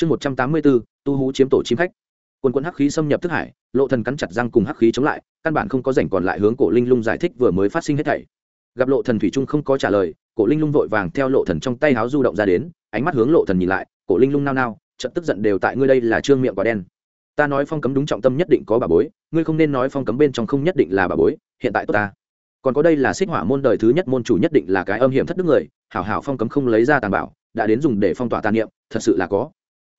chương một trăm tám mươi bốn tu hú chiếm tổ chim khách. Quân quân hắc khí xâm nhập thức hải, lộ thần cắn chặt răng cùng hắc khí chống lại, căn bản không có rảnh còn lại hướng cổ linh lung giải thích vừa mới phát sinh hết thảy. Gặp lộ thần thủy trung không có trả lời, cổ linh lung vội vàng theo lộ thần trong tay háo du động ra đến, ánh mắt hướng lộ thần nhìn lại, cổ linh lung nao nao trận tức giận đều tại ngươi đây là trương miệng quả đen. Ta nói phong cấm đúng trọng tâm nhất định có bà bối, ngươi không nên nói phong cấm bên trong không nhất định là bà bối, hiện tại tốt ta. Còn có đây là xích hỏa môn đời thứ nhất môn chủ nhất định là cái âm hiểm thất đức người, hảo hảo phong cấm không lấy ra tàn bảo đã đến dùng để phong tỏa tàn niệm, thật sự là có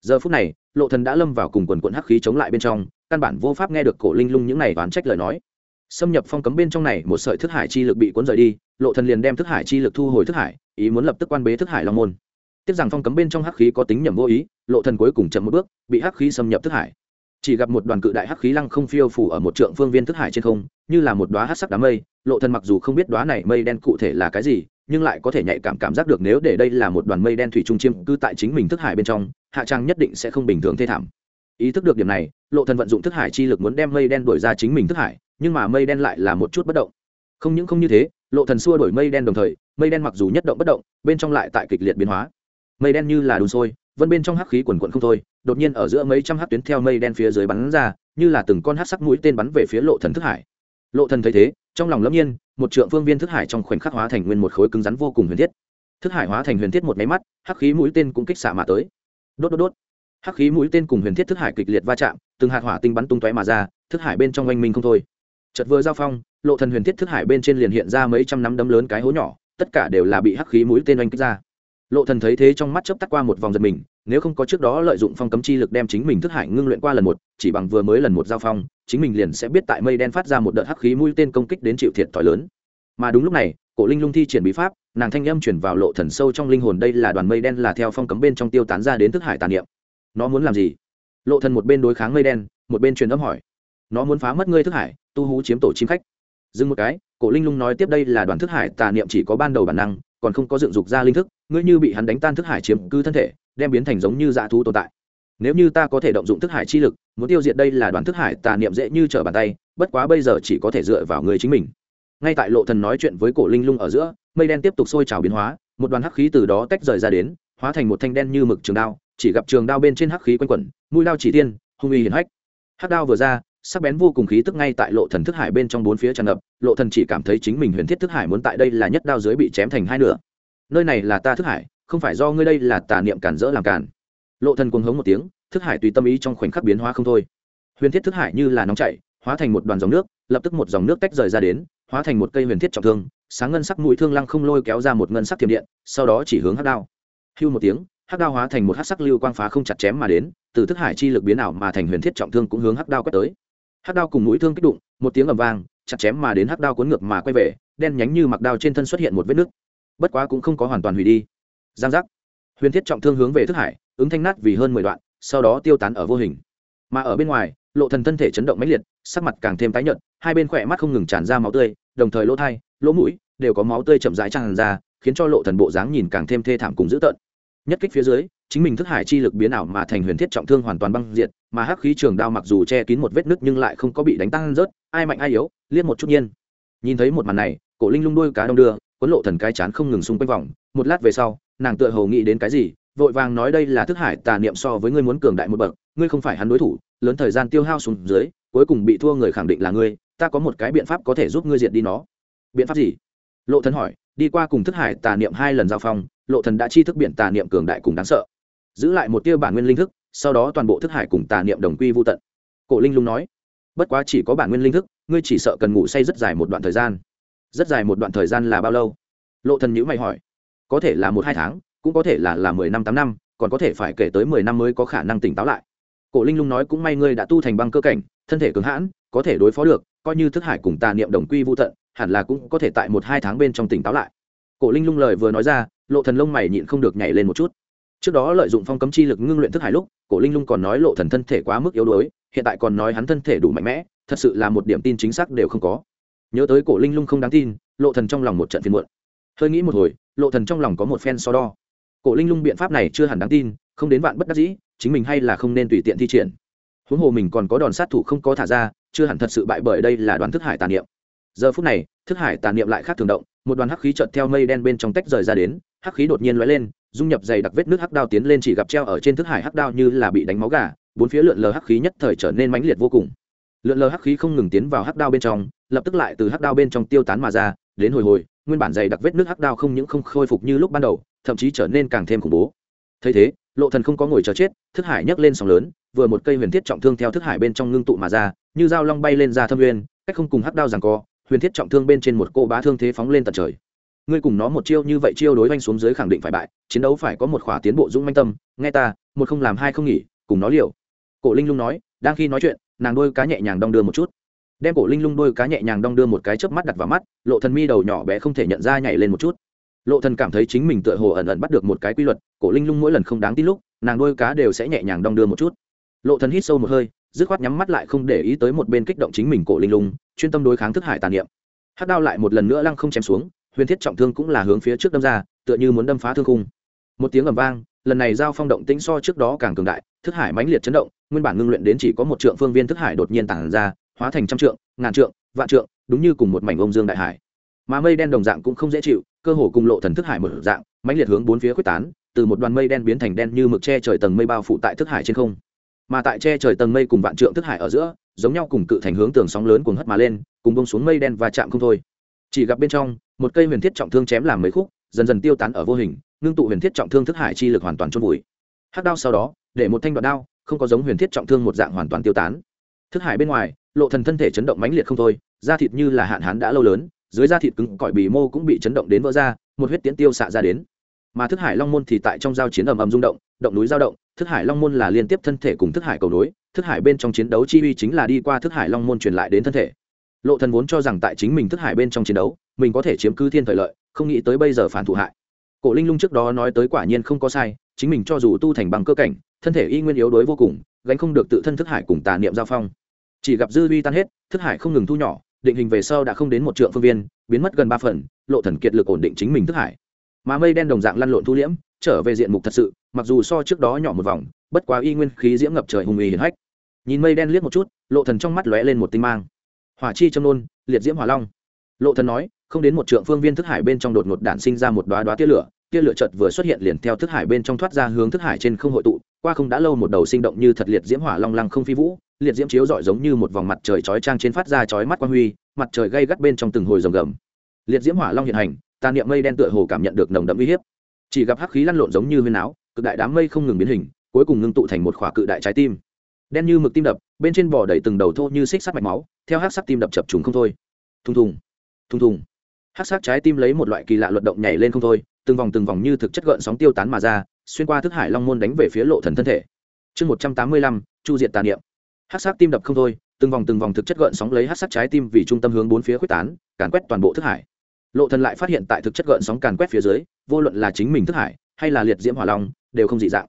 giờ phút này, lộ thần đã lâm vào cùng quần quận hắc khí chống lại bên trong, căn bản vô pháp nghe được cổ linh lung những này đoán trách lời nói. Xâm nhập phong cấm bên trong này, một sợi thức hải chi lực bị cuốn rời đi, lộ thần liền đem thức hải chi lực thu hồi thức hải, ý muốn lập tức quan bế thức hải long môn. Tiếc rằng phong cấm bên trong hắc khí có tính nhầm vô ý, lộ thần cuối cùng chậm một bước, bị hắc khí xâm nhập thức hải. Chỉ gặp một đoàn cự đại hắc khí lăng không phiêu phủ ở một trượng phương viên thức hải trên không, như là một đóa hắc sắc đám mây, lộ thần mặc dù không biết đóa này mây đen cụ thể là cái gì, nhưng lại có thể nhạy cảm cảm giác được nếu để đây là một đoàn mây đen thủy trung chiêm cư tại chính mình thức hải bên trong hạ trang nhất định sẽ không bình thường thê thảm. Ý thức được điểm này, lộ thần vận dụng thức hải chi lực muốn đem mây đen đuổi ra chính mình thức hải, nhưng mà mây đen lại là một chút bất động. Không những không như thế, lộ thần xua đuổi mây đen đồng thời, mây đen mặc dù nhất động bất động, bên trong lại tại kịch liệt biến hóa. Mây đen như là đun sôi vân bên trong hắc khí quần quận không thôi, đột nhiên ở giữa mấy trăm hắc tuyến theo mây đen phía dưới bắn ra, như là từng con hắc sắc mũi tên bắn về phía lộ thần thức hải. Lộ thần thấy thế, trong lòng lâm nhiên, một trượng phương viên thức hải trong khoảnh khắc hóa thành nguyên một khối cứng rắn vô cùng huyền thiết. Thức hải hóa thành huyền thiết một máy mắt, hắc khí mũi tên cũng kích xạ mà tới đốt đốt đốt. Hắc khí mũi tên cùng huyền thiết thức hải kịch liệt va chạm, từng hạt hỏa tinh bắn tung tóe mà ra, thức hải bên trong oanh minh không thôi. Chợt vừa giao phong, lộ thần huyền thiết thức hải bên trên liền hiện ra mấy trăm nắm đấm lớn cái hố nhỏ, tất cả đều là bị hắc khí mũi tên oanh kích ra. Lộ thần thấy thế trong mắt chớp tắt qua một vòng giật mình, nếu không có trước đó lợi dụng phong cấm chi lực đem chính mình thức hải ngưng luyện qua lần một, chỉ bằng vừa mới lần một giao phong, chính mình liền sẽ biết tại mây đen phát ra một đợt hắc khí mũi tên công kích đến chịu thiệt thòi lớn. Mà đúng lúc này cổ linh lung thi triển bí pháp, nàng thanh âm chuyển vào lộ thần sâu trong linh hồn, đây là đoàn mây đen là theo phong cấm bên trong tiêu tán ra đến thức hải tàn niệm. Nó muốn làm gì? Lộ thần một bên đối kháng mây đen, một bên truyền âm hỏi. Nó muốn phá mất ngươi thức hải, tu hú chiếm tổ chim khách. Dừng một cái, cổ linh lung nói tiếp đây là đoàn thức hải tà niệm chỉ có ban đầu bản năng, còn không có dựng dục ra linh thức, ngươi như bị hắn đánh tan thức hải chiếm cư thân thể, đem biến thành giống như dã thú tồn tại. Nếu như ta có thể động dụng thức hải chi lực, muốn tiêu diệt đây là đoàn thức hải tà niệm dễ như trở bàn tay, bất quá bây giờ chỉ có thể dựa vào người chính mình ngay tại lộ thần nói chuyện với cổ linh lung ở giữa, mây đen tiếp tục sôi trào biến hóa, một đoàn hắc khí từ đó tách rời ra đến, hóa thành một thanh đen như mực trường đao, chỉ gặp trường đao bên trên hắc khí quanh quẩn, mũi đao chỉ tiên, hung uy hiển hách. Hắc đao vừa ra, sắc bén vô cùng khí tức ngay tại lộ thần thức hải bên trong bốn phía tràn ngập, lộ thần chỉ cảm thấy chính mình huyền thiết thức hải muốn tại đây là nhất đao dưới bị chém thành hai nửa. Nơi này là ta thức hải, không phải do ngươi đây là tà niệm cản rỡ làm cản lộ thần cuồng hống một tiếng, thức hải tùy tâm ý trong khoảnh khắc biến hóa không thôi. Huyền thiết thức hải như là nóng chảy, hóa thành một đoàn dòng nước, lập tức một dòng nước tách rời ra đến hóa thành một cây huyền thiết trọng thương, sáng ngân sắc mũi thương lăng không lôi kéo ra một ngân sắc thiểm điện, sau đó chỉ hướng hắc đao. Hưu một tiếng, hắc đao hóa thành một hắc sắc lưu quang phá không chặt chém mà đến, từ thức hải chi lực biến ảo mà thành huyền thiết trọng thương cũng hướng hắc đao quét tới. Hắc đao cùng mũi thương kích đụng, một tiếng ầm vang, chặt chém mà đến hắc đao cuốn ngược mà quay về, đen nhánh như mặc đao trên thân xuất hiện một vết nứt. Bất quá cũng không có hoàn toàn hủy đi. Giang giác. Huyền thiết trọng thương hướng về thức hải, ứng thanh nát vì hơn mười đoạn, sau đó tiêu tán ở vô hình. Mà ở bên ngoài lộ thần thân thể chấn động mãnh liệt, sắc mặt càng thêm tái nhợt, hai bên khỏe mắt không ngừng tràn ra máu tươi, đồng thời lỗ thai, lỗ mũi đều có máu tươi chậm rãi tràn ra, khiến cho lộ thần bộ dáng nhìn càng thêm thê thảm cùng dữ tợn. Nhất kích phía dưới, chính mình thức hải chi lực biến ảo mà thành huyền thiết trọng thương hoàn toàn băng diệt, mà hắc khí trường đao mặc dù che kín một vết nứt nhưng lại không có bị đánh tăng rớt, ai mạnh ai yếu liên một chút nhiên. Nhìn thấy một màn này, cổ linh lung đuôi cá đông đưa quấn lộ thần cái chán không ngừng xung quanh vòng, một lát về sau, nàng tựa hồ nghĩ đến cái gì, vội vàng nói đây là thức hải tà niệm so với ngươi muốn cường đại một bậc ngươi không phải hắn đối thủ, lớn thời gian tiêu hao xuống dưới, cuối cùng bị thua người khẳng định là ngươi, ta có một cái biện pháp có thể giúp ngươi diệt đi nó. Biện pháp gì? Lộ thần hỏi, đi qua cùng thức hải tà niệm hai lần giao phong, lộ thần đã chi thức biện tà niệm cường đại cùng đáng sợ. Giữ lại một tia bản nguyên linh thức, sau đó toàn bộ thức hải cùng tà niệm đồng quy vô tận. Cổ linh lung nói, bất quá chỉ có bản nguyên linh thức, ngươi chỉ sợ cần ngủ say rất dài một đoạn thời gian. Rất dài một đoạn thời gian là bao lâu? Lộ thần nhữ mày hỏi, có thể là một hai tháng, cũng có thể là là mười năm tám năm, còn có thể phải kể tới mười năm mới có khả năng tỉnh táo lại cổ linh lung nói cũng may ngươi đã tu thành băng cơ cảnh, thân thể cứng hãn, có thể đối phó được, coi như thức hải cùng tà niệm đồng quy vô tận, hẳn là cũng có thể tại một hai tháng bên trong tỉnh táo lại. Cổ linh lung lời vừa nói ra, lộ thần lông mày nhịn không được nhảy lên một chút. Trước đó lợi dụng phong cấm chi lực ngưng luyện thức hải lúc, cổ linh lung còn nói lộ thần thân thể quá mức yếu đuối, hiện tại còn nói hắn thân thể đủ mạnh mẽ, thật sự là một điểm tin chính xác đều không có. Nhớ tới cổ linh lung không đáng tin, lộ thần trong lòng một trận phiền muộn. Hơi nghĩ một hồi, lộ thần trong lòng có một phen so đo. Cổ linh lung biện pháp này chưa hẳn đáng tin, không đến vạn bất đắc dĩ chính mình hay là không nên tùy tiện thi triển. Huống hồ mình còn có đòn sát thủ không có thả ra, chưa hẳn thật sự bại bởi đây là đoàn thức hải tàn niệm. Giờ phút này, thức hải tàn niệm lại khác thường động, một đoàn hắc khí chợt theo mây đen bên trong tách rời ra đến, hắc khí đột nhiên lóe lên, dung nhập dày đặc vết nước hắc đao tiến lên chỉ gặp treo ở trên thức hải hắc đao như là bị đánh máu gà, bốn phía lượn lờ hắc khí nhất thời trở nên mãnh liệt vô cùng. Lượn lờ hắc khí không ngừng tiến vào hắc đao bên trong, lập tức lại từ hắc đao bên trong tiêu tán mà ra, đến hồi hồi, nguyên bản dày đặc vết nước hắc đao không những không khôi phục như lúc ban đầu, thậm chí trở nên càng thêm khủng bố. Thấy thế lộ thần không có ngồi chờ chết, thức hải nhấc lên sóng lớn, vừa một cây huyền thiết trọng thương theo thức hải bên trong ngưng tụ mà ra, như dao long bay lên ra thâm nguyên, cách không cùng hắc đao giằng co, huyền thiết trọng thương bên trên một cô bá thương thế phóng lên tận trời. Ngươi cùng nó một chiêu như vậy chiêu đối oanh xuống dưới khẳng định phải bại, chiến đấu phải có một khỏa tiến bộ dũng manh tâm, nghe ta, một không làm hai không nghỉ, cùng nó liều. Cổ linh lung nói, đang khi nói chuyện, nàng đôi cá nhẹ nhàng đong đưa một chút. Đem cổ linh lung đôi cá nhẹ nhàng đong đưa một cái chớp mắt đặt vào mắt, lộ thần mi đầu nhỏ bé không thể nhận ra nhảy lên một chút lộ thần cảm thấy chính mình tựa hồ ẩn ẩn bắt được một cái quy luật, cổ linh lung mỗi lần không đáng tin lúc, nàng đôi cá đều sẽ nhẹ nhàng đong đưa một chút. Lộ thần hít sâu một hơi, dứt khoát nhắm mắt lại không để ý tới một bên kích động chính mình cổ linh lung, chuyên tâm đối kháng thức hải tàn niệm. Hắc đao lại một lần nữa lăng không chém xuống, huyền thiết trọng thương cũng là hướng phía trước đâm ra, tựa như muốn đâm phá thương khung. Một tiếng ầm vang, lần này giao phong động tĩnh so trước đó càng cường đại, thức hải mãnh liệt chấn động, nguyên bản ngưng luyện đến chỉ có một trượng phương viên thức hải đột nhiên tản ra, hóa thành trăm trượng, ngàn trượng, vạn trượng, đúng như cùng một mảnh ông dương đại hải mà mây đen đồng dạng cũng không dễ chịu, cơ hồ cùng lộ thần thức hải một dạng, mãnh liệt hướng bốn phía quyết tán, từ một đoàn mây đen biến thành đen như mực che trời tầng mây bao phủ tại thức hải trên không. Mà tại che trời tầng mây cùng vạn trượng thức hải ở giữa, giống nhau cùng cự thành hướng tường sóng lớn cuồng hất mà lên, cùng bông xuống mây đen và chạm không thôi. Chỉ gặp bên trong, một cây huyền thiết trọng thương chém làm mấy khúc, dần dần tiêu tán ở vô hình, ngưng tụ huyền thiết trọng thương thức hải chi lực hoàn toàn chôn vùi. Hắc đao sau đó, để một thanh đoạn đao, không có giống huyền thiết trọng thương một dạng hoàn toàn tiêu tán. Thức hải bên ngoài, lộ thần thân thể chấn động mãnh liệt không thôi, da thịt như là hạn hán đã lâu lớn dưới da thịt cứng, cỏi bì mô cũng bị chấn động đến vỡ ra, một huyết tiễn tiêu xạ ra đến. Mà thức hải long môn thì tại trong giao chiến ầm ầm rung động động núi giao động, thức hải long môn là liên tiếp thân thể cùng thức hải cầu nối, thức hải bên trong chiến đấu chi uy chính là đi qua thức hải long môn truyền lại đến thân thể. Lộ thần vốn cho rằng tại chính mình thức hải bên trong chiến đấu, mình có thể chiếm cứ thiên thời lợi, không nghĩ tới bây giờ phản thủ hại. Cổ linh lung trước đó nói tới quả nhiên không có sai, chính mình cho dù tu thành bằng cơ cảnh, thân thể y nguyên yếu đối vô cùng, gánh không được tự thân thức hải cùng tà niệm giao phong. Chỉ gặp dư uy tan hết, thức hải không ngừng thu nhỏ định hình về sau đã không đến một trượng phương viên, biến mất gần ba phần, lộ thần kiệt lực ổn định chính mình thức hải. Mà mây đen đồng dạng lăn lộn thu liễm, trở về diện mục thật sự, mặc dù so trước đó nhỏ một vòng, bất quá y nguyên khí diễm ngập trời hùng uy hiển hách. Nhìn mây đen liếc một chút, lộ thần trong mắt lóe lên một tinh mang. Hỏa chi châm nôn, liệt diễm hỏa long. Lộ thần nói, không đến một trượng phương viên thức hải bên trong đột ngột đản sinh ra một đóa đóa tia lửa tia lửa chợt vừa xuất hiện liền theo thức hải bên trong thoát ra hướng thức hải trên không hội tụ qua không đã lâu một đầu sinh động như thật liệt diễm hỏa long lăng không phi vũ, liệt diễm chiếu rọi giống như một vòng mặt trời chói trang trên phát ra chói mắt quang huy, mặt trời gay gắt bên trong từng hồi rồng gầm. Liệt diễm hỏa long hiện hành tà niệm mây đen tựa hồ cảm nhận được nồng đậm uy hiếp. Chỉ gặp hắc khí lăn lộn giống như huyên áo cực đại đám mây không ngừng biến hình, cuối cùng ngưng tụ thành một khỏa cự đại trái tim. Đen như mực tim đập, bên trên bò đầy từng đầu thô như xích sắt mạch máu, theo hắc sắc tim đập chập trùng không thôi. Thùng thùng thùng thùng. Hắc sắc trái tim lấy một loại kỳ lạ luận động nhảy lên không thôi, từng vòng từng vòng như thực chất gợn sóng tiêu tán mà ra xuyên qua thức hải long môn đánh về phía lộ thần thân thể. Chương một trăm tám mươi lăm, chu diệt tà niệm. Hắc sắc tim đập không thôi, từng vòng từng vòng thực chất gợn sóng lấy hắc sắc trái tim vì trung tâm hướng bốn phía quyết tán, càn quét toàn bộ thức hải. Lộ thần lại phát hiện tại thực chất gợn sóng càn quét phía dưới, vô luận là chính mình thức hải hay là liệt diễm hỏa long, đều không dị dạng.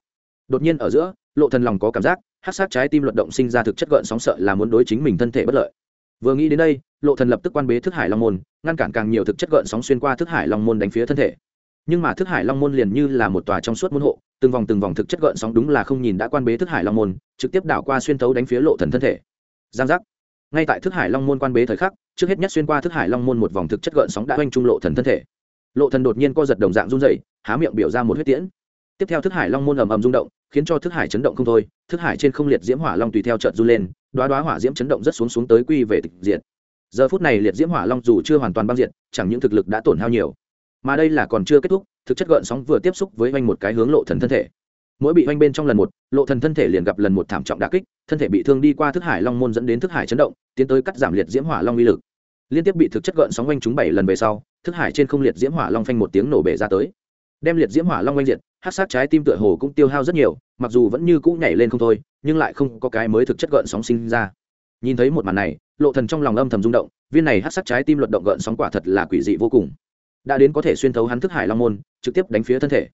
Đột nhiên ở giữa, lộ thần lòng có cảm giác, hắc sắc trái tim luận động sinh ra thực chất gợn sóng sợ là muốn đối chính mình thân thể bất lợi. Vừa nghĩ đến đây, lộ thần lập tức quan bế thức hải long môn, ngăn cản càng nhiều thực chất gợn sóng xuyên qua thức hải long môn đánh phía thân thể nhưng mà thức hải long môn liền như là một tòa trong suốt môn hộ, từng vòng từng vòng thực chất gợn sóng đúng là không nhìn đã quan bế thức hải long môn, trực tiếp đảo qua xuyên thấu đánh phía lộ thần thân thể. Giang giác. Ngay tại thức hải long môn quan bế thời khắc, trước hết nhất xuyên qua thức hải long môn một vòng thực chất gợn sóng đã oanh trung lộ thần thân thể. Lộ thần đột nhiên co giật đồng dạng run rẩy, há miệng biểu ra một huyết tiễn. Tiếp theo thức hải long môn ầm ầm rung động, khiến cho thức hải chấn động không thôi, thức hải trên không liệt diễm hỏa long tùy theo chợt du lên đoá đoá hỏa diễm chấn động rất xuống xuống tới quy về tịch diệt. Giờ phút này liệt diễm hỏa long dù chưa hoàn toàn băng diệt, chẳng những thực lực đã tổn hao nhiều mà đây là còn chưa kết thúc, thực chất gợn sóng vừa tiếp xúc với oanh một cái hướng lộ thần thân thể. Mỗi bị oanh bên trong lần một, lộ thần thân thể liền gặp lần một thảm trọng đà kích, thân thể bị thương đi qua thức hải long môn dẫn đến thức hải chấn động, tiến tới cắt giảm liệt diễm hỏa long uy lực. Liên tiếp bị thực chất gợn sóng oanh chúng bảy lần về sau, thức hải trên không liệt diễm hỏa long phanh một tiếng nổ bể ra tới. Đem liệt diễm hỏa long oanh diệt, hát sát trái tim tựa hồ cũng tiêu hao rất nhiều, mặc dù vẫn như cũ nhảy lên không thôi, nhưng lại không có cái mới thực chất gợn sóng sinh ra. Nhìn thấy một màn này, lộ thần trong lòng âm thầm rung động, viên này hát sát trái tim luận động gợn sóng quả thật là quỷ dị vô cùng đã đến có thể xuyên thấu hắn thức hải long môn, trực tiếp đánh phía thân thể.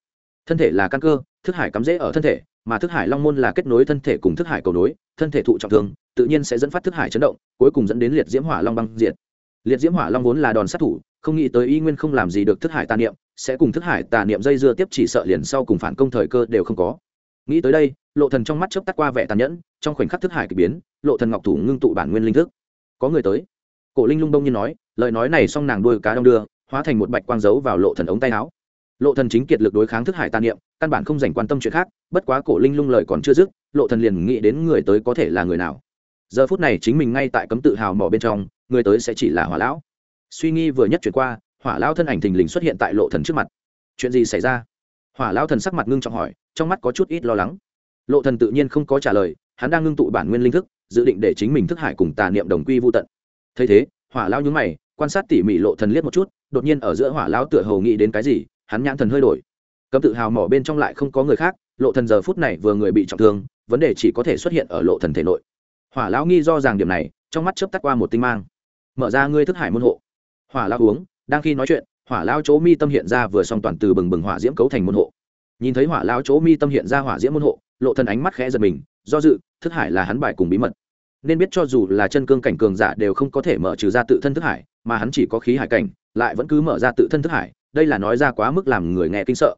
Thân thể là căn cơ, thức hải cắm rễ ở thân thể, mà thức hải long môn là kết nối thân thể cùng thức hải cầu nối, thân thể thụ trọng thương, tự nhiên sẽ dẫn phát thức hải chấn động, cuối cùng dẫn đến liệt diễm hỏa long băng diệt. Liệt diễm hỏa long vốn là đòn sát thủ, không nghĩ tới y nguyên không làm gì được thức hải tà niệm, sẽ cùng thức hải tà niệm dây dưa tiếp chỉ sợ liền sau cùng phản công thời cơ đều không có. Nghĩ tới đây, lộ thần trong mắt chớp tắt qua vẻ tàn nhẫn, trong khoảnh khắc thức hải kỳ biến, lộ thần ngọc thủ ngưng tụ bản nguyên linh thức. Có người tới. Cổ linh lung đông như nói, lời nói này xong nàng đuôi cá đông đưa hóa thành một bạch quang dấu vào lộ thần ống tay áo. Lộ thần chính kiệt lực đối kháng thức hải tà niệm, căn bản không dành quan tâm chuyện khác, bất quá cổ linh lung lời còn chưa dứt, lộ thần liền nghĩ đến người tới có thể là người nào. Giờ phút này chính mình ngay tại cấm tự hào mỏ bên trong, người tới sẽ chỉ là hỏa lão. Suy nghĩ vừa nhất chuyển qua, hỏa lão thân ảnh thình lình xuất hiện tại lộ thần trước mặt. Chuyện gì xảy ra? Hỏa lão thần sắc mặt ngưng trọng hỏi, trong mắt có chút ít lo lắng. Lộ thần tự nhiên không có trả lời, hắn đang ngưng tụ bản nguyên linh thức, dự định để chính mình thức hải cùng tà niệm đồng quy vô tận. Thấy thế, hỏa lão nhướng mày, quan sát tỉ mỉ lộ thần liếc một chút đột nhiên ở giữa hỏa lão tựa hồ nghĩ đến cái gì, hắn nhãn thần hơi đổi. Cấm tự hào mỏ bên trong lại không có người khác, lộ thần giờ phút này vừa người bị trọng thương, vấn đề chỉ có thể xuất hiện ở lộ thần thể nội. Hỏa lão nghi do rằng điểm này, trong mắt chớp tắt qua một tinh mang. Mở ra ngươi thức hải môn hộ. Hỏa lão uống, đang khi nói chuyện, hỏa lão chỗ mi tâm hiện ra vừa song toàn từ bừng bừng hỏa diễm cấu thành môn hộ. Nhìn thấy hỏa lão chỗ mi tâm hiện ra hỏa diễm môn hộ, lộ thần ánh mắt khẽ giật mình, do dự, thức hải là hắn bài cùng bí mật. Nên biết cho dù là chân cương cảnh cường giả đều không có thể mở trừ ra tự thân thức hải, mà hắn chỉ có khí hải cảnh lại vẫn cứ mở ra tự thân thức hải, đây là nói ra quá mức làm người nghe kinh sợ.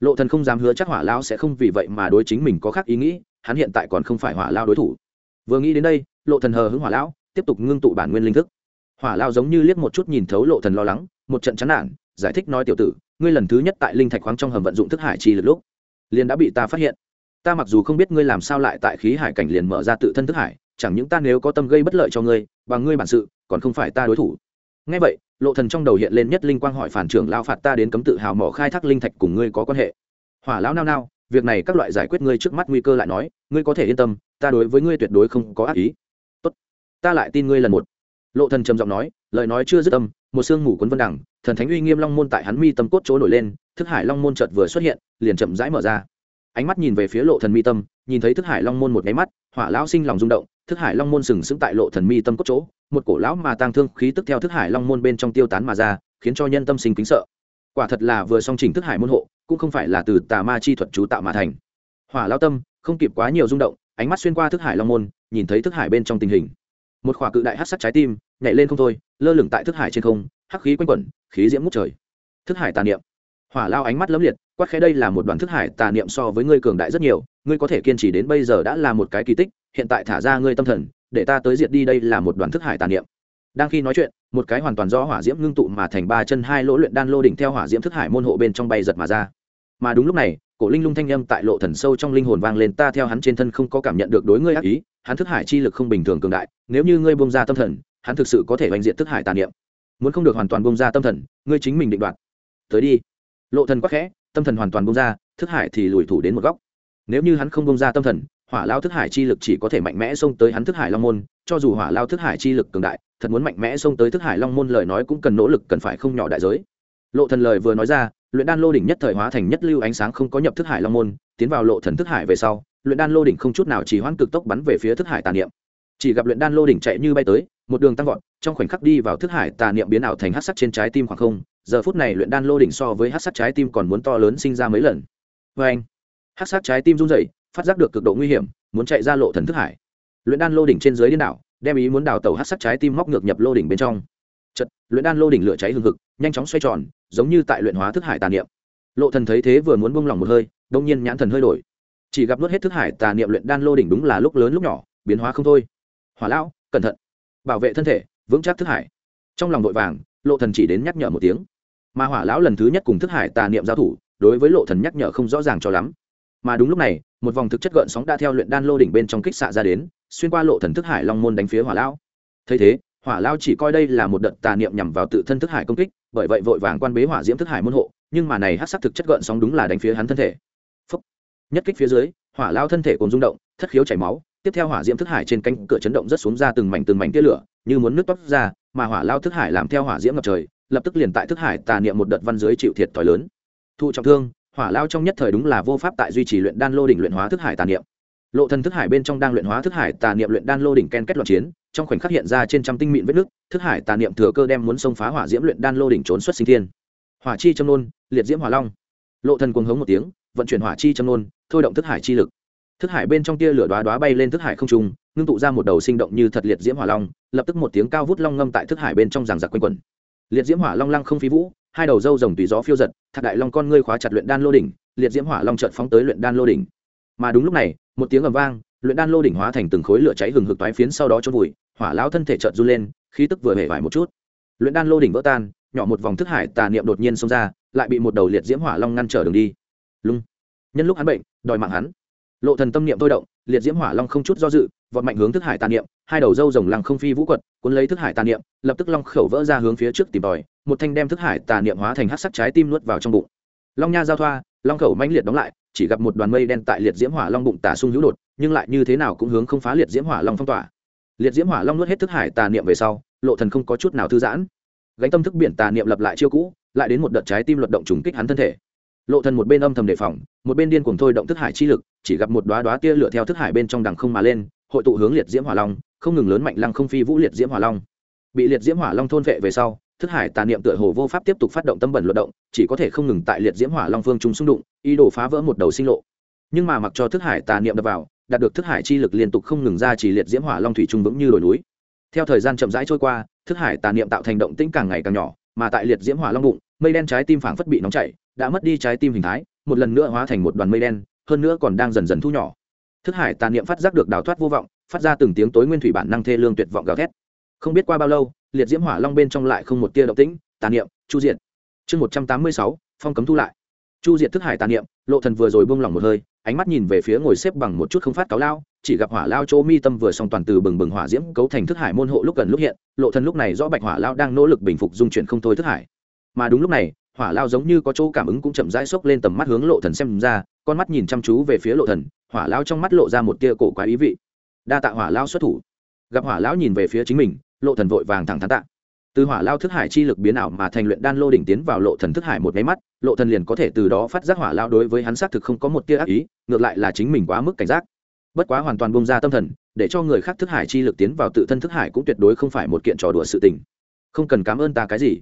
Lộ thần không dám hứa chắc hỏa lão sẽ không vì vậy mà đối chính mình có khác ý nghĩ, hắn hiện tại còn không phải hỏa lao đối thủ. Vừa nghĩ đến đây, lộ thần hờ hững hỏa lão tiếp tục ngưng tụ bản nguyên linh thức. Hỏa lao giống như liếc một chút nhìn thấu lộ thần lo lắng, một trận chán nản, giải thích nói tiểu tử, ngươi lần thứ nhất tại linh thạch khoáng trong hầm vận dụng thức hải chi lực lúc, liền đã bị ta phát hiện. Ta mặc dù không biết ngươi làm sao lại tại khí hải cảnh liền mở ra tự thân thức hải, chẳng những ta nếu có tâm gây bất lợi cho ngươi, bằng ngươi bản sự, còn không phải ta đối thủ. Ngay vậy lộ thần trong đầu hiện lên nhất linh quang hỏi phản trưởng lao phạt ta đến cấm tự hào mỏ khai thác linh thạch cùng ngươi có quan hệ. Hỏa lão nao nao, việc này các loại giải quyết ngươi trước mắt nguy cơ lại nói, ngươi có thể yên tâm, ta đối với ngươi tuyệt đối không có ác ý. Tốt, ta lại tin ngươi lần một. Lộ thần trầm giọng nói, lời nói chưa dứt âm, một sương ngủ cuốn vân đẳng thần thánh uy nghiêm long môn tại hắn mi tâm cốt chỗ nổi lên, thức hải long môn chợt vừa xuất hiện, liền chậm rãi mở ra. Ánh mắt nhìn về phía lộ thần mi tâm, nhìn thấy thức hải long môn một cái mắt hỏa lão sinh lòng rung động, thức hải long môn sừng sững tại lộ thần mi tâm cốt chỗ, một cổ lão mà tang thương khí tức theo thức hải long môn bên trong tiêu tán mà ra, khiến cho nhân tâm sinh kính sợ. Quả thật là vừa song trình thức hải môn hộ, cũng không phải là từ tà ma chi thuật chú tạo mà thành. Hỏa lão tâm, không kịp quá nhiều rung động, ánh mắt xuyên qua thức hải long môn, nhìn thấy thức hải bên trong tình hình. Một khỏa cự đại hắc sắc trái tim, nhảy lên không thôi, lơ lửng tại thức hải trên không, hắc khí quanh quẩn, khí diễm ngút trời. Thức hải tà niệm. Hỏa lao ánh mắt lấm liệt quát khẽ đây là một đoàn thức hải tà niệm so với ngươi cường đại rất nhiều, ngươi có thể kiên trì đến bây giờ đã là một cái kỳ tích, hiện tại thả ra ngươi tâm thần, để ta tới diệt đi đây là một đoàn thức hải tà niệm. Đang khi nói chuyện, một cái hoàn toàn do hỏa diễm ngưng tụ mà thành ba chân hai lỗ luyện đan lô đỉnh theo hỏa diễm thức hải môn hộ bên trong bay giật mà ra. Mà đúng lúc này, cổ linh lung thanh âm tại lộ thần sâu trong linh hồn vang lên, ta theo hắn trên thân không có cảm nhận được đối ngươi ác ý, hắn thức hải chi lực không bình thường cường đại, nếu như ngươi bông ra tâm thần, hắn thực sự có thể oanh diện thức hải tàn niệm. Muốn không được hoàn toàn bông ra tâm thần, ngươi chính mình định đoạt. Tới đi. Lộ thần quắc khẽ tâm thần hoàn toàn bông ra, thức hải thì lùi thủ đến một góc. Nếu như hắn không bông ra tâm thần, hỏa lao thức hải chi lực chỉ có thể mạnh mẽ xông tới hắn thức hải long môn. Cho dù hỏa lao thức hải chi lực cường đại, thật muốn mạnh mẽ xông tới thức hải long môn lời nói cũng cần nỗ lực, cần phải không nhỏ đại giới. Lộ thần lời vừa nói ra, luyện đan lô đỉnh nhất thời hóa thành nhất lưu ánh sáng không có nhập thức hải long môn, tiến vào lộ thần thức hải về sau, luyện đan lô đỉnh không chút nào chỉ hoãn cực tốc bắn về phía thức hải tà niệm. Chỉ gặp luyện đan lô đỉnh chạy như bay tới, một đường tăng vọt, trong khoảnh khắc đi vào thức hải tà niệm biến ảo thành hắc sắc trên trái tim khoảng không giờ phút này luyện đan lô đỉnh so với hắc sắc trái tim còn muốn to lớn sinh ra mấy lần. Vê anh hắc sắc trái tim run rẩy, phát giác được cực độ nguy hiểm, muốn chạy ra lộ thần thức hải. Luyện đan lô đỉnh trên dưới điên đảo, đem ý muốn đào tẩu hắc sắc trái tim móc ngược nhập lô đỉnh bên trong. Chật luyện đan lô đỉnh lửa cháy hừng hực, nhanh chóng xoay tròn, giống như tại luyện hóa thức hải tà niệm. Lộ thần thấy thế vừa muốn buông lỏng một hơi, đông nhiên nhãn thần hơi đổi. Chỉ gặp nuốt hết thức hải tà niệm luyện đan lô đỉnh đúng là lúc lớn lúc nhỏ, biến hóa không thôi. Hỏa lão, cẩn thận. Bảo vệ thân thể, vững chắc thức hải. Trong lòng vội vàng lộ thần chỉ đến nhắc nhở một tiếng. Mà hỏa lão lần thứ nhất cùng thức hải tà niệm giao thủ, đối với lộ thần nhắc nhở không rõ ràng cho lắm. Mà đúng lúc này, một vòng thực chất gợn sóng đã theo luyện đan lô đỉnh bên trong kích xạ ra đến, xuyên qua lộ thần thức hải long môn đánh phía hỏa lão. Thấy thế, hỏa lão chỉ coi đây là một đợt tà niệm nhằm vào tự thân thức hải công kích, bởi vậy vội vàng quan bế hỏa diễm thức hải môn hộ, nhưng mà này hắc sắc thực chất gợn sóng đúng là đánh phía hắn thân thể. Phúc. nhất kích phía dưới, hỏa lão thân thể cùng rung động, thất khiếu chảy máu, tiếp theo hỏa diễm thức hải trên cánh cửa chấn động rất xuống ra từng mảnh từng mảnh tia lửa, như muốn nước toát ra mà hỏa lao thức hải làm theo hỏa diễm ngập trời, lập tức liền tại thức hải tà niệm một đợt văn dưới chịu thiệt thòi lớn. Thụ trọng thương, hỏa lao trong nhất thời đúng là vô pháp tại duy trì luyện đan lô đỉnh luyện hóa thức hải tà niệm. Lộ thần thức hải bên trong đang luyện hóa thức hải tà niệm luyện đan lô đỉnh ken kết loạn chiến, trong khoảnh khắc hiện ra trên trăm tinh mịn vết nước thức hải tà niệm thừa cơ đem muốn xông phá hỏa diễm luyện đan lô đỉnh trốn xuất sinh thiên. Hỏa chi châm nôn, liệt diễm hỏa long. Lộ thần cuồng hống một tiếng, vận chuyển hỏa chi châm nôn, thôi động thức hải chi lực thức hải bên trong tia lửa đóa đóa bay lên thức hải không trung, ngưng tụ ra một đầu sinh động như thật liệt diễm hỏa long, lập tức một tiếng cao vút long ngâm tại thức hải bên trong giằng giặc quanh quẩn. Liệt diễm hỏa long lăng không phí vũ, hai đầu râu rồng tùy gió phiêu giật, thạc đại long con ngươi khóa chặt luyện đan lô đỉnh, liệt diễm hỏa long chợt phóng tới luyện đan lô đỉnh. Mà đúng lúc này, một tiếng ầm vang, luyện đan lô đỉnh hóa thành từng khối lửa cháy hừng hực toái phiến sau đó chôn vùi, hỏa lão thân thể chợt run lên, khí tức vừa hề vải một chút. Luyện đan lô đỉnh vỡ tan, nhỏ một vòng thức hải tà niệm đột nhiên xông ra, lại bị một đầu liệt diễm hỏa long ngăn trở đường đi. Lung. Nhân lúc hắn bệnh, đòi mạng hắn lộ thần tâm niệm tôi động, liệt diễm hỏa long không chút do dự, vọt mạnh hướng thức hải tàn niệm, hai đầu dâu rồng lăng không phi vũ quật, cuốn lấy thức hải tàn niệm, lập tức long khẩu vỡ ra hướng phía trước tìm tòi, một thanh đem thức hải tàn niệm hóa thành hắc sắc trái tim nuốt vào trong bụng. Long nha giao thoa, long khẩu mãnh liệt đóng lại, chỉ gặp một đoàn mây đen tại liệt diễm hỏa long bụng tả sung hữu đột, nhưng lại như thế nào cũng hướng không phá liệt diễm hỏa long phong tỏa. Liệt diễm hỏa long nuốt hết thức hải tà niệm về sau, lộ thần không có chút nào thư giãn. Gánh tâm thức biển tà niệm lập lại chiêu cũ, lại đến một đợt trái tim luật động trùng kích hắn thân thể lộ thần một bên âm thầm đề phòng, một bên điên cuồng thôi động thức hải chi lực, chỉ gặp một đóa đóa tia lửa theo thức hải bên trong đằng không mà lên, hội tụ hướng liệt diễm hỏa long, không ngừng lớn mạnh lăng không phi vũ liệt diễm hỏa long. Bị liệt diễm hỏa long thôn vệ về sau, thức hải tà niệm tựa hồ vô pháp tiếp tục phát động tâm bẩn luật động, chỉ có thể không ngừng tại liệt diễm hỏa long phương trung xung đụng, ý đồ phá vỡ một đầu sinh lộ. Nhưng mà mặc cho thức hải tà niệm đập vào, đạt được thức hải chi lực liên tục không ngừng ra chỉ liệt diễm hỏa long thủy trung vững như đồi núi. Theo thời gian chậm rãi trôi qua, thức hải tà niệm tạo thành động tĩnh càng ngày càng nhỏ, mà tại liệt diễm hỏa long bụng, mây đen trái tim phảng phất bị nóng chảy đã mất đi trái tim hình thái, một lần nữa hóa thành một đoàn mây đen, hơn nữa còn đang dần dần thu nhỏ. Thức hải tà niệm phát giác được đào thoát vô vọng, phát ra từng tiếng tối nguyên thủy bản năng thê lương tuyệt vọng gào thét. Không biết qua bao lâu, liệt diễm hỏa long bên trong lại không một tia động tĩnh, tà niệm, chu diệt. Chương một trăm tám mươi sáu, phong cấm thu lại. Chu diệt thức hải tà niệm, lộ thần vừa rồi buông lỏng một hơi, ánh mắt nhìn về phía ngồi xếp bằng một chút không phát cáo lao, chỉ gặp hỏa lao chỗ mi tâm vừa xong toàn từ bừng bừng hỏa diễm cấu thành thức hải môn hộ lúc gần lúc hiện, lộ thần lúc này rõ bạch hỏa lao đang nỗ lực bình phục dung chuyển không thôi thức hải. Mà đúng lúc này hỏa lao giống như có chỗ cảm ứng cũng chậm rãi xốc lên tầm mắt hướng lộ thần xem ra, con mắt nhìn chăm chú về phía lộ thần, hỏa lao trong mắt lộ ra một tia cổ quái ý vị. Đa tạ hỏa lao xuất thủ. Gặp hỏa lão nhìn về phía chính mình, lộ thần vội vàng thẳng thắn tạ. Từ hỏa lao thức hải chi lực biến ảo mà thành luyện đan lô đỉnh tiến vào lộ thần thức hải một máy mắt, lộ thần liền có thể từ đó phát giác hỏa lao đối với hắn xác thực không có một tia ác ý, ngược lại là chính mình quá mức cảnh giác. Bất quá hoàn toàn bông ra tâm thần, để cho người khác thức hải chi lực tiến vào tự thân thức hải cũng tuyệt đối không phải một kiện trò đùa sự tình. Không cần cảm ơn ta cái gì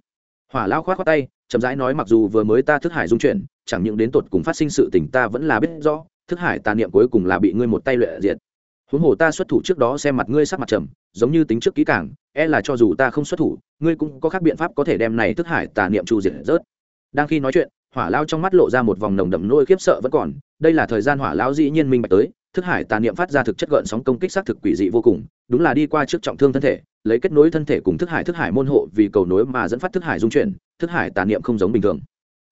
hỏa lao khoát khoát tay, chậm rãi nói, mặc dù vừa mới ta thức hải dung chuyển, chẳng những đến tột cùng phát sinh sự tình ta vẫn là biết rõ, thức hải tà niệm cuối cùng là bị ngươi một tay lệ diệt. Huống hồ ta xuất thủ trước đó xem mặt ngươi sắc mặt trầm, giống như tính trước kỹ càng e là cho dù ta không xuất thủ, ngươi cũng có các biện pháp có thể đem này thức hải tà niệm chu diệt rớt. Đang khi nói chuyện, hỏa lao trong mắt lộ ra một vòng nồng đậm nôi khiếp sợ vẫn còn. Đây là thời gian hỏa lao dĩ nhiên minh bạch tới, thức hải tà niệm phát ra thực chất gợn sóng công kích xác thực quỷ dị vô cùng đúng là đi qua trước trọng thương thân thể, lấy kết nối thân thể cùng thức hải thức hải môn hộ vì cầu nối mà dẫn phát thức hải dung chuyển, thức hải tà niệm không giống bình thường.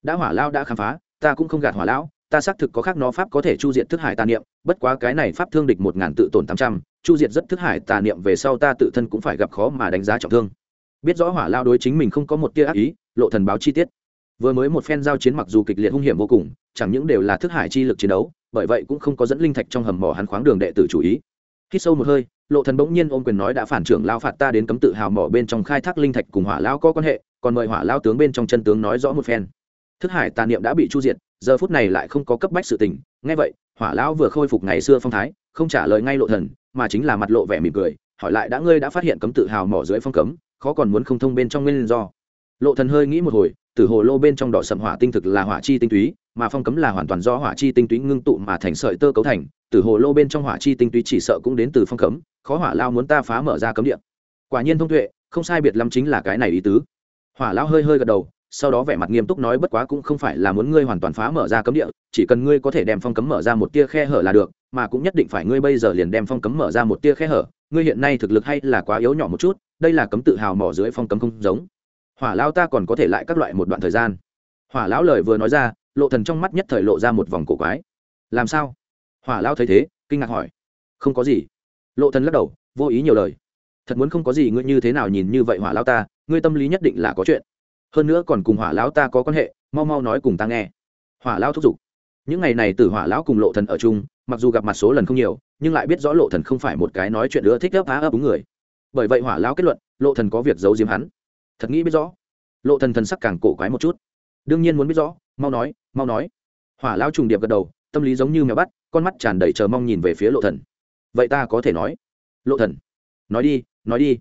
Đã hỏa lao đã khám phá, ta cũng không gạt hỏa lão, ta xác thực có khác nó pháp có thể chu diệt thức hải tà niệm, bất quá cái này pháp thương địch một ngàn tự tổn tám trăm, chu diệt rất thức hải tà niệm về sau ta tự thân cũng phải gặp khó mà đánh giá trọng thương. Biết rõ hỏa lao đối chính mình không có một tia ác ý, lộ thần báo chi tiết. Vừa mới một phen giao chiến mặc dù kịch liệt hung hiểm vô cùng, chẳng những đều là thức hải chi lực chiến đấu, bởi vậy cũng không có dẫn linh thạch trong hầm mỏ hắn khoáng đường đệ tử chủ ý khi sâu một hơi, lộ thần bỗng nhiên ôm quyền nói đã phản trưởng lao phạt ta đến cấm tự hào mỏ bên trong khai thác linh thạch cùng hỏa lao có quan hệ, còn mời hỏa lao tướng bên trong chân tướng nói rõ một phen. Thức hải tà niệm đã bị chu diệt, giờ phút này lại không có cấp bách sự tình. Nghe vậy, hỏa lão vừa khôi phục ngày xưa phong thái, không trả lời ngay lộ thần, mà chính là mặt lộ vẻ mỉm cười, hỏi lại đã ngươi đã phát hiện cấm tự hào mỏ dưới phong cấm, khó còn muốn không thông bên trong nguyên do. Lộ thần hơi nghĩ một hồi tử hồ lô bên trong đỏ sầm hỏa tinh thực là hỏa chi tinh túy, mà phong cấm là hoàn toàn do hỏa chi tinh túy ngưng tụ mà thành sợi tơ cấu thành tử hồ lô bên trong hỏa chi tinh túy chỉ sợ cũng đến từ phong cấm, khó hỏa lao muốn ta phá mở ra cấm địa. Quả nhiên thông tuệ, không sai biệt lắm chính là cái này ý tứ. Hỏa lao hơi hơi gật đầu, sau đó vẻ mặt nghiêm túc nói bất quá cũng không phải là muốn ngươi hoàn toàn phá mở ra cấm địa, chỉ cần ngươi có thể đem phong cấm mở ra một tia khe hở là được, mà cũng nhất định phải ngươi bây giờ liền đem phong cấm mở ra một tia khe hở. Ngươi hiện nay thực lực hay là quá yếu nhỏ một chút, đây là cấm tự hào mỏ dưới phong cấm không giống hỏa lão ta còn có thể lại các loại một đoạn thời gian. Hỏa lão lời vừa nói ra, lộ thần trong mắt nhất thời lộ ra một vòng cổ quái. Làm sao? Hỏa lão thấy thế, kinh ngạc hỏi. Không có gì. Lộ thần lắc đầu, vô ý nhiều lời. Thật muốn không có gì ngươi như thế nào nhìn như vậy hỏa lão ta, ngươi tâm lý nhất định là có chuyện. Hơn nữa còn cùng hỏa lão ta có quan hệ, mau mau nói cùng ta nghe. Hỏa lão thúc giục. Những ngày này từ hỏa lão cùng lộ thần ở chung, mặc dù gặp mặt số lần không nhiều, nhưng lại biết rõ lộ thần không phải một cái nói chuyện nữa thích ấp á ấp đúng người. Bởi vậy hỏa lão kết luận, lộ thần có việc giấu giếm hắn thật nghĩ biết rõ. Lộ thần thần sắc càng cổ quái một chút. Đương nhiên muốn biết rõ, mau nói mau nói. Hỏa lão trùng điệp gật đầu, tâm lý giống như mèo bắt, con mắt tràn đầy chờ mong nhìn về phía lộ thần. Vậy ta có thể nói. Lộ thần, nói đi nói đi.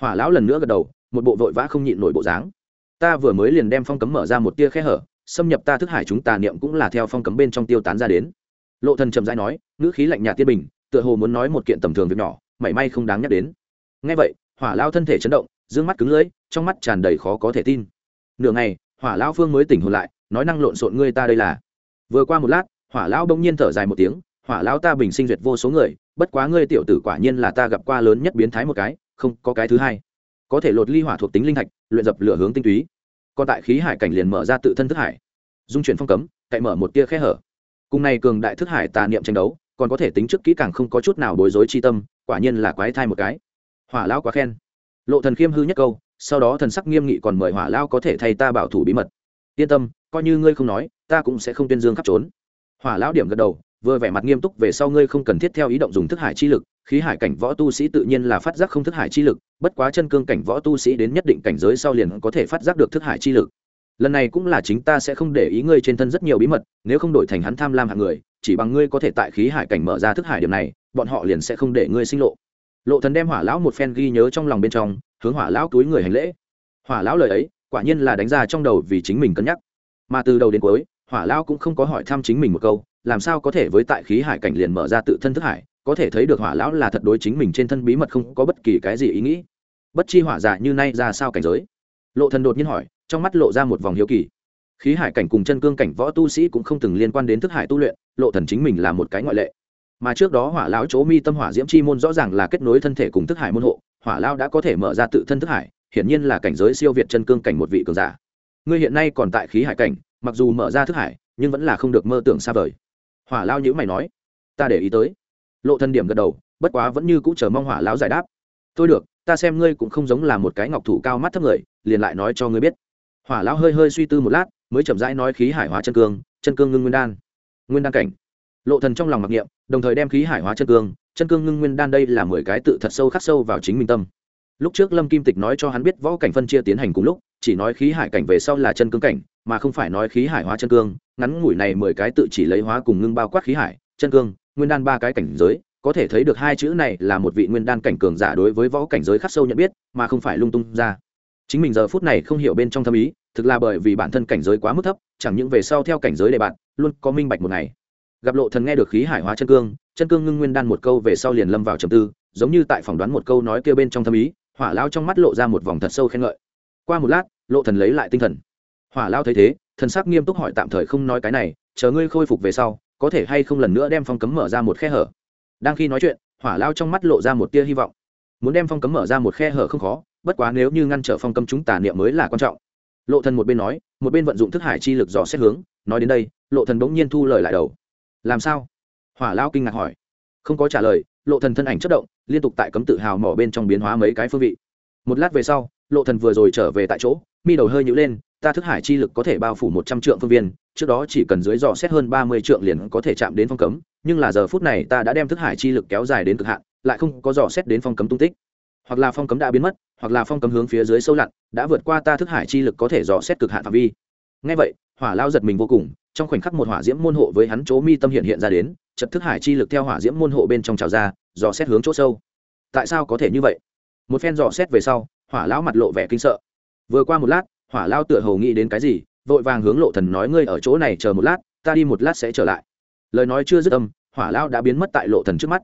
Hỏa lão lần nữa gật đầu, một bộ vội vã không nhịn nổi bộ dáng. Ta vừa mới liền đem phong cấm mở ra một tia khe hở, xâm nhập ta thức hải chúng tà niệm cũng là theo phong cấm bên trong tiêu tán ra đến. Lộ thần chậm rãi nói, ngữ khí lạnh nhạt tiên bình, tựa hồ muốn nói một kiện tầm thường việc nhỏ, mảy may không đáng nhắc đến. Nghe vậy, hỏa lao thân thể chấn động, dương mắt cứng lưỡi trong mắt tràn đầy khó có thể tin. Nửa ngày, hỏa lao phương mới tỉnh hồn lại, nói năng lộn xộn ngươi ta đây là. Vừa qua một lát, hỏa lao bỗng nhiên thở dài một tiếng, hỏa lao ta bình sinh duyệt vô số người, bất quá ngươi tiểu tử quả nhiên là ta gặp qua lớn nhất biến thái một cái, không có cái thứ hai. Có thể lột ly hỏa thuộc tính linh thạch, luyện dập lửa hướng tinh túy. Còn tại khí hải cảnh liền mở ra tự thân thức hải. Dung chuyển phong cấm, cậy mở một tia khe hở. Cùng này cường đại thức hải tà niệm tranh đấu, còn có thể tính trước kỹ càng không có chút nào bối rối chi tâm, quả nhiên là quái thai một cái. Hỏa lão quá khen. Lộ thần khiêm hư nhất câu sau đó thần sắc nghiêm nghị còn mời hỏa lão có thể thay ta bảo thủ bí mật. Yên tâm, coi như ngươi không nói, ta cũng sẽ không tuyên dương khắp trốn. Hỏa lão điểm gật đầu, vừa vẻ mặt nghiêm túc về sau ngươi không cần thiết theo ý động dùng thức hải chi lực, khí hải cảnh võ tu sĩ tự nhiên là phát giác không thức hải chi lực, bất quá chân cương cảnh võ tu sĩ đến nhất định cảnh giới sau liền có thể phát giác được thức hải chi lực. Lần này cũng là chính ta sẽ không để ý ngươi trên thân rất nhiều bí mật, nếu không đổi thành hắn tham lam hạng người, chỉ bằng ngươi có thể tại khí hải cảnh mở ra thức hải điểm này, bọn họ liền sẽ không để ngươi sinh lộ. Lộ thần đem hỏa lão một phen ghi nhớ trong lòng bên trong hướng hỏa lão túi người hành lễ. Hỏa lão lời ấy, quả nhiên là đánh ra trong đầu vì chính mình cân nhắc. Mà từ đầu đến cuối, hỏa lão cũng không có hỏi thăm chính mình một câu, làm sao có thể với tại khí hải cảnh liền mở ra tự thân thức hải, có thể thấy được hỏa lão là thật đối chính mình trên thân bí mật không có bất kỳ cái gì ý nghĩ. Bất chi hỏa dạ như nay ra sao cảnh giới? Lộ thần đột nhiên hỏi, trong mắt lộ ra một vòng hiếu kỳ. Khí hải cảnh cùng chân cương cảnh võ tu sĩ cũng không từng liên quan đến thức hải tu luyện, lộ thần chính mình là một cái ngoại lệ. Mà trước đó hỏa lão chỗ mi tâm hỏa diễm chi môn rõ ràng là kết nối thân thể cùng thức hải môn hộ hỏa lão đã có thể mở ra tự thân thức hải, hiển nhiên là cảnh giới siêu việt chân cương cảnh một vị cường giả. Ngươi hiện nay còn tại khí hải cảnh, mặc dù mở ra thức hải, nhưng vẫn là không được mơ tưởng xa vời. Hỏa lao nhữ mày nói, ta để ý tới. Lộ thân điểm gật đầu, bất quá vẫn như cũ chờ mong hỏa lão giải đáp. Thôi được, ta xem ngươi cũng không giống là một cái ngọc thủ cao mắt thấp người, liền lại nói cho ngươi biết. Hỏa lão hơi hơi suy tư một lát, mới chậm rãi nói khí hải hóa chân cương chân cương ngưng nguyên đan. Nguyên đan cảnh lộ thần trong lòng mặc niệm, đồng thời đem khí hải hóa chân cương chân cương ngưng nguyên đan đây là mười cái tự thật sâu khắc sâu vào chính mình tâm. Lúc trước lâm kim tịch nói cho hắn biết võ cảnh phân chia tiến hành cùng lúc, chỉ nói khí hải cảnh về sau là chân cương cảnh, mà không phải nói khí hải hóa chân cương, ngắn ngủi này mười cái tự chỉ lấy hóa cùng ngưng bao quát khí hải, chân cương, nguyên đan ba cái cảnh giới, có thể thấy được hai chữ này là một vị nguyên đan cảnh cường giả đối với võ cảnh giới khắc sâu nhận biết, mà không phải lung tung ra. Chính mình giờ phút này không hiểu bên trong thâm ý, thực là bởi vì bản thân cảnh giới quá mức thấp, chẳng những về sau theo cảnh giới đề bạn, luôn có minh bạch một ngày gặp lộ thần nghe được khí hải hóa chân cương chân cương ngưng nguyên đan một câu về sau liền lâm vào trầm tư, giống như tại phỏng đoán một câu nói kia bên trong thâm ý, hỏa lao trong mắt lộ ra một vòng thật sâu khen ngợi. Qua một lát, lộ thần lấy lại tinh thần. Hỏa lao thấy thế, thần sắc nghiêm túc hỏi tạm thời không nói cái này, chờ ngươi khôi phục về sau, có thể hay không lần nữa đem phong cấm mở ra một khe hở? Đang khi nói chuyện, hỏa lao trong mắt lộ ra một tia hy vọng. Muốn đem phong cấm mở ra một khe hở không khó, bất quá nếu như ngăn trở phong cấm chúng tà niệm mới là quan trọng. Lộ thần một bên nói, một bên vận dụng thức hải chi lực dò xét hướng, nói đến đây, lộ thần bỗng nhiên thu lời lại đầu làm sao? Hỏa lao kinh ngạc hỏi. Không có trả lời, lộ thần thân ảnh chất động, liên tục tại cấm tự hào mỏ bên trong biến hóa mấy cái phương vị. Một lát về sau, lộ thần vừa rồi trở về tại chỗ, mi đầu hơi nhũ lên, ta thức hải chi lực có thể bao phủ một trăm trượng phương viên, trước đó chỉ cần dưới dò xét hơn ba mươi trượng liền có thể chạm đến phong cấm, nhưng là giờ phút này ta đã đem thức hải chi lực kéo dài đến cực hạn, lại không có dò xét đến phong cấm tung tích. Hoặc là phong cấm đã biến mất, hoặc là phong cấm hướng phía dưới sâu lặn, đã vượt qua ta thức hải chi lực có thể dò xét cực hạn phạm vi ngay vậy, hỏa lao giật mình vô cùng, trong khoảnh khắc một hỏa diễm môn hộ với hắn chỗ mi tâm hiện hiện ra đến chật thức hải chi lực theo hỏa diễm môn hộ bên trong trào ra, dò xét hướng chỗ sâu. Tại sao có thể như vậy? Một phen dò xét về sau, hỏa lão mặt lộ vẻ kinh sợ. Vừa qua một lát, hỏa lao tựa hồ nghĩ đến cái gì, vội vàng hướng lộ thần nói, ngươi ở chỗ này chờ một lát, ta đi một lát sẽ trở lại. Lời nói chưa dứt âm, hỏa lao đã biến mất tại lộ thần trước mắt.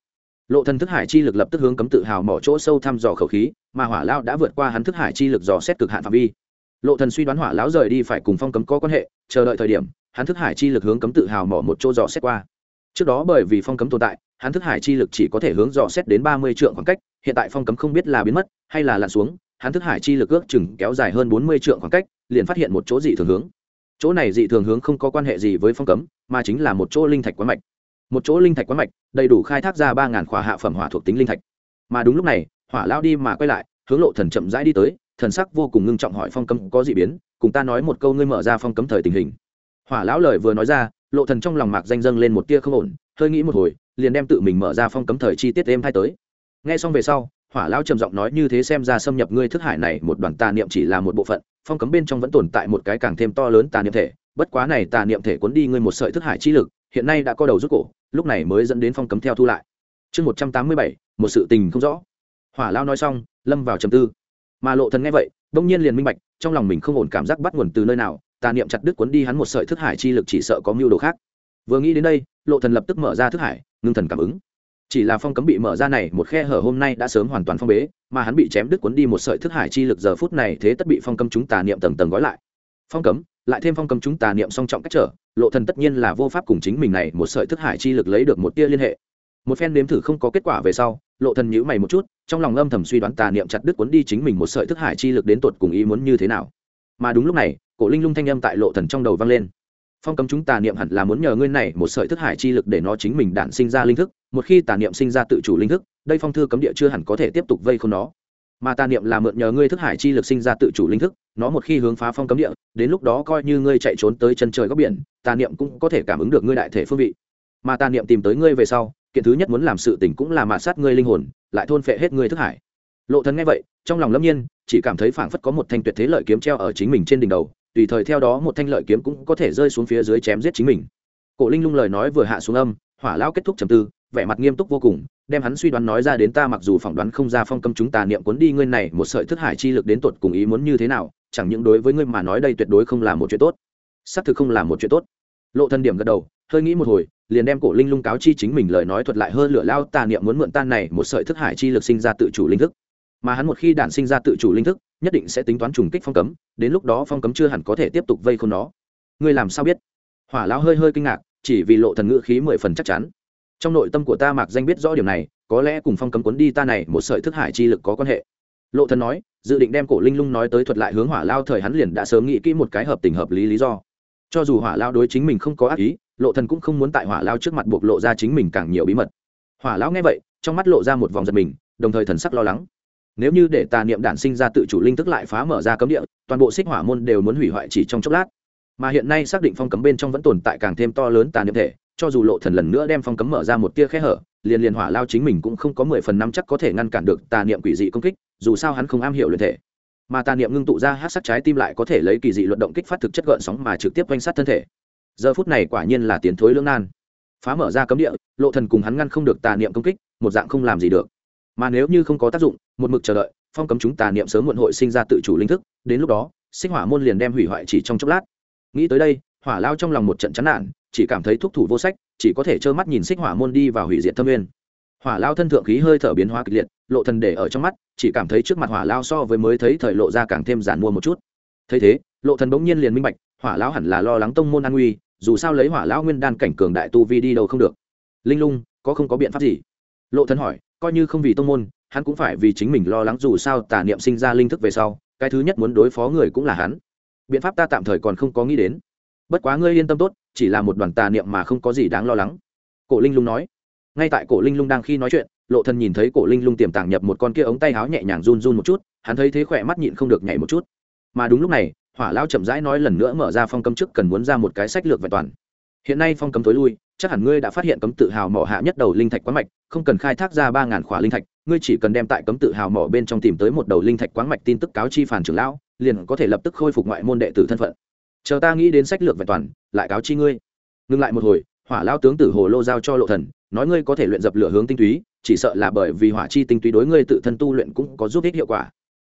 Lộ thần thức hải chi lực lập tức hướng cấm tự hào mỏ chỗ sâu thăm dò khẩu khí, mà hỏa lao đã vượt qua hắn thức hải chi lực dò xét cực hạn phạm vi lộ thần suy đoán hỏa lão rời đi phải cùng phong cấm có quan hệ, chờ đợi thời điểm, hắn thức hải chi lực hướng cấm tự hào mỏ một chỗ dò xét qua. Trước đó bởi vì phong cấm tồn tại, hắn thức hải chi lực chỉ có thể hướng dò xét đến ba mươi trượng khoảng cách, hiện tại phong cấm không biết là biến mất, hay là lặn xuống, hắn thức hải chi lực ước chừng kéo dài hơn bốn mươi trượng khoảng cách, liền phát hiện một chỗ dị thường hướng. Chỗ này dị thường hướng không có quan hệ gì với phong cấm, mà chính là một chỗ linh thạch quán mạch. Một chỗ linh thạch quán mạch, đầy đủ khai thác ra ba ngàn khỏa hạ phẩm hỏa thuộc tính linh thạch. Mà đúng lúc này, hỏa lao đi mà quay lại, hướng lộ thần chậm rãi đi tới thần sắc vô cùng ngưng trọng hỏi phong cấm có dị biến, cùng ta nói một câu ngươi mở ra phong cấm thời tình hình. Hỏa lão lời vừa nói ra, lộ thần trong lòng mạc danh dâng lên một tia không ổn, hơi nghĩ một hồi, liền đem tự mình mở ra phong cấm thời chi tiết êm thay tới. Nghe xong về sau, hỏa lão trầm giọng nói như thế xem ra xâm nhập ngươi thức hải này một đoàn tà niệm chỉ là một bộ phận, phong cấm bên trong vẫn tồn tại một cái càng thêm to lớn tà niệm thể, bất quá này tà niệm thể cuốn đi ngươi một sợi thức hải chi lực, hiện nay đã có đầu rút cổ, lúc này mới dẫn đến phong cấm theo thu lại. Chương một trăm tám mươi bảy, một sự tình không rõ. Hỏa lão nói xong, lâm vào trầm tư mà lộ thần nghe vậy, đông nhiên liền minh bạch, trong lòng mình không ổn cảm giác bắt nguồn từ nơi nào, tà niệm chặt đứt cuốn đi hắn một sợi thức hải chi lực chỉ sợ có mưu đồ khác. Vừa nghĩ đến đây, lộ thần lập tức mở ra thức hải, ngưng thần cảm ứng. Chỉ là phong cấm bị mở ra này, một khe hở hôm nay đã sớm hoàn toàn phong bế, mà hắn bị chém đứt cuốn đi một sợi thức hải chi lực giờ phút này thế tất bị phong cấm chúng tà niệm tầng tầng gói lại. Phong cấm, lại thêm phong cấm chúng tà niệm song trọng cách trở, lộ thần tất nhiên là vô pháp cùng chính mình này một sợi thức hải chi lực lấy được một tia liên hệ một phen nếm thử không có kết quả về sau, lộ thần nhíu mày một chút, trong lòng âm thầm suy đoán tà niệm chặt đứt cuốn đi chính mình một sợi thức hải chi lực đến tột cùng ý muốn như thế nào. Mà đúng lúc này, cổ linh lung thanh âm tại lộ thần trong đầu vang lên. Phong cấm chúng tà niệm hẳn là muốn nhờ ngươi này một sợi thức hải chi lực để nó chính mình đản sinh ra linh thức, một khi tà niệm sinh ra tự chủ linh thức, đây phong thư cấm địa chưa hẳn có thể tiếp tục vây không nó. Mà tà niệm là mượn nhờ ngươi thức hải chi lực sinh ra tự chủ linh thức, nó một khi hướng phá phong cấm địa, đến lúc đó coi như ngươi chạy trốn tới chân trời góc biển, tà niệm cũng có thể cảm ứng được ngươi đại thể phương vị. Mà tà niệm tìm tới ngươi về sau kiện thứ nhất muốn làm sự tình cũng là mạ sát ngươi linh hồn, lại thôn phệ hết ngươi thức hải. Lộ thần nghe vậy, trong lòng lâm nhiên, chỉ cảm thấy phảng phất có một thanh tuyệt thế lợi kiếm treo ở chính mình trên đỉnh đầu, tùy thời theo đó một thanh lợi kiếm cũng có thể rơi xuống phía dưới chém giết chính mình. Cổ linh lung lời nói vừa hạ xuống âm, hỏa lão kết thúc trầm tư, vẻ mặt nghiêm túc vô cùng, đem hắn suy đoán nói ra đến ta mặc dù phỏng đoán không ra phong cấm chúng tà niệm cuốn đi ngươi này một sợi thức hải chi lực đến tột cùng ý muốn như thế nào, chẳng những đối với ngươi mà nói đây tuyệt đối không là một chuyện tốt. Xác thực không là một chuyện tốt. Lộ thân điểm gật đầu hơi nghĩ một hồi, liền đem cổ linh lung cáo chi chính mình lời nói thuật lại hơn lửa lao tà niệm muốn mượn tan này một sợi thức hải chi lực sinh ra tự chủ linh thức. Mà hắn một khi đản sinh ra tự chủ linh thức, nhất định sẽ tính toán trùng kích phong cấm, đến lúc đó phong cấm chưa hẳn có thể tiếp tục vây khôn nó. Ngươi làm sao biết? Hỏa lão hơi hơi kinh ngạc, chỉ vì lộ thần ngữ khí mười phần chắc chắn. Trong nội tâm của ta mạc danh biết rõ điểm này, có lẽ cùng phong cấm cuốn đi ta này một sợi thức hải chi lực có quan hệ. Lộ thần nói, dự định đem cổ linh lung nói tới thuật lại hướng hỏa lao thời hắn liền đã sớm nghĩ kỹ một cái hợp tình hợp lý lý do. Cho dù hỏa lao đối chính mình không có ác ý lộ thần cũng không muốn tại hỏa lao trước mặt bộc lộ ra chính mình càng nhiều bí mật. Hỏa lão nghe vậy, trong mắt lộ ra một vòng giật mình, đồng thời thần sắc lo lắng. Nếu như để tà niệm đản sinh ra tự chủ linh thức lại phá mở ra cấm địa, toàn bộ xích hỏa môn đều muốn hủy hoại chỉ trong chốc lát. Mà hiện nay xác định phong cấm bên trong vẫn tồn tại càng thêm to lớn tà niệm thể, cho dù lộ thần lần nữa đem phong cấm mở ra một tia khe hở, liền liền hỏa lao chính mình cũng không có mười phần năm chắc có thể ngăn cản được tà niệm quỷ dị công kích, dù sao hắn không am hiểu luyện thể. Mà tà niệm ngưng tụ ra hát sắc trái tim lại có thể lấy kỳ dị luận động kích phát thực chất gợn sóng mà trực tiếp quanh sát thân thể giờ phút này quả nhiên là tiến thối lưỡng nan. Phá mở ra cấm địa, lộ thần cùng hắn ngăn không được tà niệm công kích, một dạng không làm gì được. Mà nếu như không có tác dụng, một mực chờ đợi, phong cấm chúng tà niệm sớm muộn hội sinh ra tự chủ linh thức, đến lúc đó sinh hỏa môn liền đem hủy hoại chỉ trong chốc lát. Nghĩ tới đây, hỏa lao trong lòng một trận chán nản, chỉ cảm thấy thúc thủ vô sách, chỉ có thể trơ mắt nhìn xích hỏa môn đi vào hủy diệt thâm nguyên. Hỏa lao thân thượng khí hơi thở biến hóa kịch liệt, lộ thần để ở trong mắt, chỉ cảm thấy trước mặt hỏa lao so với mới thấy thời lộ ra càng thêm giản mua một chút. Thấy thế, lộ thần bỗng nhiên liền minh bạch, hỏa lao hẳn là lo lắng tông môn an nguy dù sao lấy hỏa lao nguyên đan cảnh cường đại tu vi đi đâu không được. Linh lung, có không có biện pháp gì? Lộ thần hỏi, coi như không vì tông môn, hắn cũng phải vì chính mình lo lắng dù sao tà niệm sinh ra linh thức về sau, cái thứ nhất muốn đối phó người cũng là hắn. Biện pháp ta tạm thời còn không có nghĩ đến. Bất quá ngươi yên tâm tốt, chỉ là một đoàn tà niệm mà không có gì đáng lo lắng. Cổ linh lung nói. Ngay tại cổ linh lung đang khi nói chuyện, lộ thần nhìn thấy cổ linh lung tiềm tàng nhập một con kia ống tay áo nhẹ nhàng run run một chút, hắn thấy thế khỏe mắt nhịn không được nhảy một chút. Mà đúng lúc này hỏa lão chậm rãi nói lần nữa mở ra phong cấm trước cần muốn ra một cái sách lược vẹn toàn. Hiện nay phong cấm tối lui, chắc hẳn ngươi đã phát hiện cấm tự hào mỏ hạ nhất đầu linh thạch quán mạch, không cần khai thác ra ba ngàn khỏa linh thạch, ngươi chỉ cần đem tại cấm tự hào mỏ bên trong tìm tới một đầu linh thạch quán mạch tin tức cáo chi phản trưởng lão, liền có thể lập tức khôi phục ngoại môn đệ tử thân phận. Chờ ta nghĩ đến sách lược vẹn toàn, lại cáo chi ngươi. Ngừng lại một hồi, hỏa lao tướng tử hồ lô giao cho lộ thần, nói ngươi có thể luyện dập lửa hướng tinh túy, chỉ sợ là bởi vì hỏa chi tinh túy đối ngươi tự thân tu luyện cũng có giúp ích hiệu quả.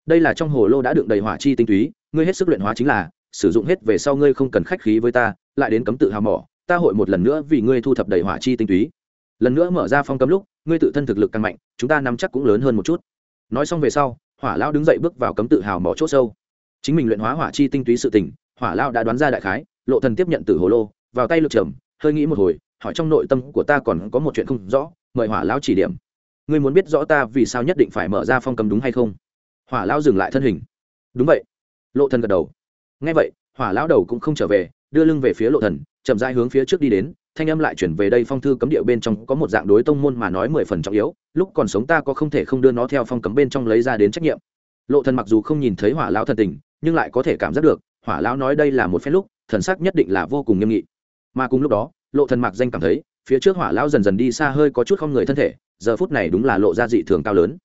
Đây là trong hồ lô đã đựng đầy hỏa chi tinh túy ngươi hết sức luyện hóa chính là, sử dụng hết về sau ngươi không cần khách khí với ta, lại đến cấm tự hào mỏ, ta hội một lần nữa vì ngươi thu thập đầy hỏa chi tinh túy. Lần nữa mở ra phong cấm lúc, ngươi tự thân thực lực càng mạnh, chúng ta nắm chắc cũng lớn hơn một chút. Nói xong về sau, hỏa lao đứng dậy bước vào cấm tự hào mỏ c h ố sâu. Chính mình luyện hóa hỏa chi tinh túy sự tình, hỏa lao đã đoán ra đại khái, lộ thần tiếp nhận từ hồ lô, vào tay lực trầm, hơi nghĩ một hồi, hỏi trong nội tâm của ta còn có một chuyện không rõ, mời hỏa lao chỉ điểm. Ngươi muốn biết rõ ta vì sao nhất định phải mở ra phong cấm đúng hay không? Hỏa lao dừng lại thân hình. Đúng vậy lộ thần gật đầu. Nghe vậy, hỏa lão đầu cũng không trở về, đưa lưng về phía lộ thần, chậm rãi hướng phía trước đi đến, thanh âm lại chuyển về đây phong thư cấm địa bên trong, có một dạng đối tông môn mà nói mười phần trọng yếu, lúc còn sống ta có không thể không đưa nó theo phong cấm bên trong lấy ra đến trách nhiệm. Lộ thần mặc dù không nhìn thấy hỏa lão thần tình, nhưng lại có thể cảm giác được, hỏa lão nói đây là một phép lúc, thần sắc nhất định là vô cùng nghiêm nghị. Mà cùng lúc đó, lộ thần mặc danh cảm thấy, phía trước hỏa lão dần dần đi xa hơi có chút không người thân thể, giờ phút này đúng là lộ ra dị thường cao lớn.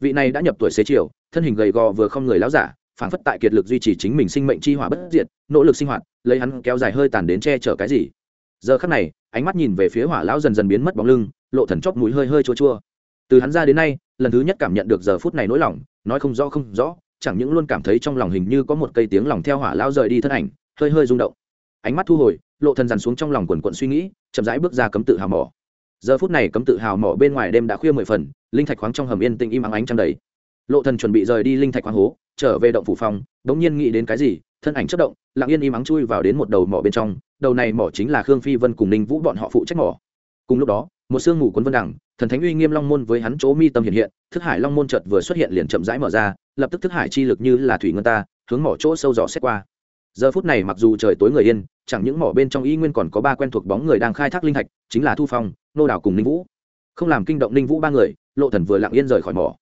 Vị này đã nhập tuổi xế chiều, thân hình gầy gò vừa không người lão giả phản phất tại kiệt lực duy trì chính mình sinh mệnh chi hỏa bất diệt, nỗ lực sinh hoạt, lấy hắn kéo dài hơi tàn đến che chở cái gì. Giờ khắc này, ánh mắt nhìn về phía hỏa lão dần dần biến mất bóng lưng, lộ thần chóp mũi hơi hơi chua chua. Từ hắn ra đến nay, lần thứ nhất cảm nhận được giờ phút này nỗi lòng, nói không rõ không rõ, chẳng những luôn cảm thấy trong lòng hình như có một cây tiếng lòng theo hỏa lão rời đi thân ảnh, hơi hơi rung động. Ánh mắt thu hồi, lộ thần dằn xuống trong lòng quần quận suy nghĩ, chậm rãi bước ra cấm tự hào mỏ. Giờ phút này cấm tự hào mỏ bên ngoài đêm đã khuya mười phần, linh thạch khoáng trong hầm yên tĩnh im ắng ánh trăng đầy. Lộ thần chuẩn bị rời đi linh thạch khoáng hố trở về động phủ phòng, đống nhiên nghĩ đến cái gì, thân ảnh chất động, lặng yên im ắng chui vào đến một đầu mỏ bên trong, đầu này mỏ chính là khương phi vân cùng ninh vũ bọn họ phụ trách mỏ. Cùng lúc đó, một sương mù cuốn vân đẳng thần thánh uy nghiêm long môn với hắn chỗ mi tâm hiện hiện, thức hải long môn chợt vừa xuất hiện liền chậm rãi mở ra, lập tức thức hải chi lực như là thủy ngân ta, hướng mỏ chỗ sâu dò xét qua. Giờ phút này mặc dù trời tối người yên, chẳng những mỏ bên trong y nguyên còn có ba quen thuộc bóng người đang khai thác linh thạch, chính là thu phong, nô đảo cùng ninh vũ. Không làm kinh động ninh vũ ba người, lộ thần vừa lặng yên rời khỏi mỏ.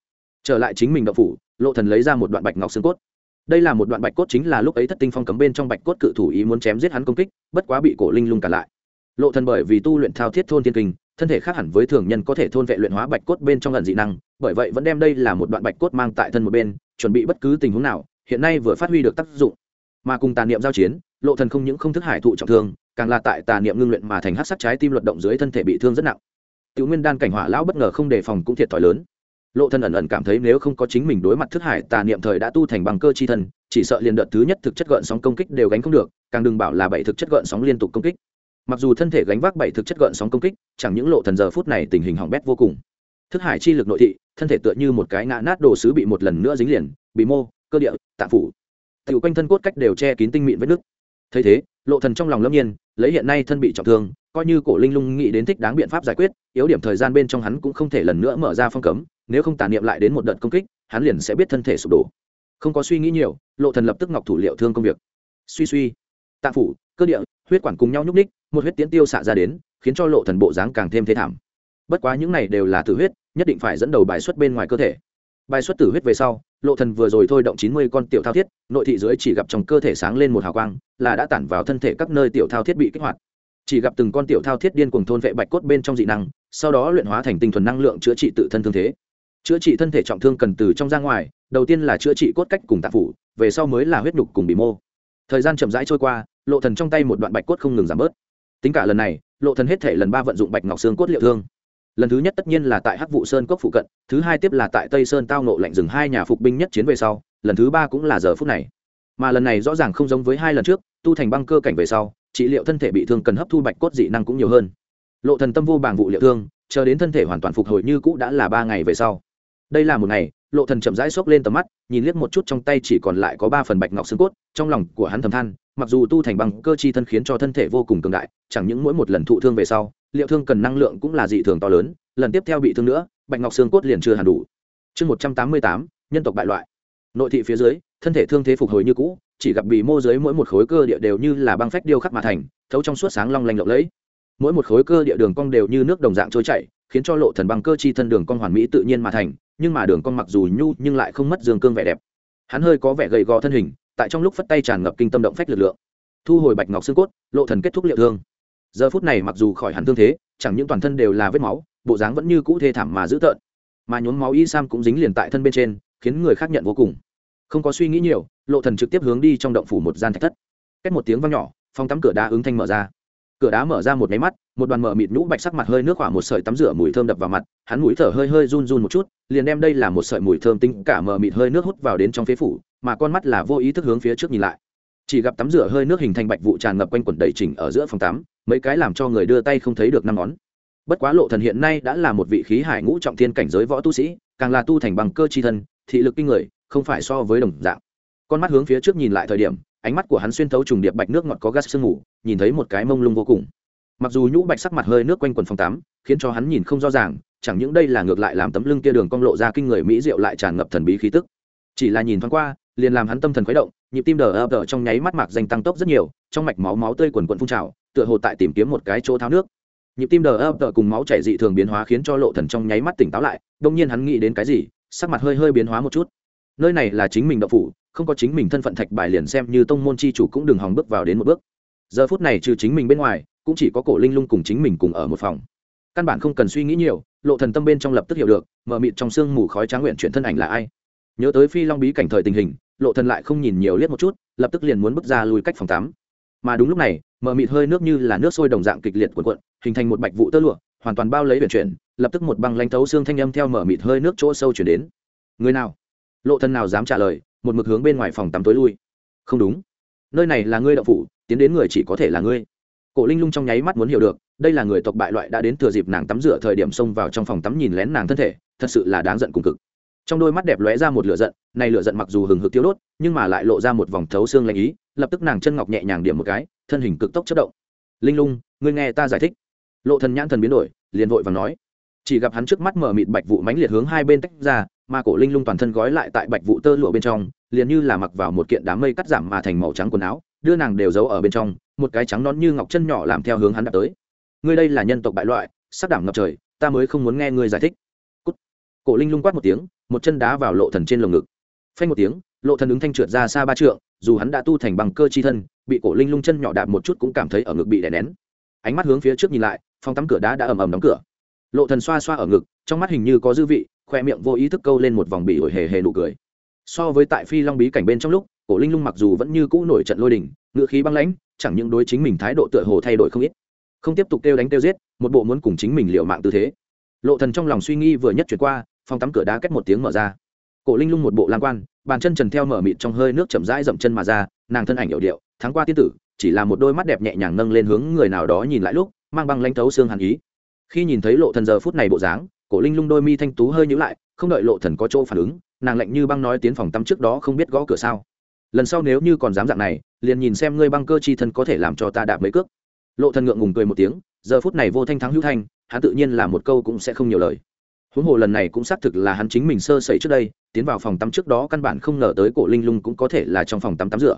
Trở lại chính mình động phủ lộ thần lấy ra một đoạn bạch ngọc xương cốt. Đây là một đoạn bạch cốt chính là lúc ấy thất tinh phong cấm bên trong bạch cốt cự thủ ý muốn chém giết hắn công kích, bất quá bị cổ linh lung cản lại. Lộ thần bởi vì tu luyện thao thiết thôn thiên kinh, thân thể khác hẳn với thường nhân có thể thôn vệ luyện hóa bạch cốt bên trong lần dị năng, bởi vậy vẫn đem đây là một đoạn bạch cốt mang tại thân một bên, chuẩn bị bất cứ tình huống nào, hiện nay vừa phát huy được tác dụng. Mà cùng tà niệm giao chiến, lộ thần không những không thức hải thụ trọng thương, càng là tại tà niệm ngưng luyện mà thành hắc sắc trái tim luật động dưới thân thể bị thương rất nặng. Tiểu nguyên đan cảnh hỏa lão bất ngờ không đề phòng cũng thiệt thòi lớn lộ thần ẩn ẩn cảm thấy nếu không có chính mình đối mặt thức hải tà niệm thời đã tu thành bằng cơ chi thân, chỉ sợ liền đợt thứ nhất thực chất gợn sóng công kích đều gánh không được, càng đừng bảo là bảy thực chất gợn sóng liên tục công kích. Mặc dù thân thể gánh vác bảy thực chất gợn sóng công kích, chẳng những lộ thần giờ phút này tình hình hỏng bét vô cùng. Thức hải chi lực nội thị, thân thể tựa như một cái ngã nát đồ sứ bị một lần nữa dính liền, bị mô, cơ địa tạ phủ. Tiểu quanh thân cốt cách đều che kín tinh mịn vết nước thấy thế, lộ thần trong lòng lâm nhiên, lấy hiện nay thân bị trọng thương, coi như cổ linh lung nghĩ đến thích đáng biện pháp giải quyết, yếu điểm thời gian bên trong hắn cũng không thể lần nữa mở ra phong cấm nếu không tàn niệm lại đến một đợt công kích, hắn liền sẽ biết thân thể sụp đổ. Không có suy nghĩ nhiều, lộ thần lập tức ngọc thủ liệu thương công việc. Suy suy. Tạ phủ, cơ địa, huyết quản cùng nhau nhúc ních một huyết tiến tiêu xạ ra đến, khiến cho lộ thần bộ dáng càng thêm thế thảm. Bất quá những này đều là tử huyết, nhất định phải dẫn đầu bài xuất bên ngoài cơ thể. Bài xuất tử huyết về sau, lộ thần vừa rồi thôi động chín mươi con tiểu thao thiết, nội thị dưới chỉ gặp trong cơ thể sáng lên một hào quang, là đã tản vào thân thể các nơi tiểu thao thiết bị kích hoạt. Chỉ gặp từng con tiểu thao thiết điên cuồng thôn vệ bạch cốt bên trong dị năng, sau đó luyện hóa thành tinh thuần năng lượng chữa trị tự thân thương thế chữa trị thân thể trọng thương cần từ trong ra ngoài, đầu tiên là chữa trị cốt cách cùng tạp phủ, về sau mới là huyết nhục cùng bị mô. Thời gian chậm rãi trôi qua, lộ thần trong tay một đoạn bạch cốt không ngừng giảm bớt. Tính cả lần này, lộ thần hết thể lần ba vận dụng bạch ngọc xương cốt liệu thương. Lần thứ nhất tất nhiên là tại hắc vụ sơn cốc phụ cận, thứ hai tiếp là tại tây sơn tao nộ lạnh rừng hai nhà phục binh nhất chiến về sau, lần thứ ba cũng là giờ phút này. Mà lần này rõ ràng không giống với hai lần trước, tu thành băng cơ cảnh về sau, trị liệu thân thể bị thương cần hấp thu bạch cốt dị năng cũng nhiều hơn. Lộ thần tâm vô bảng vụ liệu thương, chờ đến thân thể hoàn toàn phục hồi như cũ đã là ba ngày về sau đây là một ngày, lộ thần chậm rãi xốc lên tầm mắt, nhìn liếc một chút trong tay chỉ còn lại có ba phần bạch ngọc xương cốt, trong lòng của hắn thầm than, mặc dù tu thành bằng cơ chi thân khiến cho thân thể vô cùng cường đại, chẳng những mỗi một lần thụ thương về sau, liệu thương cần năng lượng cũng là dị thường to lớn, lần tiếp theo bị thương nữa, bạch ngọc xương cốt liền chưa hẳn đủ. Chương một trăm tám mươi tám, nhân tộc bại loại. Nội thị phía dưới, thân thể thương thế phục hồi như cũ, chỉ gặp bị mô dưới mỗi một khối cơ địa đều như là băng phách điêu khắc mà thành, thấu trong suốt sáng long lanh lộng lẫy. Mỗi một khối cơ địa đường cong đều như nước đồng dạng trôi chảy, khiến cho lộ thần băng cơ chi thân đường cong hoàn mỹ tự nhiên mà thành nhưng mà đường cong mặc dù nhu nhưng lại không mất dương cương vẻ đẹp. Hắn hơi có vẻ gầy gò thân hình, tại trong lúc phất tay tràn ngập kinh tâm động phách lực lượng. Thu hồi bạch ngọc xương cốt, lộ thần kết thúc liệu thương. Giờ phút này mặc dù khỏi hẳn thương thế, chẳng những toàn thân đều là vết máu, bộ dáng vẫn như cũ thê thảm mà dữ tợn. Mà nhốn máu y sam cũng dính liền tại thân bên trên, khiến người khác nhận vô cùng. Không có suy nghĩ nhiều, lộ thần trực tiếp hướng đi trong động phủ một gian thạch thất. Cách một tiếng vang nhỏ phong tắm cửa đá ứng thanh mở ra cửa đá mở ra một máy mắt, một đoàn mở mịt nhũ bạch sắc mặt hơi nước hỏa một sợi tắm rửa mùi thơm đập vào mặt, hắn mũi thở hơi hơi run run một chút, liền đem đây là một sợi mùi thơm tinh cả mở mịt hơi nước hút vào đến trong phế phủ, mà con mắt là vô ý thức hướng phía trước nhìn lại. Chỉ gặp tắm rửa hơi nước hình thành bạch vụ tràn ngập quanh quần đầy chỉnh ở giữa phòng tắm, mấy cái làm cho người đưa tay không thấy được năm ngón. Bất quá lộ thần hiện nay đã là một vị khí hải ngũ trọng thiên cảnh giới võ tu sĩ, càng là tu thành bằng cơ chi thân, thị lực kinh người, không phải so với đồng dạng. Con mắt hướng phía trước nhìn lại thời điểm ánh mắt của hắn xuyên thấu trùng điệp bạch nước ngọt có gas sương mù, nhìn thấy một cái mông lung vô cùng. Mặc dù nhũ bạch sắc mặt hơi nước quanh quần phòng tắm, khiến cho hắn nhìn không rõ ràng, chẳng những đây là ngược lại làm tấm lưng kia đường cong lộ ra kinh người mỹ diệu lại tràn ngập thần bí khí tức. Chỉ là nhìn thoáng qua, liền làm hắn tâm thần khuấy động, nhịp tim đờ ập đờ trong nháy mắt mạc danh tăng tốc rất nhiều, trong mạch máu máu tươi quần quần phun trào, tựa hồ tại tìm kiếm một cái chỗ tháo nước. Nhịp tim đờ ập đờ cùng máu chảy dị thường biến hóa khiến cho lộ thần trong nháy mắt tỉnh táo lại, đông nhiên hắn nghĩ đến cái gì, sắc mặt hơi hơi biến hóa một chút. Nơi này là chính mình đậu phủ không có chính mình thân phận thạch bài liền xem như tông môn chi chủ cũng đừng hòng bước vào đến một bước. Giờ phút này trừ chính mình bên ngoài, cũng chỉ có cổ linh lung cùng chính mình cùng ở một phòng. Căn bản không cần suy nghĩ nhiều, lộ thần tâm bên trong lập tức hiểu được mở mịt trong sương mù khói tráng nguyện chuyển thân ảnh là ai. Nhớ tới phi long bí cảnh thời tình hình, lộ thần lại không nhìn nhiều liếc một chút, lập tức liền muốn bước ra lùi cách phòng tắm. Mà đúng lúc này mở mịt hơi nước như là nước sôi đồng dạng kịch liệt cuộn cuộn, hình thành một bạch vụ tơ lụa, hoàn toàn bao lấy biển chuyển, lập tức một băng lanh thấu xương thanh âm theo mở mịt hơi nước chỗ sâu chuyển đến. Người nào? Lộ thần nào dám trả lời một mực hướng bên ngoài phòng tắm tối lui. Không đúng. Nơi này là ngươi đậu phủ, tiến đến người chỉ có thể là ngươi. Cổ linh lung trong nháy mắt muốn hiểu được, đây là người tộc bại loại đã đến thừa dịp nàng tắm rửa thời điểm xông vào trong phòng tắm nhìn lén nàng thân thể, thật sự là đáng giận cùng cực. Trong đôi mắt đẹp lóe ra một lửa giận, này lửa giận mặc dù hừng hực tiêu đốt, nhưng mà lại lộ ra một vòng thấu xương lạnh ý, lập tức nàng chân ngọc nhẹ nhàng điểm một cái, thân hình cực tốc chất động. Linh lung, ngươi nghe ta giải thích. Lộ thần nhãn thần biến đổi, liền vội và nói. Chỉ gặp hắn trước mắt mở mịt bạch vụ mãnh liệt hướng hai bên tách ra, mà cổ linh lung toàn thân gói lại tại bạch vụ tơ lụa bên trong liền như là mặc vào một kiện đám mây cắt giảm mà thành màu trắng quần áo, đưa nàng đều giấu ở bên trong, một cái trắng nón như ngọc chân nhỏ làm theo hướng hắn đã tới. Ngươi đây là nhân tộc bại loại sắc đảm ngập trời, ta mới không muốn nghe ngươi giải thích. Cút. cổ linh lung quát một tiếng, một chân đá vào lộ thần trên lồng ngực. Phanh một tiếng, lộ thần ứng thanh trượt ra xa ba trượng, dù hắn đã tu thành bằng cơ chi thân, bị cổ linh lung chân nhỏ đạp một chút cũng cảm thấy ở ngực bị đè nén. Ánh mắt hướng phía trước nhìn lại, phòng tắm cửa đá đã ầm ầm đóng cửa. Lộ thần xoa xoa ở ngực, trong mắt hình như có dư vị, khoe miệng vô ý thức câu lên một vòng bị ổi hề hề nụ cười so với tại phi long bí cảnh bên trong lúc, cổ linh lung mặc dù vẫn như cũ nổi trận lôi đình ngựa khí băng lãnh, chẳng những đối chính mình thái độ tựa hồ thay đổi không ít, không tiếp tục kêu đánh kêu giết, một bộ muốn cùng chính mình liệu mạng tư thế. Lộ thần trong lòng suy nghi vừa nhất chuyển qua, phòng tắm cửa đá kết một tiếng mở ra. Cổ linh lung một bộ lang quan, bàn chân trần theo mở mịt trong hơi nước chậm rãi dậm chân mà ra, nàng thân ảnh hiệu điệu, thắng qua tiên tử, chỉ là một đôi mắt đẹp nhẹ nhàng nâng lên hướng người nào đó nhìn lại lúc, mang băng lãnh thấu xương hàn ý. Khi nhìn thấy lộ thần giờ phút này bộ dáng, cổ linh lung đôi mi thanh tú hơi nhíu lại, không đợi lộ thần có chỗ phản ứng nàng lạnh như băng nói tiến phòng tắm trước đó không biết gõ cửa sao. Lần sau nếu như còn dám dạng này, liền nhìn xem ngươi băng cơ chi thân có thể làm cho ta đạp mấy cước. Lộ thần ngượng ngùng cười một tiếng, giờ phút này vô thanh thắng hữu thanh, hắn tự nhiên là một câu cũng sẽ không nhiều lời. Huống hồ lần này cũng xác thực là hắn chính mình sơ sẩy trước đây, tiến vào phòng tắm trước đó căn bản không ngờ tới cổ linh lung cũng có thể là trong phòng tắm tắm rửa.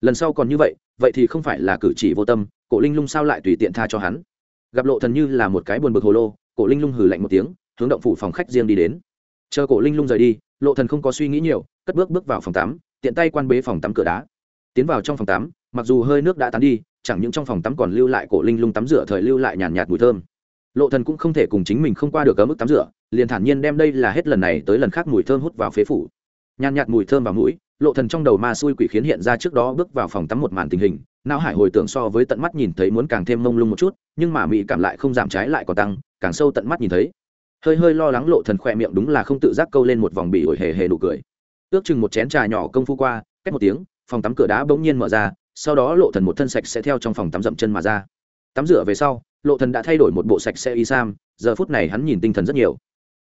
Lần sau còn như vậy vậy thì không phải là cử chỉ vô tâm, cổ linh lung sao lại tùy tiện tha cho hắn? Gặp lộ thần như là một cái buồn bực hồ lô, cổ linh lung hừ lạnh một tiếng, hướng động phủ phòng khách riêng đi đến chờ cổ linh lung rời đi lộ thần không có suy nghĩ nhiều cất bước bước vào phòng tắm tiện tay quan bế phòng tắm cửa đá. Tiến vào trong phòng tắm mặc dù hơi nước đã tán đi chẳng những trong phòng tắm còn lưu lại cổ linh lung tắm rửa thời lưu lại nhàn nhạt, mùi thơm. Lộ thần cũng không thể cùng chính mình không qua được ở mức tắm rửa liền thản nhiên đem đây là hết lần này tới lần khác mùi thơm hút vào phế phủ. Nhàn nhạt mùi thơm vào mũi lộ thần trong đầu ma xui quỷ khiến hiện ra trước đó bước vào phòng tắm một màn tình hình não hải hồi tưởng so với tận mắt nhìn thấy muốn càng thêm mông lung một chút nhưng mà mỹ cảm lại không giảm trái lại còn tăng càng sâu tận mắt nhìn thấy hơi hơi lo lắng lộ thần khỏe miệng đúng là không tự giác câu lên một vòng bị ổi hề hề nụ cười. Ước chừng một chén trà nhỏ công phu qua, cách một tiếng, phòng tắm cửa đá bỗng nhiên mở ra, sau đó lộ thần một thân sạch sẽ theo trong phòng tắm dậm chân mà ra. Tắm rửa về sau, lộ thần đã thay đổi một bộ sạch sẽ y sam, giờ phút này hắn nhìn tinh thần rất nhiều.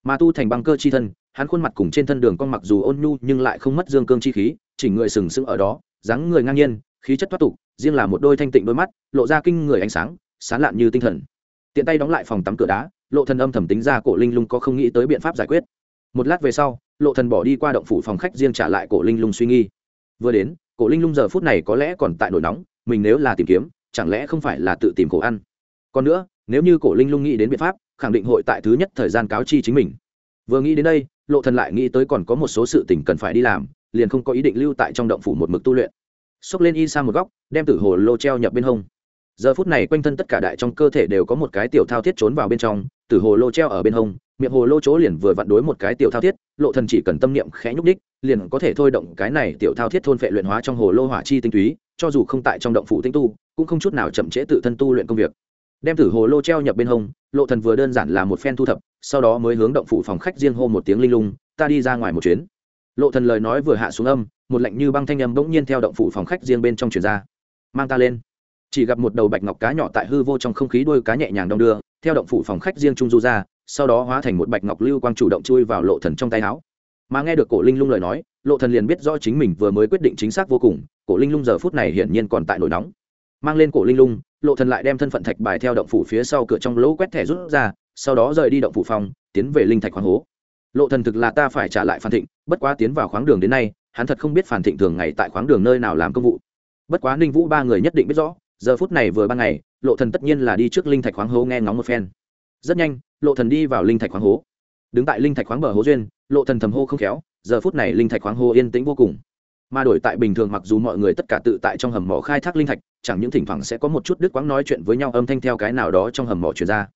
Mà tu thành băng cơ chi thân, hắn khuôn mặt cùng trên thân đường con mặc dù ôn nhu nhưng lại không mất dương cương chi khí chỉnh người sừng sững ở đó, dáng người ngang nhiên, khí chất thoát tục, riêng là một đôi thanh tịnh đôi mắt, lộ ra kinh người ánh sáng, sán lạn như tinh thần. Tiện tay đóng lại phòng tắm cửa đá lộ thần âm thầm tính ra cổ linh lung có không nghĩ tới biện pháp giải quyết. Một lát về sau, lộ thần bỏ đi qua động phủ phòng khách riêng trả lại cổ linh lung suy nghi. Vừa đến, cổ linh lung giờ phút này có lẽ còn tại nổi nóng, mình nếu là tìm kiếm, chẳng lẽ không phải là tự tìm cổ ăn? Còn nữa, nếu như cổ linh lung nghĩ đến biện pháp, khẳng định hội tại thứ nhất thời gian cáo chi chính mình. Vừa nghĩ đến đây, lộ thần lại nghĩ tới còn có một số sự tình cần phải đi làm, liền không có ý định lưu tại trong động phủ một mực tu luyện. Xốc lên y sang một góc, đem tử hồ lô treo nhập bên hông giờ phút này quanh thân tất cả đại trong cơ thể đều có một cái tiểu thao thiết trốn vào bên trong tử hồ lô treo ở bên hông, miệng hồ lô chỗ liền vừa vặn đối một cái tiểu thao thiết, lộ thần chỉ cần tâm niệm khẽ nhúc đích liền có thể thôi động cái này tiểu thao thiết thôn phệ luyện hóa trong hồ lô hỏa chi tinh túy, cho dù không tại trong động phủ tinh tu, cũng không chút nào chậm trễ tự thân tu luyện công việc. Đem tử hồ lô treo nhập bên hông, lộ thần vừa đơn giản là một phen thu thập, sau đó mới hướng động phủ phòng khách riêng hô một tiếng linh lung, ta đi ra ngoài một chuyến. Lộ thần lời nói vừa hạ xuống âm, một lạnh như băng thanh âm bỗng nhiên theo động phủ phòng khách riêng bên trong truyền ra. Mang ta lên chỉ gặp một đầu bạch ngọc cá nhỏ tại hư vô trong không khí đuôi cá nhẹ nhàng đong đưa, theo động phủ phòng khách riêng trung du ra, sau đó hóa thành một bạch ngọc lưu quang chủ động chui vào lộ thần trong tay áo. Mà nghe được cổ linh lung lời nói, lộ thần liền biết rõ chính mình vừa mới quyết định chính xác vô cùng, cổ linh lung giờ phút này hiển nhiên còn tại nổi nóng. Mang lên cổ linh lung, lộ thần lại đem thân phận thạch bài theo động phủ phía sau cửa trong lỗ quét thẻ rút ra, sau đó rời đi động phủ phòng, tiến về linh thạch khoáng hố. Lộ thần thực là ta phải trả lại phan thịnh, bất quá tiến vào khoáng đường đến nay, hắn thật không biết phan thịnh thường ngày tại khoáng đường nơi nào làm công vụ. Bất quá ninh vũ ba người nhất định biết rõ giờ phút này vừa ban ngày, lộ thần tất nhiên là đi trước linh thạch khoáng hố nghe ngóng một phen. Rất nhanh, lộ thần đi vào linh thạch khoáng hố. Đứng tại linh thạch khoáng bờ hố duyên, lộ thần thầm hô không khéo, giờ phút này linh thạch khoáng hố yên tĩnh vô cùng. Mà đổi tại bình thường mặc dù mọi người tất cả tự tại trong hầm mỏ khai thác linh thạch, chẳng những thỉnh thoảng sẽ có một chút đứt quãng nói chuyện với nhau âm thanh theo cái nào đó trong hầm mỏ truyền ra.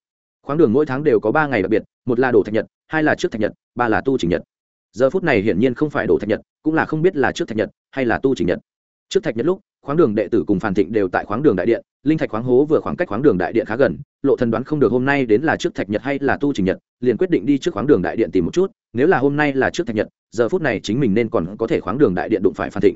Khoáng đường mỗi tháng đều có ba ngày đặc biệt, một là đổ thạch nhật, hai là trước thạch nhật, ba là tu trình nhật. Giờ phút này hiển nhiên không phải đổ thạch nhật, cũng là không biết là trước thạch nhật hay là tu trình nhật. Trước thạch nhật lúc khoáng đường đệ tử cùng phản thịnh đều tại khoáng đường đại điện, linh thạch khoáng hố vừa khoảng cách khoáng đường đại điện khá gần, lộ thần đoán không được hôm nay đến là trước thạch nhật hay là tu trình nhật, liền quyết định đi trước khoáng đường đại điện tìm một chút, nếu là hôm nay là trước thạch nhật, giờ phút này chính mình nên còn có thể khoáng đường đại điện đụng phải phản thịnh.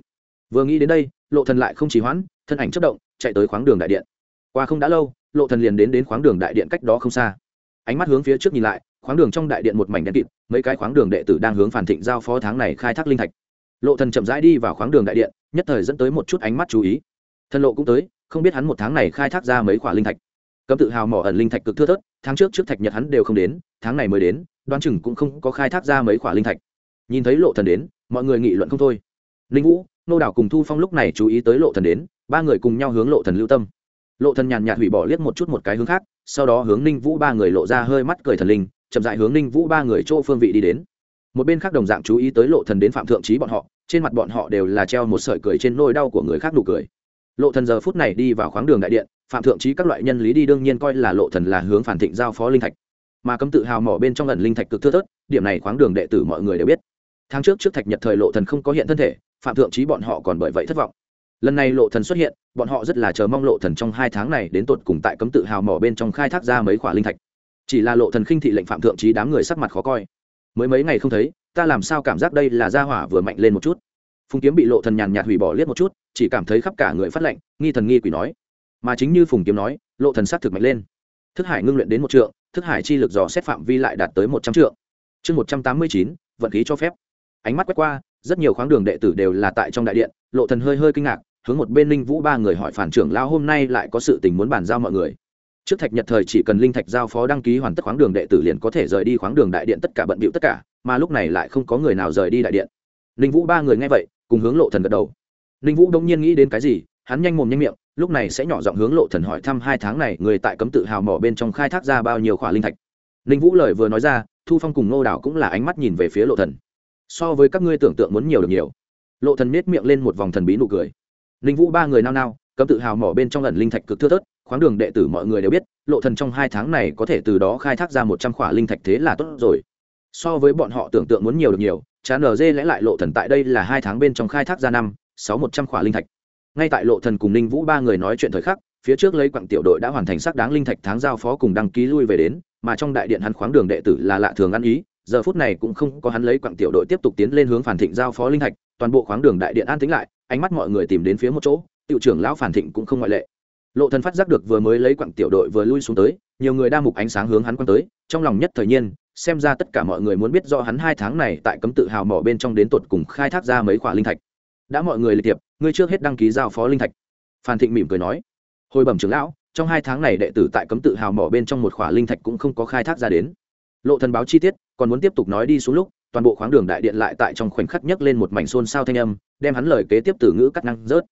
Vừa nghĩ đến đây, lộ thần lại không trì hoãn, thân ảnh chất động, chạy tới khoáng đường đại điện. Qua không đã lâu, lộ thần liền đến đến khoáng đường đại điện cách đó không xa. Ánh mắt hướng phía trước nhìn lại, khoáng đường trong đại điện một mảnh đen kịt, mấy cái khoáng đường đệ tử đang hướng phản thịnh giao phó tháng này khai thác linh thạch lộ thần chậm rãi đi vào khoáng đường đại điện, nhất thời dẫn tới một chút ánh mắt chú ý. Thân lộ cũng tới, không biết hắn một tháng này khai thác ra mấy khoả linh thạch. Cấm tự hào mỏ ẩn linh thạch cực thưa thớt, tháng trước trước thạch nhật hắn đều không đến, tháng này mới đến, đoán chừng cũng không có khai thác ra mấy khoả linh thạch. Nhìn thấy lộ thần đến, mọi người nghị luận không thôi. Linh vũ, nô đảo cùng thu phong lúc này chú ý tới lộ thần đến, ba người cùng nhau hướng lộ thần lưu tâm. Lộ thần nhàn nhạt hủy bỏ liếc một chút một cái hướng khác, sau đó hướng ninh vũ ba người lộ ra hơi mắt cười thần linh, chậm dại hướng ninh vũ ba người chỗ phương vị đi đến một bên khác đồng dạng chú ý tới lộ thần đến phạm thượng trí bọn họ, trên mặt bọn họ đều là treo một sợi cười trên nôi đau của người khác nụ cười. Lộ thần giờ phút này đi vào khoáng đường đại điện, phạm thượng trí các loại nhân lý đi đương nhiên coi là lộ thần là hướng phản thịnh giao phó linh thạch. Mà cấm tự hào mỏ bên trong ẩn linh thạch cực thưa thớt, điểm này khoáng đường đệ tử mọi người đều biết. Tháng trước trước thạch nhật thời lộ thần không có hiện thân thể, phạm thượng trí bọn họ còn bởi vậy thất vọng. Lần này lộ thần xuất hiện, bọn họ rất là chờ mong lộ thần trong hai tháng này đến tột cùng tại cấm tự hào mỏ bên trong khai thác ra mấy quả linh thạch. Chỉ là lộ thần khinh thị lệnh phạm thượng trí đám người sắc mặt khó coi mới mấy ngày không thấy ta làm sao cảm giác đây là gia hỏa vừa mạnh lên một chút. Phùng kiếm bị lộ thần nhàn nhạt hủy bỏ liếc một chút chỉ cảm thấy khắp cả người phát lạnh, nghi thần nghi quỷ nói. Mà chính như phùng kiếm nói lộ thần sát thực mạnh lên. Thức hải ngưng luyện đến một trượng thức hải chi lực dò xét phạm vi lại đạt tới một trăm trượng. Chương một trăm tám mươi chín vận khí cho phép. Ánh mắt quét qua rất nhiều khoáng đường đệ tử đều là tại trong đại điện lộ thần hơi hơi kinh ngạc hướng một bên linh vũ ba người hỏi phản trưởng lao hôm nay lại có sự tình muốn bàn giao mọi người? Trước thạch nhật thời chỉ cần linh thạch giao phó đăng ký hoàn tất khoáng đường đệ tử liền có thể rời đi khoáng đường đại điện tất cả bận bịu tất cả, mà lúc này lại không có người nào rời đi đại điện. Linh vũ ba người nghe vậy, cùng hướng lộ thần gật đầu. Linh vũ đông nhiên nghĩ đến cái gì, hắn nhanh mồm nhanh miệng, lúc này sẽ nhỏ giọng hướng lộ thần hỏi thăm hai tháng này người tại cấm tự hào mỏ bên trong khai thác ra bao nhiêu khỏa linh thạch. Linh vũ lời vừa nói ra, thu phong cùng ngô đảo cũng là ánh mắt nhìn về phía lộ thần. So với các ngươi tưởng tượng muốn nhiều được nhiều. Lộ thần nết miệng lên một vòng thần bí nụ cười. Linh vũ ba người nao nao, cấm tự hào mỏ bên trong lần linh thạch cực thưa thớt khoáng đường đệ tử mọi người đều biết, lộ thần trong hai tháng này có thể từ đó khai thác ra một trăm khỏa linh thạch thế là tốt rồi. So với bọn họ tưởng tượng muốn nhiều được nhiều chán ở dê lẽ lại lộ thần tại đây là hai tháng bên trong khai thác ra năm, sáu một trăm khỏa linh thạch. Ngay tại lộ thần cùng ninh vũ ba người nói chuyện thời khắc, phía trước lấy quặng tiểu đội đã hoàn thành xác đáng linh thạch tháng giao phó cùng đăng ký lui về đến, mà trong đại điện hắn khoáng đường đệ tử là lạ thường ăn ý, giờ phút này cũng không có hắn lấy quặng tiểu đội tiếp tục tiến lên hướng phản thịnh giao phó linh thạch, toàn bộ khoáng đường đại điện an tĩnh lại, ánh mắt mọi người tìm đến phía một chỗ, tiểu trưởng lão phản thịnh cũng không ngoại lệ lộ thần phát giác được vừa mới lấy quặng tiểu đội vừa lui xuống tới, nhiều người đa mục ánh sáng hướng hắn quan tới, trong lòng nhất thời nhiên, xem ra tất cả mọi người muốn biết do hắn hai tháng này tại cấm tự hào mỏ bên trong đến tuột cùng khai thác ra mấy quả linh thạch. Đã mọi người lịch tiệp ngươi trước hết đăng ký giao phó linh thạch. Phan thịnh mỉm cười nói. Hồi bẩm trưởng lão, trong hai tháng này đệ tử tại cấm tự hào mỏ bên trong một khỏa linh thạch cũng không có khai thác ra đến. Lộ thần báo chi tiết, còn muốn tiếp tục nói đi xuống lúc, toàn bộ khoáng đường đại điện lại tại trong khoảnh khắc nhấc lên một mảnh xôn xao thanh âm, đem hắn lời kế tiếp từ ngữ cắt năng rớt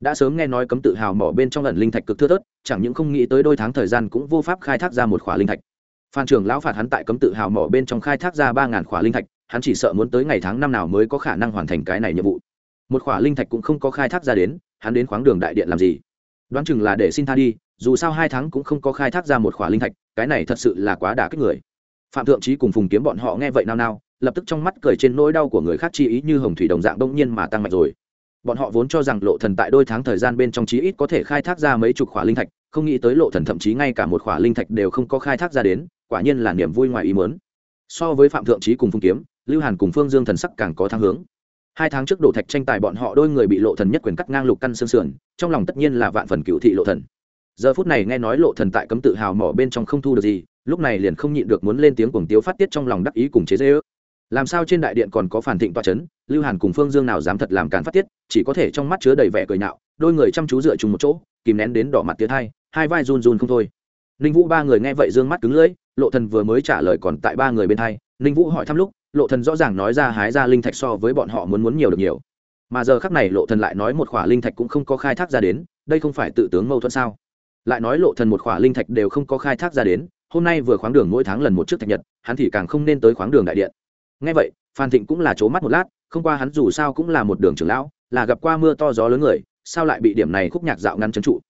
đã sớm nghe nói cấm tự hào mỏ bên trong lần linh thạch cực thưa thớt, chẳng những không nghĩ tới đôi tháng thời gian cũng vô pháp khai thác ra một khỏa linh thạch. Phan trưởng lão phạt hắn tại cấm tự hào mỏ bên trong khai thác ra ba ngàn khỏa linh thạch, hắn chỉ sợ muốn tới ngày tháng năm nào mới có khả năng hoàn thành cái này nhiệm vụ. Một khỏa linh thạch cũng không có khai thác ra đến, hắn đến khoáng đường đại điện làm gì? Đoán chừng là để xin tha đi, dù sao hai tháng cũng không có khai thác ra một khỏa linh thạch, cái này thật sự là quá đả kích người. Phạm thượng trí cùng phùng kiếm bọn họ nghe vậy nao nao, lập tức trong mắt cười trên nỗi đau của người khác chi ý như hồng thủy đồng dạng đông nhiên mà tăng mạnh rồi bọn họ vốn cho rằng lộ thần tại đôi tháng thời gian bên trong chí ít có thể khai thác ra mấy chục khỏa linh thạch, không nghĩ tới lộ thần thậm chí ngay cả một khỏa linh thạch đều không có khai thác ra đến, quả nhiên là niềm vui ngoài ý muốn. So với phạm thượng trí cùng phương kiếm, lưu hàn cùng phương dương thần sắc càng có thăng hướng. Hai tháng trước đổ thạch tranh tài bọn họ đôi người bị lộ thần nhất quyền cắt ngang lục căn xương sườn, trong lòng tất nhiên là vạn phần cựu thị lộ thần. Giờ phút này nghe nói lộ thần tại cấm tự hào mỏ bên trong không thu được gì, lúc này liền không nhịn được muốn lên tiếng cuồng tiếu phát tiết trong lòng đắc ý cùng chế dễ ước làm sao trên đại điện còn có phản thịnh toa chấn, lưu hàn cùng phương dương nào dám thật làm càn phát tiết, chỉ có thể trong mắt chứa đầy vẻ cười nhạo, đôi người chăm chú dựa chung một chỗ, kìm nén đến đỏ mặt tía thai hai vai run run không thôi. Ninh vũ ba người nghe vậy dương mắt cứng lưỡi, lộ thần vừa mới trả lời còn tại ba người bên thai ninh vũ hỏi thăm lúc, lộ thần rõ ràng nói ra hái ra linh thạch so với bọn họ muốn muốn nhiều được nhiều. Mà giờ khắc này lộ thần lại nói một khỏa linh thạch cũng không có khai thác ra đến, đây không phải tự tướng mâu thuẫn sao? Lại nói lộ thần một khỏa linh thạch đều không có khai thác ra đến, hôm nay vừa khoáng đường mỗi tháng lần một trước thạch nhật, hắn thì càng không nên tới khoáng đường đại điện ngay vậy, phan thịnh cũng là c mắt một lát, không qua hắn dù sao cũng là một đường trưởng lão, là gặp qua mưa to gió lớn người, sao lại bị điểm này khúc nhạc dạo ngăn trấn trụ?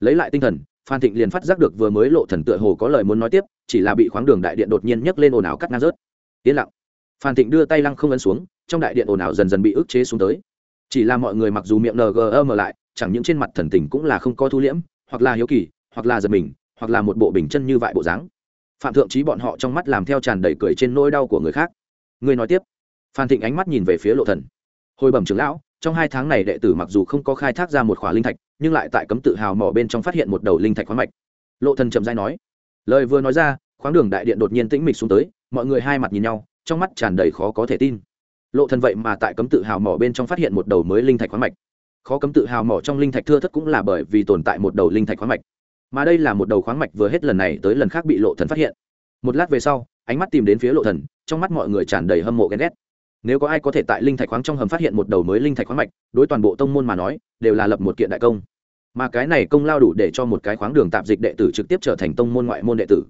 Lấy lại tinh thần, phan thịnh liền phát giác được vừa mới lộ thần tựa hồ có lời muốn nói tiếp, chỉ là bị khoáng đường đại điện đột nhiên nhấc lên ồn ào cắt ngang rớt. Yên lặng. Phan thịnh đưa tay lăng không ấn xuống, trong đại điện ồn ào dần dần bị ức chế xuống tới. Chỉ là mọi người mặc dù miệng ngm lại, chẳng những trên mặt thần tình cũng là không có thu liễm, hoặc là hiếu kỳ, hoặc là giật mình, hoặc là một bộ bình chân như vại bộ dáng. Phạm thượng trí bọn họ trong mắt làm theo tràn đầy cười trên nỗi đau của người khác người nói tiếp. Phan thịnh ánh mắt nhìn về phía lộ thần. Hồi bẩm trưởng lão, trong hai tháng này đệ tử mặc dù không có khai thác ra một khỏa linh thạch, nhưng lại tại cấm tự hào mỏ bên trong phát hiện một đầu linh thạch khoáng mạch. Lộ thần chậm rãi nói. Lời vừa nói ra, khoáng đường đại điện đột nhiên tĩnh mịch xuống tới, mọi người hai mặt nhìn nhau, trong mắt tràn đầy khó có thể tin. Lộ thần vậy mà tại cấm tự hào mỏ bên trong phát hiện một đầu mới linh thạch khoáng mạch. Khó cấm tự hào mỏ trong linh thạch thưa thất cũng là bởi vì tồn tại một đầu linh thạch khoáng mạch. Mà đây là một đầu khoáng mạch vừa hết lần này tới lần khác bị lộ thần phát hiện. Một lát về sau, ánh mắt tìm đến phía lộ thần trong mắt mọi người tràn đầy hâm mộ ghen ghét. Nếu có ai có thể tại linh thạch khoáng trong hầm phát hiện một đầu mới linh thạch khoáng mạch, đối toàn bộ tông môn mà nói, đều là lập một kiện đại công. Mà cái này công lao đủ để cho một cái khoáng đường tạp dịch đệ tử trực tiếp trở thành tông môn ngoại môn đệ tử.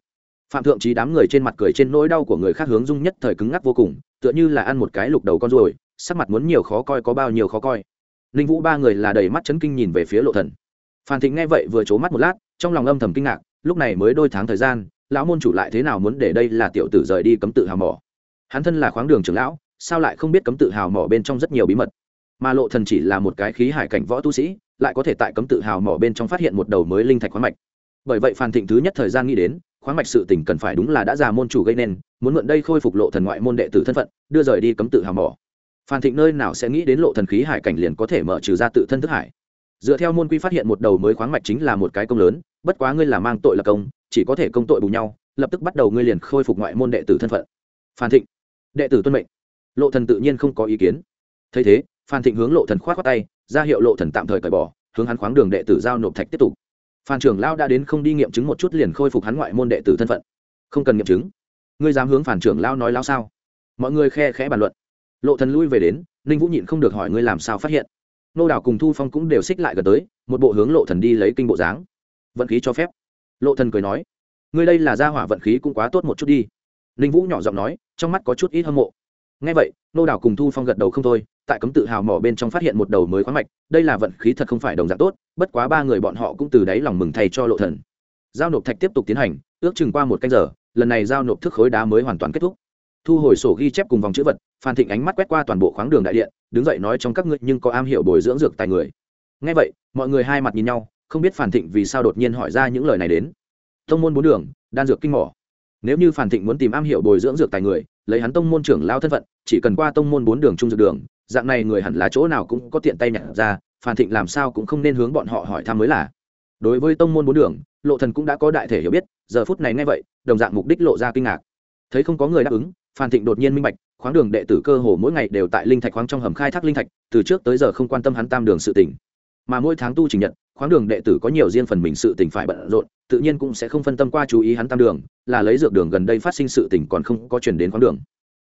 Phạm thượng trí đám người trên mặt cười trên nỗi đau của người khác hướng dung nhất thời cứng ngắc vô cùng, tựa như là ăn một cái lục đầu con ruồi, sắc mặt muốn nhiều khó coi có bao nhiêu khó coi. Ninh vũ ba người là đầy mắt chấn kinh nhìn về phía lộ thần. Phan thịnh nghe vậy vừa c mắt một lát, trong lòng âm thầm kinh ngạc, lúc này mới đôi tháng thời gian, lão môn chủ lại thế nào muốn để đây là tiểu tử rời đi cấm tự hào mỏ hắn thân là khoáng đường trưởng lão, sao lại không biết cấm tự hào mỏ bên trong rất nhiều bí mật? Mà lộ thần chỉ là một cái khí hải cảnh võ tu sĩ, lại có thể tại cấm tự hào mỏ bên trong phát hiện một đầu mới linh thạch khoáng mạch. Bởi vậy phan thịnh thứ nhất thời gian nghĩ đến, khoáng mạch sự tình cần phải đúng là đã già môn chủ gây nên, muốn mượn đây khôi phục lộ thần ngoại môn đệ tử thân phận, đưa rời đi cấm tự hào mỏ. Phan thịnh nơi nào sẽ nghĩ đến lộ thần khí hải cảnh liền có thể mở trừ ra tự thân thức hải? Dựa theo môn quy phát hiện một đầu mới khoáng mạch chính là một cái công lớn, bất quá ngươi là mang tội là công, chỉ có thể công tội bù nhau, lập tức bắt đầu ngươi liền khôi phục ngoại môn đệ tử thân phận. Phan thịnh đệ tử tuân mệnh. Lộ thần tự nhiên không có ý kiến. Thấy thế, phan thịnh hướng lộ thần khoát khoát tay, ra hiệu lộ thần tạm thời cởi bỏ, hướng hắn khoáng đường đệ tử giao nộp thạch tiếp tục. Phan trưởng lao đã đến không đi nghiệm chứng một chút liền khôi phục hắn ngoại môn đệ tử thân phận. Không cần nghiệm chứng. Ngươi dám hướng phản trưởng lao nói lao sao? Mọi người khe khẽ bàn luận. Lộ thần lui về đến, ninh vũ nhịn không được hỏi ngươi làm sao phát hiện. Nô đảo cùng thu phong cũng đều xích lại gần tới, một bộ hướng lộ thần đi lấy kinh bộ dáng. Vận khí cho phép. Lộ thần cười nói, ngươi đây là gia hỏa vận khí cũng quá tốt một chút đi ninh vũ nhỏ giọng nói, trong mắt có chút ít hâm mộ. Ngay vậy, nô đảo cùng thu phong gật đầu không thôi, tại cấm tự hào mỏ bên trong phát hiện một đầu mới khoáng mạch, đây là vận khí thật không phải đồng dạng tốt, bất quá ba người bọn họ cũng từ đáy lòng mừng thay cho lộ thần. Giao nộp thạch tiếp tục tiến hành, ước chừng qua một canh giờ, lần này giao nộp thức khối đá mới hoàn toàn kết thúc. Thu hồi sổ ghi chép cùng vòng chữ vật, phan thịnh ánh mắt quét qua toàn bộ khoáng đường đại điện, đứng dậy nói trong các ngươi nhưng có am hiểu bồi dưỡng dược tài người. Ngay vậy, mọi người hai mặt nhìn nhau, không biết phan thịnh vì sao đột nhiên hỏi ra những lời này đến. Thông môn bốn đường, đan dược kinh mỏ nếu như phản thịnh muốn tìm am hiểu bồi dưỡng dược tài người, lấy hắn tông môn trưởng lao thân phận, chỉ cần qua tông môn bốn đường trung dược đường, dạng này người hẳn là chỗ nào cũng có tiện tay nhặt ra, phản thịnh làm sao cũng không nên hướng bọn họ hỏi thăm mới là. Đối với tông môn bốn đường, lộ thần cũng đã có đại thể hiểu biết, giờ phút này nghe vậy, đồng dạng mục đích lộ ra kinh ngạc. Thấy không có người đáp ứng phan thịnh đột nhiên minh bạch, khoáng đường đệ tử cơ hồ mỗi ngày đều tại linh thạch khoáng trong hầm khai thác linh thạch, từ trước tới giờ không quan tâm hắn tam đường sự tỉnh mà mỗi tháng tu trình nhận khoáng đường đệ tử có nhiều riêng phần mình sự tình phải bận rộn, tự nhiên cũng sẽ không phân tâm qua chú ý hắn tam đường, là lấy dược đường gần đây phát sinh sự tình còn không có chuyển đến khoáng đường.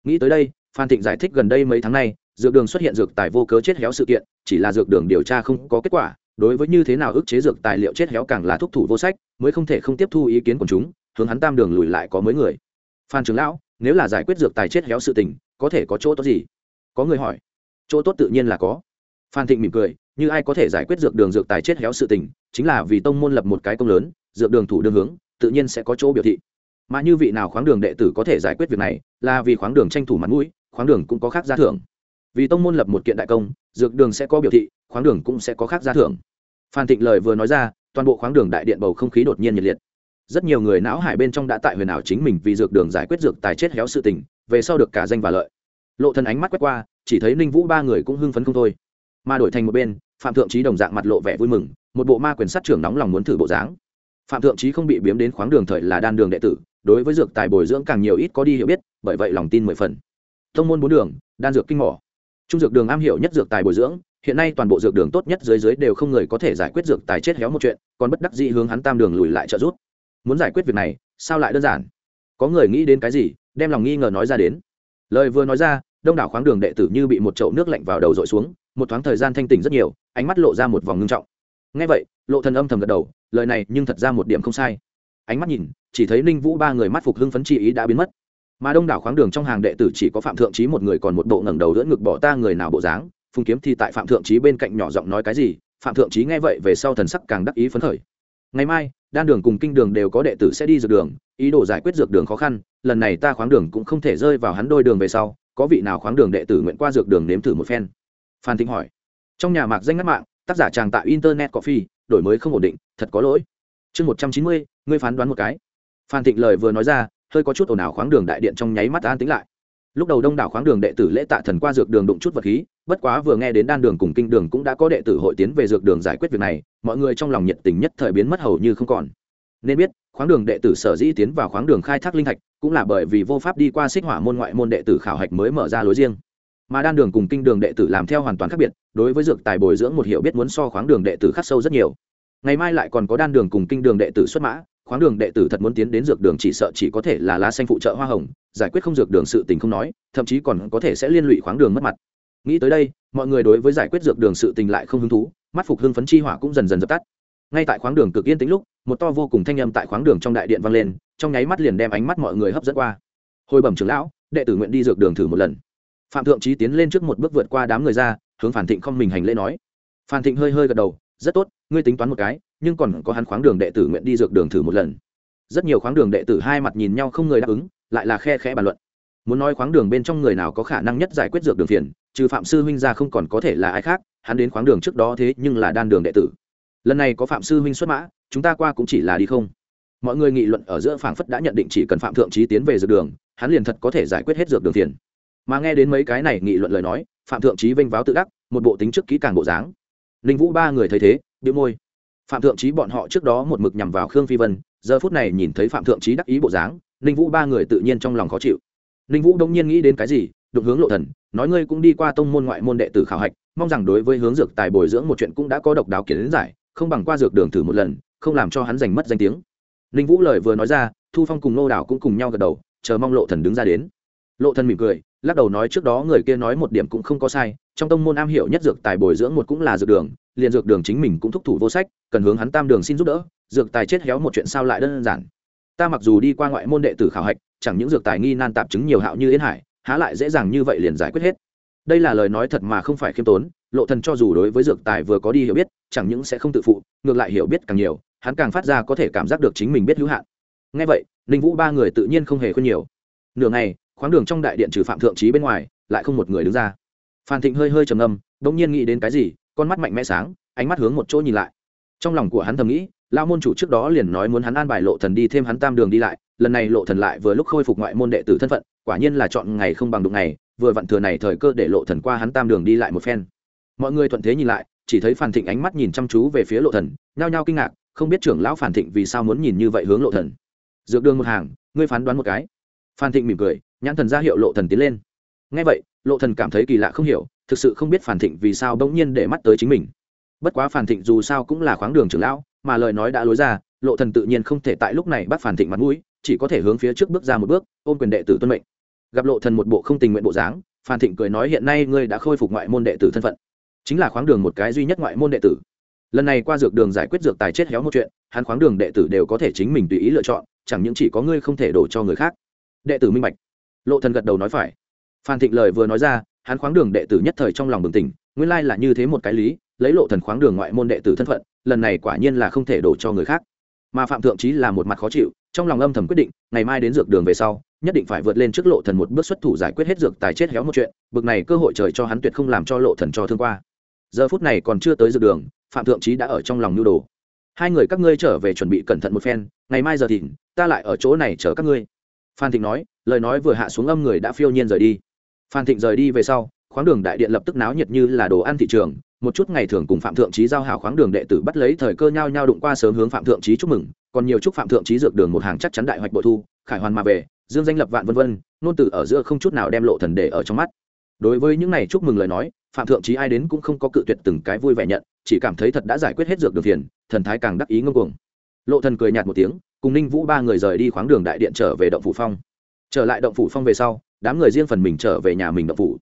Nghĩ tới đây, phan thịnh giải thích gần đây mấy tháng nay, dược đường xuất hiện dược tài vô cớ chết héo sự kiện, chỉ là dược đường điều tra không có kết quả, đối với như thế nào ức chế dược tài liệu chết héo càng là thúc thủ vô sách, mới không thể không tiếp thu ý kiến của chúng, hướng hắn tam đường lùi lại có mấy người. Phan trưởng lão, nếu là giải quyết dược tài chết héo sự tình, có thể có chỗ tốt gì? Có người hỏi. Chỗ tốt tự nhiên là có. Phan thịnh mỉm cười như ai có thể giải quyết dược đường dược tài chết héo sự tình, chính là vì tông môn lập một cái công lớn, dược đường thủ đương hướng, tự nhiên sẽ có chỗ biểu thị. Mà như vị nào khoáng đường đệ tử có thể giải quyết việc này, là vì khoáng đường tranh thủ mặt mũi, khoáng đường cũng có khác giá thưởng. Vì tông môn lập một kiện đại công, dược đường sẽ có biểu thị, khoáng đường cũng sẽ có khác giá thưởng. Phan thịnh lời vừa nói ra, toàn bộ khoáng đường đại điện bầu không khí đột nhiên nhiệt liệt. Rất nhiều người não hải bên trong đã tại huyền ảo chính mình vì dược đường giải quyết dược tài chết héo sự tình, về sau được cả danh và lợi. Lộ thân ánh mắt quét qua, chỉ thấy ninh vũ ba người cũng hưng phấn không thôi. Mà đổi thành một bên phạm thượng trí đồng dạng mặt lộ vẻ vui mừng, một bộ ma quyền sát trưởng nóng lòng muốn thử bộ dáng. Phạm thượng trí không bị biếm đến khoáng đường thời là đan đường đệ tử, đối với dược tài bồi dưỡng càng nhiều ít có đi hiểu biết, bởi vậy lòng tin mười phần. Thông môn bốn đường, đan dược kinh mỏ. Trung dược đường am hiểu nhất dược tài bồi dưỡng, hiện nay toàn bộ dược đường tốt nhất dưới dưới đều không người có thể giải quyết dược tài chết héo một chuyện, còn bất đắc dĩ hướng hắn tam đường lùi lại trợ giúp. Muốn giải quyết việc này, sao lại đơn giản? Có người nghĩ đến cái gì, đem lòng nghi ngờ nói ra đến. Lời vừa nói ra, đông đảo khoáng đường đệ tử như bị một chậu nước lạnh vào đầu dội xuống một thoáng thời gian thanh tỉnh rất nhiều, ánh mắt lộ ra một vòng ngưng trọng. Ngay vậy, lộ thần âm thầm gật đầu, lời này nhưng thật ra một điểm không sai. Ánh mắt nhìn, chỉ thấy ninh vũ ba người mắt phục hưng phấn chi ý đã biến mất. Mà đông đảo khoáng đường trong hàng đệ tử chỉ có phạm thượng trí một người còn một bộ ngẩng đầu đỡ ngực bỏ ta người nào bộ dáng, phùng kiếm thì tại phạm thượng trí bên cạnh nhỏ giọng nói cái gì, phạm thượng trí nghe vậy về sau thần sắc càng đắc ý phấn khởi. Ngày mai, đan đường cùng kinh đường đều có đệ tử sẽ đi dược đường, ý đồ giải quyết dược đường khó khăn, lần này ta khoáng đường cũng không thể rơi vào hắn đôi đường về sau, có vị nào khoáng đường đệ tử nguyện qua dược đường nếm thử một phen phan Thịnh hỏi. Trong nhà mạc danh ngắt mạng, tác giả tràng tạo internet coffee, đổi mới không ổn định, thật có lỗi. Chương một trăm chín mươi, ngươi phán đoán một cái. Phan thịnh lời vừa nói ra, hơi có chút ồn ào khoáng đường đại điện trong nháy mắt an tính lại. Lúc đầu đông đảo khoáng đường đệ tử lễ tạ thần qua dược đường đụng chút vật khí, bất quá vừa nghe đến đan đường cùng kinh đường cũng đã có đệ tử hội tiến về dược đường giải quyết việc này, mọi người trong lòng nhiệt tình nhất thời biến mất hầu như không còn. Nên biết, khoáng đường đệ tử sở dĩ tiến vào khoáng đường khai thác linh thạch, cũng là bởi vì vô pháp đi qua xích hỏa môn ngoại môn đệ tử khảo hạch mới mở ra lối riêng mà đan đường cùng kinh đường đệ tử làm theo hoàn toàn khác biệt, đối với dược tài bồi dưỡng một hiệu biết muốn so khoáng đường đệ tử khắc sâu rất nhiều. Ngày mai lại còn có đan đường cùng kinh đường đệ tử xuất mã, khoáng đường đệ tử thật muốn tiến đến dược đường chỉ sợ chỉ có thể là lá xanh phụ trợ hoa hồng, giải quyết không dược đường sự tình không nói, thậm chí còn có thể sẽ liên lụy khoáng đường mất mặt. Nghĩ tới đây, mọi người đối với giải quyết dược đường sự tình lại không hứng thú, mắt phục hưng phấn chi hỏa cũng dần dần dập tắt. Ngay tại khoáng đường cực yên tĩnh lúc, một to vô cùng thanh âm tại khoáng đường trong đại điện vang lên, trong nháy mắt liền đem ánh mắt mọi người hấp dẫn qua. Hồi bẩm trưởng lão, đệ tử nguyện đi dược đường thử một lần phạm thượng trí tiến lên trước một bước vượt qua đám người ra, hướng phản thịnh không mình hành lễ nói. Phan thịnh hơi hơi gật đầu, rất tốt, ngươi tính toán một cái, nhưng còn có hắn khoáng đường đệ tử nguyện đi dược đường thử một lần. Rất nhiều khoáng đường đệ tử hai mặt nhìn nhau không người đáp ứng, lại là khe khẽ bàn luận. Muốn nói khoáng đường bên trong người nào có khả năng nhất giải quyết dược đường phiền, trừ phạm sư huynh ra không còn có thể là ai khác, hắn đến khoáng đường trước đó thế nhưng là đan đường đệ tử. Lần này có phạm sư huynh xuất mã, chúng ta qua cũng chỉ là đi không. Mọi người nghị luận ở giữa phảng phất đã nhận định chỉ cần phạm thượng trí tiến về dược đường, hắn liền thật có thể giải quyết hết dược đường phiền mà nghe đến mấy cái này nghị luận lời nói, phạm thượng trí vênh váo tự đắc, một bộ tính trước kỹ càng bộ dáng. Ninh vũ ba người thấy thế biếu môi. Phạm thượng trí bọn họ trước đó một mực nhằm vào khương phi vân, giờ phút này nhìn thấy phạm thượng trí đắc ý bộ dáng, ninh vũ ba người tự nhiên trong lòng khó chịu. Ninh vũ đông nhiên nghĩ đến cái gì, đụng hướng lộ thần, nói ngươi cũng đi qua tông môn ngoại môn đệ tử khảo hạch, mong rằng đối với hướng dược tài bồi dưỡng một chuyện cũng đã có độc đáo kiến giải, không bằng qua dược đường thử một lần, không làm cho hắn giành mất danh tiếng. Ninh vũ lời vừa nói ra, thu phong cùng nô đảo cũng cùng nhau gật đầu, chờ mong lộ thần đứng ra đến. Lộ thần mỉm cười lắc đầu nói trước đó người kia nói một điểm cũng không có sai, trong tông môn am hiểu nhất dược tài bồi dưỡng một cũng là dược đường, liền dược đường chính mình cũng thúc thủ vô sách, cần hướng hắn tam đường xin giúp đỡ, dược tài chết héo một chuyện sao lại đơn giản. Ta mặc dù đi qua ngoại môn đệ tử khảo hạch, chẳng những dược tài nghi nan tạp chứng nhiều hạo như yên hải, há lại dễ dàng như vậy liền giải quyết hết. Đây là lời nói thật mà không phải khiêm tốn, lộ thần cho dù đối với dược tài vừa có đi hiểu biết, chẳng những sẽ không tự phụ, ngược lại hiểu biết càng nhiều, hắn càng phát ra có thể cảm giác được chính mình biết hữu hạn. Nghe vậy, ninh vũ ba người tự nhiên không hề khuyên nhiều. Nửa ngày khoáng đường trong đại điện trừ phạm thượng trí bên ngoài, lại không một người đứng ra. Phan thịnh hơi hơi trầm ngâm, bỗng nhiên nghĩ đến cái gì, con mắt mạnh mẽ sáng, ánh mắt hướng một chỗ nhìn lại. Trong lòng của hắn thầm nghĩ lao môn chủ trước đó liền nói muốn hắn an bài lộ thần đi thêm hắn tam đường đi lại, lần này lộ thần lại vừa lúc khôi phục ngoại môn đệ tử thân phận, quả nhiên là chọn ngày không bằng đụng ngày, vừa vặn thừa này thời cơ để lộ thần qua hắn tam đường đi lại một phen. Mọi người thuận thế nhìn lại, chỉ thấy phản thịnh ánh mắt nhìn chăm chú về phía lộ thần, nhao nhao kinh ngạc, không biết trưởng lão phản thịnh vì sao muốn nhìn như vậy hướng lộ thần. Dược đường một hàng, ngươi phán đoán một cái. Phan thịnh mỉm cười nhãn thần ra hiệu lộ thần tiến lên. Ngay vậy, lộ thần cảm thấy kỳ lạ không hiểu, thực sự không biết phản thịnh vì sao bỗng nhiên để mắt tới chính mình. Bất quá phản thịnh dù sao cũng là khoáng đường trưởng lão, mà lời nói đã lối ra, lộ thần tự nhiên không thể tại lúc này bắt phản thịnh mặt mũi, chỉ có thể hướng phía trước bước ra một bước, ôm quyền đệ tử tuân mệnh. Gặp lộ thần một bộ không tình nguyện bộ dáng phản thịnh cười nói hiện nay ngươi đã khôi phục ngoại môn đệ tử thân phận. Chính là khoáng đường một cái duy nhất ngoại môn đệ tử. Lần này qua dược đường giải quyết dược tài chết héo một chuyện, hắn khoáng đường đệ tử đều có thể chính mình tùy ý lựa chọn, chẳng những chỉ có ngươi không thể đổ cho người khác. Đệ tử minh bạch lộ thần gật đầu nói phải. Phan thịnh lời vừa nói ra, hắn khoáng đường đệ tử nhất thời trong lòng bừng tỉnh, nguyên lai là như thế một cái lý, lấy lộ thần khoáng đường ngoại môn đệ tử thân phận, lần này quả nhiên là không thể đổ cho người khác. Mà phạm thượng trí là một mặt khó chịu, trong lòng âm thầm quyết định, ngày mai đến dược đường về sau, nhất định phải vượt lên trước lộ thần một bước xuất thủ giải quyết hết dược tài chết héo một chuyện, bực này cơ hội trời cho hắn tuyệt không làm cho lộ thần cho thương qua. Giờ phút này còn chưa tới dược đường, phạm thượng trí đã ở trong lòng nhu đồ. Hai người các ngươi trở về chuẩn bị cẩn thận một phen, ngày mai giờ thìn, ta lại ở chỗ này chờ các ngươi phan thịnh nói, lời nói vừa hạ xuống âm người đã phiêu nhiên rời đi. Phan thịnh rời đi về sau, khoáng đường đại điện lập tức náo nhiệt như là đồ ăn thị trường, một chút ngày thường cùng phạm thượng trí giao hảo khoáng đường đệ tử bắt lấy thời cơ nhau nhau đụng qua sớm hướng phạm thượng trí chúc mừng, còn nhiều chúc phạm thượng trí dược đường một hàng chắc chắn đại hoạch bội thu, khải hoàn mà về, dương danh lập vạn vân vân, nôn từ ở giữa không chút nào đem lộ thần để ở trong mắt. Đối với những này chúc mừng lời nói, phạm thượng trí ai đến cũng không có cự tuyệt từng cái vui vẻ nhận, chỉ cảm thấy thật đã giải quyết hết dược đường phiền, thần thái càng đắc ý ngông cuồng. Lộ thần cười nhạt một tiếng cùng ninh vũ ba người rời đi khoáng đường đại điện trở về động phủ phong. Trở lại động phủ phong về sau, đám người riêng phần mình trở về nhà mình động phủ.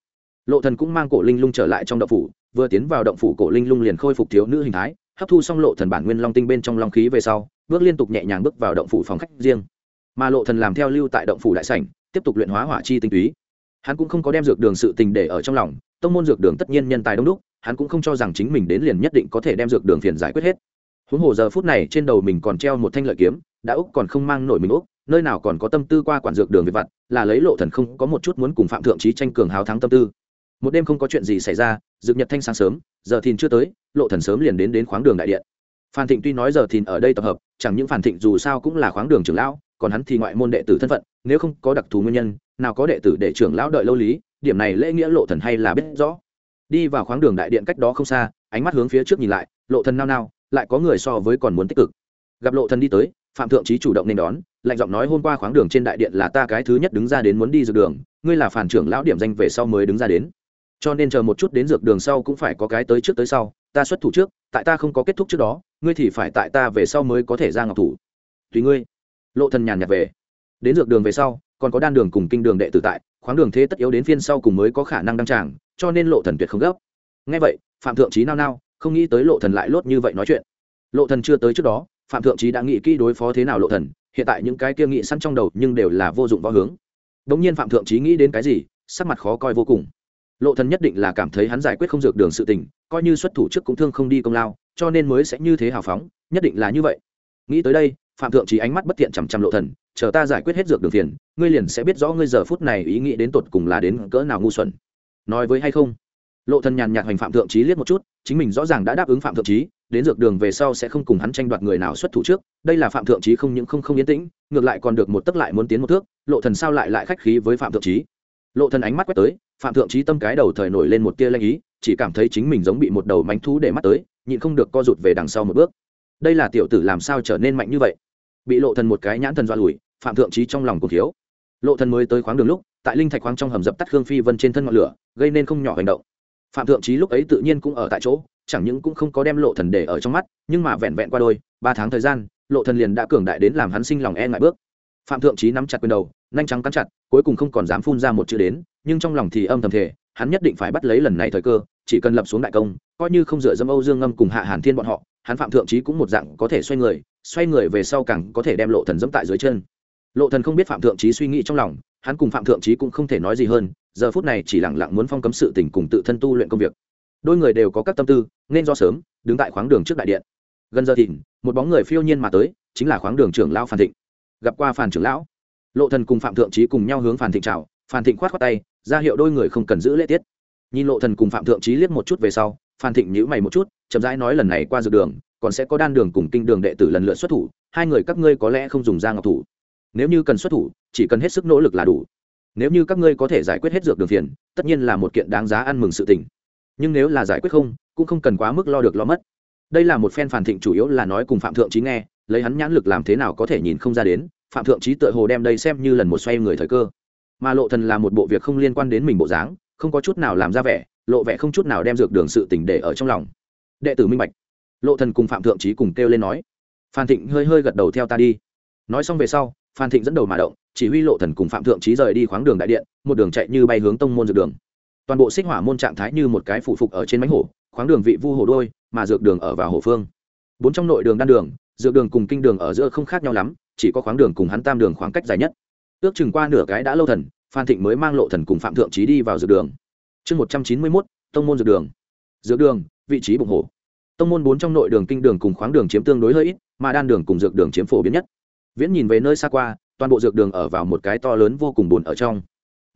Lộ thần cũng mang cổ linh lung trở lại trong động phủ, vừa tiến vào động phủ cổ linh lung liền khôi phục thiếu nữ hình thái, hấp thu xong lộ thần bản nguyên long tinh bên trong long khí về sau, bước liên tục nhẹ nhàng bước vào động phủ phòng khách riêng. Mà lộ thần làm theo lưu tại động phủ đại sảnh, tiếp tục luyện hóa hỏa chi tinh túy. Hắn cũng không có đem dược đường sự tình để ở trong lòng, tông môn dược đường tất nhiên nhân tài đông đúc, hắn cũng không cho rằng chính mình đến liền nhất định có thể đem dược đường phiền giải quyết hết. Huống hồ giờ phút này trên đầu mình còn treo một thanh lợi kiếm đã úc còn không mang nổi mình úc, nơi nào còn có tâm tư qua quản dược đường về vặt, là lấy lộ thần không có một chút muốn cùng phạm thượng trí tranh cường hào thắng tâm tư. Một đêm không có chuyện gì xảy ra, dược nhật thanh sáng sớm, giờ thìn chưa tới, lộ thần sớm liền đến đến khoáng đường đại điện. Phan thịnh tuy nói giờ thìn ở đây tập hợp, chẳng những phan thịnh dù sao cũng là khoáng đường trưởng lão, còn hắn thì ngoại môn đệ tử thân phận, nếu không có đặc thù nguyên nhân, nào có đệ tử để trưởng lão đợi lâu lý, điểm này lễ nghĩa lộ thần hay là biết rõ. Đi vào khoáng đường đại điện cách đó không xa, ánh mắt hướng phía trước nhìn lại, lộ thần nao nao, lại có người so với còn muốn tích cực. Gặp lộ thần đi tới phạm thượng trí chủ động nên đón, lạnh giọng nói hôm qua khoáng đường trên đại điện là ta cái thứ nhất đứng ra đến muốn đi dược đường, ngươi là phản trưởng lão điểm danh về sau mới đứng ra đến. Cho nên chờ một chút đến dược đường sau cũng phải có cái tới trước tới sau, ta xuất thủ trước, tại ta không có kết thúc trước đó, ngươi thì phải tại ta về sau mới có thể ra ngọc thủ. Tùy ngươi. Lộ thần nhàn nhạt về. Đến dược đường về sau, còn có đan đường cùng kinh đường đệ tử tại, khoáng đường thế tất yếu đến phiên sau cùng mới có khả năng đăng tràng, cho nên lộ thần tuyệt không gấp. Nghe vậy, phạm thượng trí nao nao, không nghĩ tới lộ thần lại lốt như vậy nói chuyện. Lộ thần chưa tới trước đó phạm thượng trí đã nghĩ kỹ đối phó thế nào lộ thần, hiện tại những cái kia nghĩ sẵn trong đầu nhưng đều là vô dụng võ hướng. Đống nhiên phạm thượng trí nghĩ đến cái gì, sắc mặt khó coi vô cùng. Lộ thần nhất định là cảm thấy hắn giải quyết không dược đường sự tình, coi như xuất thủ trước cũng thương không đi công lao, cho nên mới sẽ như thế hào phóng, nhất định là như vậy. Nghĩ tới đây, phạm thượng trí ánh mắt bất thiện chằm chằm lộ thần, chờ ta giải quyết hết dược đường phiền, ngươi liền sẽ biết rõ ngươi giờ phút này ý nghĩ đến tột cùng là đến cỡ nào ngu xuẩn. Nói với hay không? Lộ thần nhàn nhạt hoành phạm thượng trí liếc một chút, chính mình rõ ràng đã đáp ứng phạm thượng trí đến dược đường về sau sẽ không cùng hắn tranh đoạt người nào xuất thủ trước, đây là phạm thượng trí không những không không yên tĩnh, ngược lại còn được một tấc lại muốn tiến một thước, lộ thần sao lại lại khách khí với phạm thượng trí lộ thần ánh mắt quét tới, phạm thượng trí tâm cái đầu thời nổi lên một tia lanh ý, chỉ cảm thấy chính mình giống bị một đầu mánh thú để mắt tới, nhịn không được co rụt về đằng sau một bước. Đây là tiểu tử làm sao trở nên mạnh như vậy? Bị lộ thần một cái nhãn thần dọa lùi, phạm thượng trí trong lòng cùng thiếu. Lộ thần mới tới khoáng đường lúc, tại linh thạch khoáng trong hầm dập tắt hương phi vân trên thân ngọn lửa, gây nên không nhỏ hành động. Phạm thượng trí lúc ấy tự nhiên cũng ở tại chỗ chẳng những cũng không có đem lộ thần để ở trong mắt, nhưng mà vẹn vẹn qua đôi, ba tháng thời gian, lộ thần liền đã cường đại đến làm hắn sinh lòng e ngại bước. Phạm thượng trí nắm chặt quyền đầu, nhanh trắng cắn chặt, cuối cùng không còn dám phun ra một chữ đến, nhưng trong lòng thì âm thầm thể hắn nhất định phải bắt lấy lần này thời cơ, chỉ cần lập xuống đại công, coi như không dựa dâm âu dương ngâm cùng hạ hàn thiên bọn họ, hắn phạm thượng trí cũng một dạng có thể xoay người xoay người về sau càng có thể đem lộ thần dẫm tại dưới chân. Lộ thần không biết phạm thượng trí suy nghĩ trong lòng, hắn cùng phạm thượng trí cũng không thể nói gì hơn, giờ phút này chỉ lặng lặng muốn phong cấm sự tình cùng tự thân tu luyện công việc đôi người đều có các tâm tư, nên do sớm, đứng tại khoáng đường trước đại điện. Gần giờ thìn, một bóng người phiêu nhiên mà tới, chính là khoáng đường trưởng lão phan thịnh. Gặp qua phan trưởng lão, lộ thần cùng phạm thượng trí cùng nhau hướng phan thịnh chào, phan thịnh khoát khoát tay, ra hiệu đôi người không cần giữ lễ tiết. Nhìn lộ thần cùng phạm thượng trí liếc một chút về sau, phan thịnh nhíu mày một chút, chậm rãi nói lần này qua dược đường, còn sẽ có đan đường cùng kinh đường đệ tử lần lượt xuất thủ, hai người các ngươi có lẽ không dùng ra ngọc thủ. Nếu như cần xuất thủ, chỉ cần hết sức nỗ lực là đủ. Nếu như các ngươi có thể giải quyết hết dược đường phiền, tất nhiên là một kiện đáng giá ăn mừng sự tình nhưng nếu là giải quyết không, cũng không cần quá mức lo được lo mất. Đây là một phen phản thịnh chủ yếu là nói cùng phạm thượng trí nghe, lấy hắn nhãn lực làm thế nào có thể nhìn không ra đến, phạm thượng trí tựa hồ đem đây xem như lần một xoay người thời cơ. Mà lộ thần là một bộ việc không liên quan đến mình bộ dáng, không có chút nào làm ra vẻ, lộ vẻ không chút nào đem dược đường sự tình để ở trong lòng. Đệ tử minh bạch. Lộ thần cùng phạm thượng trí cùng kêu lên nói. Phan thịnh hơi hơi gật đầu theo ta đi. Nói xong về sau, phan thịnh dẫn đầu mà động, chỉ huy lộ thần cùng phạm thượng trí rời đi khoáng đường đại điện, một đường chạy như bay hướng tông môn dược đường toàn bộ xích hỏa môn trạng thái như một cái phụ phục ở trên mánh hổ, khoáng đường vị vu hồ đôi, mà dược đường ở vào hồ phương. Bốn trong nội đường đan đường, dược đường cùng kinh đường ở giữa không khác nhau lắm, chỉ có khoáng đường cùng hắn tam đường khoảng cách dài nhất. Ước chừng qua nửa cái đã lâu thần, phan thịnh mới mang lộ thần cùng phạm thượng trí đi vào dược đường. Chương một trăm chín mươi mốt, tông môn dược đường. Dược đường, vị trí bụng hồ tông môn bốn trong nội đường kinh đường cùng khoáng đường chiếm tương đối hơi ít, mà đan đường cùng dược đường chiếm phổ biến nhất. Viễn nhìn về nơi xa qua, toàn bộ dược đường ở vào một cái to lớn vô cùng bùn ở trong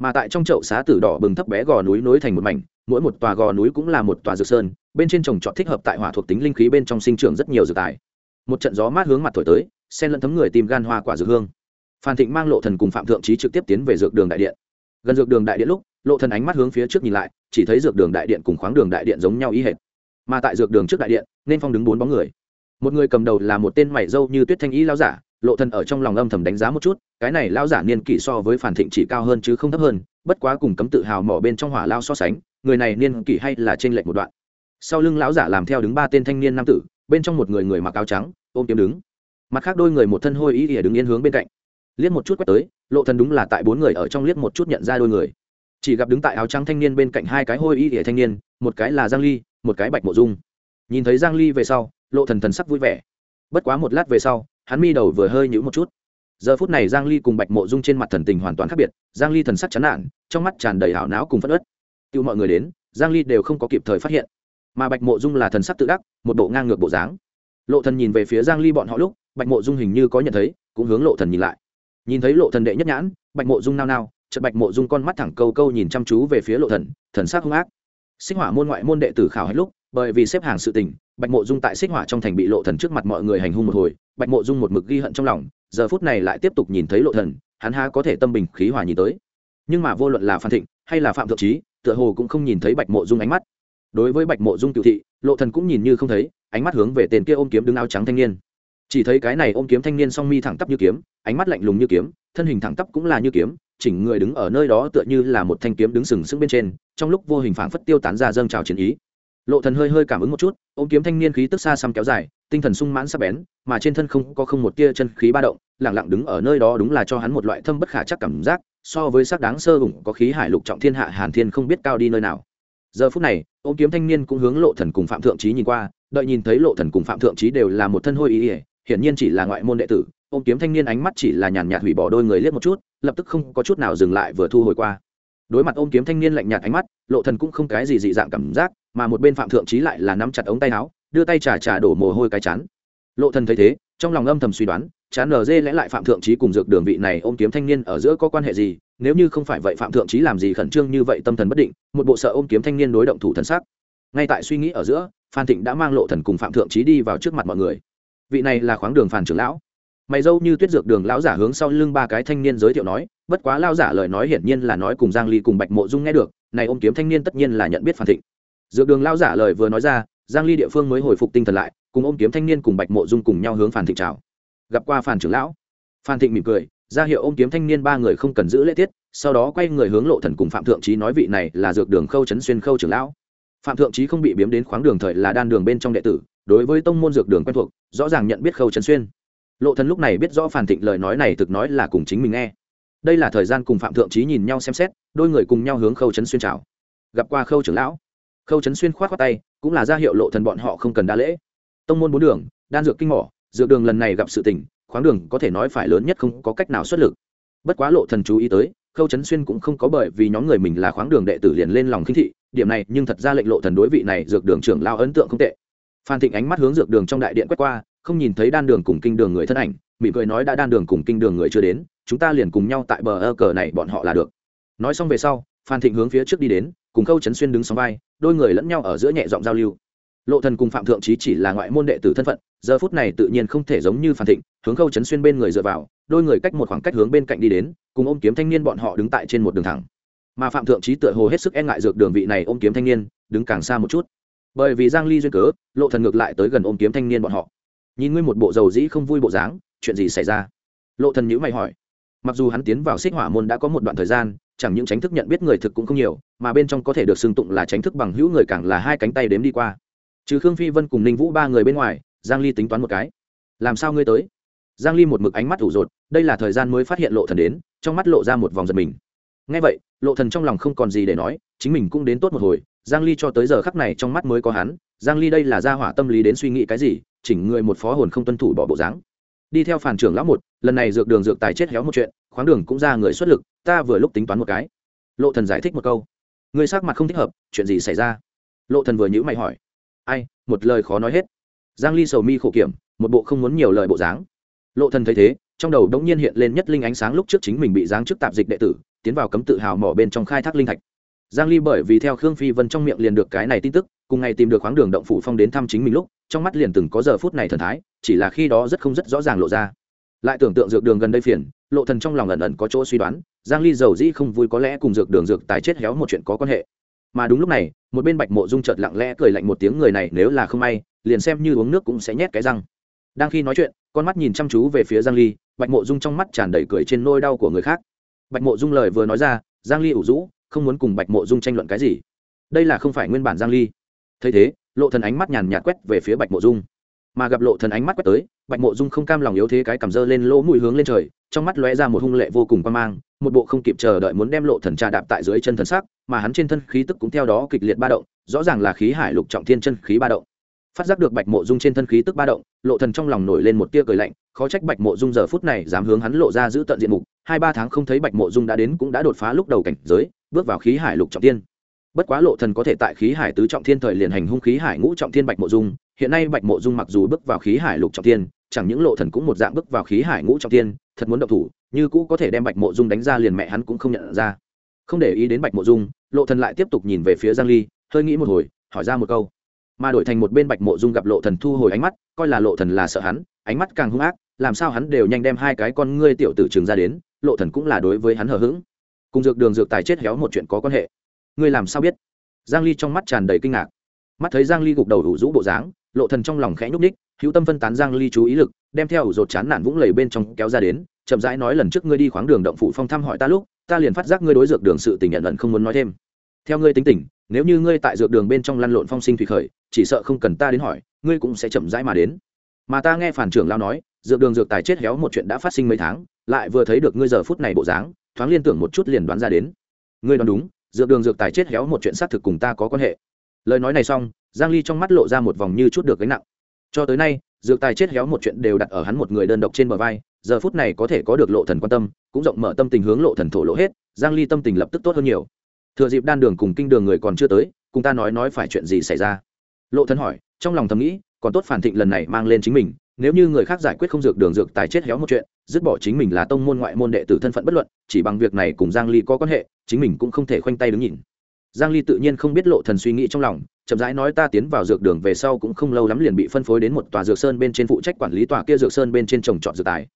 mà tại trong chậu xá tử đỏ bừng thấp bé gò núi nối thành một mảnh, mỗi một tòa gò núi cũng là một tòa dược sơn, bên trên trồng trọt thích hợp tại hỏa thuộc tính linh khí bên trong sinh trưởng rất nhiều dược tài. Một trận gió mát hướng mặt thổi tới sen lẫn thấm người tìm gan hoa quả dược hương. Phan thịnh mang lộ thần cùng phạm thượng trí trực tiếp tiến về dược đường đại điện. Gần dược đường đại điện lúc, lộ thần ánh mắt hướng phía trước nhìn lại, chỉ thấy dược đường đại điện cùng khoáng đường đại điện giống nhau ý hệt. Mà tại dược đường trước đại điện, nên phong đứng bốn bóng người. Một người cầm đầu là một tên mày dâu như tuyết thanh ý lao giả lộ thần ở trong lòng âm thầm đánh giá một chút, cái này lao giả niên kỷ so với phản thịnh chỉ cao hơn chứ không thấp hơn, bất quá cùng cấm tự hào mỏ bên trong hỏa lao so sánh, người này niên kỷ hay là trên lệch một đoạn. Sau lưng lão giả làm theo đứng ba tên thanh niên nam tử, bên trong một người người mặc áo trắng, ôm kiếm đứng. Mặt khác đôi người một thân hôi ý ỉa đứng yên hướng bên cạnh. Liếc một chút quét tới, lộ thần đúng là tại bốn người ở trong liếc một chút nhận ra đôi người. Chỉ gặp đứng tại áo trắng thanh niên bên cạnh hai cái hôi ý ỉa thanh niên, một cái là giang ly, một cái bạch mộ dung. Nhìn thấy giang ly về sau, lộ thần thần sắc vui vẻ. Bất quá một lát về sau hắn mi đầu vừa hơi nhũ một chút. Giờ phút này giang ly cùng bạch mộ dung trên mặt thần tình hoàn toàn khác biệt, giang ly thần sắc chán nản, trong mắt tràn đầy hảo não cùng phất ớt tiêu mọi người đến, giang ly đều không có kịp thời phát hiện, mà bạch mộ dung là thần sắc tự đắc, một bộ ngang ngược bộ dáng. Lộ thần nhìn về phía giang ly bọn họ lúc, bạch mộ dung hình như có nhận thấy, cũng hướng lộ thần nhìn lại. Nhìn thấy lộ thần đệ nhất nhãn, bạch mộ dung nao nao, chợt bạch mộ dung con mắt thẳng câu câu nhìn chăm chú về phía lộ thần thần sắc hung ác. Sinh hỏa môn ngoại môn đệ tử khảo hết lúc bởi vì xếp hàng sự tình, bạch mộ dung tại xích hỏa trong thành bị lộ thần trước mặt mọi người hành hung một hồi, bạch mộ dung một mực ghi hận trong lòng, giờ phút này lại tiếp tục nhìn thấy lộ thần, hắn há có thể tâm bình khí hòa nhìn tới. Nhưng mà vô luận là phan thịnh hay là phạm thượng trí, tựa hồ cũng không nhìn thấy bạch mộ dung ánh mắt. Đối với bạch mộ dung cựu thị, lộ thần cũng nhìn như không thấy, ánh mắt hướng về tên kia ôm kiếm đứng áo trắng thanh niên. Chỉ thấy cái này ôm kiếm thanh niên song mi thẳng tắp như kiếm, ánh mắt lạnh lùng như kiếm, thân hình thẳng tắp cũng là như kiếm, chỉnh người đứng ở nơi đó tựa như là một thanh kiếm đứng sừng sững bên trên, trong lúc vô hình phảng phất tiêu tán ra dâng trào chiến ý lộ thần hơi hơi cảm ứng một chút, ôm kiếm thanh niên khí tức xa xăm kéo dài, tinh thần sung mãn sắc bén, mà trên thân không có không một tia chân khí ba động, lặng lặng đứng ở nơi đó đúng là cho hắn một loại thâm bất khả chắc cảm giác, so với sắc đáng sơ hùng có khí hải lục trọng thiên hạ hàn thiên không biết cao đi nơi nào. Giờ phút này, ôm kiếm thanh niên cũng hướng lộ thần cùng phạm thượng trí nhìn qua, đợi nhìn thấy lộ thần cùng phạm thượng trí đều là một thân hôi ý ỉa, hiển nhiên chỉ là ngoại môn đệ tử, ôm kiếm thanh niên ánh mắt chỉ là nhàn nhạt hủy bỏ đôi người liếc một chút, lập tức không có chút nào dừng lại vừa thu hồi qua đối mặt ôm kiếm thanh niên lạnh nhạt ánh mắt, lộ thần cũng không cái gì dị dạng cảm giác, mà một bên phạm thượng trí lại là nắm chặt ống tay áo, đưa tay trà trà đổ mồ hôi cái chán. Lộ thần thấy thế, trong lòng âm thầm suy đoán, chán nở dê lẽ lại phạm thượng trí cùng dược đường vị này ôm kiếm thanh niên ở giữa có quan hệ gì, nếu như không phải vậy phạm thượng trí làm gì khẩn trương như vậy tâm thần bất định, một bộ sợ ôm kiếm thanh niên đối động thủ thần sắc. Ngay tại suy nghĩ ở giữa, phan thịnh đã mang lộ thần cùng phạm thượng trí đi vào trước mặt mọi người. Vị này là khoáng đường phàn trưởng lão mày dâu như tuyết dược đường lão giả hướng sau lưng ba cái thanh niên giới thiệu nói, bất quá lao giả lời nói hiển nhiên là nói cùng giang ly cùng bạch mộ dung nghe được, này ôm kiếm thanh niên tất nhiên là nhận biết phản thịnh. Dược đường lao giả lời vừa nói ra, giang ly địa phương mới hồi phục tinh thần lại, cùng ôm kiếm thanh niên cùng bạch mộ dung cùng nhau hướng phản thịnh chào. Gặp qua phản trưởng lão. Phan thịnh mỉm cười, ra hiệu ôm kiếm thanh niên ba người không cần giữ lễ tiết, sau đó quay người hướng lộ thần cùng phạm thượng trí nói vị này là dược đường khâu chấn xuyên khâu trưởng lão. Phạm thượng trí không bị biếm đến khoáng đường thời là đan đường bên trong đệ tử, đối với tông môn dược đường quen thuộc, rõ ràng nhận biết khâu chấn xuyên lộ thần lúc này biết rõ phản thịnh lời nói này thực nói là cùng chính mình nghe. Đây là thời gian cùng phạm thượng trí nhìn nhau xem xét, đôi người cùng nhau hướng khâu trấn xuyên chào. Gặp qua khâu trưởng lão. Khâu trấn xuyên khoát khoát tay, cũng là ra hiệu lộ thần bọn họ không cần đa lễ. Tông môn bốn đường, đan dược kinh mỏ, dược đường lần này gặp sự tình, khoáng đường có thể nói phải lớn nhất không có cách nào xuất lực. Bất quá lộ thần chú ý tới, khâu trấn xuyên cũng không có bởi vì nhóm người mình là khoáng đường đệ tử liền lên lòng khinh thị, điểm này nhưng thật ra lệnh lộ thần đối vị này dược đường trưởng lao ấn tượng không tệ. Phan thịnh ánh mắt hướng dược đường trong đại điện quét qua không nhìn thấy đan đường cùng kinh đường người thân ảnh, mỉm cười nói đã đan đường cùng kinh đường người chưa đến, chúng ta liền cùng nhau tại bờ ơ cờ này bọn họ là được. Nói xong về sau, phan thịnh hướng phía trước đi đến, cùng khâu trấn xuyên đứng sóng vai, đôi người lẫn nhau ở giữa nhẹ giọng giao lưu. Lộ thần cùng phạm thượng trí chỉ là ngoại môn đệ tử thân phận, giờ phút này tự nhiên không thể giống như phan thịnh, hướng khâu trấn xuyên bên người dựa vào, đôi người cách một khoảng cách hướng bên cạnh đi đến, cùng ôm kiếm thanh niên bọn họ đứng tại trên một đường thẳng. Mà phạm thượng trí tựa hồ hết sức e ngại dược đường vị này ôm kiếm thanh niên, đứng càng xa một chút. Bởi vì giang ly duyên cớ, lộ thần ngược lại tới gần ôm kiếm thanh niên bọn họ nhìn ngươi một bộ dầu dĩ không vui bộ dáng, chuyện gì xảy ra? Lộ thần nhữ mày hỏi. Mặc dù hắn tiến vào xích hỏa môn đã có một đoạn thời gian, chẳng những tránh thức nhận biết người thực cũng không nhiều, mà bên trong có thể được xưng tụng là tránh thức bằng hữu người càng là hai cánh tay đếm đi qua. Trừ khương phi vân cùng ninh vũ ba người bên ngoài, giang ly tính toán một cái. Làm sao ngươi tới? Giang ly một mực ánh mắt ủ rột, đây là thời gian mới phát hiện lộ thần đến, trong mắt lộ ra một vòng giật mình. Ngay vậy, lộ thần trong lòng không còn gì để nói, chính mình cũng đến tốt một hồi, giang ly cho tới giờ khắc này trong mắt mới có hắn, giang ly đây là gia hỏa tâm lý đến suy nghĩ cái gì chỉnh người một phó hồn không tuân thủ bỏ bộ dáng. Đi theo phản trưởng lão một, lần này dược đường dược tài chết héo một chuyện, khoáng đường cũng ra người xuất lực, ta vừa lúc tính toán một cái. Lộ thần giải thích một câu. Người sắc mặt không thích hợp, chuyện gì xảy ra? Lộ thần vừa nhữ mày hỏi. Ai, một lời khó nói hết. Giang ly sầu mi khổ kiểm, một bộ không muốn nhiều lời bộ dáng. Lộ thần thấy thế, trong đầu đống nhiên hiện lên nhất linh ánh sáng lúc trước chính mình bị giáng chức tạp dịch đệ tử, tiến vào cấm tự hào mỏ bên trong khai thác linh thạch giang ly bởi vì theo khương phi vân trong miệng liền được cái này tin tức, cùng ngày tìm được khoáng đường động phủ phong đến thăm chính mình lúc, trong mắt liền từng có giờ phút này thần thái, chỉ là khi đó rất không rất rõ ràng lộ ra. Lại tưởng tượng dược đường gần đây phiền, lộ thần trong lòng ẩn ẩn có chỗ suy đoán, giang ly giàu dĩ không vui có lẽ cùng dược đường dược tài chết héo một chuyện có quan hệ. Mà đúng lúc này, một bên bạch mộ dung chợt lặng lẽ cười lạnh một tiếng người này nếu là không may, liền xem như uống nước cũng sẽ nhét cái răng. Đang khi nói chuyện, con mắt nhìn chăm chú về phía giang ly, bạch mộ dung trong mắt tràn đầy cười trên nôi đau của người khác. Bạch mộ dung lời vừa nói ra, giang ly ủ rũ không muốn cùng bạch mộ dung tranh luận cái gì. Đây là không phải nguyên bản giang ly. Thấy thế, lộ thần ánh mắt nhàn nhạt quét về phía bạch mộ dung. Mà gặp lộ thần ánh mắt quét tới, bạch mộ dung không cam lòng yếu thế cái cầm dơ lên lỗ mũi hướng lên trời, trong mắt lóe ra một hung lệ vô cùng quan mang, một bộ không kịp chờ đợi muốn đem lộ thần trà đạp tại dưới chân thần sắc, mà hắn trên thân khí tức cũng theo đó kịch liệt ba động, rõ ràng là khí hải lục trọng thiên chân khí ba động phát giác được bạch mộ dung trên thân khí tức ba động, lộ thần trong lòng nổi lên một tia cười lạnh, khó trách bạch mộ dung giờ phút này dám hướng hắn lộ ra giữ tận diện mục, hai ba tháng không thấy bạch mộ dung đã đến cũng đã đột phá lúc đầu cảnh giới, bước vào khí hải lục trọng thiên. Bất quá lộ thần có thể tại khí hải tứ trọng thiên thời liền hành hung khí hải ngũ trọng thiên bạch mộ dung, hiện nay bạch mộ dung mặc dù bước vào khí hải lục trọng thiên, chẳng những lộ thần cũng một dạng bước vào khí hải ngũ trọng thiên, thật muốn động thủ, như cũ có thể đem bạch mộ dung đánh ra liền mẹ hắn cũng không nhận ra. Không để ý đến bạch mộ dung, lộ thần lại tiếp tục nhìn về phía giang ly, hơi nghĩ một hồi, hỏi ra một câu mà đổi thành một bên bạch mộ dung gặp lộ thần thu hồi ánh mắt, coi là lộ thần là sợ hắn, ánh mắt càng hung ác, làm sao hắn đều nhanh đem hai cái con ngươi tiểu tử trường ra đến, lộ thần cũng là đối với hắn hờ hững. Cùng dược đường dược tài chết héo một chuyện có quan hệ. Ngươi làm sao biết? Giang ly trong mắt tràn đầy kinh ngạc. Mắt thấy giang ly gục đầu đủ rũ bộ dáng, lộ thần trong lòng khẽ nhúc nhích, hữu tâm phân tán giang ly chú ý lực, đem theo ủ rột chán nản vũng lầy bên trong kéo ra đến, chậm rãi nói lần trước ngươi đi khoáng đường động phủ phong thăm hỏi ta lúc, ta liền phát giác ngươi đối dược đường sự tình nhận ẩn không muốn nói thêm theo ngươi tính tình, nếu như ngươi tại dược đường bên trong lăn lộn phong sinh thủy khởi, chỉ sợ không cần ta đến hỏi, ngươi cũng sẽ chậm rãi mà đến. Mà ta nghe phản trưởng lao nói, dược đường dược tài chết héo một chuyện đã phát sinh mấy tháng, lại vừa thấy được ngươi giờ phút này bộ dáng, thoáng liên tưởng một chút liền đoán ra đến. Ngươi đoán đúng, dược đường dược tài chết héo một chuyện xác thực cùng ta có quan hệ. Lời nói này xong, giang ly trong mắt lộ ra một vòng như chút được gánh nặng. Cho tới nay, dược tài chết héo một chuyện đều đặt ở hắn một người đơn độc trên bờ vai, giờ phút này có thể có được lộ thần quan tâm, cũng rộng mở tâm tình hướng lộ thần thổ lộ hết, giang ly tâm tình lập tức tốt hơn nhiều thừa dịp đan đường cùng kinh đường người còn chưa tới, cùng ta nói nói phải chuyện gì xảy ra. Lộ Thân hỏi, trong lòng thầm nghĩ, còn tốt phản thịnh lần này mang lên chính mình, nếu như người khác giải quyết không dược đường dược tài chết héo một chuyện, dứt bỏ chính mình là tông môn ngoại môn đệ tử thân phận bất luận, chỉ bằng việc này cùng giang ly có quan hệ, chính mình cũng không thể khoanh tay đứng nhìn. Giang ly tự nhiên không biết lộ thần suy nghĩ trong lòng, chậm rãi nói ta tiến vào dược đường về sau cũng không lâu lắm liền bị phân phối đến một tòa dược sơn bên trên phụ trách quản lý tòa kia dược sơn bên trên trồng trọt dược tài.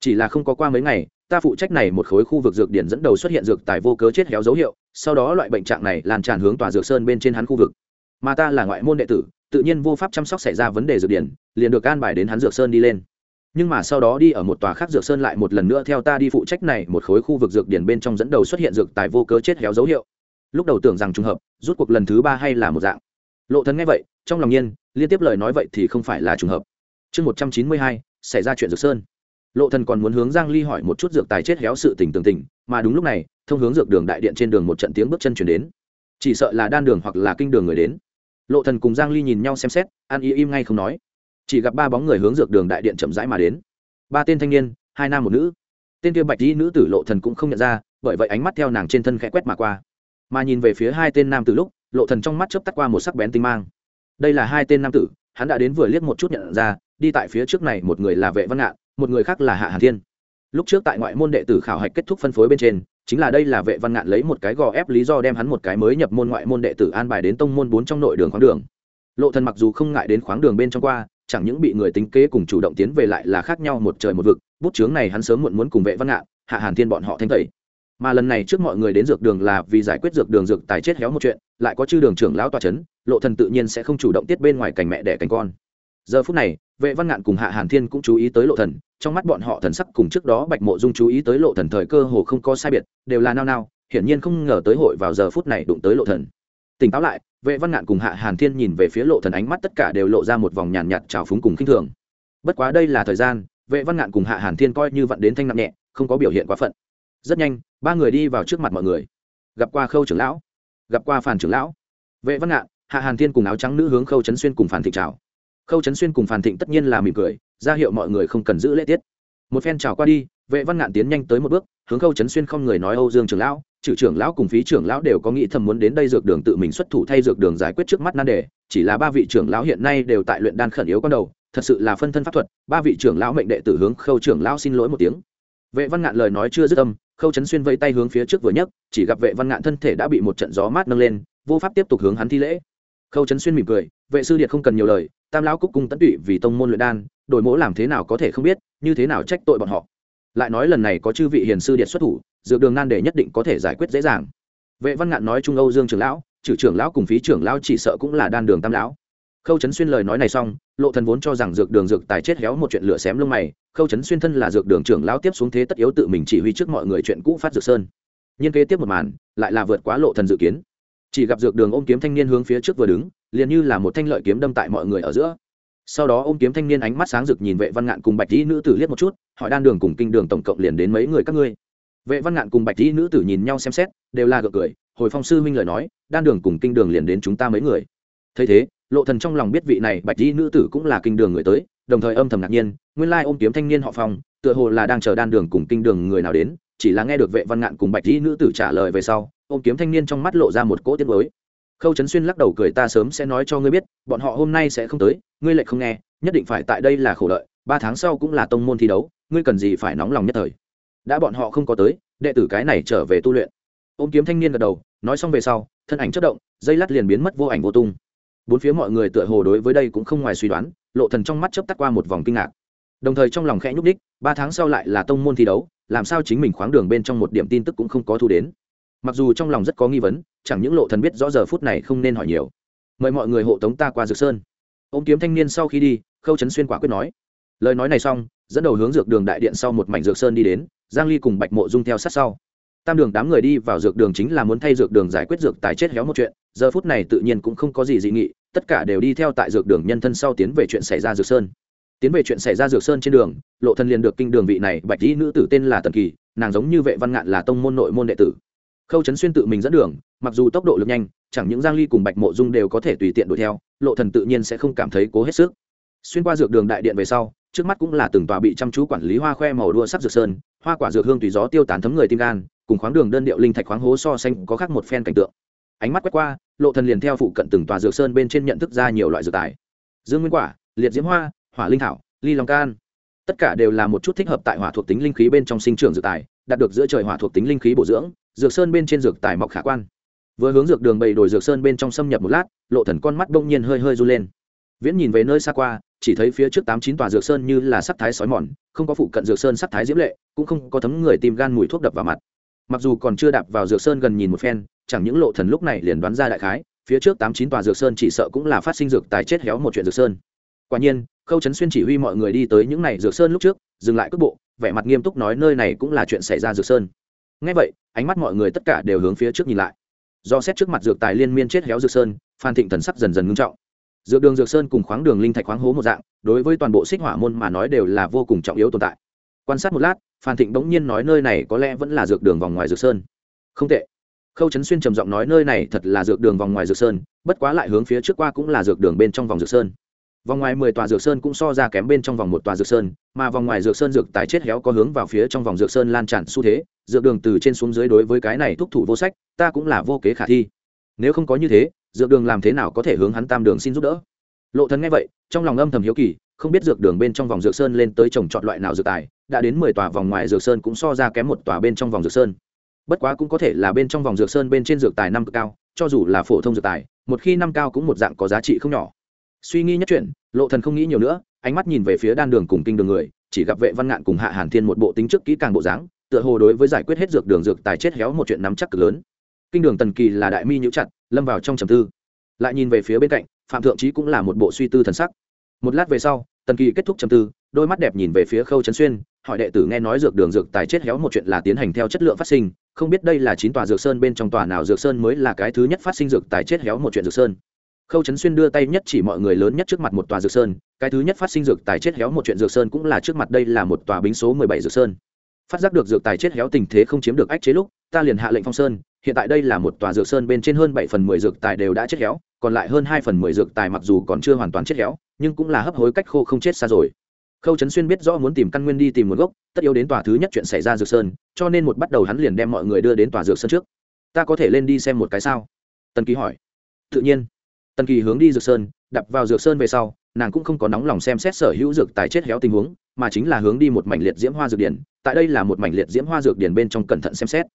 Chỉ là không có qua mấy ngày ta phụ trách này một khối khu vực dược điển dẫn đầu xuất hiện dược tài vô cớ chết héo dấu hiệu, sau đó loại bệnh trạng này lan tràn hướng tòa dược sơn bên trên hắn khu vực. Mà ta là ngoại môn đệ tử, tự nhiên vô pháp chăm sóc xảy ra vấn đề dược điển, liền được an bài đến hắn dược sơn đi lên. Nhưng mà sau đó đi ở một tòa khác dược sơn lại một lần nữa theo ta đi phụ trách này một khối khu vực dược điển bên trong dẫn đầu xuất hiện dược tài vô cớ chết héo dấu hiệu. Lúc đầu tưởng rằng trùng hợp, rút cuộc lần thứ ba hay là một dạng. Lộ thần nghe vậy, trong lòng nhiên, liên tiếp lời nói vậy thì không phải là trùng hợp. Chương một trăm chín mươi hai, xảy ra chuyện dược sơn lộ thần còn muốn hướng giang ly hỏi một chút dược tài chết héo sự tình tường tình, mà đúng lúc này, thông hướng dược đường đại điện trên đường một trận tiếng bước chân chuyển đến. Chỉ sợ là đan đường hoặc là kinh đường người đến. Lộ thần cùng giang ly nhìn nhau xem xét an y im ngay không nói. Chỉ gặp ba bóng người hướng dược đường đại điện chậm rãi mà đến. Ba tên thanh niên, hai nam một nữ. Tên kia bạch y nữ tử lộ thần cũng không nhận ra, bởi vậy ánh mắt theo nàng trên thân khẽ quét mà qua. Mà nhìn về phía hai tên nam tử lúc, lộ thần trong mắt chớp tắt qua một sắc bén tinh mang. Đây là hai tên nam tử, hắn đã đến vừa liếc một chút nhận ra, đi tại phía trước này một người là vệ văn ngạn một người khác là hạ hàn thiên. Lúc trước tại ngoại môn đệ tử khảo hạch kết thúc phân phối bên trên, chính là đây là vệ văn ngạn lấy một cái gò ép lý do đem hắn một cái mới nhập môn ngoại môn đệ tử an bài đến tông môn bốn trong nội đường khoáng đường. Lộ thần mặc dù không ngại đến khoáng đường bên trong qua, chẳng những bị người tính kế cùng chủ động tiến về lại là khác nhau một trời một vực, bút chướng này hắn sớm muộn muốn cùng vệ văn ngạn, hạ hàn thiên bọn họ thanh tẩy. Mà lần này trước mọi người đến dược đường là vì giải quyết dược đường dược tài chết héo một chuyện, lại có chư đường trưởng lão tòa chấn, lộ thần tự nhiên sẽ không chủ động tiết bên ngoài cảnh mẹ đẻ cảnh con. Giờ phút này vệ văn ngạn cùng hạ hàn thiên cũng chú ý tới lộ thần, trong mắt bọn họ thần sắc cùng trước đó bạch mộ dung chú ý tới lộ thần thời cơ hồ không có sai biệt, đều là nao nao, hiển nhiên không ngờ tới hội vào giờ phút này đụng tới lộ thần. Tỉnh táo lại, vệ văn ngạn cùng hạ hàn thiên nhìn về phía lộ thần ánh mắt tất cả đều lộ ra một vòng nhàn nhạt trào phúng cùng khinh thường. Bất quá đây là thời gian, vệ văn ngạn cùng hạ hàn thiên coi như vận đến thanh nặng nhẹ, không có biểu hiện quá phận. Rất nhanh, ba người đi vào trước mặt mọi người. Gặp qua khâu trưởng lão, gặp qua phản trưởng lão. Vệ văn ngạn, hạ hàn thiên cùng áo trắng nữ hướng khâu trấn xuyên cùng phản thị chào khâu trấn xuyên cùng phản thịnh tất nhiên là mỉm cười, ra hiệu mọi người không cần giữ lễ tiết. Một phen trào qua đi, vệ văn ngạn tiến nhanh tới một bước, hướng khâu trấn xuyên không người nói, âu dương trưởng lão trừ trưởng lão cùng phí trưởng lão đều có nghĩ thầm muốn đến đây dược đường tự mình xuất thủ thay dược đường giải quyết trước mắt nan đề, chỉ là ba vị trưởng lão hiện nay đều tại luyện đan khẩn yếu con đầu, thật sự là phân thân pháp thuật, ba vị trưởng lão mệnh đệ tử hướng khâu trưởng lão xin lỗi một tiếng. Vệ văn ngạn lời nói chưa dứt âm, khâu trấn xuyên vây tay hướng phía trước vừa nhấc, chỉ gặp vệ văn ngạn thân thể đã bị một trận gió mát nâng lên, vô pháp tiếp tục hướng hắn thi lễ. Khâu trấn xuyên mỉm cười, vệ sư điện không cần nhiều lời tam lão cúc cung tận tụy vì tông môn luyện đan, đổi mỗ làm thế nào có thể không biết, như thế nào trách tội bọn họ. Lại nói lần này có chư vị hiền sư điện xuất thủ, dược đường nan để nhất định có thể giải quyết dễ dàng. Vệ văn ngạn nói trung âu dương trưởng lão, trừ trưởng lão cùng phí trưởng lão chỉ sợ cũng là đan đường tam lão. Khâu trấn xuyên lời nói này xong, lộ thần vốn cho rằng dược đường dược tài chết héo một chuyện lửa xém lông mày, khâu trấn xuyên thân là dược đường trưởng lão tiếp xuống thế tất yếu tự mình chỉ huy trước mọi người chuyện cũ phát dược sơn. Nhiên kế tiếp một màn, lại là vượt quá lộ thần dự kiến. Chỉ gặp dược đường ôm kiếm thanh niên hướng phía trước vừa đứng liền như là một thanh lợi kiếm đâm tại mọi người ở giữa. Sau đó ôm kiếm thanh niên ánh mắt sáng rực nhìn vệ văn ngạn cùng bạch tỷ nữ tử liếc một chút, hỏi đan đường cùng kinh đường tổng cộng liền đến mấy người các ngươi? Vệ văn ngạn cùng bạch tỷ nữ tử nhìn nhau xem xét, đều là gợi cười, hồi phong sư huynh lời nói, đan đường cùng kinh đường liền đến chúng ta mấy người. Thấy thế, lộ thần trong lòng biết vị này bạch tỷ nữ tử cũng là kinh đường người tới, đồng thời âm thầm ngạc nhiên, nguyên lai ôm kiếm thanh niên họ phong, tựa hồ là đang chờ đan đường cùng kinh đường người nào đến, chỉ là nghe được vệ văn ngạn cùng bạch tỷ nữ tử trả lời về sau, ôm kiếm thanh niên trong mắt lộ ra một cỗ tiếng mới khâu trấn xuyên lắc đầu cười, ta sớm sẽ nói cho ngươi biết, bọn họ hôm nay sẽ không tới, ngươi lại không nghe, nhất định phải tại đây là khổ đợi ba tháng sau cũng là tông môn thi đấu, ngươi cần gì phải nóng lòng nhất thời. Đã bọn họ không có tới, đệ tử cái này trở về tu luyện. Ôm kiếm thanh niên gật đầu, nói xong về sau, thân ảnh chất động, dây lát liền biến mất vô ảnh vô tung. Bốn phía mọi người tựa hồ đối với đây cũng không ngoài suy đoán, lộ thần trong mắt chớp tắt qua một vòng kinh ngạc. Đồng thời trong lòng khẽ nhúc đích ba tháng sau lại là tông môn thi đấu, làm sao chính mình khoáng đường bên trong một điểm tin tức cũng không có thu đến. Mặc dù trong lòng rất có nghi vấn chẳng những lộ thần biết rõ giờ phút này không nên hỏi nhiều. Mời mọi người hộ tống ta qua dược sơn. Ông kiếm thanh niên sau khi đi, khâu trấn xuyên quả quyết nói. Lời nói này xong, dẫn đầu hướng dược đường đại điện sau một mảnh dược sơn đi đến, giang ly cùng bạch mộ dung theo sát sau. Tam đường đám người đi vào dược đường chính là muốn thay dược đường giải quyết dược tài chết héo một chuyện, giờ phút này tự nhiên cũng không có gì dị nghị, tất cả đều đi theo tại dược đường nhân thân sau tiến về chuyện xảy ra dược sơn. Tiến về chuyện xảy ra dược sơn trên đường, lộ thần liền được kinh đường vị này, bạch dĩ nữ tử tên là tần kỳ, nàng giống như vệ văn ngạn là tông môn nội môn đệ tử khâu trấn xuyên tự mình dẫn đường, mặc dù tốc độ lực nhanh, chẳng những giang ly cùng bạch mộ dung đều có thể tùy tiện đuổi theo, lộ thần tự nhiên sẽ không cảm thấy cố hết sức. Xuyên qua dược đường đại điện về sau, trước mắt cũng là từng tòa bị chăm chú quản lý hoa khoe màu đua sắc dược sơn, hoa quả dược hương tùy gió tiêu tán thấm người tim gan, cùng khoáng đường đơn điệu linh thạch khoáng hố so xanh có khác một phen cảnh tượng. Ánh mắt quét qua, lộ thần liền theo phụ cận từng tòa dược sơn bên trên nhận thức ra nhiều loại dược tài. Dương nguyên quả, liệt diễm hoa, hỏa linh thảo, ly long can. Tất cả đều là một chút thích hợp tại hỏa thuộc tính linh khí bên trong sinh trưởng dược tài, đạt được giữa trời hỏa thuộc tính linh khí bổ dưỡng dược sơn bên trên dược tài mọc khả quan. Vừa hướng dược đường bầy đổi dược sơn bên trong xâm nhập một lát, lộ thần con mắt đông nhiên hơi hơi run lên. Viễn nhìn về nơi xa qua, chỉ thấy phía trước tám chín tòa dược sơn như là sắc thái sói mòn, không có phụ cận dược sơn sắc thái diễm lệ, cũng không có thấm người tìm gan mùi thuốc đập vào mặt. Mặc dù còn chưa đạp vào dược sơn gần nhìn một phen, chẳng những lộ thần lúc này liền đoán ra đại khái, phía trước tám chín tòa dược sơn chỉ sợ cũng là phát sinh dược tài chết héo một chuyện dược sơn. Quả nhiên, khâu trấn xuyên chỉ huy mọi người đi tới những này dược sơn lúc trước, dừng lại cước bộ, vẻ mặt nghiêm túc nói nơi này cũng là chuyện xảy ra dược sơn ngay vậy, ánh mắt mọi người tất cả đều hướng phía trước nhìn lại. Do xét trước mặt dược tài liên miên chết héo dược sơn, phan thịnh thần sắc dần dần ngưng trọng. Dược đường dược sơn cùng khoáng đường linh thạch khoáng hố một dạng, đối với toàn bộ xích hỏa môn mà nói đều là vô cùng trọng yếu tồn tại. Quan sát một lát, phan thịnh bỗng nhiên nói nơi này có lẽ vẫn là dược đường vòng ngoài dược sơn. Không tệ. Khâu trấn xuyên trầm giọng nói nơi này thật là dược đường vòng ngoài dược sơn, bất quá lại hướng phía trước qua cũng là dược đường bên trong vòng dược sơn vòng ngoài mười tòa dược sơn cũng so ra kém bên trong vòng một tòa dược sơn, mà vòng ngoài dược sơn dược tài chết héo có hướng vào phía trong vòng dược sơn lan tràn xu thế, dược đường từ trên xuống dưới đối với cái này thúc thủ vô sách, ta cũng là vô kế khả thi. Nếu không có như thế, dược đường làm thế nào có thể hướng hắn tam đường xin giúp đỡ? Lộ thần nghe vậy, trong lòng âm thầm hiếu kỳ, không biết dược đường bên trong vòng dược sơn lên tới trồng chọn loại nào dược tài, đã đến mười tòa vòng ngoài dược sơn cũng so ra kém một tòa bên trong vòng dược sơn. Bất quá cũng có thể là bên trong vòng dược sơn bên trên dược tài năm cực cao, cho dù là phổ thông dược tài, một khi năm cao cũng một dạng có giá trị không nhỏ suy nghĩ nhất chuyện, lộ thần không nghĩ nhiều nữa, ánh mắt nhìn về phía đan đường cùng kinh đường người, chỉ gặp vệ văn ngạn cùng hạ hàn thiên một bộ tính trước kỹ càng bộ dáng, tựa hồ đối với giải quyết hết dược đường dược tài chết héo một chuyện nắm chắc cực lớn. Kinh đường tần kỳ là đại mi nhũ chặt, lâm vào trong trầm tư. Lại nhìn về phía bên cạnh, phạm thượng trí cũng là một bộ suy tư thần sắc. Một lát về sau, tần kỳ kết thúc trầm tư, đôi mắt đẹp nhìn về phía khâu trấn xuyên, hỏi đệ tử nghe nói dược đường dược tài chết héo một chuyện là tiến hành theo chất lượng phát sinh, không biết đây là chín tòa dược sơn bên trong tòa nào dược sơn mới là cái thứ nhất phát sinh dược tài chết héo một chuyện dược sơn khâu trấn xuyên đưa tay nhất chỉ mọi người lớn nhất trước mặt một tòa dược sơn, cái thứ nhất phát sinh dược tài chết héo một chuyện dược sơn cũng là trước mặt đây là một tòa bính số mười bảy dược sơn. Phát giác được dược tài chết héo tình thế không chiếm được ách chế lúc, ta liền hạ lệnh phong sơn, hiện tại đây là một tòa dược sơn bên trên hơn bảy phần mười dược tài đều đã chết héo, còn lại hơn hai phần mười dược tài mặc dù còn chưa hoàn toàn chết héo, nhưng cũng là hấp hối cách khô không chết xa rồi. Khâu trấn xuyên biết rõ muốn tìm căn nguyên đi tìm nguồn gốc, tất yếu đến tòa thứ nhất chuyện xảy ra dược sơn, cho nên một bắt đầu hắn liền đem mọi người đưa đến tòa dược sơn trước. Ta có thể lên đi xem một cái sao? Tần kỳ hỏi. Tự nhiên tần kỳ hướng đi dược sơn đập vào dược sơn về sau, nàng cũng không có nóng lòng xem xét sở hữu dược tài chết héo tình huống, mà chính là hướng đi một mảnh liệt diễm hoa dược điển. Tại đây là một mảnh liệt diễm hoa dược điển bên trong cẩn thận xem xét.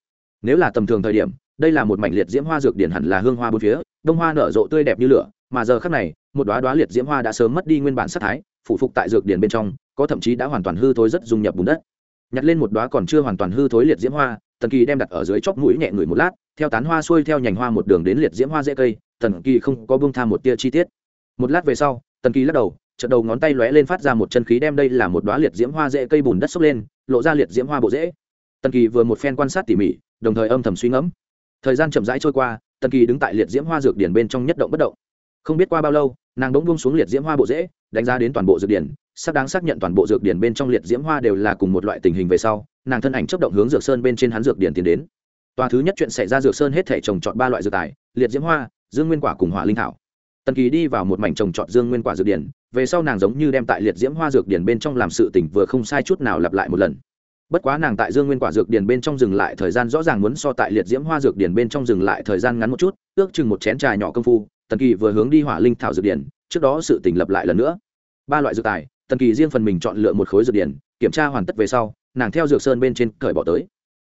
Nếu là tầm thường thời điểm, đây là một mảnh liệt diễm hoa dược điển hẳn là hương hoa bốn phía, đông hoa nở rộ tươi đẹp như lửa, mà giờ khắc này, một đoá đoá liệt diễm hoa đã sớm mất đi nguyên bản sắc thái phụ phục tại dược điển bên trong, có thậm chí đã hoàn toàn hư thối rất dung nhập bùn đất. Nhặt lên một đoá còn chưa hoàn toàn hư thối liệt diễm hoa, tần kỳ đem đặt ở dưới chóp mũi nhẹ ngửi một lát, theo tán hoa xuôi theo nhành hoa một đường đến liệt diễm hoa dễ cây tần kỳ không có bưng tham một tia chi tiết. Một lát về sau, tần kỳ lắc đầu, chợt đầu ngón tay lóe lên phát ra một chân khí đem đây là một đoá liệt diễm hoa dễ cây bùn đất xốc lên, lộ ra liệt diễm hoa bộ dễ tần kỳ vừa một phen quan sát tỉ mỉ, đồng thời âm thầm suy ngẫm. Thời gian chậm rãi trôi qua, tần kỳ đứng tại liệt diễm hoa dược điển bên trong nhất động bất động. Không biết qua bao lâu, nàng bỗng buông xuống liệt diễm hoa bộ dễ đánh giá đến toàn bộ dược điển sắp đáng xác nhận toàn bộ dược điển bên trong liệt diễm hoa đều là cùng một loại tình hình về sau, nàng thân ảnh chấp động hướng dược sơn bên trên hắn dược điển tiến đến. Tòa thứ nhất chuyện xảy ra dược sơn hết thể trồng chọn ba loại dược tài, liệt diễm hoa dương nguyên quả cùng hỏa linh thảo. Tần kỳ đi vào một mảnh trồng trọt dương nguyên quả dược điển, về sau nàng giống như đem tại liệt diễm hoa dược điển bên trong làm sự tỉnh vừa không sai chút nào lặp lại một lần. Bất quá nàng tại dương nguyên quả dược điển bên trong dừng lại thời gian rõ ràng muốn so tại liệt diễm hoa dược điển bên trong dừng lại thời gian ngắn một chút, ước chừng một chén trà nhỏ công phu, tần kỳ vừa hướng đi hỏa linh thảo dược điển, trước đó sự tỉnh lặp lại lần nữa. Ba loại dược tài, tần kỳ riêng phần mình chọn lựa một khối dược điển, kiểm tra hoàn tất về sau, nàng theo dược sơn bên trên cởi bỏ tới.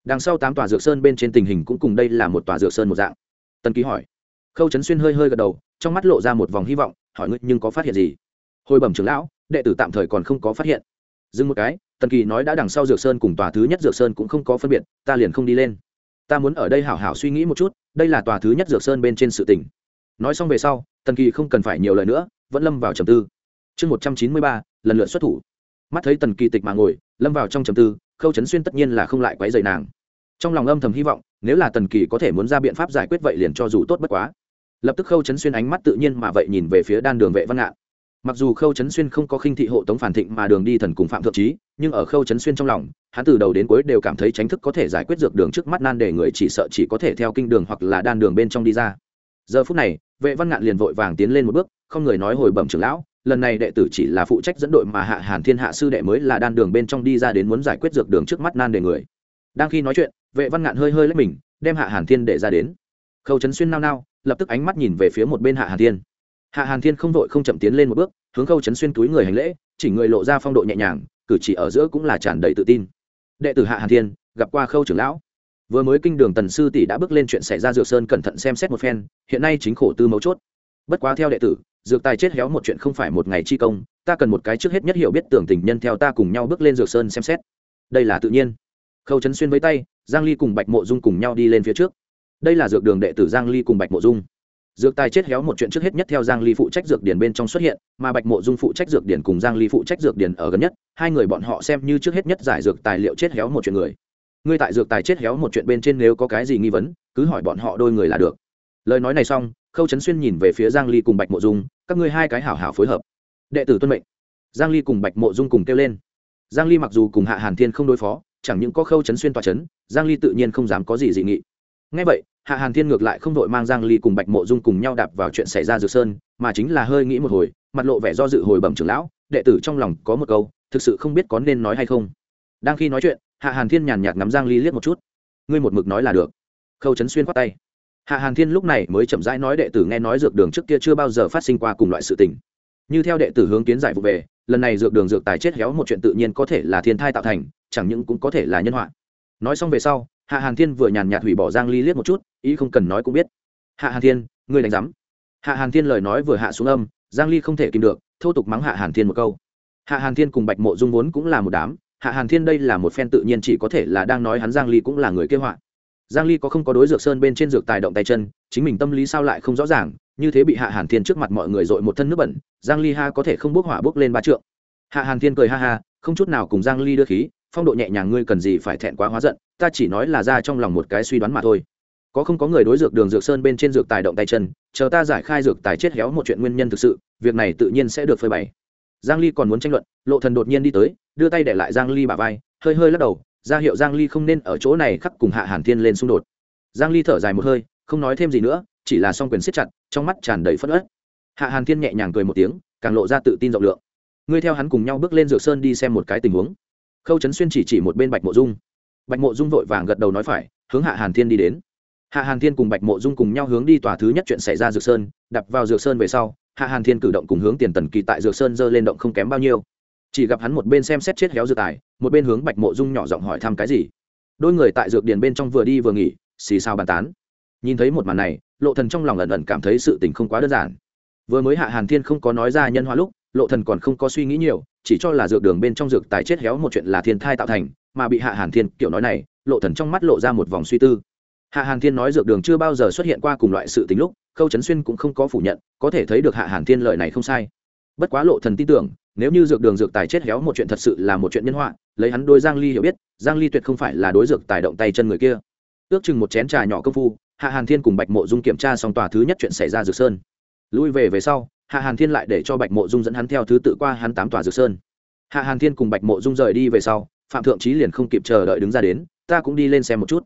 Đằng sau tám tòa dược sơn bên trên tình hình cũng cùng đây là một tòa dược sơn một dạng. Tần kỳ hỏi khâu trấn xuyên hơi hơi gật đầu, trong mắt lộ ra một vòng hy vọng, hỏi ngươi, nhưng có phát hiện gì? Hồi bẩm trưởng lão, đệ tử tạm thời còn không có phát hiện. Dừng một cái, tần kỳ nói đã đằng sau dược sơn cùng tòa thứ nhất dược sơn cũng không có phân biệt, ta liền không đi lên. Ta muốn ở đây hảo hảo suy nghĩ một chút, đây là tòa thứ nhất dược sơn bên trên sự tỉnh nói xong về sau, tần kỳ không cần phải nhiều lời nữa, vẫn lâm vào trầm tư. Chương một trăm chín mươi ba, lần lượt xuất thủ. Mắt thấy tần kỳ tịch mà ngồi, lâm vào trong trầm tư, khâu trấn xuyên tất nhiên là không lại quấy dày nàng. Trong lòng âm thầm hy vọng, nếu là tần kỳ có thể muốn ra biện pháp giải quyết vậy liền cho dù tốt bất quá lập tức khâu chấn xuyên ánh mắt tự nhiên mà vậy nhìn về phía đan đường vệ văn ngạn. Mặc dù khâu Chấn xuyên không có khinh thị hộ tống phản thịnh mà đường đi thần cùng phạm thượng trí, nhưng ở khâu Chấn xuyên trong lòng, hắn từ đầu đến cuối đều cảm thấy tránh thức có thể giải quyết dược đường trước mắt nan để người chỉ sợ chỉ có thể theo kinh đường hoặc là đan đường bên trong đi ra. Giờ phút này, vệ văn ngạn liền vội vàng tiến lên một bước, không người nói hồi bẩm trưởng lão, lần này đệ tử chỉ là phụ trách dẫn đội mà hạ hàn thiên hạ sư đệ mới là đan đường bên trong đi ra đến muốn giải quyết dược đường trước mắt nan để người. Đang khi nói chuyện, vệ văn ngạn hơi hơi lấy mình, đem hạ hàn thiên để ra đến. Khâu Chấn xuyên nao nao lập tức ánh mắt nhìn về phía một bên hạ hàn thiên. Hạ hàn thiên không vội không chậm tiến lên một bước, hướng khâu trấn xuyên túi người hành lễ, chỉ người lộ ra phong độ nhẹ nhàng, cử chỉ ở giữa cũng là tràn đầy tự tin. Đệ tử hạ hàn thiên, gặp qua khâu trưởng lão. Vừa mới kinh đường tần sư tỷ đã bước lên chuyện xảy ra dược sơn cẩn thận xem xét một phen, hiện nay chính khổ tư mấu chốt. Bất quá theo đệ tử, dược tài chết héo một chuyện không phải một ngày chi công, ta cần một cái trước hết nhất hiểu biết tưởng tình nhân theo ta cùng nhau bước lên dược sơn xem xét. Đây là tự nhiên. Khâu trấn xuyên với tay, giang ly cùng bạch mộ dung cùng nhau đi lên phía trước đây là dược đường đệ tử giang ly cùng bạch mộ dung. Dược tài chết héo một chuyện trước hết nhất theo giang ly phụ trách dược điển bên trong xuất hiện mà bạch mộ dung phụ trách dược điển cùng giang ly phụ trách dược điển ở gần nhất hai người bọn họ xem như trước hết nhất giải dược tài liệu chết héo một chuyện người. Ngươi tại dược tài chết héo một chuyện bên trên nếu có cái gì nghi vấn cứ hỏi bọn họ đôi người là được. Lời nói này xong khâu trấn xuyên nhìn về phía giang ly cùng bạch mộ dung các ngươi hai cái hảo hảo phối hợp. Đệ tử tuân mệnh. Giang ly cùng bạch mộ dung cùng kêu lên. Giang ly mặc dù cùng hạ hàn thiên không đối phó chẳng những có khâu trấn xuyên tòa chấn, giang ly tự nhiên không dám có gì dị nghị ngay vậy, hạ hàn thiên ngược lại không đội mang giang ly cùng bạch mộ dung cùng nhau đạp vào chuyện xảy ra dược sơn, mà chính là hơi nghĩ một hồi, mặt lộ vẻ do dự hồi bẩm trưởng lão, đệ tử trong lòng có một câu, thực sự không biết có nên nói hay không. Đang khi nói chuyện, hạ hàn thiên nhàn nhạt ngắm giang ly liếc một chút. Ngươi một mực nói là được. Khâu trấn xuyên khoát tay. Hạ hàn thiên lúc này mới chậm rãi nói đệ tử nghe nói dược đường trước kia chưa bao giờ phát sinh qua cùng loại sự tình. Như theo đệ tử hướng kiến giải vụ về, lần này dược đường dược tài chết héo một chuyện tự nhiên có thể là thiên thai tạo thành, chẳng những cũng có thể là nhân họa. Nói xong về sau hạ hàn thiên vừa nhàn nhạt hủy bỏ giang ly liếc một chút, ý không cần nói cũng biết. Hạ hàn thiên, ngươi đánh giám. Hạ hàn thiên lời nói vừa hạ xuống âm, giang ly không thể kìm được, thô tục mắng hạ hàn thiên một câu. Hạ hàn thiên cùng bạch mộ dung vốn cũng là một đám, hạ hàn thiên đây là một phen tự nhiên chỉ có thể là đang nói hắn giang ly cũng là người kế họa. Giang ly có không có đối dược sơn bên trên dược tài động tay chân, chính mình tâm lý sao lại không rõ ràng, như thế bị hạ hàn thiên trước mặt mọi người dội một thân nước bẩn, giang ly ha có thể không bước hỏa bước lên ba trượng. Hạ hàn thiên cười ha ha, không chút nào cùng giang ly đưa khí phong độ nhẹ nhàng ngươi cần gì phải thẹn quá hóa giận, ta chỉ nói là ra trong lòng một cái suy đoán mà thôi. Có không có người đối dược đường dược sơn bên trên dược tài động tay chân, chờ ta giải khai dược tài chết héo một chuyện nguyên nhân thực sự, việc này tự nhiên sẽ được phơi bày. Giang ly còn muốn tranh luận, lộ thần đột nhiên đi tới, đưa tay để lại giang ly bả vai, hơi hơi lắc đầu, ra hiệu giang ly không nên ở chỗ này khắc cùng hạ hàn thiên lên xung đột. Giang ly thở dài một hơi, không nói thêm gì nữa, chỉ là song quyền siết chặt, trong mắt tràn đầy phẫn uất. Hạ hàn thiên nhẹ nhàng cười một tiếng, càng lộ ra tự tin rộng lượng. Ngươi theo hắn cùng nhau bước lên dược sơn đi xem một cái tình huống khâu trấn xuyên chỉ chỉ một bên bạch mộ dung bạch mộ dung vội vàng gật đầu nói phải hướng hạ hàn thiên đi đến hạ hàn thiên cùng bạch mộ dung cùng nhau hướng đi tòa thứ nhất chuyện xảy ra dược sơn đập vào dược sơn về sau hạ hàn thiên cử động cùng hướng tiền tần kỳ tại dược sơn dơ lên động không kém bao nhiêu chỉ gặp hắn một bên xem xét chết héo dược tài một bên hướng bạch mộ dung nhỏ giọng hỏi thăm cái gì đôi người tại dược điền bên trong vừa đi vừa nghỉ xì sao bàn tán nhìn thấy một màn này lộ thần trong lòng ẩn ẩn cảm thấy sự tình không quá đơn giản vừa mới hạ hàn thiên không có nói ra nhân hóa lúc lộ thần còn không có suy nghĩ nhiều, chỉ cho là dược đường bên trong dược tài chết héo một chuyện là thiên thai tạo thành, mà bị hạ hàn thiên kiểu nói này, lộ thần trong mắt lộ ra một vòng suy tư. Hạ hàn thiên nói dược đường chưa bao giờ xuất hiện qua cùng loại sự tình lúc, khâu trấn xuyên cũng không có phủ nhận, có thể thấy được hạ hàn thiên lời này không sai. Bất quá lộ thần tin tưởng, nếu như dược đường dược tài chết héo một chuyện thật sự là một chuyện nhân họa, lấy hắn đôi giang ly hiểu biết, giang ly tuyệt không phải là đối dược tài động tay chân người kia. Ước chừng một chén trà nhỏ công phu, hạ hàn thiên cùng bạch mộ dung kiểm tra xong tòa thứ nhất chuyện xảy ra dược sơn. Lui về về sau hạ hàn thiên lại để cho bạch mộ dung dẫn hắn theo thứ tự qua hắn tám tòa dược sơn. Hạ hàn thiên cùng bạch mộ dung rời đi về sau phạm thượng trí liền không kịp chờ đợi đứng ra đến ta cũng đi lên xem một chút.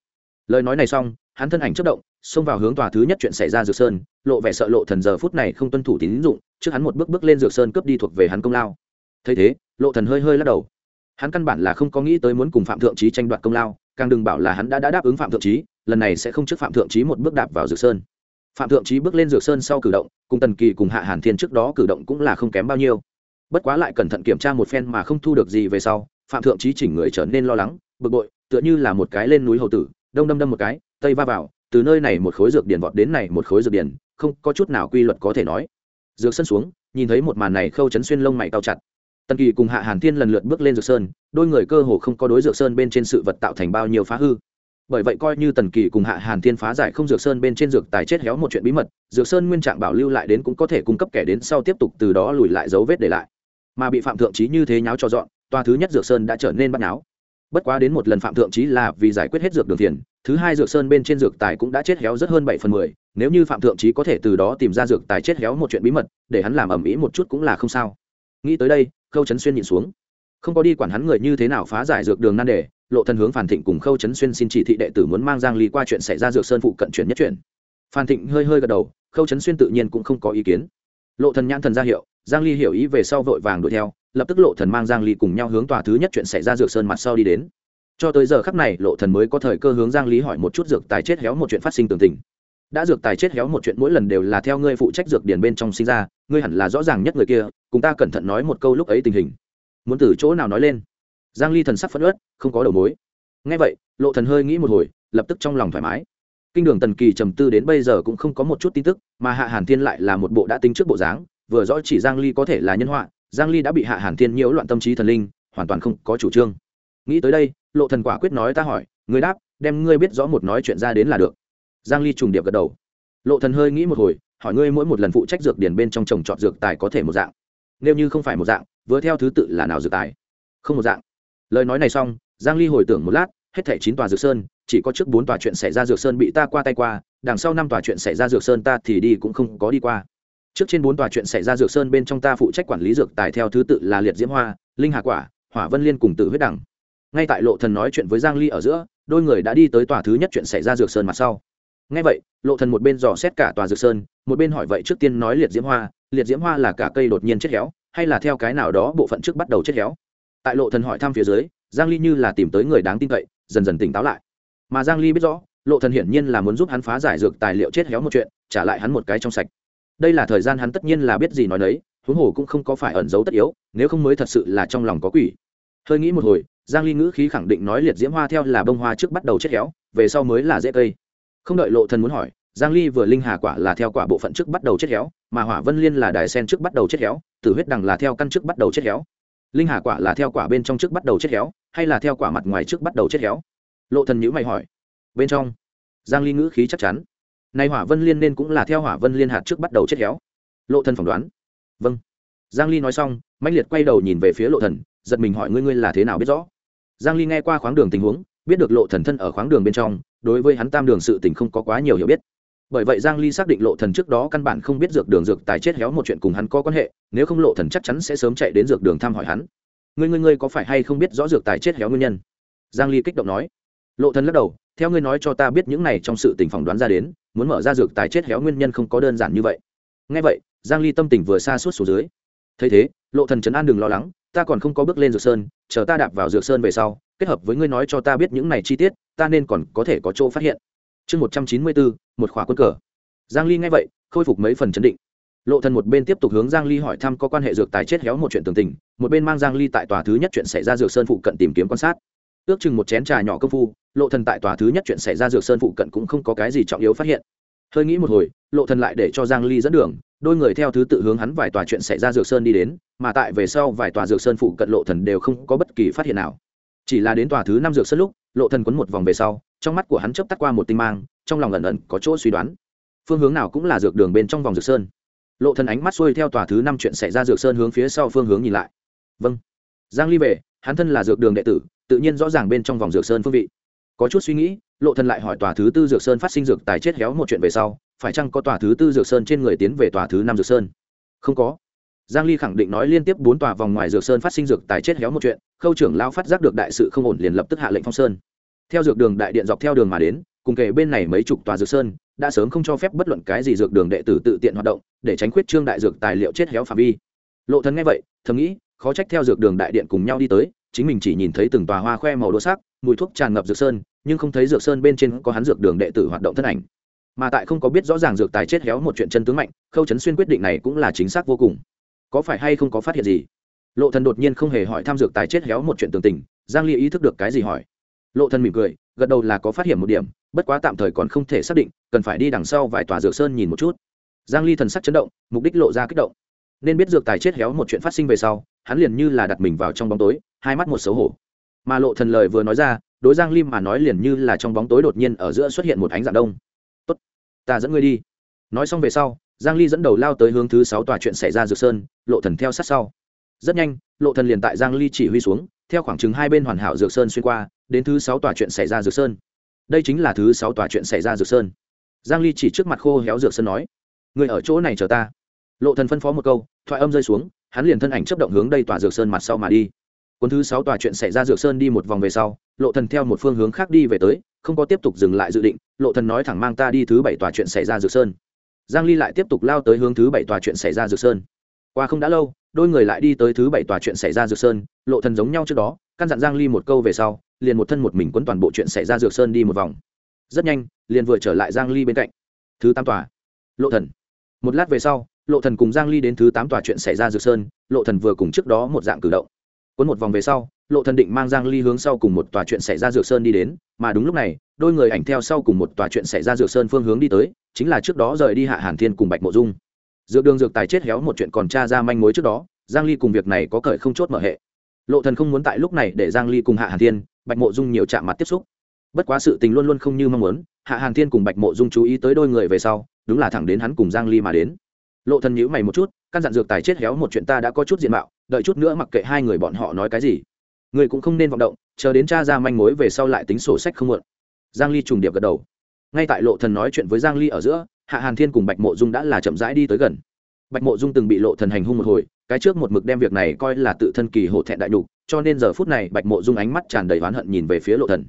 Lời nói này xong hắn thân ảnh chất động xông vào hướng tòa thứ nhất chuyện xảy ra dược sơn lộ vẻ sợ lộ thần giờ phút này không tuân thủ tín dụng trước hắn một bước bước lên dược sơn cướp đi thuộc về hắn công lao. Thấy thế lộ thần hơi hơi lắc đầu. Hắn căn bản là không có nghĩ tới muốn cùng phạm thượng trí tranh đoạt công lao càng đừng bảo là hắn đã, đã đáp ứng phạm thượng trí lần này sẽ không trước phạm thượng trí một bước đạp vào dược sơn phạm thượng trí bước lên dược sơn sau cử động, cùng tần kỳ cùng hạ hàn thiên trước đó cử động cũng là không kém bao nhiêu. Bất quá lại cẩn thận kiểm tra một phen mà không thu được gì về sau, phạm thượng trí chỉnh người trở nên lo lắng, bực bội, tựa như là một cái lên núi hầu tử, đông đâm đâm một cái, tây va vào, từ nơi này một khối dược điển vọt đến này một khối dược điển không có chút nào quy luật có thể nói. Dược sân xuống, nhìn thấy một màn này khâu chấn xuyên lông mày cao chặt. Tần kỳ cùng hạ hàn thiên lần lượt bước lên dược sơn, đôi người cơ hồ không có đối dược sơn bên trên sự vật tạo thành bao nhiêu phá hư bởi vậy coi như tần kỳ cùng hạ hàn thiên phá giải không dược sơn bên trên dược tài chết héo một chuyện bí mật, dược sơn nguyên trạng bảo lưu lại đến cũng có thể cung cấp kẻ đến sau tiếp tục từ đó lùi lại dấu vết để lại. Mà bị phạm thượng trí như thế nháo cho dọn toa thứ nhất dược sơn đã trở nên bắt nháo. Bất quá đến một lần phạm thượng trí là vì giải quyết hết dược đường tiền, thứ hai dược sơn bên trên dược tài cũng đã chết héo rất hơn bảy phần mười, nếu như phạm thượng trí có thể từ đó tìm ra dược tài chết héo một chuyện bí mật, để hắn làm ẩm ĩ một chút cũng là không sao. Nghĩ tới đây, khâu trấn xuyên nhìn xuống. Không có đi quản hắn người như thế nào phá giải dược đường nan đề lộ thần hướng phản thịnh cùng khâu Chấn xuyên xin chỉ thị đệ tử muốn mang giang ly qua chuyện xảy ra dược sơn phụ cận chuyển nhất chuyển. Phan thịnh hơi hơi gật đầu, khâu Chấn xuyên tự nhiên cũng không có ý kiến. Lộ thần nhãn thần ra hiệu, giang ly hiểu ý về sau vội vàng đuổi theo, lập tức lộ thần mang giang ly cùng nhau hướng tòa thứ nhất chuyện xảy ra dược sơn mặt sau đi đến. Cho tới giờ khắc này, lộ thần mới có thời cơ hướng giang lý hỏi một chút dược tài chết héo một chuyện phát sinh tường tình. Đã dược tài chết héo một chuyện mỗi lần đều là theo ngươi phụ trách dược điển bên trong sinh ra, ngươi hẳn là rõ ràng nhất người kia, cùng ta cẩn thận nói một câu lúc ấy tình hình. Muốn từ chỗ nào nói lên? Giang ly thần sắc phẫn ớt không có đầu mối. Nghe vậy, lộ thần hơi nghĩ một hồi, lập tức trong lòng thoải mái. Kinh đường tần kỳ trầm tư đến bây giờ cũng không có một chút tin tức, mà hạ hàn thiên lại là một bộ đã tính trước bộ dáng, vừa rõ chỉ giang ly có thể là nhân họa, giang ly đã bị hạ hàn thiên nhiễu loạn tâm trí thần linh, hoàn toàn không có chủ trương. Nghĩ tới đây, lộ thần quả quyết nói ta hỏi người đáp, đem ngươi biết rõ một nói chuyện ra đến là được. Giang ly trùng điệp gật đầu. Lộ thần hơi nghĩ một hồi, hỏi ngươi mỗi một lần phụ trách dược điển bên trong trồng trọt dược tài có thể một dạng? Nếu như không phải một dạng, vừa theo thứ tự là nào dược tài? Không một dạng lời nói này xong, giang ly hồi tưởng một lát, hết thảy chín tòa dược sơn, chỉ có trước bốn tòa chuyện xảy ra dược sơn bị ta qua tay qua, đằng sau năm tòa chuyện xảy ra dược sơn ta thì đi cũng không có đi qua. Trước trên bốn tòa chuyện xảy ra dược sơn bên trong ta phụ trách quản lý dược tài theo thứ tự là liệt diễm hoa, linh hà quả, hỏa vân liên cùng tự huyết đẳng. Ngay tại lộ thần nói chuyện với giang ly ở giữa, đôi người đã đi tới tòa thứ nhất chuyện xảy ra dược sơn mặt sau. Ngay vậy, lộ thần một bên dò xét cả tòa dược sơn, một bên hỏi vậy trước tiên nói liệt diễm hoa, liệt diễm hoa là cả cây đột nhiên chết héo, hay là theo cái nào đó bộ phận trước bắt đầu chết héo? Tại lộ thần hỏi thăm phía dưới, giang ly như là tìm tới người đáng tin cậy, dần dần tỉnh táo lại. Mà giang ly biết rõ, lộ thần hiển nhiên là muốn giúp hắn phá giải dược tài liệu chết héo một chuyện, trả lại hắn một cái trong sạch. Đây là thời gian hắn tất nhiên là biết gì nói nấy, huống hồ cũng không có phải ẩn giấu tất yếu, nếu không mới thật sự là trong lòng có quỷ. Hơi nghĩ một hồi, giang ly ngữ khí khẳng định nói liệt diễm hoa theo là bông hoa trước bắt đầu chết héo, về sau mới là dễ cây. Không đợi lộ thần muốn hỏi, giang ly vừa linh hà quả là theo quả bộ phận trước bắt đầu chết héo, mà hỏa vân liên là đài sen trước bắt đầu chết héo, tử huyết đằng là theo căn trước bắt đầu chết héo linh hà quả là theo quả bên trong trước bắt đầu chết héo, hay là theo quả mặt ngoài trước bắt đầu chết héo? Lộ thần nhữ mày hỏi. Bên trong. Giang ly ngữ khí chắc chắn. Nay hỏa vân liên nên cũng là theo hỏa vân liên hạt trước bắt đầu chết héo. Lộ thần phỏng đoán. Vâng. Giang ly nói xong, mãnh liệt quay đầu nhìn về phía lộ thần, giật mình hỏi ngươi ngươi là thế nào biết rõ? Giang ly nghe qua khoáng đường tình huống, biết được lộ thần thân ở khoáng đường bên trong, đối với hắn tam đường sự tình không có quá nhiều hiểu biết bởi vậy giang ly xác định lộ thần trước đó căn bản không biết dược đường dược tài chết héo một chuyện cùng hắn có quan hệ, nếu không lộ thần chắc chắn sẽ sớm chạy đến dược đường thăm hỏi hắn. Ngươi ngươi ngươi có phải hay không biết rõ dược tài chết héo nguyên nhân? Giang ly kích động nói. Lộ thần lắc đầu, theo ngươi nói cho ta biết những này trong sự tình phỏng đoán ra đến, muốn mở ra dược tài chết héo nguyên nhân không có đơn giản như vậy. Nghe vậy, giang ly tâm tình vừa xa suốt xuống dưới. Thấy thế, lộ thần chấn an đừng lo lắng, ta còn không có bước lên dược sơn, chờ ta đạp vào dược sơn về sau, kết hợp với ngươi nói cho ta biết những này chi tiết, ta nên còn có thể có chỗ phát hiện chương một trăm chín mươi bốn một khóa quân cờ. Giang ly nghe vậy, khôi phục mấy phần chấn định. Lộ thần một bên tiếp tục hướng giang ly hỏi thăm có quan hệ dược tài chết héo một chuyện tường tình, một bên mang giang ly tại tòa thứ nhất chuyện xảy ra dược sơn phụ cận tìm kiếm quan sát. Ước chừng một chén trà nhỏ công phu, lộ thần tại tòa thứ nhất chuyện xảy ra dược sơn phụ cận cũng không có cái gì trọng yếu phát hiện. Hơi nghĩ một hồi, lộ thần lại để cho giang ly dẫn đường, đôi người theo thứ tự hướng hắn vài tòa chuyện xảy ra dược sơn đi đến, mà tại về sau vài tòa dược sơn phụ cận lộ thần đều không có bất kỳ phát hiện nào. Chỉ là đến tòa thứ năm dược sơn lúc lộ thần quấn một vòng về sau, trong mắt của hắn chớp tắt qua một tinh mang, trong lòng ẩn ẩn có chỗ suy đoán. Phương hướng nào cũng là dược đường bên trong vòng dược sơn. Lộ thần ánh mắt xuôi theo tòa thứ năm chuyện xảy ra dược sơn hướng phía sau phương hướng nhìn lại. Vâng. Giang ly về, hắn thân là dược đường đệ tử, tự nhiên rõ ràng bên trong vòng dược sơn phương vị. Có chút suy nghĩ, lộ thần lại hỏi tòa thứ tư dược sơn phát sinh dược tài chết héo một chuyện về sau, phải chăng có tòa thứ tư dược sơn trên người tiến về tòa thứ năm dược sơn? Không có giang ly khẳng định nói liên tiếp bốn tòa vòng ngoài dược sơn phát sinh dược tài chết héo một chuyện, khâu trưởng lão phát giác được đại sự không ổn liền lập tức hạ lệnh phong sơn. Theo dược đường đại điện dọc theo đường mà đến, cùng kề bên này mấy chục tòa dược sơn, đã sớm không cho phép bất luận cái gì dược đường đệ tử tự tiện hoạt động, để tránh khuyết trương đại dược tài liệu chết héo phạm vi. Lộ thần nghe vậy, thầm nghĩ, khó trách theo dược đường đại điện cùng nhau đi tới, chính mình chỉ nhìn thấy từng tòa hoa khoe màu đỗ sắc, mùi thuốc tràn ngập dược sơn, nhưng không thấy dược sơn bên trên có hắn dược đường đệ tử hoạt động thân ảnh. Mà tại không có biết rõ ràng dược tài chết héo một chuyện chân tướng mạnh, khâu chấn xuyên quyết định này cũng là chính xác vô cùng có phải hay không có phát hiện gì? Lộ thần đột nhiên không hề hỏi tham dược tài chết héo một chuyện tường tình, giang ly ý thức được cái gì hỏi. Lộ thần mỉm cười, gật đầu là có phát hiện một điểm, bất quá tạm thời còn không thể xác định, cần phải đi đằng sau vài tòa dược sơn nhìn một chút. Giang ly thần sắc chấn động, mục đích lộ ra kích động. Nên biết dược tài chết héo một chuyện phát sinh về sau, hắn liền như là đặt mình vào trong bóng tối, hai mắt một xấu hổ. Mà lộ thần lời vừa nói ra, đối giang Ly mà nói liền như là trong bóng tối đột nhiên ở giữa xuất hiện một ánh dạng đông. Tốt, ta dẫn ngươi đi. Nói xong về sau giang ly dẫn đầu lao tới hướng thứ sáu tòa chuyện xảy ra dược sơn, lộ thần theo sát sau. Rất nhanh, lộ thần liền tại giang ly chỉ huy xuống, theo khoảng chừng hai bên hoàn hảo dược sơn xuyên qua, đến thứ sáu tòa chuyện xảy ra dược sơn. Đây chính là thứ sáu tòa chuyện xảy ra dược sơn. Giang ly chỉ trước mặt khô héo dược sơn nói người ở chỗ này chờ ta. Lộ thần phân phó một câu, thoại âm rơi xuống, hắn liền thân ảnh chấp động hướng đây tòa dược sơn mặt sau mà đi. Cuốn thứ sáu tòa chuyện xảy ra dược sơn đi một vòng về sau, lộ thần theo một phương hướng khác đi về tới, không có tiếp tục dừng lại dự định, lộ thần nói thẳng mang ta đi thứ bảy tòa chuyện xảy ra dược sơn giang ly lại tiếp tục lao tới hướng thứ bảy tòa chuyện xảy ra dược sơn. Qua không đã lâu, đôi người lại đi tới thứ bảy tòa chuyện xảy ra dược sơn, lộ thần giống nhau trước đó, căn dặn giang ly một câu về sau, liền một thân một mình quấn toàn bộ chuyện xảy ra dược sơn đi một vòng. Rất nhanh, liền vừa trở lại giang ly bên cạnh. Thứ tám tòa. Lộ thần. Một lát về sau, lộ thần cùng giang ly đến thứ tám tòa chuyện xảy ra dược sơn, lộ thần vừa cùng trước đó một dạng cử động. Quấn một vòng về sau, lộ thần định mang giang ly hướng sau cùng một tòa chuyện xảy ra dược sơn đi đến, mà đúng lúc này, đôi người ảnh theo sau cùng một tòa chuyện xảy ra dược sơn phương hướng đi tới chính là trước đó rời đi hạ hàn thiên cùng bạch mộ dung. Dược đường dược tài chết héo một chuyện còn tra ra manh mối trước đó, giang ly cùng việc này có cởi không chốt mở hệ. Lộ thần không muốn tại lúc này để giang ly cùng hạ hàn thiên, bạch mộ dung nhiều chạm mặt tiếp xúc. Bất quá sự tình luôn luôn không như mong muốn, hạ hàn thiên cùng bạch mộ dung chú ý tới đôi người về sau, đúng là thẳng đến hắn cùng giang ly mà đến. Lộ thần nhíu mày một chút, căn dặn dược tài chết héo một chuyện ta đã có chút diện mạo, đợi chút nữa mặc kệ hai người bọn họ nói cái gì. Người cũng không nên vọng động, chờ đến cha ra manh mối về sau lại tính sổ sách không muộn giang ly trùng điệp gật đầu ngay tại lộ thần nói chuyện với giang ly ở giữa, hạ hàn thiên cùng bạch mộ dung đã là chậm rãi đi tới gần. Bạch mộ dung từng bị lộ thần hành hung một hồi, cái trước một mực đem việc này coi là tự thân kỳ hộ thẹn đại nhục, cho nên giờ phút này bạch mộ dung ánh mắt tràn đầy oán hận nhìn về phía lộ thần.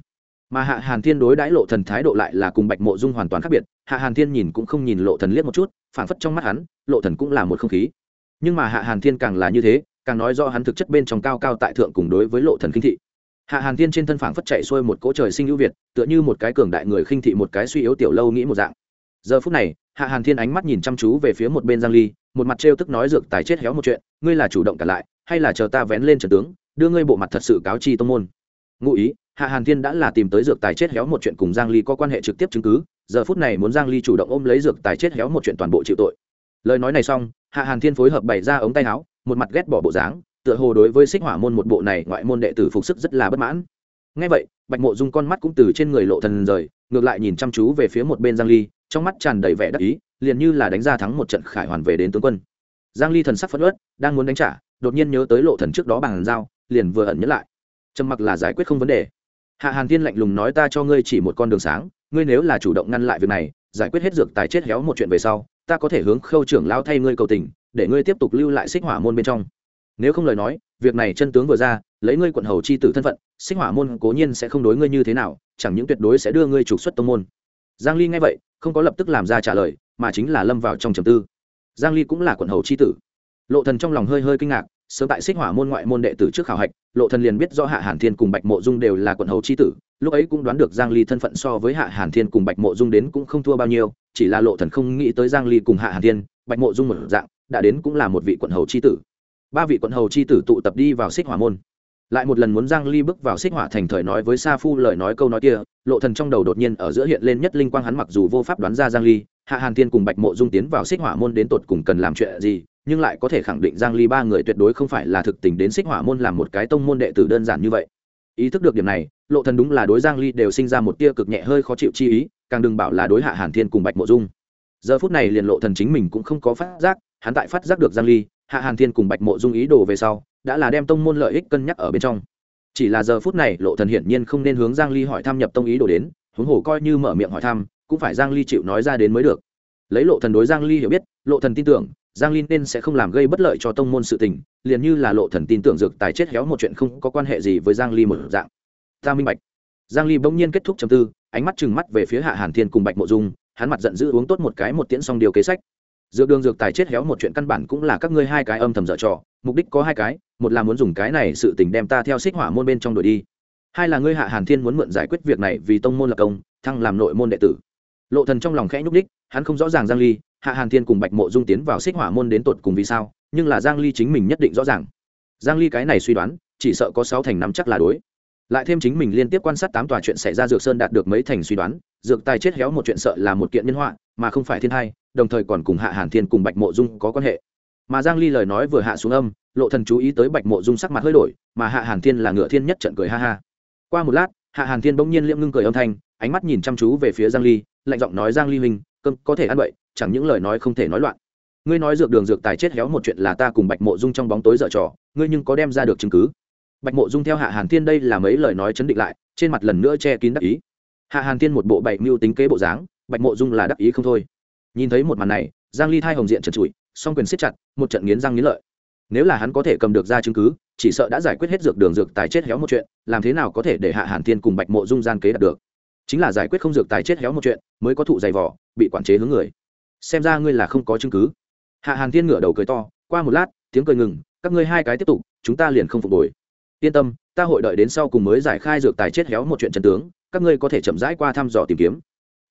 Mà hạ hàn thiên đối đãi lộ thần thái độ lại là cùng bạch mộ dung hoàn toàn khác biệt, hạ hàn thiên nhìn cũng không nhìn lộ thần liếc một chút phản phất trong mắt hắn, lộ thần cũng là một không khí. Nhưng mà hạ hàn thiên càng là như thế, càng nói do hắn thực chất bên trong cao cao tại thượng cùng đối với lộ thần kinh thị hạ hàn thiên trên thân phảng phất chạy xuôi một cỗ trời sinh ưu việt, tựa như một cái cường đại người khinh thị một cái suy yếu tiểu lâu nghĩ một dạng. Giờ phút này, hạ hàn thiên ánh mắt nhìn chăm chú về phía một bên giang ly, một mặt trêu tức nói dược tài chết héo một chuyện, ngươi là chủ động cả lại, hay là chờ ta vén lên trận tướng, đưa ngươi bộ mặt thật sự cáo chi tông môn. Ngụ ý, hạ hàn thiên đã là tìm tới dược tài chết héo một chuyện cùng giang ly có quan hệ trực tiếp chứng cứ, giờ phút này muốn giang ly chủ động ôm lấy dược tài chết héo một chuyện toàn bộ chịu tội. Lời nói này xong, hạ hàn thiên phối hợp bày ra ống tay áo, một mặt ghét bỏ bộ dáng tựa hồ đối với xích hỏa môn một bộ này ngoại môn đệ tử phục sức rất là bất mãn. Ngay vậy, bạch mộ dung con mắt cũng từ trên người lộ thần rời, ngược lại nhìn chăm chú về phía một bên giang ly, trong mắt tràn đầy vẻ đắc ý, liền như là đánh ra thắng một trận khải hoàn về đến tướng quân. Giang ly thần sắc phẫn uất, đang muốn đánh trả, đột nhiên nhớ tới lộ thần trước đó bằng dao liền vừa ẩn nhớ lại. Trầm mặc là giải quyết không vấn đề. Hạ hàn tiên lạnh lùng nói ta cho ngươi chỉ một con đường sáng, ngươi nếu là chủ động ngăn lại việc này, giải quyết hết dược tài chết héo một chuyện về sau, ta có thể hướng khâu trưởng lao thay ngươi cầu tình, để ngươi tiếp tục lưu lại xích hỏa môn bên trong nếu không lời nói, việc này chân tướng vừa ra, lấy ngươi quận hầu chi tử thân phận, xích hỏa môn cố nhiên sẽ không đối ngươi như thế nào, chẳng những tuyệt đối sẽ đưa ngươi trục xuất tông môn. Giang ly nghe vậy, không có lập tức làm ra trả lời, mà chính là lâm vào trong trầm tư. Giang ly cũng là quận hầu chi tử. Lộ thần trong lòng hơi hơi kinh ngạc, sớm tại xích hỏa môn ngoại môn đệ tử trước khảo hạch, lộ thần liền biết do hạ hàn thiên cùng bạch mộ dung đều là quận hầu chi tử, lúc ấy cũng đoán được giang ly thân phận so với hạ hàn thiên cùng bạch mộ dung đến cũng không thua bao nhiêu, chỉ là lộ thần không nghĩ tới giang ly cùng hạ hàn thiên, bạch mộ dung một dạng, đã đến cũng là một vị quận hầu chi tử ba vị quận hầu chi tử tụ tập đi vào xích hỏa môn. Lại một lần muốn giang ly bước vào xích hỏa thành thời nói với sa phu lời nói câu nói kia, lộ thần trong đầu đột nhiên ở giữa hiện lên nhất linh quang hắn mặc dù vô pháp đoán ra giang ly, hạ hàn thiên cùng bạch mộ dung tiến vào xích hỏa môn đến tột cùng cần làm chuyện gì, nhưng lại có thể khẳng định giang ly ba người tuyệt đối không phải là thực tình đến xích hỏa môn làm một cái tông môn đệ tử đơn giản như vậy. Ý thức được điểm này, lộ thần đúng là đối giang ly đều sinh ra một tia cực nhẹ hơi khó chịu chi ý, càng đừng bảo là đối hạ hàn thiên cùng bạch mộ dung. Giờ phút này liền lộ thần chính mình cũng không có phát giác, hắn tại phát giác được giang ly hạ hàn thiên cùng bạch mộ dung ý đồ về sau, đã là đem tông môn lợi ích cân nhắc ở bên trong. Chỉ là giờ phút này, lộ thần hiển nhiên không nên hướng giang ly hỏi thăm nhập tông ý đồ đến, huống hồ coi như mở miệng hỏi thăm, cũng phải giang ly chịu nói ra đến mới được. Lấy lộ thần đối giang ly hiểu biết, lộ thần tin tưởng, giang ly nên sẽ không làm gây bất lợi cho tông môn sự tình, liền như là lộ thần tin tưởng dược tài chết héo một chuyện không có quan hệ gì với giang ly một dạng. Ta minh bạch. Giang ly bỗng nhiên kết thúc trầm tư, ánh mắt chừng mắt về phía hạ hàn thiên cùng bạch mộ dung, hắn mặt giận dữ uống tốt một cái một tiễn xong điều kế sách dược đường dược tài chết héo một chuyện căn bản cũng là các ngươi hai cái âm thầm dở trò, mục đích có hai cái, một là muốn dùng cái này sự tình đem ta theo xích hỏa môn bên trong đuổi đi, hai là ngươi hạ hàn thiên muốn mượn giải quyết việc này vì tông môn lập công, thăng làm nội môn đệ tử. Lộ thần trong lòng khẽ nhúc đích hắn không rõ ràng giang ly, hạ hàn thiên cùng bạch mộ dung tiến vào xích hỏa môn đến tột cùng vì sao, nhưng là giang ly chính mình nhất định rõ ràng. Giang ly cái này suy đoán, chỉ sợ có sáu thành nắm chắc là đối. Lại thêm chính mình liên tiếp quan sát tám tòa chuyện xảy ra dược sơn đạt được mấy thành suy đoán, dược tài chết héo một chuyện sợ là một kiện nhân họa mà không phải thiên hai, đồng thời còn cùng hạ hàn thiên cùng bạch mộ dung có quan hệ. Mà giang ly lời nói vừa hạ xuống âm, lộ thần chú ý tới bạch mộ dung sắc mặt hơi đổi, mà hạ hàn thiên là ngựa thiên nhất trận cười ha ha. Qua một lát, hạ hàn thiên bỗng nhiên liễm ngưng cười âm thanh, ánh mắt nhìn chăm chú về phía giang ly, lạnh giọng nói, giang ly huynh, cơm có thể ăn bậy, chẳng những lời nói không thể nói loạn. Ngươi nói dược đường dược tài chết héo một chuyện là ta cùng bạch mộ dung trong bóng tối dở trò, ngươi nhưng có đem ra được chứng cứ? Bạch mộ dung theo hạ hàn thiên đây là mấy lời nói chấn định lại, trên mặt lần nữa che kín đắc ý. Hạ hàn thiên một bộ bảy mưu tính kế bộ dáng bạch mộ dung là đắc ý không thôi. Nhìn thấy một màn này, giang ly thai hồng diện trần trụi, song quyền siết chặt, một trận nghiến răng nghiến lợi. Nếu là hắn có thể cầm được ra chứng cứ, chỉ sợ đã giải quyết hết dược đường dược tài chết héo một chuyện, làm thế nào có thể để hạ hàn thiên cùng bạch mộ dung gian kế đạt được? Chính là giải quyết không dược tài chết héo một chuyện, mới có thụ dày vỏ bị quản chế hướng người. Xem ra ngươi là không có chứng cứ. Hạ hàn thiên ngửa đầu cười to, qua một lát, tiếng cười ngừng, các ngươi hai cái tiếp tục, chúng ta liền không phục hồi. Yên tâm, ta hội đợi đến sau cùng mới giải khai dược tài chết héo một chuyện chân tướng, các ngươi có thể chậm rãi qua thăm dò tìm kiếm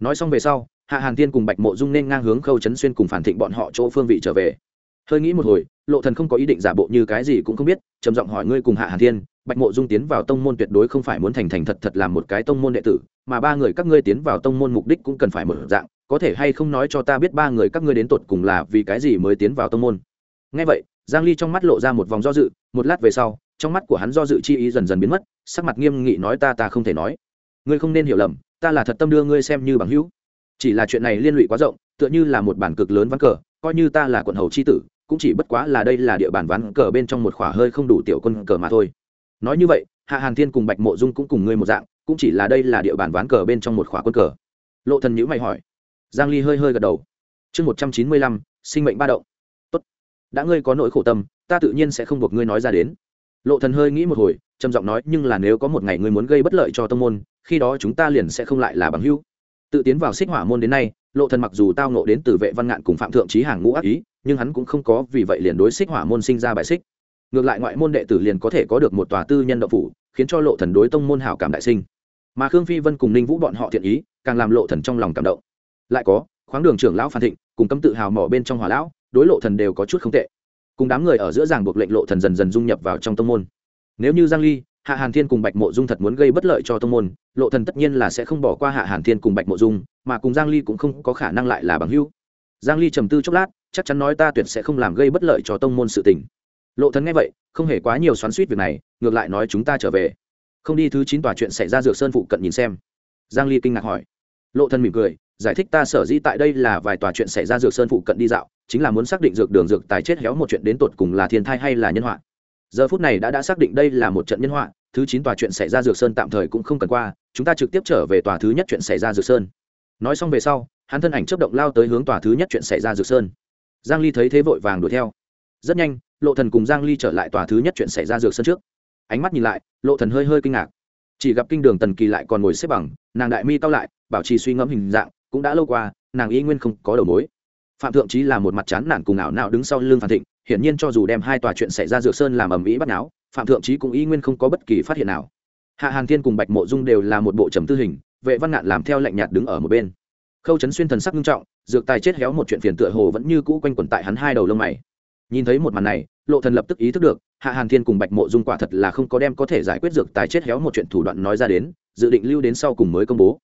nói xong về sau, hạ hàn thiên cùng bạch mộ dung nên ngang hướng khâu chấn xuyên cùng phản thịnh bọn họ chỗ phương vị trở về. Hơi nghĩ một hồi, lộ thần không có ý định giả bộ như cái gì cũng không biết, trầm giọng hỏi ngươi cùng hạ hàn thiên, bạch mộ dung tiến vào tông môn tuyệt đối không phải muốn thành thành thật thật làm một cái tông môn đệ tử, mà ba người các ngươi tiến vào tông môn mục đích cũng cần phải mở dạng, có thể hay không nói cho ta biết ba người các ngươi đến tột cùng là vì cái gì mới tiến vào tông môn? Nghe vậy, giang ly trong mắt lộ ra một vòng do dự, một lát về sau, trong mắt của hắn do dự chi ý dần dần biến mất, sắc mặt nghiêm nghị nói ta ta không thể nói. Ngươi không nên hiểu lầm ta là thật tâm đưa ngươi xem như bằng hữu. Chỉ là chuyện này liên lụy quá rộng, tựa như là một bản cực lớn ván cờ, coi như ta là quận hầu chi tử, cũng chỉ bất quá là đây là địa bàn ván cờ bên trong một khỏa hơi không đủ tiểu quân cờ mà thôi. Nói như vậy, hạ hàn thiên cùng bạch mộ dung cũng cùng ngươi một dạng, cũng chỉ là đây là địa bàn ván cờ bên trong một khỏa quân cờ. Lộ thần nhữ mày hỏi. Giang ly hơi hơi gật đầu. Chương một trăm chín mươi lăm, sinh mệnh ba động. Tốt. Đã ngươi có nỗi khổ tâm, ta tự nhiên sẽ không buộc ngươi nói ra đến lộ thần hơi nghĩ một hồi, trầm giọng nói, nhưng là nếu có một ngày ngươi muốn gây bất lợi cho tông môn, khi đó chúng ta liền sẽ không lại là bằng hữu. Tự tiến vào xích hỏa môn đến nay, lộ thần mặc dù tao nộ đến từ vệ văn ngạn cùng phạm thượng trí hàng ngũ ác ý, nhưng hắn cũng không có vì vậy liền đối xích hỏa môn sinh ra bài xích. Ngược lại ngoại môn đệ tử liền có thể có được một tòa tư nhân đậu phủ, khiến cho lộ thần đối tông môn hảo cảm đại sinh. Mà khương phi vân cùng ninh vũ bọn họ thiện ý, càng làm lộ thần trong lòng cảm động. Lại có, khoáng đường trưởng lão phan thịnh, cùng cấm tự hào mỏ bên trong hỏa lão, đối lộ thần đều có chút không tệ cùng đám người ở giữa ràng buộc lệnh lộ thần dần dần dung nhập vào trong tông môn. Nếu như giang ly, hạ hàn thiên cùng bạch mộ dung thật muốn gây bất lợi cho tông môn, lộ thần tất nhiên là sẽ không bỏ qua hạ hàn thiên cùng bạch mộ dung, mà cùng giang ly cũng không có khả năng lại là bằng hữu. Giang ly trầm tư chốc lát, chắc chắn nói ta tuyệt sẽ không làm gây bất lợi cho tông môn sự tình. Lộ thần nghe vậy, không hề quá nhiều xoắn xuýt việc này, ngược lại nói chúng ta trở về. Không đi thứ chín tòa chuyện xảy ra dược sơn phụ cận nhìn xem. Giang ly kinh ngạc hỏi. Lộ thần mỉm cười giải thích ta sở dĩ tại đây là vài tòa chuyện xảy ra dược sơn phụ cận đi dạo, chính là muốn xác định dược đường dược tài chết héo một chuyện đến tột cùng là thiên thai hay là nhân họa. Giờ phút này đã đã xác định đây là một trận nhân họa, thứ chín tòa chuyện xảy ra dược sơn tạm thời cũng không cần qua, chúng ta trực tiếp trở về tòa thứ nhất chuyện xảy ra dược sơn. Nói xong về sau, hắn thân ảnh chấp động lao tới hướng tòa thứ nhất chuyện xảy ra dược sơn. Giang ly thấy thế vội vàng đuổi theo. Rất nhanh, lộ thần cùng giang ly trở lại tòa thứ nhất chuyện xảy ra dược sơn trước. Ánh mắt nhìn lại, lộ thần hơi hơi kinh ngạc. Chỉ gặp kinh đường tần kỳ lại còn ngồi xếp bằng, nàng đại mi cao lại, bảo trì suy ngẫm hình dạng cũng đã lâu qua, nàng y nguyên không có đầu mối. Phạm thượng chí là một mặt chán nản cùng ảo nào đứng sau lưng phản thịnh, hiển nhiên cho dù đem hai tòa chuyện xảy ra dược sơn làm ầm ĩ bắt náo, phạm thượng chí cũng y nguyên không có bất kỳ phát hiện nào. Hạ hàn thiên cùng bạch mộ dung đều là một bộ trầm tư hình, vệ văn ngạn làm theo lệnh nhạt đứng ở một bên. Khâu trấn xuyên thần sắc nghiêm trọng, dược tài chết héo một chuyện phiền tựa hồ vẫn như cũ quanh quẩn tại hắn hai đầu lông mày. Nhìn thấy một màn này, lộ thần lập tức ý thức được, hạ hàn thiên cùng bạch mộ dung quả thật là không có đem có thể giải quyết dược tài chết héo một chuyện thủ đoạn nói ra đến, dự định lưu đến sau cùng mới công bố.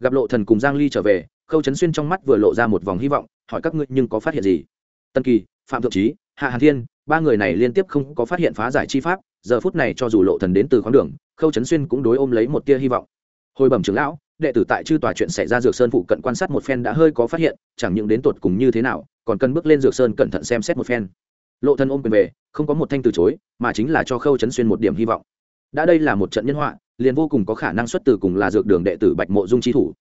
Gặp lộ thần cùng giang ly trở về khâu trấn xuyên trong mắt vừa lộ ra một vòng hy vọng, hỏi các ngươi nhưng có phát hiện gì? Tân kỳ, phạm thượng trí, hạ hàn thiên, ba người này liên tiếp không có phát hiện phá giải chi pháp, giờ phút này cho dù lộ thần đến từ khoáng đường, khâu trấn xuyên cũng đối ôm lấy một tia hy vọng. Hồi bẩm trưởng lão, đệ tử tại chư tòa chuyện xảy ra dược sơn phụ cận quan sát một phen đã hơi có phát hiện, chẳng những đến tột cùng như thế nào, còn cần bước lên dược sơn cẩn thận xem xét một phen. Lộ thần ôm quyền về, không có một thanh từ chối, mà chính là cho khâu chấn xuyên một điểm hy vọng. Đã đây là một trận nhân họa, liền vô cùng có khả năng xuất từ cùng là dược đường đệ tử bạch mộ dung chi thủ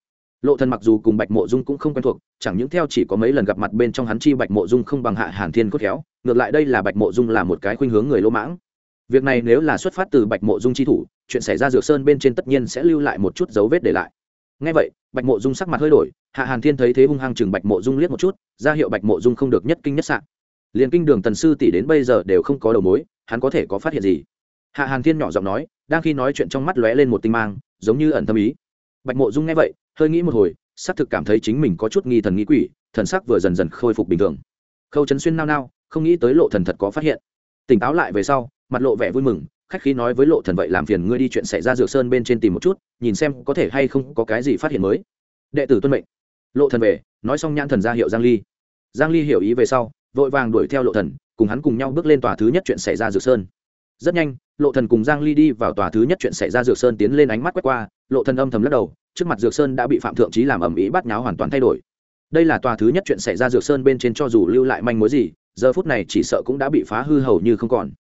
lộ thần mặc dù cùng bạch mộ dung cũng không quen thuộc, chẳng những theo chỉ có mấy lần gặp mặt bên trong hắn chi bạch mộ dung không bằng hạ hàn thiên cốt khéo, ngược lại đây là bạch mộ dung là một cái khuynh hướng người lỗ mãng. Việc này nếu là xuất phát từ bạch mộ dung chi thủ, chuyện xảy ra dược sơn bên trên tất nhiên sẽ lưu lại một chút dấu vết để lại. Ngay vậy, bạch mộ dung sắc mặt hơi đổi, hạ hàn thiên thấy thế hung hăng chừng bạch mộ dung liếc một chút, ra hiệu bạch mộ dung không được nhất kinh nhất sạn liền kinh đường tần sư tỷ đến bây giờ đều không có đầu mối, hắn có thể có phát hiện gì? Hạ hàn thiên nhỏ giọng nói, đang khi nói chuyện trong mắt lóe lên một tinh mang, giống như ẩn tâm ý bạch mộ dung nghe vậy, hơi nghĩ một hồi, xác thực cảm thấy chính mình có chút nghi thần nghĩ quỷ, thần sắc vừa dần dần khôi phục bình thường. Khâu trấn xuyên nao nao, không nghĩ tới lộ thần thật có phát hiện. Tỉnh táo lại về sau, mặt lộ vẻ vui mừng, khách khí nói với lộ thần vậy làm phiền ngươi đi chuyện xảy ra dược sơn bên trên tìm một chút, nhìn xem có thể hay không có cái gì phát hiện mới. Đệ tử tuân mệnh. Lộ thần về, nói xong nhãn thần ra hiệu giang ly. Giang ly hiểu ý về sau, vội vàng đuổi theo lộ thần, cùng hắn cùng nhau bước lên tòa thứ nhất chuyện xảy ra dược sơn. Rất nhanh lộ thần cùng giang ly đi vào tòa thứ nhất chuyện xảy ra, dược sơn tiến lên ánh mắt quét qua, lộ thần âm thầm lắc đầu, trước mặt dược sơn đã bị phạm thượng trí làm ẩm ý bắt nháo hoàn toàn thay đổi. Đây là tòa thứ nhất chuyện xảy ra, dược sơn bên trên cho dù lưu lại manh mối gì, giờ phút này chỉ sợ cũng đã bị phá hư hầu như không còn.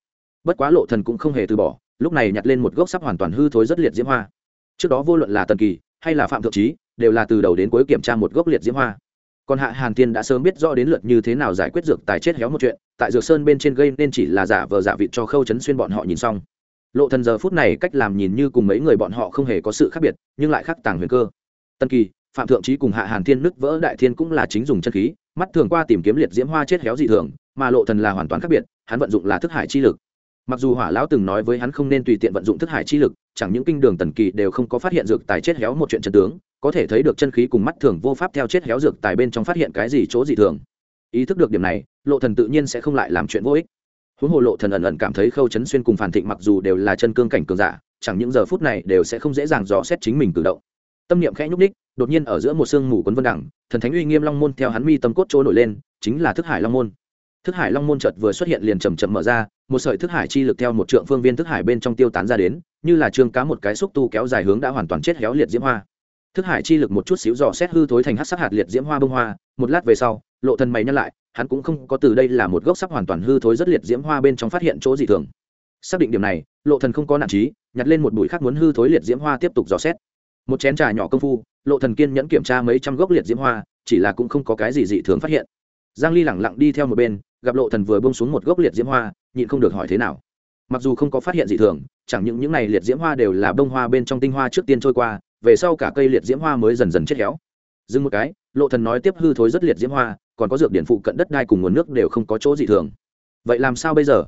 Bất quá lộ thần cũng không hề từ bỏ, lúc này nhặt lên một gốc sắp hoàn toàn hư thối rất liệt diễm hoa. Trước đó vô luận là tần kỳ hay là phạm thượng trí đều là từ đầu đến cuối kiểm tra một gốc liệt diễm hoa còn hạ hàn tiên đã sớm biết rõ đến lượt như thế nào giải quyết dược tài chết héo một chuyện, tại dược sơn bên trên gây nên chỉ là giả vờ giả vịt cho khâu chấn xuyên bọn họ nhìn xong. Lộ thần giờ phút này cách làm nhìn như cùng mấy người bọn họ không hề có sự khác biệt, nhưng lại khác tàng huyền cơ. Tân kỳ, phạm thượng trí cùng hạ hàn thiên nứt vỡ đại thiên cũng là chính dùng chân khí, mắt thường qua tìm kiếm liệt diễm hoa chết héo dị thường, mà lộ thần là hoàn toàn khác biệt, hắn vận dụng là thức hải chi lực mặc dù hỏa lão từng nói với hắn không nên tùy tiện vận dụng thức hải chi lực, chẳng những kinh đường tần kỳ đều không có phát hiện dược tài chết héo một chuyện chân tướng, có thể thấy được chân khí cùng mắt thường vô pháp theo chết héo dược tài bên trong phát hiện cái gì chỗ dị thường. Ý thức được điểm này, lộ thần tự nhiên sẽ không lại làm chuyện vô ích. Huống hồ lộ thần ẩn ẩn cảm thấy khâu chấn xuyên cùng phản thịnh mặc dù đều là chân cương cảnh cường giả, chẳng những giờ phút này đều sẽ không dễ dàng dò xét chính mình cử động. Tâm niệm khẽ nhúc ních đột nhiên ở giữa một sương mù quấn vân đẳng thần thánh uy nghiêm long môn theo hắn mi tâm cốt chỗ nổi lên, chính là thức hải long môn thức hải long môn chợt vừa xuất hiện liền chầm chậm mở ra, một sợi thức hải chi lực theo một trượng phương viên thức hải bên trong tiêu tán ra đến, như là trương cá một cái xúc tu kéo dài hướng đã hoàn toàn chết héo liệt diễm hoa. Thức hải chi lực một chút xíu dò xét hư thối thành hát sắc hạt liệt diễm hoa bông hoa, một lát về sau, lộ thần mày nhăn lại, hắn cũng không có từ đây là một gốc sắc hoàn toàn hư thối rất liệt diễm hoa bên trong phát hiện chỗ dị thường. Xác định điểm này, lộ thần không có nản trí, nhặt lên một bụi khác muốn hư thối liệt diễm hoa tiếp tục dò xét. Một chén trà nhỏ công phu, lộ thần kiên nhẫn kiểm tra mấy trăm gốc liệt diễm hoa, chỉ là cũng không có cái gì dị thường phát hiện. Giang ly lẳng lặng đi theo một bên gặp lộ thần vừa buông xuống một gốc liệt diễm hoa, nhịn không được hỏi thế nào. Mặc dù không có phát hiện gì thường, chẳng những những này liệt diễm hoa đều là bông hoa bên trong tinh hoa trước tiên trôi qua, về sau cả cây liệt diễm hoa mới dần dần chết héo. Dừng một cái, lộ thần nói tiếp hư thối rất liệt diễm hoa, còn có dược điển phụ cận đất đai cùng nguồn nước đều không có chỗ dị thường. Vậy làm sao bây giờ?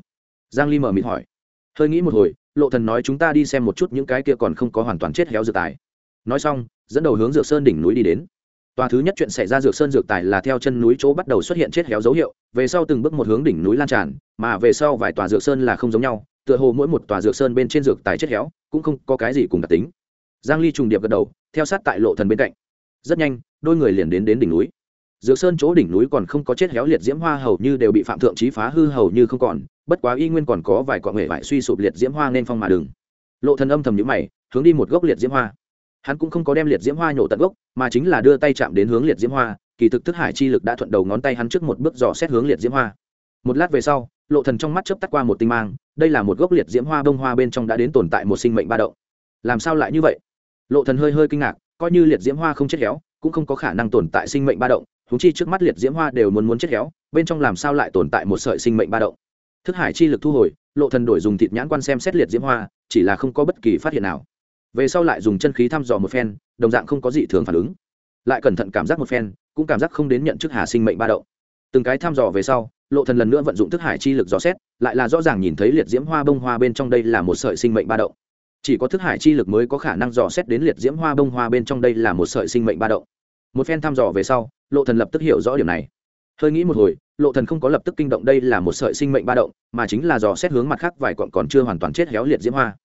Giang ly mở miệng hỏi. Hơi nghĩ một hồi, lộ thần nói chúng ta đi xem một chút những cái kia còn không có hoàn toàn chết héo dược tài. Nói xong, dẫn đầu hướng dược sơn đỉnh núi đi đến tòa thứ nhất chuyện xảy ra dược sơn dược tài là theo chân núi chỗ bắt đầu xuất hiện chết héo dấu hiệu, về sau từng bước một hướng đỉnh núi lan tràn, mà về sau vài tòa dược sơn là không giống nhau, tựa hồ mỗi một tòa dược sơn bên trên dược tài chết héo, cũng không có cái gì cùng đặc tính. Giang ly trùng điệp gật đầu, theo sát tại lộ thần bên cạnh. Rất nhanh, đôi người liền đến đến đỉnh núi. Dược sơn chỗ đỉnh núi còn không có chết héo liệt diễm hoa hầu như đều bị phạm thượng trí phá hư hầu như không còn, bất quá y nguyên còn có vài quả nghệ vải suy sụp liệt diễm hoa nên phong mà đường lộ thần âm thầm nhíu mày, hướng đi một gốc liệt diễm hoa hắn cũng không có đem liệt diễm hoa nhổ tận gốc, mà chính là đưa tay chạm đến hướng liệt diễm hoa, kỳ thực thức hải chi lực đã thuận đầu ngón tay hắn trước một bước dò xét hướng liệt diễm hoa. Một lát về sau, lộ thần trong mắt chớp tắt qua một tinh mang, đây là một gốc liệt diễm hoa bông hoa bên trong đã đến tồn tại một sinh mệnh ba động. Làm sao lại như vậy? Lộ thần hơi hơi kinh ngạc, coi như liệt diễm hoa không chết héo, cũng không có khả năng tồn tại sinh mệnh ba động chúng chi trước mắt liệt diễm hoa đều muốn muốn chết héo, bên trong làm sao lại tồn tại một sợi sinh mệnh ba động? Thức hải chi lực thu hồi, lộ thần đổi dùng thịt nhãn quan xem xét liệt diễm hoa, chỉ là không có bất kỳ phát hiện nào về sau lại dùng chân khí thăm dò một phen, đồng dạng không có gì thường phản ứng lại cẩn thận cảm giác một phen, cũng cảm giác không đến nhận chức hà sinh mệnh ba đậu. từng cái thăm dò về sau, lộ thần lần nữa vận dụng thức hải chi lực dò xét, lại là rõ ràng nhìn thấy liệt diễm hoa bông hoa bên trong đây là một sợi sinh mệnh ba đậu. chỉ có thức hải chi lực mới có khả năng dò xét đến liệt diễm hoa bông hoa bên trong đây là một sợi sinh mệnh ba đậu. một phen thăm dò về sau, lộ thần lập tức hiểu rõ điểm này hơi nghĩ một hồi, lộ thần không có lập tức kinh động đây là một sợi sinh mệnh ba động, mà chính là dò xét hướng mặt khác vài quặng còn chưa hoàn toàn chết héo liệt diễm hoa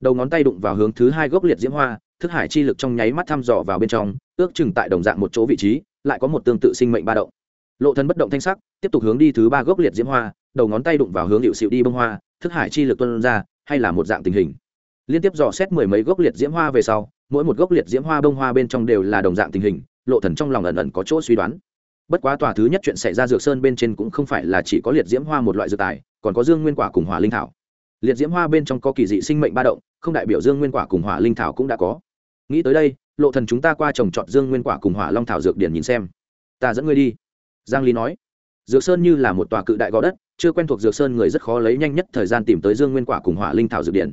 đầu ngón tay đụng vào hướng thứ hai gốc liệt diễm hoa, thức hải chi lực trong nháy mắt thăm dò vào bên trong, ước chừng tại đồng dạng một chỗ vị trí, lại có một tương tự sinh mệnh ba động. Lộ thần bất động thanh sắc, tiếp tục hướng đi thứ ba gốc liệt diễm hoa, đầu ngón tay đụng vào hướng hiệu xịu đi bông hoa, thức hải chi lực tuân ra, hay là một dạng tình hình. Liên tiếp dò xét mười mấy gốc liệt diễm hoa về sau, mỗi một gốc liệt diễm hoa bông hoa bên trong đều là đồng dạng tình hình, lộ thần trong lòng ẩn ẩn có chỗ suy đoán. Bất quá tòa thứ nhất chuyện xảy ra dược sơn bên trên cũng không phải là chỉ có liệt diễm hoa một loại dược tài, còn có dương nguyên quả cùng hỏa linh thảo. Liệt diễm hoa bên trong có kỳ dị sinh mệnh ba động không đại biểu dương nguyên quả cùng hỏa linh thảo cũng đã có. Nghĩ tới đây, lộ thần chúng ta qua trồng trọt dương nguyên quả cùng hỏa long thảo dược điển nhìn xem. Ta dẫn ngươi đi. Giang ly nói. Dược sơn như là một tòa cự đại gò đất, chưa quen thuộc dược sơn người rất khó lấy nhanh nhất thời gian tìm tới dương nguyên quả cùng hỏa linh thảo dược điển.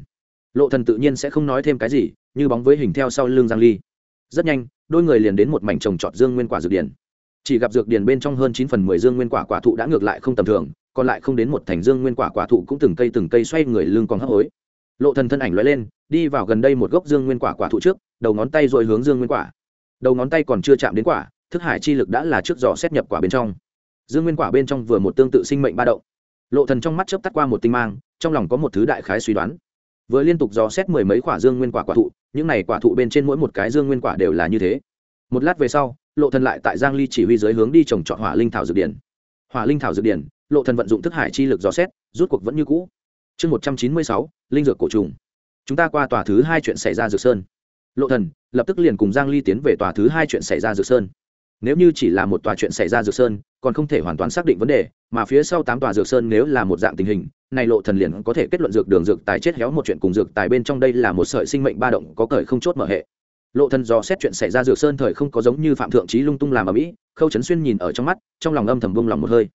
Lộ thần tự nhiên sẽ không nói thêm cái gì, như bóng với hình theo sau lưng giang ly. Rất nhanh, đôi người liền đến một mảnh trồng trọt dương nguyên quả dược điển. Chỉ gặp dược điển bên trong hơn 9 phần 10 dương nguyên quả quả thụ đã ngược lại không tầm thường, còn lại không đến một thành dương nguyên quả quả thụ cũng từng cây từng cây xoay người lưng còn hấp hối lộ thần thân ảnh lóe lên, đi vào gần đây một gốc dương nguyên quả quả thụ trước, đầu ngón tay rồi hướng dương nguyên quả. Đầu ngón tay còn chưa chạm đến quả, thức hải chi lực đã là trước dò xét nhập quả bên trong. Dương nguyên quả bên trong vừa một tương tự sinh mệnh ba động. Lộ thần trong mắt chớp tắt qua một tinh mang, trong lòng có một thứ đại khái suy đoán. Vừa liên tục dò xét mười mấy quả dương nguyên quả quả thụ, những này quả thụ bên trên mỗi một cái dương nguyên quả đều là như thế. Một lát về sau, lộ thần lại tại giang ly chỉ huy dưới hướng đi trồng trọt hỏa linh thảo dược điển. Hỏa linh thảo dược điển, lộ thần vận dụng thức hải chi lực dò xét, rút cuộc vẫn như cũ chương một trăm chín mươi sáu, linh dược cổ trùng. Chúng ta qua tòa thứ hai chuyện xảy ra dược sơn. Lộ thần, lập tức liền cùng giang ly tiến về tòa thứ hai chuyện xảy ra dược sơn. Nếu như chỉ là một tòa chuyện xảy ra dược sơn, còn không thể hoàn toàn xác định vấn đề, mà phía sau tám tòa dược sơn nếu là một dạng tình hình, này lộ thần liền có thể kết luận dược đường dược tài chết héo một chuyện cùng dược tài bên trong đây là một sợi sinh mệnh ba động có cởi không chốt mở hệ. Lộ thần do xét chuyện xảy ra dược sơn thời không có giống như phạm thượng trí lung tung làm ở mỹ, khâu chấn xuyên nhìn ở trong mắt, trong lòng âm thầm buông lòng một hơi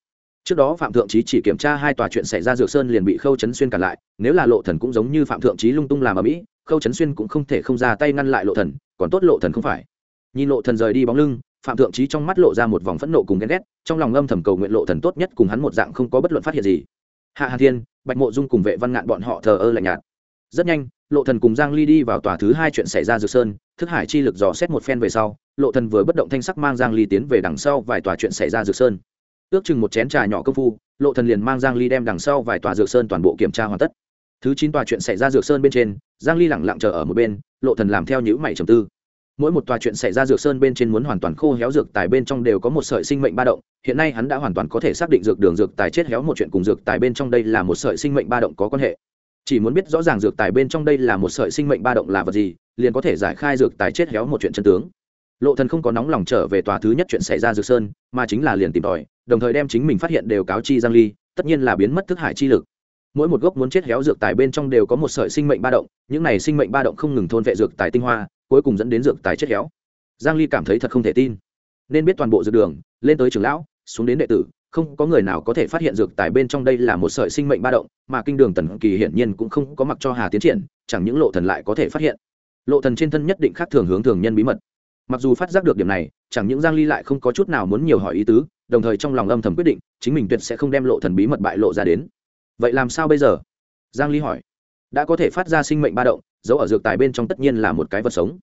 trước đó phạm thượng trí chỉ kiểm tra hai tòa chuyện xảy ra dược sơn liền bị khâu chấn xuyên cản lại, nếu là lộ thần cũng giống như phạm thượng trí lung tung làm ở mỹ, khâu chấn xuyên cũng không thể không ra tay ngăn lại lộ thần, còn tốt lộ thần không phải. Nhìn lộ thần rời đi bóng lưng, phạm thượng trí trong mắt lộ ra một vòng phẫn nộ cùng ghen ghét, trong lòng âm thầm cầu nguyện lộ thần tốt nhất cùng hắn một dạng không có bất luận phát hiện gì. Hạ hà thiên, bạch mộ dung cùng vệ văn ngạn bọn họ thờ ơ lạnh nhạt. Rất nhanh, lộ thần cùng giang ly đi vào tòa thứ hai chuyện xảy ra dược sơn, thức hải chi lực dò xét một phen về sau, lộ thần vừa bất động thanh sắc mang giang ly tiến về đằng sau vài tòa chuyện xảy ra dược sơn ước chừng một chén trà nhỏ công phu, lộ thần liền mang giang ly đem đằng sau vài tòa dược sơn toàn bộ kiểm tra hoàn tất. Thứ chín tòa chuyện xảy ra dược sơn bên trên, giang ly lặng lặng chờ ở một bên, lộ thần làm theo những mảy trầm tư. Mỗi một tòa chuyện xảy ra dược sơn bên trên muốn hoàn toàn khô héo dược tài bên trong đều có một sợi sinh mệnh ba động, hiện nay hắn đã hoàn toàn có thể xác định dược đường dược tài chết héo một chuyện cùng dược tài bên trong đây là một sợi sinh mệnh ba động có quan hệ. Chỉ muốn biết rõ ràng dược tài bên trong đây là một sợi sinh mệnh ba động là vật gì, liền có thể giải khai dược tài chết héo một chuyện chân tướng lộ thần không có nóng lòng trở về tòa thứ nhất chuyện xảy ra dược sơn, mà chính là liền tìm tòi, đồng thời đem chính mình phát hiện đều cáo chi giang ly, tất nhiên là biến mất thức hải chi lực. Mỗi một gốc muốn chết héo dược tài bên trong đều có một sợi sinh mệnh ba động, những này sinh mệnh ba động không ngừng thôn vệ dược tài tinh hoa, cuối cùng dẫn đến dược tài chết héo. Giang ly cảm thấy thật không thể tin. Nên biết toàn bộ dược đường, lên tới trưởng lão, xuống đến đệ tử, không có người nào có thể phát hiện dược tài bên trong đây là một sợi sinh mệnh ba động, mà kinh đường tần kỳ hiển nhiên cũng không có mặc cho hà tiến triển, chẳng những lộ thần lại có thể phát hiện. Lộ thần trên thân nhất định khác thường hướng thường nhân bí mật mặc dù phát giác được điểm này, chẳng những giang ly lại không có chút nào muốn nhiều hỏi ý tứ, đồng thời trong lòng âm thầm quyết định, chính mình tuyệt sẽ không đem lộ thần bí mật bại lộ ra đến. Vậy làm sao bây giờ? Giang ly hỏi. Đã có thể phát ra sinh mệnh ba động giấu ở dược tài bên trong tất nhiên là một cái vật sống.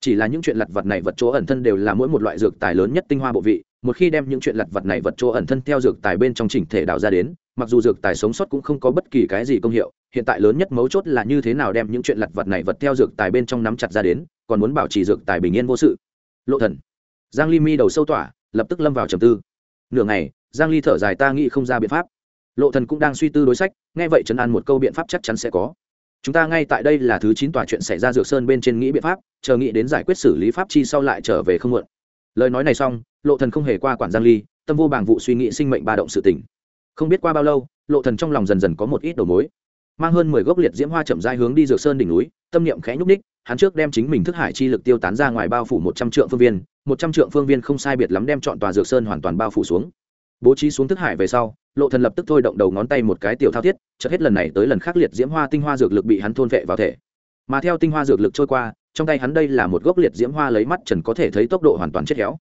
Chỉ là những chuyện lặt vật này vật chỗ ẩn thân đều là mỗi một loại dược tài lớn nhất tinh hoa bộ vị, một khi đem những chuyện lặt vật này vật chỗ ẩn thân theo dược tài bên trong chỉnh thể đào ra đến, mặc dù dược tài sống sót cũng không có bất kỳ cái gì công hiệu, hiện tại lớn nhất mấu chốt là như thế nào đem những chuyện lặt vật này vật theo dược tài bên trong nắm chặt ra đến còn muốn bảo trì dược tài bình yên vô sự. Lộ thần. Giang ly mi đầu sâu tỏa, lập tức lâm vào trầm tư. Nửa ngày, giang ly thở dài ta nghĩ không ra biện pháp. Lộ thần cũng đang suy tư đối sách, nghe vậy trấn an một câu biện pháp chắc chắn sẽ có. Chúng ta ngay tại đây là thứ chín tòa chuyện xảy ra dược sơn bên trên nghĩ biện pháp, chờ nghĩ đến giải quyết xử lý pháp chi sau lại trở về không muộn. Lời nói này xong, lộ thần không hề qua quản giang ly, tâm vô bàng vụ suy nghĩ sinh mệnh ba động sự tình. Không biết qua bao lâu, lộ thần trong lòng dần dần có một ít đầu mối. Mang hơn mười gốc liệt diễm hoa chậm rãi hướng đi dược sơn đỉnh núi tâm niệm khẽ nhúc ních hắn trước đem chính mình thức hải chi lực tiêu tán ra ngoài bao phủ một trăm trượng phương viên, một trăm trượng phương viên không sai biệt lắm đem chọn tòa dược sơn hoàn toàn bao phủ xuống. Bố trí xuống thức hải về sau, lộ thần lập tức thôi động đầu ngón tay một cái tiểu thao thiết, chợt hết lần này tới lần khác liệt diễm hoa tinh hoa dược lực bị hắn thôn vệ vào thể. Mà theo tinh hoa dược lực trôi qua, trong tay hắn đây là một gốc liệt diễm hoa lấy mắt trần có thể thấy tốc độ hoàn toàn chết héo.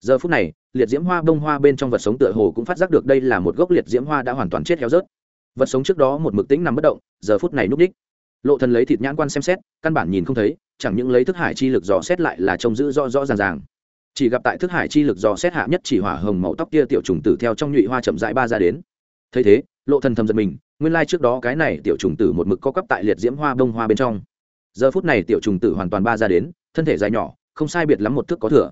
Giờ phút này, liệt diễm hoa bông hoa bên trong vật sống tựa hồ cũng phát giác được đây là một gốc liệt diễm hoa đã hoàn toàn chết héo rớt. Vật sống trước đó một mực tĩnh nằm bất động, giờ phút này núp đích lộ thần lấy thịt nhãn quan xem xét, căn bản nhìn không thấy, chẳng những lấy thức hải chi lực dò xét lại là trông giữ rõ rõ ràng ràng. Chỉ gặp tại thức hải chi lực dò xét hạ nhất chỉ hỏa hồng màu tóc kia tiểu trùng tử theo trong nhụy hoa chậm rãi ba ra đến. Thấy thế, lộ thần thầm giật mình, nguyên lai trước đó cái này tiểu trùng tử một mực co cấp tại liệt diễm hoa bông hoa bên trong. Giờ phút này tiểu trùng tử hoàn toàn ba ra đến, thân thể dài nhỏ, không sai biệt lắm một thước có thừa.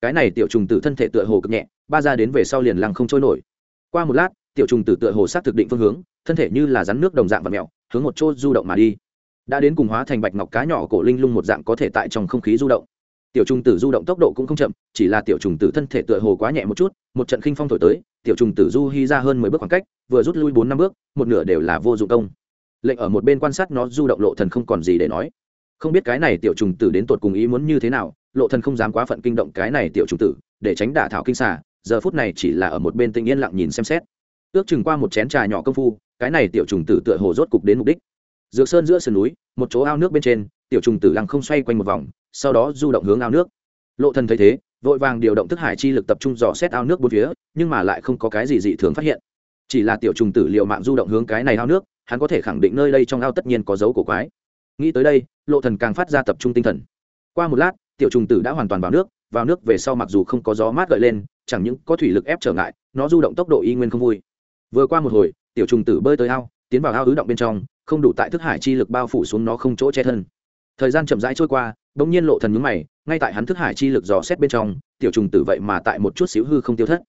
Cái này tiểu trùng tử thân thể tựa hồ cực nhẹ, ba ra đến về sau liền lăng không trôi nổi. Qua một lát, tiểu trùng tử tựa hồ sát thực định phương hướng, thân thể như là rắn nước đồng dạng và mèo, hướng một chỗ du động mà đi đã đến cùng hóa thành bạch ngọc cá nhỏ cổ linh lung một dạng có thể tại trong không khí du động. Tiểu trùng tử du động tốc độ cũng không chậm, chỉ là tiểu trùng tử thân thể tựa hồ quá nhẹ một chút, một trận khinh phong thổi tới, tiểu trùng tử du hy ra hơn mười bước khoảng cách, vừa rút lui bốn năm bước, một nửa đều là vô dụng công. Lệnh ở một bên quan sát nó du động lộ thần không còn gì để nói. Không biết cái này tiểu trùng tử đến tột cùng ý muốn như thế nào, lộ thần không dám quá phận kinh động cái này tiểu trùng tử, để tránh đả thảo kinh xà, giờ phút này chỉ là ở một bên tinh yên lặng nhìn xem xét. Ước chừng qua một chén trà nhỏ công phu, cái này tiểu trùng tử tựa hồ rốt cục đến mục đích dược sơn giữa sườn núi, một chỗ ao nước bên trên, tiểu trùng tử lăng không xoay quanh một vòng, sau đó du động hướng ao nước. Lộ thần thấy thế, vội vàng điều động thức hải chi lực tập trung dò xét ao nước bốn phía, nhưng mà lại không có cái gì dị thường phát hiện. Chỉ là tiểu trùng tử liệu mạng du động hướng cái này ao nước, hắn có thể khẳng định nơi đây trong ao tất nhiên có dấu cổ quái. Nghĩ tới đây, lộ thần càng phát ra tập trung tinh thần. Qua một lát, tiểu trùng tử đã hoàn toàn vào nước vào nước về sau mặc dù không có gió mát gợi lên, chẳng những có thủy lực ép trở ngại, nó du động tốc độ y nguyên không vui. Vừa qua một hồi, tiểu trùng tử bơi tới ao, tiến vào ao ứ động bên trong không đủ tại thức hải chi lực bao phủ xuống nó không chỗ che thân. Thời gian chậm rãi trôi qua, bỗng nhiên lộ thần nhúng mày, ngay tại hắn thức hải chi lực dò xét bên trong, tiểu trùng tử vậy mà tại một chút xíu hư không tiêu thất.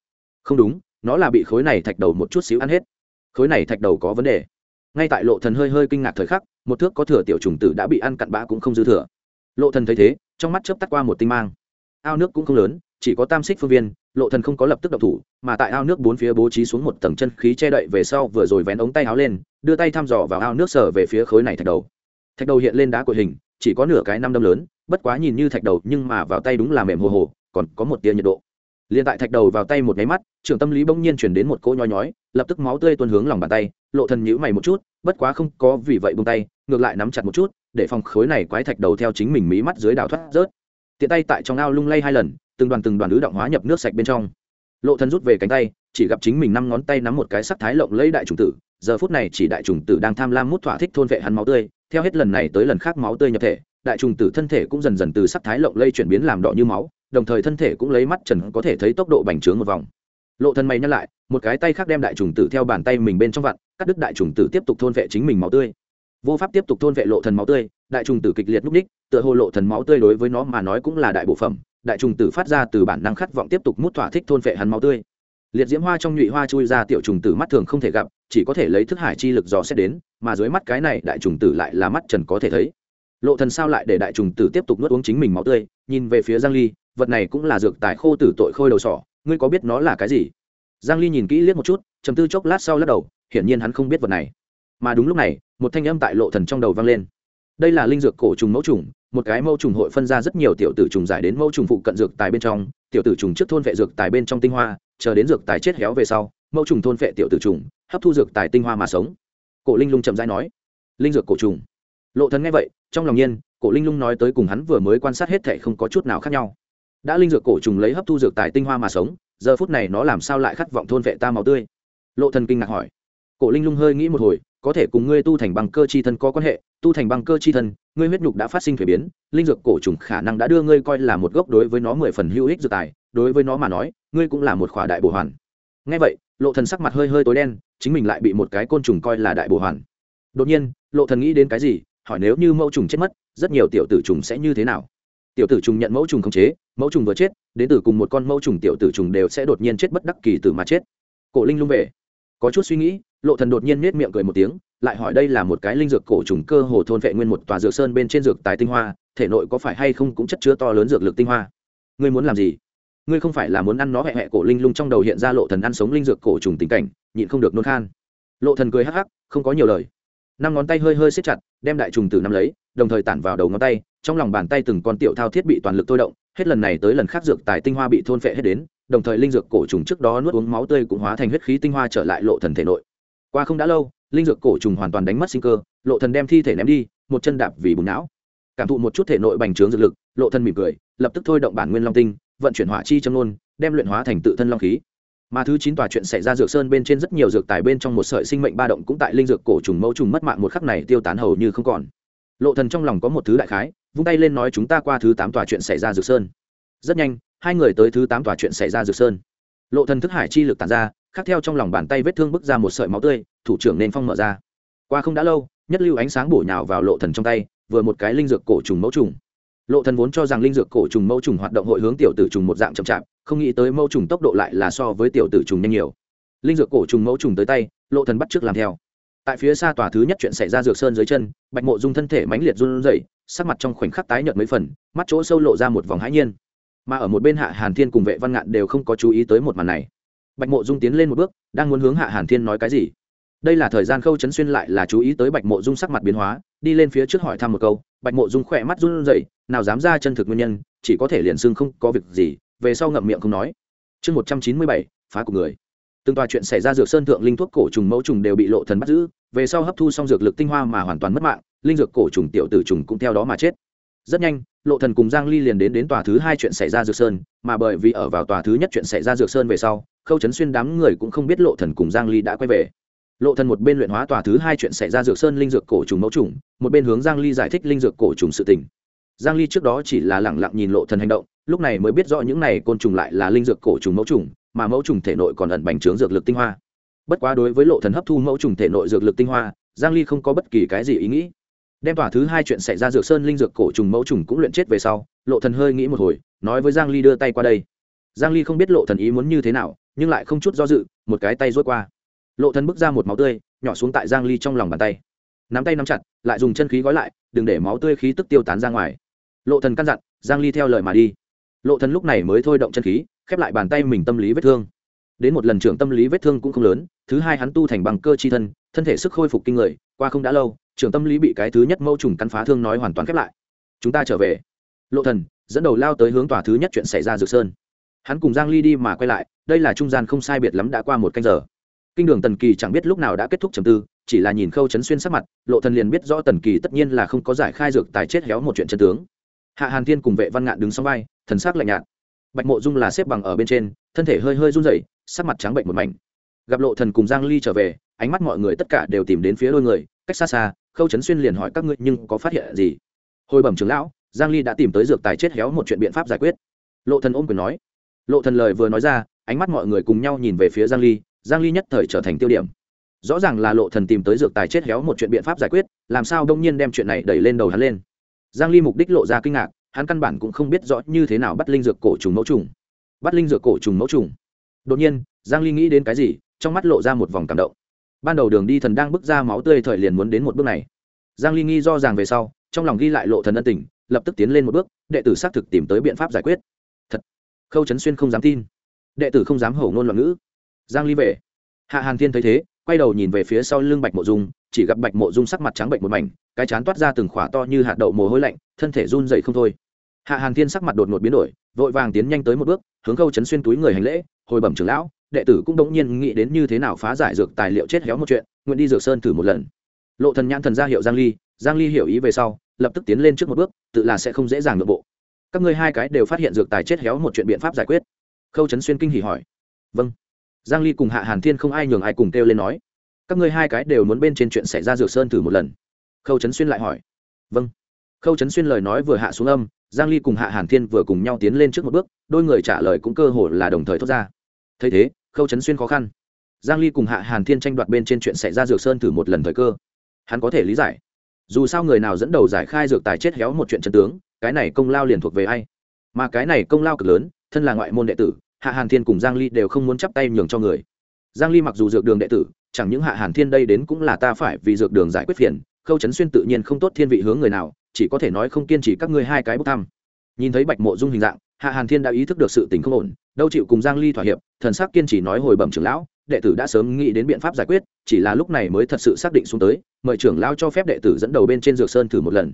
Không đúng, nó là bị khối này thạch đầu một chút xíu ăn hết. Khối này thạch đầu có vấn đề. Ngay tại lộ thần hơi hơi kinh ngạc thời khắc, một thước có thừa tiểu trùng tử đã bị ăn cặn bã cũng không dư thừa. Lộ thần thấy thế, trong mắt chớp tắt qua một tinh mang. Ao nước cũng không lớn, chỉ có tam xích phương viên, lộ thần không có lập tức động thủ, mà tại ao nước bốn phía bố trí xuống một tầng chân khí che đậy về sau vừa rồi vén ống tay áo lên đưa tay thăm dò vào ao nước sở về phía khối này thạch đầu. Thạch đầu hiện lên đá của hình, chỉ có nửa cái năm đâm lớn, bất quá nhìn như thạch đầu nhưng mà vào tay đúng là mềm hồ hồ, còn có một tia nhiệt độ. Liền tại thạch đầu vào tay một nháy mắt, trưởng tâm lý bỗng nhiên chuyển đến một cỗ nhói nhói, lập tức máu tươi tuôn hướng lòng bàn tay, lộ thần nhíu mày một chút, bất quá không có vì vậy buông tay, ngược lại nắm chặt một chút, để phòng khối này quái thạch đầu theo chính mình mí mắt dưới đào thoát rớt. Tiện tay tại trong ao lung lay hai lần, từng đoàn từng đoàn ứ động hóa nhập nước sạch bên trong. Lộ thần rút về cánh tay, chỉ gặp chính mình năm ngón tay nắm một cái sắc thái lộng lấy đại trùng tử giờ phút này chỉ đại trùng tử đang tham lam mút thỏa thích thôn vệ hắn máu tươi, theo hết lần này tới lần khác máu tươi nhập thể, đại trùng tử thân thể cũng dần dần từ sắc thái lộng lây chuyển biến làm đỏ như máu, đồng thời thân thể cũng lấy mắt trần có thể thấy tốc độ bành trướng một vòng. Lộ thân mày nhắc lại, một cái tay khác đem đại trùng tử theo bàn tay mình bên trong vặn, cắt đứt đại trùng tử tiếp tục thôn vệ chính mình máu tươi. Vô pháp tiếp tục thôn vệ lộ thần máu tươi, đại trùng tử kịch liệt núp ních, tựa hồ lộ thần máu tươi đối với nó mà nói cũng là đại bộ phẩm, đại trùng tử phát ra từ bản năng khát vọng tiếp tục mút thỏa thích thôn vệ hắn máu tươi. Liệt diễm hoa trong nhụy hoa chui ra tiểu trùng tử mắt thường không thể gặp chỉ có thể lấy thức hải chi lực dò xét đến, mà dưới mắt cái này đại trùng tử lại là mắt trần có thể thấy. Lộ thần sao lại để đại trùng tử tiếp tục nuốt uống chính mình máu tươi, nhìn về phía giang ly, vật này cũng là dược tài khô tử tội khôi đầu sỏ, ngươi có biết nó là cái gì? Giang ly nhìn kỹ liếc một chút, trầm tư chốc lát sau lắc đầu, hiển nhiên hắn không biết vật này. Mà đúng lúc này, một thanh âm tại lộ thần trong đầu vang lên. Đây là linh dược cổ trùng mẫu trùng, một cái mẫu trùng hội phân ra rất nhiều tiểu tử trùng giải đến mẫu trùng phụ cận dược tài bên trong, tiểu tử trùng trước thôn vệ dược tài bên trong tinh hoa, chờ đến dược tài chết héo về sau, mẫu trùng thôn vệ tiểu tử trùng hấp thu dược tài tinh hoa mà sống. Cổ linh lung chậm rãi nói. Linh dược cổ trùng. Lộ thần nghe vậy, trong lòng nhiên, cổ linh lung nói tới cùng hắn vừa mới quan sát hết thảy không có chút nào khác nhau. Đã linh dược cổ trùng lấy hấp thu dược tài tinh hoa mà sống, giờ phút này nó làm sao lại khát vọng thôn vệ ta máu tươi? Lộ thần kinh ngạc hỏi. Cổ linh lung hơi nghĩ một hồi, có thể cùng ngươi tu thành băng cơ chi thân có quan hệ, tu thành băng cơ chi thân, ngươi huyết nhục đã phát sinh thuế biến, linh dược cổ trùng khả năng đã đưa ngươi coi là một gốc đối với nó mười phần hữu ích dược tài, đối với nó mà nói, ngươi cũng là một khỏa đại bổ hoàn. Nghe vậy lộ thần sắc mặt hơi hơi tối đen, chính mình lại bị một cái côn trùng coi là đại bổ hoàn. Đột nhiên, lộ thần nghĩ đến cái gì, hỏi nếu như mẫu trùng chết mất, rất nhiều tiểu tử trùng sẽ như thế nào? Tiểu tử trùng nhận mẫu trùng không chế, mẫu trùng vừa chết, đến từ cùng một con mẫu trùng tiểu tử trùng đều sẽ đột nhiên chết bất đắc kỳ từ mà chết. Cổ linh lung về. Có chút suy nghĩ, lộ thần đột nhiên nết miệng cười một tiếng, lại hỏi đây là một cái linh dược cổ trùng cơ hồ thôn vệ nguyên một tòa dược sơn bên trên dược tài tinh hoa, thể nội có phải hay không cũng chất chứa to lớn dược lực tinh hoa? Ngươi muốn làm gì? Ngươi không phải là muốn ăn nó hẹ hẹ cổ linh lung trong đầu hiện ra lộ thần ăn sống linh dược cổ trùng tình cảnh, nhịn không được nôn khan. Lộ thần cười hắc hắc, không có nhiều lời. Năm ngón tay hơi hơi siết chặt, đem đại trùng tử nắm lấy, đồng thời tản vào đầu ngón tay, trong lòng bàn tay từng con tiểu thao thiết bị toàn lực thôi động, hết lần này tới lần khác dược tài tinh hoa bị thôn phệ hết đến, đồng thời linh dược cổ trùng trước đó nuốt uống máu tươi cũng hóa thành huyết khí tinh hoa trở lại lộ thần thể nội. Qua không đã lâu, linh dược cổ trùng hoàn toàn đánh mất sinh cơ, lộ thần đem thi thể ném đi, một chân đạp vì bùn não. Cảm thụ một chút thể nội bành trướng dược lực, lộ thần mỉm cười, lập tức thôi động bản nguyên long tinh vận chuyển hỏa chi châm nôn đem luyện hóa thành tự thân long khí. Mà thứ chín tòa chuyện xảy ra dược sơn bên trên rất nhiều dược tài bên trong một sợi sinh mệnh ba động cũng tại linh dược cổ trùng mẫu trùng mất mạng một khắc này tiêu tán hầu như không còn. Lộ thần trong lòng có một thứ đại khái, vung tay lên nói chúng ta qua thứ tám tòa chuyện xảy ra dược sơn. Rất nhanh, hai người tới thứ tám tòa chuyện xảy ra dược sơn. Lộ thần thức hải chi lực tàn ra khác theo trong lòng bàn tay vết thương bức ra một sợi máu tươi, thủ trưởng nên phong mở ra. Qua không đã lâu, nhất lưu ánh sáng bổ nhào vào lộ thần trong tay, vừa một cái linh dược cổ trùng mẫu trùng lộ thần vốn cho rằng linh dược cổ trùng mẫu trùng hoạt động hội hướng tiểu tử trùng một dạng chậm chạp, không nghĩ tới mẫu trùng tốc độ lại là so với tiểu tử trùng nhanh nhiều. Linh dược cổ trùng mẫu trùng tới tay, lộ thần bắt trước làm theo. Tại phía xa tòa thứ nhất chuyện xảy ra dược sơn dưới chân, bạch mộ dung thân thể mãnh liệt run rẩy, sắc mặt trong khoảnh khắc tái nhợt mấy phần, mắt chỗ sâu lộ ra một vòng hãi nhiên. Mà ở một bên hạ hàn thiên cùng vệ văn ngạn đều không có chú ý tới một màn này. Bạch mộ dung tiến lên một bước, đang muốn hướng hạ hàn thiên nói cái gì? Đây là thời gian khâu chấn xuyên lại là chú ý tới bạch mộ dung sắc mặt biến hóa, đi lên phía trước hỏi thăm một câu bạch mộ dung khỏe mắt run rẩy, nào dám ra chân thực nguyên nhân, chỉ có thể liền xưng không có việc gì, về sau ngậm miệng không nói. Chương một trăm chín mươi bảy, phá của người. Từng tòa chuyện xảy ra dược sơn thượng linh thuốc cổ trùng mẫu trùng đều bị lộ thần bắt giữ, về sau hấp thu xong dược lực tinh hoa mà hoàn toàn mất mạng, linh dược cổ trùng tiểu tử trùng cũng theo đó mà chết. Rất nhanh, lộ thần cùng giang ly liền đến đến tòa thứ hai chuyện xảy ra dược sơn, mà bởi vì ở vào tòa thứ nhất chuyện xảy ra dược sơn về sau, khâu chấn xuyên đám người cũng không biết lộ thần cùng giang ly đã quay về lộ thần một bên luyện hóa tòa thứ hai chuyện xảy ra dược sơn linh dược cổ trùng mẫu trùng, một bên hướng giang ly giải thích linh dược cổ trùng sự tình. Giang ly trước đó chỉ là lẳng lặng nhìn lộ thần hành động, lúc này mới biết rõ những này côn trùng lại là linh dược cổ trùng mẫu trùng, mà mẫu trùng thể nội còn ẩn bành trướng dược lực tinh hoa. Bất quá đối với lộ thần hấp thu mẫu trùng thể nội dược lực tinh hoa, giang ly không có bất kỳ cái gì ý nghĩ. Đem tòa thứ hai chuyện xảy ra dược sơn linh dược cổ trùng mẫu trùng cũng luyện chết về sau, lộ thần hơi nghĩ một hồi, nói với giang ly đưa tay qua đây. Giang ly không biết lộ thần ý muốn như thế nào, nhưng lại không chút do dự, một cái tay duỗi qua lộ thần bước ra một máu tươi, nhỏ xuống tại giang ly trong lòng bàn tay. Nắm tay nắm chặt, lại dùng chân khí gói lại, đừng để máu tươi khí tức tiêu tán ra ngoài. Lộ thần căn dặn, giang ly theo lời mà đi. Lộ thần lúc này mới thôi động chân khí, khép lại bàn tay mình tâm lý vết thương. Đến một lần trưởng tâm lý vết thương cũng không lớn, thứ hai hắn tu thành bằng cơ chi thân thân thể sức khôi phục kinh người, qua không đã lâu, trưởng tâm lý bị cái thứ nhất mâu trùng cắn phá thương nói hoàn toàn khép lại. Chúng ta trở về. Lộ thần, dẫn đầu lao tới hướng tòa thứ nhất chuyện xảy ra dược sơn. Hắn cùng giang ly đi mà quay lại, đây là trung gian không sai biệt lắm đã qua một canh giờ kinh đường tần kỳ chẳng biết lúc nào đã kết thúc trầm tư, chỉ là nhìn khâu chấn xuyên sắc mặt, lộ thần liền biết rõ tần kỳ tất nhiên là không có giải khai dược tài chết héo một chuyện chân tướng. Hạ hàn thiên cùng vệ văn ngạn đứng sau vai, thần sắc lạnh nhạt. Bạch mộ dung là xếp bằng ở bên trên, thân thể hơi hơi run rẩy, sắc mặt trắng bệnh một mảnh. Gặp lộ thần cùng giang ly trở về, ánh mắt mọi người tất cả đều tìm đến phía đôi người, cách xa xa, khâu chấn xuyên liền hỏi các ngươi nhưng có phát hiện gì? Hồi bẩm trưởng lão, giang ly đã tìm tới dược tài chết héo một chuyện biện pháp giải quyết. Lộ thần ôm quyền nói. Lộ thần lời vừa nói ra, ánh mắt mọi người cùng nhau nhìn về phía giang ly giang ly nhất thời trở thành tiêu điểm. Rõ ràng là lộ thần tìm tới dược tài chết héo một chuyện biện pháp giải quyết, làm sao đông nhiên đem chuyện này đẩy lên đầu hắn lên. Giang ly mục đích lộ ra kinh ngạc, hắn căn bản cũng không biết rõ như thế nào bắt linh dược cổ trùng mẫu trùng. Bắt linh dược cổ trùng mẫu trùng. Đột nhiên, giang ly nghĩ đến cái gì, trong mắt lộ ra một vòng cảm động. Ban đầu đường đi thần đang bước ra máu tươi thời liền muốn đến một bước này. Giang ly nghi do ràng về sau, trong lòng ghi lại lộ thần ân tình, lập tức tiến lên một bước, đệ tử xác thực tìm tới biện pháp giải quyết. Thật, khâu trấn xuyên không dám tin. Đệ tử không dám hổ ngôn loạn ngữ giang ly về. Hạ hàn thiên thấy thế, quay đầu nhìn về phía sau lưng bạch mộ dung, chỉ gặp bạch mộ dung sắc mặt trắng bệnh một mảnh, cái chán toát ra từng khỏa to như hạt đậu mồ hôi lạnh, thân thể run dậy không thôi. Hạ hàn thiên sắc mặt đột ngột biến đổi, vội vàng tiến nhanh tới một bước, hướng khâu chấn xuyên túi người hành lễ, hồi bẩm trưởng lão, đệ tử cũng đống nhiên nghĩ đến như thế nào phá giải dược tài liệu chết héo một chuyện, nguyện đi dược sơn thử một lần. Lộ thần nhãn thần ra hiệu giang ly giang ly hiểu ý về sau, lập tức tiến lên trước một bước, tự là sẽ không dễ dàng nội bộ. Các ngươi hai cái đều phát hiện dược tài chết héo một chuyện biện pháp giải quyết. Khâu chấn xuyên kinh hỉ hỏi. Vâng giang ly cùng hạ hàn thiên không ai nhường ai cùng kêu lên nói. Các ngươi hai cái đều muốn bên trên chuyện xảy ra dược sơn thử một lần. Khâu trấn xuyên lại hỏi. Vâng. Khâu trấn xuyên lời nói vừa hạ xuống âm, giang ly cùng hạ hàn thiên vừa cùng nhau tiến lên trước một bước, đôi người trả lời cũng cơ hồ là đồng thời thốt ra. Thấy thế, khâu trấn xuyên khó khăn. Giang ly cùng hạ hàn thiên tranh đoạt bên trên chuyện xảy ra dược sơn thử một lần thời cơ. Hắn có thể lý giải. Dù sao người nào dẫn đầu giải khai dược tài chết héo một chuyện chân tướng, cái này công lao liền thuộc về ai? Mà cái này công lao cực lớn, thân là ngoại môn đệ tử hạ hàn thiên cùng giang ly đều không muốn chắp tay nhường cho người. Giang ly mặc dù dược đường đệ tử, chẳng những hạ hàn thiên đây đến cũng là ta phải vì dược đường giải quyết phiền, khâu trấn xuyên tự nhiên không tốt thiên vị hướng người nào, chỉ có thể nói không kiên trì các ngươi hai cái bốc thăm. Nhìn thấy bạch mộ dung hình dạng, hạ hàn thiên đã ý thức được sự tình không ổn, đâu chịu cùng giang ly thỏa hiệp, thần sắc kiên trì nói hồi bẩm trưởng lão, đệ tử đã sớm nghĩ đến biện pháp giải quyết, chỉ là lúc này mới thật sự xác định xuống tới, mời trưởng lão cho phép đệ tử dẫn đầu bên trên dược sơn thử một lần.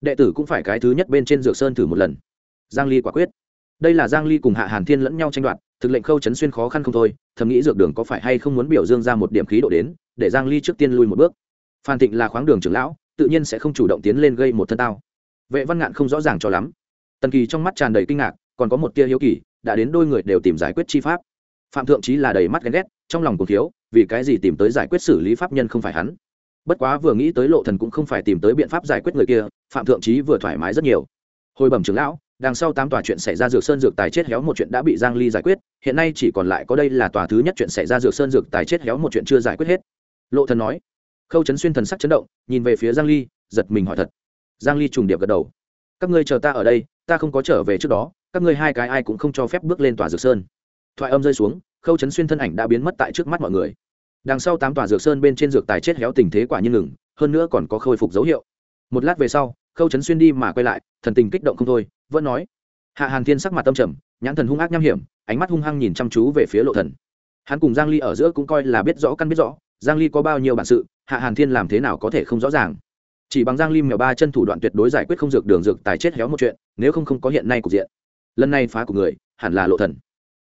Đệ tử cũng phải cái thứ nhất bên trên dược sơn thử một lần. Giang ly quả quyết đây là giang ly cùng hạ hàn thiên lẫn nhau tranh đoạt, thực lệnh khâu chấn xuyên khó khăn không thôi, thầm nghĩ dược đường có phải hay không muốn biểu dương ra một điểm khí độ đến, để giang ly trước tiên lui một bước. Phan thịnh là khoáng đường trưởng lão, tự nhiên sẽ không chủ động tiến lên gây một thân tao. Vệ văn ngạn không rõ ràng cho lắm. Tần kỳ trong mắt tràn đầy kinh ngạc, còn có một tia hiếu kỳ, đã đến đôi người đều tìm giải quyết chi pháp. Phạm thượng chí là đầy mắt ghen ghét, trong lòng cùng thiếu, vì cái gì tìm tới giải quyết xử lý pháp nhân không phải hắn? Bất quá vừa nghĩ tới lộ thần cũng không phải tìm tới biện pháp giải quyết người kia, phạm thượng chí vừa thoải mái rất nhiều. Hồi bẩm trưởng lão đằng sau tám tòa chuyện xảy ra dược sơn dược tài chết héo một chuyện đã bị giang ly giải quyết, hiện nay chỉ còn lại có đây là tòa thứ nhất chuyện xảy ra dược sơn dược tài chết héo một chuyện chưa giải quyết hết. Lộ thần nói. Khâu chấn xuyên thần sắc chấn động, nhìn về phía giang ly, giật mình hỏi thật. Giang ly trùng điệp gật đầu. Các ngươi chờ ta ở đây, ta không có trở về trước đó, các ngươi hai cái ai cũng không cho phép bước lên tòa dược sơn. Thoại âm rơi xuống, khâu chấn xuyên thân ảnh đã biến mất tại trước mắt mọi người. Đằng sau tám tòa dược sơn bên trên dược tài chết héo tình thế quả nhiên ngừng, hơn nữa còn có khôi phục dấu hiệu. Một lát về sau khâu chấn xuyên đi mà quay lại, thần tình kích động không thôi, vẫn nói. Hạ hàn thiên sắc mặt tâm trầm, nhãn thần hung ác nham hiểm, ánh mắt hung hăng nhìn chăm chú về phía lộ thần. Hắn cùng giang ly ở giữa cũng coi là biết rõ căn biết rõ, giang ly có bao nhiêu bản sự, hạ hàn thiên làm thế nào có thể không rõ ràng. Chỉ bằng giang ly mèo ba chân thủ đoạn tuyệt đối giải quyết không dược đường dược tài chết héo một chuyện, nếu không không có hiện nay cục diện. Lần này phá của người, hẳn là lộ thần.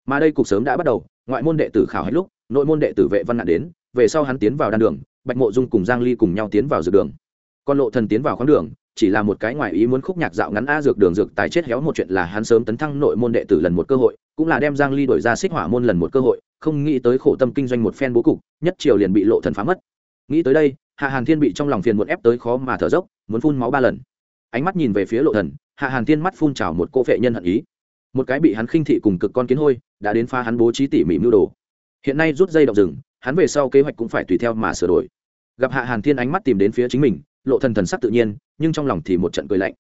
Mà đây cục sớm đã bắt đầu, ngoại môn đệ tử khảo hết lúc, nội môn đệ tử vệ văn nạn đến, về sau hắn tiến vào đan đường, bạch mộ dung cùng giang ly cùng nhau tiến vào dược đường. Còn lộ thần tiến vào khoáng đường chỉ là một cái ngoài ý muốn khúc nhạc dạo ngắn a dược đường dược tài chết héo một chuyện là hắn sớm tấn thăng nội môn đệ tử lần một cơ hội, cũng là đem giang ly đổi ra xích hỏa môn lần một cơ hội, không nghĩ tới khổ tâm kinh doanh một phen bố cục, nhất triều liền bị lộ thần phá mất. Nghĩ tới đây, hạ hàn thiên bị trong lòng phiền muộn ép tới khó mà thở dốc, muốn phun máu ba lần. Ánh mắt nhìn về phía lộ thần, hạ hàn thiên mắt phun trào một cô phệ nhân hận ý. Một cái bị hắn khinh thị cùng cực con kiến hôi, đã đến pha hắn bố trí tỉ mỉ mưu đồ. Hiện nay rút dây động rừng, hắn về sau kế hoạch cũng phải tùy theo mà sửa đổi. Gặp hạ hàn thiên ánh mắt tìm đến phía chính mình lộ thần thần sắc tự nhiên, nhưng trong lòng thì một trận cười lạnh.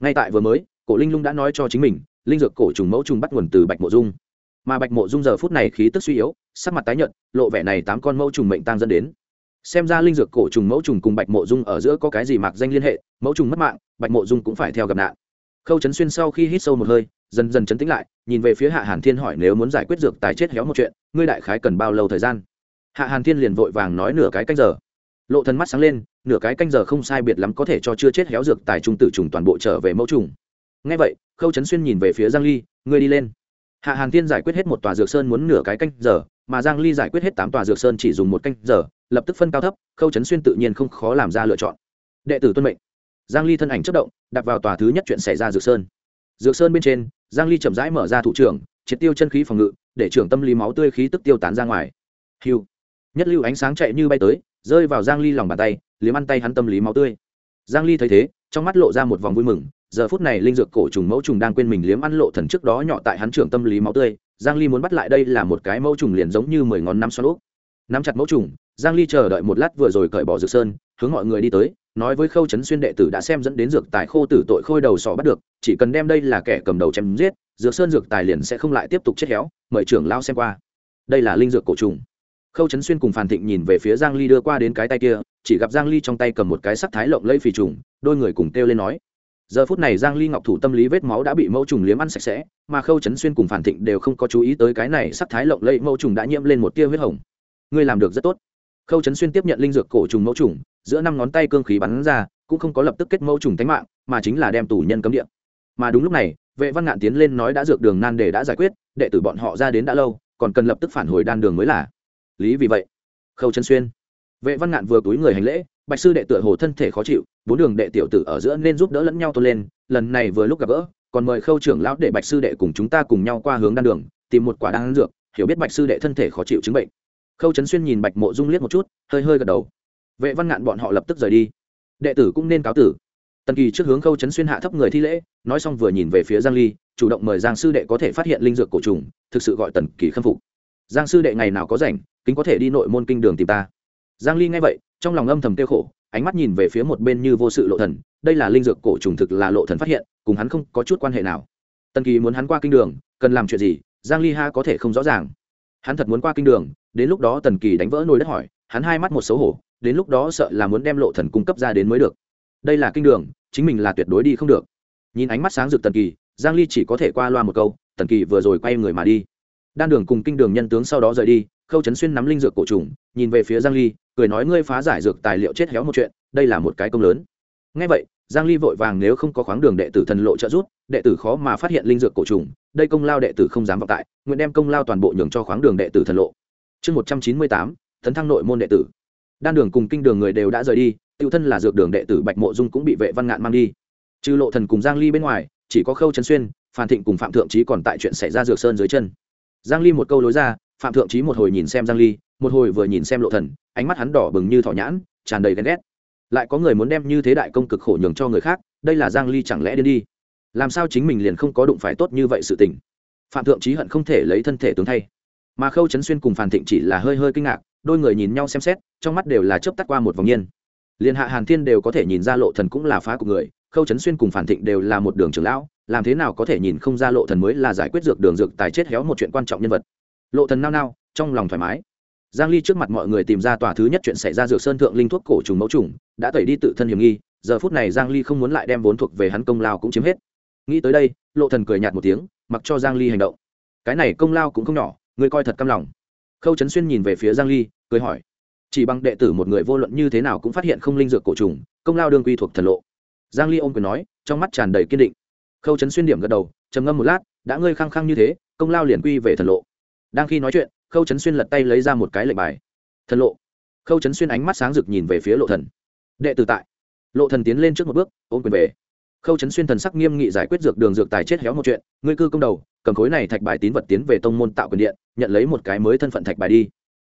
Ngay tại vừa mới, cổ linh lung đã nói cho chính mình, linh dược cổ trùng mẫu trùng bắt nguồn từ bạch mộ dung. Mà bạch mộ dung giờ phút này khí tức suy yếu, sắc mặt tái nhợt, lộ vẻ này tám con mẫu trùng mệnh tăng dẫn đến. Xem ra linh dược cổ trùng mẫu trùng cùng bạch mộ dung ở giữa có cái gì mạc danh liên hệ, mẫu trùng mất mạng, bạch mộ dung cũng phải theo gặp nạn. Khâu chấn xuyên sau khi hít sâu một hơi, dần dần chấn tĩnh lại, nhìn về phía hạ hàn thiên hỏi nếu muốn giải quyết dược tài chết héo một chuyện, ngươi đại khái cần bao lâu thời gian? Hạ hàn thiên liền vội vàng nói nửa cái cách giờ. Lộ thần mắt sáng lên nửa cái canh giờ không sai biệt lắm có thể cho chưa chết héo dược tài trung tử trùng toàn bộ trở về mẫu trùng. Ngay vậy, khâu trấn xuyên nhìn về phía giang ly, ngươi đi lên. Hạ hàn tiên giải quyết hết một tòa dược sơn muốn nửa cái canh giờ, mà giang ly giải quyết hết tám tòa dược sơn chỉ dùng một canh giờ, lập tức phân cao thấp, khâu trấn xuyên tự nhiên không khó làm ra lựa chọn. Đệ tử tuân mệnh. Giang ly thân ảnh chất động đặt vào tòa thứ nhất chuyện xảy ra dược sơn. Dược sơn bên trên, giang ly chậm rãi mở ra thủ trưởng, triệt tiêu chân khí phòng ngự, để trưởng tâm lý máu tươi khí tức tiêu tán ra ngoài. Hưu. Nhất lưu ánh sáng chạy như bay tới rơi vào giang ly lòng bàn tay, liếm ăn tay hắn tâm lý máu tươi. Giang ly thấy thế, trong mắt lộ ra một vòng vui mừng, giờ phút này linh dược cổ trùng mẫu trùng đang quên mình liếm ăn lộ thần trước đó nhỏ tại hắn trưởng tâm lý máu tươi, giang ly muốn bắt lại đây là một cái mẫu trùng liền giống như mười ngón nắm xoắn ốc nắm chặt mẫu trùng, giang ly chờ đợi một lát vừa rồi cởi bỏ dược sơn, hướng mọi người đi tới, nói với khâu chấn xuyên đệ tử đã xem dẫn đến dược tài khô tử tội khôi đầu sọ bắt được, chỉ cần đem đây là kẻ cầm đầu chém giết, dược sơn dược tài liền sẽ không lại tiếp tục chết héo, mời trưởng lao xem qua. Đây là linh dược cổ trùng khâu trấn xuyên cùng phàn thịnh nhìn về phía giang ly đưa qua đến cái tay kia, chỉ gặp giang ly trong tay cầm một cái sắc thái lộng lẫy phì trùng, đôi người cùng kêu lên nói. Giờ phút này giang ly ngọc thủ tâm lý vết máu đã bị mẫu trùng liếm ăn sạch sẽ, mà khâu trấn xuyên cùng phản thịnh đều không có chú ý tới cái này sắc thái lộng lẫy mẫu trùng đã nhiễm lên một tia huyết hồng. Ngươi làm được rất tốt. Khâu trấn xuyên tiếp nhận linh dược cổ trùng mẫu trùng, giữa năm ngón tay cương khí bắn ra, cũng không có lập tức kết mẫu trùng tánh mạng, mà chính là đem tù nhân cấm địa. Mà đúng lúc này, vệ văn ngạn tiến lên nói đã dược đường nan đề đã giải quyết, đệ tử bọn họ ra đến đã lâu, còn cần lập tức phản hồi đan đường mới là lý vì vậy, khâu chân xuyên, vệ văn ngạn vừa túi người hành lễ, bạch sư đệ tựa hồ thân thể khó chịu, bốn đường đệ tiểu tử ở giữa nên giúp đỡ lẫn nhau tôn lên, lần này vừa lúc gặp gỡ, còn mời khâu trưởng lão để bạch sư đệ cùng chúng ta cùng nhau qua hướng đan đường, tìm một quả đan dược, hiểu biết bạch sư đệ thân thể khó chịu chứng bệnh. Khâu trấn xuyên nhìn bạch mộ dung liếc một chút, hơi hơi gật đầu. Vệ văn ngạn bọn họ lập tức rời đi. Đệ tử cũng nên cáo tử. Tần kỳ trước hướng khâu trấn xuyên hạ thấp người thi lễ, nói xong vừa nhìn về phía giang ly, chủ động mời giang sư đệ có thể phát hiện linh dược cổ trùng, thực sự gọi tần kỳ khâm phục. Giang sư đệ ngày nào có rảnh kính có thể đi nội môn kinh đường tìm ta. Giang ly nghe vậy, trong lòng âm thầm tiêu khổ, ánh mắt nhìn về phía một bên như vô sự lộ thần, đây là linh dược cổ trùng thực là lộ thần phát hiện, cùng hắn không có chút quan hệ nào. Tần kỳ muốn hắn qua kinh đường, cần làm chuyện gì, giang ly ha có thể không rõ ràng. Hắn thật muốn qua kinh đường, đến lúc đó tần kỳ đánh vỡ nồi đất hỏi, hắn hai mắt một xấu hổ, đến lúc đó sợ là muốn đem lộ thần cung cấp ra đến mới được. Đây là kinh đường, chính mình là tuyệt đối đi không được. Nhìn ánh mắt sáng rực tần kỳ, giang ly chỉ có thể qua loa một câu, tần kỳ vừa rồi quay người mà đi. Đan đường cùng kinh đường nhân tướng sau đó rời đi khâu trấn xuyên nắm linh dược cổ trùng nhìn về phía giang ly cười nói ngươi phá giải dược tài liệu chết héo một chuyện đây là một cái công lớn. Ngay vậy giang ly vội vàng nếu không có khoáng đường đệ tử thần lộ trợ giúp đệ tử khó mà phát hiện linh dược cổ trùng đây công lao đệ tử không dám vọng tại nguyện đem công lao toàn bộ nhường cho khoáng đường đệ tử thần lộ. Chương 198, tấn thăng nội môn đệ tử. Đan đường cùng kinh đường người đều đã rời đi tiêu thân là dược đường đệ tử bạch mộ dung cũng bị vệ văn ngạn mang đi. Trừ lộ thần cùng giang ly bên ngoài chỉ có khâu trấn xuyên phan thịnh cùng phạm thượng trí còn tại chuyện xảy ra dược sơn dưới chân. Giang ly một câu lối ra phạm thượng trí một hồi nhìn xem giang ly, một hồi vừa nhìn xem lộ thần, ánh mắt hắn đỏ bừng như thỏ nhãn, tràn đầy ghen ghét. Lại có người muốn đem như thế đại công cực khổ nhường cho người khác, đây là giang ly chẳng lẽ điên đi? Làm sao chính mình liền không có đụng phải tốt như vậy sự tình? Phạm thượng trí hận không thể lấy thân thể tướng thay. Mà khâu Chấn xuyên cùng phàn thịnh chỉ là hơi hơi kinh ngạc, đôi người nhìn nhau xem xét, trong mắt đều là chớp tắt qua một vòng nhiên. Liền hạ hàn thiên đều có thể nhìn ra lộ thần cũng là phá của người, khâu Chấn xuyên cùng phản thịnh đều là một đường trưởng lão, làm thế nào có thể nhìn không ra lộ thần mới là giải quyết dược đường dược tài chết héo một chuyện quan trọng nhân vật? Lộ thần nao nao, trong lòng thoải mái. Giang ly trước mặt mọi người tìm ra tòa thứ nhất chuyện xảy ra dược sơn thượng linh thuốc cổ trùng mẫu trùng, đã tẩy đi tự thân hiểm nghi, giờ phút này giang ly không muốn lại đem vốn thuộc về hắn công lao cũng chiếm hết. Nghĩ tới đây, lộ thần cười nhạt một tiếng, mặc cho giang ly hành động. Cái này công lao cũng không nhỏ ngươi coi thật căm lòng. Khâu Chấn xuyên nhìn về phía giang ly, cười hỏi, chỉ bằng đệ tử một người vô luận như thế nào cũng phát hiện không linh dược cổ trùng, công lao đương quy thuộc thần lộ. Giang ly ôm quyền nói, trong mắt tràn đầy kiên định. Khâu Chấn xuyên điểm gật đầu, trầm ngâm một lát, đã ngươi khăng khăng như thế, công lao liền quy về thần lộ đang khi nói chuyện, khâu trấn xuyên lật tay lấy ra một cái lệnh bài. Thần lộ. Khâu trấn xuyên ánh mắt sáng rực nhìn về phía lộ thần. Đệ tử tại. Lộ thần tiến lên trước một bước, ôm quyền về. Khâu trấn xuyên thần sắc nghiêm nghị giải quyết dược đường dược tài chết héo một chuyện, ngươi cư công đầu, cầm khối này thạch bài tín vật tiến về tông môn tạo quyền điện, nhận lấy một cái mới thân phận thạch bài đi.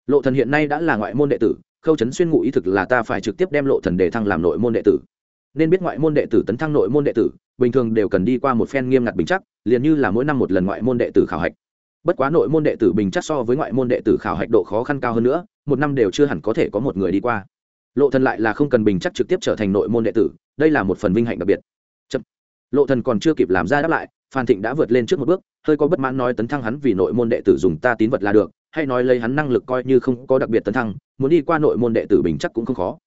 Lộ thần hiện nay đã là ngoại môn đệ tử, khâu trấn xuyên ngụ ý thực là ta phải trực tiếp đem lộ thần để thăng làm nội môn đệ tử. Nên biết ngoại môn đệ tử tấn thăng nội môn đệ tử, bình thường đều cần đi qua một phen nghiêm ngặt bình chắc, liền như là mỗi năm một lần ngoại môn đệ tử khảo hạch bất quá nội môn đệ tử bình chắc so với ngoại môn đệ tử khảo hạch độ khó khăn cao hơn nữa, một năm đều chưa hẳn có thể có một người đi qua. Lộ thần lại là không cần bình chắc trực tiếp trở thành nội môn đệ tử, đây là một phần vinh hạnh đặc biệt. Chậm. lộ thần còn chưa kịp làm ra đáp lại, phan thịnh đã vượt lên trước một bước, hơi có bất mãn nói tấn thăng hắn vì nội môn đệ tử dùng ta tín vật là được, hay nói lấy hắn năng lực coi như không có đặc biệt tấn thăng, muốn đi qua nội môn đệ tử bình chắc cũng không khó.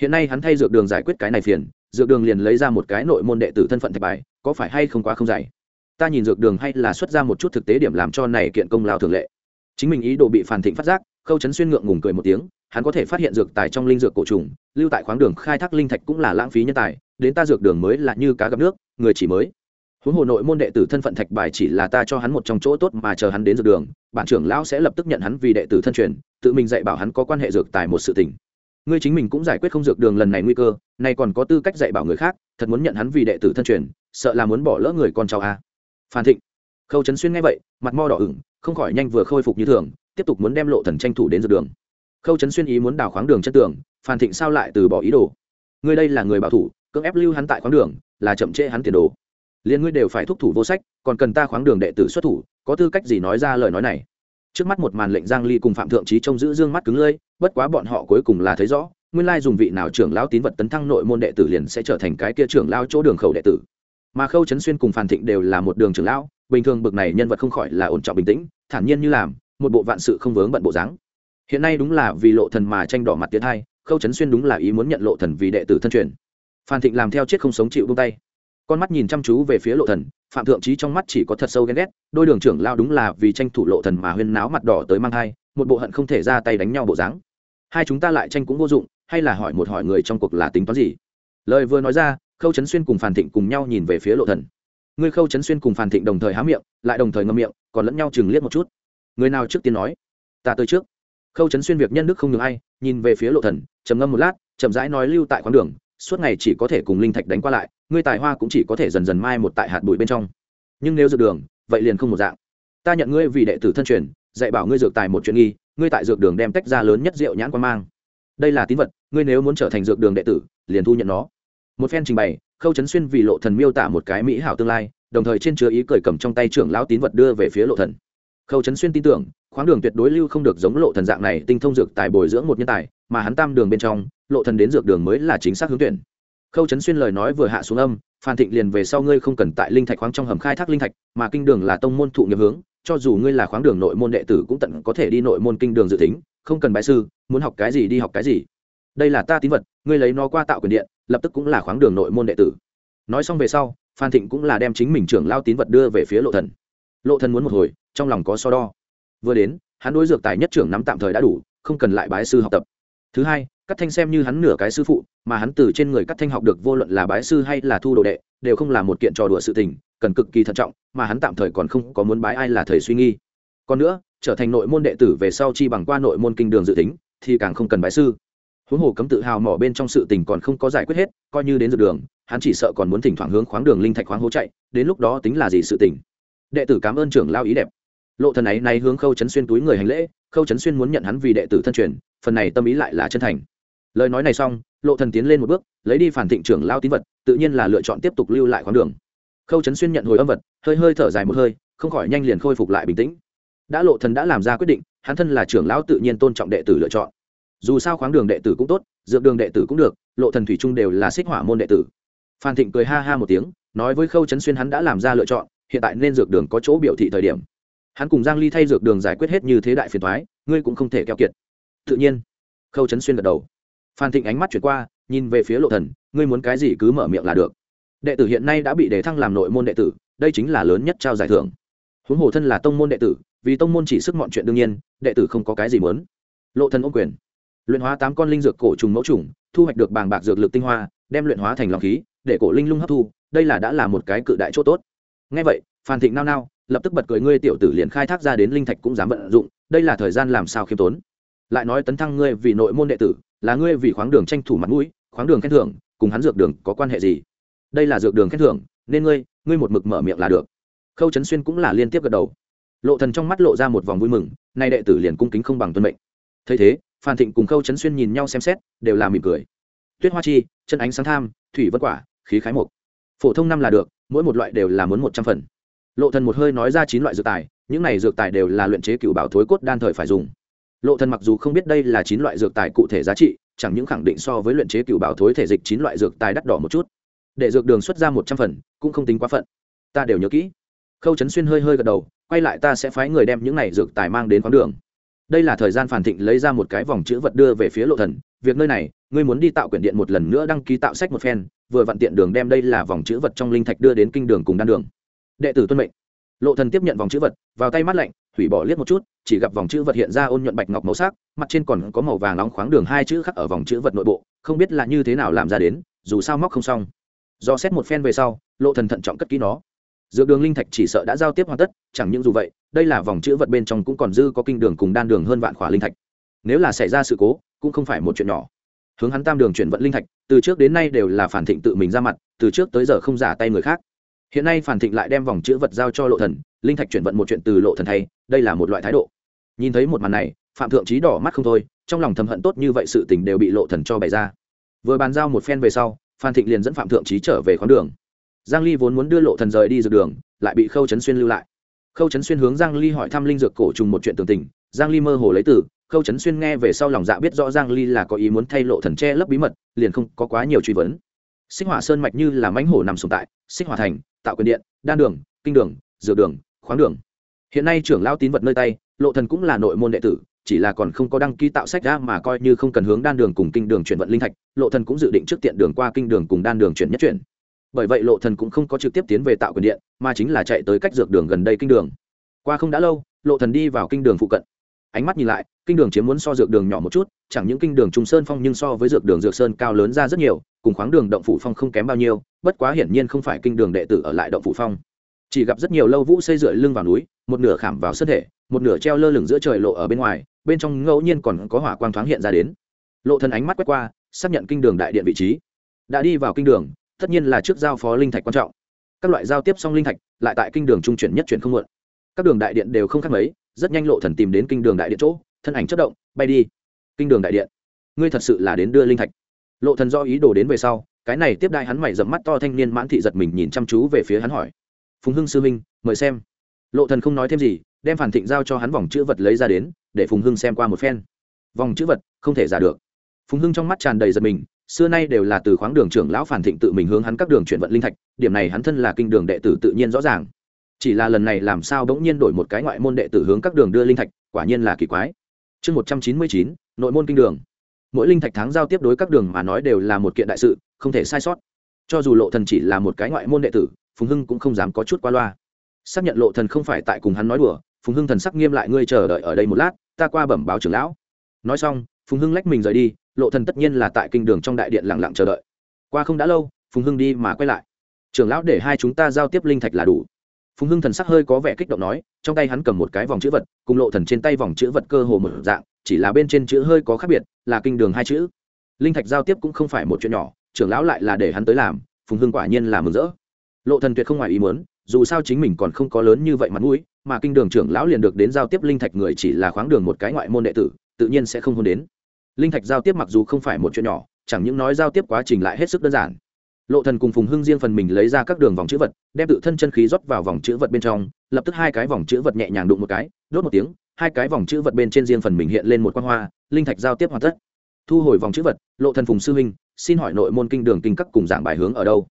Hiện nay hắn thay dược đường giải quyết cái này phiền, dược đường liền lấy ra một cái nội môn đệ tử thân phận thạch bài, có phải hay không quá không dày ta nhìn dược đường hay là xuất ra một chút thực tế điểm làm cho này kiện công lao thường lệ. Chính mình ý đồ bị phản thịnh phát giác, khâu chấn xuyên ngượng ngùng cười một tiếng, hắn có thể phát hiện dược tài trong linh dược cổ trùng, lưu tại khoáng đường khai thác linh thạch cũng là lãng phí nhân tài, đến ta dược đường mới là như cá gặp nước, người chỉ mới. Huống hồ nội môn đệ tử thân phận thạch bài chỉ là ta cho hắn một trong chỗ tốt mà chờ hắn đến dược đường, bản trưởng lão sẽ lập tức nhận hắn vì đệ tử thân truyền, tự mình dạy bảo hắn có quan hệ dược tài một sự tình. Ngươi chính mình cũng giải quyết không dược đường lần này nguy cơ, nay còn có tư cách dạy bảo người khác, thật muốn nhận hắn vì đệ tử thân truyền, sợ là muốn bỏ lỡ người con cháu a phan thịnh. Khâu trấn xuyên nghe vậy, mặt mo đỏ ửng, không khỏi nhanh vừa khôi phục như thường, tiếp tục muốn đem lộ thần tranh thủ đến dược đường. Khâu trấn xuyên ý muốn đào khoáng đường chất tường, phan thịnh sao lại từ bỏ ý đồ? Ngươi đây là người bảo thủ, cưỡng ép lưu hắn tại khoáng đường, là chậm trễ hắn tiền đồ. Liền ngươi đều phải thúc thủ vô sách, còn cần ta khoáng đường đệ tử xuất thủ, có tư cách gì nói ra lời nói này? Trước mắt một màn lệnh giang ly cùng phạm thượng trí trông giữ dương mắt cứng lưỡi, bất quá bọn họ cuối cùng là thấy rõ, nguyên lai dùng vị nào trưởng lão tín vật tấn thăng nội môn đệ tử liền sẽ trở thành cái kia trưởng lão chỗ đường khẩu đệ tử mà khâu trấn xuyên cùng phan thịnh đều là một đường trưởng lão, bình thường bực này nhân vật không khỏi là ổn trọng bình tĩnh, thản nhiên như làm, một bộ vạn sự không vướng bận bộ dáng. Hiện nay đúng là vì lộ thần mà tranh đỏ mặt tiến hai khâu trấn xuyên đúng là ý muốn nhận lộ thần vì đệ tử thân truyền. Phan thịnh làm theo chết không sống chịu buông tay. Con mắt nhìn chăm chú về phía lộ thần, phạm thượng trí trong mắt chỉ có thật sâu ghen ghét, đôi đường trưởng lao đúng là vì tranh thủ lộ thần mà huyên náo mặt đỏ tới mang thai, một bộ hận không thể ra tay đánh nhau bộ dáng. Hai chúng ta lại tranh cũng vô dụng, hay là hỏi một hỏi người trong cuộc là tính toán gì? Lời vừa nói ra khâu trấn xuyên cùng phản thịnh cùng nhau nhìn về phía lộ thần. Người khâu trấn xuyên cùng phản thịnh đồng thời há miệng, lại đồng thời ngậm miệng, còn lẫn nhau chừng liếc một chút. Người nào trước tiên nói? Ta tới trước. Khâu trấn xuyên việc nhân đức không ngừng ai, nhìn về phía lộ thần, trầm ngâm một lát, chậm rãi nói lưu tại quãng đường, suốt ngày chỉ có thể cùng linh thạch đánh qua lại, ngươi tài hoa cũng chỉ có thể dần dần mai một tại hạt bụi bên trong. Nhưng nếu dược đường, vậy liền không một dạng. Ta nhận ngươi vì đệ tử thân truyền, dạy bảo ngươi dược tài một chuyện nghi, ngươi tại dược đường đem tách ra lớn nhất rượu nhãn quan mang. Đây là tín vật, ngươi nếu muốn trở thành dược đường đệ tử, liền thu nhận nó một phen trình bày, khâu trấn xuyên vì lộ thần miêu tả một cái mỹ hảo tương lai, đồng thời trên chứa ý cười cầm trong tay trưởng lão tín vật đưa về phía lộ thần. Khâu trấn xuyên tin tưởng, khoáng đường tuyệt đối lưu không được giống lộ thần dạng này tinh thông dược tài bồi dưỡng một nhân tài, mà hắn tam đường bên trong, lộ thần đến dược đường mới là chính xác hướng tuyển. Khâu trấn xuyên lời nói vừa hạ xuống âm, phan thịnh liền về sau ngươi không cần tại linh thạch khoáng trong hầm khai thác linh thạch, mà kinh đường là tông môn thụ nghiệp hướng, cho dù ngươi là khoáng đường nội môn đệ tử cũng tận có thể đi nội môn kinh đường dự tính, không cần bái sư, muốn học cái gì đi học cái gì. Đây là ta tín vật, ngươi lấy nó qua tạo quyền điện lập tức cũng là khoáng đường nội môn đệ tử. Nói xong về sau, phan thịnh cũng là đem chính mình trưởng lao tín vật đưa về phía lộ thần. Lộ thần muốn một hồi, trong lòng có so đo. Vừa đến, hắn đối dược tài nhất trưởng nắm tạm thời đã đủ, không cần lại bái sư học tập. Thứ hai cắt thanh xem như hắn nửa cái sư phụ, mà hắn từ trên người cắt thanh học được vô luận là bái sư hay là thu đồ đệ, đều không là một kiện trò đùa sự tình, cần cực kỳ thận trọng, mà hắn tạm thời còn không có muốn bái ai là thầy suy nghi. Còn nữa, trở thành nội môn đệ tử về sau chi bằng qua nội môn kinh đường dự tính, thì càng không cần bái sư huống hồ cấm tự hào mỏ bên trong sự tình còn không có giải quyết hết, coi như đến dược đường, hắn chỉ sợ còn muốn thỉnh thoảng hướng khoáng đường linh thạch khoáng hố chạy, đến lúc đó tính là gì sự tình. Đệ tử cảm ơn trưởng lao ý đẹp. Lộ thần ấy này hướng khâu chấn xuyên túi người hành lễ, khâu chấn xuyên muốn nhận hắn vì đệ tử thân truyền, phần này tâm ý lại là chân thành. Lời nói này xong, lộ thần tiến lên một bước, lấy đi phản thịnh trưởng lao tín vật, tự nhiên là lựa chọn tiếp tục lưu lại khoáng đường. Khâu chấn xuyên nhận hồi âm vật, hơi hơi thở dài một hơi, không khỏi nhanh liền khôi phục lại bình tĩnh. Đã lộ thần đã làm ra quyết định, hắn thân là trưởng lão tự nhiên tôn trọng đệ tử lựa chọn dù sao khoáng đường đệ tử cũng tốt, dược đường đệ tử cũng được, lộ thần thủy trung đều là xích hỏa môn đệ tử. Phan thịnh cười ha ha một tiếng, nói với khâu chấn xuyên hắn đã làm ra lựa chọn, hiện tại nên dược đường có chỗ biểu thị thời điểm. Hắn cùng giang ly thay dược đường giải quyết hết như thế đại phiền toái, ngươi cũng không thể keo kiệt. Tự nhiên, khâu chấn xuyên gật đầu. Phan thịnh ánh mắt chuyển qua, nhìn về phía lộ thần, ngươi muốn cái gì cứ mở miệng là được. Đệ tử hiện nay đã bị đề thăng làm nội môn đệ tử, đây chính là lớn nhất trao giải thưởng. Huống hồ thân là tông môn đệ tử, vì tông môn chỉ sức mọi chuyện đương nhiên, đệ tử không có cái gì muốn. Lộ thần ôm quyền luyện hóa tám con linh dược cổ trùng mẫu trùng, thu hoạch được bàng bạc dược lực tinh hoa, đem luyện hóa thành lòng khí, để cổ linh lung hấp thu, đây là đã là một cái cự đại chỗ tốt. Ngay vậy, phan thịnh nao nao, lập tức bật cười, ngươi tiểu tử liền khai thác ra đến linh thạch cũng dám vận dụng, đây là thời gian làm sao khiêm tốn? Lại nói tấn thăng ngươi vì nội môn đệ tử, là ngươi vì khoáng đường tranh thủ mặt mũi, khoáng đường khen thưởng, cùng hắn dược đường có quan hệ gì? Đây là dược đường khen thưởng, nên ngươi ngươi một mực mở miệng là được. Khâu trấn xuyên cũng là liên tiếp gật đầu. Lộ thần trong mắt lộ ra một vòng vui mừng, nay đệ tử liền cung kính không bằng tuân mệnh. Thấy thế phan thịnh cùng khâu trấn xuyên nhìn nhau xem xét, đều là mỉm cười. Tuyết hoa chi, chân ánh sáng tham, thủy vất quả, khí khái mục phổ thông năm là được, mỗi một loại đều là muốn một trăm phần. Lộ thần một hơi nói ra chín loại dược tài, những này dược tài đều là luyện chế cựu bảo thối cốt đan thời phải dùng. Lộ thần mặc dù không biết đây là chín loại dược tài cụ thể giá trị, chẳng những khẳng định so với luyện chế cựu bảo thối thể dịch chín loại dược tài đắt đỏ một chút. Để dược đường xuất ra một trăm phần, cũng không tính quá phận. Ta đều nhớ kỹ. Khâu trấn xuyên hơi hơi gật đầu, quay lại ta sẽ phái người đem những này dược tài mang đến quán đường đây là thời gian phản thịnh lấy ra một cái vòng chữ vật đưa về phía lộ thần. Việc nơi này, ngươi muốn đi tạo quyển điện một lần nữa đăng ký tạo sách một phen, vừa vặn tiện đường đem đây là vòng chữ vật trong linh thạch đưa đến kinh đường cùng đan đường. Đệ tử tuân mệnh. Lộ thần tiếp nhận vòng chữ vật, vào tay mắt lạnh thủy bỏ liếc một chút, chỉ gặp vòng chữ vật hiện ra ôn nhuận bạch ngọc màu sắc, mặt trên còn có màu vàng nóng khoáng đường hai chữ khắc ở vòng chữ vật nội bộ, không biết là như thế nào làm ra đến, dù sao móc không xong. Do xét một phen về sau, lộ thần thận trọng cất kỹ nó dược đường linh thạch chỉ sợ đã giao tiếp hoàn tất, chẳng những dù vậy, đây là vòng chữ vật bên trong cũng còn dư có kinh đường cùng đan đường hơn vạn khỏa linh thạch. Nếu là xảy ra sự cố, cũng không phải một chuyện nhỏ. Hướng hắn tam đường chuyển vận linh thạch, từ trước đến nay đều là phản thịnh tự mình ra mặt, từ trước tới giờ không giả tay người khác. Hiện nay phản thịnh lại đem vòng chữ vật giao cho lộ thần, linh thạch chuyển vận một chuyện từ lộ thần thay, đây là một loại thái độ. Nhìn thấy một màn này, phạm thượng trí đỏ mắt không thôi, trong lòng thầm hận tốt như vậy sự tình đều bị lộ thần cho bày ra. Vừa bàn giao một phen về sau, phan thịnh liền dẫn phạm thượng trí trở về khoáng đường giang ly vốn muốn đưa lộ thần rời đi dược đường, lại bị khâu Chấn xuyên lưu lại. Khâu Chấn xuyên hướng giang ly hỏi thăm linh dược cổ trùng một chuyện tường tình. Giang ly mơ hồ lấy từ, khâu Chấn xuyên nghe về sau lòng dạ biết rõ giang ly là có ý muốn thay lộ thần che lấp bí mật, liền không có quá nhiều truy vấn. Sinh hỏa sơn mạch như là mãnh hổ nằm sùng tại sinh hỏa thành, tạo quyền điện, đan đường, kinh đường, dược đường, khoáng đường. Hiện nay trưởng lao tín vật nơi tay, lộ thần cũng là nội môn đệ tử, chỉ là còn không có đăng ký tạo sách ra mà coi như không cần hướng đan đường cùng kinh đường chuyển vận linh thạch, lộ thần cũng dự định trước tiện đường qua kinh đường cùng đan đường chuyển nhất chuyển bởi vậy lộ thần cũng không có trực tiếp tiến về tạo quyền điện, mà chính là chạy tới cách dược đường gần đây kinh đường. Qua không đã lâu, lộ thần đi vào kinh đường phụ cận. Ánh mắt nhìn lại, kinh đường chiếm muốn so dược đường nhỏ một chút, chẳng những kinh đường trung sơn phong nhưng so với dược đường dược sơn cao lớn ra rất nhiều, cùng khoáng đường động phủ phong không kém bao nhiêu, bất quá hiển nhiên không phải kinh đường đệ tử ở lại động phủ phong. Chỉ gặp rất nhiều lâu vũ xây rưỡi lưng vào núi, một nửa khảm vào sân thể, một nửa treo lơ lửng giữa trời lộ ở bên ngoài, bên trong ngẫu nhiên còn có hỏa quang thoáng hiện ra đến. Lộ thần ánh mắt quét qua, xác nhận kinh đường đại điện vị trí. Đã đi vào kinh đường tất nhiên là trước giao phó linh thạch quan trọng. Các loại giao tiếp xong linh thạch, lại tại kinh đường trung chuyển nhất chuyển không muộn. Các đường đại điện đều không khác mấy, rất nhanh lộ thần tìm đến kinh đường đại điện chỗ, thân ảnh chất động, bay đi. Kinh đường đại điện. Ngươi thật sự là đến đưa linh thạch. Lộ thần do ý đồ đến về sau, cái này tiếp đại hắn mày dẫm mắt to thanh niên mãn thị giật mình nhìn chăm chú về phía hắn hỏi. Phùng hưng sư minh mời xem. Lộ thần không nói thêm gì, đem phản thịnh giao cho hắn vòng chữ vật lấy ra đến, để phùng hưng xem qua một phen. Vòng chữ vật, không thể giả được. Phùng hưng trong mắt tràn đầy giật mình xưa nay đều là từ khoáng đường trưởng lão phản thịnh tự mình hướng hắn các đường chuyển vận linh thạch, điểm này hắn thân là kinh đường đệ tử tự nhiên rõ ràng. Chỉ là lần này làm sao bỗng nhiên đổi một cái ngoại môn đệ tử hướng các đường đưa linh thạch, quả nhiên là kỳ quái. Chương một trăm chín mươi chín, nội môn kinh đường. Mỗi linh thạch tháng giao tiếp đối các đường mà nói đều là một kiện đại sự, không thể sai sót. Cho dù lộ thần chỉ là một cái ngoại môn đệ tử, phùng hưng cũng không dám có chút qua loa. Xác nhận lộ thần không phải tại cùng hắn nói đùa, phùng hưng thần sắc nghiêm lại, ngươi chờ đợi ở đây một lát, ta qua bẩm báo trưởng lão. Nói xong, phùng hưng lách mình rời đi lộ thần tất nhiên là tại kinh đường trong đại điện lặng lặng chờ đợi. Qua không đã lâu, phùng hưng đi mà quay lại. Trưởng lão để hai chúng ta giao tiếp linh thạch là đủ. Phùng hưng thần sắc hơi có vẻ kích động nói, trong tay hắn cầm một cái vòng chữ vật, cùng lộ thần trên tay vòng chữ vật cơ hồ một dạng, chỉ là bên trên chữ hơi có khác biệt, là kinh đường hai chữ. Linh thạch giao tiếp cũng không phải một chuyện nhỏ, trưởng lão lại là để hắn tới làm, phùng hưng quả nhiên là mừng rỡ. Lộ thần tuyệt không ngoài ý muốn, dù sao chính mình còn không có lớn như vậy mặt mũi, mà kinh đường trưởng lão liền được đến giao tiếp linh thạch người chỉ là khoáng đường một cái ngoại môn đệ tử, tự nhiên sẽ không hôn đến linh thạch giao tiếp mặc dù không phải một chuyện nhỏ, chẳng những nói giao tiếp quá trình lại hết sức đơn giản. Lộ thần cùng phùng hưng riêng phần mình lấy ra các đường vòng chữ vật, đem tự thân chân khí rót vào vòng chữ vật bên trong, lập tức hai cái vòng chữ vật nhẹ nhàng đụng một cái, đốt một tiếng, hai cái vòng chữ vật bên trên riêng phần mình hiện lên một quang hoa, linh thạch giao tiếp hoàn tất. Thu hồi vòng chữ vật, lộ thần phùng sư huynh xin hỏi nội môn kinh đường kinh các cùng giảng bài hướng ở đâu?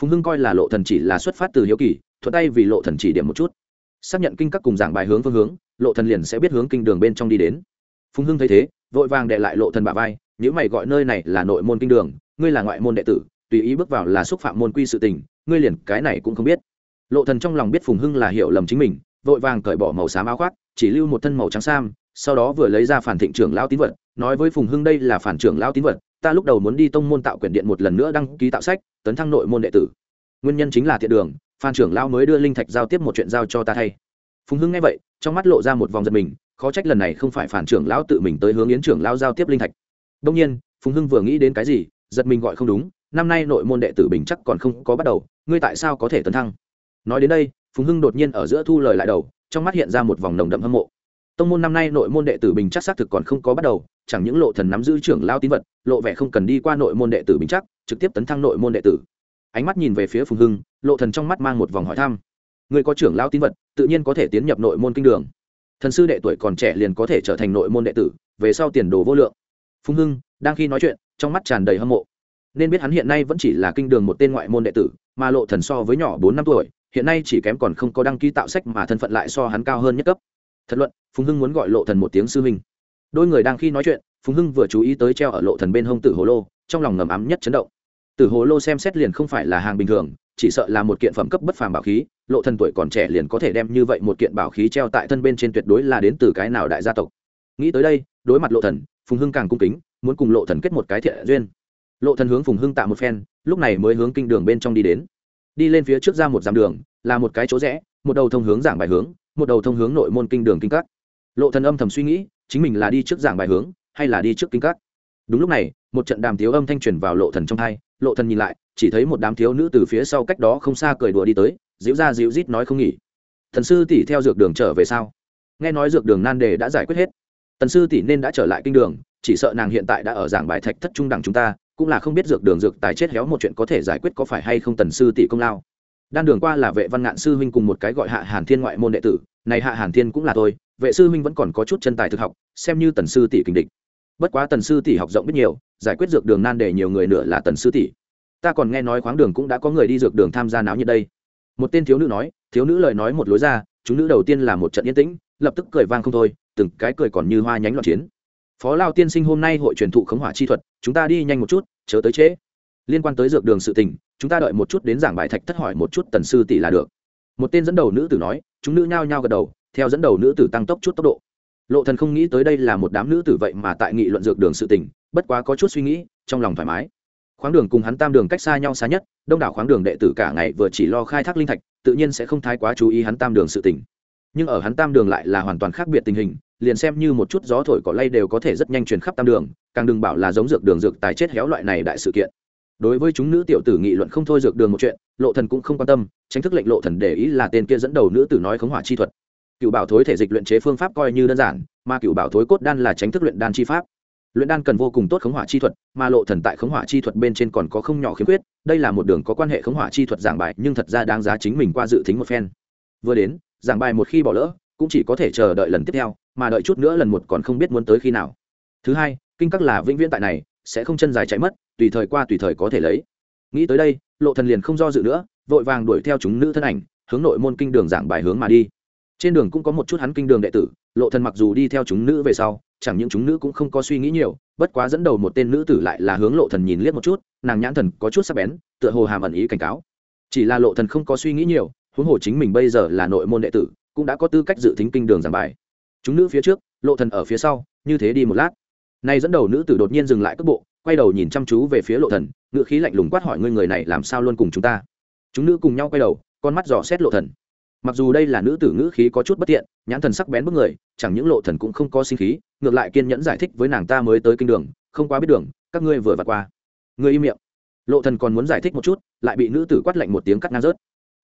Phùng hưng coi là lộ thần chỉ là xuất phát từ hiếu kỳ, thuận tay vì lộ thần chỉ điểm một chút. Xác nhận kinh các cùng giảng bài hướng phương hướng, lộ thần liền sẽ biết hướng kinh đường bên trong đi đến. Phùng hưng thấy thế vội vàng đệ lại lộ thần bả vai nếu mày gọi nơi này là nội môn kinh đường, ngươi là ngoại môn đệ tử, tùy ý bước vào là xúc phạm môn quy sự tình, ngươi liền cái này cũng không biết. Lộ thần trong lòng biết phùng hưng là hiểu lầm chính mình, vội vàng cởi bỏ màu xám áo khoác, chỉ lưu một thân màu trắng sam, sau đó vừa lấy ra phản thịnh trưởng lão tín vật, nói với phùng hưng đây là phản trưởng lão tín vật, ta lúc đầu muốn đi tông môn tạo quyển điện một lần nữa đăng ký tạo sách, tấn thăng nội môn đệ tử. Nguyên nhân chính là thiện đường phan trưởng lão mới đưa linh thạch giao tiếp một chuyện giao cho ta thay. Phùng hưng nghe vậy, trong mắt lộ ra một vòng giật mình khó trách lần này không phải phản trưởng lão tự mình tới hướng yến trưởng lão giao tiếp linh thạch. Đông nhiên, phùng hưng vừa nghĩ đến cái gì, giật mình gọi không đúng, năm nay nội môn đệ tử bình chắc còn không có bắt đầu, ngươi tại sao có thể tấn thăng? Nói đến đây, phùng hưng đột nhiên ở giữa thu lời lại đầu, trong mắt hiện ra một vòng nồng đậm hâm mộ. Tông môn năm nay nội môn đệ tử bình chắc xác thực còn không có bắt đầu, chẳng những lộ thần nắm giữ trưởng lao tín vật, lộ vẻ không cần đi qua nội môn đệ tử bình chắc, trực tiếp tấn thăng nội môn đệ tử. Ánh mắt nhìn về phía phùng hưng, lộ thần trong mắt mang một vòng hỏi thăm. Người có trưởng lao tín vật, tự nhiên có thể tiến nhập nội môn kinh đường thần sư đệ tuổi còn trẻ liền có thể trở thành nội môn đệ tử, về sau tiền đồ vô lượng. Phùng hưng, đang khi nói chuyện, trong mắt tràn đầy hâm mộ. Nên biết hắn hiện nay vẫn chỉ là kinh đường một tên ngoại môn đệ tử, mà lộ thần so với nhỏ bốn năm tuổi, hiện nay chỉ kém còn không có đăng ký tạo sách mà thân phận lại so hắn cao hơn nhất cấp. Thật luận phùng hưng muốn gọi lộ thần một tiếng sư huynh. Đôi người đang khi nói chuyện phùng hưng vừa chú ý tới treo ở lộ thần bên hông tử hồ lô, trong lòng ngầm ấm nhất chấn động. Tử hồ lô xem xét liền không phải là hàng bình thường, chỉ sợ là một kiện phẩm cấp bất phàm bảo khí lộ thần tuổi còn trẻ liền có thể đem như vậy một kiện bảo khí treo tại thân bên trên tuyệt đối là đến từ cái nào đại gia tộc. Nghĩ tới đây, đối mặt lộ thần, phùng hưng càng cung kính, muốn cùng lộ thần kết một cái thiện duyên. Lộ thần hướng phùng hưng tạ một phen, lúc này mới hướng kinh đường bên trong đi đến. Đi lên phía trước ra một dặm đường, là một cái chỗ rẽ, một đầu thông hướng giảng bài hướng, một đầu thông hướng nội môn kinh đường kinh các. Lộ thần âm thầm suy nghĩ, chính mình là đi trước giảng bài hướng, hay là đi trước kinh các? Đúng lúc này, một trận đàm thiếu âm thanh truyền vào lộ thần trong hai lộ thần nhìn lại, chỉ thấy một đám thiếu nữ từ phía sau cách đó không xa cười đùa đi tới dịu ra dịu rít nói không nghỉ. Thần sư tỷ theo dược đường trở về sao? Nghe nói dược đường nan đề đã giải quyết hết. Tần sư tỷ nên đã trở lại kinh đường, chỉ sợ nàng hiện tại đã ở giảng bài thạch thất trung đẳng chúng ta, cũng là không biết dược đường dược tài chết héo một chuyện có thể giải quyết có phải hay không tần sư tỷ công lao. Đan đường qua là vệ văn ngạn sư huynh cùng một cái gọi hạ hàn thiên ngoại môn đệ tử, này hạ hàn thiên cũng là tôi, vệ sư huynh vẫn còn có chút chân tài thực học, xem như tần sư tỷ kình địch. Bất quá tần sư tỷ học rộng biết nhiều, giải quyết dược đường nan để nhiều người nữa là tần sư tỷ. Ta còn nghe nói khoáng đường cũng đã có người đi dược đường tham gia náo như đây một tên thiếu nữ nói, thiếu nữ lời nói một lối ra, chúng nữ đầu tiên là một trận yên tĩnh, lập tức cười vang không thôi, từng cái cười còn như hoa nhánh loạn chiến. Phó lao tiên sinh hôm nay hội truyền thụ khống hỏa chi thuật, chúng ta đi nhanh một chút, chớ tới trễ. Liên quan tới dược đường sự tình, chúng ta đợi một chút đến giảng bài thạch thất hỏi một chút tần sư tỷ là được. Một tên dẫn đầu nữ tử nói, chúng nữ nhao nhao gật đầu, theo dẫn đầu nữ tử tăng tốc chút tốc độ. Lộ thần không nghĩ tới đây là một đám nữ tử vậy mà tại nghị luận dược đường sự tình, bất quá có chút suy nghĩ, trong lòng thoải mái khoáng đường cùng hắn tam đường cách xa nhau xa nhất, đông đảo khoáng đường đệ tử cả ngày vừa chỉ lo khai thác linh thạch, tự nhiên sẽ không thái quá chú ý hắn tam đường sự tình. Nhưng ở hắn tam đường lại là hoàn toàn khác biệt tình hình, liền xem như một chút gió thổi cỏ lay đều có thể rất nhanh truyền khắp tam đường, càng đừng bảo là giống dược đường dược tài chết héo loại này đại sự kiện. Đối với chúng nữ tiểu tử nghị luận không thôi dược đường một chuyện, lộ thần cũng không quan tâm, tránh thức lệnh lộ thần để ý là tên kia dẫn đầu nữ tử nói khống hỏa chi thuật. Cựu bảo thối thể dịch luyện chế phương pháp coi như đơn giản, mà cựu bảo thối cốt đan là tránh thức luyện đan chi pháp luyện đan cần vô cùng tốt khống hỏa chi thuật, mà lộ thần tại khống hỏa chi thuật bên trên còn có không nhỏ khiếm khuyết, đây là một đường có quan hệ khống hỏa chi thuật giảng bài, nhưng thật ra đáng giá chính mình qua dự tính một phen. Vừa đến, giảng bài một khi bỏ lỡ, cũng chỉ có thể chờ đợi lần tiếp theo, mà đợi chút nữa lần một còn không biết muốn tới khi nào. Thứ hai, kinh các là vĩnh viễn tại này, sẽ không chân dài chạy mất, tùy thời qua tùy thời có thể lấy. Nghĩ tới đây, lộ thần liền không do dự nữa, vội vàng đuổi theo chúng nữ thân ảnh, hướng nội môn kinh đường giảng bài hướng mà đi trên đường cũng có một chút hắn kinh đường đệ tử, lộ thần mặc dù đi theo chúng nữ về sau, chẳng những chúng nữ cũng không có suy nghĩ nhiều, bất quá dẫn đầu một tên nữ tử lại là hướng lộ thần nhìn liếc một chút, nàng nhãn thần có chút sắc bén, tựa hồ hàm ẩn ý cảnh cáo. Chỉ là lộ thần không có suy nghĩ nhiều, huống hồ chính mình bây giờ là nội môn đệ tử, cũng đã có tư cách dự tính kinh đường giảng bài. Chúng nữ phía trước, lộ thần ở phía sau, như thế đi một lát. Nay dẫn đầu nữ tử đột nhiên dừng lại cước bộ, quay đầu nhìn chăm chú về phía lộ thần ngựa khí lạnh lùng quát hỏi ngươi người này làm sao luôn cùng chúng ta. Chúng nữ cùng nhau quay đầu, con mắt dò xét lộ thần mặc dù đây là nữ tử ngữ khí có chút bất tiện, nhãn thần sắc bén bức người, chẳng những lộ thần cũng không có sinh khí, ngược lại kiên nhẫn giải thích với nàng ta mới tới kinh đường, không quá biết đường, các ngươi vừa vặt qua. Ngươi im miệng. Lộ thần còn muốn giải thích một chút, lại bị nữ tử quát lạnh một tiếng cắt ngang rớt.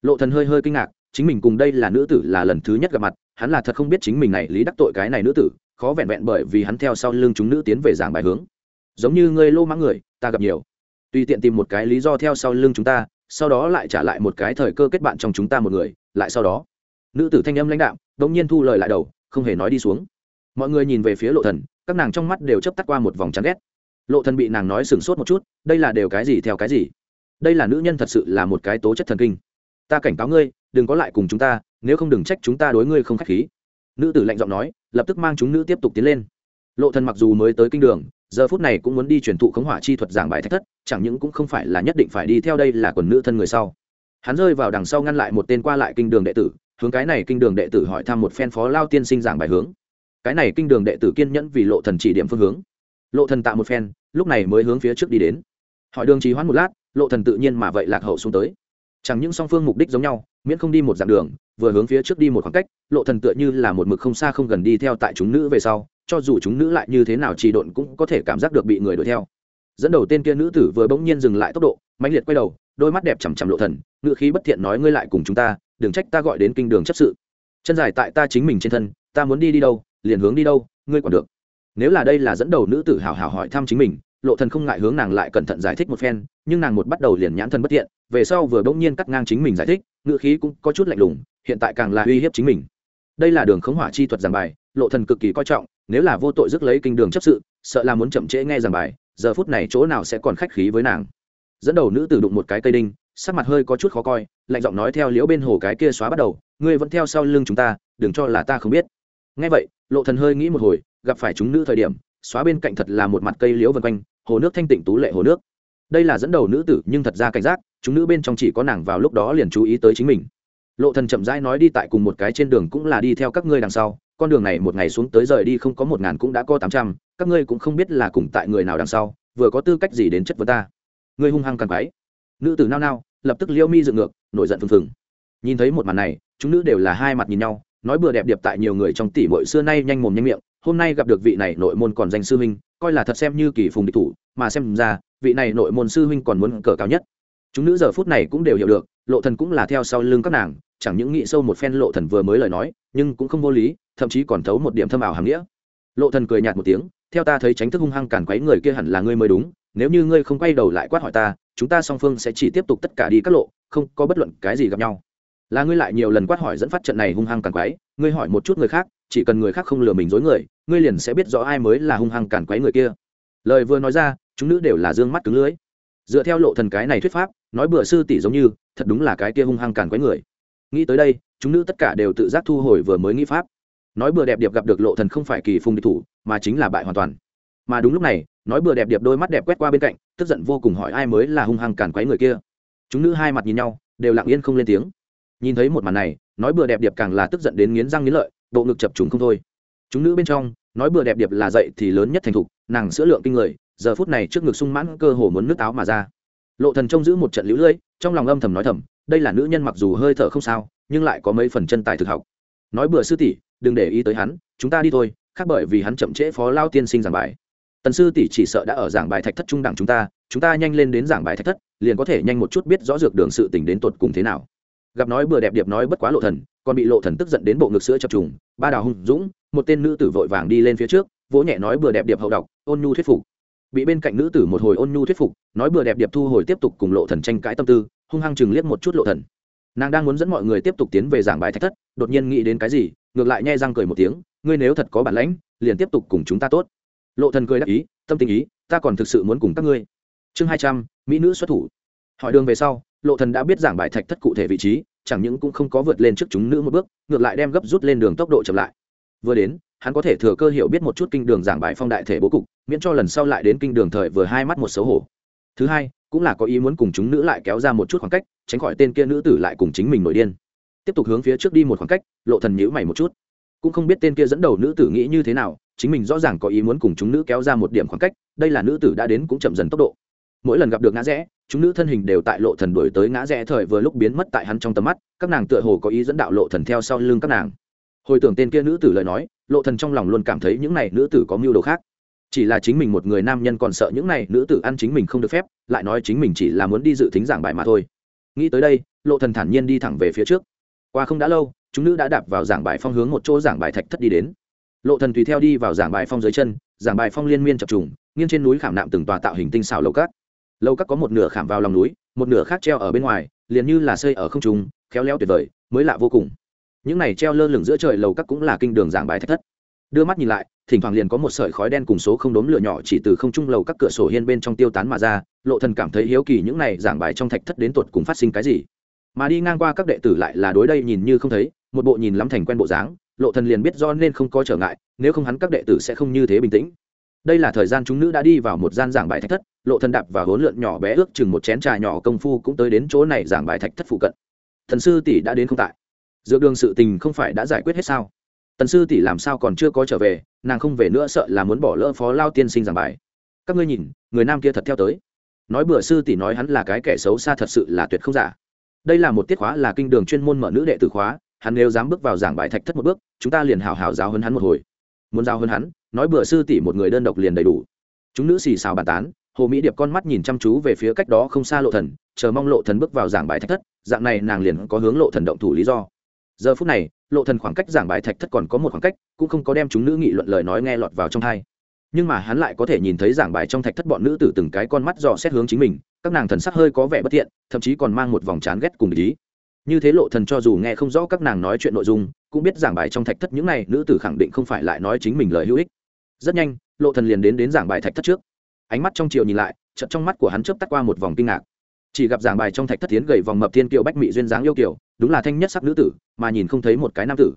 Lộ thần hơi hơi kinh ngạc, chính mình cùng đây là nữ tử là lần thứ nhất gặp mặt, hắn là thật không biết chính mình này lý đắc tội cái này nữ tử, khó vẹn vẹn bởi vì hắn theo sau lưng chúng nữ tiến về giảng bài hướng. Giống như ngươi lô mãng người, ta gặp nhiều. Tùy tiện tìm một cái lý do theo sau lưng chúng ta, sau đó lại trả lại một cái thời cơ kết bạn trong chúng ta một người lại sau đó. Nữ tử thanh âm lãnh đạo đống nhiên thu lời lại đầu, không hề nói đi xuống. Mọi người nhìn về phía lộ thần, các nàng trong mắt đều chấp tắt qua một vòng chán ghét. Lộ thần bị nàng nói sừng sốt một chút, đây là đều cái gì theo cái gì? Đây là nữ nhân thật sự là một cái tố chất thần kinh. Ta cảnh cáo ngươi, đừng có lại cùng chúng ta, nếu không đừng trách chúng ta đối ngươi không khách khí. Nữ tử lạnh giọng nói, lập tức mang chúng nữ tiếp tục tiến lên. Lộ thần mặc dù mới tới kinh đường, giờ phút này cũng muốn đi truyền thụ khống hỏa chi thuật giảng bài thách thất, chẳng những cũng không phải là nhất định phải đi theo đây là quần nữ thân người sau hắn rơi vào đằng sau ngăn lại một tên qua lại kinh đường đệ tử, hướng cái này kinh đường đệ tử hỏi thăm một phen phó lao tiên sinh giảng bài hướng. Cái này kinh đường đệ tử kiên nhẫn vì lộ thần chỉ điểm phương hướng. Lộ thần tạo một phen, lúc này mới hướng phía trước đi đến. Hỏi đường trì hoãn một lát, lộ thần tự nhiên mà vậy lạc hậu xuống tới. Chẳng những song phương mục đích giống nhau, miễn không đi một dạng đường, vừa hướng phía trước đi một khoảng cách, lộ thần tựa như là một mực không xa không gần đi theo tại chúng nữ về sau, cho dù chúng nữ lại như thế nào trì độn cũng có thể cảm giác được bị người đuổi theo. Dẫn đầu tên kia nữ tử vừa bỗng nhiên dừng lại tốc độ mãnh liệt quay đầu đôi mắt đẹp chằm chằm lộ thần ngựa khí bất thiện nói ngươi lại cùng chúng ta đừng trách ta gọi đến kinh đường chấp sự. Chân dài tại ta chính mình trên thân ta muốn đi đi đâu liền hướng đi đâu ngươi còn được. Nếu là đây là dẫn đầu nữ tử hào hào hỏi thăm chính mình lộ thần không ngại hướng nàng lại cẩn thận giải thích một phen nhưng nàng một bắt đầu liền nhãn thân bất thiện, về sau vừa bỗng nhiên cắt ngang chính mình giải thích ngựa khí cũng có chút lạnh lùng hiện tại càng là uy hiếp chính mình. Đây là đường khống hỏa chi thuật giảng bài lộ thần cực kỳ coi trọng nếu là vô tội dứt lấy kinh đường chấp sự sợ là muốn chậm trễ nghe giảng bài giờ phút này chỗ nào sẽ còn khách khí với nàng dẫn đầu nữ tử đụng một cái cây đinh, sắc mặt hơi có chút khó coi, lạnh giọng nói theo liễu bên hồ cái kia xóa bắt đầu, ngươi vẫn theo sau lưng chúng ta, đừng cho là ta không biết. Nghe vậy, lộ thần hơi nghĩ một hồi, gặp phải chúng nữ thời điểm, xóa bên cạnh thật là một mặt cây liễu vần quanh, hồ nước thanh tịnh tú lệ hồ nước. Đây là dẫn đầu nữ tử, nhưng thật ra cảnh giác, chúng nữ bên trong chỉ có nàng vào lúc đó liền chú ý tới chính mình. Lộ thần chậm rãi nói đi tại cùng một cái trên đường cũng là đi theo các ngươi đằng sau, con đường này một ngày xuống tới rời đi không có một ngàn cũng đã có tám trăm, các ngươi cũng không biết là cùng tại người nào đằng sau, vừa có tư cách gì đến chất vấn ta ngươi hung hăng càng quái. Nữ tử nao nao, lập tức liêu mi dựng ngược, nổi giận phừng phừng. Nhìn thấy một màn này, chúng nữ đều là hai mặt nhìn nhau, nói bừa đẹp điệp tại nhiều người trong tỷ muội xưa nay nhanh mồm nhanh miệng, hôm nay gặp được vị này nội môn còn danh sư huynh, coi là thật xem như kỳ phùng địch thủ, mà xem ra, vị này nội môn sư huynh còn muốn cờ cao nhất. Chúng nữ giờ phút này cũng đều hiểu được, lộ thần cũng là theo sau lưng các nàng, chẳng những nghĩ sâu một phen lộ thần vừa mới lời nói, nhưng cũng không vô lý, thậm chí còn thấu một điểm thâm ảo hàm nghĩa. Lộ thần cười nhạt một tiếng, theo ta thấy tránh thức hung hăng cản quấy người kia hẳn là ngươi mới đúng nếu như ngươi không quay đầu lại quát hỏi ta, chúng ta song phương sẽ chỉ tiếp tục tất cả đi các lộ, không có bất luận cái gì gặp nhau. Là ngươi lại nhiều lần quát hỏi dẫn phát trận này hung hăng cản quấy, ngươi hỏi một chút người khác, chỉ cần người khác không lừa mình dối người, ngươi liền sẽ biết rõ ai mới là hung hăng cản quấy người kia. Lời vừa nói ra, chúng nữ đều là dương mắt cứng lưới dựa theo lộ thần cái này thuyết pháp, nói bừa sư tỷ giống như, thật đúng là cái kia hung hăng cản quấy người. Nghĩ tới đây, chúng nữ tất cả đều tự giác thu hồi vừa mới nghĩ pháp. Nói bừa đẹp điệp gặp được lộ thần không phải kỳ phung địch thủ, mà chính là bại hoàn toàn. Mà đúng lúc này nói bừa đẹp điệp đôi mắt đẹp quét qua bên cạnh, tức giận vô cùng hỏi ai mới là hung hăng cản quấy người kia. Chúng nữ hai mặt nhìn nhau, đều lặng yên không lên tiếng. Nhìn thấy một màn này, nói bừa đẹp điệp càng là tức giận đến nghiến răng nghiến lợi, bộ ngực chập trùng không thôi. Chúng nữ bên trong, nói bừa đẹp điệp là dậy thì lớn nhất thành thục, nàng sữa lượng kinh người, giờ phút này trước ngực sung mãn cơ hồ muốn nước áo mà ra. Lộ thần trông giữ một trận lũ lưỡi, trong lòng âm thầm nói thầm, đây là nữ nhân mặc dù hơi thở không sao, nhưng lại có mấy phần chân tài thực học. Nói bừa sư tỷ, đừng để ý tới hắn, chúng ta đi thôi, khác bởi vì hắn chậm trễ phó lao tiên sinh giảng bài tần sư tỷ chỉ sợ đã ở giảng bài thạch thất trung đẳng chúng ta chúng ta nhanh lên đến giảng bài thạch thất, liền có thể nhanh một chút biết rõ dược đường sự tình đến tột cùng thế nào. Gặp nói bừa đẹp điệp nói bất quá lộ thần, còn bị lộ thần tức giận đến bộ ngực sữa chập trùng, ba đào hung dũng, một tên nữ tử vội vàng đi lên phía trước, vỗ nhẹ nói bừa đẹp điệp hậu đọc, ôn nhu thuyết phục. Bị bên cạnh nữ tử một hồi ôn nhu thuyết phục, nói bừa đẹp điệp thu hồi tiếp tục cùng lộ thần tranh cãi tâm tư, hung hăng chừng liếc một chút lộ thần. Nàng đang muốn dẫn mọi người tiếp tục tiến về giảng bài thạch thất, đột nhiên nghĩ đến cái gì, ngược lại nhai răng cười một tiếng, ngươi nếu thật có bản lãnh, liền tiếp tục cùng chúng ta tốt lộ thần cười đáp ý, tâm tình ý, ta còn thực sự muốn cùng các ngươi. Chương hai trăm, mỹ nữ xuất thủ. Hỏi đường về sau, lộ thần đã biết giảng bài thạch thất cụ thể vị trí, chẳng những cũng không có vượt lên trước chúng nữ một bước, ngược lại đem gấp rút lên đường tốc độ chậm lại. Vừa đến, hắn có thể thừa cơ hiểu biết một chút kinh đường giảng bài phong đại thể bố cục, miễn cho lần sau lại đến kinh đường thời vừa hai mắt một xấu hổ. Thứ hai, cũng là có ý muốn cùng chúng nữ lại kéo ra một chút khoảng cách, tránh khỏi tên kia nữ tử lại cùng chính mình nổi điên. Tiếp tục hướng phía trước đi một khoảng cách, lộ thần nhíu mày một chút cũng không biết tên kia dẫn đầu nữ tử nghĩ như thế nào, chính mình rõ ràng có ý muốn cùng chúng nữ kéo ra một điểm khoảng cách, đây là nữ tử đã đến cũng chậm dần tốc độ. Mỗi lần gặp được ngã rẽ, chúng nữ thân hình đều tại lộ thần đuổi tới ngã rẽ thời vừa lúc biến mất tại hắn trong tầm mắt, các nàng tựa hồ có ý dẫn đạo lộ thần theo sau lưng các nàng. Hồi tưởng tên kia nữ tử lời nói, lộ thần trong lòng luôn cảm thấy những này nữ tử có mưu đồ khác. Chỉ là chính mình một người nam nhân còn sợ những này nữ tử ăn chính mình không được phép, lại nói chính mình chỉ là muốn đi dự thính giảng bài mà thôi. Nghĩ tới đây, lộ thần thản nhiên đi thẳng về phía trước. Qua không đã lâu chúng nữ đã đạp vào giảng bài phong hướng một chỗ giảng bài thạch thất đi đến. Lộ thần tùy theo đi vào giảng bài phong dưới chân, giảng bài phong liên miên chập trùng, nghiêng trên núi khảm nạm từng tòa tạo hình tinh xảo lầu cát. Lầu cát có một nửa khảm vào lòng núi, một nửa khác treo ở bên ngoài, liền như là xây ở không trung, khéo léo tuyệt vời, mới lạ vô cùng. Những này treo lơ lửng giữa trời lầu cát cũng là kinh đường giảng bài thạch thất. Đưa mắt nhìn lại, thỉnh thoảng liền có một sợi khói đen cùng số không đốm lửa nhỏ chỉ từ không trung lầu các cửa sổ hiên bên trong tiêu tán mà ra, lộ thần cảm thấy hiếu kỳ những này giảng bài trong thạch thất đến tuột cùng phát sinh cái gì. Mà đi ngang qua các đệ tử lại là đối đây nhìn như không thấy một bộ nhìn lắm thành quen bộ dáng, lộ thần liền biết do nên không có trở ngại, nếu không hắn các đệ tử sẽ không như thế bình tĩnh. Đây là thời gian chúng nữ đã đi vào một gian giảng bài thạch thất, lộ thần đạp và hỗn lượn nhỏ bé ước chừng một chén trà nhỏ công phu cũng tới đến chỗ này giảng bài thạch thất phụ cận. Thần sư tỷ đã đến không tại. Dược đường sự tình không phải đã giải quyết hết sao? Tần sư tỷ làm sao còn chưa có trở về, nàng không về nữa sợ là muốn bỏ lỡ phó lao tiên sinh giảng bài. Các ngươi nhìn, người nam kia thật theo tới. Nói bữa sư tỷ nói hắn là cái kẻ xấu xa thật sự là tuyệt không giả. Đây là một tiết khóa là kinh đường chuyên môn mở nữ đệ tử khóa hắn nếu dám bước vào giảng bài thạch thất một bước, chúng ta liền hào hào giáo hơn hắn một hồi. Muốn giáo hơn hắn, nói bữa sư tỷ một người đơn độc liền đầy đủ. Chúng nữ xì xào bàn tán, hồ mỹ điệp con mắt nhìn chăm chú về phía cách đó không xa lộ thần, chờ mong lộ thần bước vào giảng bài thạch thất, dạng này nàng liền có hướng lộ thần động thủ lý do. Giờ phút này, lộ thần khoảng cách giảng bài thạch thất còn có một khoảng cách, cũng không có đem chúng nữ nghị luận lời nói nghe lọt vào trong tai. Nhưng mà hắn lại có thể nhìn thấy giảng bài trong thạch thất bọn nữ tử từng cái con mắt dò xét hướng chính mình, các nàng thần sắc hơi có vẻ bất thiện, thậm chí còn mang một vòng chán ghét cùng ý như thế lộ thần cho dù nghe không rõ các nàng nói chuyện nội dung, cũng biết giảng bài trong thạch thất những này nữ tử khẳng định không phải lại nói chính mình lời hữu ích. Rất nhanh, lộ thần liền đến đến giảng bài thạch thất trước. Ánh mắt trong chiều nhìn lại, chợt trong mắt của hắn chớp tắt qua một vòng kinh ngạc. Chỉ gặp giảng bài trong thạch thất tiến gầy vòng mập thiên kiều bách mỹ duyên dáng yêu kiều, đúng là thanh nhất sắc nữ tử, mà nhìn không thấy một cái nam tử.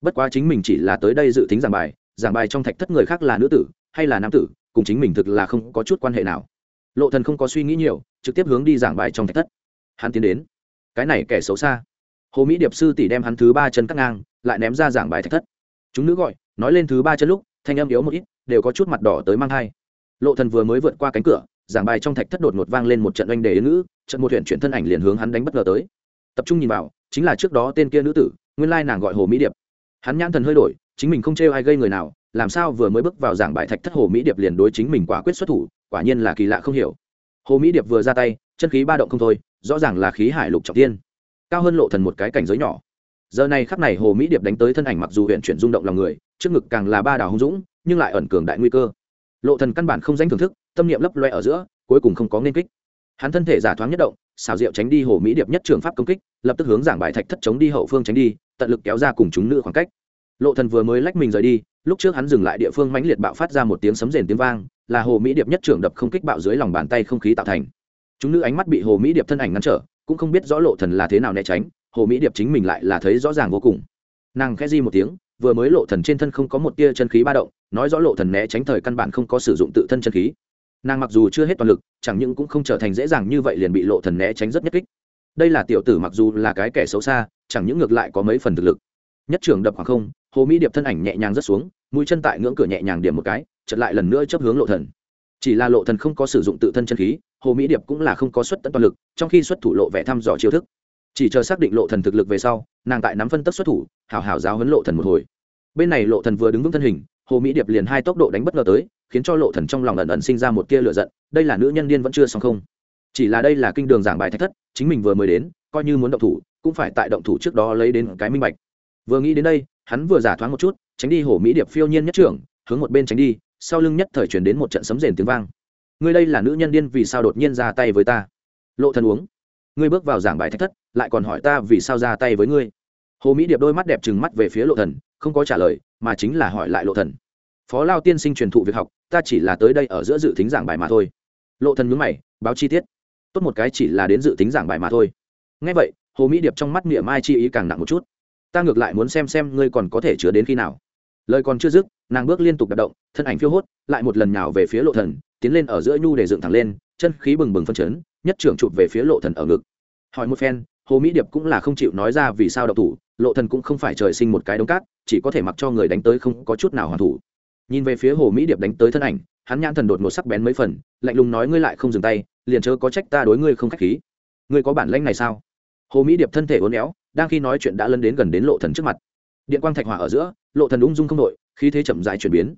Bất quá chính mình chỉ là tới đây dự tính giảng bài giảng bài trong thạch thất người khác là nữ tử, hay là nam tử, cùng chính mình thực là không có chút quan hệ nào. Lộ thần không có suy nghĩ nhiều, trực tiếp hướng đi giảng bài trong thạch thất. Hắn tiến đến cái này kẻ xấu xa. Hồ mỹ điệp sư tỷ đem hắn thứ ba chân cắt ngang, lại ném ra giảng bài thạch thất. Chúng nữ gọi, nói lên thứ ba chân lúc, thanh âm yếu một ít, đều có chút mặt đỏ tới mang hai lộ thần vừa mới vượt qua cánh cửa, giảng bài trong thạch thất đột ngột vang lên một trận oanh đề ngữ, trận một huyện chuyển thân ảnh liền hướng hắn đánh bất ngờ tới. Tập trung nhìn vào, chính là trước đó tên kia nữ tử, nguyên lai nàng gọi hồ mỹ điệp. Hắn nhãn thần hơi đổi, chính mình không trêu ai gây người nào, làm sao vừa mới bước vào giảng bài thạch thất hồ mỹ điệp liền đối chính mình quả quyết xuất thủ, quả nhiên là kỳ lạ không hiểu. Hồ mỹ điệp vừa ra tay, chân khí ba động không thôi rõ ràng là khí hải lục trọng tiên. Cao hơn lộ thần một cái cảnh giới nhỏ. Giờ này khắc này hồ mỹ điệp đánh tới thân ảnh mặc dù huyện chuyển rung động lòng người, trước ngực càng là ba đào hung dũng, nhưng lại ẩn cường đại nguy cơ. Lộ thần căn bản không danh thưởng thức, tâm niệm lấp loe ở giữa, cuối cùng không có nên kích. Hắn thân thể giả thoáng nhất động, xảo diệu tránh đi hồ mỹ điệp nhất trường pháp công kích, lập tức hướng giảng bài thạch thất chống đi hậu phương tránh đi, tận lực kéo ra cùng chúng nữ khoảng cách. Lộ thần vừa mới lách mình rời đi, lúc trước hắn dừng lại địa phương mãnh liệt bạo phát ra một tiếng sấm rền tiếng vang, là hồ mỹ điệp nhất trưởng đập không kích bạo dưới lòng bàn tay không khí tạo thành chúng nữ ánh mắt bị hồ mỹ điệp thân ảnh ngăn trở, cũng không biết rõ lộ thần là thế nào né tránh, hồ mỹ điệp chính mình lại là thấy rõ ràng vô cùng. Nàng khẽ di một tiếng, vừa mới lộ thần trên thân không có một tia chân khí ba động, nói rõ lộ thần né tránh thời căn bản không có sử dụng tự thân chân khí. Nàng mặc dù chưa hết toàn lực, chẳng những cũng không trở thành dễ dàng như vậy liền bị lộ thần né tránh rất nhất kích. Đây là tiểu tử mặc dù là cái kẻ xấu xa, chẳng những ngược lại có mấy phần thực lực. Nhất trưởng đập khoảng không, hồ mỹ điệp thân ảnh nhẹ nhàng rất xuống, mũi chân tại ngưỡng cửa nhẹ nhàng điểm một cái chật lại lần nữa chấp hướng lộ thần chỉ là lộ thần không có sử dụng tự thân chân khí, hồ mỹ điệp cũng là không có xuất tận toàn lực, trong khi xuất thủ lộ vẻ thăm dò chiêu thức. Chỉ chờ xác định lộ thần thực lực về sau, nàng tại nắm phân tất xuất thủ, hảo hảo giáo huấn lộ thần một hồi. Bên này lộ thần vừa đứng vững thân hình, hồ mỹ điệp liền hai tốc độ đánh bất ngờ tới, khiến cho lộ thần trong lòng ẩn ẩn sinh ra một tia lửa giận, đây là nữ nhân điên vẫn chưa xong không? Chỉ là đây là kinh đường giảng bài thách thất, chính mình vừa mới đến, coi như muốn động thủ, cũng phải tại động thủ trước đó lấy đến cái minh bạch. Vừa nghĩ đến đây, hắn vừa giả thoáng một chút, tránh đi hồ mỹ điệp phiêu nhiên nhất trưởng, hướng một bên tránh đi sau lưng nhất thời chuyển đến một trận sấm rền tiếng vang. Ngươi đây là nữ nhân điên vì sao đột nhiên ra tay với ta? Lộ thần uống. Ngươi bước vào giảng bài thách thất, lại còn hỏi ta vì sao ra tay với ngươi. Hồ mỹ điệp đôi mắt đẹp trừng mắt về phía lộ thần, không có trả lời, mà chính là hỏi lại lộ thần. Phó lao tiên sinh truyền thụ việc học, ta chỉ là tới đây ở giữa dự tính giảng bài mà thôi. Lộ thần nhướng mày, báo chi tiết. Tốt một cái chỉ là đến dự tính giảng bài mà thôi. Nghe vậy, hồ mỹ điệp trong mắt niệm mai chi ý càng nặng một chút. Ta ngược lại muốn xem xem ngươi còn có thể chứa đến khi nào lời còn chưa dứt, nàng bước liên tục đập động, thân ảnh phiêu hốt, lại một lần nào về phía lộ thần, tiến lên ở giữa nhu để dựng thẳng lên, chân khí bừng bừng phân chấn, nhất trưởng chụp về phía lộ thần ở ngực. Hỏi một phen, hồ mỹ điệp cũng là không chịu nói ra vì sao độc thủ, lộ thần cũng không phải trời sinh một cái đống cát, chỉ có thể mặc cho người đánh tới không có chút nào hoàn thủ. Nhìn về phía hồ mỹ điệp đánh tới thân ảnh, hắn nhãn thần đột một sắc bén mấy phần, lạnh lùng nói ngươi lại không dừng tay, liền chớ có trách ta đối ngươi không khách khí. Ngươi có bản lãnh này sao? Hồ mỹ điệp thân thể uốn éo, đang khi nói chuyện đã lân đến gần đến lộ thần trước mặt. Điện quang thạch hỏa ở giữa lộ thần ung dung không đội, khí thế chậm rãi chuyển biến.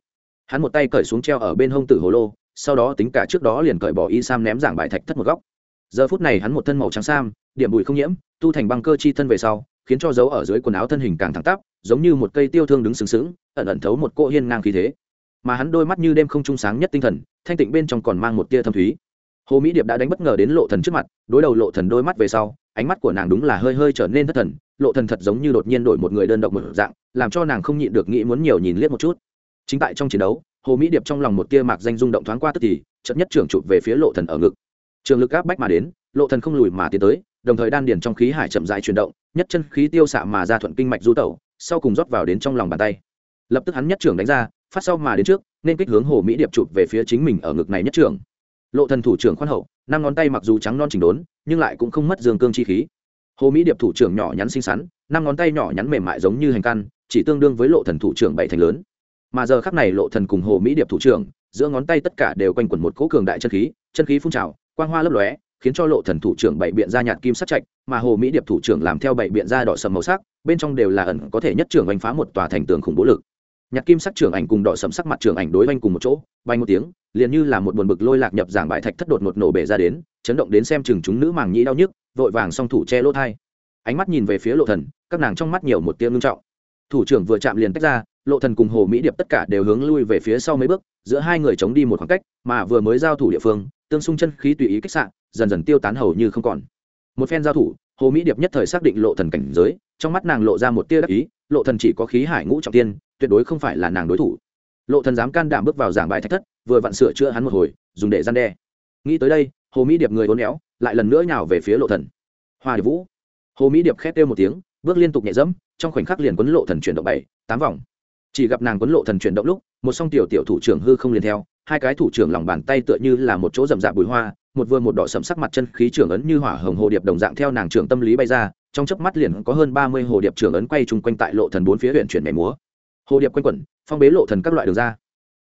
Hắn một tay cởi xuống treo ở bên hông tử hồ lô, sau đó tính cả trước đó liền cởi bỏ y sam ném giảng bài thạch thất một góc. Giờ phút này hắn một thân màu trắng sam, điểm bụi không nhiễm, tu thành băng cơ chi thân về sau, khiến cho dấu ở dưới quần áo thân hình càng thẳng tắp, giống như một cây tiêu thương đứng sừng sững, ẩn ẩn thấu một cỗ hiên ngang khí thế. Mà hắn đôi mắt như đêm không trung sáng nhất tinh thần, thanh tịnh bên trong còn mang một tia thâm thúy. Hồ mỹ điệp đã đánh bất ngờ đến lộ thần trước mặt, đối đầu lộ thần đôi mắt về sau ánh mắt của nàng đúng là hơi hơi trở nên thất thần, lộ thần thật giống như đột nhiên đổi một người đơn độc một dạng, làm cho nàng không nhịn được nghĩ muốn nhiều nhìn liếc một chút. Chính tại trong chiến đấu, hồ mỹ điệp trong lòng một tia mạc danh rung động thoáng qua tức thì chậm nhất trưởng chụp về phía lộ thần ở ngực. Trường lực áp bách mà đến, lộ thần không lùi mà tiến tới, đồng thời đan điền trong khí hải chậm rãi chuyển động, nhất chân khí tiêu xạ mà ra thuận kinh mạch du tẩu, sau cùng rót vào đến trong lòng bàn tay. Lập tức hắn nhất trưởng đánh ra, phát sau mà đến trước, nên kích hướng hồ mỹ điệp chụp về phía chính mình ở ngực này nhất trưởng. Lộ thần thủ trưởng khoan hậu, năm ngón tay mặc dù trắng non chỉnh đốn nhưng lại cũng không mất dương cương chi khí. Hồ mỹ điệp thủ trưởng nhỏ nhắn xinh xắn, năm ngón tay nhỏ nhắn mềm mại giống như hành căn chỉ tương đương với lộ thần thủ trưởng bảy thành lớn. Mà giờ khắc này lộ thần cùng hồ mỹ điệp thủ trưởng, giữa ngón tay tất cả đều quanh quẩn một cỗ cường đại chân khí chân khí phun trào, quang hoa lấp lóe, khiến cho lộ thần thủ trưởng bảy biện ra nhạt kim sắc trạch, mà hồ mỹ điệp thủ trưởng làm theo bảy biện ra đỏ sầm màu sắc, bên trong đều là ẩn có thể nhất trưởng đánh phá một tòa thành tường khủng bố lực. Nhạc kim sắc trưởng ảnh cùng đỏ sẫm sắc mặt trưởng ảnh đối oanh cùng một chỗ, bay một tiếng, liền như là một buồn bực lôi lạc nhập giảng bài thạch thất đột một nổ bể ra đến, chấn động đến xem chừng chúng nữ màng nhĩ đau nhức, vội vàng song thủ che lỗ thai. Ánh mắt nhìn về phía lộ thần, các nàng trong mắt nhiều một tia ngưng trọng. Thủ trưởng vừa chạm liền tách ra, lộ thần cùng hồ mỹ điệp tất cả đều hướng lui về phía sau mấy bước, giữa hai người chống đi một khoảng cách, mà vừa mới giao thủ địa phương, tương xung chân khí tùy ý kích sạn dần dần tiêu tán hầu như không còn. Một phen giao thủ hồ mỹ điệp nhất thời xác định lộ thần cảnh giới, trong mắt nàng lộ ra một tia đắc ý, lộ thần chỉ có khí hải ngũ trọng tiên, tuyệt đối không phải là nàng đối thủ. Lộ thần dám can đảm bước vào giảng bài thách thất, vừa vặn sửa chữa hắn một hồi, dùng để gian đe. Nghĩ tới đây, hồ mỹ điệp người uốn éo, lại lần nữa nhào về phía lộ thần. Hoa điệp vũ. Hồ mỹ điệp khét kêu một tiếng, bước liên tục nhẹ dẫm, trong khoảnh khắc liền quấn lộ thần chuyển động bảy, tám vòng. Chỉ gặp nàng quấn lộ thần chuyển động lúc, một song tiểu tiểu thủ trưởng hư không liền theo, hai cái thủ trưởng lòng bàn tay tựa như là một chỗ rậm rạp bụi hoa một vừa một đỏ sẫm sắc mặt chân khí trưởng ấn như hỏa hồng hồ điệp đồng dạng theo nàng trưởng tâm lý bay ra, trong chớp mắt liền có hơn ba mươi hồ điệp trưởng ấn quay chung quanh tại lộ thần bốn phía huyện chuyển mẻ múa. Hồ điệp quanh quẩn, phong bế lộ thần các loại đường ra.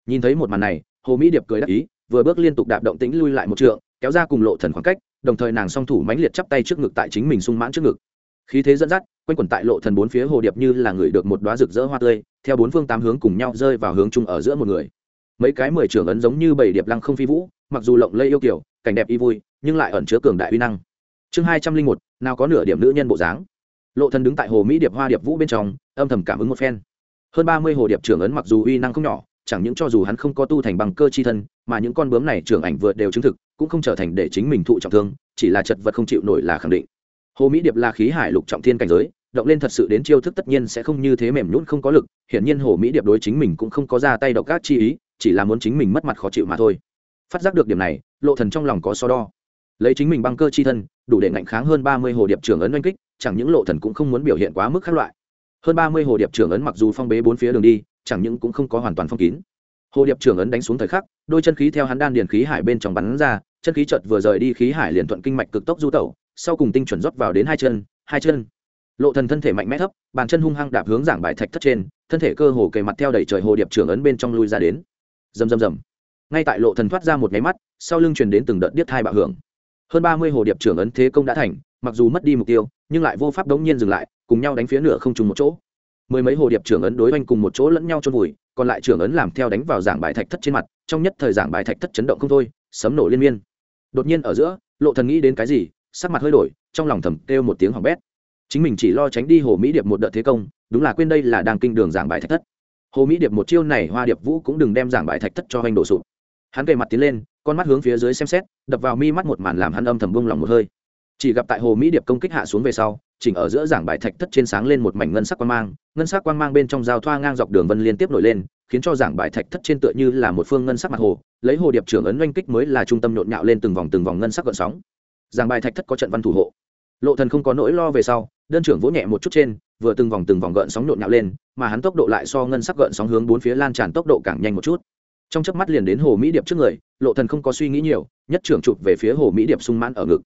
Nhìn thấy một màn này, hồ mỹ điệp cười đắc ý, vừa bước liên tục đạp động tĩnh lui lại một trượng, kéo ra cùng lộ thần khoảng cách, đồng thời nàng song thủ mãnh liệt chắp tay trước ngực tại chính mình sung mãn trước ngực. Khí thế dẫn dắt, quanh quẩn tại lộ thần bốn phía hồ điệp như là người được một đóa rực rỡ hoa tươi, theo bốn phương tám hướng cùng nhau rơi vào hướng chung ở giữa một người. Mấy cái mười trưởng ấn giống như bảy điệp lăng không phi vũ, mặc dù lộng lây yêu kiều cảnh đẹp y vui, nhưng lại ẩn chứa cường đại uy năng. Chương hai trăm linh một, nào có nửa điểm nữ nhân bộ dáng. Lộ thần đứng tại hồ mỹ điệp hoa điệp vũ bên trong, âm thầm cảm ứng một phen. Hơn ba mươi hồ điệp trưởng ấn mặc dù uy năng không nhỏ, chẳng những cho dù hắn không có tu thành bằng cơ chi thân, mà những con bướm này trưởng ảnh vượt đều chứng thực, cũng không trở thành để chính mình thụ trọng thương, chỉ là chật vật không chịu nổi là khẳng định. Hồ mỹ điệp là khí hải lục trọng thiên cảnh giới, động lên thật sự đến chiêu thức tất nhiên sẽ không như thế mềm nhũn không có lực, hiển nhiên hồ mỹ điệp đối chính mình cũng không có ra tay độc ác chi ý, chỉ là muốn chính mình mất mặt khó chịu mà thôi phát giác được điểm này, lộ thần trong lòng có so đo. Lấy chính mình băng cơ chi thân, đủ để ngạnh kháng hơn ba mươi hồ điệp trưởng ấn oanh kích, chẳng những lộ thần cũng không muốn biểu hiện quá mức khác loại. Hơn ba mươi hồ điệp trưởng ấn mặc dù phong bế bốn phía đường đi, chẳng những cũng không có hoàn toàn phong kín. Hồ điệp trưởng ấn đánh xuống thời khắc, đôi chân khí theo hắn đan điền khí hải bên trong bắn ra, chân khí chợt vừa rời đi khí hải liền thuận kinh mạch cực tốc du tẩu, sau cùng tinh chuẩn rót vào đến hai chân hai chân. Lộ thần thân thể mạnh mẽ thấp, bàn chân hung hăng đạp hướng giảng bài thạch thất trên, thân thể cơ hồ kề mặt theo đẩy trời hồ điệp trưởng ấn bên trong lui ra đến. Rầm rầm rầm ngay tại lộ thần thoát ra một máy mắt, sau lưng truyền đến từng đợt điếc thai bạo hưởng. Hơn ba mươi hồ điệp trưởng ấn thế công đã thành, mặc dù mất đi mục tiêu, nhưng lại vô pháp đống nhiên dừng lại, cùng nhau đánh phía nửa không trùng một chỗ. Mười mấy hồ điệp trưởng ấn đối oanh cùng một chỗ lẫn nhau trôn vùi, còn lại trưởng ấn làm theo đánh vào giảng bài thạch thất trên mặt, trong nhất thời giảng bài thạch thất chấn động không thôi, sấm nổ liên miên. Đột nhiên ở giữa, lộ thần nghĩ đến cái gì, sắc mặt hơi đổi, trong lòng thầm kêu một tiếng hỏng bét. Chính mình chỉ lo tránh đi hồ mỹ điệp một đợt thế công, đúng là quên đây là đang kinh đường giảng bài thạch thất. Hồ mỹ điệp một chiêu này, hoa điệp vũ cũng đừng đem giảng bài thạch thất cho hoành đổ sụp hắn kề mặt tiến lên, con mắt hướng phía dưới xem xét, đập vào mi mắt một màn làm hắn âm thầm bông lòng một hơi. Chỉ gặp tại hồ mỹ điệp công kích hạ xuống về sau, chỉnh ở giữa giảng bài thạch thất trên sáng lên một mảnh ngân sắc quang mang, ngân sắc quang mang bên trong giao thoa ngang dọc đường vân liên tiếp nổi lên, khiến cho giảng bài thạch thất trên tựa như là một phương ngân sắc mặt hồ, lấy hồ điệp trưởng ấn oanh kích mới là trung tâm nhộn nhạo lên từng vòng từng vòng ngân sắc gợn sóng. Giảng bài thạch thất có trận văn thủ hộ. Lộ thần không có nỗi lo về sau, đơn trưởng vỗ nhẹ một chút trên, vừa từng vòng từng vòng gợn sóng nhộn nhạo lên, mà hắn tốc độ lại so ngân sắc gợn sóng hướng bốn phía lan tràn tốc độ càng nhanh một chút trong chớp mắt liền đến hồ mỹ điệp trước người, lộ thần không có suy nghĩ nhiều, nhất trưởng chụp về phía hồ mỹ điệp sung mãn ở ngực.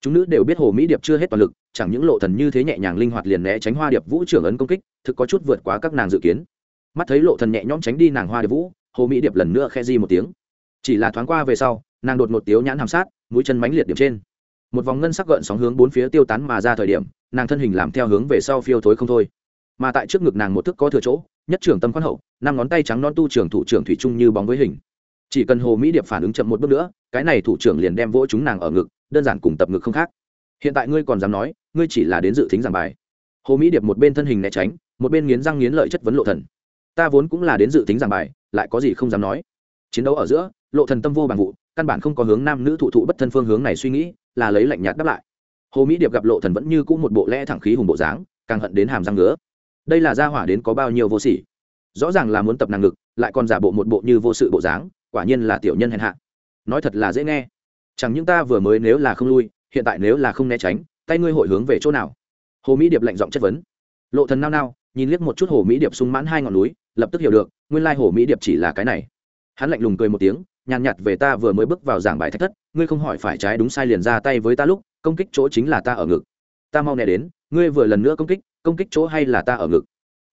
Chúng nữ đều biết hồ mỹ điệp chưa hết toàn lực, chẳng những lộ thần như thế nhẹ nhàng linh hoạt liền né tránh hoa điệp vũ trưởng ấn công kích, thực có chút vượt quá các nàng dự kiến. Mắt thấy lộ thần nhẹ nhõm tránh đi nàng hoa điệp vũ, hồ mỹ điệp lần nữa khe di một tiếng. Chỉ là thoáng qua về sau, nàng đột một tiếu nhãn hàm sát, mũi chân mánh liệt điểm trên. Một vòng ngân sắc gợn sóng hướng bốn phía tiêu tán mà ra thời điểm, nàng thân hình làm theo hướng về sau phiêu thối không thôi. Mà tại trước ngực nàng một thức có thừa chỗ, nhất trưởng tâm quan hậu năm ngón tay trắng non tu trưởng thủ trưởng thủy chung như bóng với hình. Chỉ cần hồ mỹ điệp phản ứng chậm một bước nữa, cái này thủ trưởng liền đem vỗ chúng nàng ở ngực, đơn giản cùng tập ngực không khác. Hiện tại ngươi còn dám nói, ngươi chỉ là đến dự tính giảng bài. Hồ mỹ điệp một bên thân hình né tránh, một bên nghiến răng nghiến lợi chất vấn lộ thần. Ta vốn cũng là đến dự tính giảng bài, lại có gì không dám nói. Chiến đấu ở giữa, lộ thần tâm vô bằng vụ, căn bản không có hướng nam nữ thụ thụ bất thân phương hướng này suy nghĩ, là lấy lạnh nhạt đáp lại. Hồ mỹ điệp gặp lộ thần vẫn như cũ một bộ lẽ thẳng khí hùng bộ dáng, càng hận đến hàm răng ngứa. Đây là gia hỏa đến có bao nhiêu vô sỉ rõ ràng là muốn tập năng ngực lại còn giả bộ một bộ như vô sự bộ dáng, quả nhiên là tiểu nhân hèn hạ. Nói thật là dễ nghe. Chẳng những ta vừa mới nếu là không lui, hiện tại nếu là không né tránh, tay ngươi hội hướng về chỗ nào? Hồ mỹ điệp lạnh giọng chất vấn. Lộ thần nao nao, nhìn liếc một chút hồ mỹ điệp sung mãn hai ngọn núi, lập tức hiểu được, nguyên lai hồ mỹ điệp chỉ là cái này. Hắn lạnh lùng cười một tiếng, nhàn nhạt về ta vừa mới bước vào giảng bài thách thất, ngươi không hỏi phải trái đúng sai liền ra tay với ta lúc, công kích chỗ chính là ta ở ngực. Ta mau nè đến, ngươi vừa lần nữa công kích công kích chỗ hay là ta ở ngực?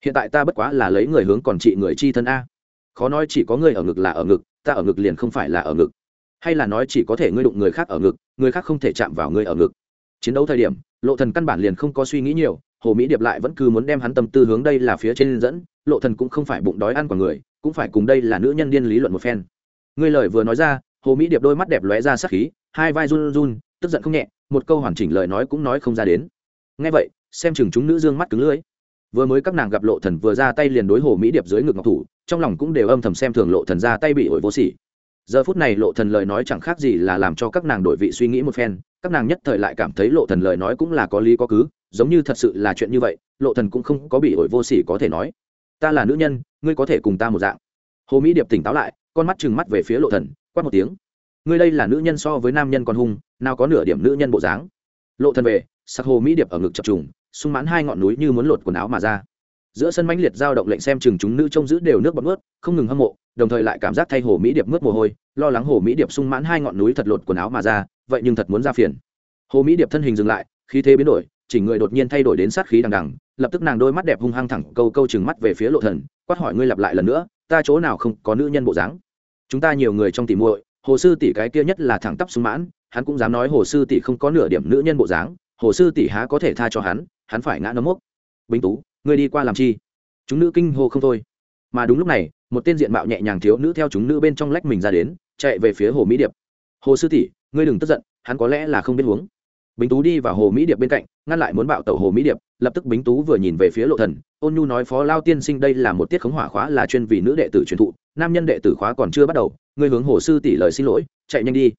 Hiện tại ta bất quá là lấy người hướng còn trị người chi thân a. Khó nói chỉ có người ở ngực là ở ngực, ta ở ngực liền không phải là ở ngực. Hay là nói chỉ có thể ngươi đụng người khác ở ngực, người khác không thể chạm vào ngươi ở ngực. Chiến đấu thời điểm, lộ thần căn bản liền không có suy nghĩ nhiều, hồ mỹ điệp lại vẫn cứ muốn đem hắn tâm tư hướng đây là phía trên dẫn, lộ thần cũng không phải bụng đói ăn của người, cũng phải cùng đây là nữ nhân điên lý luận một phen. Ngươi lời vừa nói ra, hồ mỹ điệp đôi mắt đẹp lóe ra sắc khí, hai vai run run, tức giận không nhẹ, một câu hoàn chỉnh lời nói cũng nói không ra đến. Nghe vậy, xem chừng chúng nữ dương mắt cứng lưỡi vừa mới các nàng gặp lộ thần vừa ra tay liền đối hồ mỹ điệp dưới ngực ngọc thủ, trong lòng cũng đều âm thầm xem thường lộ thần ra tay bị ổi vô sỉ. Giờ phút này lộ thần lời nói chẳng khác gì là làm cho các nàng đổi vị suy nghĩ một phen, các nàng nhất thời lại cảm thấy lộ thần lời nói cũng là có lý có cứ, giống như thật sự là chuyện như vậy, lộ thần cũng không có bị ổi vô sỉ có thể nói. Ta là nữ nhân, ngươi có thể cùng ta một dạng. Hồ mỹ điệp tỉnh táo lại, con mắt trừng mắt về phía lộ thần, quát một tiếng. Ngươi đây là nữ nhân so với nam nhân còn hung, nào có nửa điểm nữ nhân bộ dáng. Lộ thần về, sắc hồ mỹ điệp ở ngực chập trùng sung mãn hai ngọn núi như muốn lột quần áo mà ra. Giữa sân mãnh liệt giao động lệnh xem chừng chúng nữ trông giữ đều nước bọt ướt không ngừng hâm mộ, đồng thời lại cảm giác thay hồ mỹ điệp mướt mồ hôi, lo lắng hồ mỹ điệp sung mãn hai ngọn núi thật lột quần áo mà ra, vậy nhưng thật muốn ra phiền. Hồ mỹ điệp thân hình dừng lại, khí thế biến đổi, chỉnh người đột nhiên thay đổi đến sát khí đằng đằng, lập tức nàng đôi mắt đẹp hung hăng thẳng câu câu chừng mắt về phía lộ thần, quát hỏi ngươi lặp lại lần nữa, ta chỗ nào không có nữ nhân bộ dáng? Chúng ta nhiều người trong tỷ muội, hồ sư tỷ cái kia nhất là thẳng tắp sung mãn, hắn cũng dám nói hồ sư tỷ không có nửa điểm nữ nhân bộ dáng, hồ sư tỷ há có thể tha cho hắn hắn phải ngã nấm mốc. Bính tú, ngươi đi qua làm chi? Chúng nữ kinh hô không thôi. Mà đúng lúc này, một tên diện mạo nhẹ nhàng thiếu nữ theo chúng nữ bên trong lách mình ra đến, chạy về phía hồ mỹ điệp. Hồ sư tỷ, ngươi đừng tức giận, hắn có lẽ là không biết uống. Bính tú đi vào hồ mỹ điệp bên cạnh, ngăn lại muốn bạo tẩu hồ mỹ điệp, lập tức bính tú vừa nhìn về phía lộ thần, ôn nhu nói, phó lao tiên sinh, đây là một tiết khống hỏa khóa là chuyên vì nữ đệ tử truyền thụ, nam nhân đệ tử khóa còn chưa bắt đầu, ngươi hướng hồ sư tỷ lời xin lỗi, chạy nhanh đi.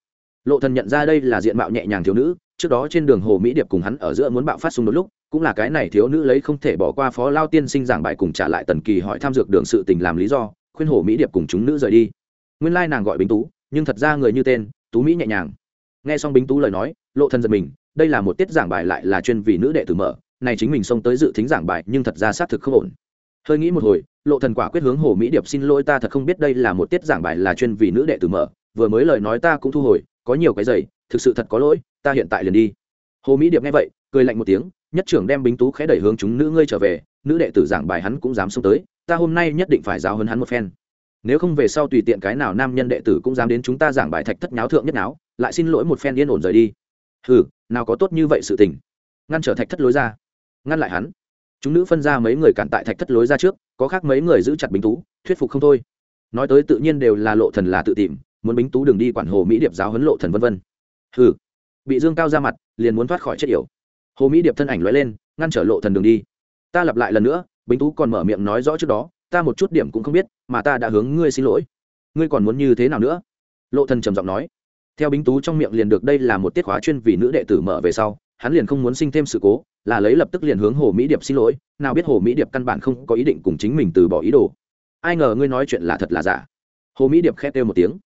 Lộ thần nhận ra đây là diện mạo nhẹ nhàng thiếu nữ, trước đó trên đường hồ mỹ điệp cùng hắn ở giữa muốn bạo phát xung đột lúc cũng là cái này thiếu nữ lấy không thể bỏ qua phó lao tiên sinh giảng bài cùng trả lại tần kỳ hỏi tham dược đường sự tình làm lý do, khuyên hồ mỹ điệp cùng chúng nữ rời đi. Nguyên lai nàng gọi bính tú, nhưng thật ra người như tên, tú mỹ nhẹ nhàng. Nghe xong bính tú lời nói, lộ thân giật mình, đây là một tiết giảng bài lại là chuyên vì nữ đệ tử mở, này chính mình xông tới dự thính giảng bài nhưng thật ra xác thực không ổn. Hơi nghĩ một hồi, lộ thần quả quyết hướng hồ mỹ điệp xin lỗi ta thật không biết đây là một tiết giảng bài là chuyên vì nữ đệ tử mở, vừa mới lời nói ta cũng thu hồi, có nhiều cái giày thực sự thật có lỗi, ta hiện tại liền đi. Hồ mỹ điệp nghe vậy, cười lạnh một tiếng nhất trưởng đem bính tú khẽ đẩy hướng chúng nữ ngươi trở về, nữ đệ tử giảng bài hắn cũng dám xông tới, ta hôm nay nhất định phải giáo hơn hắn một phen. Nếu không về sau tùy tiện cái nào nam nhân đệ tử cũng dám đến chúng ta giảng bài thạch thất nháo thượng nhất náo lại xin lỗi một phen yên ổn rời đi. Hừ, nào có tốt như vậy sự tình. Ngăn trở thạch thất lối ra. Ngăn lại hắn. Chúng nữ phân ra mấy người cản tại thạch thất lối ra trước, có khác mấy người giữ chặt bính tú, thuyết phục không thôi. Nói tới tự nhiên đều là lộ thần là tự tìm, muốn bính tú đừng đi quản hồ mỹ điệp giáo huấn lộ thần vân vân. Hừ, bị dương cao ra mặt, liền muốn thoát khỏi chết yểu hồ mỹ điệp thân ảnh lóe lên, ngăn trở lộ thần đường đi. Ta lặp lại lần nữa, bính tú còn mở miệng nói rõ trước đó, ta một chút điểm cũng không biết, mà ta đã hướng ngươi xin lỗi. Ngươi còn muốn như thế nào nữa? Lộ thần trầm giọng nói. Theo bính tú trong miệng liền được đây là một tiết khóa chuyên vì nữ đệ tử mở về sau, hắn liền không muốn sinh thêm sự cố, là lấy lập tức liền hướng hồ mỹ điệp xin lỗi. Nào biết hồ mỹ điệp căn bản không có ý định cùng chính mình từ bỏ ý đồ. Ai ngờ ngươi nói chuyện là thật là giả. Hồ mỹ điệp khét kêu một tiếng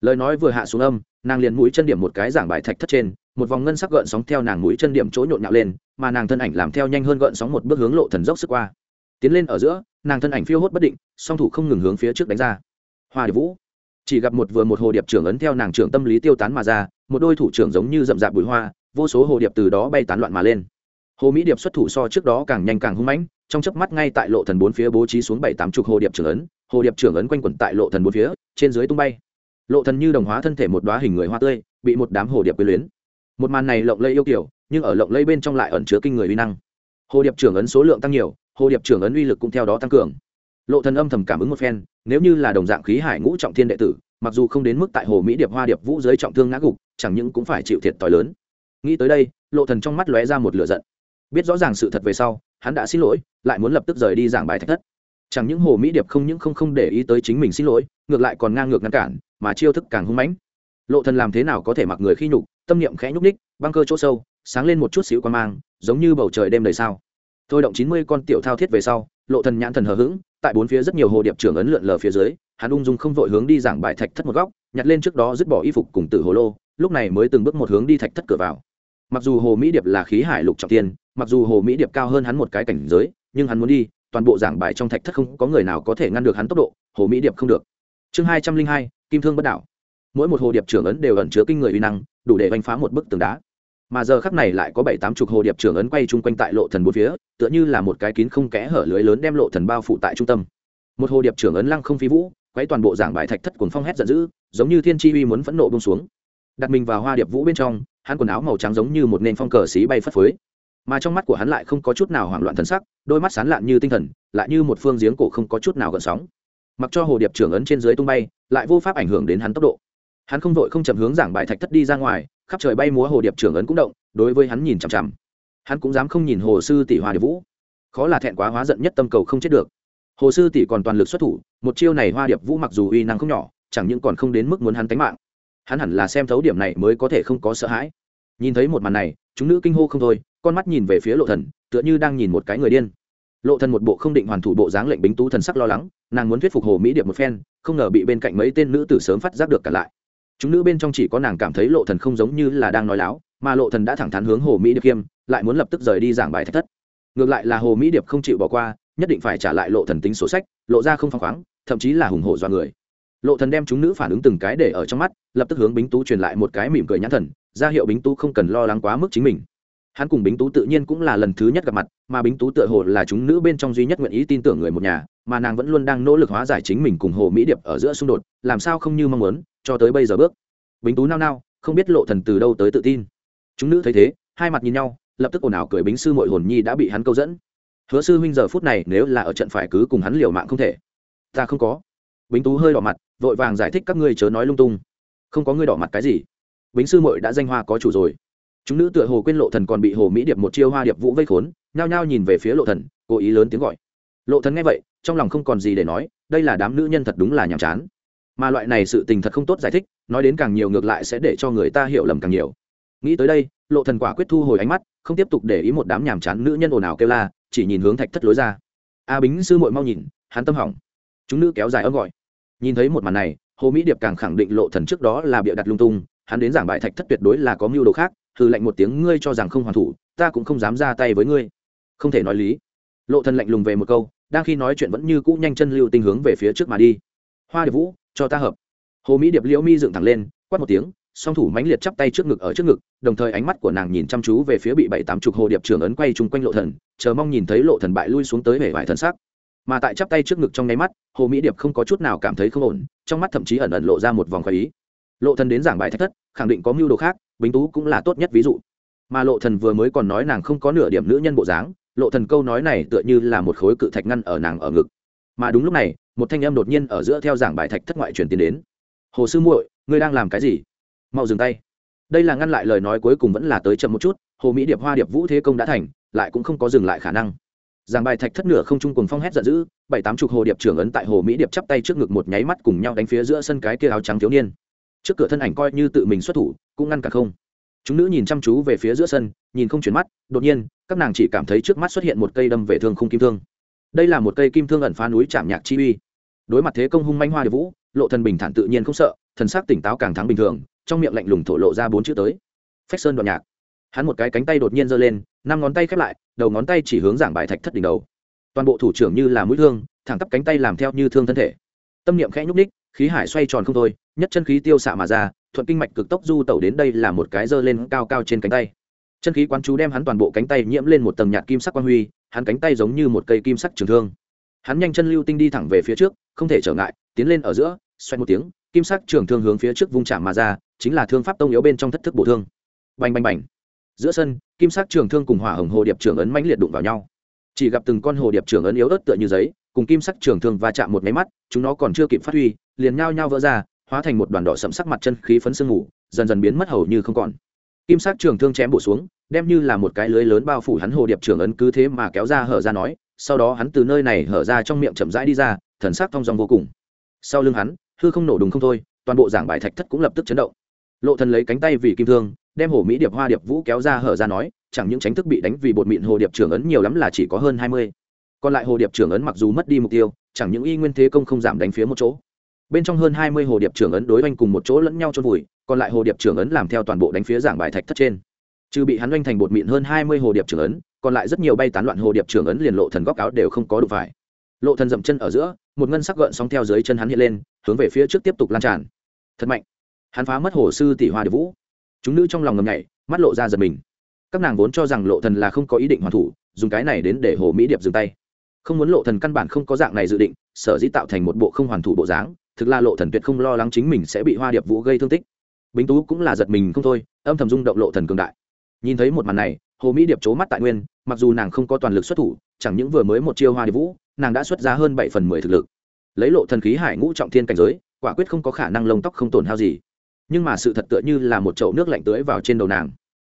lời nói vừa hạ xuống âm, nàng liền mũi chân điểm một cái giảng bài thạch thất trên, một vòng ngân sắc gợn sóng theo nàng mũi chân điểm chỗ nhộn nhạo lên, mà nàng thân ảnh làm theo nhanh hơn gợn sóng một bước hướng lộ thần dốc sức qua. Tiến lên ở giữa, nàng thân ảnh phiêu hốt bất định, song thủ không ngừng hướng phía trước đánh ra. Hoa điệp vũ. Chỉ gặp một vừa một hồ điệp trưởng ấn theo nàng trưởng tâm lý tiêu tán mà ra, một đôi thủ trưởng giống như rậm rạp bụi hoa, vô số hồ điệp từ đó bay tán loạn mà lên. Hồ mỹ điệp xuất thủ so trước đó càng nhanh càng hung mãnh, trong chớp mắt ngay tại lộ thần bốn phía bố trí xuống bảy tám chục hồ điệp trưởng ấn, hồ điệp trưởng ấn quanh quẩn tại lộ thần bốn phía, trên dưới tung bay lộ thần như đồng hóa thân thể một đóa hình người hoa tươi, bị một đám hồ điệp quyến luyến. Một màn này lộng lây yêu kiểu nhưng ở lộng lây bên trong lại ẩn chứa kinh người uy năng. Hồ điệp trưởng ấn số lượng tăng nhiều, hồ điệp trưởng ấn uy lực cũng theo đó tăng cường. Lộ thần âm thầm cảm ứng một phen, nếu như là đồng dạng khí hải ngũ trọng thiên đệ tử, mặc dù không đến mức tại hồ mỹ điệp hoa điệp vũ dưới trọng thương ngã gục, chẳng những cũng phải chịu thiệt t lớn. Nghĩ tới đây, lộ thần trong mắt lóe ra một lửa giận. Biết rõ ràng sự thật về sau, hắn đã xin lỗi, lại muốn lập tức rời đi giảng bài thách thất. Chẳng những hồ mỹ điệp không những không không để ý tới chính mình xin lỗi, ngược lại còn ngang ngược ngăn cản mà chiêu thức càng hung mãnh. Lộ thần làm thế nào có thể mặc người khi nhục, tâm niệm khẽ nhúc ních băng cơ chỗ sâu, sáng lên một chút xíu quan mang, giống như bầu trời đêm đầy sao. Thôi động chín mươi con tiểu thao thiết về sau, lộ thần nhãn thần hờ hững, tại bốn phía rất nhiều hồ điệp trưởng ấn lượn lờ phía dưới, hắn ung dung không vội hướng đi giảng bài thạch thất một góc, nhặt lên trước đó dứt bỏ y phục cùng tử hồ lô, lúc này mới từng bước một hướng đi thạch thất cửa vào. Mặc dù hồ mỹ điệp là khí hải lục trọng tiên, mặc dù hồ mỹ điệp cao hơn hắn một cái cảnh giới, nhưng hắn muốn đi, toàn bộ giảng bài trong thạch thất không có người nào có thể ngăn được hắn tốc độ, hồ mỹ điệp không được. Chương hai trăm linh hai kim thương bất đảo. Mỗi một hồ điệp trưởng ấn đều ẩn chứa kinh người uy năng, đủ để đánh phá một bức tường đá. Mà giờ khắc này lại có bảy tám chục hồ điệp trưởng ấn quay chung quanh tại lộ thần bốn phía, tựa như là một cái kín không kẽ hở lưới lớn đem lộ thần bao phủ tại trung tâm. Một hồ điệp trưởng ấn lăng không phi vũ, quấy toàn bộ giảng bài thạch thất cuồng phong hét giận dữ, giống như thiên chi uy muốn phẫn nộ bông xuống. Đặt mình vào hoa điệp vũ bên trong, hắn quần áo màu trắng giống như một nền phong cờ xí bay phất phới. Mà trong mắt của hắn lại không có chút nào hoảng loạn thần sắc, đôi mắt sán lạn như tinh thần, lại như một phương giếng cổ không có chút nào gợn sóng mặc cho hồ điệp trưởng ấn trên dưới tung bay, lại vô pháp ảnh hưởng đến hắn tốc độ. Hắn không vội không chậm hướng giảng bài thạch thất đi ra ngoài, khắp trời bay múa hồ điệp trưởng ấn cũng động, đối với hắn nhìn chằm chằm. Hắn cũng dám không nhìn hồ sư tỷ hoa điệp vũ. Khó là thẹn quá hóa giận nhất tâm cầu không chết được. Hồ sư tỷ còn toàn lực xuất thủ, một chiêu này hoa điệp vũ mặc dù uy năng không nhỏ, chẳng những còn không đến mức muốn hắn tánh mạng. Hắn hẳn là xem thấu điểm này mới có thể không có sợ hãi. Nhìn thấy một màn này, chúng nữ kinh hô không thôi, con mắt nhìn về phía lộ thần, tựa như đang nhìn một cái người điên lộ thần một bộ không định hoàn thủ bộ dáng lệnh bính tú thần sắc lo lắng, nàng muốn thuyết phục hồ mỹ điệp một phen, không ngờ bị bên cạnh mấy tên nữ tử sớm phát giác được cả lại. Chúng nữ bên trong chỉ có nàng cảm thấy lộ thần không giống như là đang nói láo, mà lộ thần đã thẳng thắn hướng hồ mỹ điệp kiêm lại muốn lập tức rời đi giảng bài thách thất. Ngược lại là hồ mỹ điệp không chịu bỏ qua, nhất định phải trả lại lộ thần tính sổ sách, lộ ra không phăng khoáng, thậm chí là hùng hổ do người. Lộ thần đem chúng nữ phản ứng từng cái để ở trong mắt, lập tức hướng bính tú truyền lại một cái mỉm cười nhãn thần, ra hiệu bính tú không cần lo lắng quá mức chính mình hắn cùng bính tú tự nhiên cũng là lần thứ nhất gặp mặt, mà bính tú tựa hồ là chúng nữ bên trong duy nhất nguyện ý tin tưởng người một nhà, mà nàng vẫn luôn đang nỗ lực hóa giải chính mình cùng hồ mỹ điệp ở giữa xung đột, làm sao không như mong muốn, cho tới bây giờ bước. Bính tú nao nao, không biết lộ thần từ đâu tới tự tin. Chúng nữ thấy thế, hai mặt nhìn nhau, lập tức ồn ào cười bính sư mội hồn nhi đã bị hắn câu dẫn. Hứa sư huynh giờ phút này nếu là ở trận phải cứ cùng hắn liều mạng không thể. Ta không có. Bính tú hơi đỏ mặt, vội vàng giải thích các ngươi chớ nói lung tung. Không có ngươi đỏ mặt cái gì. Bính sư mội đã danh hoa có chủ rồi chúng nữ tựa hồ quên lộ thần còn bị hồ mỹ điệp một chiêu hoa điệp vũ vây khốn, nhao nhao nhìn về phía lộ thần, cố ý lớn tiếng gọi. Lộ thần nghe vậy, trong lòng không còn gì để nói, đây là đám nữ nhân thật đúng là nhàm chán. Mà loại này sự tình thật không tốt giải thích, nói đến càng nhiều ngược lại sẽ để cho người ta hiểu lầm càng nhiều. Nghĩ tới đây, lộ thần quả quyết thu hồi ánh mắt, không tiếp tục để ý một đám nhàm chán nữ nhân ồn ào kêu la, chỉ nhìn hướng thạch thất lối ra. A bính sư muội mau nhìn, hắn tâm hỏng. Chúng nữ kéo dài âm gọi. Nhìn thấy một màn này, hồ mỹ điệp càng khẳng định lộ thần trước đó là bịa đặt lung tung, hắn đến giảng bài thạch thất tuyệt đối là có mưu đồ khác hừ lạnh một tiếng, ngươi cho rằng không hoàn thủ, ta cũng không dám ra tay với ngươi. Không thể nói lý. Lộ thần lạnh lùng về một câu, đang khi nói chuyện vẫn như cũ nhanh chân lưu tình hướng về phía trước mà đi. Hoa điệp vũ, cho ta hợp. Hồ mỹ điệp liễu mi dựng thẳng lên, quát một tiếng, song thủ mãnh liệt chắp tay trước ngực ở trước ngực, đồng thời ánh mắt của nàng nhìn chăm chú về phía bị bảy tám chục hồ điệp trưởng ấn quay chung quanh lộ thần, chờ mong nhìn thấy lộ thần bại lui xuống tới vẻ vải thần sắc. Mà tại chắp tay trước ngực trong nháy mắt, hồ mỹ điệp không có chút nào cảm thấy không ổn, trong mắt thậm chí ẩn ẩn lộ ra một vòng khoái ý. Lộ thần đến giảng bài thách thất, khẳng định có mưu đồ khác bính tú cũng là tốt nhất ví dụ. Mà lộ thần vừa mới còn nói nàng không có nửa điểm nữ nhân bộ dáng, lộ thần câu nói này tựa như là một khối cự thạch ngăn ở nàng ở ngực. Mà đúng lúc này, một thanh âm đột nhiên ở giữa theo giảng bài thạch thất ngoại truyền tiến đến. Hồ sư muội, ngươi đang làm cái gì? Mau dừng tay. Đây là ngăn lại lời nói cuối cùng vẫn là tới chậm một chút, hồ mỹ điệp hoa điệp vũ thế công đã thành, lại cũng không có dừng lại khả năng. Giảng bài thạch thất nửa không trung cùng phong hét giận dữ, bảy tám chục hồ điệp trưởng ấn tại hồ mỹ điệp chắp tay trước ngực một nháy mắt cùng nhau đánh phía giữa sân cái kia áo trắng thiếu niên trước cửa thân ảnh coi như tự mình xuất thủ, cũng ngăn cả không. Chúng nữ nhìn chăm chú về phía giữa sân, nhìn không chuyển mắt, đột nhiên, các nàng chỉ cảm thấy trước mắt xuất hiện một cây đâm về thương không kim thương. Đây là một cây kim thương ẩn phá núi chạm nhạc chi uy. Đối mặt thế công hung manh hoa điệp vũ, lộ thần bình thản tự nhiên không sợ, thần sắc tỉnh táo càng thắng bình thường, trong miệng lạnh lùng thổ lộ ra bốn chữ tới. Phách sơn đoạn nhạc. Hắn một cái cánh tay đột nhiên giơ lên, năm ngón tay khép lại, đầu ngón tay chỉ hướng giảng bài thạch thất đỉnh đầu. Toàn bộ thủ trưởng như là mũi thương, thẳng tắp cánh tay làm theo như thương thân thể. Tâm niệm khẽ nhúc ních khí hải xoay tròn không thôi, nhất chân khí tiêu xạ mà ra, thuận kinh mạch cực tốc du tẩu đến đây là một cái dơ lên cao cao trên cánh tay. Chân khí quán chú đem hắn toàn bộ cánh tay nhiễm lên một tầng nhạt kim sắc quang huy, hắn cánh tay giống như một cây kim sắc trường thương. Hắn nhanh chân lưu tinh đi thẳng về phía trước, không thể trở ngại, tiến lên ở giữa xoay một tiếng, kim sắc trường thương hướng phía trước vung chạm mà ra, chính là thương pháp tông yếu bên trong thất thức bổ thương. Bành bành bành. Giữa sân, kim sắc trường thương cùng hỏa hồng hồ điệp trường ấn mãnh liệt đụng vào nhau. Chỉ gặp từng con hồ điệp trường ấn yếu ớt tựa như giấy, cùng kim sắc trường thương va chạm một máy mắt, chúng nó còn chưa kịp phát huy liền nhao nhao vỡ ra, hóa thành một đoàn đỏ sẫm sắc mặt chân khí phấn sương ngủ dần dần biến mất hầu như không còn. Kim sắc trường thương chém bổ xuống, đem như là một cái lưới lớn bao phủ hắn hồ điệp trường ấn cứ thế mà kéo ra hở ra nói, sau đó hắn từ nơi này hở ra trong miệng chậm rãi đi ra, thần sắc thong dong vô cùng. Sau lưng hắn, hư không nổ đùng không thôi, toàn bộ giảng bài thạch thất cũng lập tức chấn động. Lộ thần lấy cánh tay vì kim thương, đem hồ mỹ điệp hoa điệp vũ kéo ra hở ra nói, chẳng những tránh thức bị đánh vì bột mịn hồ điệp trưởng ấn nhiều lắm là chỉ có hơn hai mươi. Còn lại hồ điệp trưởng ấn mặc dù mất đi mục tiêu, chẳng những y nguyên thế công không giảm đánh phía một chỗ bên trong hơn hai mươi hồ điệp trưởng ấn đối oanh cùng một chỗ lẫn nhau trôn vùi, còn lại hồ điệp trưởng ấn làm theo toàn bộ đánh phía giảng bài thạch thất trên. Trừ bị hắn oanh thành bột mịn hơn hai mươi hồ điệp trưởng ấn, còn lại rất nhiều bay tán loạn hồ điệp trưởng ấn liền lộ thần góc áo đều không có đủ phải. Lộ thần dậm chân ở giữa, một ngân sắc gợn sóng theo dưới chân hắn hiện lên, hướng về phía trước tiếp tục lan tràn. Thật mạnh. Hắn phá mất hồ sư tỷ hoa điệp vũ. Chúng nữ trong lòng ngầm nhảy, mắt lộ ra giật mình. Các nàng vốn cho rằng lộ thần là không có ý định hoàn thủ, dùng cái này đến để hồ mỹ điệp dừng tay. Không muốn lộ thần căn bản không có dạng này dự định, sở dĩ tạo thành một bộ không hoàn thủ bộ dáng thực là lộ thần tuyệt không lo lắng chính mình sẽ bị hoa điệp vũ gây thương tích. Bính tú cũng là giật mình không thôi, âm thầm rung động lộ thần cường đại. Nhìn thấy một màn này, hồ mỹ điệp c mắt tại nguyên, mặc dù nàng không có toàn lực xuất thủ, chẳng những vừa mới một chiêu hoa điệp vũ, nàng đã xuất ra hơn bảy phần mười thực lực. Lấy lộ thần khí hải ngũ trọng thiên cảnh giới, quả quyết không có khả năng lông tóc không tổn hao gì. Nhưng mà sự thật tựa như là một chậu nước lạnh tưới vào trên đầu nàng.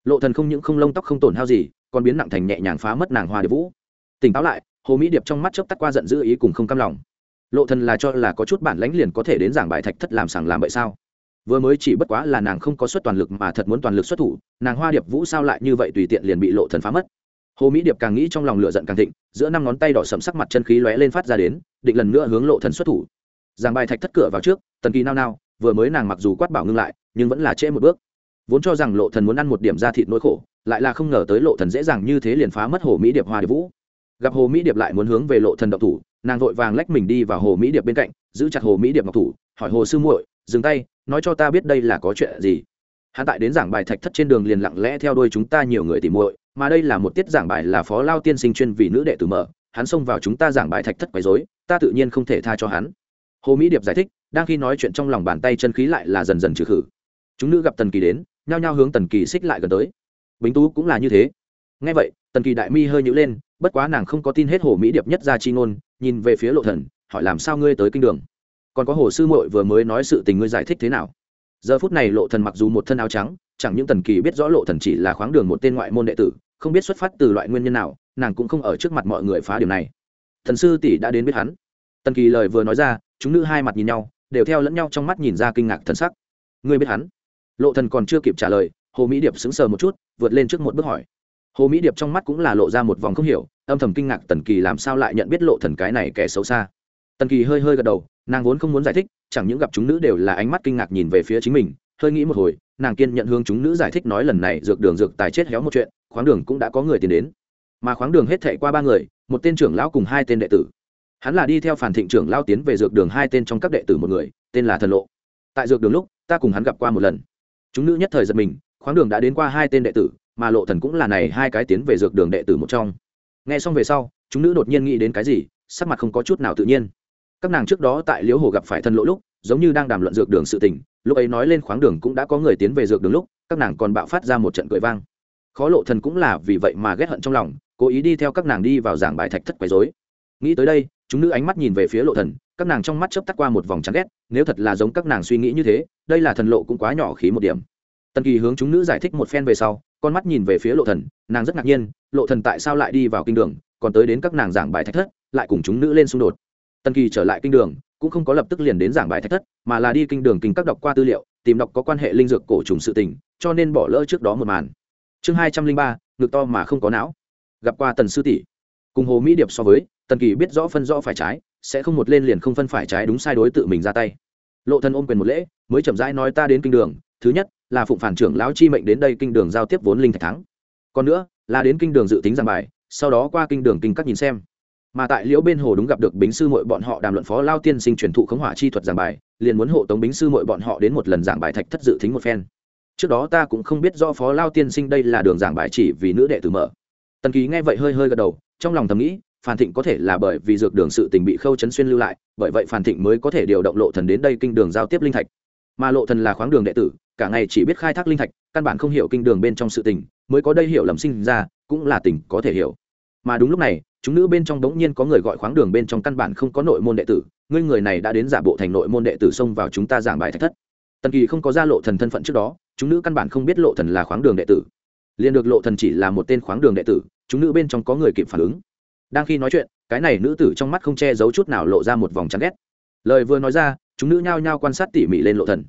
Lộ thần không những không lông tóc không tổn hao gì, còn biến nặng thành nhẹ nhàng phá mất nàng hoa điệp vũ. Tỉnh táo lại, hồ mỹ điệp trong mắt chớp tắt qua giận dữ ý cùng không cam lòng lộ thần là cho là có chút bản lãnh liền có thể đến giảng bài thạch thất làm sàng làm bậy sao? Vừa mới chỉ bất quá là nàng không có suất toàn lực mà thật muốn toàn lực xuất thủ, nàng hoa điệp vũ sao lại như vậy tùy tiện liền bị lộ thần phá mất? Hồ mỹ điệp càng nghĩ trong lòng lửa giận càng thịnh, giữa năm ngón tay đỏ sầm sắc mặt chân khí lóe lên phát ra đến, định lần nữa hướng lộ thần xuất thủ. Giảng bài thạch thất cửa vào trước, tần kỳ nao nao, vừa mới nàng mặc dù quát bảo ngưng lại, nhưng vẫn là trễ một bước. Vốn cho rằng lộ thần muốn ăn một điểm ra thịt nỗi khổ, lại là không ngờ tới lộ thần dễ dàng như thế liền phá mất hồ mỹ điệp hoa điệp vũ. Gặp hồ mỹ điệp lại muốn hướng về lộ thần động thủ nàng vội vàng lách mình đi vào hồ mỹ điệp bên cạnh, giữ chặt hồ mỹ điệp ngọc thủ, hỏi hồ sư muội, dừng tay, nói cho ta biết đây là có chuyện gì? Hắn tại đến giảng bài thạch thất trên đường liền lặng lẽ theo đuôi chúng ta nhiều người tìm muội, mà đây là một tiết giảng bài là phó lao tiên sinh chuyên vì nữ đệ tử mở, hắn xông vào chúng ta giảng bài thạch thất quấy rối, ta tự nhiên không thể tha cho hắn. Hồ mỹ điệp giải thích, đang khi nói chuyện trong lòng bàn tay chân khí lại là dần dần trừ khử. Chúng nữ gặp tần kỳ đến, nhao nhao hướng tần kỳ xích lại gần tới. Bính tú cũng là như thế. Ngay vậy, tần kỳ đại mi hơi nhữ lên, bất quá nàng không có tin hết hồ mỹ điệp nhất ra chi ngôn nhìn về phía lộ thần, hỏi làm sao ngươi tới kinh đường? Còn có hồ sư muội vừa mới nói sự tình ngươi giải thích thế nào? Giờ phút này lộ thần mặc dù một thân áo trắng, chẳng những tần kỳ biết rõ lộ thần chỉ là khoáng đường một tên ngoại môn đệ tử, không biết xuất phát từ loại nguyên nhân nào, nàng cũng không ở trước mặt mọi người phá điều này. Thần sư tỷ đã đến biết hắn. Tần kỳ lời vừa nói ra, chúng nữ hai mặt nhìn nhau, đều theo lẫn nhau trong mắt nhìn ra kinh ngạc thần sắc. Ngươi biết hắn? Lộ thần còn chưa kịp trả lời, hồ mỹ điệp sững sờ một chút, vượt lên trước một bước hỏi. Hồ mỹ điệp trong mắt cũng là lộ ra một vòng không hiểu âm thầm kinh ngạc tần kỳ làm sao lại nhận biết lộ thần cái này kẻ xấu xa. Tần kỳ hơi hơi gật đầu, nàng vốn không muốn giải thích, chẳng những gặp chúng nữ đều là ánh mắt kinh ngạc nhìn về phía chính mình, hơi nghĩ một hồi, nàng kiên nhận hướng chúng nữ giải thích nói lần này dược đường dược tài chết héo một chuyện, khoáng đường cũng đã có người tìm đến. Mà khoáng đường hết thệ qua ba người, một tên trưởng lão cùng hai tên đệ tử. Hắn là đi theo phản thịnh trưởng lao tiến về dược đường hai tên trong các đệ tử một người, tên là thần lộ. Tại dược đường lúc, ta cùng hắn gặp qua một lần. Chúng nữ nhất thời giật mình, khoáng đường đã đến qua hai tên đệ tử, mà lộ thần cũng là này hai cái tiến về dược đường đệ tử một trong nghe xong về sau, chúng nữ đột nhiên nghĩ đến cái gì, sắc mặt không có chút nào tự nhiên. Các nàng trước đó tại liễu hồ gặp phải thần lộ lúc, giống như đang đàm luận dược đường sự tình, lúc ấy nói lên khoáng đường cũng đã có người tiến về dược đường lúc, các nàng còn bạo phát ra một trận cười vang. Khó lộ thần cũng là vì vậy mà ghét hận trong lòng, cố ý đi theo các nàng đi vào giảng bài thạch thất quấy rối. Nghĩ tới đây, chúng nữ ánh mắt nhìn về phía lộ thần, các nàng trong mắt chớp tắt qua một vòng chán ghét, nếu thật là giống các nàng suy nghĩ như thế, đây là thần lộ cũng quá nhỏ khí một điểm. Tần kỳ hướng chúng nữ giải thích một phen về sau con mắt nhìn về phía lộ thần, nàng rất ngạc nhiên, lộ thần tại sao lại đi vào kinh đường, còn tới đến các nàng giảng bài thách thất, lại cùng chúng nữ lên xung đột. Tần kỳ trở lại kinh đường, cũng không có lập tức liền đến giảng bài thách thất, mà là đi kinh đường kinh các đọc qua tư liệu, tìm đọc có quan hệ linh dược cổ trùng sự tình, cho nên bỏ lỡ trước đó một màn. Chương hai trăm linh ba, ngực to mà không có não. Gặp qua tần sư tỷ. Cùng hồ mỹ điệp so với, tần kỳ biết rõ phân rõ phải trái, sẽ không một lên liền không phân phải trái đúng sai đối tự mình ra tay. Lộ thần ôm quyền một lễ, mới chậm rãi nói ta đến kinh đường, thứ nhất là phụng phản trưởng lão chi mệnh đến đây kinh đường giao tiếp vốn linh thạch thắng. Còn nữa là đến kinh đường dự tính giảng bài sau đó qua kinh đường kinh các nhìn xem. Mà tại liễu bên hồ đúng gặp được bính sư mội bọn họ đàm luận phó lao tiên sinh truyền thụ khống hỏa chi thuật giảng bài liền muốn hộ tống bính sư mội bọn họ đến một lần giảng bài thạch thất dự tính một phen. Trước đó ta cũng không biết do phó lao tiên sinh đây là đường giảng bài chỉ vì nữ đệ tử mở. Tần ký nghe vậy hơi hơi gật đầu trong lòng thầm nghĩ Phan Thịnh có thể là bởi vì dược đường sự tình bị Khâu Chấn Xuyên lưu lại, bởi vậy Phan Thịnh mới có thể điều động Lộ Thần đến đây kinh đường giao tiếp linh thạch. Mà Lộ Thần là khoáng đường đệ tử, cả ngày chỉ biết khai thác linh thạch, căn bản không hiểu kinh đường bên trong sự tình, mới có đây hiểu lầm sinh ra, cũng là tình có thể hiểu. Mà đúng lúc này, chúng nữ bên trong đống nhiên có người gọi khoáng đường bên trong căn bản không có nội môn đệ tử, ngươi người này đã đến giả bộ thành nội môn đệ tử xông vào chúng ta giảng bài thạch thất. Tần Kỳ không có ra Lộ Thần thân phận trước đó, chúng nữ căn bản không biết Lộ Thần là khoáng đường đệ tử. liền được Lộ Thần chỉ là một tên khoáng đường đệ tử, chúng nữ bên trong có người kịp phản ứng đang khi nói chuyện cái này nữ tử trong mắt không che giấu chút nào lộ ra một vòng chán ghét lời vừa nói ra chúng nữ nhao nhao quan sát tỉ mỉ lên lộ thần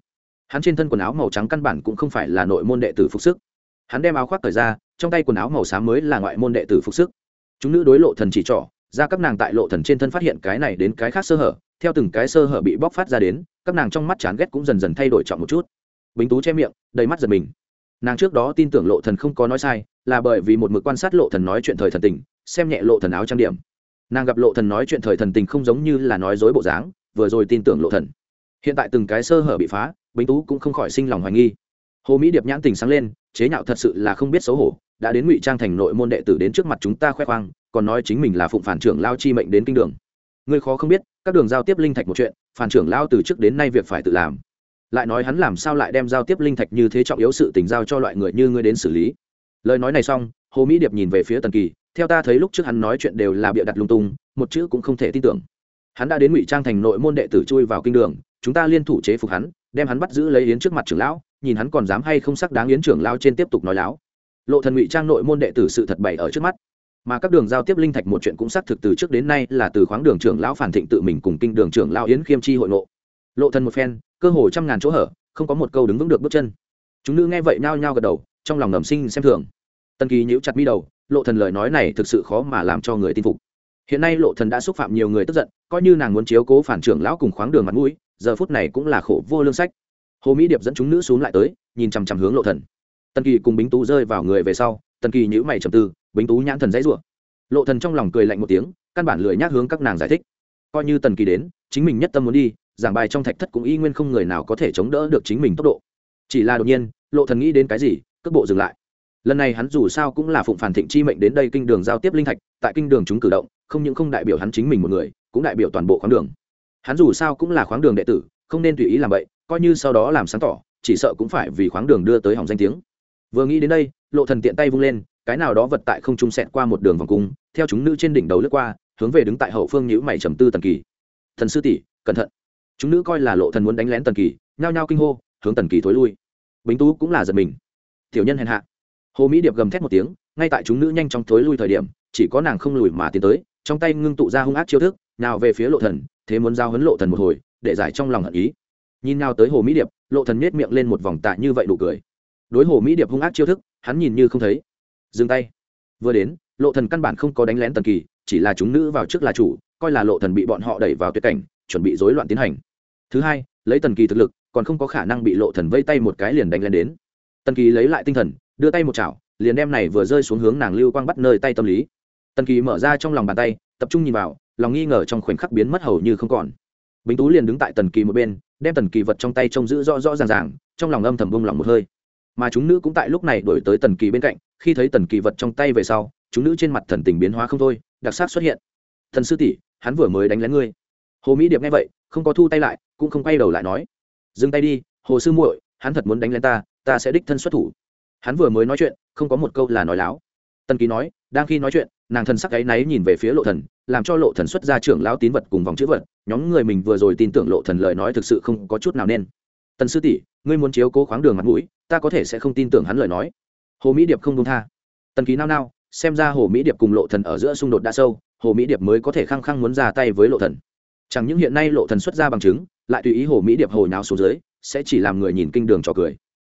hắn trên thân quần áo màu trắng căn bản cũng không phải là nội môn đệ tử phục sức. Hắn đem áo khoác thời ra, trong tay quần áo màu xám mới là ngoại môn đệ tử phục sức. Chúng nữ đối lộ thần chỉ trỏ, ra các nàng tại lộ thần trên thân phát hiện cái này đến cái khác sơ hở, theo từng cái sơ hở bị bóc phát ra đến, các nàng trong mắt chán ghét cũng dần dần thay đổi trọng một chút. Bính tú che miệng, đầy mắt giật mình. Nàng trước đó tin tưởng lộ thần không có nói sai, là bởi vì một mực quan sát lộ thần nói chuyện thời thần tình, xem nhẹ lộ thần áo trang điểm. Nàng gặp lộ thần nói chuyện thời thần tình không giống như là nói dối bộ dáng, vừa rồi tin tưởng lộ thần. Hiện tại từng cái sơ hở bị phá bính tú cũng không khỏi sinh lòng hoài nghi. Hồ mỹ điệp nhãn tình sáng lên, chế nhạo thật sự là không biết xấu hổ, đã đến ngụy trang thành nội môn đệ tử đến trước mặt chúng ta khoe khoang, còn nói chính mình là phụng phản trưởng lao chi mệnh đến kinh đường. Ngươi khó không biết, các đường giao tiếp linh thạch một chuyện, phản trưởng lao từ trước đến nay việc phải tự làm. Lại nói hắn làm sao lại đem giao tiếp linh thạch như thế trọng yếu sự tình giao cho loại người như ngươi đến xử lý. Lời nói này xong, hồ mỹ điệp nhìn về phía tần kỳ, theo ta thấy lúc trước hắn nói chuyện đều là bịa đặt lung tung, một chữ cũng không thể tin tưởng. Hắn đã đến ngụy trang thành nội môn đệ tử chui vào kinh đường, chúng ta liên thủ chế phục hắn đem hắn bắt giữ lấy yến trước mặt trưởng lão, nhìn hắn còn dám hay không sắc đáng yến trưởng lão trên tiếp tục nói láo. Lộ thần ngụy trang nội môn đệ tử sự thật bày ở trước mắt. Mà các đường giao tiếp linh thạch một chuyện cũng xác thực từ trước đến nay là từ khoáng đường trưởng lão phản thịnh tự mình cùng kinh đường trưởng lão yến khiêm chi hội ngộ. Lộ thần một phen, cơ hồ trăm ngàn chỗ hở, không có một câu đứng vững được bước chân. Chúng nữ nghe vậy nao nhao gật đầu, trong lòng ngầm sinh xem thường. Tân kỳ nhíu chặt mi đầu, lộ thần lời nói này thực sự khó mà làm cho người tin phục. Hiện nay lộ thần đã xúc phạm nhiều người tức giận, coi như nàng muốn chiếu cố phản trưởng lão cùng khoáng đường mặt mũi giờ phút này cũng là khổ vô lương sách. Hồ mỹ điệp dẫn chúng nữ xuống lại tới, nhìn chằm chằm hướng lộ thần. Tần kỳ cùng bính tú rơi vào người về sau, tần kỳ nhíu mày trầm tư, bính tú nhãn thần dãy rủa. Lộ thần trong lòng cười lạnh một tiếng, căn bản lười nhắc hướng các nàng giải thích. Coi như tần kỳ đến, chính mình nhất tâm muốn đi, giảng bài trong thạch thất cũng y nguyên không người nào có thể chống đỡ được chính mình tốc độ. Chỉ là đột nhiên, lộ thần nghĩ đến cái gì, cước bộ dừng lại. Lần này hắn dù sao cũng là phụng phản thịnh chi mệnh đến đây kinh đường giao tiếp linh thạch, tại kinh đường chúng cử động, không những không đại biểu hắn chính mình một người, cũng đại biểu toàn bộ khoáng đường hắn dù sao cũng là khoáng đường đệ tử, không nên tùy ý làm vậy coi như sau đó làm sáng tỏ, chỉ sợ cũng phải vì khoáng đường đưa tới hỏng danh tiếng. Vừa nghĩ đến đây, lộ thần tiện tay vung lên, cái nào đó vật tại không trung sẹt qua một đường vòng cung, theo chúng nữ trên đỉnh đầu lướt qua, hướng về đứng tại hậu phương nhữ mày trầm tư tần kỳ. Thần sư tỷ, cẩn thận. Chúng nữ coi là lộ thần muốn đánh lén tần kỳ, nhao nhao kinh hô, hướng tần kỳ thối lui. Bính tú cũng là giật mình. Tiểu nhân hèn hạ. Hồ mỹ điệp gầm thét một tiếng, ngay tại chúng nữ nhanh chóng thối lui thời điểm, chỉ có nàng không lùi mà tiến tới, trong tay ngưng tụ ra hung ác chiêu thức, nào về phía lộ thần thế muốn giao hấn lộ thần một hồi, để giải trong lòng hận ý. Nhìn nào tới hồ mỹ điệp, lộ thần nhếch miệng lên một vòng tạ như vậy đủ cười. Đối hồ mỹ điệp hung ác chiêu thức, hắn nhìn như không thấy. Dừng tay. Vừa đến, lộ thần căn bản không có đánh lén tần kỳ, chỉ là chúng nữ vào trước là chủ, coi là lộ thần bị bọn họ đẩy vào tuyệt cảnh, chuẩn bị rối loạn tiến hành. Thứ hai, lấy tần kỳ thực lực, còn không có khả năng bị lộ thần vây tay một cái liền đánh lên đến. Tần kỳ lấy lại tinh thần, đưa tay một chảo, liền đem này vừa rơi xuống hướng nàng lưu quang bắt nơi tay tâm lý. Tần kỳ mở ra trong lòng bàn tay tập trung nhìn vào, lòng nghi ngờ trong khoảnh khắc biến mất hầu như không còn. Bính tú liền đứng tại tần kỳ một bên, đem tần kỳ vật trong tay trông giữ rõ rõ ràng ràng, trong lòng âm thầm bông lòng một hơi. Mà chúng nữ cũng tại lúc này đổi tới tần kỳ bên cạnh, khi thấy tần kỳ vật trong tay về sau, chúng nữ trên mặt thần tình biến hóa không thôi, đặc sắc xuất hiện. Thần sư tỷ, hắn vừa mới đánh lén ngươi. Hồ mỹ điệp nghe vậy, không có thu tay lại, cũng không quay đầu lại nói. Dừng tay đi, hồ sư muội, hắn thật muốn đánh lén ta ta sẽ đích thân xuất thủ. Hắn vừa mới nói chuyện, không có một câu là nói láo tần kỳ nói, đang khi nói chuyện, nàng thần sắc gáy náy nhìn về phía lộ thần, làm cho lộ thần xuất ra trưởng lão tín vật cùng vòng chữ vật, nhóm người mình vừa rồi tin tưởng lộ thần lời nói thực sự không có chút nào nên. Tần sư tỷ, ngươi muốn chiếu cố khoáng đường mặt mũi, ta có thể sẽ không tin tưởng hắn lời nói. Hồ mỹ điệp không dung tha. Tần ký nao nao, xem ra hồ mỹ điệp cùng lộ thần ở giữa xung đột đã sâu, hồ mỹ điệp mới có thể khăng khăng muốn ra tay với lộ thần. Chẳng những hiện nay lộ thần xuất ra bằng chứng, lại tùy ý hồ mỹ điệp hồi nào xuống dưới, sẽ chỉ làm người nhìn kinh đường cho cười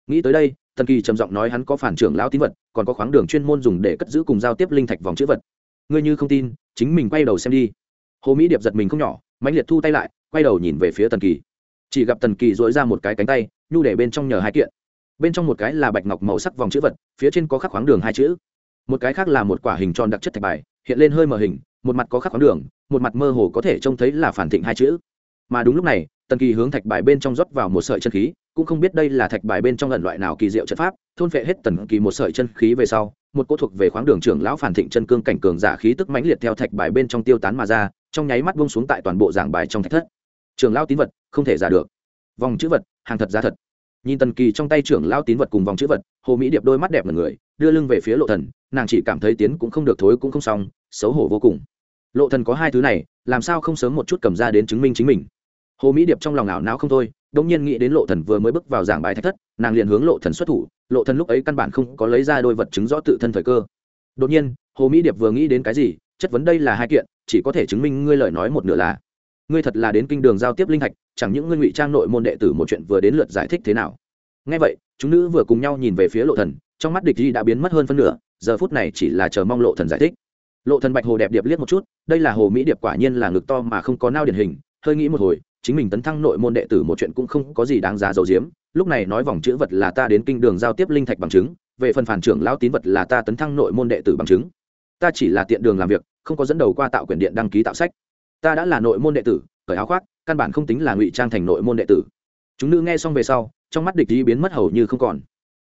nghĩ tới đây thần kỳ trầm giọng nói hắn có phản trưởng lão tín vật, còn có khoáng đường chuyên môn dùng để cất giữ cùng giao tiếp linh thạch vòng chữ vật. Ngươi như không tin, chính mình quay đầu xem đi. Hồ mỹ điệp giật mình không nhỏ, mãnh liệt thu tay lại, quay đầu nhìn về phía tần kỳ. Chỉ gặp tần kỳ dỗi ra một cái cánh tay, nhu để bên trong nhờ hai kiện. Bên trong một cái là bạch ngọc màu sắc vòng chữ vật, phía trên có khắc khoáng đường hai chữ. Một cái khác là một quả hình tròn đặc chất thạch bài, hiện lên hơi mờ hình, một mặt có khắc khoáng đường, một mặt mơ hồ có thể trông thấy là phản thịnh hai chữ. Mà đúng lúc này tần kỳ hướng thạch bài bên trong rót vào một sợi chân khí, cũng không biết đây là thạch bài bên trong lần loại nào kỳ diệu chất pháp, thôn phệ hết tần kỳ một sợi chân khí về sau, một cỗ thuộc về khoáng đường trưởng lão phản thịnh chân cương cảnh cường giả khí tức mãnh liệt theo thạch bài bên trong tiêu tán mà ra, trong nháy mắt bông xuống tại toàn bộ giảng bài trong thạch thất. Trường lão tín vật, không thể giả được. Vòng chữ vật, hàng thật giá thật. Nhìn tần kỳ trong tay trưởng lão tín vật cùng vòng chữ vật, hồ mỹ điệp đôi mắt đẹp là người, đưa lưng về phía lộ thần, nàng chỉ cảm thấy tiến cũng không được, thối cũng không xong, xấu hổ vô cùng. Lộ thần có hai thứ này, làm sao không sớm một chút cầm ra đến chứng minh chính mình? Hồ mỹ điệp trong lòng ảo não không thôi đông nhiên nghĩ đến lộ thần vừa mới bước vào giảng bài thách thất, nàng liền hướng lộ thần xuất thủ, lộ thần lúc ấy căn bản không có lấy ra đôi vật chứng rõ tự thân thời cơ. Đột nhiên, hồ mỹ điệp vừa nghĩ đến cái gì, chất vấn đây là hai kiện, chỉ có thể chứng minh ngươi lời nói một nửa là, ngươi thật là đến kinh đường giao tiếp linh thạch, chẳng những ngươi ngụy trang nội môn đệ tử một chuyện vừa đến lượt giải thích thế nào. Nghe vậy, chúng nữ vừa cùng nhau nhìn về phía lộ thần, trong mắt địch di đã biến mất hơn phân nửa, giờ phút này chỉ là chờ mong lộ thần giải thích. Lộ thần bạch hồ đẹp điệp liếc một chút, đây là hồ mỹ điệp quả nhiên là ngực to mà không có nao điển hình, hơi nghĩ một hồi chính mình tấn thăng nội môn đệ tử một chuyện cũng không có gì đáng giá dầu diếm lúc này nói vòng chữ vật là ta đến kinh đường giao tiếp linh thạch bằng chứng, về phần phản trưởng lão tín vật là ta tấn thăng nội môn đệ tử bằng chứng. Ta chỉ là tiện đường làm việc, không có dẫn đầu qua tạo quyền điện đăng ký tạo sách. Ta đã là nội môn đệ tử, cởi áo khoác, căn bản không tính là ngụy trang thành nội môn đệ tử. Chúng nữ nghe xong về sau, trong mắt địch ý biến mất hầu như không còn.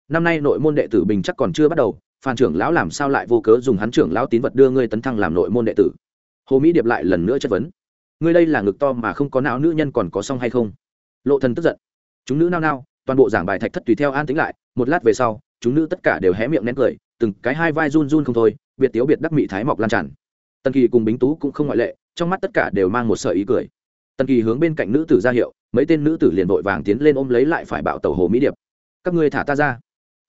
Năm nay nội môn đệ tử bình chắc còn chưa bắt đầu phan trưởng lão làm sao lại vô cớ dùng hắn trưởng lão tín vật đưa ngươi tấn thăng làm nội môn đệ tử? Hồ mỹ điệp lại lần nữa chất vấn ngươi đây là ngực to mà không có não nữ nhân còn có xong hay không? Lộ thần tức giận. Chúng nữ nao nao, toàn bộ giảng bài thạch thất tùy theo an tính lại, một lát về sau, chúng nữ tất cả đều hé miệng nén cười, từng cái hai vai run run không thôi, biệt tiếu biệt đắc mị thái mọc lan tràn. Tần kỳ cùng bính tú cũng không ngoại lệ, trong mắt tất cả đều mang một sợi ý cười. Tần kỳ hướng bên cạnh nữ tử ra hiệu, mấy tên nữ tử liền vội vàng tiến lên ôm lấy lại phải bạo tàu hồ mỹ điệp. Các ngươi thả ta ra.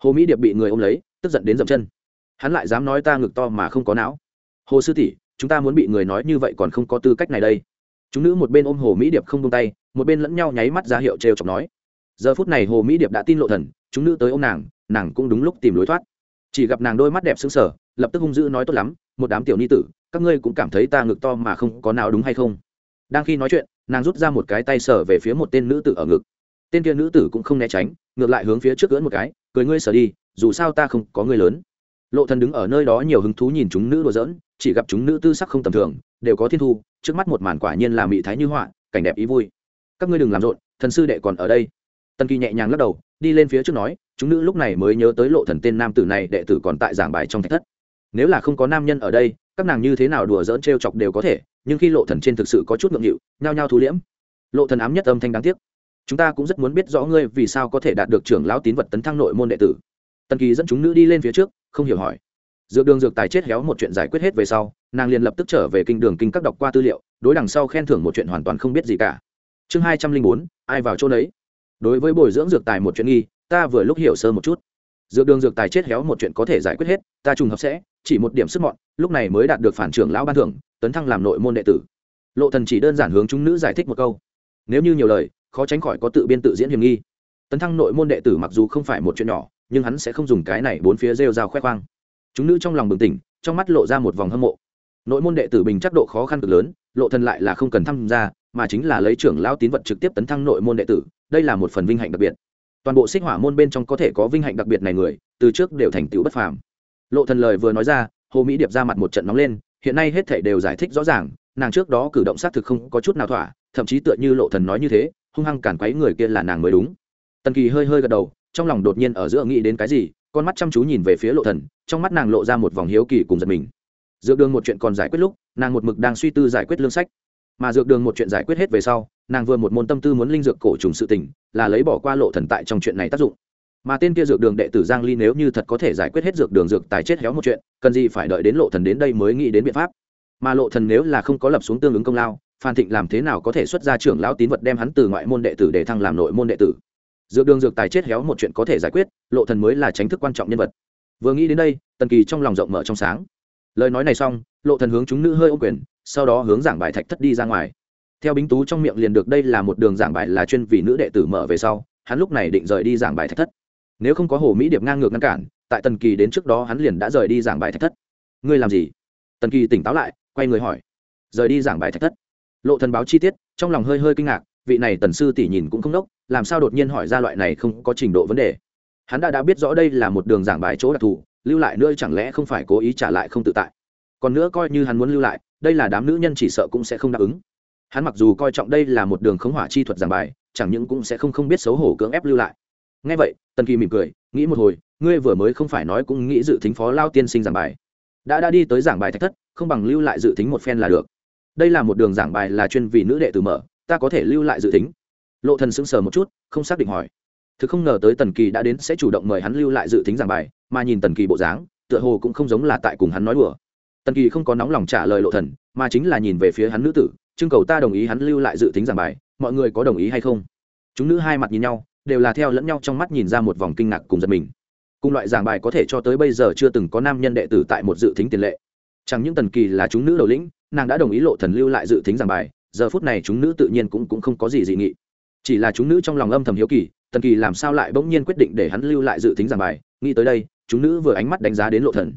Hồ mỹ điệp bị người ôm lấy, tức giận đến dậm chân. Hắn lại dám nói ta ngực to mà không có não. Hồ sư tỷ, chúng ta muốn bị người nói như vậy còn không có tư cách này đây chúng nữ một bên ôm hồ mỹ điệp không tung tay, một bên lẫn nhau nháy mắt ra hiệu trêu chọc nói. Giờ phút này hồ mỹ điệp đã tin lộ thần, chúng nữ tới ô m nàng nàng cũng đúng lúc tìm lối thoát. Chỉ gặp nàng đôi mắt đẹp sững sờ, lập tức hung dữ nói tốt lắm, một đám tiểu ni tử, các ngươi cũng cảm thấy ta ngực to mà không có nào đúng hay không? Đang khi nói chuyện, nàng rút ra một cái tay sở về phía một tên nữ tử ở ngực. Tên kia nữ tử cũng không né tránh, ngược lại hướng phía trước gỡn một cái, cười ngươi sở đi, dù sao ta không có người lớn. Lộ thần đứng ở nơi đó nhiều hứng thú nhìn chúng nữ đùa giỡn, chỉ gặp chúng nữ tư sắc không tầm thường đều có thiên thu, trước mắt một màn quả nhiên là mỹ thái như họa, cảnh đẹp ý vui. Các ngươi đừng làm rộn, thần sư đệ còn ở đây. Tần kỳ nhẹ nhàng lắc đầu, đi lên phía trước nói, chúng nữ lúc này mới nhớ tới lộ thần tên nam tử này, đệ tử còn tại giảng bài trong thạch thất. Nếu là không có nam nhân ở đây, các nàng như thế nào đùa dỡn trêu chọc đều có thể, nhưng khi lộ thần trên thực sự có chút ngượng nghịu, nhao nhao thú liễm. Lộ thần ám nhất âm thanh đáng tiếc. Chúng ta cũng rất muốn biết rõ ngươi vì sao có thể đạt được trưởng lão tín vật tấn thăng nội môn đệ tử. Tần kỳ dẫn chúng nữ đi lên phía trước, không hiểu hỏi dược đường dược tài chết héo một chuyện giải quyết hết về sau, nàng liền lập tức trở về kinh đường kinh các đọc qua tư liệu, đối đằng sau khen thưởng một chuyện hoàn toàn không biết gì cả. Chương hai trăm linh bốn, ai vào chỗ đấy đối với bồi dưỡng dược tài một chuyện nghi, ta vừa lúc hiểu sơ một chút. Dược đường dược tài chết héo một chuyện có thể giải quyết hết, ta trùng hợp sẽ, chỉ một điểm sức mọn, lúc này mới đạt được phản trưởng lão ban thưởng, tấn thăng làm nội môn đệ tử. Lộ thần chỉ đơn giản hướng chúng nữ giải thích một câu. Nếu như nhiều lời, khó tránh khỏi có tự biên tự diễn hiểm nghi. Tấn thăng nội môn đệ tử mặc dù không phải một chuyện nhỏ, nhưng hắn sẽ không dùng cái này bốn phía rêu rao khoe khoang chúng nữ trong lòng bừng tỉnh, trong mắt lộ ra một vòng hâm mộ. Nội môn đệ tử bình chắc độ khó khăn cực lớn, lộ thần lại là không cần tham gia, mà chính là lấy trưởng lão tín vật trực tiếp tấn thăng nội môn đệ tử, đây là một phần vinh hạnh đặc biệt. Toàn bộ xích hỏa môn bên trong có thể có vinh hạnh đặc biệt này người, từ trước đều thành tựu bất phàm. Lộ thần lời vừa nói ra, hồ mỹ điệp ra mặt một trận nóng lên, hiện nay hết thảy đều giải thích rõ ràng, nàng trước đó cử động xác thực không có chút nào thỏa, thậm chí tựa như lộ thần nói như thế, hung hăng cản quấy người kia là nàng mới đúng. Tần kỳ hơi hơi gật đầu, trong lòng đột nhiên ở giữa nghĩ đến cái gì con mắt chăm chú nhìn về phía lộ thần, trong mắt nàng lộ ra một vòng hiếu kỳ cùng giật mình. Dược đường một chuyện còn giải quyết lúc, nàng một mực đang suy tư giải quyết lương sách. Mà dược đường một chuyện giải quyết hết về sau, nàng vừa một môn tâm tư muốn linh dược cổ trùng sự tình, là lấy bỏ qua lộ thần tại trong chuyện này tác dụng. Mà tên kia dược đường đệ tử giang ly nếu như thật có thể giải quyết hết dược đường dược tài chết héo một chuyện, cần gì phải đợi đến lộ thần đến đây mới nghĩ đến biện pháp. Mà lộ thần nếu là không có lập xuống tương ứng công lao, phan thịnh làm thế nào có thể xuất ra trưởng lão tín vật đem hắn từ ngoại môn đệ tử để thăng làm nội môn đệ tử? Dược đường dược tài chết héo một chuyện có thể giải quyết, lộ thần mới là tránh thức quan trọng nhân vật. Vừa nghĩ đến đây, tần kỳ trong lòng rộng mở trong sáng. Lời nói này xong, lộ thần hướng chúng nữ hơi ô quyền, sau đó hướng giảng bài thạch thất đi ra ngoài. Theo bính tú trong miệng liền được đây là một đường giảng bài là chuyên vì nữ đệ tử mở về sau, hắn lúc này định rời đi giảng bài thạch thất. Nếu không có hồ mỹ điệp ngang ngược ngăn cản, tại tần kỳ đến trước đó hắn liền đã rời đi giảng bài thạch thất. Ngươi làm gì? Tần kỳ tỉnh táo lại, quay người hỏi. Rời đi giảng bài thạch thất. Lộ thần báo chi tiết, trong lòng hơi hơi kinh ngạc vị này tần sư tỷ nhìn cũng không đốc làm sao đột nhiên hỏi ra loại này không có trình độ vấn đề? Hắn đã đã biết rõ đây là một đường giảng bài chỗ đặc thù, lưu lại nữa chẳng lẽ không phải cố ý trả lại không tự tại? Còn nữa coi như hắn muốn lưu lại, đây là đám nữ nhân chỉ sợ cũng sẽ không đáp ứng. Hắn mặc dù coi trọng đây là một đường khống hỏa chi thuật giảng bài, chẳng những cũng sẽ không không biết xấu hổ cưỡng ép lưu lại. Ngay vậy, tần kỳ mỉm cười, nghĩ một hồi, ngươi vừa mới không phải nói cũng nghĩ dự tính phó lao tiên sinh giảng bài. Đã đã đi tới giảng bài thách thất, không bằng lưu lại dự tính một phen là được. Đây là một đường giảng bài là chuyên vì nữ đệ tử mở ta có thể lưu lại dự tính. Lộ thần sững sờ một chút, không xác định hỏi. Thực không ngờ tới tần kỳ đã đến sẽ chủ động mời hắn lưu lại dự tính giảng bài, mà nhìn tần kỳ bộ dáng, tựa hồ cũng không giống là tại cùng hắn nói đùa. Tần kỳ không có nóng lòng trả lời lộ thần, mà chính là nhìn về phía hắn nữ tử trưng cầu ta đồng ý hắn lưu lại dự tính giảng bài, mọi người có đồng ý hay không? Chúng nữ hai mặt nhìn nhau, đều là theo lẫn nhau trong mắt nhìn ra một vòng kinh ngạc cùng giật mình. Cùng loại giảng bài có thể cho tới bây giờ chưa từng có nam nhân đệ tử tại một dự tính tiền lệ. Chẳng những tần kỳ là chúng nữ đầu lĩnh, nàng đã đồng ý lộ thần lưu lại dự tính giảng bài giờ phút này chúng nữ tự nhiên cũng cũng không có gì dị nghị. Chỉ là chúng nữ trong lòng âm thầm hiếu kỳ, tần kỳ làm sao lại bỗng nhiên quyết định để hắn lưu lại dự tính giảng bài? Nghĩ tới đây, chúng nữ vừa ánh mắt đánh giá đến lộ thần.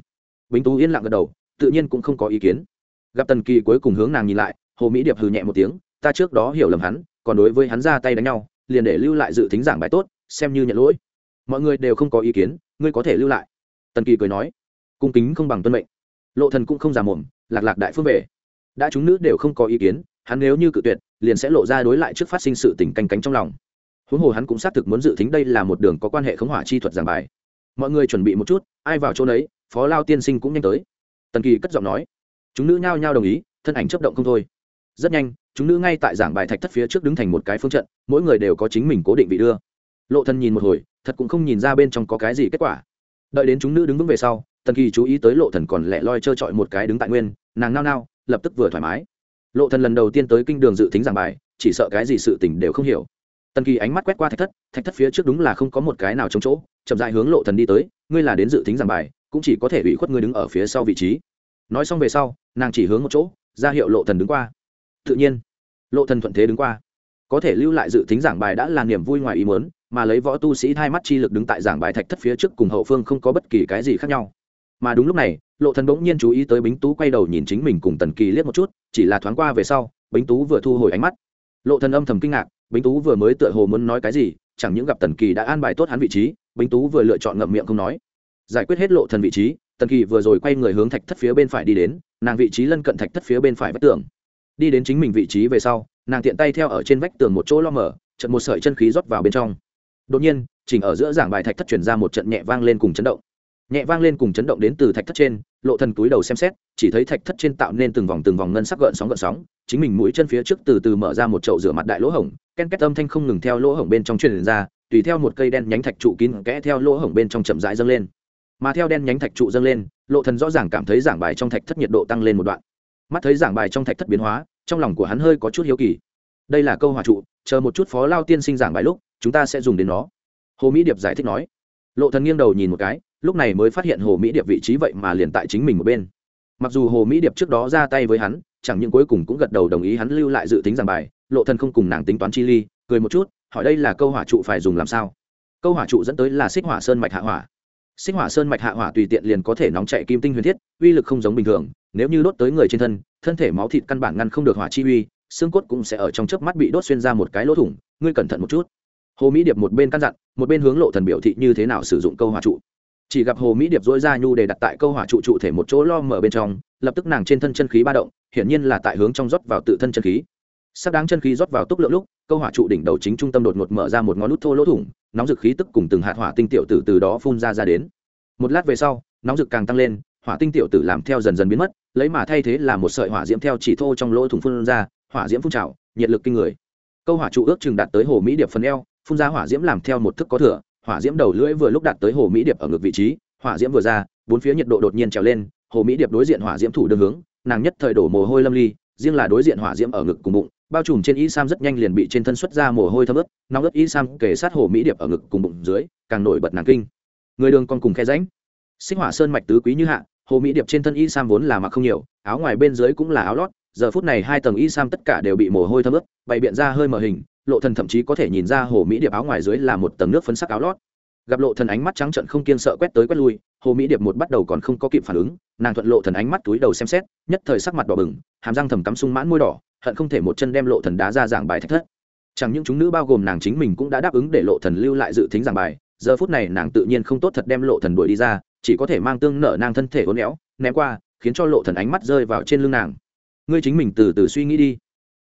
Bính tú yên lặng gật đầu, tự nhiên cũng không có ý kiến. Gặp tần kỳ cuối cùng hướng nàng nhìn lại, hồ mỹ điệp hừ nhẹ một tiếng, ta trước đó hiểu lầm hắn, còn đối với hắn ra tay đánh nhau, liền để lưu lại dự tính giảng bài tốt, xem như nhận lỗi. Mọi người đều không có ý kiến, ngươi có thể lưu lại. Tần kỳ cười nói, cung kính không bằng tuân mệnh. Lộ thần cũng không giả mồm lạc lạc đại phương về. Đã chúng nữ đều không có ý kiến hắn nếu như cự tuyệt, liền sẽ lộ ra đối lại trước phát sinh sự tình canh cánh trong lòng. Huống hồ hắn cũng xác thực muốn dự tính đây là một đường có quan hệ khống hỏa chi thuật giảng bài. Mọi người chuẩn bị một chút, ai vào chỗ đấy phó lao tiên sinh cũng nhanh tới. Tần kỳ cất giọng nói, chúng nữ nhao nhao đồng ý, thân ảnh chấp động không thôi. Rất nhanh, chúng nữ ngay tại giảng bài thạch thất phía trước đứng thành một cái phương trận, mỗi người đều có chính mình cố định vị đưa. Lộ thân nhìn một hồi, thật cũng không nhìn ra bên trong có cái gì kết quả. Đợi đến chúng nữ đứng vững về sau, tần kỳ chú ý tới lộ thần còn lẹ loi trơ trọi một cái đứng tại nguyên, nàng nao nao, lập tức vừa thoải mái lộ thần lần đầu tiên tới kinh đường dự tính giảng bài, chỉ sợ cái gì sự tình đều không hiểu. Tần kỳ ánh mắt quét qua thạch thất thạch thất phía trước đúng là không có một cái nào trong chỗ, chậm dại hướng lộ thần đi tới, ngươi là đến dự tính giảng bài, cũng chỉ có thể ủy khuất ngươi đứng ở phía sau vị trí. Nói xong về sau, nàng chỉ hướng một chỗ, ra hiệu lộ thần đứng qua. Tự nhiên, lộ thần thuận thế đứng qua. Có thể lưu lại dự tính giảng bài đã là niềm vui ngoài ý muốn, mà lấy võ tu sĩ hai mắt chi lực đứng tại giảng bài thạch thất phía trước cùng hậu phương không có bất kỳ cái gì khác nhau mà đúng lúc này, lộ thần bỗng nhiên chú ý tới bính tú quay đầu nhìn chính mình cùng tần kỳ liếc một chút, chỉ là thoáng qua về sau, bính tú vừa thu hồi ánh mắt. Lộ thần âm thầm kinh ngạc, bính tú vừa mới tựa hồ muốn nói cái gì, chẳng những gặp tần kỳ đã an bài tốt hắn vị trí, bính tú vừa lựa chọn ngậm miệng không nói. Giải quyết hết lộ thần vị trí, tần kỳ vừa rồi quay người hướng thạch thất phía bên phải đi đến, nàng vị trí lân cận thạch thất phía bên phải vách tường. Đi đến chính mình vị trí về sau, nàng tiện tay theo ở trên vách tường một chỗ lo mở trận một sợi chân khí rót vào bên trong. Đột nhiên, chỉnh ở giữa giảng bài thạch thất chuyển ra một trận nhẹ vang lên cùng chấn động nhẹ vang lên cùng chấn động đến từ thạch thất trên, lộ thần túi đầu xem xét, chỉ thấy thạch thất trên tạo nên từng vòng từng vòng ngân sắc gợn sóng gợn sóng, chính mình mũi chân phía trước từ từ mở ra một chậu rửa mặt đại lỗ hổng, ken két âm thanh không ngừng theo lỗ hổng bên trong truyền ra, tùy theo một cây đen nhánh thạch trụ kín kẽ theo lỗ hổng bên trong chậm rãi dâng lên. Mà theo đen nhánh thạch trụ dâng lên, lộ thần rõ ràng cảm thấy giảng bài trong thạch thất nhiệt độ tăng lên một đoạn. Mắt thấy giảng bài trong thạch thất biến hóa, trong lòng của hắn hơi có chút hiếu kỳ. Đây là câu hòa trụ, chờ một chút phó lao tiên sinh giảng bài lúc, chúng ta sẽ dùng đến nó. Hồ mỹ điệp giải thích nói. Lộ thần nghiêng đầu nhìn một cái lúc này mới phát hiện hồ mỹ điệp vị trí vậy mà liền tại chính mình một bên. Mặc dù hồ mỹ điệp trước đó ra tay với hắn, chẳng những cuối cùng cũng gật đầu đồng ý hắn lưu lại dự tính giảng bài, lộ thần không cùng nàng tính toán chi ly, cười một chút, hỏi đây là câu hỏa trụ phải dùng làm sao? Câu hỏa trụ dẫn tới là xích hỏa sơn mạch hạ hỏa. Xích hỏa sơn mạch hạ hỏa tùy tiện liền có thể nóng chạy kim tinh huyền thiết, uy lực không giống bình thường, nếu như đốt tới người trên thân thân thể máu thịt căn bản ngăn không được hỏa chi uy, xương cốt cũng sẽ ở trong chớp mắt bị đốt xuyên ra một cái lỗ thủng, ngươi cẩn thận một chút. Hồ mỹ điệp một bên căn dặn, một bên hướng lộ thần biểu thị như thế nào sử dụng câu hỏa trụ chỉ gặp hồ mỹ điệp dỗi ra nhu để đặt tại câu hỏa trụ trụ thể một chỗ lo mở bên trong, lập tức nàng trên thân chân khí ba động, hiển nhiên là tại hướng trong rót vào tự thân chân khí. Sắc đáng chân khí rót vào túc lượng lúc, câu hỏa trụ đỉnh đầu chính trung tâm đột ngột mở ra một ngón nút thô lỗ thủng, nóng dực khí tức cùng từng hạt hỏa tinh tiểu tử từ đó phun ra ra đến. Một lát về sau, nóng dực càng tăng lên, hỏa tinh tiểu tử làm theo dần dần biến mất, lấy mà thay thế là một sợi hỏa diễm theo chỉ thô trong lỗ thủng phun ra, hỏa diễm phun trào, nhiệt lực kinh người. Câu hỏa trụ ước chừng đạt tới hồ mỹ điệp phần eo, phun ra hỏa diễm làm theo một thức có thừa hỏa diễm đầu lưỡi vừa lúc đạt tới hồ mỹ điệp ở ngược vị trí, hỏa diễm vừa ra, bốn phía nhiệt độ đột nhiên trèo lên, hồ mỹ điệp đối diện hỏa diễm thủ đường hướng, nàng nhất thời đổ mồ hôi lâm ly, riêng là đối diện hỏa diễm ở ngực cùng bụng, bao trùm trên y sam rất nhanh liền bị trên thân xuất ra mồ hôi thấm ướt, nóng ướt y sam kể sát hồ mỹ điệp ở ngực cùng bụng dưới, càng nổi bật nàng kinh. Người đường còn cùng khe ránh sinh hỏa sơn mạch tứ quý như hạ, hồ mỹ điệp trên thân y sam vốn là mặc không nhiều, áo ngoài bên dưới cũng là áo lót giờ phút này hai tầng y sam tất cả đều bị mồ hôi thấm ướt, bày biện ra hơi mờ hình, lộ thần thậm chí có thể nhìn ra hồ mỹ điệp áo ngoài dưới là một tầng nước phấn sắc áo lót. Gặp lộ thần ánh mắt trắng trợn không kiên sợ quét tới quét lui, hồ mỹ điệp một bắt đầu còn không có kịp phản ứng, nàng thuận lộ thần ánh mắt túi đầu xem xét, nhất thời sắc mặt đỏ bừng, hàm răng thầm cắm sung mãn môi đỏ, hận không thể một chân đem lộ thần đá ra giảng bài thách thất. Chẳng những chúng nữ bao gồm nàng chính mình cũng đã đáp ứng để lộ thần lưu lại dự tính giảng bài, giờ phút này nàng tự nhiên không tốt thật đem lộ thần đuổi đi ra, chỉ có thể mang tương nở nàng thân thể uốn éo, ném qua, khiến cho lộ thần ánh mắt rơi vào trên lưng nàng ngươi chính mình từ từ suy nghĩ đi.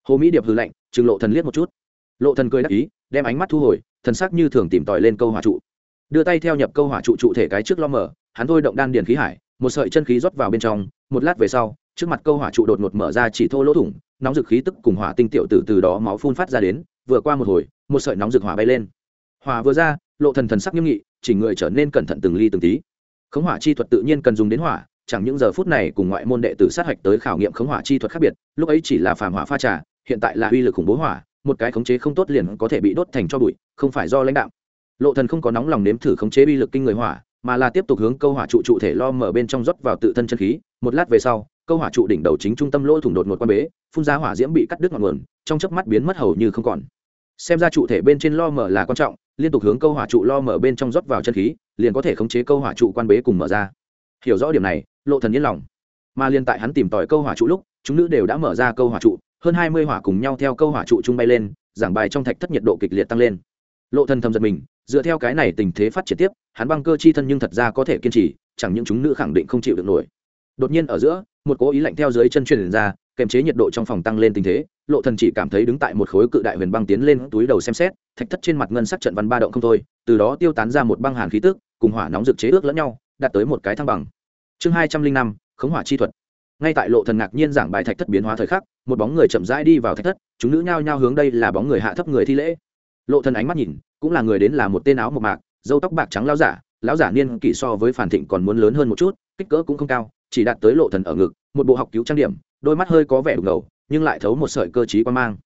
Hồ mỹ điệp hừ lạnh chừng lộ thần liếc một chút. Lộ thần cười đắc ý, đem ánh mắt thu hồi, thần sắc như thường tìm tòi lên câu hỏa trụ. Đưa tay theo nhập câu hỏa trụ trụ thể cái trước lo mở, hắn thôi động đan điền khí hải, một sợi chân khí rót vào bên trong, một lát về sau, trước mặt câu hỏa trụ đột ngột mở ra chỉ thô lỗ thủng, nóng dực khí tức cùng hỏa tinh tiểu từ từ đó máu phun phát ra đến, vừa qua một hồi, một sợi nóng dực hỏa bay lên. Hỏa vừa ra, lộ thần thần sắc nghiêm nghị chỉ người trở nên cẩn thận từng ly từng tí. Khống hỏa chi thuật tự nhiên cần dùng đến hỏa chẳng những giờ phút này cùng ngoại môn đệ tử sát hạch tới khảo nghiệm khống hỏa chi thuật khác biệt, lúc ấy chỉ là phàm hỏa pha trà, hiện tại là uy lực khủng bố hỏa, một cái khống chế không tốt liền có thể bị đốt thành cho bụi, không phải do lãnh đạo lộ thần không có nóng lòng nếm thử khống chế uy lực kinh người hỏa, mà là tiếp tục hướng câu hỏa trụ trụ thể lo mở bên trong rót vào tự thân chân khí, một lát về sau, câu hỏa trụ đỉnh đầu chính trung tâm lỗ thủng đột ngột quan bế, phun ra hỏa diễm bị cắt đứt ngọn nguồn, trong chớp mắt biến mất hầu như không còn. Xem ra trụ thể bên trên lo mở là quan trọng, liên tục hướng câu hỏa trụ lo mở bên trong rót vào chân khí, liền có thể khống chế câu hỏa trụ quan bế cùng mở ra. Hiểu rõ điểm này lộ thần yên lòng. Mà liên tại hắn tìm tòi câu hỏa trụ lúc, chúng nữ đều đã mở ra câu hỏa trụ, hơn hai mươi hỏa cùng nhau theo câu hỏa trụ trung bay lên, giảng bài trong thạch thất nhiệt độ kịch liệt tăng lên. Lộ thần thầm giật mình, dựa theo cái này tình thế phát triển tiếp, hắn băng cơ chi thân nhưng thật ra có thể kiên trì, chẳng những chúng nữ khẳng định không chịu được nổi. Đột nhiên ở giữa, một cố ý lạnh theo dưới chân truyền ra kèm chế nhiệt độ trong phòng tăng lên tình thế, lộ thần chỉ cảm thấy đứng tại một khối cự đại huyền băng tiến lên túi đầu xem xét, thạch thất trên mặt ngân sắc trận văn ba động không thôi, từ đó tiêu tán ra một băng hàn khí tức, cùng hỏa nóng rực chế ước lẫn nhau, đạt tới một cái thăng bằng chương hai trăm linh năm, khống hỏa chi thuật. Ngay tại lộ thần ngạc nhiên giảng bài thạch thất biến hóa thời khắc, một bóng người chậm rãi đi vào thạch thất, chúng nữ nhao nhao hướng đây là bóng người hạ thấp người thi lễ. Lộ thần ánh mắt nhìn, cũng là người đến là một tên áo một mạc dâu tóc bạc trắng lão giả lão giả niên kỷ so với phản thịnh còn muốn lớn hơn một chút, kích cỡ cũng không cao, chỉ đạt tới lộ thần ở ngực, một bộ học cứu trang điểm, đôi mắt hơi có vẻ đục ngầu, nhưng lại thấu một sợi cơ trí quan mang.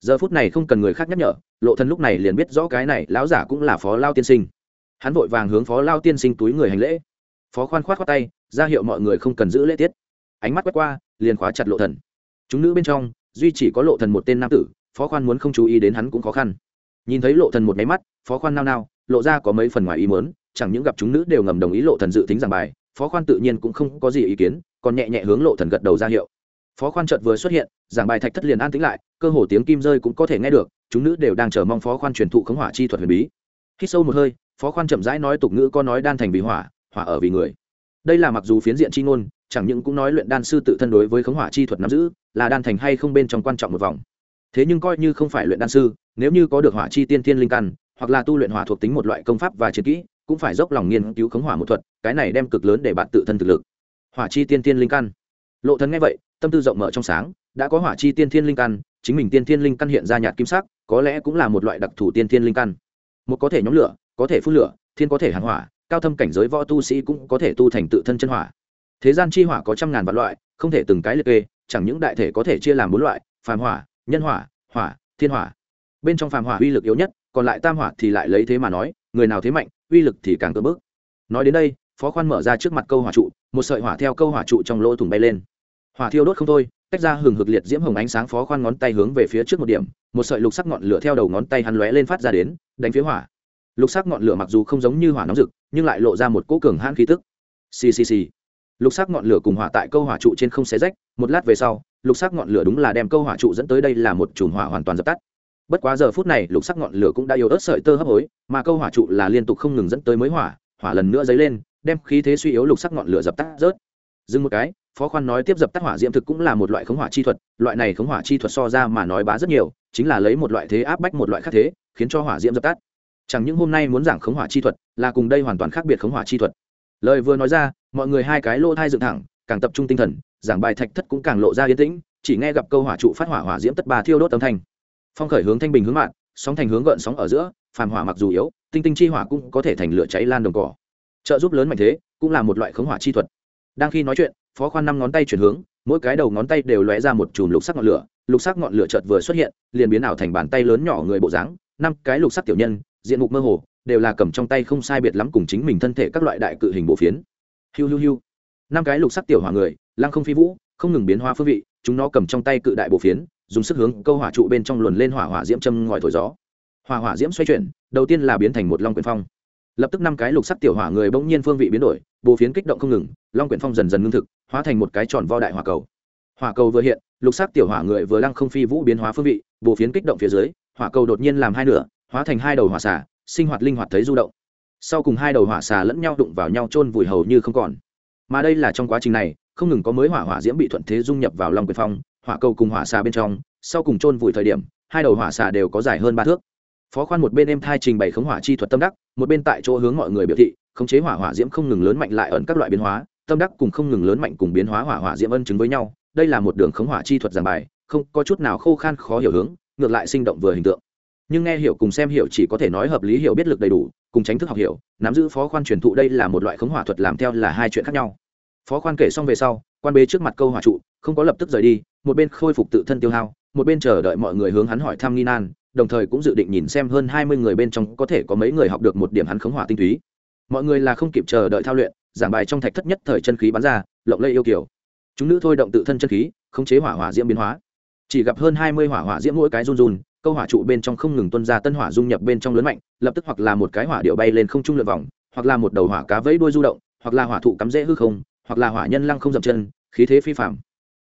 Giờ phút này không cần người khác nhắc nhở, lộ thần lúc này liền biết rõ cái này lão giả cũng là phó lao tiên sinh. Hắn vội vàng hướng phó lao tiên sinh túi người hành lễ. Phó khoan khoát khoát tay ra hiệu mọi người không cần giữ lễ tiết. Ánh mắt quét qua, liền khóa chặt lộ thần. Chúng nữ bên trong, duy chỉ có lộ thần một tên nam tử, phó khoan muốn không chú ý đến hắn cũng khó khăn. Nhìn thấy lộ thần một máy mắt, phó khoan nao nao, lộ ra có mấy phần ngoài ý muốn, chẳng những gặp chúng nữ đều ngầm đồng ý lộ thần dự tính giảng bài, phó khoan tự nhiên cũng không có gì ý kiến, còn nhẹ nhẹ hướng lộ thần gật đầu ra hiệu. Phó khoan chợt vừa xuất hiện, giảng bài thạch thất liền an tĩnh lại, cơ hồ tiếng kim rơi cũng có thể nghe được, chúng nữ đều đang chờ mong phó khoan truyền thụ khống hỏa chi thuật huyền bí. Khi sâu một hơi, phó khoan chậm rãi nói tục ngữ có nói đan thành vì hỏa hỏa ở vì người đây là mặc dù phiến diện chi ngôn, chẳng những cũng nói luyện đan sư tự thân đối với khống hỏa chi thuật nắm giữ, là đan thành hay không bên trong quan trọng một vòng. Thế nhưng coi như không phải luyện đan sư, nếu như có được hỏa chi tiên thiên linh căn, hoặc là tu luyện hỏa thuộc tính một loại công pháp và chiến kỹ, cũng phải dốc lòng nghiên cứu khống hỏa một thuật, cái này đem cực lớn để bạn tự thân thực lực. Hỏa chi tiên thiên linh căn. Lộ thần nghe vậy, tâm tư rộng mở trong sáng, đã có hỏa chi tiên thiên linh căn, chính mình tiên thiên linh căn hiện ra nhạt kim sắc, có lẽ cũng là một loại đặc thù tiên thiên linh căn. Một có thể nhóm lửa, có thể phun lửa, thiên có thể hàng hỏa cao thâm cảnh giới võ tu sĩ cũng có thể tu thành tự thân chân hỏa. Thế gian chi hỏa có trăm ngàn vạn loại, không thể từng cái liệt kê, chẳng những đại thể có thể chia làm bốn loại, phàm hỏa, nhân hỏa hỏa, thiên hỏa. Bên trong phàm hỏa uy lực yếu nhất, còn lại tam hỏa thì lại lấy thế mà nói, người nào thế mạnh, uy lực thì càng cơ bước nói đến đây, phó khoan mở ra trước mặt câu hỏa trụ, một sợi hỏa theo câu hỏa trụ trong lỗ thủng bay lên. Hỏa thiêu đốt không thôi, tách ra hừng hực liệt diễm hồng ánh sáng phó khoan ngón tay hướng về phía trước một điểm, một sợi lục sắc ngọn lửa theo đầu ngón tay hắn lóe lên phát ra đến, đánh phía hỏa lục sắc ngọn lửa mặc dù không giống như hỏa nóng rực, nhưng lại lộ ra một cỗ cường hãn khí tức. Ccc lục sắc ngọn lửa cùng hỏa tại câu hỏa trụ trên không xé rách, một lát về sau, lục sắc ngọn lửa đúng là đem câu hỏa trụ dẫn tới đây là một chùm hỏa hoàn toàn dập tắt. Bất quá giờ phút này, lục sắc ngọn lửa cũng đã yếu ớt sợi tơ hấp hối, mà câu hỏa trụ là liên tục không ngừng dẫn tới mới hỏa hỏa lần nữa dấy lên, đem khí thế suy yếu lục sắc ngọn lửa dập tắt rớt. Dừng một cái, phó khoan nói tiếp dập tắt hỏa diễm thực cũng là một loại khống hỏa chi thuật, loại này khống hỏa chi thuật so ra mà nói bá rất nhiều, chính là lấy một loại thế áp bách một loại khác thế, khiến cho hỏa diễm dập tắt chẳng những hôm nay muốn giảng khống hỏa chi thuật, là cùng đây hoàn toàn khác biệt khống hỏa chi thuật. Lời vừa nói ra, mọi người hai cái lỗ thai dựng thẳng, càng tập trung tinh thần, giảng bài thạch thất cũng càng lộ ra yên tĩnh, chỉ nghe gặp câu hỏa trụ phát hỏa hỏa diễm tất ba thiêu đốt âm thanh. Phong khởi hướng thanh bình hướng mạn, sóng thành hướng gợn sóng ở giữa, phàm hỏa mặc dù yếu, tinh tinh chi hỏa cũng có thể thành lửa cháy lan đồng cỏ. Trợ giúp lớn mạnh thế, cũng là một loại khống hỏa chi thuật. Đang khi nói chuyện, phó khoan năm ngón tay chuyển hướng, mỗi cái đầu ngón tay đều lóe ra một chùm lục sắc ngọn lửa, lục sắc ngọn lửa chợt vừa xuất hiện, liền biến ảo thành bàn tay lớn nhỏ người bộ dáng, năm cái lục sắc tiểu nhân diện mục mơ hồ, đều là cầm trong tay không sai biệt lắm cùng chính mình thân thể các loại đại cự hình bộ phiến. Hiu hiu hiu. Năm cái lục sắc tiểu hỏa người, lăng không phi vũ, không ngừng biến hóa phương vị, chúng nó cầm trong tay cự đại bộ phiến, dùng sức hướng câu hỏa trụ bên trong luồn lên hỏa hỏa diễm châm ngòi thổi gió. Hỏa hỏa diễm xoay chuyển, đầu tiên là biến thành một long quyển phong. Lập tức năm cái lục sắc tiểu hỏa người bỗng nhiên phương vị biến đổi, bộ phiến kích động không ngừng, long quyển phong dần dần ngưng thực, hóa thành một cái tròn vo đại hỏa cầu. Hỏa cầu vừa hiện, lục sắc tiểu hỏa người vừa lăng không phi vũ biến hóa phương vị, bộ phiến kích động phía dưới, hỏa cầu đột nhiên làm hai nửa hóa thành hai đầu hỏa xà, sinh hoạt linh hoạt thấy du động. Sau cùng hai đầu hỏa xà lẫn nhau đụng vào nhau chôn vùi hầu như không còn. Mà đây là trong quá trình này không ngừng có mới hỏa hỏa diễm bị thuận thế dung nhập vào long quyền phong hỏa cầu cùng hỏa xà bên trong sau cùng chôn vùi thời điểm hai đầu hỏa xà đều có dài hơn ba thước. Phó khoan một bên em thai trình bày khống hỏa chi thuật tâm đắc một bên tại chỗ hướng mọi người biểu thị khống chế hỏa hỏa diễm không ngừng lớn mạnh lại ẩn các loại biến hóa tâm đắc cùng không ngừng lớn mạnh cùng biến hóa hỏa hỏa diễm ân chứng với nhau đây là một đường khống hỏa chi thuật giảng bài không có chút nào khô khan khó hiểu hướng ngược lại sinh động vừa hình tượng nhưng nghe hiểu cùng xem hiểu chỉ có thể nói hợp lý hiểu biết lực đầy đủ, cùng tránh thức học hiểu, nắm giữ phó khoan truyền thụ đây là một loại khống hỏa thuật làm theo là hai chuyện khác nhau. Phó khoan kể xong về sau, quan bế trước mặt câu hỏa trụ, không có lập tức rời đi, một bên khôi phục tự thân tiêu hao, một bên chờ đợi mọi người hướng hắn hỏi thăm nghi nan, đồng thời cũng dự định nhìn xem hơn hai mươi người bên trong có thể có mấy người học được một điểm hắn khống hỏa tinh túy. Mọi người là không kịp chờ đợi thao luyện, giảng bài trong thạch thất nhất thời chân khí bắn ra, lộng lây yêu kiểu chúng nữ thôi động tự thân chân khí, khống chế hỏa hỏa diễm biến hóa. Chỉ gặp hơn hai mươi hỏa hỏa diễm mỗi cái run run câu hỏa trụ bên trong không ngừng tuân ra tân hỏa dung nhập bên trong lớn mạnh, lập tức hoặc là một cái hỏa điệu bay lên không trung lượn vòng, hoặc là một đầu hỏa cá vẫy đuôi du động, hoặc là hỏa thụ cắm rễ hư không, hoặc là hỏa nhân lăng không dậm chân, khí thế phi phạm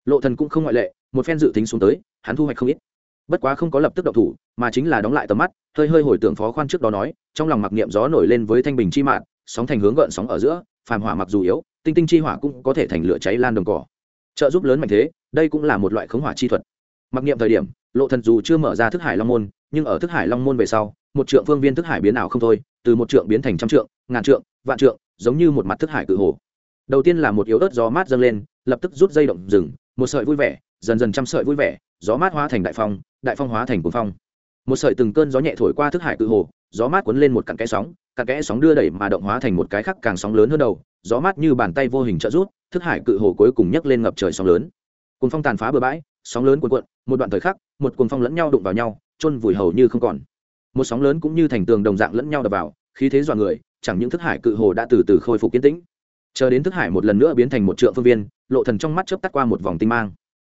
lộ thần cũng không ngoại lệ, một phen dự tính xuống tới, hắn thu hoạch không ít. Bất quá không có lập tức động thủ, mà chính là đóng lại tầm mắt, hơi hơi hồi tưởng phó khoan trước đó nói, trong lòng mặc niệm gió nổi lên với thanh bình chi mạng sóng thành hướng gợn sóng ở giữa, phàm hỏa mặc dù yếu, tinh tinh chi hỏa cũng có thể thành lửa cháy lan đồng cỏ. Trợ giúp lớn mạnh thế, đây cũng là một loại khống hỏa chi thuật mặc niệm thời điểm, lộ thần dù chưa mở ra thức hải long môn, nhưng ở thức hải long môn về sau, một trượng phương viên thức hải biến ảo không thôi, từ một trượng biến thành trăm trượng, ngàn trượng, vạn trượng, giống như một mặt thức hải cự hồ. Đầu tiên là một yếu ớt gió mát dâng lên, lập tức rút dây động rừng, một sợi vui vẻ, dần dần trăm sợi vui vẻ, gió mát hóa thành đại phong đại phong hóa thành cuồng phong. Một sợi từng cơn gió nhẹ thổi qua thức hải cự hồ, gió mát cuốn lên một cặn kẽ sóng, cặn kẽ sóng đưa đẩy mà động hóa thành một cái khác càng sóng lớn hơn đầu, gió mát như bàn tay vô hình trợ rút, thức hải cự hồ cuối cùng nhấc lên ngập trời sóng lớn. Cuồng phong tàn phá bờ bãi, sóng lớn cuộn cuộn một đoạn thời khắc, một cuồng phong lẫn nhau đụng vào nhau, chôn vùi hầu như không còn. Một sóng lớn cũng như thành tường đồng dạng lẫn nhau đập vào, khí thế dọa người, chẳng những thức hải cự hồ đã từ từ khôi phục kiến tĩnh. Chờ đến thức hải một lần nữa biến thành một trượng phương viên, lộ thần trong mắt chớp tắt qua một vòng tinh mang.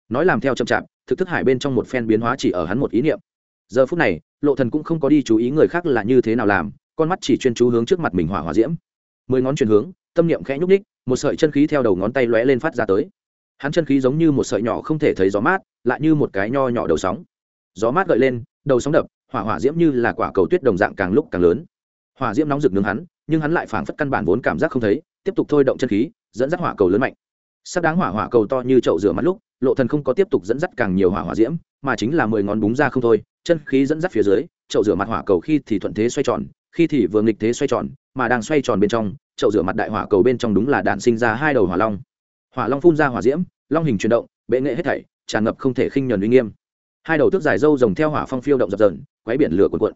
Nói làm theo chậm chạp, thực thức hải bên trong một phen biến hóa chỉ ở hắn một ý niệm. Giờ phút này, lộ thần cũng không có đi chú ý người khác là như thế nào làm, con mắt chỉ chuyên chú hướng trước mặt mình hỏa hỏa diễm. Mười ngón chuyển hướng, tâm niệm khẽ nhúc ních một sợi chân khí theo đầu ngón tay lóe lên phát ra tới hắn chân khí giống như một sợi nhỏ không thể thấy gió mát, lại như một cái nho nhỏ đầu sóng. Gió mát gợi lên, đầu sóng đập, hỏa hỏa diễm như là quả cầu tuyết đồng dạng càng lúc càng lớn. Hỏa diễm nóng rực nướng hắn, nhưng hắn lại phảng phất căn bản vốn cảm giác không thấy, tiếp tục thôi động chân khí, dẫn dắt hỏa cầu lớn mạnh. Sắp đáng hỏa hỏa cầu to như chậu rửa mắt lúc, lộ thần không có tiếp tục dẫn dắt càng nhiều hỏa hỏa diễm, mà chính là mười ngón búng ra không thôi, chân khí dẫn dắt phía dưới, chậu rửa mặt hỏa cầu khi thì thuận thế xoay tròn, khi thì vừa nghịch thế xoay tròn, mà đang xoay tròn bên trong, chậu rửa mặt đại hỏa cầu bên trong đúng là đạn sinh ra hai đầu hỏa long hỏa long phun ra hỏa diễm, long hình chuyển động, bệ nghệ hết thảy, tràn ngập không thể khinh nhuần uy nghiêm. Hai đầu tước dài dâu rồng theo hỏa phong phiêu động dập dờn, quấy biển lửa cuộn cuộn.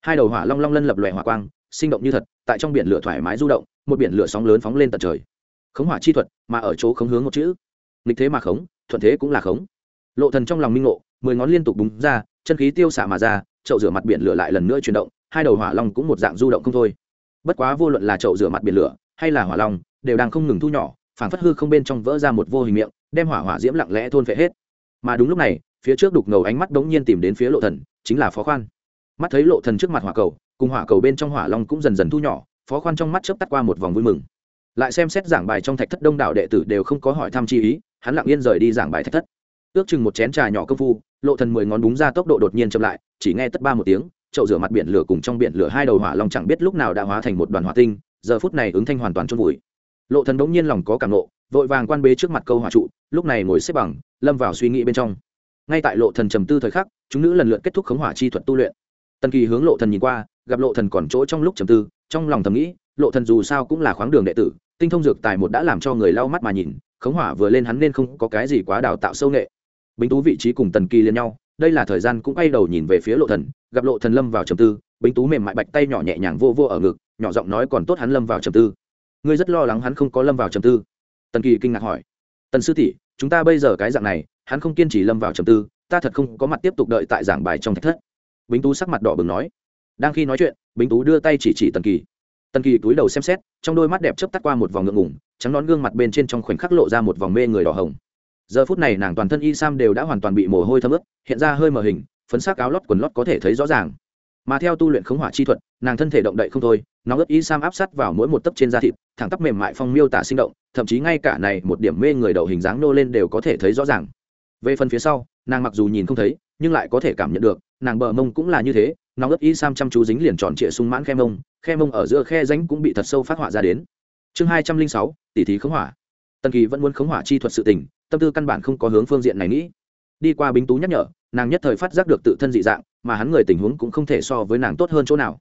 Hai đầu hỏa long long lân lập loè hỏa quang, sinh động như thật, tại trong biển lửa thoải mái du động, một biển lửa sóng lớn phóng lên tận trời. Khống hỏa chi thuật mà ở chỗ khống hướng một chữ. Nghịch thế mà khống, thuận thế cũng là khống. Lộ thần trong lòng minh ngộ, mười ngón liên tục búng ra, chân khí tiêu xả mà ra, chậu rửa mặt biển lửa lại lần nữa chuyển động, hai đầu hỏa long cũng một dạng du động không thôi. Bất quá vô luận là chậu rửa mặt biển lửa hay là hỏa long, đều đang không ngừng thu nhỏ phản phất hư không bên trong vỡ ra một vô hình miệng, đem hỏa hỏa diễm lặng lẽ thôn phệ hết. Mà đúng lúc này, phía trước đục ngầu ánh mắt đống nhiên tìm đến phía lộ thần, chính là phó khoan. Mắt thấy lộ thần trước mặt hỏa cầu, cùng hỏa cầu bên trong hỏa long cũng dần dần thu nhỏ, phó khoan trong mắt chớp tắt qua một vòng vui mừng. Lại xem xét giảng bài trong thạch thất đông đảo đệ tử đều không có hỏi thăm chi ý, hắn lặng yên rời đi giảng bài thạch thất. Ước chừng một chén trà nhỏ công phu, lộ thần mười ngón búng ra tốc độ đột nhiên chậm lại, chỉ nghe tất ba một tiếng, chậu rửa mặt biển lửa cùng trong biển lửa hai đầu hỏa long chẳng biết lúc nào đã hóa thành một đoàn hỏa tinh, giờ phút này ứng thanh hoàn toàn chôn vùi lộ thần đống nhiên lòng có cảm nộ, vội vàng quan bế trước mặt câu hỏa trụ, lúc này ngồi xếp bằng, lâm vào suy nghĩ bên trong. Ngay tại lộ thần trầm tư thời khắc, chúng nữ lần lượt kết thúc khống hỏa chi thuật tu luyện. Tần kỳ hướng lộ thần nhìn qua, gặp lộ thần còn chỗ trong lúc trầm tư, trong lòng thầm nghĩ, lộ thần dù sao cũng là khoáng đường đệ tử, tinh thông dược tài một đã làm cho người lau mắt mà nhìn, khống hỏa vừa lên hắn nên không có cái gì quá đào tạo sâu nghệ. Bính tú vị trí cùng tần kỳ liên nhau, đây là thời gian cũng quay đầu nhìn về phía lộ thần, gặp lộ thần lâm vào trầm tư, bính tú mềm mại bạch tay nhỏ nhẹ nhàng vô vô ở ngực, nhỏ giọng nói còn tốt hắn lâm vào trầm tư ngươi rất lo lắng hắn không có lâm vào trầm tư. Tần kỳ kinh ngạc hỏi. Tần sư tỷ, chúng ta bây giờ cái dạng này, hắn không kiên trì lâm vào trầm tư, ta thật không có mặt tiếp tục đợi tại giảng bài trong thạch thất. Bính tú sắc mặt đỏ bừng nói. Đang khi nói chuyện, bính tú đưa tay chỉ chỉ tần kỳ. Tần kỳ cúi đầu xem xét, trong đôi mắt đẹp chớp tắt qua một vòng ngượng ngủng trắng nón gương mặt bên trên trong khoảnh khắc lộ ra một vòng mê người đỏ hồng. Giờ phút này nàng toàn thân y sam đều đã hoàn toàn bị mồ hôi thấm ướt, hiện ra hơi mờ hình, phấn sắc áo lót quần lót có thể thấy rõ ràng mà theo tu luyện khống hỏa chi thuật, nàng thân thể động đậy không thôi nó ướt y sam áp sát vào mỗi một tấc trên da thịt, thẳng tắp mềm mại phong miêu tả sinh động, thậm chí ngay cả này một điểm mê người đầu hình dáng nô lên đều có thể thấy rõ ràng. Về phần phía sau, nàng mặc dù nhìn không thấy, nhưng lại có thể cảm nhận được, nàng bờ mông cũng là như thế, nóng ướt y sam chăm chú dính liền tròn trịa sung mãn khe mông khe mông ở giữa khe ránh cũng bị thật sâu phát họa ra đến. Chương hai trăm linh sáu tỷ thí khống hỏa. Tần kỳ vẫn muốn khống hỏa chi thuật sự tình, tâm tư căn bản không có hướng phương diện này nghĩ. Đi qua bính tú nhắc nhở nàng nhất thời phát giác được tự thân dị dạng, mà hắn người tình huống cũng không thể so với nàng tốt hơn chỗ nào.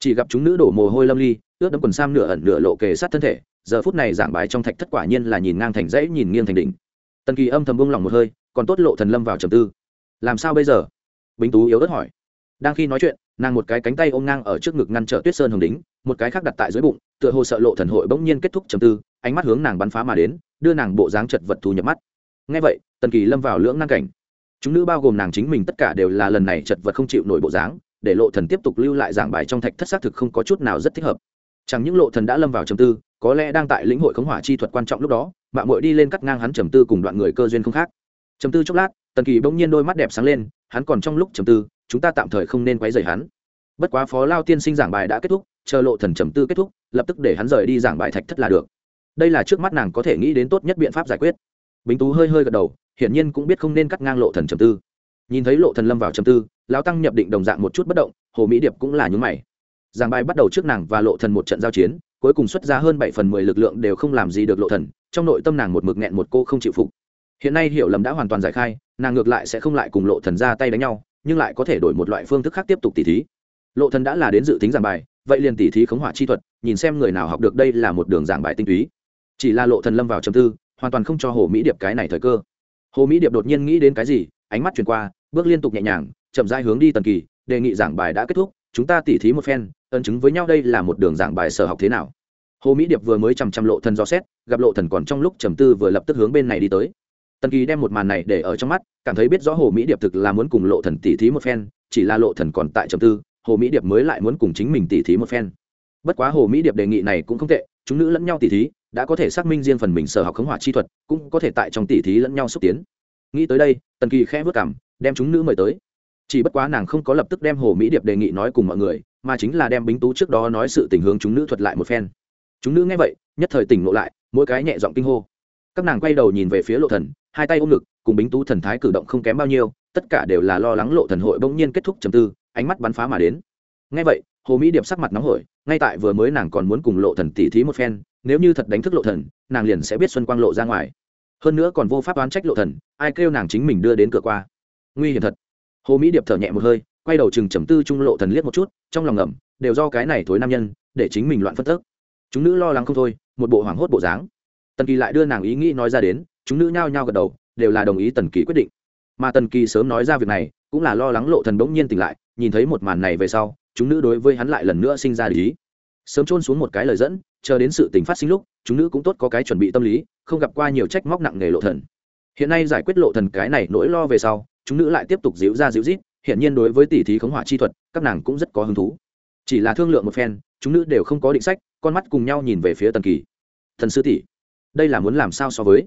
Chỉ gặp chúng nữ đổ mồ hôi lâm ly, ướt đẫm quần sam nửa ẩn nửa lộ kề sát thân thể, giờ phút này giảng bài trong thạch thất quả nhiên là nhìn ngang thành dãy, nhìn nghiêng thành đỉnh. Tần kỳ âm thầm buông lỏng một hơi, còn tốt lộ thần lâm vào trầm tư. Làm sao bây giờ? Bính tú yếu ớt hỏi. Đang khi nói chuyện, nàng một cái cánh tay ôm ngang ở trước ngực ngăn trở tuyết sơn hồng đính, một cái khác đặt tại dưới bụng, tựa hồ sợ lộ thần hội bỗng nhiên kết thúc trầm tư, ánh mắt hướng nàng bắn phá mà đến, đưa nàng bộ dáng chật vật thu nhập mắt. Nghe vậy, tần kỳ lâm vào lưỡng nan cảnh chúng nữ bao gồm nàng chính mình tất cả đều là lần này chật vật không chịu nổi bộ dáng, để lộ thần tiếp tục lưu lại giảng bài trong thạch thất xác thực không có chút nào rất thích hợp. Chẳng những lộ thần đã lâm vào trầm tư, có lẽ đang tại lĩnh hội khống hỏa chi thuật quan trọng lúc đó mạng muội đi lên cắt ngang hắn trầm tư cùng đoạn người cơ duyên không khác. Trầm tư chốc lát, tần kỳ bỗng nhiên đôi mắt đẹp sáng lên, hắn còn trong lúc trầm tư, chúng ta tạm thời không nên quấy rầy hắn. Bất quá phó lao tiên sinh giảng bài đã kết thúc, chờ lộ thần trầm tư kết thúc, lập tức để hắn rời đi giảng bài thạch thất là được. Đây là trước mắt nàng có thể nghĩ đến tốt nhất biện pháp giải quyết. Bính tú hơi hơi gật đầu hiển nhiên cũng biết không nên cắt ngang lộ thần trầm tư. Nhìn thấy lộ thần lâm vào trầm tư, lão tăng nhập định đồng dạng một chút bất động, hồ mỹ điệp cũng là nhún mày. Giảng bài bắt đầu trước nàng và lộ thần một trận giao chiến, cuối cùng xuất ra hơn bảy phần mười lực lượng đều không làm gì được lộ thần, trong nội tâm nàng một mực nghẹn một cô không chịu phục. Hiện nay hiểu lầm đã hoàn toàn giải khai, nàng ngược lại sẽ không lại cùng lộ thần ra tay đánh nhau, nhưng lại có thể đổi một loại phương thức khác tiếp tục tỉ thí. Lộ thần đã là đến dự tính giảng bài, vậy liền tỉ thí khống hỏa chi thuật, nhìn xem người nào học được đây là một đường giảng bài tinh túy. Chỉ là lộ thần lâm vào trầm tư, hoàn toàn không cho hồ mỹ điệp cái này thời cơ hồ mỹ điệp đột nhiên nghĩ đến cái gì, ánh mắt chuyển qua, bước liên tục nhẹ nhàng, chậm rãi hướng đi tần kỳ, đề nghị giảng bài đã kết thúc, chúng ta tỉ thí một phen ân chứng với nhau đây là một đường giảng bài sở học thế nào. Hồ mỹ điệp vừa mới chằm chằm lộ thần do xét, gặp lộ thần còn trong lúc trầm tư vừa lập tức hướng bên này đi tới. Tần kỳ đem một màn này để ở trong mắt, cảm thấy biết rõ hồ mỹ điệp thực là muốn cùng lộ thần tỉ thí một phen, chỉ là lộ thần còn tại trầm tư, hồ mỹ điệp mới lại muốn cùng chính mình tỉ thí một phen. Bất quá hồ mỹ điệp đề nghị này cũng không tệ, chúng nữ lẫn nhau tỉ thí đã có thể xác minh riêng phần mình sở học khống hỏa chi thuật, cũng có thể tại trong tỉ thí lẫn nhau xúc tiến. Nghĩ tới đây, tần kỳ khẽ vất cảm, đem chúng nữ mời tới. Chỉ bất quá nàng không có lập tức đem hồ mỹ điệp đề nghị nói cùng mọi người, mà chính là đem bính tú trước đó nói sự tình hướng chúng nữ thuật lại một phen. Chúng nữ nghe vậy, nhất thời tỉnh ngộ lại, mỗi cái nhẹ giọng kinh hô. Các nàng quay đầu nhìn về phía lộ thần, hai tay ôm ngực, cùng bính tú thần thái cử động không kém bao nhiêu, tất cả đều là lo lắng lộ thần hội bỗng nhiên kết thúc trầm tư, ánh mắt bắn phá mà đến. Nghe vậy, hồ mỹ điệp sắc mặt nóng hổi, ngay tại vừa mới nàng còn muốn cùng lộ thần tỉ thí một phen nếu như thật đánh thức lộ thần, nàng liền sẽ biết xuân quang lộ ra ngoài. Hơn nữa còn vô pháp oán trách lộ thần, ai kêu nàng chính mình đưa đến cửa qua. Nguy hiểm thật. Hồ mỹ điệp thở nhẹ một hơi, quay đầu chừng trầm tư trung lộ thần liếc một chút, trong lòng ngầm, đều do cái này thối nam nhân, để chính mình loạn phân tức. Chúng nữ lo lắng không thôi, một bộ hoảng hốt bộ dáng. Tần kỳ lại đưa nàng ý nghĩ nói ra đến, chúng nữ nhao nhao gật đầu, đều là đồng ý tần kỳ quyết định. Mà tần kỳ sớm nói ra việc này, cũng là lo lắng lộ thần bỗng nhiên tỉnh lại, nhìn thấy một màn này về sau, chúng nữ đối với hắn lại lần nữa sinh ra ý sớm trôn xuống một cái lời dẫn, chờ đến sự tình phát sinh lúc, chúng nữ cũng tốt có cái chuẩn bị tâm lý, không gặp qua nhiều trách móc nặng nề lộ thần. Hiện nay giải quyết lộ thần cái này nỗi lo về sau, chúng nữ lại tiếp tục díu ra díu rít hiện nhiên đối với tỷ thí khống hỏa chi thuật, các nàng cũng rất có hứng thú. Chỉ là thương lượng một phen, chúng nữ đều không có định sách, con mắt cùng nhau nhìn về phía tần kỳ. Thần sư tỷ, đây là muốn làm sao so với?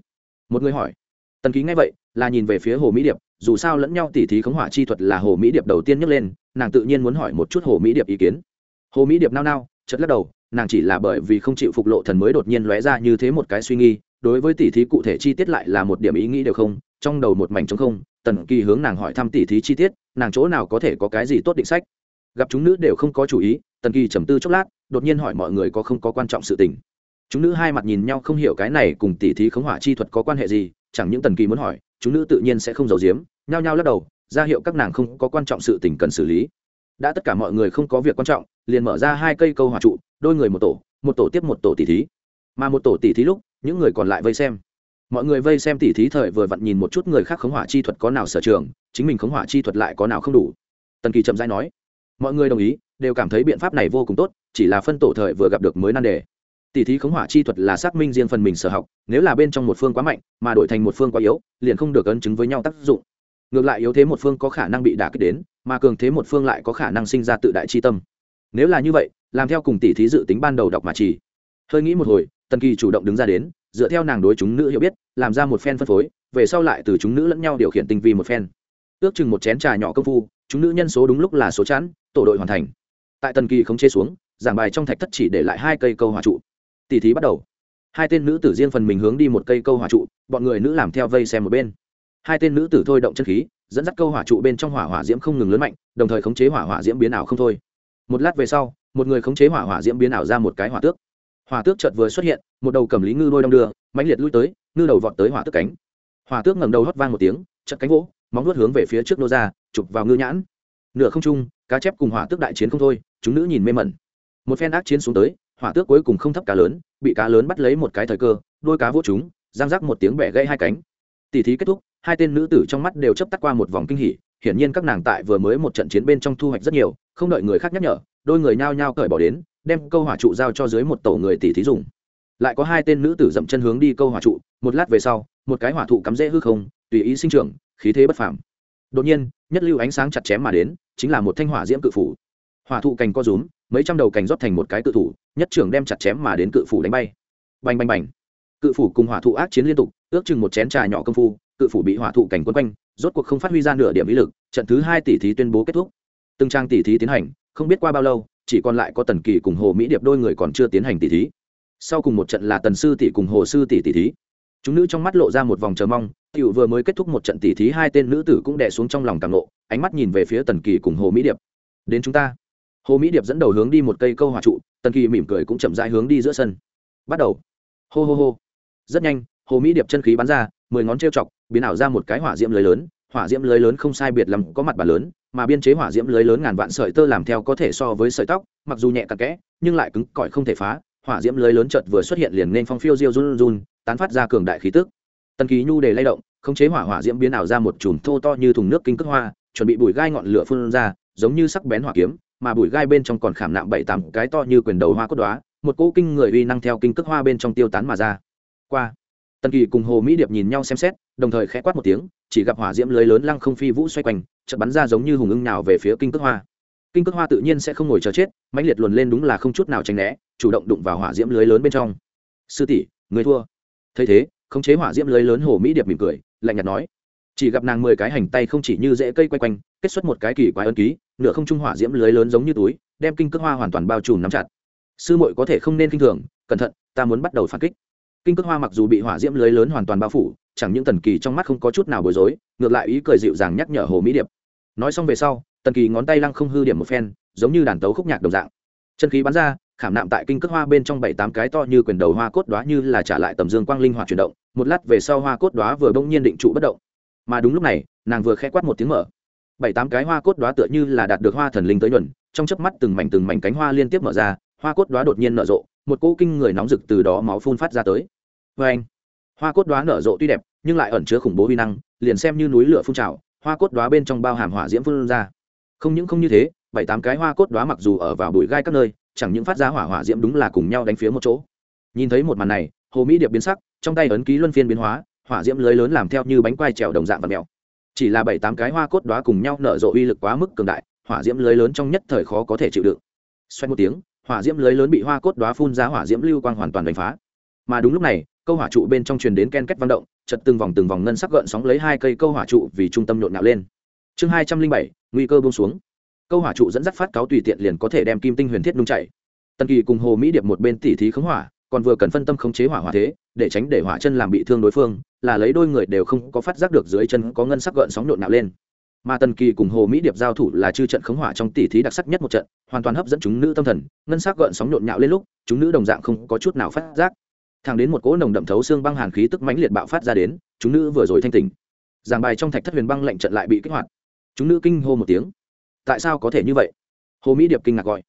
Một người hỏi. Tần ký nghe vậy, là nhìn về phía hồ mỹ điệp, dù sao lẫn nhau tỉ thí khống hỏa chi thuật là hồ mỹ điệp đầu tiên nhắc lên, nàng tự nhiên muốn hỏi một chút hồ mỹ điệp ý kiến. Hồ mỹ điệp nao nao chật lắc đầu, nàng chỉ là bởi vì không chịu phục lộ thần mới đột nhiên lóe ra như thế một cái suy nghi đối với tỉ thí cụ thể chi tiết lại là một điểm ý nghĩ đều không, trong đầu một mảnh trống không, tần kỳ hướng nàng hỏi thăm tỉ thí chi tiết, nàng chỗ nào có thể có cái gì tốt định sách. Gặp chúng nữ đều không có chủ ý, tần kỳ trầm tư chốc lát, đột nhiên hỏi mọi người có không có quan trọng sự tình. Chúng nữ hai mặt nhìn nhau không hiểu cái này cùng tỉ thí khống hỏa chi thuật có quan hệ gì, chẳng những tần kỳ muốn hỏi, chúng nữ tự nhiên sẽ không giấu giếm, nhao nhao lắc đầu, ra hiệu các nàng không có quan trọng sự tình cần xử lý đã tất cả mọi người không có việc quan trọng, liền mở ra hai cây câu hỏa trụ, đôi người một tổ một tổ tiếp một tổ tỷ thí. Mà một tổ tỷ thí lúc, những người còn lại vây xem. Mọi người vây xem tỷ thí thời vừa vặn nhìn một chút người khác khống hỏa chi thuật có nào sở trường, chính mình khống hỏa chi thuật lại có nào không đủ. Tần kỳ chậm rãi nói, mọi người đồng ý, đều cảm thấy biện pháp này vô cùng tốt, chỉ là phân tổ thời vừa gặp được mới nan đề. Tỷ thí khống hỏa chi thuật là xác minh riêng phần mình sở học, nếu là bên trong một phương quá mạnh, mà đổi thành một phương quá yếu, liền không được ấn chứng với nhau tác dụng ngược lại yếu thế một phương có khả năng bị đả kích đến, mà cường thế một phương lại có khả năng sinh ra tự đại chi tâm. Nếu là như vậy, làm theo cùng tỷ thí dự tính ban đầu đọc mà chỉ. Hơi nghĩ một hồi, tần kỳ chủ động đứng ra đến, dựa theo nàng đối chúng nữ hiểu biết, làm ra một phen phân phối, về sau lại từ chúng nữ lẫn nhau điều khiển tinh vi một phen. Ước chừng một chén trà nhỏ công phu, chúng nữ nhân số đúng lúc là số chẵn, tổ đội hoàn thành. Tại tần kỳ không chế xuống, giảng bài trong thạch thất chỉ để lại hai cây câu hòa trụ. Tỷ thí bắt đầu. Hai tên nữ tử riêng phần mình hướng đi một cây câu hỏa trụ, bọn người nữ làm theo vây xem một bên hai tên nữ tử thôi động chân khí, dẫn dắt câu hỏa trụ bên trong hỏa hỏa diễm không ngừng lớn mạnh, đồng thời khống chế hỏa hỏa diễm biến ảo không thôi. Một lát về sau, một người khống chế hỏa hỏa diễm biến ảo ra một cái hỏa tước. Hỏa tước chợt vừa xuất hiện, một đầu cầm lý ngư đôi đong đưa, mãnh liệt lui tới, ngư đầu vọt tới hỏa tước cánh. Hỏa tước ngẩng đầu hót vang một tiếng chật cánh vỗ, móng nuốt hướng về phía trước nô ra, chụp vào ngư nhãn. Nửa không trung, cá chép cùng hỏa tước đại chiến không thôi, chúng nữ nhìn mê mẩn. Một phen ác chiến xuống tới, hỏa tước cuối cùng không thấp cá lớn, bị cá lớn bắt lấy một cái thời cơ, đôi cá vỗ chúng, giang rắc một tiếng bẻ gãy hai cánh tỷ thí kết thúc, hai tên nữ tử trong mắt đều chấp tắt qua một vòng kinh hỉ, hiển nhiên các nàng tại vừa mới một trận chiến bên trong thu hoạch rất nhiều, không đợi người khác nhắc nhở, đôi người nhao nhao cởi bỏ đến, đem câu hỏa trụ giao cho dưới một tổ người tỷ thí dùng. Lại có hai tên nữ tử dậm chân hướng đi câu hỏa trụ, một lát về sau, một cái hỏa thụ cắm rễ hư không, tùy ý sinh trưởng, khí thế bất phàm. Đột nhiên, nhất lưu ánh sáng chặt chém mà đến, chính là một thanh hỏa diễm cự phủ. Hỏa thụ cành co rúm, mấy trăm đầu cành rót thành một cái cự thủ, nhất trưởng đem chặt chém mà đến cự phủ đánh bay. Bành bành bành cự phủ cùng hỏa thụ ác chiến liên tục, ước chừng một chén trà nhỏ công phu, cự phủ bị hỏa thụ cảnh quấn quanh, rốt cuộc không phát huy ra nửa điểm ý lực, trận thứ hai tỷ thí tuyên bố kết thúc. Từng trang tỷ thí tiến hành, không biết qua bao lâu, chỉ còn lại có tần kỳ cùng hồ mỹ điệp đôi người còn chưa tiến hành tỷ thí. Sau cùng một trận là tần sư tỷ cùng hồ sư tỷ tỷ thí. Chúng nữ trong mắt lộ ra một vòng chờ mong cựu vừa mới kết thúc một trận tỷ thí hai tên nữ tử cũng đè xuống trong lòng càng lộ, ánh mắt nhìn về phía tần kỳ cùng hồ mỹ điệp. Đến chúng ta. Hồ mỹ điệp dẫn đầu hướng đi một cây câu hỏa trụ, tần kỳ mỉm cười cũng chậm rãi hướng đi giữa sân. Bắt đầu. Hô hô hô rất nhanh, hồ mỹ điệp chân khí bắn ra, mười ngón trêu chọc, biến ảo ra một cái hỏa diễm lưới lớn. Hỏa diễm lưới lớn không sai biệt lắm có mặt bàn lớn, mà biên chế hỏa diễm lưới lớn ngàn vạn sợi tơ làm theo có thể so với sợi tóc, mặc dù nhẹ cặn kẽ, nhưng lại cứng cỏi không thể phá. Hỏa diễm lưới lớn chợt vừa xuất hiện liền nên phong phiêu diêu run run, tán phát ra cường đại khí tức. Tần Kỳ nhu đề lay động, khống chế hỏa hỏa diễm biến ảo ra một chùm thô to như thùng nước kinh cước hoa, chuẩn bị bùi gai ngọn lửa phun ra, giống như sắc bén hỏa kiếm, mà bùi gai bên trong còn khảm nạm bảy tám cái to như quyền đầu hoa cốt đoá một cỗ kinh người uy năng theo kinh cước hoa bên trong tiêu tán mà ra qua. Tần kỳ cùng hồ mỹ điệp nhìn nhau xem xét, đồng thời khẽ quát một tiếng, chỉ gặp hỏa diễm lưới lớn lăng không phi vũ xoay quanh, chợt bắn ra giống như hùng ưng nào về phía kinh cước hoa. Kinh cước hoa tự nhiên sẽ không ngồi chờ chết, mãnh liệt luồn lên đúng là không chút nào tránh né, chủ động đụng vào hỏa diễm lưới lớn bên trong. Sư tỷ, người thua. Thấy thế, khống chế hỏa diễm lưới lớn hồ mỹ điệp mỉm cười, lạnh nhạt nói, chỉ gặp nàng mười cái hành tay không chỉ như dễ cây quay quanh, kết xuất một cái kỳ quái ân ký, nửa không trung hỏa diễm lưới lớn giống như túi, đem kinh cước hoa hoàn toàn bao trùm nắm chặt. Sư muội có thể không nên kinh thường, cẩn thận, ta muốn bắt đầu phản kích kinh cước hoa mặc dù bị hỏa diễm lưới lớn hoàn toàn bao phủ, chẳng những tần kỳ trong mắt không có chút nào bối rối, ngược lại ý cười dịu dàng nhắc nhở hồ mỹ điệp. Nói xong về sau, tần kỳ ngón tay lăng không hư điểm một phen, giống như đàn tấu khúc nhạc đồng dạng. Chân khí bắn ra, khảm nạm tại kinh cước hoa bên trong bảy tám cái to như quyền đầu hoa cốt đoá như là trả lại tầm dương quang linh hoạt chuyển động, một lát về sau hoa cốt đoá vừa bỗng nhiên định trụ bất động. Mà đúng lúc này, nàng vừa khẽ quát một tiếng mở. Bảy tám cái hoa cốt đoá tựa như là đạt được hoa thần linh tới nhuần, trong chớp mắt từng mảnh từng mảnh cánh hoa liên tiếp mở ra, hoa cốt đoá đột nhiên nở rộ một cỗ kinh người nóng rực từ đó máu phun phát ra tới. Vê anh, hoa cốt đoá nở rộ tuy đẹp, nhưng lại ẩn chứa khủng bố vi năng, liền xem như núi lửa phun trào, hoa cốt đoá bên trong bao hàm hỏa diễm phun ra. Không những không như thế, bảy tám cái hoa cốt đoá mặc dù ở vào bụi gai các nơi, chẳng những phát ra hỏa hỏa diễm đúng là cùng nhau đánh phía một chỗ. Nhìn thấy một màn này, hồ mỹ điệp biến sắc, trong tay ấn ký luân phiên biến hóa, hỏa diễm lưới lớn làm theo như bánh quai trèo đồng dạng và mèo. Chỉ là bảy tám cái hoa cốt đoá cùng nhau nở rộ uy lực quá mức cường đại, hỏa diễm lưới lớn trong nhất thời khó có thể chịu đựng. Xoay một tiếng hỏa diễm lưới lớn bị hoa cốt đoá phun ra hỏa diễm lưu quang hoàn toàn đánh phá. Mà đúng lúc này, câu hỏa trụ bên trong truyền đến ken két vang động chật từng vòng từng vòng ngân sắc gợn sóng lấy hai cây câu hỏa trụ vì trung tâm nhộn nhạo lên. Chương hai trăm linh bảy, nguy cơ buông xuống. Câu hỏa trụ dẫn dắt phát cáo tùy tiện liền có thể đem kim tinh huyền thiết nung chảy. Tần kỳ cùng hồ mỹ điệp một bên tỉ thí khống hỏa, còn vừa cần phân tâm khống chế hỏa hỏa thế, để tránh để hỏa chân làm bị thương đối phương, là lấy đôi người đều không có phát giác được dưới chân có ngân sắc gợn sóng nhộn nhạo lên mà tần kỳ cùng hồ mỹ điệp giao thủ là chư trận khống hỏa trong tỉ thí đặc sắc nhất một trận, hoàn toàn hấp dẫn chúng nữ tâm thần, ngân sắc gợn sóng nhộn nhạo lên lúc, chúng nữ đồng dạng không có chút nào phát giác. Thẳng đến một cỗ nồng đậm thấu xương băng hàn khí tức mãnh liệt bạo phát ra đến, chúng nữ vừa rồi thanh tỉnh. Giảng bài trong thạch thất huyền băng lệnh trận lại bị kích hoạt. Chúng nữ kinh hô một tiếng. Tại sao có thể như vậy? Hồ mỹ điệp kinh ngạc gọi.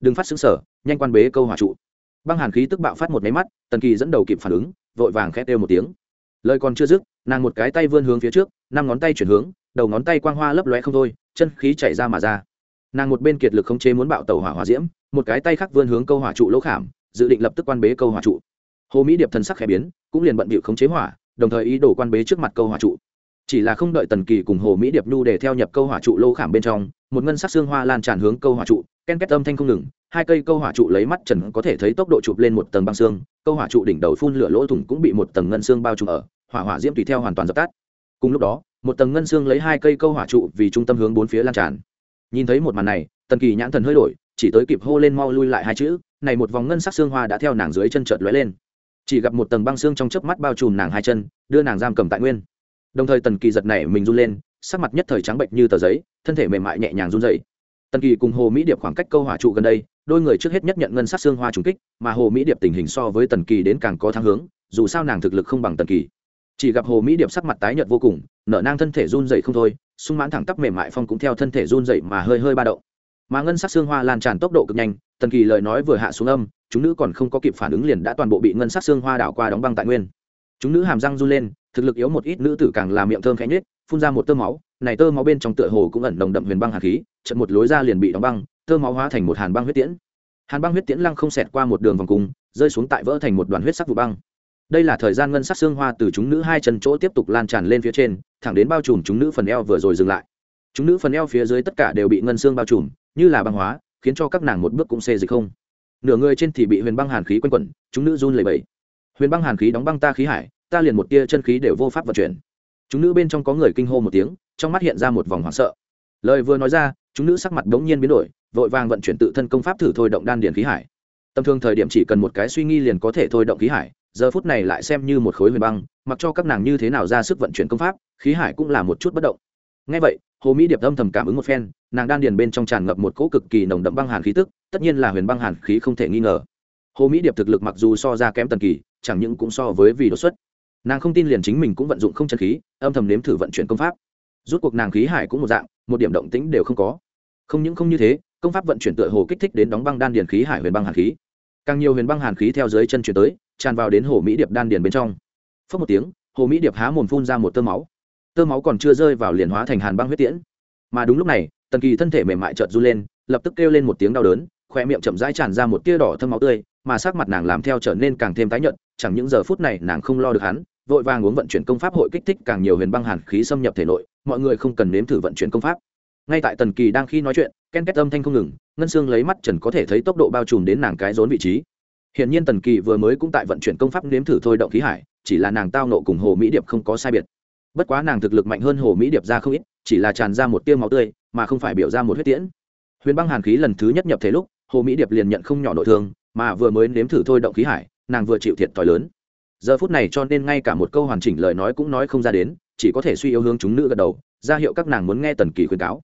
Đừng phát xứng sở nhanh quan bế câu hỏa trụ. Băng hàn khí tức bạo phát một máy mắt, tần kỳ dẫn đầu kịp phản ứng, vội vàng khét kêu một tiếng. Lời còn chưa dứt, nàng một cái tay vươn hướng phía trước năm ngón tay chuyển hướng, đầu ngón tay quang hoa lấp lóe không thôi, chân khí chảy ra mà ra. Nàng một bên kiệt lực khống chế muốn bạo tàu hỏa hỏa diễm, một cái tay khác vươn hướng câu hỏa trụ lỗ khảm, dự định lập tức quan bế câu hỏa trụ. Hồ mỹ điệp thần sắc khẽ biến, cũng liền bận bịu khống chế hỏa, đồng thời ý đồ quan bế trước mặt câu hỏa trụ. Chỉ là không đợi tần kỳ cùng hồ mỹ điệp nhu để theo nhập câu hỏa trụ lỗ khảm bên trong, một ngân sắc xương hoa lan tràn hướng câu hỏa trụ, ken két âm thanh không ngừng, hai cây câu hỏa trụ lấy mắt trần có thể thấy tốc độ chụp lên một tầng băng xương, câu hỏa trụ đỉnh đầu phun lửa lỗ thủng cũng bị một tầng ngân xương bao trùm ở, hỏa hỏa diễm tùy theo hoàn toàn dập tắt cùng lúc đó, một tầng ngân xương lấy hai cây câu hỏa trụ vì trung tâm hướng bốn phía lan tràn. Nhìn thấy một màn này, tần kỳ nhãn thần hơi đổi, chỉ tới kịp hô lên mau lui lại hai chữ, này một vòng ngân sắc xương hoa đã theo nàng dưới chân trợt lóe lên. Chỉ gặp một tầng băng xương trong chớp mắt bao trùm nàng hai chân, đưa nàng giam cầm tại nguyên. Đồng thời tần kỳ giật này mình run lên, sắc mặt nhất thời trắng bệnh như tờ giấy, thân thể mềm mại nhẹ nhàng run dậy tần kỳ cùng hồ mỹ điệp khoảng cách câu hỏa trụ gần đây, đôi người trước hết nhất nhận ngân sắc xương hoa trùng kích, mà hồ mỹ điệp tình hình so với tần kỳ đến càng có thắng hướng, dù sao nàng thực lực không bằng tần kỳ chỉ gặp hồ mỹ điệp sắc mặt tái nhợt vô cùng, nở nang thân thể run dậy không thôi, sung mãn thẳng tắp mềm mại phong cũng theo thân thể run dậy mà hơi hơi ba động. Mà ngân sắc xương hoa lan tràn tốc độ cực nhanh tần kỳ lời nói vừa hạ xuống âm, chúng nữ còn không có kịp phản ứng liền đã toàn bộ bị ngân sắc xương hoa đảo qua đóng băng tại nguyên. Chúng nữ hàm răng run lên, thực lực yếu một ít nữ tử càng làm miệng thơm khẽ nhếch, phun ra một tơ máu, này tơ máu bên trong tựa hồ cũng ẩn nồng đậm huyền băng hàn khí trận một lối ra liền bị đóng băng, tơ máu hóa thành một hàn băng huyết tiễn. Hàn băng huyết tiễn lăng không xẹt qua một đường vòng cung, rơi xuống tại vỡ thành một đoàn huyết sắc vụ băng đây là thời gian ngân sắc xương hoa từ chúng nữ hai chân chỗ tiếp tục lan tràn lên phía trên, thẳng đến bao trùm chúng nữ phần eo vừa rồi dừng lại. Chúng nữ phần eo phía dưới tất cả đều bị ngân xương bao trùm, như là băng hóa, khiến cho các nàng một bước cũng xê dịch không. Nửa người trên thì bị huyền băng hàn khí quanh quẩn, chúng nữ run lẩy bẩy. Huyền băng hàn khí đóng băng ta khí hải, ta liền một tia chân khí đều vô pháp vận chuyển. Chúng nữ bên trong có người kinh hô một tiếng, trong mắt hiện ra một vòng hoảng sợ. Lời vừa nói ra, chúng nữ sắc mặt đ ố n g nhiên biến đổi, vội vàng vận chuyển tự thân công pháp thử thôi động đan điền khí hải. Tầm thường thời điểm chỉ cần một cái suy nghi liền có thể thôi động khí hải giờ phút này lại xem như một khối huyền băng, mặc cho các nàng như thế nào ra sức vận chuyển công pháp, khí hải cũng là một chút bất động. Ngay vậy, hồ mỹ điệp âm thầm cảm ứng một phen, nàng đan điền bên trong tràn ngập một cỗ cực kỳ nồng đậm băng hàn khí tức, tất nhiên là huyền băng hàn khí không thể nghi ngờ. Hồ mỹ điệp thực lực mặc dù so ra kém tần kỳ, chẳng những cũng so với vì đột xuất. Nàng không tin liền chính mình cũng vận dụng không chân khí, âm thầm nếm thử vận chuyển công pháp. Rút cuộc nàng khí hải cũng một dạng, một điểm động tĩnh đều không có. Không những không như thế, công pháp vận chuyển tựa hồ kích thích đến đóng băng đan điền khí hải huyền băng hàn khí càng nhiều huyền băng hàn khí theo dưới chân chuyển tới, tràn vào đến hồ mỹ điệp đan điền bên trong. Phớt một tiếng, hồ mỹ điệp há mồm phun ra một tơ máu. Tơ máu còn chưa rơi vào liền hóa thành hàn băng huyết tiễn. Mà đúng lúc này, tần kỳ thân thể mềm mại trợt run lên, lập tức kêu lên một tiếng đau đớn khoe miệng chậm rãi tràn ra một tia đỏ thâm máu tươi, mà sắc mặt nàng làm theo trở nên càng thêm tái nhợt, chẳng những giờ phút này nàng không lo được hắn, vội vàng uống vận chuyển công pháp hội kích thích càng nhiều huyền băng hàn khí xâm nhập thể nội, mọi người không cần nếm thử vận chuyển công pháp ngay tại tần kỳ đang khi nói chuyện, ken két âm thanh không ngừng, ngân xương lấy mắt trần có thể thấy tốc độ bao trùm đến nàng cái rốn vị trí. Hiện nhiên tần kỳ vừa mới cũng tại vận chuyển công pháp nếm thử thôi động khí hải, chỉ là nàng tao nộ cùng hồ mỹ điệp không có sai biệt. Bất quá nàng thực lực mạnh hơn hồ mỹ điệp ra không ít, chỉ là tràn ra một tiêu máu tươi, mà không phải biểu ra một huyết tiễn. Huyền băng hàn khí lần thứ nhất nhập thể lúc, hồ mỹ điệp liền nhận không nhỏ nội thương, mà vừa mới nếm thử thôi động khí hải, nàng vừa chịu thiệt thòi lớn. Giờ phút này cho nên ngay cả một câu hoàn chỉnh lời nói cũng nói không ra đến, chỉ có thể suy yếu hướng chúng nữ gật đầu, ra hiệu các nàng muốn nghe tần kỳ khuyên cáo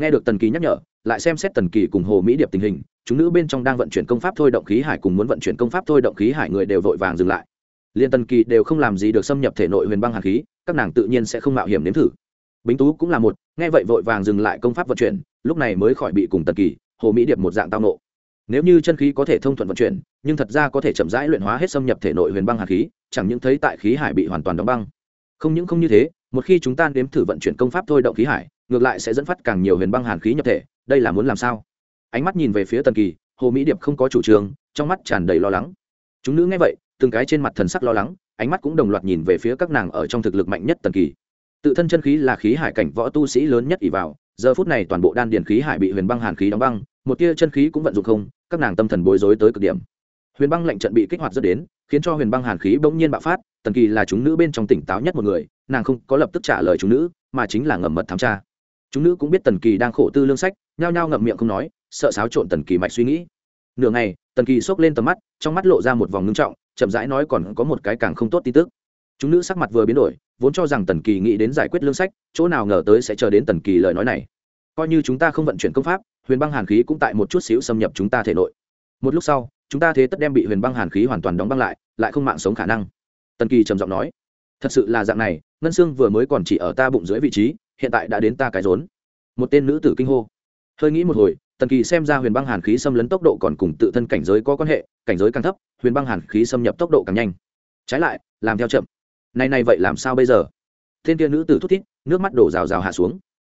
nghe được tần kỳ nhắc nhở, lại xem xét tần kỳ cùng hồ mỹ điệp tình hình, chúng nữ bên trong đang vận chuyển công pháp thôi động khí hải cùng muốn vận chuyển công pháp thôi động khí hải người đều vội vàng dừng lại. Liên tần kỳ đều không làm gì được xâm nhập thể nội huyền băng hàn khí, các nàng tự nhiên sẽ không mạo hiểm nếm thử. Bính tú cũng là một, nghe vậy vội vàng dừng lại công pháp vận chuyển, lúc này mới khỏi bị cùng tần kỳ, hồ mỹ điệp một dạng tao nộ. Nếu như chân khí có thể thông thuận vận chuyển, nhưng thật ra có thể chậm rãi luyện hóa hết xâm nhập thể nội huyền băng hàn khí, chẳng những thấy tại khí hải bị hoàn toàn đóng băng. Không những không như thế, một khi chúng ta nếm thử vận chuyển công pháp thôi động khí hải ngược lại sẽ dẫn phát càng nhiều huyền băng hàn khí nhập thể, đây là muốn làm sao? Ánh mắt nhìn về phía tần kỳ, hồ mỹ điệp không có chủ trương, trong mắt tràn đầy lo lắng. Chúng nữ nghe vậy, từng cái trên mặt thần sắc lo lắng, ánh mắt cũng đồng loạt nhìn về phía các nàng ở trong thực lực mạnh nhất tần kỳ. Tự thân chân khí là khí hải cảnh võ tu sĩ lớn nhất ỷ vào, giờ phút này toàn bộ đan điền khí hải bị huyền băng hàn khí đóng băng, một tia chân khí cũng vận dụng không, các nàng tâm thần bối rối tới cực điểm. Huyền băng lệnh trận bị kích hoạt rất đến, khiến cho huyền băng hàn khí bỗng nhiên bạo phát, tần kỳ là chúng nữ bên trong tỉnh táo nhất một người, nàng không có lập tức trả lời chúng nữ, mà chính là ngầm mật thám tra chúng nữ cũng biết tần kỳ đang khổ tư lương sách, nhao nhao ngậm miệng không nói, sợ xáo trộn tần kỳ mạch suy nghĩ. Nửa ngày, tần kỳ xốc lên tầm mắt, trong mắt lộ ra một vòng ngưng trọng, chậm rãi nói còn có một cái càng không tốt tin tức. Chúng nữ sắc mặt vừa biến đổi, vốn cho rằng tần kỳ nghĩ đến giải quyết lương sách, chỗ nào ngờ tới sẽ chờ đến tần kỳ lời nói này. Coi như chúng ta không vận chuyển công pháp, huyền băng hàn khí cũng tại một chút xíu xâm nhập chúng ta thể nội. Một lúc sau, chúng ta thế tất đem bị huyền băng hàn khí hoàn toàn đóng băng lại lại không mạng sống khả năng. Tần kỳ trầm giọng nói, thật sự là dạng này, ngân xương vừa mới còn chỉ ở ta bụng dưới vị trí hiện tại đã đến ta cái rốn. Một tên nữ tử kinh hô. Hơi nghĩ một hồi, tần kỳ xem ra huyền băng hàn khí xâm lấn tốc độ còn cùng tự thân cảnh giới có quan hệ, cảnh giới càng thấp, huyền băng hàn khí xâm nhập tốc độ càng nhanh. Trái lại, làm theo chậm. Nay nay vậy làm sao bây giờ? Thiên tiên nữ tử thút thít, nước mắt đổ rào rào hạ xuống.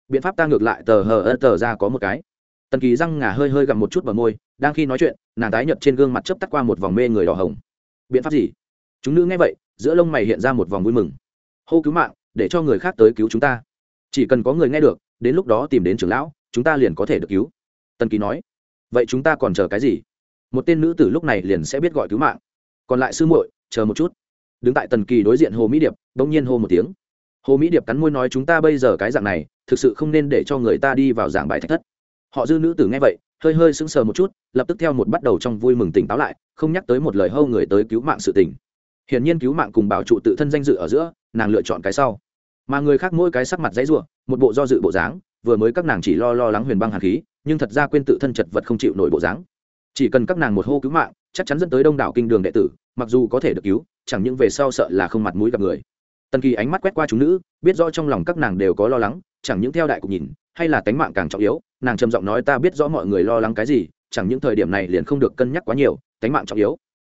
Biện pháp ta ngược lại tờ hờ ơ tờ ra có một cái. Tần kỳ răng ngà hơi hơi gặm một chút vào môi, đang khi nói chuyện, nàng tái nhợt trên gương mặt chấp tắt qua một vòng mê người đỏ hồng. Biện pháp gì? Chúng nữ nghe vậy, giữa lông mày hiện ra một vòng vui mừng. Hô cứu mạng, để cho người khác tới cứu chúng ta chỉ cần có người nghe được, đến lúc đó tìm đến trưởng lão, chúng ta liền có thể được cứu. Tần kỳ nói. Vậy chúng ta còn chờ cái gì? Một tên nữ tử lúc này liền sẽ biết gọi cứu mạng. Còn lại sư muội, chờ một chút. Đứng tại tần kỳ đối diện hồ mỹ điệp, bỗng nhiên hô một tiếng. Hồ mỹ điệp cắn môi nói, chúng ta bây giờ cái dạng này, thực sự không nên để cho người ta đi vào giảng bài thách thất. Họ dư nữ tử nghe vậy, hơi hơi sững sờ một chút, lập tức theo một bắt đầu trong vui mừng tỉnh táo lại, không nhắc tới một lời hâu người tới cứu mạng sự tình. Hiển nhiên cứu mạng cùng bảo trụ tự thân danh dự ở giữa, nàng lựa chọn cái sau mà người khác mỗi cái sắc mặt dãy rủa, một bộ do dự bộ dáng, vừa mới các nàng chỉ lo lo lắng huyền băng hàn khí, nhưng thật ra quên tự thân chật vật không chịu nổi bộ dáng. Chỉ cần các nàng một hô cứu mạng, chắc chắn dẫn tới đông đảo kinh đường đệ tử, mặc dù có thể được cứu, chẳng những về sau sợ là không mặt mũi gặp người. Tần kỳ ánh mắt quét qua chúng nữ, biết rõ trong lòng các nàng đều có lo lắng, chẳng những theo đại cục nhìn, hay là tánh mạng càng trọng yếu, nàng trầm giọng nói ta biết rõ mọi người lo lắng cái gì, chẳng những thời điểm này liền không được cân nhắc quá nhiều, tánh mạng trọng yếu.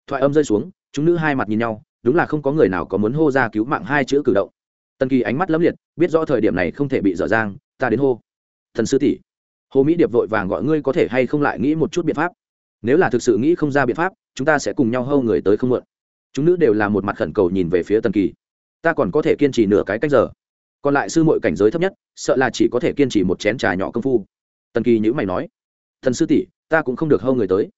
Thoại âm rơi xuống, chúng nữ hai mặt nhìn nhau, đúng là không có người nào có muốn hô ra cứu mạng hai chữ cử động tần kỳ ánh mắt lấm liệt, biết rõ thời điểm này không thể bị dở dang, ta đến hô. Thần sư tỷ, hồ mỹ điệp vội vàng gọi ngươi có thể hay không lại nghĩ một chút biện pháp. Nếu là thực sự nghĩ không ra biện pháp, chúng ta sẽ cùng nhau hâu người tới không mượn. Chúng nữ đều là một mặt khẩn cầu nhìn về phía tần kỳ. Ta còn có thể kiên trì nửa cái cách giờ. Còn lại sư mội cảnh giới thấp nhất, sợ là chỉ có thể kiên trì một chén trà nhỏ công phu. Tần kỳ nhữ mày nói, thần sư tỷ, ta cũng không được hâu người tới.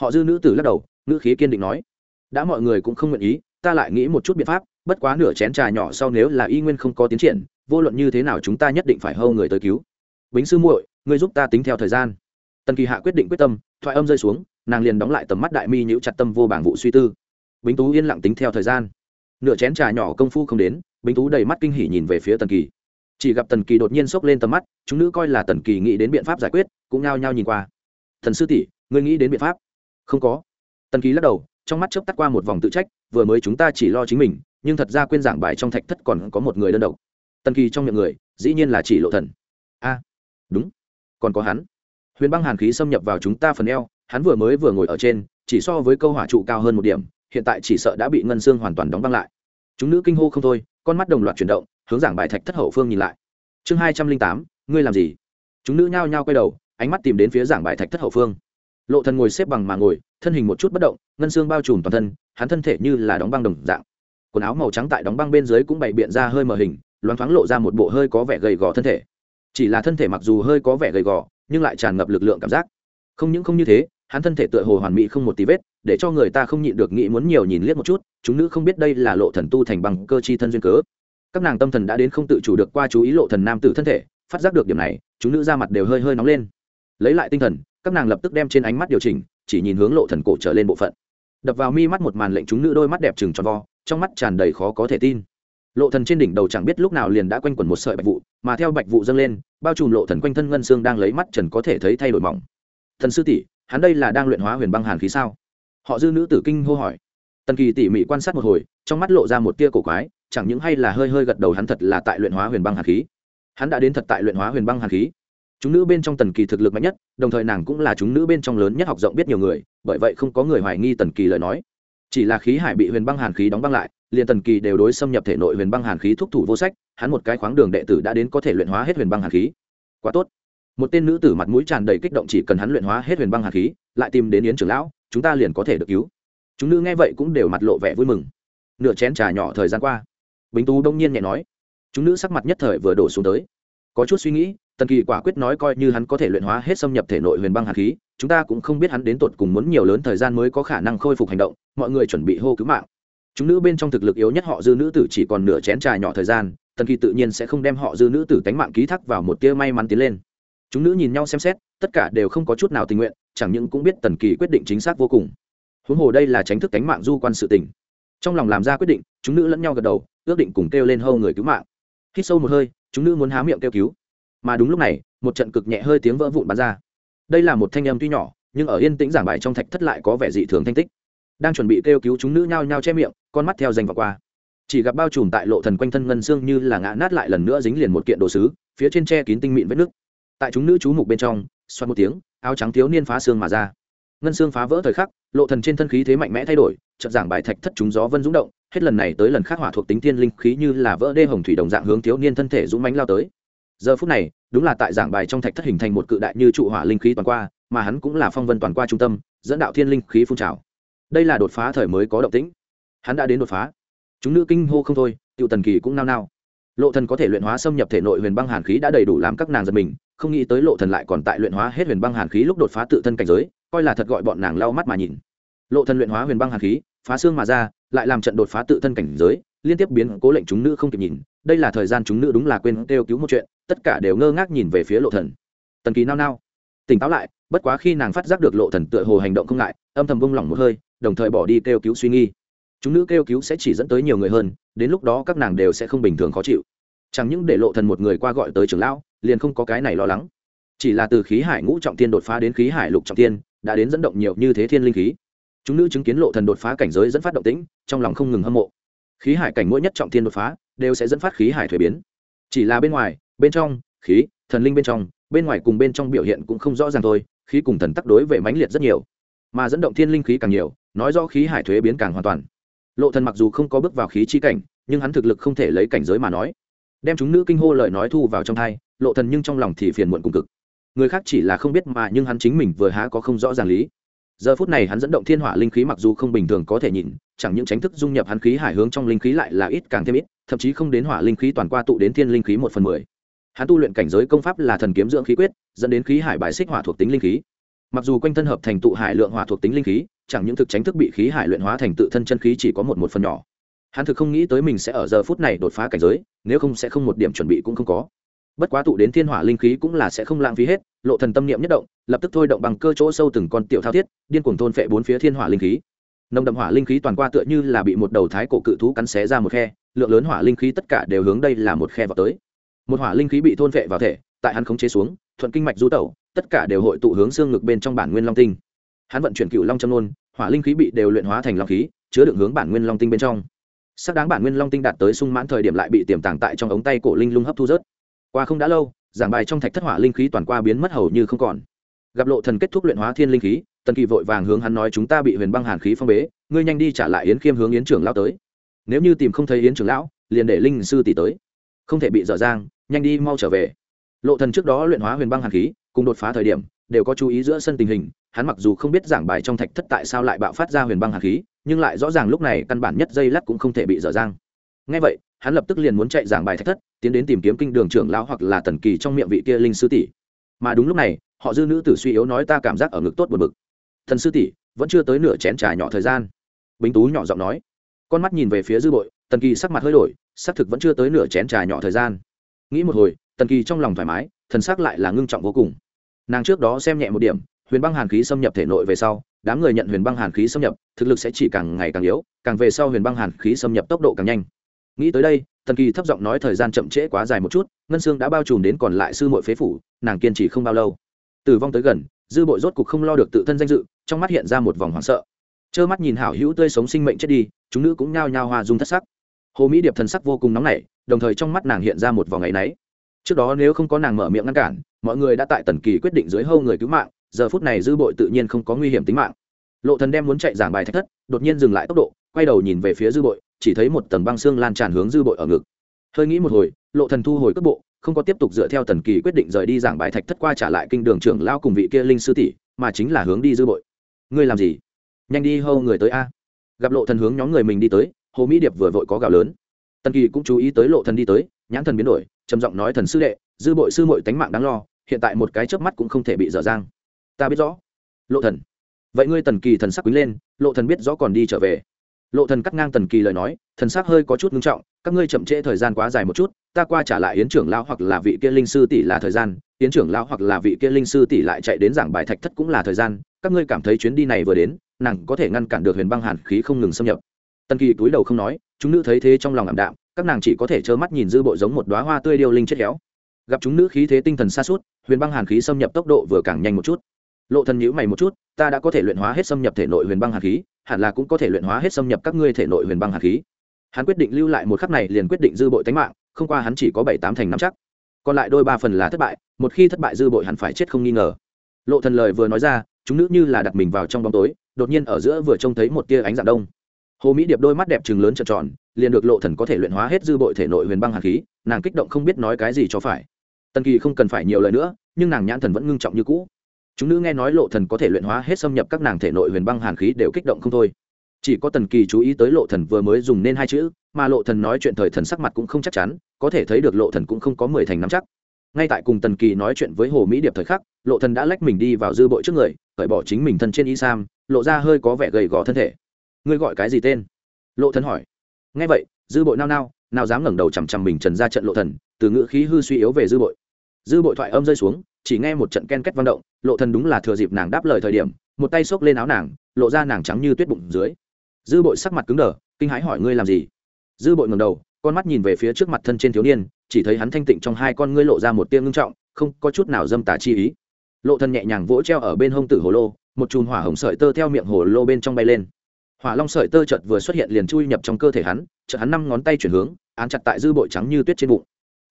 Họ dư nữ tử lắc đầu nữ khí kiên định nói, đã mọi người cũng không nguyện ý, ta lại nghĩ một chút biện pháp bất quá nửa chén trà nhỏ sau nếu là y nguyên không có tiến triển, vô luận như thế nào chúng ta nhất định phải hâu người tới cứu. Bính sư muội, ngươi giúp ta tính theo thời gian. Tần kỳ hạ quyết định quyết tâm, thoại âm rơi xuống, nàng liền đóng lại tầm mắt đại mi nhữ chặt tâm vô bảng vụ suy tư. Bính tú yên lặng tính theo thời gian. Nửa chén trà nhỏ công phu không đến, bính tú đầy mắt kinh hỉ nhìn về phía tần kỳ. Chỉ gặp tần kỳ đột nhiên xốc lên tầm mắt, chúng nữ coi là tần kỳ nghĩ đến biện pháp giải quyết, cũng nao nhao nhìn qua. Thần sư tỷ, ngươi nghĩ đến biện pháp? Không có. Tần kỳ lắc đầu, trong mắt chớp tắt qua một vòng tự trách, vừa mới chúng ta chỉ lo chính mình nhưng thật ra quên giảng bài trong thạch thất còn có một người đơn độc. Tần kỳ trong miệng người, dĩ nhiên là chỉ lộ thần. A, đúng, còn có hắn. Huyền băng hàn khí xâm nhập vào chúng ta phần eo, hắn vừa mới vừa ngồi ở trên, chỉ so với câu hỏa trụ cao hơn một điểm, hiện tại chỉ sợ đã bị ngân xương hoàn toàn đóng băng lại. Chúng nữ kinh hô không thôi, con mắt đồng loạt chuyển động, hướng giảng bài thạch thất hậu phương nhìn lại. Chương hai trăm linh tám, ngươi làm gì? Chúng nữ nhao nhao quay đầu, ánh mắt tìm đến phía giảng bài thạch thất hậu phương. Lộ thần ngồi xếp bằng mà ngồi, thân hình một chút bất động, ngân xương bao trùm toàn thân, hắn thân thể như là đóng băng đồng dạng quần áo màu trắng tại đóng băng bên dưới cũng bày biện ra hơi mờ hình, loáng thoáng lộ ra một bộ hơi có vẻ gầy gò thân thể. Chỉ là thân thể mặc dù hơi có vẻ gầy gò, nhưng lại tràn ngập lực lượng cảm giác. Không những không như thế, hắn thân thể tựa hồ hoàn mỹ không một tí vết, để cho người ta không nhịn được nghĩ muốn nhiều nhìn liếc một chút, chúng nữ không biết đây là lộ thần tu thành bằng cơ chi thân duyên cớ. Các nàng tâm thần đã đến không tự chủ được qua chú ý lộ thần nam tử thân thể, phát giác được điểm này, chúng nữ ra mặt đều hơi hơi nóng lên. Lấy lại tinh thần, các nàng lập tức đem trên ánh mắt điều chỉnh, chỉ nhìn hướng lộ thần cổ trở lên bộ phận. Đập vào mi mắt một màn lệnh chúng nữ đôi mắt đẹp trừng tròn vo trong mắt tràn đầy khó có thể tin. Lộ thần trên đỉnh đầu chẳng biết lúc nào liền đã quanh quẩn một sợi bạch vụ, mà theo bạch vụ dâng lên, bao trùm lộ thần quanh thân ngân xương đang lấy mắt trần có thể thấy thay đổi mỏng. Thần sư tỷ, hắn đây là đang luyện hóa huyền băng hàn khí sao? Họ dư nữ tử kinh hô hỏi. Tần kỳ tỉ mỉ quan sát một hồi, trong mắt lộ ra một tia cổ quái, chẳng những hay là hơi hơi gật đầu hắn thật là tại luyện hóa huyền băng hàn khí. Hắn đã đến thật tại luyện hóa huyền băng hàn khí. Chúng nữ bên trong tần kỳ thực lực mạnh nhất, đồng thời nàng cũng là chúng nữ bên trong lớn nhất học rộng biết nhiều người, bởi vậy không có người hoài nghi tần kỳ lời nói chỉ là khí hải bị huyền băng hàn khí đóng băng lại, liền tần kỳ đều đối xâm nhập thể nội huyền băng hàn khí thúc thủ vô sách, hắn một cái khoáng đường đệ tử đã đến có thể luyện hóa hết huyền băng hàn khí. Quá tốt. Một tên nữ tử mặt mũi tràn đầy kích động chỉ cần hắn luyện hóa hết huyền băng hàn khí, lại tìm đến yến trưởng lão, chúng ta liền có thể được cứu. Chúng nữ nghe vậy cũng đều mặt lộ vẻ vui mừng. Nửa chén trà nhỏ thời gian qua, bính tú đông nhiên nhẹ nói. Chúng nữ sắc mặt nhất thời vừa đổ xuống tới. Có chút suy nghĩ, tần kỳ quả quyết nói coi như hắn có thể luyện hóa hết xâm nhập thể nội huyền băng hàn khí chúng ta cũng không biết hắn đến tột cùng muốn nhiều lớn thời gian mới có khả năng khôi phục hành động, mọi người chuẩn bị hô cứu mạng. Chúng nữ bên trong thực lực yếu nhất họ dư nữ tử chỉ còn nửa chén trà nhỏ thời gian, tần kỳ tự nhiên sẽ không đem họ dư nữ tử tánh mạng ký thác vào một tia may mắn tiến lên. Chúng nữ nhìn nhau xem xét, tất cả đều không có chút nào tình nguyện, chẳng những cũng biết tần kỳ quyết định chính xác vô cùng. Huống hồ đây là tránh thức tánh mạng du quan sự tình. Trong lòng làm ra quyết định, chúng nữ lẫn nhau gật đầu, ước định cùng kêu lên hâu người cứu mạng. Hít sâu một hơi, chúng nữ muốn há miệng kêu cứu. Mà đúng lúc này, một trận cực nhẹ hơi tiếng vỡ vụn bắn ra đây là một thanh âm tuy nhỏ, nhưng ở yên tĩnh giảng bài trong thạch thất lại có vẻ dị thường thanh tích. Đang chuẩn bị kêu cứu chúng nữ nhao nhao che miệng, con mắt theo danh vào qua. Chỉ gặp bao trùm tại lộ thần quanh thân ngân xương như là ngã nát lại lần nữa dính liền một kiện đồ sứ, phía trên tre kín tinh mịn vết nước tại chúng nữ chú mục bên trong xoan một tiếng, áo trắng thiếu niên phá xương mà ra. Ngân xương phá vỡ thời khắc, lộ thần trên thân khí thế mạnh mẽ thay đổi, chợt giảng bài thạch thất chúng gió vân dũng động, hết lần này tới lần khác hỏa thuộc tính tiên linh khí như là vỡ đê hồng thủy đồng dạng hướng thiếu niên thân thể dũng mãnh lao tới giờ phút này, đúng là tại giảng bài trong thạch thất hình thành một cự đại như trụ hỏa linh khí toàn qua, mà hắn cũng là phong vân toàn qua trung tâm, dẫn đạo thiên linh khí phun trào. Đây là đột phá thời mới có động tĩnh. Hắn đã đến đột phá. Chúng nữ kinh hô không thôi, tiểu tần kỳ cũng nao nao. Lộ thần có thể luyện hóa xâm nhập thể nội huyền băng hàn khí đã đầy đủ làm các nàng giật mình, không nghĩ tới lộ thần lại còn tại luyện hóa hết huyền băng hàn khí lúc đột phá tự thân cảnh giới, coi là thật gọi bọn nàng lau mắt mà nhìn. Lộ thần luyện hóa huyền băng hàn khí, phá xương mà ra, lại làm trận đột phá tự thân cảnh giới, liên tiếp biến cố lệnh chúng nữ không kịp nhìn đây là thời gian chúng nữ đúng là quên kêu cứu một chuyện, tất cả đều ngơ ngác nhìn về phía lộ thần. Tần kỳ nao nao, tỉnh táo lại, bất quá khi nàng phát giác được lộ thần tựa hồ hành động không ngại, âm thầm buông lỏng một hơi, đồng thời bỏ đi kêu cứu suy nghi chúng nữ kêu cứu sẽ chỉ dẫn tới nhiều người hơn, đến lúc đó các nàng đều sẽ không bình thường khó chịu. Chẳng những để lộ thần một người qua gọi tới trưởng lão, liền không có cái này lo lắng. Chỉ là từ khí hải ngũ trọng thiên đột phá đến khí hải lục trọng thiên đã đến dẫn động nhiều như thế thiên linh khí. Chúng nữ chứng kiến lộ thần đột phá cảnh giới dẫn phát động tĩnh, trong lòng không ngừng hâm mộ. Khí hải cảnh mỗi nhất trọng thiên đột phá đều sẽ dẫn phát khí hải thuế biến. Chỉ là bên ngoài, bên trong, khí, thần linh bên trong, bên ngoài cùng bên trong biểu hiện cũng không rõ ràng thôi, khí cùng thần tắc đối về mãnh liệt rất nhiều. Mà dẫn động thiên linh khí càng nhiều, nói do khí hải thuế biến càng hoàn toàn. Lộ thần mặc dù không có bước vào khí chi cảnh, nhưng hắn thực lực không thể lấy cảnh giới mà nói. Đem chúng nữ kinh hô lời nói thu vào trong thai, lộ thần nhưng trong lòng thì phiền muộn cùng cực. Người khác chỉ là không biết mà nhưng hắn chính mình vừa há có không rõ ràng lý giờ phút này hắn dẫn động thiên hỏa linh khí mặc dù không bình thường có thể nhìn, chẳng những tránh thức dung nhập hắn khí hải hướng trong linh khí lại là ít càng thêm ít, thậm chí không đến hỏa linh khí toàn qua tụ đến thiên linh khí một phần mười. Hắn tu luyện cảnh giới công pháp là thần kiếm dưỡng khí quyết, dẫn đến khí hải bài xích hỏa thuộc tính linh khí. Mặc dù quanh thân hợp thành tụ hải lượng hỏa thuộc tính linh khí, chẳng những thực tránh thức bị khí hải luyện hóa thành tự thân chân khí chỉ có một một phần nhỏ. Hắn thực không nghĩ tới mình sẽ ở giờ phút này đột phá cảnh giới, nếu không sẽ không một điểm chuẩn bị cũng không có bất quá tụ đến thiên hỏa linh khí cũng là sẽ không lãng phí hết, lộ thần tâm niệm nhất động, lập tức thôi động bằng cơ chỗ sâu từng con tiểu thao thiết, điên cuồng thôn phệ bốn phía thiên hỏa linh khí. Nồng đậm hỏa linh khí toàn qua tựa như là bị một đầu thái cổ cự thú cắn xé ra một khe, lượng lớn hỏa linh khí tất cả đều hướng đây là một khe vào tới. Một hỏa linh khí bị thôn phệ vào thể, tại hắn khống chế xuống, thuận kinh mạch du tẩu, tất cả đều hội tụ hướng xương ngực bên trong bản nguyên long tinh. Hắn vận chuyển cựu long châm nôn hỏa linh khí bị đều luyện hóa thành long khí, chứa đựng hướng bản nguyên long tinh bên trong. Sắc đáng bản nguyên long tinh đạt tới sung mãn thời điểm lại bị tiềm tàng tại trong ống tay cổ linh lung hấp thu rớt qua không đã lâu, giảng bài trong thạch thất hỏa linh khí toàn qua biến mất hầu như không còn. Gặp lộ thần kết thúc luyện hóa thiên linh khí, tần kỳ vội vàng hướng hắn nói chúng ta bị huyền băng hàn khí phong bế, ngươi nhanh đi trả lại yến khiêm hướng yến trưởng lão tới. Nếu như tìm không thấy yến trưởng lão, liền để linh sư tỷ tới. Không thể bị dở dang, nhanh đi mau trở về. Lộ thần trước đó luyện hóa huyền băng hàn khí, cùng đột phá thời điểm, đều có chú ý giữa sân tình hình, hắn mặc dù không biết giảng bài trong thạch thất tại sao lại bạo phát ra huyền băng hàn khí, nhưng lại rõ ràng lúc này căn bản nhất dây lắc cũng không thể bị dở dang. Ngay vậy hắn lập tức liền muốn chạy giảng bài thạch thất, tiến đến tìm kiếm kinh đường trưởng lão hoặc là tần kỳ trong miệng vị kia linh sư tỷ. Mà đúng lúc này, họ dư nữ tử suy yếu nói ta cảm giác ở ngực tốt buồn bực. Thần sư tỷ, vẫn chưa tới nửa chén trà nhỏ thời gian. Bính tú nhỏ giọng nói. Con mắt nhìn về phía dư bội, tần kỳ sắc mặt hơi đổi, xác thực vẫn chưa tới nửa chén trà nhỏ thời gian. Nghĩ một hồi, tần kỳ trong lòng thoải mái, thần sắc lại là ngưng trọng vô cùng. Nàng trước đó xem nhẹ một điểm, huyền băng hàn khí xâm nhập thể nội về sau, đám người nhận huyền băng hàn khí xâm nhập, thực lực sẽ chỉ càng ngày càng yếu, càng về sau huyền băng hàn khí xâm nhập tốc độ càng nhanh nghĩ tới đây, tần kỳ thấp giọng nói thời gian chậm trễ quá dài một chút, ngân xương đã bao trùm đến còn lại sư mội phế phủ, nàng kiên trì không bao lâu. Tử vong tới gần, dư bội rốt cục không lo được tự thân danh dự, trong mắt hiện ra một vòng hoảng sợ. Trơ mắt nhìn hảo hữu tươi sống sinh mệnh chết đi, chúng nữ cũng nhao nhao hoa dung thất sắc. Hồ mỹ điệp thần sắc vô cùng nóng nảy, đồng thời trong mắt nàng hiện ra một vòng ngày náy. Trước đó nếu không có nàng mở miệng ngăn cản, mọi người đã tại tần kỳ quyết định dưới hâu người cứu mạng, giờ phút này dư bội tự nhiên không có nguy hiểm tính mạng. Lộ thần đem muốn chạy giảng bài thách thất, đột nhiên dừng lại tốc độ, quay đầu nhìn về phía dư bội chỉ thấy một tầng băng xương lan tràn hướng dư bội ở ngực. Hơi nghĩ một hồi, lộ thần thu hồi cước bộ, không có tiếp tục dựa theo tần kỳ quyết định rời đi giảng bài thạch thất qua trả lại kinh đường trưởng lao cùng vị kia linh sư tỷ, mà chính là hướng đi dư bội. Ngươi làm gì? Nhanh đi hâu người tới a. Gặp lộ thần hướng nhóm người mình đi tới, hồ mỹ điệp vừa vội có gạo lớn. Tần kỳ cũng chú ý tới lộ thần đi tới, nhãn thần biến đổi, trầm giọng nói thần sư đệ, dư bội sư muội tánh mạng đáng lo, hiện tại một cái chớp mắt cũng không thể bị dở dang. Ta biết rõ. Lộ thần. Vậy ngươi tần kỳ thần sắc quý lên, lộ thần biết rõ còn đi trở về lộ thần cắt ngang tần kỳ lời nói, thần sắc hơi có chút ngưng trọng, các ngươi chậm trễ thời gian quá dài một chút, ta qua trả lại yến trưởng lão hoặc là vị kia linh sư tỷ là thời gian, yến trưởng lão hoặc là vị kia linh sư tỷ lại chạy đến giảng bài thạch thất cũng là thời gian, các ngươi cảm thấy chuyến đi này vừa đến, nàng có thể ngăn cản được huyền băng hàn khí không ngừng xâm nhập. Tần kỳ túi đầu không nói, chúng nữ thấy thế trong lòng ảm đạm, các nàng chỉ có thể trơ mắt nhìn dư bộ giống một đóa hoa tươi điêu linh chết héo. Gặp chúng nữ khí thế tinh thần xa suốt huyền băng hàn khí xâm nhập tốc độ vừa càng nhanh một chút lộ thần nhíu mày một chút, ta đã có thể luyện hóa hết xâm nhập thể nội huyền băng hàn khí, hẳn là cũng có thể luyện hóa hết xâm nhập các ngươi thể nội huyền băng hàn khí. Hắn quyết định lưu lại một khắc này liền quyết định dư bội tánh mạng, không qua hắn chỉ có bảy tám thành năm chắc. Còn lại đôi ba phần là thất bại, một khi thất bại dư bội hắn phải chết không nghi ngờ. Lộ thần lời vừa nói ra, chúng nữ như là đặt mình vào trong bóng tối, đột nhiên ở giữa vừa trông thấy một tia ánh dạng đông. Hồ mỹ điệp đôi mắt đẹp trừng lớn trợn tròn, liền được lộ thần có thể luyện hóa hết dư bội thể nội huyền băng hàn khí, nàng kích động không biết nói cái gì cho phải. Tần kỳ không cần phải nhiều lời nữa, nhưng nàng nhãn thần vẫn ngưng trọng như cũ chúng nữ nghe nói lộ thần có thể luyện hóa hết xâm nhập các nàng thể nội huyền băng hàn khí đều kích động không thôi. Chỉ có tần kỳ chú ý tới lộ thần vừa mới dùng nên hai chữ, mà lộ thần nói chuyện thời thần sắc mặt cũng không chắc chắn, có thể thấy được lộ thần cũng không có mười thành nắm chắc. Ngay tại cùng tần kỳ nói chuyện với hồ mỹ điệp thời khắc, lộ thần đã lách mình đi vào dư bội trước người, cởi bỏ chính mình thân trên y sam, lộ ra hơi có vẻ gầy gò thân thể. Ngươi gọi cái gì tên? Lộ thần hỏi. Nghe vậy, dư bội nao nao, nào dám ngẩng đầu chằm chằm mình trần ra trận lộ thần, từ ngữ khí hư suy yếu về dư bội. Dư bội thoại âm rơi xuống chỉ nghe một trận ken két vang động, lộ thần đúng là thừa dịp nàng đáp lời thời điểm, một tay xốc lên áo nàng, lộ ra nàng trắng như tuyết bụng dưới. Dư bội sắc mặt cứng đờ, kinh hãi hỏi ngươi làm gì? Dư bội ngẩng đầu, con mắt nhìn về phía trước mặt thân trên thiếu niên, chỉ thấy hắn thanh tịnh trong hai con ngươi lộ ra một tia ngưng trọng, không có chút nào dâm tà chi ý. Lộ thần nhẹ nhàng vỗ treo ở bên hông tử hồ lô, một chùm hỏa hồng sợi tơ theo miệng hồ lô bên trong bay lên. Hỏa long sợi tơ chợt vừa xuất hiện liền chui nhập trong cơ thể hắn, chợt hắn năm ngón tay chuyển hướng, án chặt tại dư bội trắng như tuyết trên bụng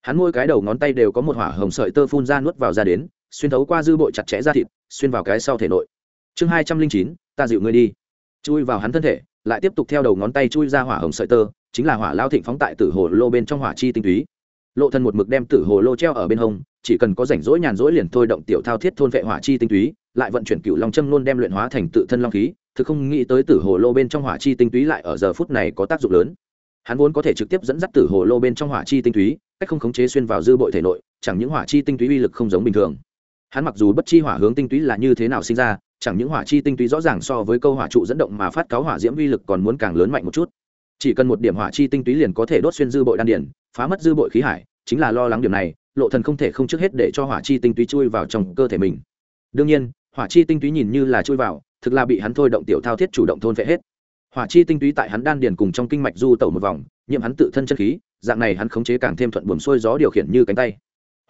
hắn môi cái đầu ngón tay đều có một hỏa hồng sợi tơ phun ra nuốt vào ra đến, xuyên thấu qua dư bội chặt chẽ ra thịt, xuyên vào cái sau thể nội. Chương hai trăm linh chín, ta dịu ngươi đi. Chui vào hắn thân thể, lại tiếp tục theo đầu ngón tay chui ra hỏa hồng sợi tơ, chính là hỏa lao thịnh phóng tại tử hồ lô bên trong hỏa chi tinh túy. Lộ thần một mực đem tử hồ lô treo ở bên hông, chỉ cần có rảnh rỗi nhàn rỗi liền thôi động tiểu thao thiết thôn vệ hỏa chi tinh túy, lại vận chuyển cựu long châm luôn đem luyện hóa thành tự thân long khí, thực không nghĩ tới tử hồ lô bên trong hỏa chi tinh túy lại ở giờ phút này có tác dụng lớn. Hắn vốn có thể trực tiếp dẫn dắt tử hồ lô bên trong hỏa chi tinh túy cách không khống chế xuyên vào dư bội thể nội, chẳng những hỏa chi tinh túy uy lực không giống bình thường. Hắn mặc dù bất chi hỏa hướng tinh túy là như thế nào sinh ra, chẳng những hỏa chi tinh túy rõ ràng so với câu hỏa trụ dẫn động mà phát cáo hỏa diễm uy lực còn muốn càng lớn mạnh một chút. Chỉ cần một điểm hỏa chi tinh túy liền có thể đốt xuyên dư bội đan điển phá mất dư bội khí hải, chính là lo lắng điểm này, lộ thần không thể không trước hết để cho hỏa chi tinh túy chui vào trong cơ thể mình. Đương nhiên, hỏa chi tinh túy nhìn như là chui vào, thực là bị hắn thôi động tiểu thao thiết chủ động thôn phệ hết. Hỏa chi tinh túy tại hắn đan điền cùng trong kinh mạch du tẩu một vòng, nhiễm hắn tự thân chân khí dạng này hắn khống chế càng thêm thuận buồm xuôi gió điều khiển như cánh tay.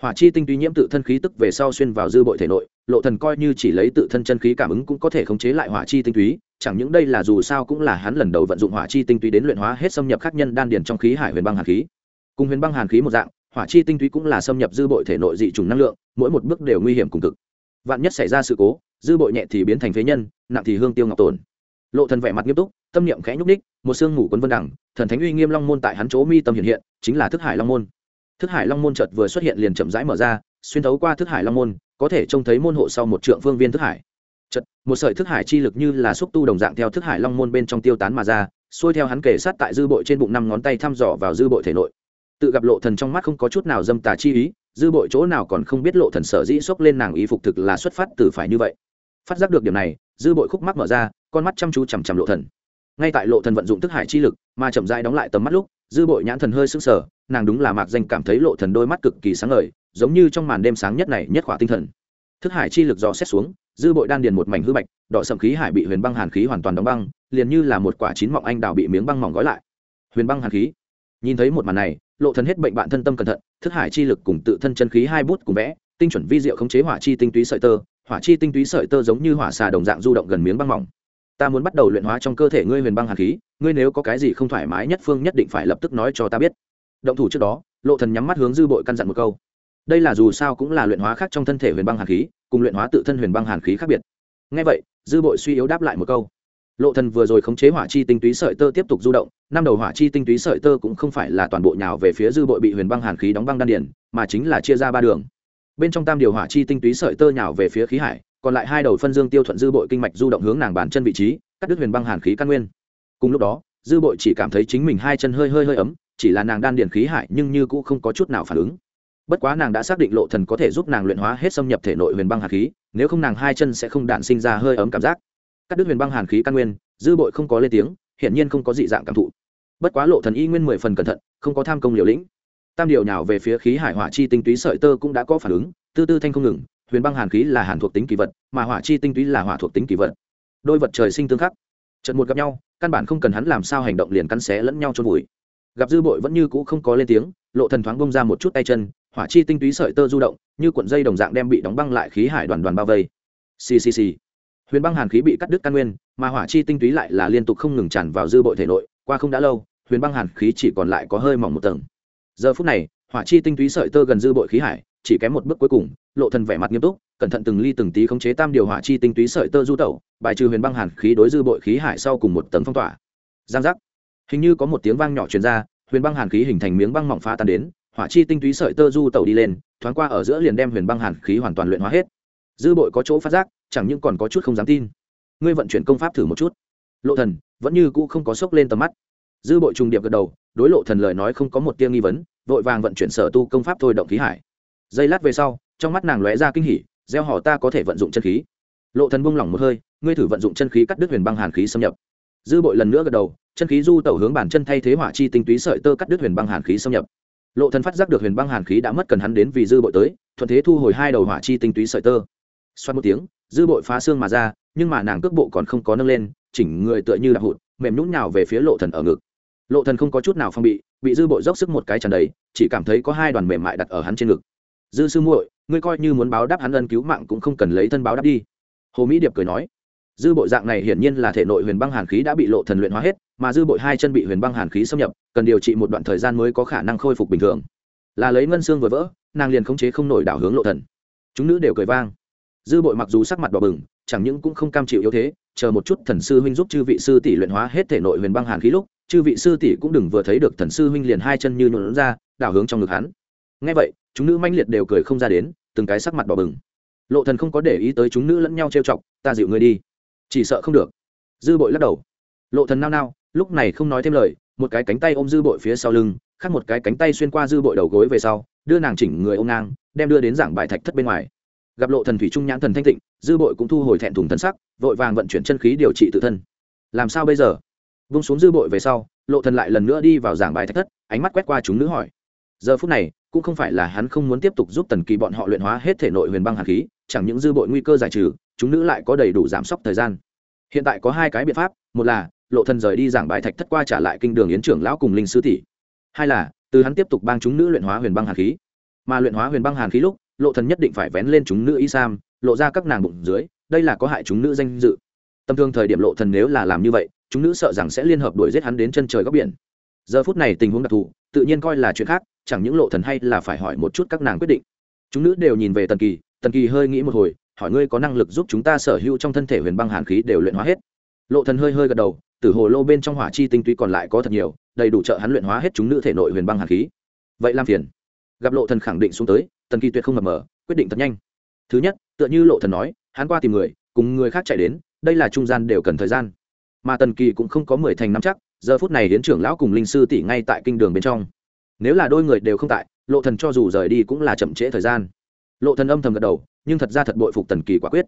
Hỏa chi tinh túy nhiễm tự thân khí tức về sau xuyên vào dư bội thể nội, lộ thần coi như chỉ lấy tự thân chân khí cảm ứng cũng có thể khống chế lại hỏa chi tinh túy, chẳng những đây là dù sao cũng là hắn lần đầu vận dụng hỏa chi tinh túy đến luyện hóa hết xâm nhập khắc nhân đan điền trong khí hải huyền băng hàn khí. Cùng huyền băng hàn khí một dạng, hỏa chi tinh túy cũng là xâm nhập dư bội thể nội dị trùng năng lượng, mỗi một bước đều nguy hiểm cùng cực. Vạn nhất xảy ra sự cố, dư bội nhẹ thì biến thành phế nhân, nặng thì hương tiêu ngọc tổn. Lộ thần vẻ mặt nghiêm túc tâm niệm khẽ nhúc ních một xương ngủ quấn vân đẳng thần thánh uy nghiêm long môn tại hắn chỗ mi tâm hiện hiện, chính là thức hải long môn. Thức hải long môn chợt vừa xuất hiện liền chậm rãi mở ra, xuyên thấu qua thức hải long môn, có thể trông thấy môn hộ sau một trượng phương viên thức hải. Chợt, một sợi thức hải chi lực như là xúc tu đồng dạng theo thức hải long môn bên trong tiêu tán mà ra, xuôi theo hắn kể sát tại dư bội trên bụng năm ngón tay thăm dò vào dư bội thể nội. Tự gặp lộ thần trong mắt không có chút nào dâm tà chi ý, dư bội chỗ nào còn không biết lộ thần sở dĩ xốc lên nàng ý phục thực là xuất phát từ phải như vậy. Phát giác được điểm này, dư bội khúc mắt mở ra, con mắt chăm chú chằm chằm lộ thần ngay tại lộ thần vận dụng thức hải chi lực, mà chậm rãi đóng lại tầm mắt lúc, dư bội nhãn thần hơi sững sờ, nàng đúng là mạc danh cảm thấy lộ thần đôi mắt cực kỳ sáng ngời, giống như trong màn đêm sáng nhất này nhất khỏa tinh thần. Thức hải chi lực dò xét xuống, dư bội đan điền một mảnh hư bạch, đỏ sậm khí hải bị huyền băng hàn khí hoàn toàn đóng băng, liền như là một quả chín mọng anh đào bị miếng băng mỏng gói lại. Huyền băng hàn khí. Nhìn thấy một màn này, lộ thần hết bệnh bạn thân tâm cẩn thận thức hải chi lực cùng tự thân chân khí hai bút cùng vẽ, tinh chuẩn vi diệu khống chế hỏa chi tinh túy sợi tơ, hỏa chi tinh túy sợi tơ giống như hỏa xà đồng dạng du động gần miếng băng mỏng ta muốn bắt đầu luyện hóa trong cơ thể ngươi huyền băng hàn khí, ngươi nếu có cái gì không thoải mái nhất phương nhất định phải lập tức nói cho ta biết. Động thủ trước đó, lộ thần nhắm mắt hướng dư bội căn dặn một câu. Đây là dù sao cũng là luyện hóa khác trong thân thể huyền băng hàn khí, cùng luyện hóa tự thân huyền băng hàn khí khác biệt. Ngay vậy, dư bội suy yếu đáp lại một câu. Lộ thần vừa rồi khống chế hỏa chi tinh túy sợi tơ tiếp tục du động, năm đầu hỏa chi tinh túy sợi tơ cũng không phải là toàn bộ nhào về phía dư bội bị huyền băng hàn khí đóng băng đan điền, mà chính là chia ra ba đường. Bên trong tam điều hỏa chi tinh túy sợi tơ nhào về phía khí hải còn lại hai đầu phân dương tiêu thuận dư bội kinh mạch du động hướng nàng bàn chân vị trí, cắt đứt huyền băng hàn khí căn nguyên. Cùng lúc đó, dư bội chỉ cảm thấy chính mình hai chân hơi hơi hơi ấm, chỉ là nàng đan điền khí hải nhưng như cũng không có chút nào phản ứng. Bất quá nàng đã xác định lộ thần có thể giúp nàng luyện hóa hết xâm nhập thể nội huyền băng hàn khí, nếu không nàng hai chân sẽ không đạn sinh ra hơi ấm cảm giác. Cắt đứt huyền băng hàn khí căn nguyên, dư bội không có lên tiếng, hiển nhiên không có dị dạng cảm thụ. Bất quá lộ thần y nguyên mười phần cẩn thận, không có tham công liều lĩnh. Tam điều nào về phía khí hải hỏa chi tinh túy sợi tơ cũng đã có phản ứng, tư tư thanh không ngừng huyền băng hàn khí là hàn thuộc tính kỳ vật, mà hỏa chi tinh túy là hỏa thuộc tính kỳ vật. Đôi vật trời sinh tương khắc. Trận một gặp nhau, căn bản không cần hắn làm sao hành động liền cắn xé lẫn nhau trôn vùi. Gặp dư bội vẫn như cũ không có lên tiếng, lộ thần thoáng bông ra một chút tay chân, hỏa chi tinh túy sợi tơ du động, như cuộn dây đồng dạng đem bị đóng băng lại khí hải đoàn đoàn bao vây. Xì xì xì. Huyền băng hàn khí bị cắt đứt căn nguyên, mà hỏa chi tinh túy lại là liên tục không ngừng tràn vào dư bội thể nội, qua không đã lâu, huyền băng hàn khí chỉ còn lại có hơi mỏng một tầng. Giờ phút này, hỏa chi tinh túy sợi tơ gần dư bội khí hải, chỉ kém một bước cuối cùng lộ thần vẻ mặt nghiêm túc, cẩn thận từng ly từng tí khống chế tam điều hỏa chi tinh túy sợi tơ du tẩu, bài trừ huyền băng hàn khí đối dư bội khí hải sau cùng một tầng phong tỏa. Giang giác. Hình như có một tiếng vang nhỏ truyền ra, huyền băng hàn khí hình thành miếng băng mỏng phá tan đến, hỏa chi tinh túy sợi tơ du tẩu đi lên, thoáng qua ở giữa liền đem huyền băng hàn khí hoàn toàn luyện hóa hết. Dư bội có chỗ phát giác, chẳng những còn có chút không dám tin. Ngươi vận chuyển công pháp thử một chút. Lộ thần, vẫn như cũ không có sốc lên tầm mắt. Dư bội trùng điệp gật đầu, đối lộ thần lời nói không có một tia nghi vấn, vội vàng vận chuyển sở tu công pháp thôi động khí hải. Giây lát về sau trong mắt nàng lóe ra kinh hỉ, gieo họ ta có thể vận dụng chân khí. Lộ thần buông lỏng một hơi, ngươi thử vận dụng chân khí cắt đứt huyền băng hàn khí xâm nhập. Dư bội lần nữa gật đầu, chân khí du tẩu hướng bản chân thay thế hỏa chi tinh túy sợi tơ cắt đứt huyền băng hàn khí xâm nhập. Lộ thần phát giác được huyền băng hàn khí đã mất cần hắn đến vì dư bội tới, thuận thế thu hồi hai đầu hỏa chi tinh túy sợi tơ. Xoát một tiếng, dư bội phá xương mà ra, nhưng mà nàng cước bộ còn không có nâng lên, chỉnh người tựa như đạp hụt, mềm nhũn nhào về phía lộ thần ở ngực. Lộ thần không có chút nào phong bị bị dư bội dốc sức một cái tràn đầy, chỉ cảm thấy có hai đoàn mềm mại đặt ở hắn trên ngực. Dư sư muội ngươi coi như muốn báo đáp hắn ân cứu mạng cũng không cần lấy thân báo đáp đi. Hồ mỹ điệp cười nói, dư bội dạng này hiển nhiên là thể nội huyền băng hàn khí đã bị lộ thần luyện hóa hết, mà dư bội hai chân bị huyền băng hàn khí xâm nhập, cần điều trị một đoạn thời gian mới có khả năng khôi phục bình thường. Là lấy ngân xương vừa vỡ, nàng liền khống chế không nổi đảo hướng lộ thần. Chúng nữ đều cười vang. Dư bội mặc dù sắc mặt đỏ bừng, chẳng những cũng không cam chịu yếu thế, chờ một chút thần sư huynh giúp chư vị sư tỷ luyện hóa hết thể nội huyền băng hàn khí lúc, chư vị sư tỷ cũng đừng vừa thấy được thần sư huynh liền hai chân như nhuộn ra, đảo hướng trong ngực hắn. Nghe vậy chúng nữ manh liệt đều cười không ra đến, từng cái sắc mặt bỏ bừng. Lộ thần không có để ý tới chúng nữ lẫn nhau trêu chọc, ta dịu ngươi đi. Chỉ sợ không được. Dư bội lắc đầu. Lộ thần nao nao, lúc này không nói thêm lời, một cái cánh tay ôm dư bội phía sau lưng, khác một cái cánh tay xuyên qua dư bội đầu gối về sau, đưa nàng chỉnh người ôm ngang, đem đưa đến giảng bài thạch thất bên ngoài. Gặp lộ thần thủy trung nhãn thần thanh tịnh, dư bội cũng thu hồi thẹn thùng thân sắc, vội vàng vận chuyển chân khí điều trị tự thân. Làm sao bây giờ? Vung xuống dư bội về sau, lộ thần lại lần nữa đi vào giảng bài thạch thất, ánh mắt quét qua chúng nữ hỏi. Giờ phút này cũng không phải là hắn không muốn tiếp tục giúp tần kỳ bọn họ luyện hóa hết thể nội huyền băng hàn khí, chẳng những dư bội nguy cơ giải trừ, chúng nữ lại có đầy đủ giảm sốc thời gian. Hiện tại có hai cái biện pháp, một là lộ thần rời đi giảng bài thạch thất qua trả lại kinh đường yến trưởng lão cùng linh sư tỷ. Hai là từ hắn tiếp tục bang chúng nữ luyện hóa huyền băng hàn khí. Mà luyện hóa huyền băng hàn khí lúc, lộ thần nhất định phải vén lên chúng nữ y sam, lộ ra các nàng bụng dưới, đây là có hại chúng nữ danh dự. Tầm thường thời điểm lộ thần nếu là làm như vậy, chúng nữ sợ rằng sẽ liên hợp đuổi giết hắn đến chân trời góc biển. Giờ phút này tình huống đặc thù, tự nhiên coi là chuyện khác chẳng những lộ thần hay là phải hỏi một chút các nàng quyết định. Chúng nữ đều nhìn về tần kỳ tần kỳ hơi nghĩ một hồi, hỏi ngươi có năng lực giúp chúng ta sở hữu trong thân thể huyền băng hàn khí đều luyện hóa hết. Lộ thần hơi hơi gật đầu, tử hồ lô bên trong hỏa chi tinh túy còn lại có thật nhiều, đầy đủ trợ hắn luyện hóa hết chúng nữ thể nội huyền băng hàn khí. Vậy làm phiền. Gặp lộ thần khẳng định xuống tới, tần kỳ tuyệt không mập mờ, quyết định thật nhanh. Thứ nhất, tựa như lộ thần nói, hắn qua tìm người, cùng người khác chạy đến, đây là trung gian đều cần thời gian. Mà tần kỳ cũng không có mười thành nắm chắc, giờ phút này đến trưởng lão cùng linh sư tỷ ngay tại kinh đường bên trong nếu là đôi người đều không tại, lộ thần cho dù rời đi cũng là chậm trễ thời gian. Lộ thần âm thầm gật đầu, nhưng thật ra thật bội phục tần kỳ quả quyết.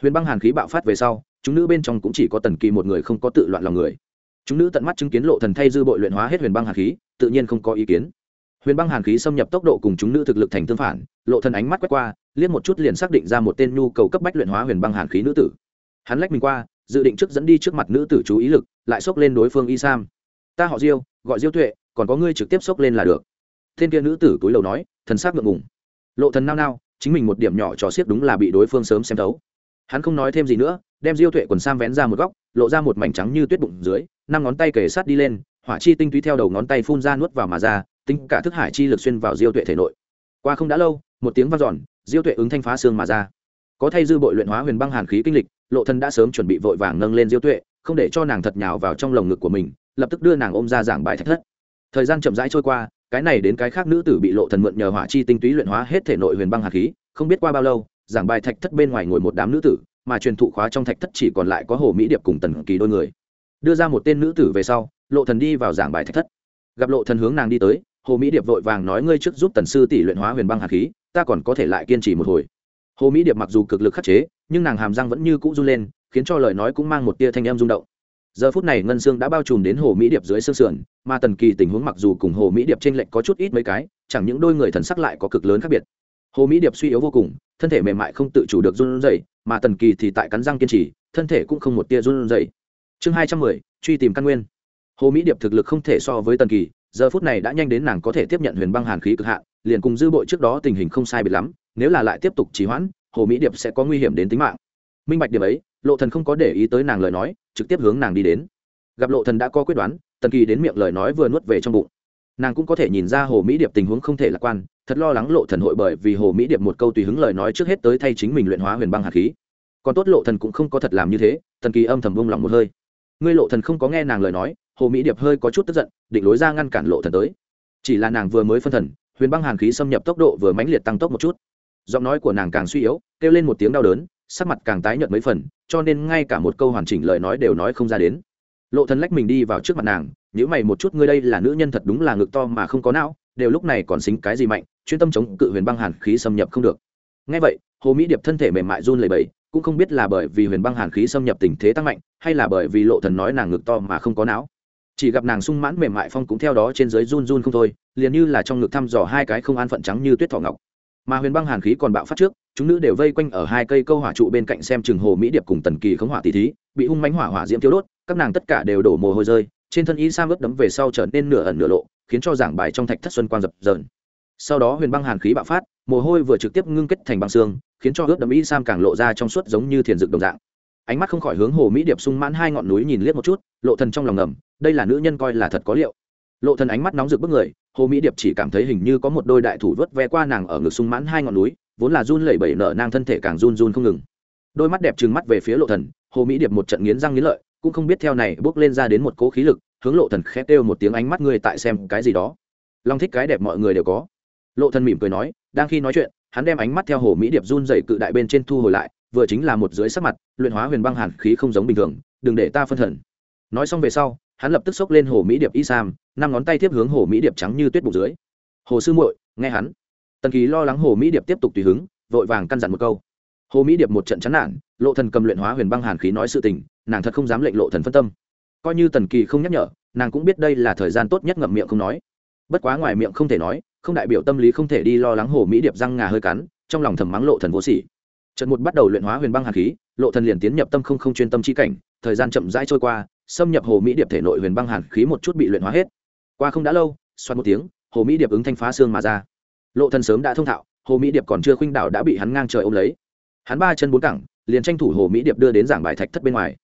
Huyền băng hàn khí bạo phát về sau, chúng nữ bên trong cũng chỉ có tần kỳ một người không có tự loạn lòng người. Chúng nữ tận mắt chứng kiến lộ thần thay dư bội luyện hóa hết huyền băng hàn khí, tự nhiên không có ý kiến. Huyền băng hàn khí xâm nhập tốc độ cùng chúng nữ thực lực thành tương phản, lộ thần ánh mắt quét qua, liếc một chút liền xác định ra một tên nhu cầu cấp bách luyện hóa huyền băng hàn khí nữ tử. Hắn lách mình qua, dự định trước dẫn đi trước mặt nữ tử chú ý lực, lại xốc lên đối phương y sam. Ta họ diêu, gọi diêu tuệ còn có ngươi trực tiếp xốc lên là được. Thiên kia nữ tử túi lầu nói, thần sắc ngượng ngùng. Lộ thần nao nao, chính mình một điểm nhỏ trò xiếc đúng là bị đối phương sớm xem thấu. Hắn không nói thêm gì nữa, đem diêu tuệ quần sam vén ra một góc, lộ ra một mảnh trắng như tuyết bụng dưới, năm ngón tay kề sát đi lên, hỏa chi tinh túy theo đầu ngón tay phun ra nuốt vào mà ra tính cả thức hải chi lực xuyên vào diêu tuệ thể nội. Qua không đã lâu, một tiếng vang giòn diêu tuệ ứng thanh phá xương mà ra. Có thay dư bội luyện hóa huyền băng hàn khí kinh lịch, lộ thân đã sớm chuẩn bị vội vàng nâng lên diêu tuệ, không để cho nàng thật nhào vào trong lồng ngực của mình, lập tức đưa nàng ôm ra giảng bài thách thất thời gian chậm rãi trôi qua, cái này đến cái khác nữ tử bị lộ thần mượn nhờ hỏa chi tinh túy luyện hóa hết thể nội huyền băng hạt khí, không biết qua bao lâu, giảng bài thạch thất bên ngoài ngồi một đám nữ tử, mà truyền thụ khóa trong thạch thất chỉ còn lại có hồ mỹ điệp cùng tần kỳ đôi người. Đưa ra một tên nữ tử về sau, lộ thần đi vào giảng bài thạch thất. Gặp lộ thần hướng nàng đi tới, hồ mỹ điệp vội vàng nói ngươi trước giúp tần sư tỷ luyện hóa huyền băng hạt khí, ta còn có thể lại kiên trì một hồi. Hồ mỹ điệp mặc dù cực lực khắc chế, nhưng nàng hàm răng vẫn như cũ run lên, khiến cho lời nói cũng mang một tia thanh em rung động giờ phút này ngân xương đã bao trùm đến hồ mỹ điệp dưới xương sườn, mà tần kỳ tình huống mặc dù cùng hồ mỹ điệp trên lệnh có chút ít mấy cái, chẳng những đôi người thần sắc lại có cực lớn khác biệt. Hồ mỹ điệp suy yếu vô cùng, thân thể mềm mại không tự chủ được run rẩy, mà tần kỳ thì tại cắn răng kiên trì, thân thể cũng không một tia run rẩy. Chương hai trăm mười, truy tìm căn nguyên. Hồ mỹ điệp thực lực không thể so với tần kỳ, giờ phút này đã nhanh đến nàng có thể tiếp nhận huyền băng hàn khí cực hạn, liền cùng dư bội trước đó tình hình không sai biệt lắm, nếu là lại tiếp tục trì hoãn, hồ mỹ điệp sẽ có nguy hiểm đến tính mạng. Minh bạch điểm ấy lộ thần không có để ý tới nàng lời nói, trực tiếp hướng nàng đi đến. Gặp lộ thần đã có quyết đoán, tần kỳ đến miệng lời nói vừa nuốt về trong bụng. Nàng cũng có thể nhìn ra hồ mỹ điệp tình huống không thể lạc quan, thật lo lắng lộ thần hội bởi vì hồ mỹ điệp một câu tùy hứng lời nói trước hết tới thay chính mình luyện hóa huyền băng hạt khí. Còn tốt lộ thần cũng không có thật làm như thế, tần kỳ âm thầm buông lòng một hơi. Ngươi lộ thần không có nghe nàng lời nói, hồ mỹ điệp hơi có chút tức giận, định lối ra ngăn cản lộ thần tới. Chỉ là nàng vừa mới phân thần, huyền băng hàn khí xâm nhập tốc độ vừa mãnh liệt tăng tốc một chút. Giọng nói của nàng càng suy yếu, kêu lên một tiếng đau đớn sắc mặt càng tái nhợt mấy phần, cho nên ngay cả một câu hoàn chỉnh lời nói đều nói không ra đến. Lộ thần lách mình đi vào trước mặt nàng nếu mày một chút, ngươi đây là nữ nhân thật đúng là ngực to mà không có não, đều lúc này còn xính cái gì mạnh, chuyên tâm chống cự huyền băng hàn khí xâm nhập không được. Ngay vậy, hồ mỹ điệp thân thể mềm mại run lẩy bẩy, cũng không biết là bởi vì huyền băng hàn khí xâm nhập tình thế tăng mạnh, hay là bởi vì lộ thần nói nàng ngực to mà không có não. Chỉ gặp nàng sung mãn mềm mại phong cũng theo đó trên dưới run run không thôi, liền như là trong ngực thăm dò hai cái không an phận trắng như tuyết thỏ ngọc. Mà huyền băng hàn khí còn bạo phát trước chúng nữ đều vây quanh ở hai cây câu hỏa trụ bên cạnh xem chừng hồ mỹ điệp cùng tần kỳ khống hỏa tỷ thí, bị hung mánh hỏa hỏa diễm thiếu đốt, các nàng tất cả đều đổ mồ hôi rơi, trên thân y sam ướt đấm về sau trở nên nửa ẩn nửa lộ, khiến cho giảng bài trong thạch thất xuân quang dập dờn. Sau đó huyền băng hàn khí bạo phát, mồ hôi vừa trực tiếp ngưng kết thành băng xương, khiến cho ướt đấm y sam càng lộ ra trong suốt giống như thiền dực đồng dạng. Ánh mắt không khỏi hướng hồ mỹ điệp sung mãn hai ngọn núi nhìn liếc một chút, lộ thần trong lòng ngầm, đây là nữ nhân coi là thật có liệu. Lộ thần ánh mắt nóng rực bức người, hồ mỹ điệp chỉ cảm thấy hình như có một đôi đại thủ vớt ve qua nàng ở ngực sung mãn hai ngọn núi vốn là run lẩy bẩy nở nang thân thể càng run run không ngừng. Đôi mắt đẹp trừng mắt về phía lộ thần, hồ mỹ điệp một trận nghiến răng nghiến lợi, cũng không biết theo này bước lên ra đến một cố khí lực, hướng lộ thần khép kêu một tiếng ánh mắt ngươi tại xem cái gì đó. Long thích cái đẹp mọi người đều có. Lộ thần mỉm cười nói, đang khi nói chuyện, hắn đem ánh mắt theo hồ mỹ điệp run rẩy cự đại bên trên thu hồi lại, vừa chính là một dưới sắc mặt, luyện hóa huyền băng hàn khí không giống bình thường, đừng để ta phân thần. Nói xong về sau, hắn lập tức xốc lên hồ mỹ điệp y sam, năm ngón tay tiếp hướng hồ mỹ điệp trắng như tuyết bụng dưới. Hồ sư muội, nghe hắn tần kỳ lo lắng hồ mỹ điệp tiếp tục tùy hứng, vội vàng căn dặn một câu. Hồ mỹ điệp một trận chán nản, lộ thần cầm luyện hóa huyền băng hàn khí nói sự tình, nàng thật không dám lệnh lộ thần phân tâm. Coi như tần kỳ không nhắc nhở, nàng cũng biết đây là thời gian tốt nhất ngậm miệng không nói. Bất quá ngoài miệng không thể nói, không đại biểu tâm lý không thể đi lo lắng hồ mỹ điệp răng ngà hơi cắn, trong lòng thầm mắng lộ thần vô sỉ. Trận một bắt đầu luyện hóa huyền băng hàn khí, lộ thần liền tiến nhập tâm không không chuyên tâm chi cảnh, thời gian chậm rãi trôi qua, xâm nhập hồ mỹ điệp thể nội huyền băng hàn khí một chút bị luyện hóa hết. Qua không đã lâu xoan một tiếng, hồ mỹ điệp ứng thanh phá xương mà ra lộ thần sớm đã thông thạo, hồ mỹ điệp còn chưa khuynh đảo đã bị hắn ngang trời ôm lấy. Hắn ba chân bốn cẳng, liền tranh thủ hồ mỹ điệp đưa đến giảng bài thạch thất bên ngoài.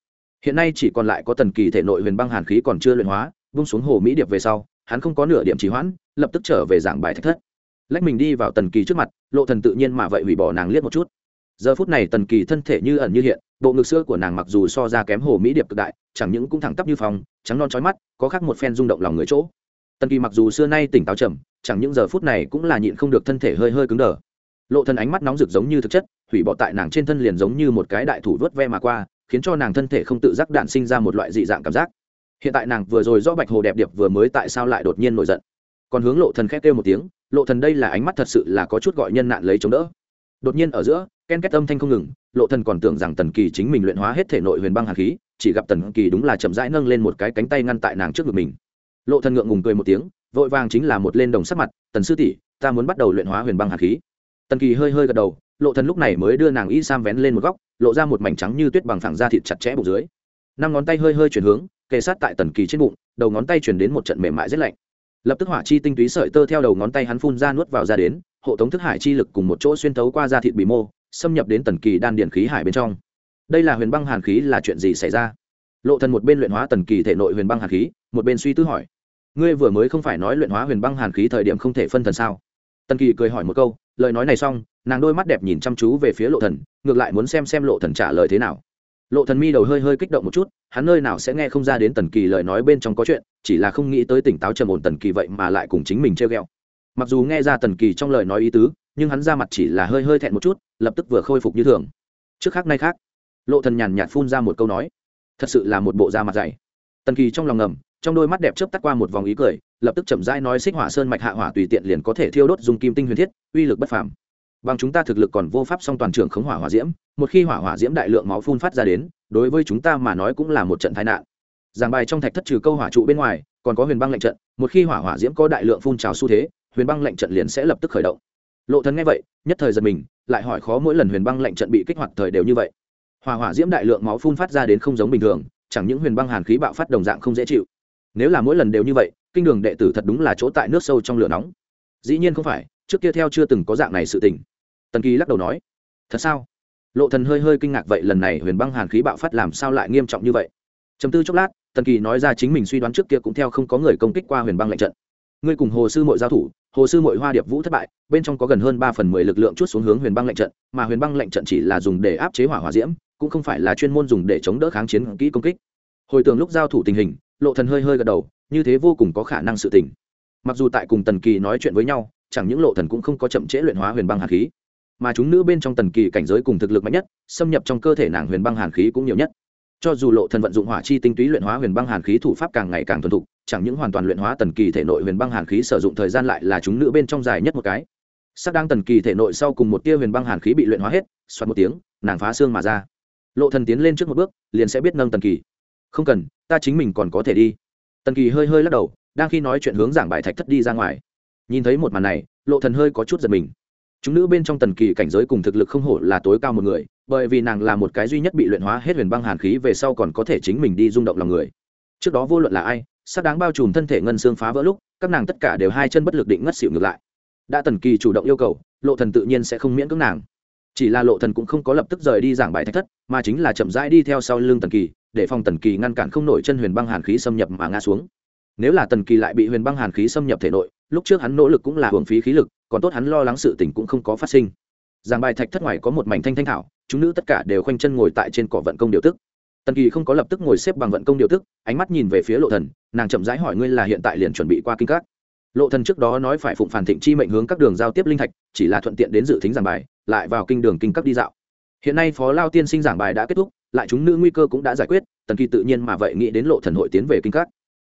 Hiện nay chỉ còn lại có tần kỳ thể nội huyền băng hàn khí còn chưa luyện hóa, vung xuống hồ mỹ điệp về sau, hắn không có nửa điểm trì hoãn, lập tức trở về giảng bài thạch thất. Lách mình đi vào tần kỳ trước mặt, lộ thần tự nhiên mà vậy hủy bỏ nàng liếc một chút. Giờ phút này tần kỳ thân thể như ẩn như hiện, bộ ngực sữa của nàng mặc dù so ra kém hồ mỹ điệp cực đại, chẳng những cũng thẳng tắp như phòng trắng non trói mắt, có khác một phen rung động lòng người chỗ. Tần kỳ mặc dù xưa nay tỉnh táo chậm chẳng những giờ phút này cũng là nhịn không được thân thể hơi hơi cứng đờ. Lộ thân ánh mắt nóng rực giống như thực chất, hủy bỏ tại nàng trên thân liền giống như một cái đại thủ vớt ve mà qua, khiến cho nàng thân thể không tự giác đạn sinh ra một loại dị dạng cảm giác. Hiện tại nàng vừa rồi do bạch hồ đẹp điệp vừa mới tại sao lại đột nhiên nổi giận. Còn hướng lộ thần khét kêu một tiếng, lộ thần đây là ánh mắt thật sự là có chút gọi nhân nạn lấy chống đỡ. Đột nhiên ở giữa, ken két âm thanh không ngừng, lộ thần còn tưởng rằng tần kỳ chính mình luyện hóa hết thể nội huyền băng hàn khí, chỉ gặp tần kỳ đúng là chậm rãi nâng lên một cái cánh tay ngăn tại nàng trước ngực mình. Lộ thần ngượng ngùng cười một tiếng vội vàng chính là một lên đồng sắc mặt, tần sư tỷ, ta muốn bắt đầu luyện hóa huyền băng hàn khí. Tần kỳ hơi hơi gật đầu, lộ thần lúc này mới đưa nàng y sam vén lên một góc, lộ ra một mảnh trắng như tuyết bằng phẳng da thịt chặt chẽ bụng dưới. Năm ngón tay hơi hơi chuyển hướng, kề sát tại tần kỳ trên bụng, đầu ngón tay chuyển đến một trận mềm mại rất lạnh. Lập tức hỏa chi tinh túy sợi tơ theo đầu ngón tay hắn phun ra nuốt vào ra đến, hộ tống thức hải chi lực cùng một chỗ xuyên thấu qua da thịt bì mô, xâm nhập đến tần kỳ đan điền khí hải bên trong. Đây là huyền băng hàn khí là chuyện gì xảy ra? Lộ thần một bên luyện hóa tần kỳ thể nội huyền băng hàn khí, một bên suy tư hỏi ngươi vừa mới không phải nói luyện hóa huyền băng hàn khí thời điểm không thể phân thần sao? Tần kỳ cười hỏi một câu, lời nói này xong, nàng đôi mắt đẹp nhìn chăm chú về phía lộ thần, ngược lại muốn xem xem lộ thần trả lời thế nào. Lộ thần mi đầu hơi hơi kích động một chút, hắn nơi nào sẽ nghe không ra đến tần kỳ lời nói bên trong có chuyện, chỉ là không nghĩ tới tỉnh táo trầm ổn tần kỳ vậy mà lại cùng chính mình treo gheo. mặc dù nghe ra tần kỳ trong lời nói ý tứ, nhưng hắn ra mặt chỉ là hơi hơi thẹn một chút, lập tức vừa khôi phục như thường. Trước khác nay khác, lộ thần nhàn nhạt phun ra một câu nói, thật sự là một bộ da mặt dày. Tần kỳ trong lòng ngầm trong đôi mắt đẹp chớp tắt qua một vòng ý cười, lập tức chậm rãi nói xích hỏa sơn mạch hạ hỏa tùy tiện liền có thể thiêu đốt dùng kim tinh huyền thiết, uy lực bất phàm. Bằng chúng ta thực lực còn vô pháp song toàn trường khống hỏa hỏa diễm, một khi hỏa hỏa diễm đại lượng máu phun phát ra đến, đối với chúng ta mà nói cũng là một trận tai nạn. Giảng bài trong thạch thất trừ câu hỏa trụ bên ngoài, còn có huyền băng lệnh trận, một khi hỏa hỏa diễm có đại lượng phun trào xu thế, huyền băng lệnh trận liền sẽ lập tức khởi động. Lộ thần nghe vậy, nhất thời giật mình, lại hỏi khó mỗi lần huyền băng lệnh trận bị kích hoạt thời đều như vậy. Hỏa hỏa diễm đại lượng máu phun phát ra đến không giống bình thường, chẳng những huyền băng hàn khí bạo phát đồng dạng không dễ chịu nếu là mỗi lần đều như vậy, kinh đường đệ tử thật đúng là chỗ tại nước sâu trong lửa nóng. Dĩ nhiên không phải, trước kia theo chưa từng có dạng này sự tình. Tần kỳ lắc đầu nói, thật sao? Lộ thần hơi hơi kinh ngạc vậy lần này huyền băng hàn khí bạo phát làm sao lại nghiêm trọng như vậy? Chấm tư chốc lát, tần kỳ nói ra chính mình suy đoán trước kia cũng theo không có người công kích qua huyền băng lệnh trận. Ngươi cùng hồ sư mội giao thủ, hồ sư mội hoa điệp vũ thất bại, bên trong có gần hơn ba phần mười lực lượng chút xuống hướng huyền băng lệnh trận, mà huyền băng lệnh trận chỉ là dùng để áp chế hỏa hỏa diễm, cũng không phải là chuyên môn dùng để chống đỡ kháng chiến kỹ công kích. Hồi tưởng lúc giao thủ tình hình lộ thần hơi hơi gật đầu, như thế vô cùng có khả năng sự tình. Mặc dù tại cùng tần kỳ nói chuyện với nhau, chẳng những lộ thần cũng không có chậm trễ luyện hóa huyền băng hàn khí, mà chúng nữ bên trong tần kỳ cảnh giới cùng thực lực mạnh nhất, xâm nhập trong cơ thể nàng huyền băng hàn khí cũng nhiều nhất. Cho dù lộ thần vận dụng hỏa chi tinh túy luyện hóa huyền băng hàn khí thủ pháp càng ngày càng thuần thục, chẳng những hoàn toàn luyện hóa tần kỳ thể nội huyền băng hàn khí sử dụng thời gian lại là chúng nữ bên trong dài nhất một cái. Sắc đang tần kỳ thể nội sau cùng một tia huyền băng hàn khí bị luyện hóa hết xoát một tiếng, nàng phá xương mà ra. Lộ thần tiến lên trước một bước, liền sẽ biết nâng tần kỳ không cần, ta chính mình còn có thể đi. Tần kỳ hơi hơi lắc đầu, đang khi nói chuyện hướng giảng bài thạch thất đi ra ngoài. Nhìn thấy một màn này, lộ thần hơi có chút giật mình. Chúng nữ bên trong tần kỳ cảnh giới cùng thực lực không hổ là tối cao một người, bởi vì nàng là một cái duy nhất bị luyện hóa hết huyền băng hàn khí về sau còn có thể chính mình đi rung động lòng người. Trước đó vô luận là ai sắp đáng bao trùm thân thể ngân xương phá vỡ lúc, các nàng tất cả đều hai chân bất lực định ngất xỉu ngược lại. Đã tần kỳ chủ động yêu cầu, lộ thần tự nhiên sẽ không miễn cưỡng nàng chỉ là lộ thần cũng không có lập tức rời đi giảng bài thách thất, mà chính là chậm rãi đi theo sau lưng tần kỳ, để phòng tần kỳ ngăn cản không nổi chân huyền băng hàn khí xâm nhập mà ngã xuống. Nếu là tần kỳ lại bị huyền băng hàn khí xâm nhập thể nội, lúc trước hắn nỗ lực cũng là hưởng phí khí lực, còn tốt hắn lo lắng sự tình cũng không có phát sinh. Giảng bài thạch thất ngoài có một mảnh thanh thanh thảo, chúng nữ tất cả đều khoanh chân ngồi tại trên cỏ vận công điều tức. Tần kỳ không có lập tức ngồi xếp bằng vận công điều tức, ánh mắt nhìn về phía lộ thần, nàng chậm rãi hỏi ngươi là hiện tại liền chuẩn bị qua kinh các lộ thần trước đó nói phải phụng phản thịnh chi mệnh hướng các đường giao tiếp linh thạch, chỉ là thuận tiện đến dự thính giảng bài, lại vào kinh đường kinh các đi dạo. Hiện nay phó lao tiên sinh giảng bài đã kết thúc, lại chúng nữ nguy cơ cũng đã giải quyết, tần kỳ tự nhiên mà vậy nghĩ đến lộ thần hội tiến về kinh các.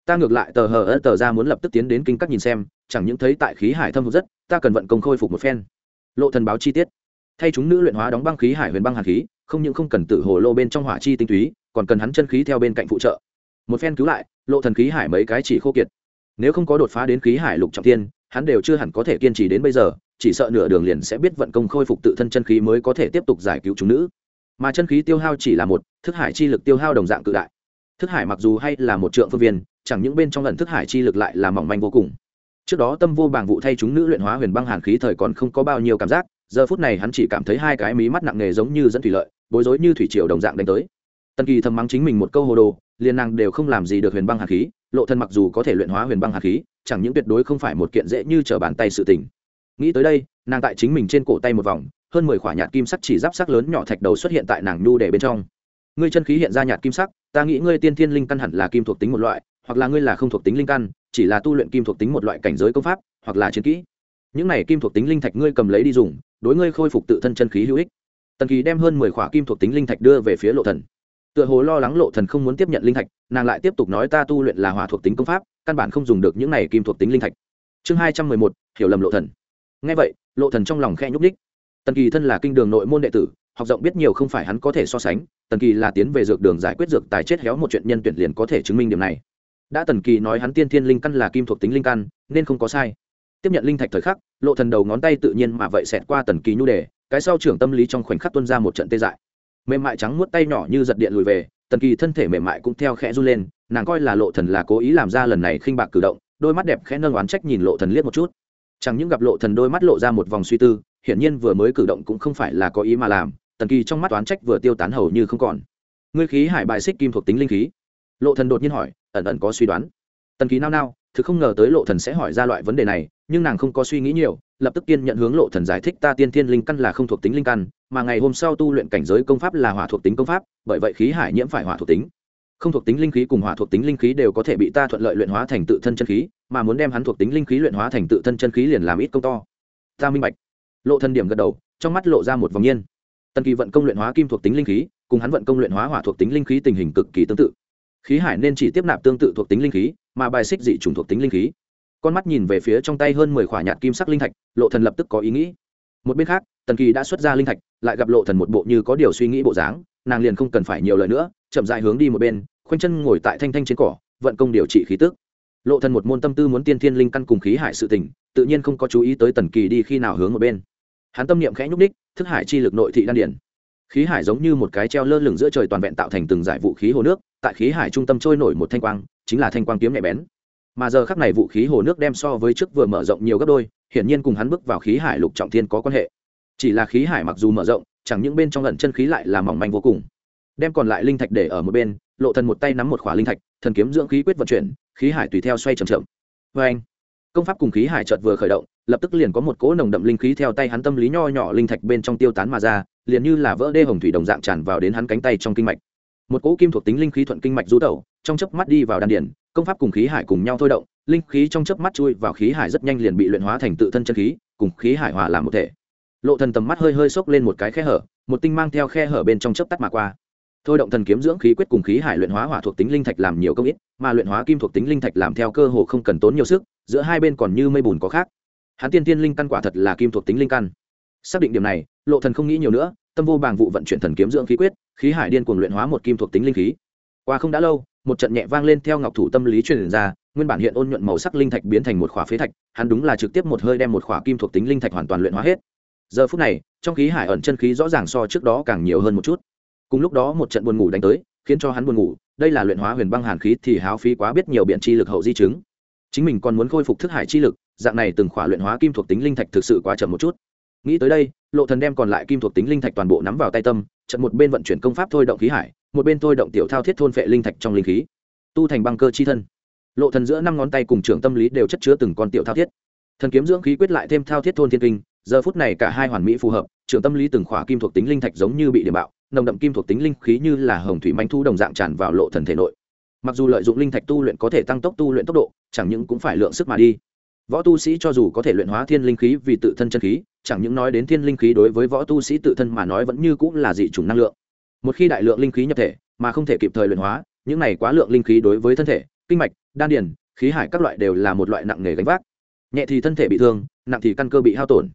Ta ngược lại tờ hờ ớt tờ ra muốn lập tức tiến đến kinh các nhìn xem, chẳng những thấy tại khí hải thâm hụt rất, ta cần vận công khôi phục một phen. Lộ thần báo chi tiết. Thay chúng nữ luyện hóa đóng băng khí hải huyền băng hàn khí, không những không cần tự hồ lô bên trong hỏa chi tinh túy, còn cần hắn chân khí theo bên cạnh phụ trợ. Một phen cứu lại, lộ thần khí hải mấy cái chỉ khô kiệt nếu không có đột phá đến khí hải lục trọng thiên, hắn đều chưa hẳn có thể kiên trì đến bây giờ, chỉ sợ nửa đường liền sẽ biết vận công khôi phục tự thân chân khí mới có thể tiếp tục giải cứu chúng nữ. Mà chân khí tiêu hao chỉ là một, thức hải chi lực tiêu hao đồng dạng cự đại. Thức hải mặc dù hay là một trượng phương viên, chẳng những bên trong lần thức hải chi lực lại là mỏng manh vô cùng. Trước đó tâm vô bàng vụ thay chúng nữ luyện hóa huyền băng hàn khí thời còn không có bao nhiêu cảm giác, giờ phút này hắn chỉ cảm thấy hai cái mí mắt nặng nề giống như dẫn thủy lợi, bối rối như thủy triều đồng dạng đánh tới. Tần kỳ thầm mắng chính mình một câu hồ đồ, liền nàng đều không làm gì được huyền băng hàn khí lộ Thần mặc dù có thể luyện hóa huyền băng hàn khí, chẳng những tuyệt đối không phải một kiện dễ như trở bàn tay sự tình. Nghĩ tới đây, nàng tại chính mình trên cổ tay một vòng, hơn mười khỏa nhạt kim sắc chỉ giáp sắc lớn nhỏ thạch đầu xuất hiện tại nàng nhu để bên trong. Ngươi chân khí hiện ra nhạt kim sắc, ta nghĩ ngươi tiên thiên linh căn hẳn là kim thuộc tính một loại, hoặc là ngươi là không thuộc tính linh căn, chỉ là tu luyện kim thuộc tính một loại cảnh giới công pháp, hoặc là chiến kỹ. Những này kim thuộc tính linh thạch ngươi cầm lấy đi dùng, đối ngươi khôi phục tự thân chân khí hữu ích. Tần kỳ đem hơn mười khỏa kim thuộc tính linh thạch đưa về phía lộ thần tựa hồ lo lắng lộ thần không muốn tiếp nhận linh thạch, nàng lại tiếp tục nói ta tu luyện là hỏa thuộc tính công pháp, căn bản không dùng được những này kim thuộc tính linh thạch. Chương hai trăm mười một, hiểu lầm lộ thần. Nghe vậy, lộ thần trong lòng khe nhúc đích tần kỳ thân là kinh đường nội môn đệ tử, học rộng biết nhiều không phải hắn có thể so sánh, tần kỳ là tiến về dược đường giải quyết dược tài chết héo một chuyện nhân tuyển liền có thể chứng minh điểm này. Đã tần kỳ nói hắn tiên thiên linh căn là kim thuộc tính linh căn, nên không có sai. Tiếp nhận linh thạch thời khắc, lộ thần đầu ngón tay tự nhiên mà vậy xẹt qua tần kỳ nhu đề, cái sau trưởng tâm lý trong khoảnh khắc tuân ra một trận tê dại mềm mại trắng muốt tay nhỏ như giật điện lùi về, tần kỳ thân thể mềm mại cũng theo khẽ run lên, nàng coi là lộ thần là cố ý làm ra lần này khinh bạc cử động, đôi mắt đẹp khẽ nâng oán trách nhìn lộ thần liếc một chút. Chẳng những gặp lộ thần đôi mắt lộ ra một vòng suy tư, hiển nhiên vừa mới cử động cũng không phải là có ý mà làm, tần kỳ trong mắt oán trách vừa tiêu tán hầu như không còn. Ngươi khí hải bài xích kim thuộc tính linh khí. Lộ thần đột nhiên hỏi, ẩn ẩn có suy đoán. Tần kỳ nao nao, thực không ngờ tới lộ thần sẽ hỏi ra loại vấn đề này, nhưng nàng không có suy nghĩ nhiều lập tức kiên nhận hướng lộ thần giải thích ta tiên thiên linh căn là không thuộc tính linh căn, mà ngày hôm sau tu luyện cảnh giới công pháp là hỏa thuộc tính công pháp, bởi vậy khí hải nhiễm phải hỏa thuộc tính. Không thuộc tính linh khí cùng hỏa thuộc tính linh khí đều có thể bị ta thuận lợi luyện hóa thành tự thân chân khí, mà muốn đem hắn thuộc tính linh khí luyện hóa thành tự thân chân khí liền làm ít công to. Ta minh bạch. Lộ thần điểm gật đầu, trong mắt lộ ra một vòng nhiên. Tần kỳ vận công luyện hóa kim thuộc tính linh khí, cùng hắn vận công luyện hóa hỏa thuộc tính linh khí tình hình cực kỳ tương tự. Khí hải nên chỉ tiếp nạp tương tự thuộc tính linh khí, mà bài xích dị chủng thuộc tính linh khí con mắt nhìn về phía trong tay hơn mười khỏa nhạt kim sắc linh thạch, lộ thần lập tức có ý nghĩ. Một bên khác, tần kỳ đã xuất ra linh thạch, lại gặp lộ thần một bộ như có điều suy nghĩ bộ dáng, nàng liền không cần phải nhiều lời nữa, chậm dại hướng đi một bên, khoanh chân ngồi tại thanh thanh trên cỏ, vận công điều trị khí tức. Lộ thần một môn tâm tư muốn tiên thiên linh căn cùng khí hải sự tình, tự nhiên không có chú ý tới tần kỳ đi khi nào hướng một bên. Hắn tâm niệm khẽ nhúc đích thức hải chi lực nội thị đan điển. Khí hải giống như một cái treo lơ lửng giữa trời toàn vẹn tạo thành từng giải vũ khí hồ nước, tại khí hải trung tâm trôi nổi một thanh quang, chính là thanh quang kiếm nhạy bén mà giờ khắc này vũ khí hồ nước đem so với trước vừa mở rộng nhiều gấp đôi, hiển nhiên cùng hắn bước vào khí hải lục trọng thiên có quan hệ. Chỉ là khí hải mặc dù mở rộng, chẳng những bên trong ẩn chân khí lại là mỏng manh vô cùng. Đem còn lại linh thạch để ở một bên, lộ thần một tay nắm một khỏa linh thạch, thần kiếm dưỡng khí quyết vận chuyển, khí hải tùy theo xoay chậm chậm. Vê anh, công pháp cùng khí hải chợt vừa khởi động, lập tức liền có một cỗ nồng đậm linh khí theo tay hắn tâm lý nho nhỏ linh thạch bên trong tiêu tán mà ra, liền như là vỡ đê hồng thủy đồng dạng tràn vào đến hắn cánh tay trong kinh mạch một cỗ kim thuộc tính linh khí thuận kinh mạch rú tẩu, trong chớp mắt đi vào đan điển công pháp cùng khí hải cùng nhau thôi động, linh khí trong chớp mắt chui vào khí hải rất nhanh liền bị luyện hóa thành tự thân chân khí, cùng khí hải hòa làm một thể. Lộ thần tầm mắt hơi hơi sốc lên một cái khe hở, một tinh mang theo khe hở bên trong chớp tắt mà qua. Thôi động thần kiếm dưỡng khí quyết cùng khí hải luyện hóa hỏa thuộc tính linh thạch làm nhiều công ít, mà luyện hóa kim thuộc tính linh thạch làm theo cơ hồ không cần tốn nhiều sức, giữa hai bên còn như mây bùn có khác. Hắn tiên tiên linh căn quả thật là kim thuộc tính linh căn. Xác định điểm này, lộ thần không nghĩ nhiều nữa, tâm vô bàng vụ vận chuyển thần kiếm dưỡng khí quyết khí hải điên cuồng luyện hóa một kim thuộc tính linh khí. Qua không đã lâu, một trận nhẹ vang lên theo ngọc thủ tâm lý truyền ra, nguyên bản hiện ôn nhuận màu sắc linh thạch biến thành một khỏa phế thạch, hắn đúng là trực tiếp một hơi đem một khỏa kim thuộc tính linh thạch hoàn toàn luyện hóa hết. Giờ phút này, trong khí hải ẩn chân khí rõ ràng so trước đó càng nhiều hơn một chút. Cùng lúc đó một trận buồn ngủ đánh tới, khiến cho hắn buồn ngủ, đây là luyện hóa huyền băng hàn khí thì háo phí quá biết nhiều biện chi lực hậu di chứng. Chính mình còn muốn khôi phục thức hải chi lực, dạng này từng khỏa luyện hóa kim thuộc tính linh thạch thực sự quá chậm một chút. Nghĩ tới đây, lộ thần đem còn lại kim thuộc tính linh thạch toàn bộ nắm vào tay tâm trận một bên vận chuyển công pháp thôi động khí hải, một bên thôi động tiểu thao thiết thôn phệ linh thạch trong linh khí. Tu thành băng cơ chi thân. Lộ thần giữa năm ngón tay cùng trưởng tâm lý đều chất chứa từng con tiểu thao thiết. Thần kiếm dưỡng khí quyết lại thêm thao thiết thôn thiên kinh, giờ phút này cả hai hoàn mỹ phù hợp, trưởng tâm lý từng khỏa kim thuộc tính linh thạch giống như bị điểm bạo, nồng đậm kim thuộc tính linh khí như là hồng thủy manh thu đồng dạng tràn vào lộ thần thể nội. Mặc dù lợi dụng linh thạch tu luyện có thể tăng tốc tu luyện tốc độ, chẳng những cũng phải lượng sức mà đi võ tu sĩ cho dù có thể luyện hóa thiên linh khí vì tự thân chân khí, chẳng những nói đến thiên linh khí đối với võ tu sĩ tự thân mà nói vẫn như cũng là dị chủng năng lượng. Một khi đại lượng linh khí nhập thể, mà không thể kịp thời luyện hóa, những này quá lượng linh khí đối với thân thể, kinh mạch, đan điền, khí hải các loại đều là một loại nặng nề gánh vác. Nhẹ thì thân thể bị thương, nặng thì căn cơ bị hao tổn.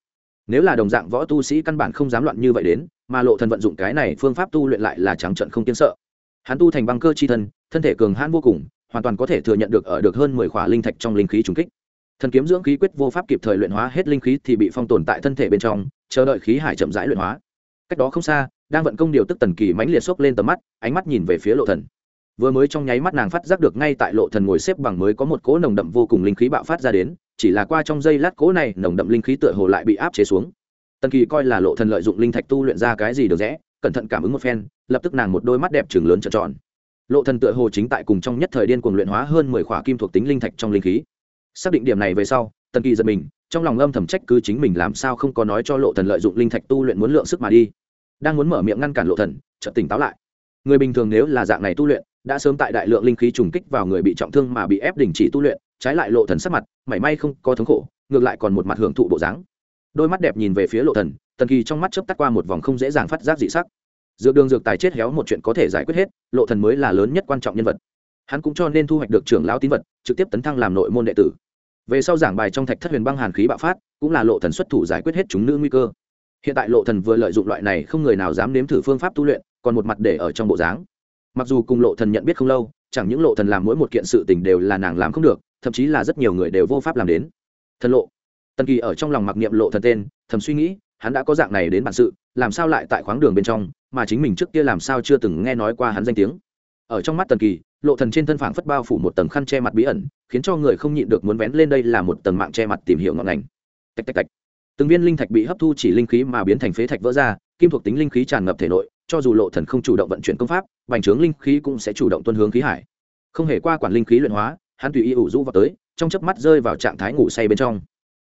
Nếu là đồng dạng võ tu sĩ căn bản không dám loạn như vậy đến, mà lộ thần vận dụng cái này phương pháp tu luyện lại là trắng trận không kiên sợ. Hắn tu thành băng cơ chi thân thân thể cường hãn vô cùng, hoàn toàn có thể thừa nhận được ở được hơn mười khỏa linh thạch trong linh khí trùng kích thần kiếm dưỡng khí quyết vô pháp kịp thời luyện hóa hết linh khí thì bị phong tồn tại thân thể bên trong, chờ đợi khí hải chậm rãi luyện hóa. Cách đó không xa, đang vận công điều tức tần kỳ mãnh liệt xốc lên tầm mắt, ánh mắt nhìn về phía lộ thần. Vừa mới trong nháy mắt nàng phát giác được ngay tại lộ thần ngồi xếp bằng mới có một cỗ nồng đậm vô cùng linh khí bạo phát ra đến, chỉ là qua trong giây lát cỗ này nồng đậm linh khí tựa hồ lại bị áp chế xuống. Tần kỳ coi là lộ thần lợi dụng linh thạch tu luyện ra cái gì được rẽ, cẩn thận cảm ứng một phen, lập tức nàng một đôi mắt đẹp trừng lớn trợn tròn. Lộ thần tựa hồ chính tại cùng trong nhất thời điên cuồng luyện hóa hơn mười khỏa kim thuộc tính linh thạch trong linh khí xác định điểm này về sau, tần kỳ giật mình, trong lòng âm thầm trách cứ chính mình làm sao không có nói cho lộ thần lợi dụng linh thạch tu luyện muốn lượng sức mà đi. Đang muốn mở miệng ngăn cản lộ thần, chợt tỉnh táo lại. Người bình thường nếu là dạng này tu luyện, đã sớm tại đại lượng linh khí trùng kích vào người bị trọng thương mà bị ép đình chỉ tu luyện, trái lại lộ thần sắc mặt, mảy may không có thống khổ, ngược lại còn một mặt hưởng thụ bộ dáng. Đôi mắt đẹp nhìn về phía lộ thần, tần kỳ trong mắt chớp tắt qua một vòng không dễ dàng phát giác dị sắc. Dược đường dược tài chết héo một chuyện có thể giải quyết hết, lộ thần mới là lớn nhất quan trọng nhân vật. Hắn cũng cho nên thu hoạch được trưởng lão tín vật, trực tiếp tấn thăng làm nội môn đệ tử về sau giảng bài trong thạch thất huyền băng hàn khí bạo phát, cũng là lộ thần xuất thủ giải quyết hết chúng nữ nguy cơ. Hiện tại lộ thần vừa lợi dụng loại này không người nào dám nếm thử phương pháp tu luyện, còn một mặt để ở trong bộ dáng. Mặc dù cùng lộ thần nhận biết không lâu, chẳng những lộ thần làm mỗi một kiện sự tình đều là nàng làm không được, thậm chí là rất nhiều người đều vô pháp làm đến. Thần lộ. Tần kỳ ở trong lòng mặc niệm lộ thần tên, thầm suy nghĩ, hắn đã có dạng này đến bản sự, làm sao lại tại khoáng đường bên trong, mà chính mình trước kia làm sao chưa từng nghe nói qua hắn danh tiếng. Ở trong mắt tần kỳ lộ thần trên thân phảng phất bao phủ một tầng khăn che mặt bí ẩn, khiến cho người không nhịn được muốn vén lên đây là một tầng mạng che mặt tìm hiểu ngọn ngành. Tạch tạch tạch. Từng viên linh thạch bị hấp thu chỉ linh khí mà biến thành phế thạch vỡ ra, kim thuộc tính linh khí tràn ngập thể nội, cho dù lộ thần không chủ động vận chuyển công pháp, bành trướng linh khí cũng sẽ chủ động tuân hướng khí hải. Không hề qua quản linh khí luyện hóa, hắn tùy ý ủ rũ vào tới, trong chớp mắt rơi vào trạng thái ngủ say bên trong.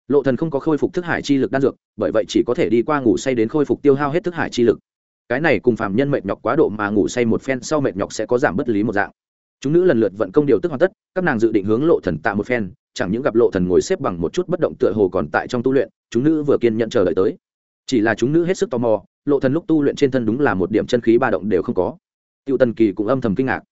Lộ thần không có khôi phục thức hải chi lực đan dược, bởi vậy chỉ có thể đi qua ngủ say đến khôi phục tiêu hao hết thức hải chi lực. Cái này cùng phàm nhân mệt nhọc quá độ mà ngủ say một phen sau mệt nhọc sẽ có giảm bất lý một dạng chúng nữ lần lượt vận công điều tức hoàn tất, các nàng dự định hướng lộ thần tạ một phen, chẳng những gặp lộ thần ngồi xếp bằng một chút bất động tựa hồ còn tại trong tu luyện, chúng nữ vừa kiên nhận chờ đợi tới. Chỉ là chúng nữ hết sức tò mò, lộ thần lúc tu luyện trên thân đúng là một điểm chân khí ba động đều không có. Tiêu tần kỳ cũng âm thầm kinh ngạc.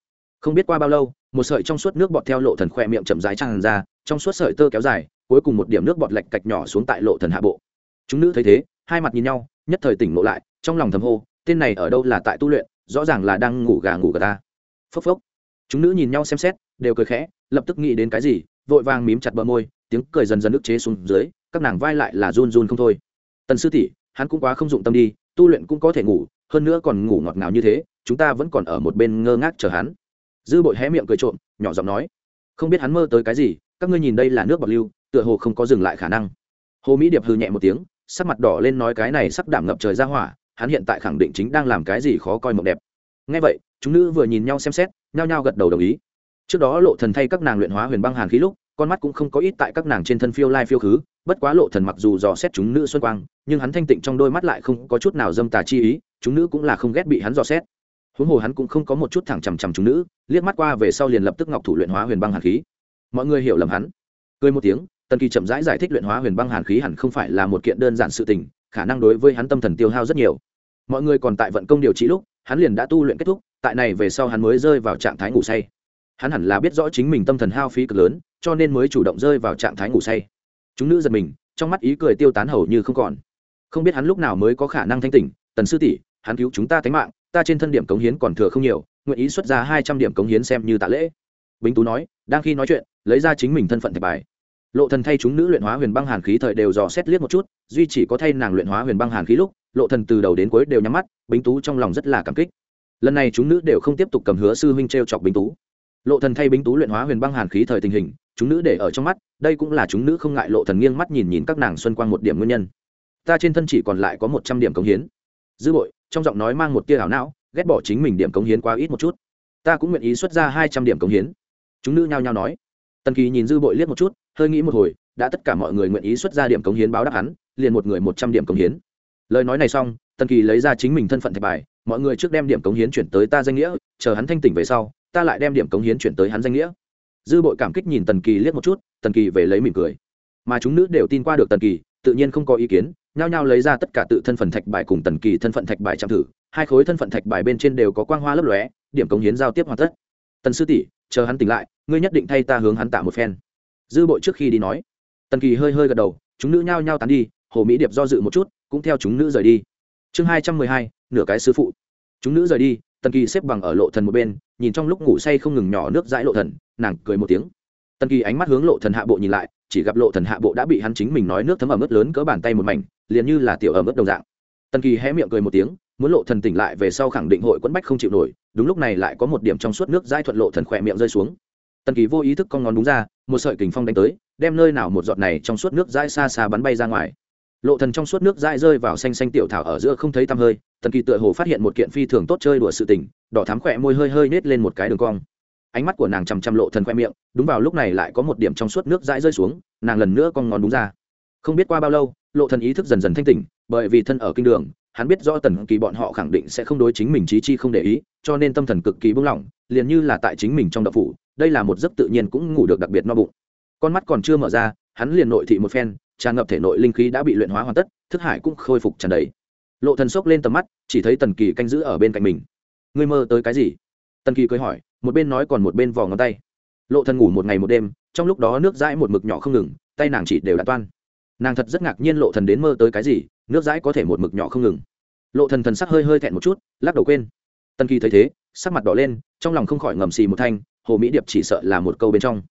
Không biết qua bao lâu, một sợi trong suốt nước bọt theo lộ thần khoe miệng chậm rãi tràn ra, trong suốt sợi tơ kéo dài, cuối cùng một điểm nước bọt lạch cạch nhỏ xuống tại lộ thần hạ bộ. Chúng nữ thấy thế, hai mặt nhìn nhau, nhất thời tỉnh ngộ lại, trong lòng thầm hô, tên này ở đâu là tại tu luyện, rõ ràng là đang ngủ gà ngủ gà ta. Phốc phốc chúng nữ nhìn nhau xem xét, đều cười khẽ, lập tức nghĩ đến cái gì, vội vàng mím chặt bờ môi, tiếng cười dần dần ức chế xuống dưới, các nàng vai lại là run run không thôi. Tần sư tỷ, hắn cũng quá không dụng tâm đi, tu luyện cũng có thể ngủ, hơn nữa còn ngủ ngọt ngào như thế, chúng ta vẫn còn ở một bên ngơ ngác chờ hắn. Dư bội hé miệng cười trộm, nhỏ giọng nói, không biết hắn mơ tới cái gì, các ngươi nhìn đây là nước bọc lưu, tựa hồ không có dừng lại khả năng. Hồ mỹ điệp hư nhẹ một tiếng, sắc mặt đỏ lên nói cái này sắc đảm ngập trời ra hỏa, hắn hiện tại khẳng định chính đang làm cái gì khó coi mộng đẹp. Ngay vậy, chúng nữ vừa nhìn nhau xem xét nhao nhao gật đầu đồng ý. Trước đó lộ thần thay các nàng luyện hóa huyền băng hàn khí lúc con mắt cũng không có ít tại các nàng trên thân phiêu lai phiêu khứ bất quá lộ thần mặc dù dò xét chúng nữ xuân quang nhưng hắn thanh tịnh trong đôi mắt lại không có chút nào dâm tà chi ý chúng nữ cũng là không ghét bị hắn dò xét. Huống hồ hắn cũng không có một chút thẳng chằm chằm chúng nữ liếc mắt qua về sau liền lập tức ngọc thủ luyện hóa huyền băng hàn khí. Mọi người hiểu lầm hắn. Cười một tiếng tần kỳ chậm rãi giải, giải thích luyện hóa huyền băng hàn khí hẳn không phải là một kiện đơn giản sự tình khả năng đối với hắn tâm thần tiêu hao rất nhiều. Mọi người còn tại vận công điều trị lúc hắn liền đã tu luyện kết thúc tại này về sau hắn mới rơi vào trạng thái ngủ say. Hắn hẳn là biết rõ chính mình tâm thần hao phí cực lớn, cho nên mới chủ động rơi vào trạng thái ngủ say. Chúng nữ giật mình, trong mắt ý cười tiêu tán hầu như không còn. Không biết hắn lúc nào mới có khả năng thanh tỉnh, tần sư tỷ, hắn cứu chúng ta tánh mạng, ta trên thân điểm cống hiến còn thừa không nhiều, nguyện ý xuất ra hai trăm điểm cống hiến xem như tạ lễ. Bính tú nói, đang khi nói chuyện, lấy ra chính mình thân phận thạch bài. Lộ thần thay chúng nữ luyện hóa huyền băng hàn khí thời đều dò xét liếc một chút, duy chỉ có thay nàng luyện hóa huyền băng hàn khí lúc, lộ thần từ đầu đến cuối đều nhắm mắt, bính tú trong lòng rất là cảm kích lần này chúng nữ đều không tiếp tục cầm hứa sư huynh treo chọc bính tú. Lộ thần thay bính tú luyện hóa huyền băng hàn khí thời tình hình, chúng nữ để ở trong mắt, đây cũng là chúng nữ không ngại lộ thần nghiêng mắt nhìn nhìn các nàng xuân quang một điểm nguyên nhân. Ta trên thân chỉ còn lại có một trăm điểm cống hiến. Dư bội, trong giọng nói mang một tia ảo não, ghét bỏ chính mình điểm cống hiến quá ít một chút. Ta cũng nguyện ý xuất ra hai trăm điểm cống hiến. Chúng nữ nhao nhao nói. Tần kỳ nhìn dư bội liếc một chút, hơi nghĩ một hồi, đã tất cả mọi người nguyện ý xuất ra điểm cống hiến báo đáp hắn, liền một người một trăm điểm cống hiến. Lời nói này xong, tần kỳ lấy ra chính mình thân phận thạch bài mọi người trước đem điểm cống hiến chuyển tới ta danh nghĩa, chờ hắn thanh tỉnh về sau, ta lại đem điểm cống hiến chuyển tới hắn danh nghĩa. Dư bội cảm kích nhìn tần kỳ liếc một chút, tần kỳ về lấy mỉm cười. Mà chúng nữ đều tin qua được tần kỳ, tự nhiên không có ý kiến, nhao nhao lấy ra tất cả tự thân phận thạch bài cùng tần kỳ thân phận thạch bài chạm thử, hai khối thân phận thạch bài bên trên đều có quang hoa lấp lóe, điểm cống hiến giao tiếp hoàn tất. Tần sư tỷ, chờ hắn tỉnh lại, ngươi nhất định thay ta hướng hắn tạ một phen. Dư bội trước khi đi nói, tần kỳ hơi hơi gật đầu, chúng nữ nhao nhao tán đi, hồ mỹ điệp do dự một chút, cũng theo chúng nữ rời đi. Chương hai trăm mười hai nửa cái sư phụ. Chúng nữ rời đi, tần kỳ xếp bằng ở lộ thần một bên, nhìn trong lúc ngủ say không ngừng nhỏ nước dãi lộ thần, nàng cười một tiếng. Tần kỳ ánh mắt hướng lộ thần hạ bộ nhìn lại, chỉ gặp lộ thần hạ bộ đã bị hắn chính mình nói nước thấm ẩm ướt lớn cỡ bàn tay một mảnh, liền như là tiểu ẩm ướt đồng dạng. Tần kỳ hé miệng cười một tiếng, muốn lộ thần tỉnh lại về sau khẳng định hội quẫn bách không chịu nổi, đúng lúc này lại có một điểm trong suốt nước dãi thuận lộ thần khỏe miệng rơi xuống. Tần kỳ vô ý thức con ngón đúng ra, một sợi kình phong đánh tới, đem nơi nào một giọt này trong suốt nước dãi xa xa bắn bay ra ngoài lộ thần trong suốt nước dãi rơi vào xanh xanh tiểu thảo ở giữa không thấy tăm hơi, tần kỳ tựa hồ phát hiện một kiện phi thường tốt chơi đùa sự tình, đỏ thắm khỏe môi hơi hơi nết lên một cái đường cong. Ánh mắt của nàng chằm chằm lộ thần khoe miệng, đúng vào lúc này lại có một điểm trong suốt nước dãi rơi xuống, nàng lần nữa con ngón đúng ra. Không biết qua bao lâu, lộ thần ý thức dần dần thanh tỉnh, bởi vì thân ở kinh đường, hắn biết rõ tần kỳ bọn họ khẳng định sẽ không đối chính mình trí chi không để ý, cho nên tâm thần cực kỳ buông lỏng, liền như là tại chính mình trong đậu phủ, đây là một giấc tự nhiên cũng ngủ được đặc biệt no bụng. Con mắt còn chưa mở ra, hắn liền nội thị một phen tràn ngập thể nội linh khí đã bị luyện hóa hoàn tất, thức hải cũng khôi phục tràn đầy. Lộ thần sốc lên tầm mắt, chỉ thấy tần kỳ canh giữ ở bên cạnh mình. Ngươi mơ tới cái gì? Tần kỳ cười hỏi, một bên nói còn một bên vò ngón tay. Lộ thần ngủ một ngày một đêm, trong lúc đó nước dãi một mực nhỏ không ngừng, tay nàng chỉ đều đã toan. Nàng thật rất ngạc nhiên lộ thần đến mơ tới cái gì, nước dãi có thể một mực nhỏ không ngừng. Lộ thần thần sắc hơi hơi thẹn một chút, lắc đầu quên. Tần kỳ thấy thế, sắc mặt đỏ lên, trong lòng không khỏi ngầm xì một thanh, hồ mỹ điệp chỉ sợ là một câu bên trong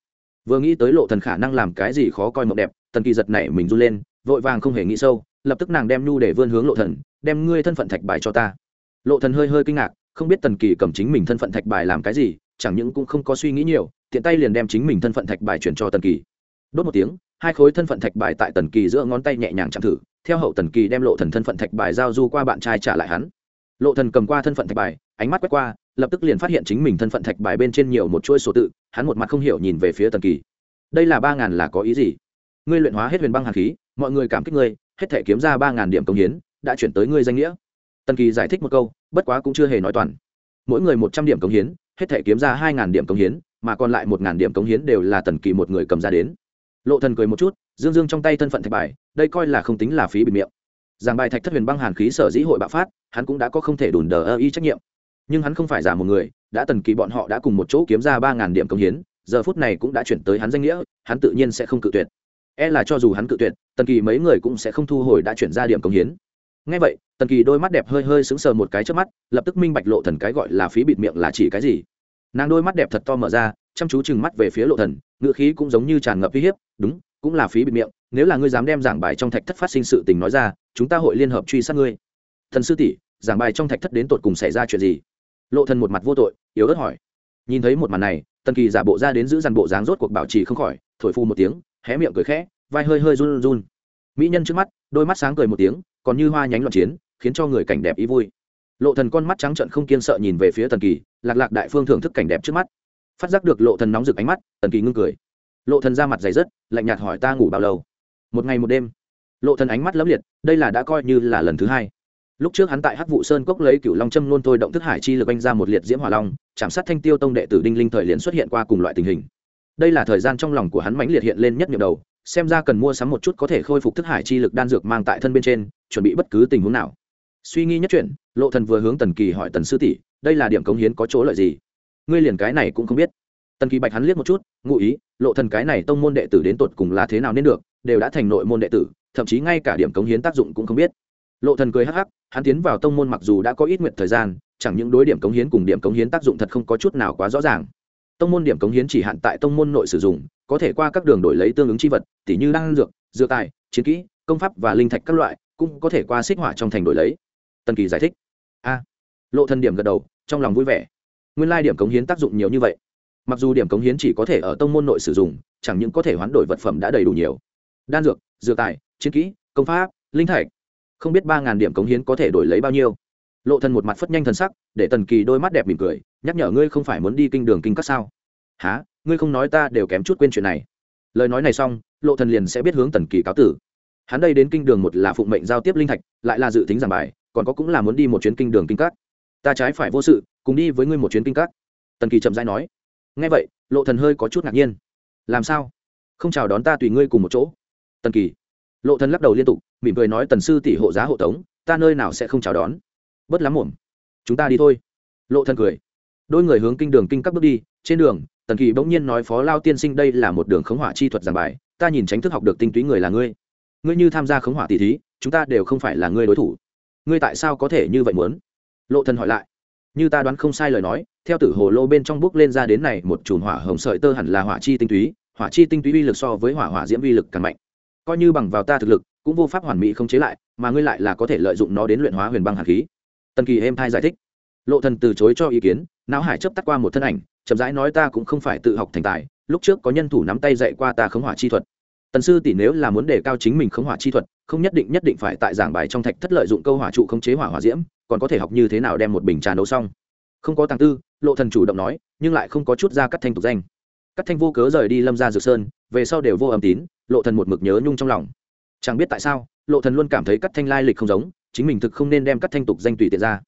vừa nghĩ tới lộ thần khả năng làm cái gì khó coi mộng đẹp, tần kỳ giật nảy mình run lên, vội vàng không hề nghĩ sâu, lập tức nàng đem nhu để vươn hướng lộ thần, đem ngươi thân phận thạch bài cho ta. Lộ thần hơi hơi kinh ngạc, không biết tần kỳ cầm chính mình thân phận thạch bài làm cái gì, chẳng những cũng không có suy nghĩ nhiều, tiện tay liền đem chính mình thân phận thạch bài chuyển cho tần kỳ. Đốt một tiếng, hai khối thân phận thạch bài tại tần kỳ giữa ngón tay nhẹ nhàng chạm thử, theo hậu tần kỳ đem lộ thần thân phận thạch bài giao du qua bạn trai trả lại hắn. Lộ thần cầm qua thân phận thạch bài, ánh mắt quét qua lập tức liền phát hiện chính mình thân phận thạch bài bên trên nhiều một chuỗi số tự, hắn một mặt không hiểu nhìn về phía tần kỳ. Đây là ba ngàn là có ý gì? Ngươi luyện hóa hết huyền băng hàn khí, mọi người cảm kích ngươi, hết thể kiếm ra ba ngàn điểm công hiến, đã chuyển tới ngươi danh nghĩa. Tần kỳ giải thích một câu, bất quá cũng chưa hề nói toàn. Mỗi người một trăm điểm công hiến, hết thể kiếm ra hai ngàn điểm công hiến, mà còn lại một ngàn điểm công hiến đều là tần kỳ một người cầm ra đến. Lộ thần cười một chút, dương dương trong tay thân phận thạch bài, đây coi là không tính là phí bị miệng. Giảng bài thạch thất huyền băng hàn khí sở dĩ hội bạo phát, hắn cũng đã có không thể đùn đờ ơ y trách nhiệm nhưng hắn không phải giả một người, đã tần kỳ bọn họ đã cùng một chỗ kiếm ra ba ngàn điểm công hiến, giờ phút này cũng đã chuyển tới hắn danh nghĩa, hắn tự nhiên sẽ không cự tuyệt. E là cho dù hắn cự tuyệt, tần kỳ mấy người cũng sẽ không thu hồi đã chuyển ra điểm công hiến. Ngay vậy, tần kỳ đôi mắt đẹp hơi hơi sững sờ một cái trước mắt, lập tức minh bạch lộ thần cái gọi là phí bịt miệng là chỉ cái gì. Nàng đôi mắt đẹp thật to mở ra, chăm chú chừng mắt về phía lộ thần ngựa khí cũng giống như tràn ngập uy hiếp, đúng, cũng là phí bịt miệng, nếu là ngươi dám đem giảng bài trong thạch thất phát sinh sự tình nói ra, chúng ta hội liên hợp truy sát ngươi. Thần sư tỷ, giảng bài trong thạch thất đến tột cùng xảy ra chuyện gì? Lộ thần một mặt vô tội, yếu ớt hỏi. Nhìn thấy một màn này, tần kỳ giả bộ ra đến giữ dàn bộ dáng rốt cuộc bảo trì không khỏi, thổi phu một tiếng, hé miệng cười khẽ, vai hơi hơi run run. Mỹ nhân trước mắt, đôi mắt sáng cười một tiếng, còn như hoa nhánh loạn chiến, khiến cho người cảnh đẹp ý vui. Lộ thần con mắt trắng trợn không kiên sợ nhìn về phía tần kỳ, lạc lạc đại phương thưởng thức cảnh đẹp trước mắt. Phát giác được lộ thần nóng rực ánh mắt, tần kỳ ngưng cười. Lộ thần ra mặt dày dứt, lạnh nhạt hỏi ta ngủ bao lâu? Một ngày một đêm. Lộ thần ánh mắt lấm liệt, đây là đã coi như là lần thứ hai lúc trước hắn tại hắc vụ sơn cốc lấy cửu long châm luôn thôi động thức hải chi lực anh ra một liệt diễm hỏa long, chạm sát thanh tiêu tông đệ tử đinh linh thời liền xuất hiện qua cùng loại tình hình. Đây là thời gian trong lòng của hắn mãnh liệt hiện lên nhất nhiệm đầu, xem ra cần mua sắm một chút có thể khôi phục thức hải chi lực đan dược mang tại thân bên trên, chuẩn bị bất cứ tình huống nào. Suy nghĩ nhất chuyện, lộ thần vừa hướng tần kỳ hỏi tần sư tỷ, đây là điểm cống hiến có chỗ lợi gì? Ngươi liền cái này cũng không biết. Tần kỳ bạch hắn liếc một chút, ngụ ý, lộ thần cái này tông môn đệ tử đến tột cùng là thế nào nên được, đều đã thành nội môn đệ tử, thậm chí ngay cả điểm cống hiến tác dụng cũng không biết lộ thần cười hắc hắc, hắn tiến vào tông môn mặc dù đã có ít nguyện thời gian, chẳng những đối điểm cống hiến cùng điểm cống hiến tác dụng thật không có chút nào quá rõ ràng. Tông môn điểm cống hiến chỉ hạn tại tông môn nội sử dụng, có thể qua các đường đổi lấy tương ứng chi vật, tỉ như đan dược dược tài, chiến kỹ, công pháp và linh thạch các loại, cũng có thể qua xích hỏa trong thành đổi lấy. Tần kỳ giải thích. A. Lộ thần điểm gật đầu, trong lòng vui vẻ. Nguyên lai điểm cống hiến tác dụng nhiều như vậy. Mặc dù điểm cống hiến chỉ có thể ở tông môn nội sử dụng, chẳng những có thể hoán đổi vật phẩm đã đầy đủ nhiều. Đan dược dược tài, chiến kỹ, công pháp, linh thạch không biết ba ngàn điểm cống hiến có thể đổi lấy bao nhiêu. Lộ thần một mặt phất nhanh thần sắc, để tần kỳ đôi mắt đẹp mỉm cười, nhắc nhở ngươi không phải muốn đi kinh đường kinh các sao. Há ngươi không nói ta đều kém chút quên chuyện này. Lời nói này xong, lộ thần liền sẽ biết hướng tần kỳ cáo tử. Hắn đây đến kinh đường một là phụng mệnh giao tiếp linh thạch, lại là dự tính giảng bài, còn có cũng là muốn đi một chuyến kinh đường kinh các. Ta trái phải vô sự, cùng đi với ngươi một chuyến kinh các. Tần kỳ chậm rãi nói. Nghe vậy, lộ thần hơi có chút ngạc nhiên. Làm sao? Không chào đón ta tùy ngươi cùng một chỗ. Tần kỳ lộ thần lắc đầu liên tục, mỉm cười nói, tần sư tỷ hộ giá hộ tống, ta nơi nào sẽ không chào đón. Bất lắm muộn, chúng ta đi thôi. Lộ thần cười. Đôi người hướng kinh đường kinh các bước đi, trên đường, tần kỳ bỗng nhiên nói, phó lao tiên sinh, đây là một đường khống hỏa chi thuật giảng bài, ta nhìn tránh thức học được tinh túy người là ngươi. Ngươi như tham gia khống hỏa tỷ thí, chúng ta đều không phải là ngươi đối thủ. Ngươi tại sao có thể như vậy muốn? Lộ thần hỏi lại. Như ta đoán không sai lời nói, theo tử hồ lô bên trong bước lên ra đến này, một chùm hỏa hồng sợi tơ hẳn là hỏa chi tinh túy, hỏa chi tinh túy uy lực so với hỏa hỏa diễm uy lực càng mạnh coi như bằng vào ta thực lực, cũng vô pháp hoàn mỹ không chế lại, mà ngươi lại là có thể lợi dụng nó đến luyện hóa huyền băng hàn khí. Tần kỳ êm thai giải thích. Lộ thần từ chối cho ý kiến, não hải chấp tắt qua một thân ảnh, chậm rãi nói ta cũng không phải tự học thành tài, lúc trước có nhân thủ nắm tay dạy qua ta khống hỏa chi thuật. Tần sư tỷ nếu là muốn đề cao chính mình khống hỏa chi thuật, không nhất định nhất định phải tại giảng bài trong thạch thất lợi dụng câu hỏa trụ khống chế hỏa hỏa diễm, còn có thể học như thế nào đem một bình trà nấu xong. Không có tàng tư, lộ thần chủ động nói, nhưng lại không có chút ra cắt thanh tục danh. Cắt thanh vô cớ rời đi lâm ra dược sơn về sau đều vô âm tín, lộ thần một mực nhớ nhung trong lòng. Chẳng biết tại sao, lộ thần luôn cảm thấy cắt thanh lai lịch không giống, chính mình thực không nên đem cắt thanh tục danh tùy tiện ra.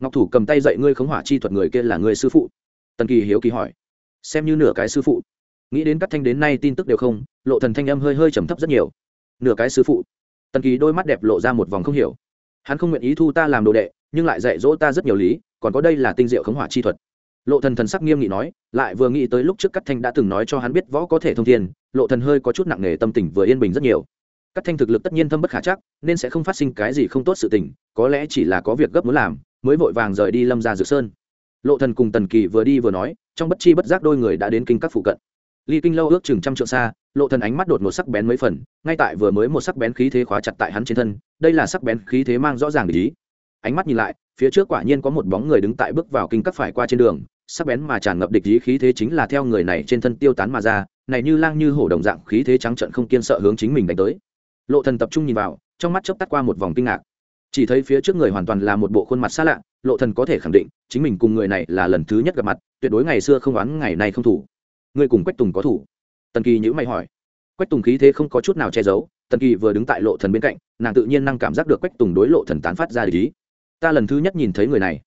Ngọc thủ cầm tay dạy ngươi khống hỏa chi thuật người kia là người sư phụ. Tần kỳ hiếu kỳ hỏi, xem như nửa cái sư phụ. Nghĩ đến cắt thanh đến nay tin tức đều không, lộ thần thanh âm hơi hơi trầm thấp rất nhiều. Nửa cái sư phụ. Tần kỳ đôi mắt đẹp lộ ra một vòng không hiểu. Hắn không nguyện ý thu ta làm đồ đệ, nhưng lại dạy dỗ ta rất nhiều lý, còn có đây là tinh diệu khống hỏa chi thuật lộ thần thần sắc nghiêm nghị nói, lại vừa nghĩ tới lúc trước cắt thanh đã từng nói cho hắn biết võ có thể thông thiên, lộ thần hơi có chút nặng nề tâm tình vừa yên bình rất nhiều. Cắt thanh thực lực tất nhiên thâm bất khả chắc, nên sẽ không phát sinh cái gì không tốt sự tình, có lẽ chỉ là có việc gấp muốn làm, mới vội vàng rời đi lâm ra dược sơn. Lộ thần cùng tần kỳ vừa đi vừa nói, trong bất chi bất giác đôi người đã đến kinh các phụ cận. Ly kinh lâu ước chừng trăm trượng xa, lộ thần ánh mắt đột một sắc bén mấy phần, ngay tại vừa mới một sắc bén khí thế khóa chặt tại hắn trên thân, đây là sắc bén khí thế mang rõ ràng ý. Ánh mắt nhìn lại, phía trước quả nhiên có một bóng người đứng tại bước vào kinh các phải qua trên đường sắc bén mà tràn ngập địch ý khí thế chính là theo người này trên thân tiêu tán mà ra, này như lang như hổ đồng dạng khí thế trắng trận không kiên sợ hướng chính mình đánh tới. Lộ thần tập trung nhìn vào, trong mắt chớp tắt qua một vòng kinh ngạc. Chỉ thấy phía trước người hoàn toàn là một bộ khuôn mặt xa lạ, lộ thần có thể khẳng định, chính mình cùng người này là lần thứ nhất gặp mặt, tuyệt đối ngày xưa không oán, ngày này không thủ. Người cùng quách tùng có thủ? Tần kỳ nhữ mày hỏi. Quách tùng khí thế không có chút nào che giấu, tần kỳ vừa đứng tại lộ thần bên cạnh, nàng tự nhiên năng cảm giác được quách tùng đối lộ thần tán phát ra lý ta lần thứ nhất nhìn thấy người này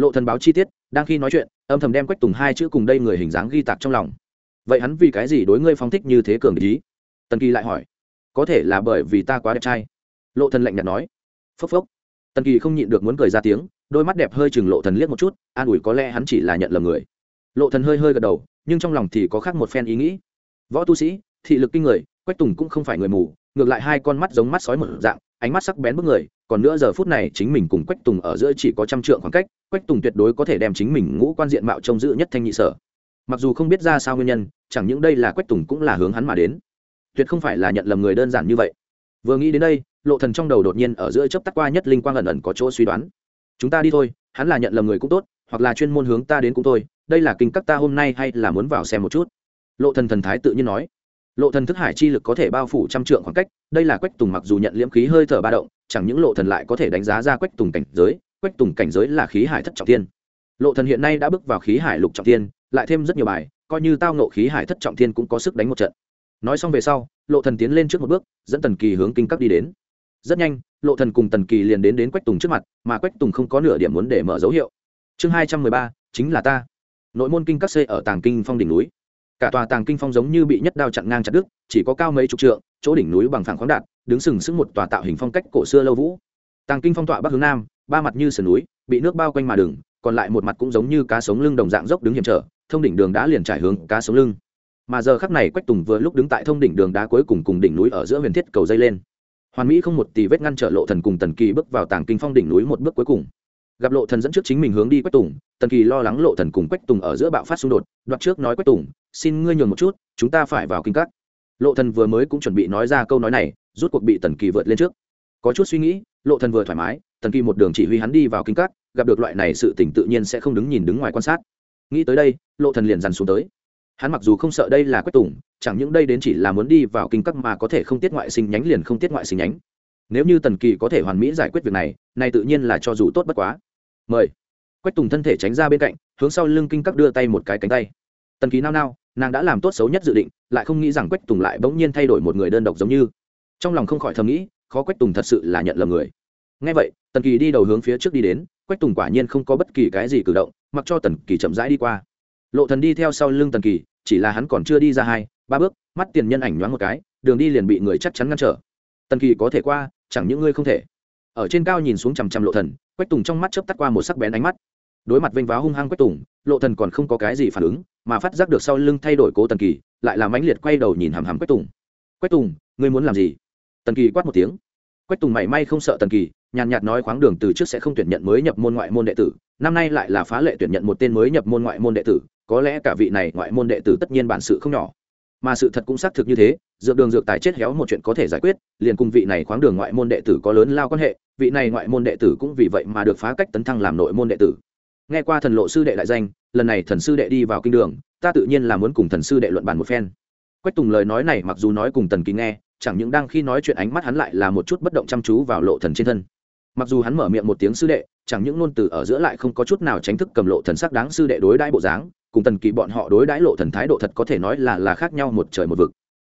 lộ thần báo chi tiết, đang khi nói chuyện, âm thầm đem quách tùng hai chữ cùng đây người hình dáng ghi tạc trong lòng. Vậy hắn vì cái gì đối ngươi phóng thích như thế cường ý? Tần kỳ lại hỏi. Có thể là bởi vì ta quá đẹp trai. Lộ thần lạnh nhạt nói. Phốc phốc. Tần kỳ không nhịn được muốn cười ra tiếng, đôi mắt đẹp hơi chừng lộ thần liếc một chút, an ủi có lẽ hắn chỉ là nhận lầm người. Lộ thần hơi hơi gật đầu, nhưng trong lòng thì có khác một phen ý nghĩ. Võ tu sĩ, thị lực kinh người, quách tùng cũng không phải người mù ngược lại hai con mắt giống mắt sói một dạng, ánh mắt sắc bén bức người, còn nữa giờ phút này chính mình cùng quách tùng ở giữa chỉ có trăm trượng khoảng cách, quách tùng tuyệt đối có thể đem chính mình ngũ quan diện mạo trông giữ nhất thanh nhị sở. Mặc dù không biết ra sao nguyên nhân, chẳng những đây là quách tùng cũng là hướng hắn mà đến. Tuyệt không phải là nhận lầm người đơn giản như vậy. Vừa nghĩ đến đây, lộ thần trong đầu đột nhiên ở giữa chớp tắt qua nhất linh quang ẩn ẩn có chỗ suy đoán. Chúng ta đi thôi, hắn là nhận lầm người cũng tốt, hoặc là chuyên môn hướng ta đến cũng thôi, đây là kinh các ta hôm nay hay là muốn vào xem một chút? Lộ thần thần thái tự nhiên nói lộ thần thức hải chi lực có thể bao phủ trăm trượng khoảng cách, đây là quách tùng mặc dù nhận liễm khí hơi thở ba động, chẳng những lộ thần lại có thể đánh giá ra quách tùng cảnh giới, quách tùng cảnh giới là khí hải thất trọng thiên. Lộ thần hiện nay đã bước vào khí hải lục trọng thiên, lại thêm rất nhiều bài, coi như tao nộ khí hải thất trọng thiên cũng có sức đánh một trận. Nói xong về sau, lộ thần tiến lên trước một bước, dẫn tần kỳ hướng kinh các đi đến. Rất nhanh, lộ thần cùng tần kỳ liền đến đến quách tùng trước mặt, mà quách tùng không có nửa điểm muốn để mở dấu hiệu. Chương hai trăm mười ba, chính là ta. Nội môn kinh các xây ở tàng kinh phong đỉnh núi cả tòa tàng kinh phong giống như bị nhất đao chặn ngang chặt đứt, chỉ có cao mấy chục trượng, chỗ đỉnh núi bằng phẳng khoáng đạt, đứng sừng sững một tòa tạo hình phong cách cổ xưa lâu vũ. Tàng kinh phong tọa bắc hướng nam, ba mặt như sườn núi, bị nước bao quanh mà đường còn lại một mặt cũng giống như cá sống lưng đồng dạng dốc đứng hiểm trở, thông đỉnh đường đã liền trải hướng cá sống lưng. Mà giờ khắc này quách tùng vừa lúc đứng tại thông đỉnh đường đá cuối cùng cùng đỉnh núi ở giữa huyền thiết cầu dây lên. Hoàn mỹ không một tỷ vết ngăn trở lộ thần cùng tần kỳ bước vào tàng kinh phong đỉnh núi một bước cuối cùng gặp lộ thần dẫn trước chính mình hướng đi quách tùng, tần kỳ lo lắng lộ thần cùng quách tùng ở giữa bạo phát xung đột, đoạt trước nói quách tùng, xin ngươi nhường một chút, chúng ta phải vào kinh các. Lộ thần vừa mới cũng chuẩn bị nói ra câu nói này, rút cuộc bị tần kỳ vượt lên trước. Có chút suy nghĩ, lộ thần vừa thoải mái, tần kỳ một đường chỉ huy hắn đi vào kinh các, gặp được loại này sự tỉnh tự nhiên sẽ không đứng nhìn đứng ngoài quan sát. Nghĩ tới đây, lộ thần liền dằn xuống tới. Hắn mặc dù không sợ đây là quách tùng, chẳng những đây đến chỉ là muốn đi vào kinh các mà có thể không tiết ngoại sinh nhánh liền không tiết ngoại sinh nhánh. Nếu như tần kỳ có thể hoàn mỹ giải quyết việc này này tự nhiên là cho dù tốt bất quá mời. Quách tùng thân thể tránh ra bên cạnh, hướng sau lưng kinh các đưa tay một cái cánh tay. Tần kỳ nao nao, nàng đã làm tốt xấu nhất dự định, lại không nghĩ rằng quách tùng lại bỗng nhiên thay đổi một người đơn độc giống như. Trong lòng không khỏi thầm nghĩ, khó quách tùng thật sự là nhận lầm người. Ngay vậy, tần kỳ đi đầu hướng phía trước đi đến, quách tùng quả nhiên không có bất kỳ cái gì cử động, mặc cho tần kỳ chậm rãi đi qua. Lộ thần đi theo sau lưng tần kỳ, chỉ là hắn còn chưa đi ra hai, ba bước, mắt tiền nhân ảnh nhoáng một cái, đường đi liền bị người chắc chắn ngăn trở. Tần kỳ có thể qua, chẳng những ngươi không thể ở trên cao nhìn xuống chằm chằm lộ thần, quách tùng trong mắt chớp tắt qua một sắc bén ánh mắt. Đối mặt vênh váo hung hăng quách tùng, lộ thần còn không có cái gì phản ứng, mà phát giác được sau lưng thay đổi cố tần kỳ, lại làm mãnh liệt quay đầu nhìn hầm hầm quách tùng. Quách tùng, ngươi muốn làm gì? Tần kỳ quát một tiếng. Quách tùng mảy may không sợ tần kỳ, nhàn nhạt nói khoáng đường từ trước sẽ không tuyển nhận mới nhập môn ngoại môn đệ tử, năm nay lại là phá lệ tuyển nhận một tên mới nhập môn ngoại môn đệ tử, có lẽ cả vị này ngoại môn đệ tử tất nhiên bản sự không nhỏ mà sự thật cũng xác thực như thế dược đường dược tài chết héo một chuyện có thể giải quyết, liền cùng vị này khoáng đường ngoại môn đệ tử có lớn lao quan hệ, vị này ngoại môn đệ tử cũng vì vậy mà được phá cách tấn thăng làm nội môn đệ tử. Nghe qua thần lộ sư đệ đại danh, lần này thần sư đệ đi vào kinh đường, ta tự nhiên là muốn cùng thần sư đệ luận bàn một phen. Quách tùng lời nói này mặc dù nói cùng tần kính nghe, chẳng những đang khi nói chuyện ánh mắt hắn lại là một chút bất động chăm chú vào lộ thần trên thân. Mặc dù hắn mở miệng một tiếng sư đệ, chẳng những ngôn từ ở giữa lại không có chút nào tránh thức cầm lộ thần sắc đáng sư đệ đối đãi bộ dáng cùng tần kỳ bọn họ đối đãi lộ thần thái độ thật có thể nói là là khác nhau một trời một vực.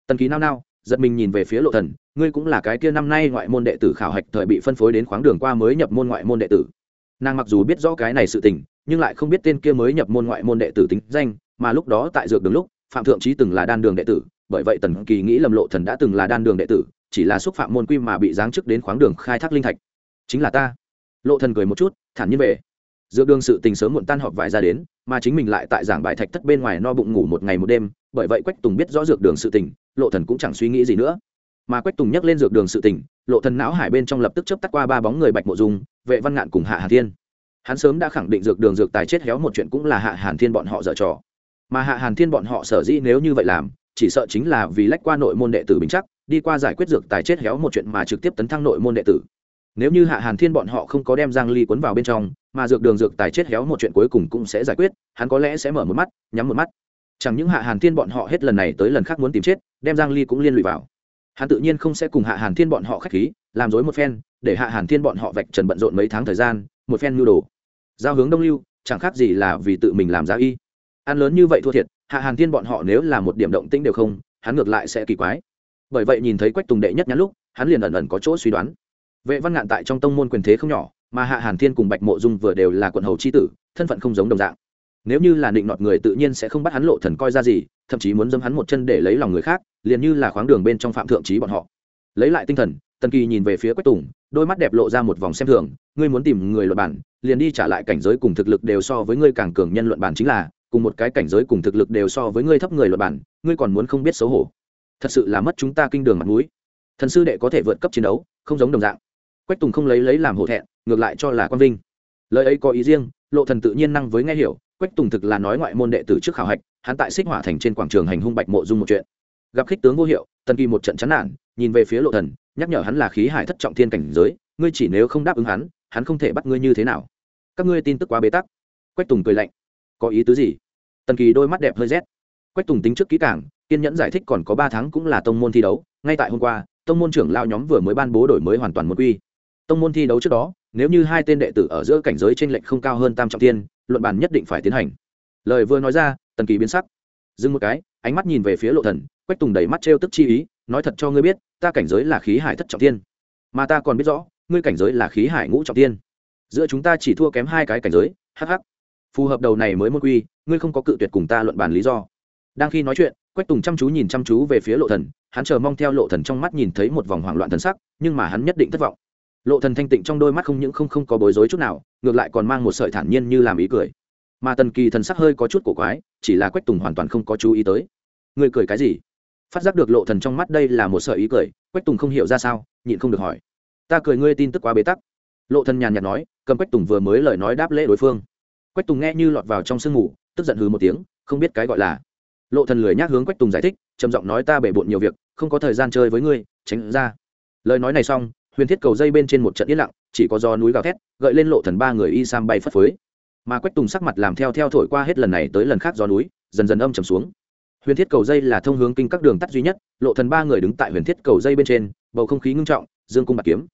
Tần kỳ nao nao, giật mình nhìn về phía lộ thần, ngươi cũng là cái kia năm nay ngoại môn đệ tử khảo hạch thời bị phân phối đến khoáng đường qua mới nhập môn ngoại môn đệ tử. Nàng mặc dù biết rõ cái này sự tình, nhưng lại không biết tên kia mới nhập môn ngoại môn đệ tử tính danh, mà lúc đó tại dược đường lúc, phạm thượng trí từng là đan đường đệ tử, bởi vậy tần kỳ nghĩ lầm lộ thần đã từng là đan đường đệ tử, chỉ là xúc phạm môn quy mà bị giáng chức đến khoáng đường khai thác linh thạch. Chính là ta. Lộ thần cười một chút, thản nhiên về dược đường sự tình sớm muộn tan họp vải ra đến, mà chính mình lại tại giảng bài thạch thất bên ngoài no bụng ngủ một ngày một đêm, bởi vậy quách tùng biết rõ dược đường sự tình, lộ thần cũng chẳng suy nghĩ gì nữa. Mà quách tùng nhắc lên dược đường sự tình, lộ thần não hải bên trong lập tức chớp tắt qua ba bóng người bạch mộ dung, vệ văn ngạn cùng hạ hà thiên. Hắn sớm đã khẳng định dược đường dược tài chết héo một chuyện cũng là hạ hàn thiên bọn họ dở trò. Mà hạ hàn thiên bọn họ sở dĩ nếu như vậy làm, chỉ sợ chính là vì lách qua nội môn đệ tử bình chắc, đi qua giải quyết dược tài chết héo một chuyện mà trực tiếp tấn thăng nội môn đệ tử. Nếu như hạ hàn thiên bọn họ không có đem giang ly cuốn vào bên trong mà dược đường dược tài chết héo một chuyện cuối cùng cũng sẽ giải quyết, hắn có lẽ sẽ mở một mắt, nhắm một mắt. Chẳng những hạ hàn thiên bọn họ hết lần này tới lần khác muốn tìm chết, đem giang ly cũng liên lụy vào. Hắn tự nhiên không sẽ cùng hạ hàn thiên bọn họ khách khí, làm dối một phen, để hạ hàn thiên bọn họ vạch trần bận rộn mấy tháng thời gian, một phen nhu đồ. Giao hướng đông lưu, chẳng khác gì là vì tự mình làm giá y. Ăn lớn như vậy thua thiệt, hạ hàn thiên bọn họ nếu là một điểm động tĩnh đều không, hắn ngược lại sẽ kỳ quái. Bởi vậy nhìn thấy quách tùng đệ nhất nhắn lúc, hắn liền ẩn ẩn có chỗ suy đoán. Vệ văn ngạn tại trong tông môn quyền thế không nhỏ mà hạ hàn thiên cùng bạch mộ dung vừa đều là quận hầu c h i tử, thân phận không giống đồng dạng. Nếu như là định nọt người tự nhiên sẽ không bắt hắn lộ thần coi ra gì, thậm chí muốn dâm hắn một chân để lấy lòng người khác, liền như là khoáng đường bên trong phạm thượng trí bọn họ. Lấy lại tinh thần, tần kỳ nhìn về phía quách tùng, đôi mắt đẹp lộ ra một vòng xem thường, ngươi muốn tìm người luật bản, liền đi trả lại cảnh giới cùng thực lực đều so với ngươi càng cường nhân luận bản chính là, cùng một cái cảnh giới cùng thực lực đều so với ngươi thấp người luật bản, ngươi còn muốn không biết xấu hổ. Thật sự là mất chúng ta kinh đường mặt mũi. Thần sư đệ có thể vượt cấp chiến đấu, không giống đồng dạng quách tùng không lấy lấy làm hổ thẹn, ngược lại cho là quan vinh. Lời ấy có ý riêng, lộ thần tự nhiên năng với nghe hiểu, quách tùng thực là nói ngoại môn đệ tử trước khảo hạch, hắn tại xích hỏa thành trên quảng trường hành hung bạch mộ dung một chuyện. Gặp khích tướng vô hiệu, tần kỳ một trận chán nản, nhìn về phía lộ thần, nhắc nhở hắn là khí hải thất trọng thiên cảnh giới, ngươi chỉ nếu không đáp ứng hắn hắn không thể bắt ngươi như thế nào. Các ngươi tin tức quá bế tắc. Quách tùng cười lạnh. Có ý tứ gì? Tần kỳ đôi mắt đẹp hơi rét. Quách tùng tính trước kỹ càng, kiên nhẫn giải thích còn có ba tháng cũng là tông môn thi đấu, ngay tại hôm qua, tông môn trưởng lao nhóm vừa mới ban bố đổi mới hoàn toàn một quy tông môn thi đấu trước đó, nếu như hai tên đệ tử ở giữa cảnh giới t r ê n lệch không cao hơn tam trọng tiên, luận bàn nhất định phải tiến hành. Lời vừa nói ra, tần kỳ biến sắc. Dừng một cái, ánh mắt nhìn về phía lộ thần, quách tùng đầy mắt trêu tức chi ý, nói thật cho ngươi biết, ta cảnh giới là khí hải thất trọng tiên. Mà ta còn biết rõ, ngươi cảnh giới là khí hải ngũ trọng tiên. Giữa chúng ta chỉ thua kém hai cái cảnh giới hh phù hợp đầu này mới môn quy, ngươi không có cự tuyệt cùng ta luận bàn lý do. Đang khi nói chuyện, quách tùng chăm chú nhìn chăm chú về phía lộ thần, hắn chờ mong theo lộ thần trong mắt nhìn thấy một vòng hoảng loạn thần sắc, nhưng mà hắn nhất định thất vọng lộ thần thanh tịnh trong đôi mắt không những không không có bối rối chút nào, ngược lại còn mang một sợi thản nhiên như làm ý cười. Mà tần kỳ thần sắc hơi có chút cổ quái, chỉ là quách tùng hoàn toàn không có chú ý tới. Người cười cái gì? Phát giác được lộ thần trong mắt đây là một sợi ý cười, quách tùng không hiểu ra sao, nhịn không được hỏi. Ta cười ngươi tin tức quá bế tắc. Lộ thần nhàn nhạt nói, cầm quách tùng vừa mới lời nói đáp lễ đối phương. Quách tùng nghe như lọt vào trong sương ngủ tức giận hừ một tiếng, không biết cái gọi là. Lộ thần lười nhác hướng quách tùng giải thích, trầm giọng nói ta bể bộn nhiều việc, không có thời gian chơi với ngươi, tránh ra. Lời nói này xong huyền thiết cầu dây bên trên một trận yên lặng, chỉ có do núi gào thét, gợi lên lộ thần ba người y sam bay phất phới. Mà quách tùng sắc mặt làm theo theo thổi qua hết lần này tới lần khác do núi, dần dần âm trầm xuống. Huyền thiết cầu dây là thông hướng kinh các đường tắt duy nhất, lộ thần ba người đứng tại huyền thiết cầu dây bên trên, bầu không khí ngưng trọng, dương cung bạc kiếm.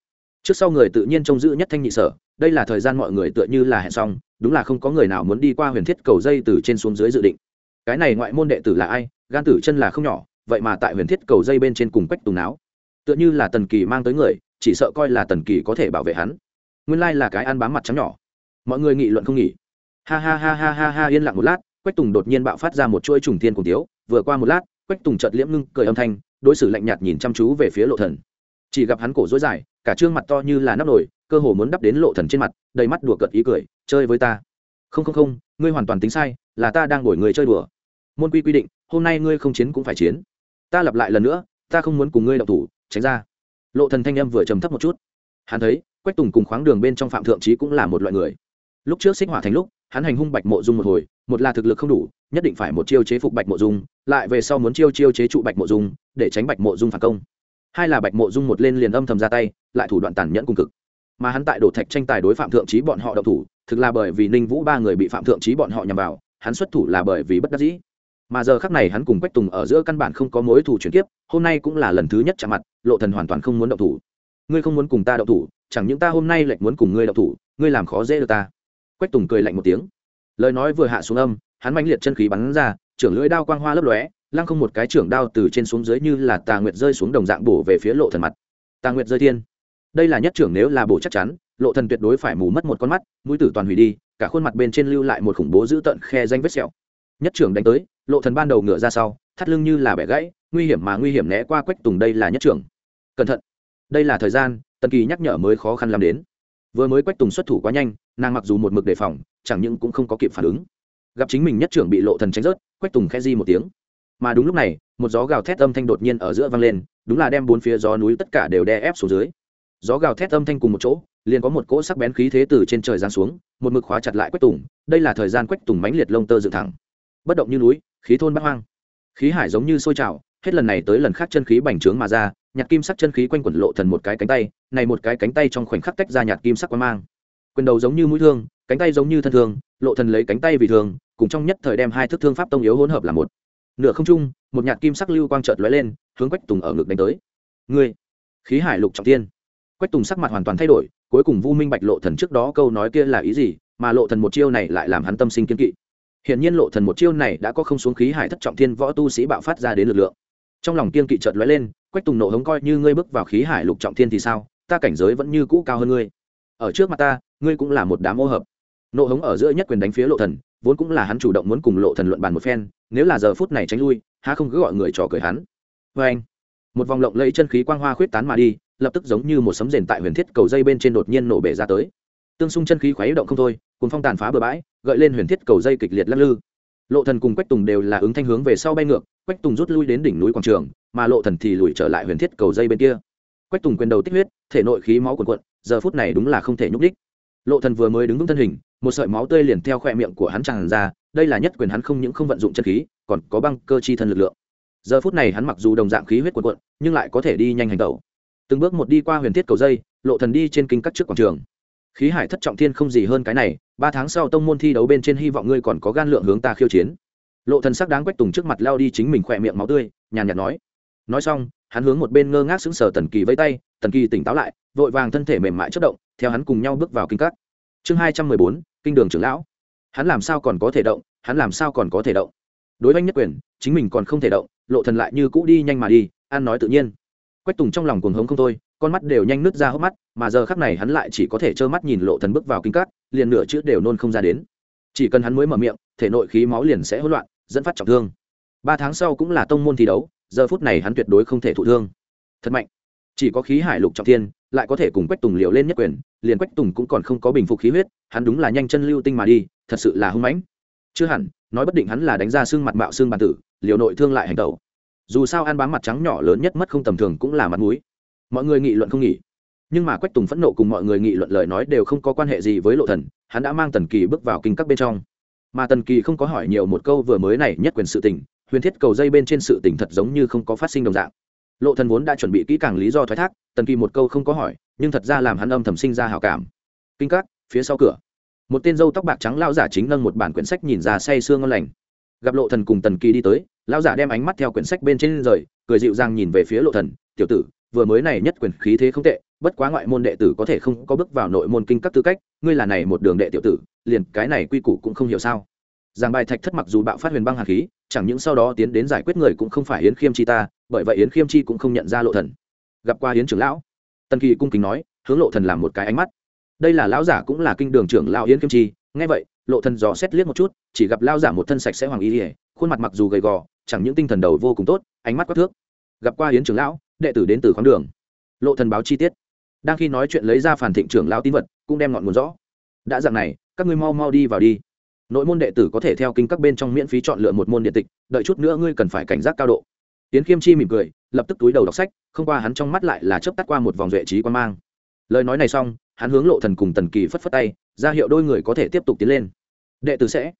Trước sau người tự nhiên trông giữ nhất thanh nhị sở, đây là thời gian mọi người tựa như là hẹn xong, đúng là không có người nào muốn đi qua huyền thiết cầu dây từ trên xuống dưới dự định. Cái này ngoại môn đệ tử là ai, gan tử chân là không nhỏ, vậy mà tại huyền thiết cầu dây bên trên cùng quách tùng não tựa như là tần kỳ mang tới người chỉ sợ coi là tần kỳ có thể bảo vệ hắn. Nguyên lai là cái ăn bám mặt trắng nhỏ. Mọi người nghị luận không nghỉ. Ha ha ha ha ha ha, yên lặng một lát, quách tùng đột nhiên bạo phát ra một chuỗi trùng thiên cùng tiếu. Vừa qua một lát, quách tùng chợt liễm ngưng cười âm thanh, đối xử lạnh nhạt nhìn chăm chú về phía lộ thần. Chỉ gặp hắn cổ dối dài, cả trương mặt to như là nắp nồi, cơ hồ muốn đắp đến lộ thần trên mặt, đầy mắt đùa cợt ý cười, chơi với ta. Không không không, ngươi hoàn toàn tính sai, là ta đang đổi người chơi đùa. Môn quy quy định, hôm nay ngươi không chiến cũng phải chiến. Ta lặp lại lần nữa, ta không muốn cùng ngươi động thủ, tránh ra lộ thần thanh âm vừa trầm thấp một chút. Hắn thấy, quách tùng cùng khoáng đường bên trong phạm thượng trí cũng là một loại người. Lúc trước xích hỏa thành lúc, hắn hành hung bạch mộ dung một hồi, một là thực lực không đủ, nhất định phải một chiêu chế phục bạch mộ dung, lại về sau muốn chiêu chiêu chế trụ bạch mộ dung, để tránh bạch mộ dung phản công. Hai là bạch mộ dung một lên liền âm thầm ra tay, lại thủ đoạn tàn nhẫn cùng cực. Mà hắn tại đổ thạch tranh tài đối phạm thượng trí bọn họ đậu thủ, thực là bởi vì ninh vũ ba người bị phạm thượng trí bọn họ nhằm vào, hắn xuất thủ là bởi vì bất đắc dĩ mà giờ khắc này hắn cùng quách tùng ở giữa căn bản không có mối thủ chuyển kiếp, hôm nay cũng là lần thứ nhất chạm mặt, lộ thần hoàn toàn không muốn động thủ. Ngươi không muốn cùng ta động thủ, chẳng những ta hôm nay lại muốn cùng ngươi động thủ, ngươi làm khó dễ được ta. Quách tùng cười lạnh một tiếng. Lời nói vừa hạ xuống âm, hắn mãnh liệt chân khí bắn ra, trưởng lưỡi đao quang hoa lấp lóe, lăng không một cái trưởng đao từ trên xuống dưới như là tà nguyệt rơi xuống đồng dạng bổ về phía lộ thần mặt. Tà nguyệt rơi thiên. Đây là nhất trưởng nếu là bổ chắc chắn, lộ thần tuyệt đối phải mù mất một con mắt, mũi tử toàn hủy đi, cả khuôn mặt bên trên lưu lại một khủng bố dữ tợn khe danh vết sẹo. Nhất trưởng đánh tới lộ thần ban đầu ngửa ra sau, thắt lưng như là bẻ gãy, nguy hiểm mà nguy hiểm né qua quách tùng đây là nhất trưởng. Cẩn thận. Đây là thời gian, tần kỳ nhắc nhở mới khó khăn làm đến. Vừa mới quách tùng xuất thủ quá nhanh, nàng mặc dù một mực đề phòng, chẳng những cũng không có kịp phản ứng. Gặp chính mình nhất trưởng bị lộ thần tránh rớt, quách tùng khẽ di một tiếng. Mà đúng lúc này, một gió gào thét âm thanh đột nhiên ở giữa vang lên, đúng là đem bốn phía gió núi tất cả đều đè ép xuống dưới. Gió gào thét âm thanh cùng một chỗ, liền có một cỗ sắc bén khí thế từ trên trời giáng xuống, một mực khóa chặt lại quách tùng, đây là thời gian quách tùng mãnh liệt lông tơ dựng thẳng bất động như núi, khí thôn bát hoang. Khí hải giống như sôi trào, hết lần này tới lần khác chân khí bành trướng mà ra, nhạt kim sắc chân khí quanh quẩn lộ thần một cái cánh tay, này một cái cánh tay trong khoảnh khắc tách ra nhạt kim sắc quang mang. Quyền đầu giống như mũi thương, cánh tay giống như thân thương, lộ thần lấy cánh tay vì thường, cùng trong nhất thời đem hai thức thương pháp tông yếu hỗn hợp là một. Nửa không trung, một nhạt kim sắc lưu quang chợt lóe lên, hướng quách tùng ở ngực đánh tới. Ngươi! Khí hải lục trọng tiên quách tùng sắc mặt hoàn toàn thay đổi, cuối cùng vu minh bạch lộ thần trước đó câu nói kia là ý gì, mà lộ thần một chiêu này lại làm hắn tâm sinh kiên kỵ. Hiển nhiên lộ thần một chiêu này đã có không xuống khí hải thất trọng thiên võ tu sĩ bạo phát ra đến lực lượng. Trong lòng kiên kỵ chợt lóe lên, quách tùng nộ hống coi như ngươi bước vào khí hải lục trọng thiên thì sao ta cảnh giới vẫn như cũ cao hơn ngươi. Ở trước mặt ta ngươi cũng là một đám ô hợp. Nộ hống ở giữa nhất quyền đánh phía lộ thần vốn cũng là hắn chủ động muốn cùng lộ thần luận bàn một phen nếu là giờ phút này tránh lui há không cứ gọi người trò cười hắn. Với anh một vòng lộng lẫy chân khí quang hoa khuyết tán mà đi lập tức giống như một sấm rền tại huyền thiết cầu dây bên trên đột nhiên nổ bể ra tới tương xung chân khí khuấy động không thôi cùng phong tàn phá bừa bãi, gợi lên huyền thiết cầu dây kịch liệt lắc lư. Lộ thần cùng quách tùng đều là ứng thanh hướng về sau bay ngược, quách tùng rút lui đến đỉnh núi quảng trường, mà lộ thần thì lùi trở lại huyền thiết cầu dây bên kia. Quách tùng quyền đầu tích huyết, thể nội khí máu cuồn cuộn, giờ phút này đúng là không thể nhúc đích lộ thần vừa mới đứng vững thân hình, một sợi máu tươi liền theo khoe miệng của hắn tràn ra, đây là nhất quyền hắn không những không vận dụng chân khí, còn có băng cơ chi thân lực lượng. Giờ phút này hắn mặc dù đồng dạng khí huyết cuồn cuộn, nhưng lại có thể đi nhanh hành tẩu. Từng bước một đi qua huyền thiết cầu dây, lộ thần đi trên kinh cắt trước quảng trường khí hải thất trọng thiên không gì hơn cái này, ba tháng sau tông môn thi đấu bên trên hy vọng ngươi còn có gan lượng hướng ta khiêu chiến. Lộ thần sắc đáng quách tùng trước mặt lao đi chính mình khỏe miệng máu tươi, nhàn nhạt nói. Nói xong, hắn hướng một bên ngơ ngác sững sờ tần kỳ vây tay, tần kỳ tỉnh táo lại, vội vàng thân thể mềm mại chất động, theo hắn cùng nhau bước vào kinh cắt. chương hai trăm mười bốn, kinh đường trưởng lão. Hắn làm sao còn có thể động, hắn làm sao còn có thể động? Đối với nhất quyền, chính mình còn không thể động, lộ thần lại như cũ đi nhanh mà đi, an nói tự nhiên. Quách tùng trong lòng cuồng hống không thôi con mắt đều nhanh nứt ra hốc mắt, mà giờ khắc này hắn lại chỉ có thể trơ mắt nhìn lộ thần bước vào kinh cát liền nửa chữ đều nôn không ra đến. Chỉ cần hắn mới mở miệng, thể nội khí máu liền sẽ hỗn loạn, dẫn phát trọng thương. Ba tháng sau cũng là tông môn thi đấu, giờ phút này hắn tuyệt đối không thể thụ thương. Thật mạnh. Chỉ có khí hải lục trọng thiên, lại có thể cùng quách tùng liều lên nhất quyền, liền quách tùng cũng còn không có bình phục khí huyết, hắn đúng là nhanh chân lưu tinh mà đi, thật sự là hung mãnh. Chưa hẳn, nói bất định hắn là đánh ra xương mặt mạo xương bản tử, liều nội thương lại hành tẩu. Dù sao ăn bám mặt trắng nhỏ lớn nhất mất không tầm thường cũng là mặt mũi mọi người nghị luận không nghỉ. Nhưng mà quách tùng phẫn nộ cùng mọi người nghị luận lời nói đều không có quan hệ gì với lộ thần, hắn đã mang tần kỳ bước vào kinh các bên trong. Mà tần kỳ không có hỏi nhiều một câu vừa mới này nhất quyền sự tình, huyền thiết cầu dây bên trên sự tình thật giống như không có phát sinh đồng dạng. Lộ thần vốn đã chuẩn bị kỹ càng lý do thoái thác, tần kỳ một câu không có hỏi, nhưng thật ra làm hắn âm thầm sinh ra hảo cảm. Kinh các, phía sau cửa. Một tên dâu tóc bạc trắng lão giả chính nâng một bản quyển sách nhìn ra say sương ngon lành. Gặp lộ thần cùng tần kỳ đi tới, lão giả đem ánh mắt theo quyển sách bên trên rời, cười dịu dàng nhìn về phía lộ thần, tiểu tử vừa mới này nhất quyền khí thế không tệ, bất quá ngoại môn đệ tử có thể không có bước vào nội môn kinh các tư cách, ngươi là này một đường đệ tiểu tử, liền cái này quy củ cũng không hiểu sao. Giảng bài thạch thất mặc dù bạo phát huyền băng hàn khí, chẳng những sau đó tiến đến giải quyết người cũng không phải yến khiêm chi ta, bởi vậy yến khiêm chi cũng không nhận ra lộ thần. Gặp qua yến trưởng lão, tần kỳ cung kính nói, hướng lộ thần làm một cái ánh mắt. Đây là lão giả cũng là kinh đường trưởng lão yến khiêm chi, nghe vậy, lộ thần dò xét liếc một chút, chỉ gặp lão giả một thân sạch sẽ hoàng y ỉa khuôn mặt mặc dù gầy gò, chẳng những tinh thần đầu vô cùng tốt, ánh mắt quá thước. Gặp qua yến trưởng lão đệ tử đến từ khoáng đường. Lộ thần báo chi tiết. Đang khi nói chuyện lấy ra phản thịnh trưởng lão tín vật, cũng đem ngọn nguồn rõ. Đã dạng này, các ngươi mau mau đi vào đi. Nội môn đệ tử có thể theo kinh các bên trong miễn phí chọn lựa một môn điện tịch, đợi chút nữa ngươi cần phải cảnh giác cao độ. Tiến khiêm chi mỉm cười, lập tức túi đầu đọc sách, không qua hắn trong mắt lại là chớp tắt qua một vòng duệ trí quan mang. Lời nói này xong, hắn hướng lộ thần cùng tần kỳ phất phất tay, ra hiệu đôi người có thể tiếp tục tiến lên. Đệ tử sẽ.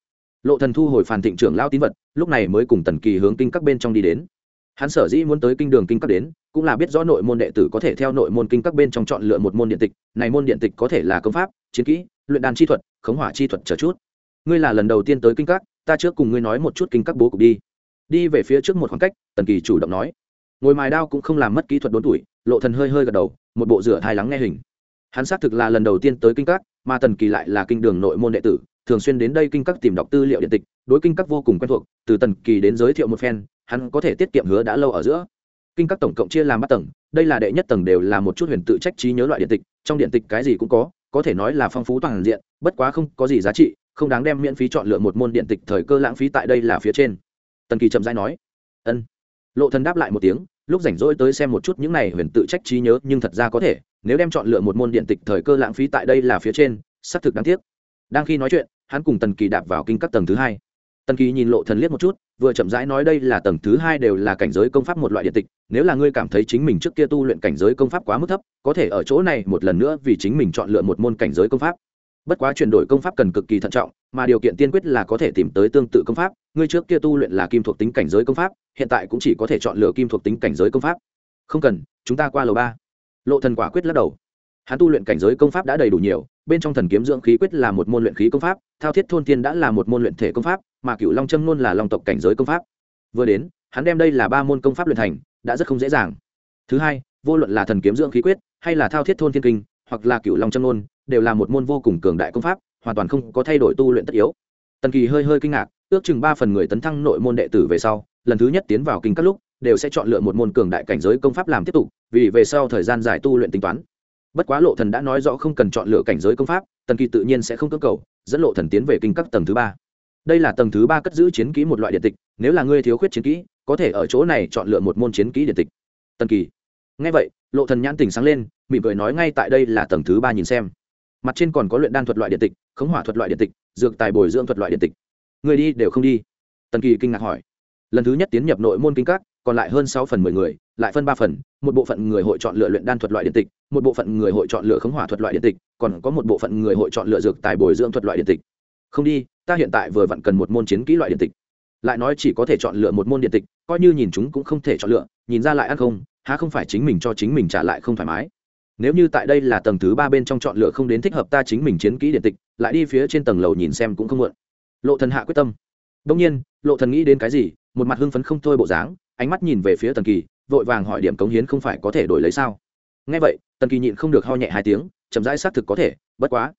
Lộ thần thu hồi phản thịnh trưởng lao tín vật, lúc này mới cùng tần kỳ hướng kinh các bên trong đi đến hắn sở dĩ muốn tới kinh đường kinh các đến, cũng là biết rõ nội môn đệ tử có thể theo nội môn kinh các bên trong chọn lựa một môn điện tịch, này môn điện tịch có thể là công pháp, chiến kỹ, luyện đàn chi thuật, khống hỏa chi thuật chờ chút. Ngươi là lần đầu tiên tới kinh các, ta trước cùng ngươi nói một chút kinh các bố cục đi. Đi về phía trước một khoảng cách, tần kỳ chủ động nói. Ngồi mài đao cũng không làm mất kỹ thuật đốn tuổi, lộ thần hơi hơi gật đầu, một bộ rửa thai lắng nghe hình. Hắn xác thực là lần đầu tiên tới kinh các, mà tần kỳ lại là kinh đường nội môn đệ tử, thường xuyên đến đây kinh các tìm đọc tư liệu điện tịch, đối kinh các vô cùng quen thuộc, từ tần kỳ đến giới thiệu một phen hắn có thể tiết kiệm hứa đã lâu ở giữa. Kinh các tổng cộng chia làm ba tầng, đây là đệ nhất tầng đều là một chút huyền tự trách trí nhớ loại điện tịch, trong điện tịch cái gì cũng có có thể nói là phong phú toàn diện, bất quá không có gì giá trị, không đáng đem miễn phí chọn lựa một môn điện tịch thời cơ lãng phí tại đây là phía trên. Tần kỳ chậm rãi nói, ân. Lộ thần đáp lại một tiếng, lúc rảnh rỗi tới xem một chút những này huyền tự trách trí nhớ, nhưng thật ra có thể, nếu đem chọn lựa một môn điện tịch thời cơ lãng phí tại đây là phía trên, xác thực đáng tiếc. Đang khi nói chuyện, hắn cùng tần kỳ đạp vào kinh các tầng thứ hai. Tần kỳ nhìn lộ thần liếc một chút vừa chậm rãi nói đây là tầng thứ hai đều là cảnh giới công pháp một loại điện tịch, nếu là ngươi cảm thấy chính mình trước kia tu luyện cảnh giới công pháp quá mức thấp, có thể ở chỗ này một lần nữa vì chính mình chọn lựa một môn cảnh giới công pháp. Bất quá chuyển đổi công pháp cần cực kỳ thận trọng, mà điều kiện tiên quyết là có thể tìm tới tương tự công pháp, ngươi trước kia tu luyện là kim thuộc tính cảnh giới công pháp, hiện tại cũng chỉ có thể chọn lựa kim thuộc tính cảnh giới công pháp. Không cần, chúng ta qua lầu ba. Lộ thần quả quyết lắc đầu. Hắn tu luyện cảnh giới công pháp đã đầy đủ nhiều, bên trong thần kiếm dưỡng khí quyết là một môn luyện khí công pháp, thao thiết thôn tiên đã là một môn luyện thể công pháp mà cựu long châm luôn là long tộc cảnh giới công pháp. Vừa đến, hắn đem đây là ba môn công pháp luyện thành, đã rất không dễ dàng. Thứ hai, vô luận là thần kiếm dưỡng khí quyết, hay là thao thiết thôn thiên kinh, hoặc là cựu long châm luôn đều là một môn vô cùng cường đại công pháp, hoàn toàn không có thay đổi tu luyện tất yếu. Tần kỳ hơi hơi kinh ngạc, ước chừng ba phần người tấn thăng nội môn đệ tử về sau, lần thứ nhất tiến vào kinh các lúc, đều sẽ chọn lựa một môn cường đại cảnh giới công pháp làm tiếp tục, vì về sau thời gian dài tu luyện tính toán. Bất quá lộ thần đã nói rõ không cần chọn lựa cảnh giới công pháp, tần kỳ tự nhiên sẽ không cơ cầu, dẫn lộ thần tiến về kinh các tầng thứ ba đây là tầng thứ ba cất giữ chiến kỹ một loại điện tịch, nếu là ngươi thiếu khuyết chiến kỹ, có thể ở chỗ này chọn lựa một môn chiến kỹ điện tịch. Tần kỳ. Ngay vậy, lộ thần nhãn tình sáng lên, mỉm cười nói ngay tại đây là tầng thứ ba nhìn xem. Mặt trên còn có luyện đan thuật loại điện tịch, khống hỏa thuật loại điện tịch, dược tài bồi dưỡng thuật loại điện tịch. Người đi đều không đi. Tần kỳ kinh ngạc hỏi. Lần thứ nhất tiến nhập nội môn kinh các, còn lại hơn sáu phần mười người, lại phân ba phần, một bộ phận người hội chọn lựa luyện đan thuật loại điện tịch, một bộ phận người hội chọn lựa khống hỏa thuật loại điện tịch, còn có một bộ phận người hội chọn lựa dược tài bồi dưỡng thuật loại điện tịch. Không đi ta hiện tại vừa vặn cần một môn chiến kỹ loại điện tịch. Lại nói chỉ có thể chọn lựa một môn điện tịch, coi như nhìn chúng cũng không thể chọn lựa, nhìn ra lại ăn không, há không phải chính mình cho chính mình trả lại không thoải mái. Nếu như tại đây là tầng thứ ba bên trong chọn lựa không đến thích hợp ta chính mình chiến kỹ điện tịch, lại đi phía trên tầng lầu nhìn xem cũng không muộn. Lộ thần hạ quyết tâm. Đông nhiên, lộ thần nghĩ đến cái gì, một mặt hưng phấn không thôi bộ dáng, ánh mắt nhìn về phía tần kỳ, vội vàng hỏi điểm cống hiến không phải có thể đổi lấy sao? Nghe vậy, tần kỳ nhịn không được ho nhẹ hai tiếng, chậm rãi xác thực có thể, bất quá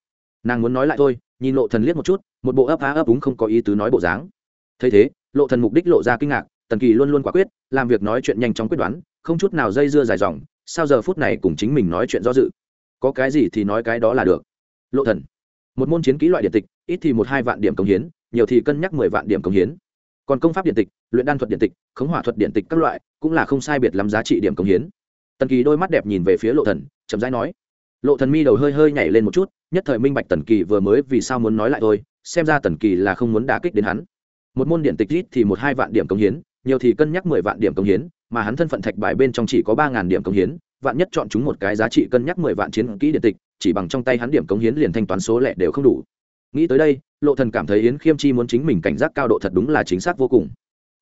nàng muốn nói lại thôi, nhìn lộ thần liếc một chút, một bộ ấp á ấp úng không có ý tứ nói bộ dáng. Thấy thế, lộ thần mục đích lộ ra kinh ngạc, tần kỳ luôn luôn quả quyết, làm việc nói chuyện nhanh chóng quyết đoán, không chút nào dây dưa dài dòng, sao giờ phút này cùng chính mình nói chuyện do dự. Có cái gì thì nói cái đó là được. Lộ thần, một môn chiến kỹ loại điện tịch, ít thì một hai vạn điểm công hiến, nhiều thì cân nhắc mười vạn điểm công hiến. Còn công pháp điện tịch, luyện đan thuật điện tịch, khống hỏa thuật điện tịch các loại, cũng là không sai biệt lắm giá trị điểm công hiến. Tần kỳ đôi mắt đẹp nhìn về phía lộ thần, chậm rãi nói lộ thần mi đầu hơi hơi nhảy lên một chút, nhất thời minh bạch tần kỳ vừa mới vì sao muốn nói lại thôi, xem ra tần kỳ là không muốn đả kích đến hắn. Một môn điện tịch ít thì một hai vạn điểm công hiến, nhiều thì cân nhắc mười vạn điểm công hiến, mà hắn thân phận thạch bài bên trong chỉ có ba ngàn điểm công hiến, vạn nhất chọn chúng một cái giá trị cân nhắc mười vạn chiến kỹ điện tịch, chỉ bằng trong tay hắn điểm công hiến liền thanh toán số lẻ đều không đủ. Nghĩ tới đây, lộ thần cảm thấy yến khiêm chi muốn chính mình cảnh giác cao độ thật đúng là chính xác vô cùng.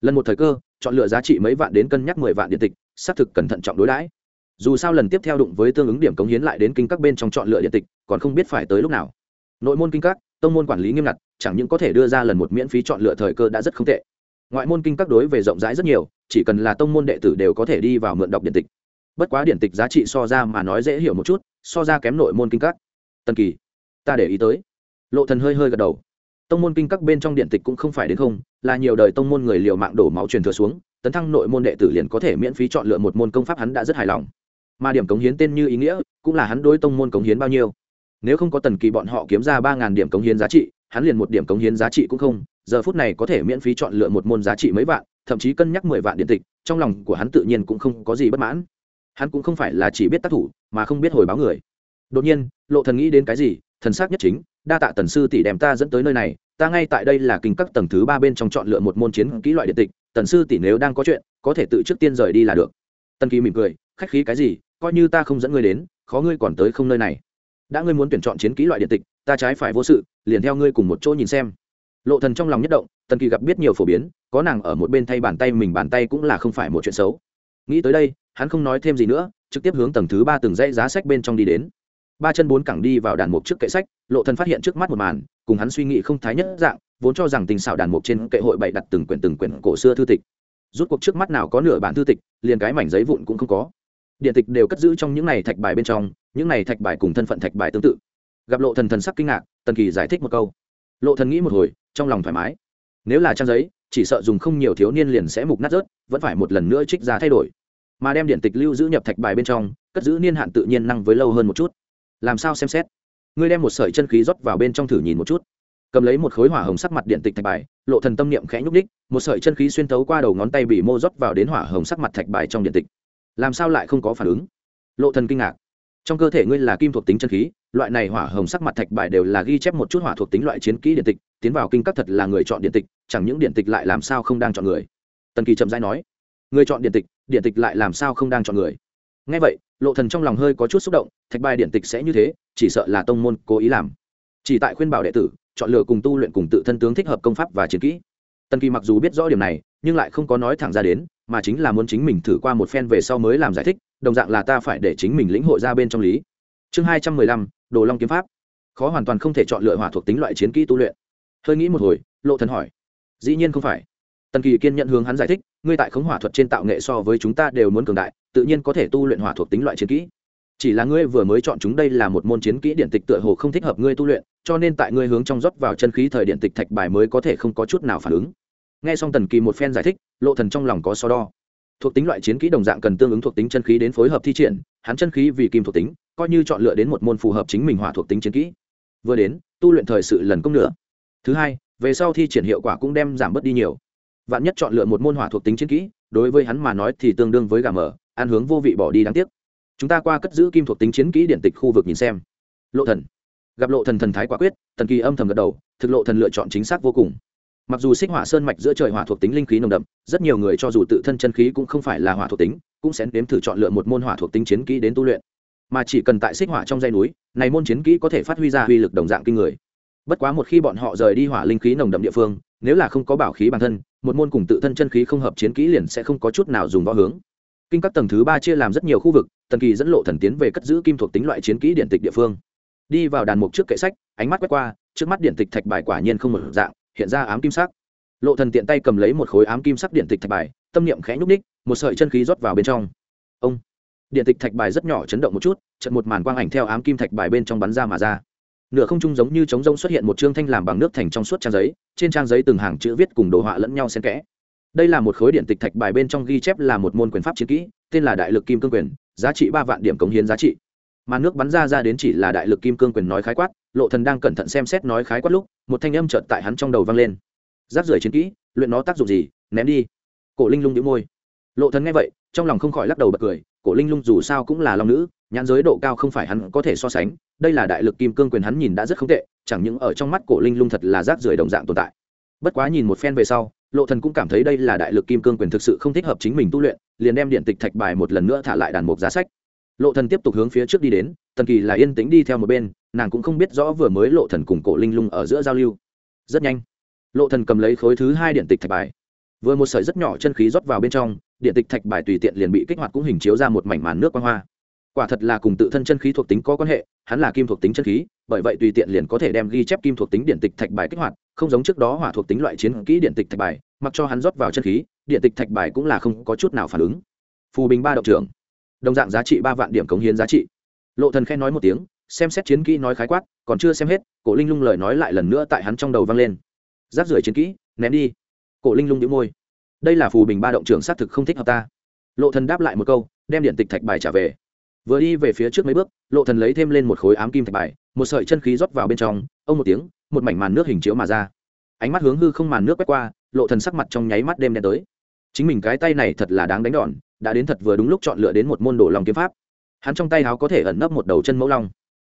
Lần một thời cơ, chọn lựa giá trị mấy vạn đến cân nhắc mười vạn điện tịch, xác thực cẩn thận trọng đối đãi dù sao lần tiếp theo đụng với tương ứng điểm cống hiến lại đến kinh các bên trong chọn lựa điện tịch, còn không biết phải tới lúc nào. Nội môn kinh các, tông môn quản lý nghiêm ngặt, chẳng những có thể đưa ra lần một miễn phí chọn lựa thời cơ đã rất không tệ. Ngoại môn kinh các đối về rộng rãi rất nhiều, chỉ cần là tông môn đệ tử đều có thể đi vào mượn đọc điện tịch. Bất quá điện tịch giá trị so ra mà nói dễ hiểu một chút, so ra kém nội môn kinh các. Tần kỳ, ta để ý tới. Lộ thần hơi hơi gật đầu. Tông môn kinh các bên trong điện tịch cũng không phải đến không, là nhiều đời tông môn người liều mạng đổ máu truyền thừa xuống, tấn thăng nội môn đệ tử liền có thể miễn phí chọn lựa một môn công pháp hắn đã rất hài lòng mà điểm cống hiến tên như ý nghĩa cũng là hắn đối tông môn cống hiến bao nhiêu. Nếu không có tần kỳ bọn họ kiếm ra ba ngàn điểm cống hiến giá trị, hắn liền một điểm cống hiến giá trị cũng không, giờ phút này có thể miễn phí chọn lựa một môn giá trị mấy vạn, thậm chí cân nhắc mười vạn điện tịch, trong lòng của hắn tự nhiên cũng không có gì bất mãn. Hắn cũng không phải là chỉ biết tác thủ, mà không biết hồi báo người. Đột nhiên, lộ thần nghĩ đến cái gì, thần sắc nhất chính, đa tạ tần sư tỷ đem ta dẫn tới nơi này, ta ngay tại đây là kinh các tầng thứ ba bên trong chọn lựa một môn chiến kỹ loại điện tịch, tần sư tỷ nếu đang có chuyện, có thể tự trước tiên rời đi là được. Tần kỳ mỉm cười khách khí cái gì, coi như ta không dẫn ngươi đến, khó ngươi còn tới không nơi này. Đã ngươi muốn tuyển chọn chiến kỹ loại điện tịch, ta trái phải vô sự, liền theo ngươi cùng một chỗ nhìn xem. Lộ thần trong lòng nhất động, tần kỳ gặp biết nhiều phổ biến, có nàng ở một bên thay bàn tay mình bàn tay cũng là không phải một chuyện xấu. Nghĩ tới đây, hắn không nói thêm gì nữa, trực tiếp hướng tầng thứ ba từng dãy giá sách bên trong đi đến. Ba chân bốn cẳng đi vào đàn mục trước kệ sách, lộ thần phát hiện trước mắt một màn, cùng hắn suy nghĩ không thái nhất dạng, vốn cho rằng tình xảo đàn mục trên kệ hội bày đặt từng quyển từng quyển cổ xưa thư tịch. Rút cuộc trước mắt nào có nửa bản thư tịch, liền cái mảnh giấy vụn cũng không có điện tịch đều cất giữ trong những này thạch bài bên trong, những này thạch bài cùng thân phận thạch bài tương tự. Gặp lộ thần thần sắc kinh ngạc, tần kỳ giải thích một câu. Lộ thần nghĩ một hồi, trong lòng thoải mái. Nếu là trang giấy, chỉ sợ dùng không nhiều thiếu niên liền sẽ mục nát rớt, vẫn phải một lần nữa trích ra thay đổi. Mà đem điện tịch lưu giữ nhập thạch bài bên trong, cất giữ niên hạn tự nhiên năng với lâu hơn một chút. Làm sao xem xét? Ngươi đem một sợi chân khí rót vào bên trong thử nhìn một chút. Cầm lấy một khối hỏa hồng sắc mặt điện tịch thạch bài, lộ thần tâm niệm khẽ nhúc đích một sợi chân khí xuyên thấu qua đầu ngón tay bị mô rót vào đến hỏa hồng sắc mặt thạch bài trong điện tịch làm sao lại không có phản ứng? Lộ thần kinh ngạc. Trong cơ thể ngươi là kim thuộc tính chân khí, loại này hỏa hồng sắc mặt thạch bài đều là ghi chép một chút hỏa thuộc tính loại chiến kỹ điện tịch, tiến vào kinh các thật là người chọn điện tịch, chẳng những điện tịch lại làm sao không đang chọn người. Tần kỳ chậm rãi nói, người chọn điện tịch điện tịch lại làm sao không đang chọn người? Ngay vậy, lộ thần trong lòng hơi có chút xúc động, thạch bài điện tịch sẽ như thế, chỉ sợ là tông môn cố ý làm. Chỉ tại khuyên bảo đệ tử, chọn lựa cùng tu luyện cùng tự thân tướng thích hợp công pháp và chiến kỹ. Tần kỳ mặc dù biết rõ điểm này nhưng lại không có nói thẳng ra đến, mà chính là muốn chính mình thử qua một phen về sau mới làm giải thích, đồng dạng là ta phải để chính mình lĩnh hội ra bên trong lý. Chương hai trăm mười lăm, đồ long kiếm pháp. Khó hoàn toàn không thể chọn lựa hỏa thuộc tính loại chiến kỹ tu luyện. Hơi nghĩ một hồi, lộ thần hỏi. Dĩ nhiên không phải. Tần kỳ kiên nhận hướng hắn giải thích, ngươi tại khống hỏa thuật trên tạo nghệ so với chúng ta đều muốn cường đại, tự nhiên có thể tu luyện hỏa thuộc tính loại chiến kỹ. Chỉ là ngươi vừa mới chọn chúng đây là một môn chiến kỹ điện tịch tựa hồ không thích hợp ngươi tu luyện, cho nên tại ngươi hướng trong rót vào chân khí thời điện tịch thạch bài mới có thể không có chút nào phản ứng nghe xong tần kỳ một phen giải thích, lộ thần trong lòng có so đo. Thuộc tính loại chiến kỹ đồng dạng cần tương ứng thuộc tính chân khí đến phối hợp thi triển, hắn chân khí vì kim thuộc tính, coi như chọn lựa đến một môn phù hợp chính mình hỏa thuộc tính chiến kỹ. Vừa đến, tu luyện thời sự lần công nữa thứ hai, về sau thi triển hiệu quả cũng đem giảm bớt đi nhiều. Vạn nhất chọn lựa một môn hỏa thuộc tính chiến kỹ, đối với hắn mà nói thì tương đương với gà mở ăn hướng vô vị bỏ đi đáng tiếc. Chúng ta qua cất giữ kim thuộc tính chiến kỹ điện tịch khu vực nhìn xem. Lộ thần. Gặp lộ thần thần thái quả quyết thần kỳ âm thầm gật đầu, thực lộ thần lựa chọn chính xác vô cùng mặc dù xích hỏa sơn mạch giữa trời hỏa thuộc tính linh khí nồng đậm, rất nhiều người cho dù tự thân chân khí cũng không phải là hỏa thuộc tính, cũng sẽ nếm thử chọn lựa một môn hỏa thuộc tính chiến kỹ đến tu luyện. Mà chỉ cần tại xích hỏa trong dây núi, này môn chiến kỹ có thể phát huy ra uy lực đồng dạng kinh người. Bất quá một khi bọn họ rời đi hỏa linh khí nồng đậm địa phương, nếu là không có bảo khí bản thân, một môn cùng tự thân chân khí không hợp chiến kỹ liền sẽ không có chút nào dùng võ hướng. Kinh các tầng thứ ba chia làm rất nhiều khu vực, tần kỳ dẫn lộ thần tiến về cất giữ kim thuộc tính loại chiến kỹ điện tịch địa phương. Đi vào đàn mục trước kệ sách, ánh mắt quét qua, trước mắt điện tịch thạch bài quả nhiên không một dạng hiện ra ám kim sắc. Lộ thần tiện tay cầm lấy một khối ám kim sắc điện tịch thạch bài, tâm niệm khẽ nhúc ních một sợi chân khí rót vào bên trong. Ông! Điện tịch thạch bài rất nhỏ chấn động một chút trận một màn quang ảnh theo ám kim thạch bài bên trong bắn ra mà ra. Nửa không trung giống như trống rông xuất hiện một chương thanh làm bằng nước thành trong suốt trang giấy, trên trang giấy từng hàng chữ viết cùng đồ họa lẫn nhau xen kẽ. Đây là một khối điện tịch thạch bài bên trong ghi chép là một môn quyền pháp chiến kỹ, tên là đại lực kim cương quyền, giá trị ba vạn điểm cống hiến giá trị. Mà nước bắn ra ra đến chỉ là đại lực kim cương quyền nói khái quát lộ thần đang cẩn thận xem xét nói khái quát lúc, một thanh âm chợt tại hắn trong đầu vang lên. Giáp rưởi chiến kỹ, luyện nó tác dụng gì, ném đi. Cổ linh lung nhíu môi. Lộ thần nghe vậy, trong lòng không khỏi lắc đầu bật cười, cổ linh lung dù sao cũng là long nữ, nhãn giới độ cao không phải hắn có thể so sánh, đây là đại lực kim cương quyền hắn nhìn đã rất không tệ, chẳng những ở trong mắt cổ linh lung thật là rác rưởi đồng dạng tồn tại. Bất quá nhìn một phen về sau, lộ thần cũng cảm thấy đây là đại lực kim cương quyền thực sự không thích hợp chính mình tu luyện, liền đem điện tịch thạch bài một lần nữa thả lại đàn mục giá sách. Lộ thần tiếp tục hướng phía trước đi đến, tần kỳ là yên tĩnh đi theo một bên nàng cũng không biết rõ vừa mới lộ thần cùng cổ linh lung ở giữa giao lưu. Rất nhanh, lộ thần cầm lấy khối thứ hai điện tịch thạch bài. Vừa một sợi rất nhỏ chân khí rót vào bên trong, điện tịch thạch bài tùy tiện liền bị kích hoạt cũng hình chiếu ra một mảnh màn nước quang hoa. Quả thật là cùng tự thân chân khí thuộc tính có quan hệ, hắn là kim thuộc tính chân khí, bởi vậy tùy tiện liền có thể đem ghi chép kim thuộc tính điện tịch thạch bài kích hoạt, không giống trước đó hỏa thuộc tính loại chiến kỹ điện tịch thạch bài, mặc cho hắn rót vào chân khí, điện tịch thạch bài cũng là không có chút nào phản ứng. Phù bình ba động trưởng. Đồng dạng giá trị ba vạn điểm cống hiến giá trị. Lộ thần khen nói một tiếng xem xét chiến kỹ nói khái quát, còn chưa xem hết, cổ linh lung lời nói lại lần nữa tại hắn trong đầu vang lên. Giáp rưởi chiến kỹ, ném đi. Cổ linh lung đĩu môi. Đây là phù bình ba động trưởng xác thực không thích hợp ta. Lộ thần đáp lại một câu, đem điện tịch thạch bài trả về. Vừa đi về phía trước mấy bước, lộ thần lấy thêm lên một khối ám kim thạch bài, một sợi chân khí rót vào bên trong, ông một tiếng, một mảnh màn nước hình chiếu mà ra. Ánh mắt hướng hư không màn nước quét qua, lộ thần sắc mặt trong nháy mắt đêm đen tới. Chính mình cái tay này thật là đáng đánh đòn, đã đến thật vừa đúng lúc chọn lựa đến một môn đồ long kiếm pháp. Hắn trong tay háo có thể ẩn nấp một đầu chân mẫu long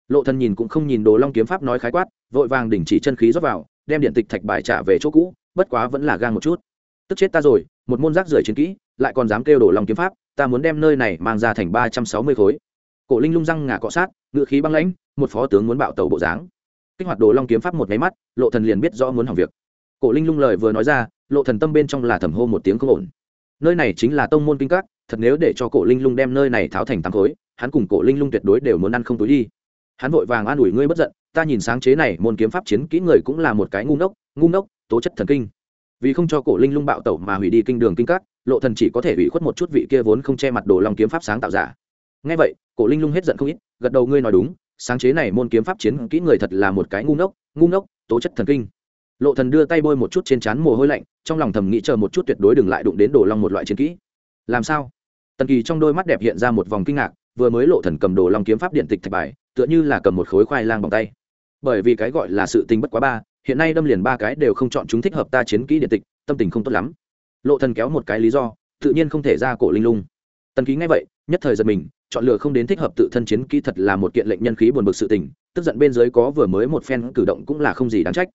lộ thần nhìn cũng không nhìn đồ long kiếm pháp nói khái quát, vội vàng đình chỉ chân khí rót vào, đem điện tịch thạch bài trả về chỗ cũ, bất quá vẫn là gang một chút. Tức chết ta rồi, một môn rác rưởi chiến kỹ, lại còn dám kêu đồ long kiếm pháp, ta muốn đem nơi này mang ra thành ba trăm sáu mươi khối. Cổ linh lung răng ngả cọ sát, ngựa khí băng lãnh, một phó tướng muốn bạo tàu bộ dáng. Kích hoạt đồ long kiếm pháp một máy mắt, lộ thần liền biết rõ muốn hỏng việc. Cổ linh lung lời vừa nói ra, lộ thần tâm bên trong là thầm hô một tiếng không ổn. Nơi này chính là tông môn kinh các, thật nếu để cho cổ linh lung đem nơi này tháo thành tám khối, hắn cùng cổ linh lung tuyệt đối đều muốn ăn không túi đi hắn vội vàng an ủi ngươi bất giận, ta nhìn sáng chế này môn kiếm pháp chiến kỹ người cũng là một cái ngu ngốc ngu ngốc, tố chất thần kinh. Vì không cho cổ linh lung bạo tẩu mà hủy đi kinh đường kinh các, lộ thần chỉ có thể hủy khuất một chút vị kia vốn không che mặt đồ long kiếm pháp sáng tạo giả. Ngay vậy, cổ linh lung hết giận không ít, gật đầu ngươi nói đúng, sáng chế này môn kiếm pháp chiến kỹ người thật là một cái ngu ngốc ngu ngốc, tố chất thần kinh. Lộ thần đưa tay bôi một chút trên trán mồ hôi lạnh, trong lòng thầm nghĩ chờ một chút tuyệt đối đừng lại đụng đến đồ long một loại chiến kỹ. Làm sao? Tần kỳ trong đôi mắt đẹp hiện ra một vòng kinh ngạc vừa mới lộ thần cầm đồ long kiếm pháp điện tịch thạch bài, tựa như là cầm một khối khoai lang bằng tay. Bởi vì cái gọi là sự tình bất quá ba, hiện nay đâm liền ba cái đều không chọn chúng thích hợp ta chiến kỹ điện tịch, tâm tình không tốt lắm. Lộ thần kéo một cái lý do, tự nhiên không thể ra cổ linh lung. Tần ký nghe vậy, nhất thời giật mình, chọn lựa không đến thích hợp tự thân chiến kỹ thật là một kiện lệnh nhân khí buồn bực sự tình, tức giận bên dưới có vừa mới một phen cử động cũng là không gì đáng trách.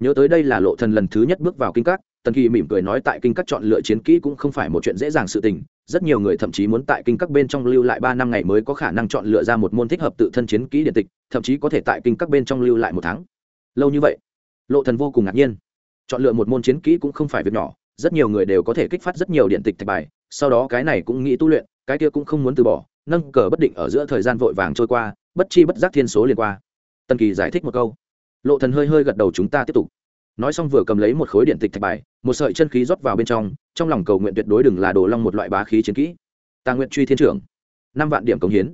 Nhớ tới đây là lộ thần lần thứ nhất bước vào kinh các tần kỳ mỉm cười nói tại kinh các chọn lựa chiến kỹ cũng không phải một chuyện dễ dàng sự tình, rất nhiều người thậm chí muốn tại kinh các bên trong lưu lại ba năm ngày mới có khả năng chọn lựa ra một môn thích hợp tự thân chiến kỹ điện tịch, thậm chí có thể tại kinh các bên trong lưu lại một tháng. Lâu như vậy, lộ thần vô cùng ngạc nhiên. Chọn lựa một môn chiến kỹ cũng không phải việc nhỏ, rất nhiều người đều có thể kích phát rất nhiều điện tịch thạch bài, sau đó cái này cũng nghĩ tu luyện, cái kia cũng không muốn từ bỏ, nâng cờ bất định ở giữa thời gian vội vàng trôi qua, bất chi bất giác thiên số liền qua. Tần kỳ giải thích một câu. Lộ thần hơi hơi gật đầu, chúng ta tiếp tục nói xong vừa cầm lấy một khối điện tịch thạch bài, một sợi chân khí rót vào bên trong trong lòng cầu nguyện tuyệt đối đừng là đồ long một loại bá khí chiến kỹ. Tà nguyện truy thiên trưởng, năm vạn điểm cống hiến.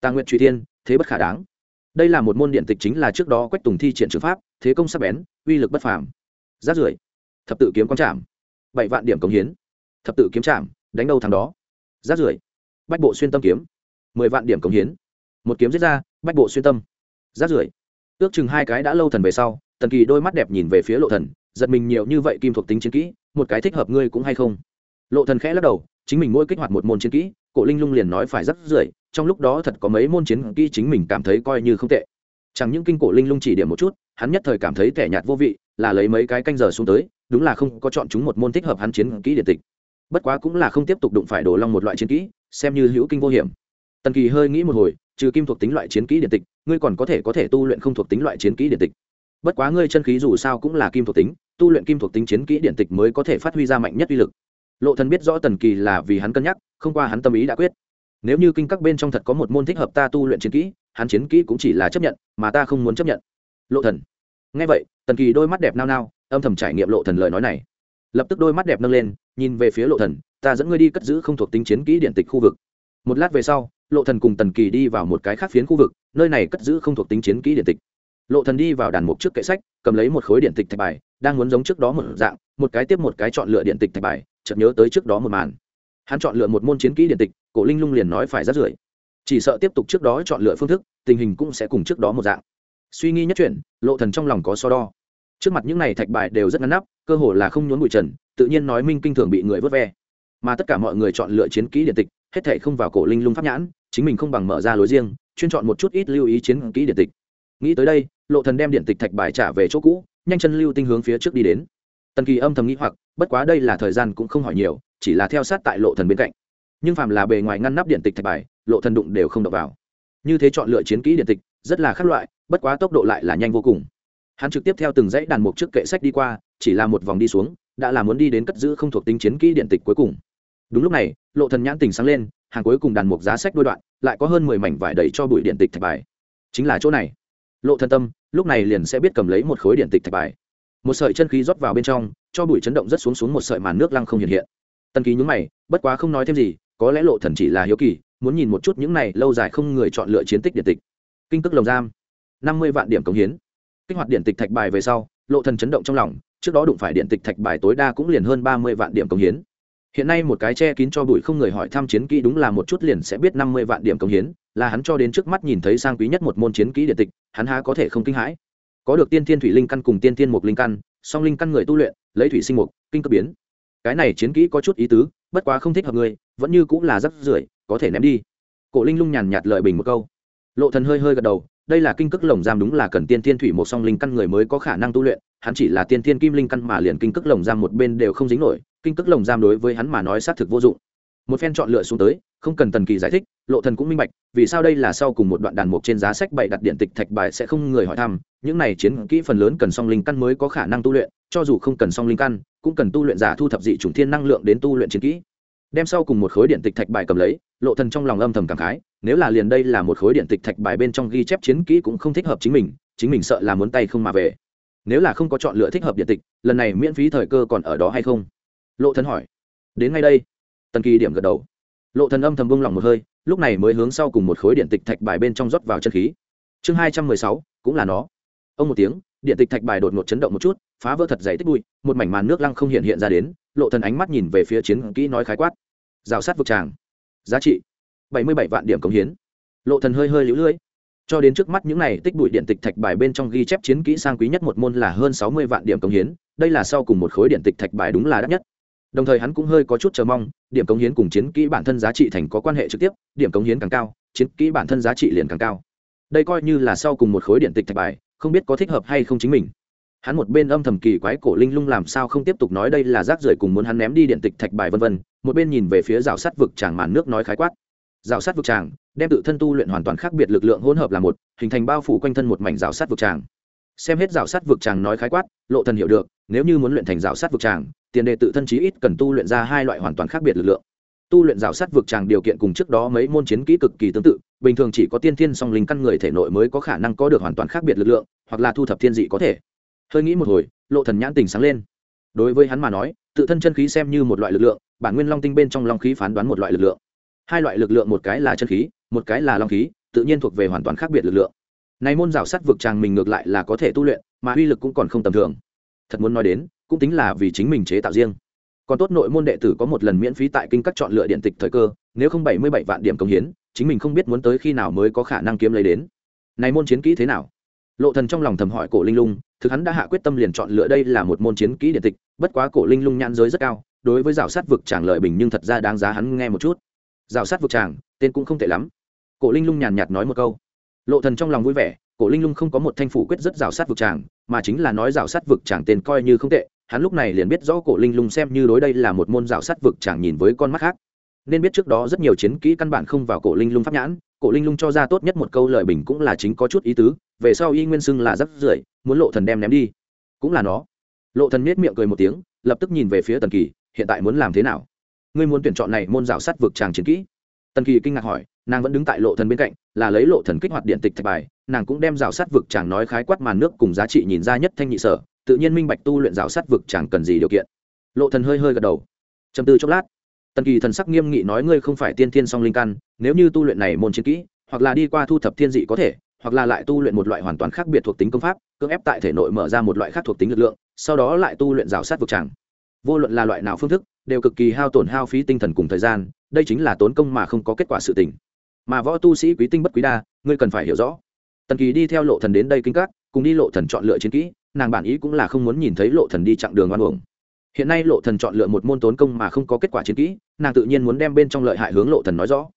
Tà nguyện truy thiên, thế bất khả đáng. Đây là một môn điện tịch chính là trước đó quách tùng thi triển trường pháp, thế công sắc bén, uy lực bất phàm. Rát rưởi. Thập tự kiếm quang trảm, bảy vạn điểm cống hiến. Thập tự kiếm trảm, đánh đâu thằng đó. Rát rưởi. Bách bộ xuyên tâm kiếm, mười vạn điểm cống hiến. Một kiếm giết ra, bách bộ xuyên tâm. Rát rưởi. Ước chừng hai cái đã lâu thần về sau tần kỳ đôi mắt đẹp nhìn về phía lộ thần, giật mình nhiều như vậy kim thuộc tính chiến kỹ, một cái thích hợp ngươi cũng hay không? Lộ thần khẽ lắc đầu, chính mình mỗi kích hoạt một môn chiến kỹ, cổ linh lung liền nói phải rất rưởi trong lúc đó thật có mấy môn chiến kỹ chính mình cảm thấy coi như không tệ. Chẳng những kinh cổ linh lung chỉ điểm một chút, hắn nhất thời cảm thấy kẻ nhạt vô vị, là lấy mấy cái canh giờ xuống tới, đúng là không có chọn chúng một môn thích hợp hắn chiến kỹ điện tịch. Bất quá cũng là không tiếp tục đụng phải đồ long một loại chiến kỹ, xem như hữu kinh vô hiểm. Tần kỳ hơi nghĩ một hồi, trừ kim thuộc tính loại chiến kỹ điện tịch, ngươi còn có thể có thể tu luyện không thuộc tính loại chiến kỹ điện tịch bất quá ngươi chân khí dù sao cũng là kim thuộc tính, tu luyện kim thuộc tính chiến kỹ điện tịch mới có thể phát huy ra mạnh nhất uy lực. Lộ thần biết rõ tần kỳ là vì hắn cân nhắc, không qua hắn tâm ý đã quyết. Nếu như kinh các bên trong thật có một môn thích hợp ta tu luyện chiến kỹ, hắn chiến kỹ cũng chỉ là chấp nhận, mà ta không muốn chấp nhận. Lộ thần. Nghe vậy, tần kỳ đôi mắt đẹp nao nao, âm thầm trải nghiệm lộ thần lời nói này. Lập tức đôi mắt đẹp nâng lên, nhìn về phía lộ thần, ta dẫn ngươi đi cất giữ không thuộc tính chiến kỹ điện tịch khu vực. Một lát về sau, lộ thần cùng tần kỳ đi vào một cái khác phiến khu vực, nơi này cất giữ không thuộc tính chiến kỹ điện tịch lộ thần đi vào đàn mục trước kệ sách, cầm lấy một khối điện tịch thạch bài, đang muốn giống trước đó một dạng, một cái tiếp một cái chọn lựa điện tịch thạch bài, chợt nhớ tới trước đó một màn. Hắn chọn lựa một môn chiến kỹ điện tịch, cổ linh lung liền nói phải rất rưởi. Chỉ sợ tiếp tục trước đó chọn lựa phương thức, tình hình cũng sẽ cùng trước đó một dạng. Suy nghĩ nhất chuyển lộ thần trong lòng có so đo. Trước mặt những này thạch bài đều rất ngắn nắp, cơ hồ là không nhốn bụi trần, tự nhiên nói minh kinh thường bị người vớt ve. Mà tất cả mọi người chọn lựa chiến kỹ điện tịch, hết thảy không vào cổ linh lung pháp nhãn, chính mình không bằng mở ra lối riêng, chuyên chọn một chút ít lưu ý chiến kỹ điện tịch nghĩ tới đây, lộ thần đem điện tịch thạch bài trả về chỗ cũ, nhanh chân lưu tinh hướng phía trước đi đến. Tần kỳ âm thầm nghĩ hoặc, bất quá đây là thời gian cũng không hỏi nhiều, chỉ là theo sát tại lộ thần bên cạnh. Nhưng phàm là bề ngoài ngăn nắp điện tịch thạch bài, lộ thần đụng đều không đập vào. Như thế chọn lựa chiến kỹ điện tịch, rất là khác loại, bất quá tốc độ lại là nhanh vô cùng. Hắn trực tiếp theo từng dãy đàn mục trước kệ sách đi qua, chỉ là một vòng đi xuống, đã là muốn đi đến cất giữ không thuộc tính chiến kỹ điện tịch cuối cùng. Đúng lúc này, lộ thần nhãn tình sáng lên, hàng cuối cùng đàn mục giá sách đôi đoạn, lại có hơn mười mảnh vải đầy cho bụi điện tịch thạch bài. Chính là chỗ này lộ thần tâm, lúc này liền sẽ biết cầm lấy một khối điện tịch thạch bài. Một sợi chân khí rót vào bên trong, cho bụi chấn động rất xuống xuống một sợi màn nước lăng không hiện hiện. Tần ký nhúng mày, bất quá không nói thêm gì, có lẽ lộ thần chỉ là hiếu kỳ, muốn nhìn một chút những này lâu dài không người chọn lựa chiến tích điện tịch. Kinh tức lồng giam, năm mươi vạn điểm cống hiến. Kích hoạt điện tịch thạch bài về sau, lộ thần chấn động trong lòng, trước đó đụng phải điện tịch thạch bài tối đa cũng liền hơn ba mươi vạn điểm cống hiến. Hiện nay một cái che kín cho bụi không người hỏi thăm chiến kỹ đúng là một chút liền sẽ biết năm mươi vạn điểm cống hiến là hắn cho đến trước mắt nhìn thấy sang quý nhất một môn chiến kỹ điện tịch, hắn há có thể không kinh hãi. Có được tiên thiên thủy linh căn cùng tiên thiên mục linh căn, song linh căn người tu luyện, lấy thủy sinh mục, kinh cấp biến. Cái này chiến kỹ có chút ý tứ, bất quá không thích hợp người, vẫn như cũng là rắc rưởi, có thể ném đi. Cổ linh lung nhàn nhạt lợi bình một câu. Lộ thần hơi hơi gật đầu, đây là kinh cực lồng giam đúng là cần tiên thiên thủy một song linh căn người mới có khả năng tu luyện, hắn chỉ là tiên thiên kim linh căn mà liền kinh cực lồng giam một bên đều không dính nổi, kinh cực lồng giam đối với hắn mà nói xác thực vô dụng một phen chọn lựa xuống tới, không cần tần kỳ giải thích, lộ thần cũng minh bạch, vì sao đây là sau cùng một đoạn đàn mục trên giá sách bày đặt điện tịch thạch bài sẽ không người hỏi thăm, những này chiến kỹ phần lớn cần song linh căn mới có khả năng tu luyện, cho dù không cần song linh căn, cũng cần tu luyện giả thu thập dị chủng thiên năng lượng đến tu luyện chiến kỹ. Đem sau cùng một khối điện tịch thạch bài cầm lấy, lộ thần trong lòng âm thầm cảm khái, nếu là liền đây là một khối điện tịch thạch bài bên trong ghi chép chiến kỹ cũng không thích hợp chính mình chính mình sợ là muốn tay không mà về. Nếu là không có chọn lựa thích hợp điện tịch, lần này miễn phí thời cơ còn ở đó hay không? Lộ thần hỏi. Đến ngay đây tần kỳ điểm gật đầu. Lộ thần âm thầm buông lòng một hơi, lúc này mới hướng sau cùng một khối điện tịch thạch bài bên trong rót vào chân khí. Chương hai trăm mười sáu, cũng là nó. Ông một tiếng, điện tịch thạch bài đột ngột chấn động một chút, phá vỡ thật dày tích bụi, một mảnh màn nước lăng không hiện hiện ra đến, lộ thần ánh mắt nhìn về phía chiến kỹ nói khái quát. Rào sát vực tràng. Giá trị, bảy mươi bảy vạn điểm cống hiến. Lộ thần hơi hơi lũ lưỡi. Cho đến trước mắt những này tích bụi điện tịch thạch bài bên trong ghi chép chiến kỹ sang quý nhất một môn là hơn sáu mươi vạn điểm cống hiến, đây là sau cùng một khối điện tịch thạch bài đúng là đắt nhất đồng thời hắn cũng hơi có chút chờ mong, điểm cống hiến cùng chiến kỹ bản thân giá trị thành có quan hệ trực tiếp, điểm cống hiến càng cao, chiến kỹ bản thân giá trị liền càng cao. Đây coi như là sau cùng một khối điện tịch thạch bài, không biết có thích hợp hay không chính mình. Hắn một bên âm thầm kỳ quái cổ linh lung làm sao không tiếp tục nói đây là rác rưởi cùng muốn hắn ném đi điện tịch thạch bài vân vân, một bên nhìn về phía rào sắt vực tràng màn nước nói khái quát. Rào sắt vực tràng, đem tự thân tu luyện hoàn toàn khác biệt lực lượng hỗn hợp là một, hình thành bao phủ quanh thân một mảnh rào sắt vực tràng. Xem hết rào sắt vực tràng nói khái quát, lộ thần hiểu được, nếu như muốn luyện thành rào sắt vực tràng tiền đề tự thân chí ít cần tu luyện ra hai loại hoàn toàn khác biệt lực lượng. Tu luyện rào sắt vực tràng điều kiện cùng trước đó mấy môn chiến kỹ cực kỳ tương tự, bình thường chỉ có tiên thiên song linh căn người thể nội mới có khả năng có được hoàn toàn khác biệt lực lượng, hoặc là thu thập thiên dị có thể. Hơi nghĩ một hồi, lộ thần nhãn tình sáng lên. Đối với hắn mà nói, tự thân chân khí xem như một loại lực lượng, bản nguyên long tinh bên trong long khí phán đoán một loại lực lượng. Hai loại lực lượng, một cái là chân khí, một cái là long khí, tự nhiên thuộc về hoàn toàn khác biệt lực lượng. Này môn rào sắt vực tràng mình ngược lại là có thể tu luyện, mà uy lực cũng còn không tầm thường. Thật muốn nói đến cũng tính là vì chính mình chế tạo riêng. Còn tốt nội môn đệ tử có một lần miễn phí tại kinh các chọn lựa điện tịch thời cơ, nếu không bảy mươi bảy vạn điểm công hiến, chính mình không biết muốn tới khi nào mới có khả năng kiếm lấy đến. Này môn chiến kỹ thế nào? Lộ thần trong lòng thầm hỏi cổ linh lung, thực hắn đã hạ quyết tâm liền chọn lựa đây là một môn chiến kỹ điện tịch, bất quá cổ linh lung nhãn giới rất cao, đối với rào sát vực chàng lợi bình nhưng thật ra đáng giá hắn nghe một chút. Rào sát vực chàng tên cũng không tệ lắm. Cổ linh lung nhàn nhạt nói một câu. Lộ thần trong lòng vui vẻ, cổ linh lung không có một thanh phủ quyết rất rào sát vực chàng mà chính là nói rào sát vực chàng tên coi như không tệ hắn lúc này liền biết rõ cổ linh lung xem như đối đây là một môn rào sắt vực chẳng nhìn với con mắt khác. Nên biết trước đó rất nhiều chiến kỹ căn bản không vào cổ linh lung pháp nhãn, cổ linh lung cho ra tốt nhất một câu lời bình cũng là chính có chút ý tứ, về sau y nguyên xưng là rất rưởi, muốn lộ thần đem ném đi. Cũng là nó. Lộ thần nết miệng cười một tiếng, lập tức nhìn về phía tần kỳ, hiện tại muốn làm thế nào? Ngươi muốn tuyển chọn này môn rào sắt vực chàng chiến kỹ? Tần kỳ kinh ngạc hỏi, nàng vẫn đứng tại lộ thần bên cạnh, là lấy lộ thần kích hoạt điện tịch thạch bài, nàng cũng đem rào sắt vực chàng nói khái quát màn nước cùng giá trị nhìn ra nhất thanh nhị sở tự nhiên minh bạch tu luyện rào sát vực chẳng cần gì điều kiện. Lộ thần hơi hơi gật đầu. Trầm tư chốc lát, tần kỳ thần sắc nghiêm nghị nói ngươi không phải tiên thiên song linh căn, nếu như tu luyện này môn chiến kỹ, hoặc là đi qua thu thập thiên dị có thể, hoặc là lại tu luyện một loại hoàn toàn khác biệt thuộc tính công pháp, cưỡng ép tại thể nội mở ra một loại khác thuộc tính lực lượng, sau đó lại tu luyện rào sát vực chẳng. vô luận là loại nào phương thức, đều cực kỳ hao tổn hao phí tinh thần cùng thời gian, đây chính là tốn công mà không có kết quả sự tình. Mà võ tu sĩ quý tinh bất quý đa, ngươi cần phải hiểu rõ. Tần kỳ đi theo lộ thần đến đây kinh các, cùng đi lộ thần chọn lựa chiến kỹ nàng bản ý cũng là không muốn nhìn thấy lộ thần đi chặng đường oan uổng. Hiện nay lộ thần chọn lựa một môn tốn công mà không có kết quả chiến kỹ, nàng tự nhiên muốn đem bên trong lợi hại hướng lộ thần nói rõ.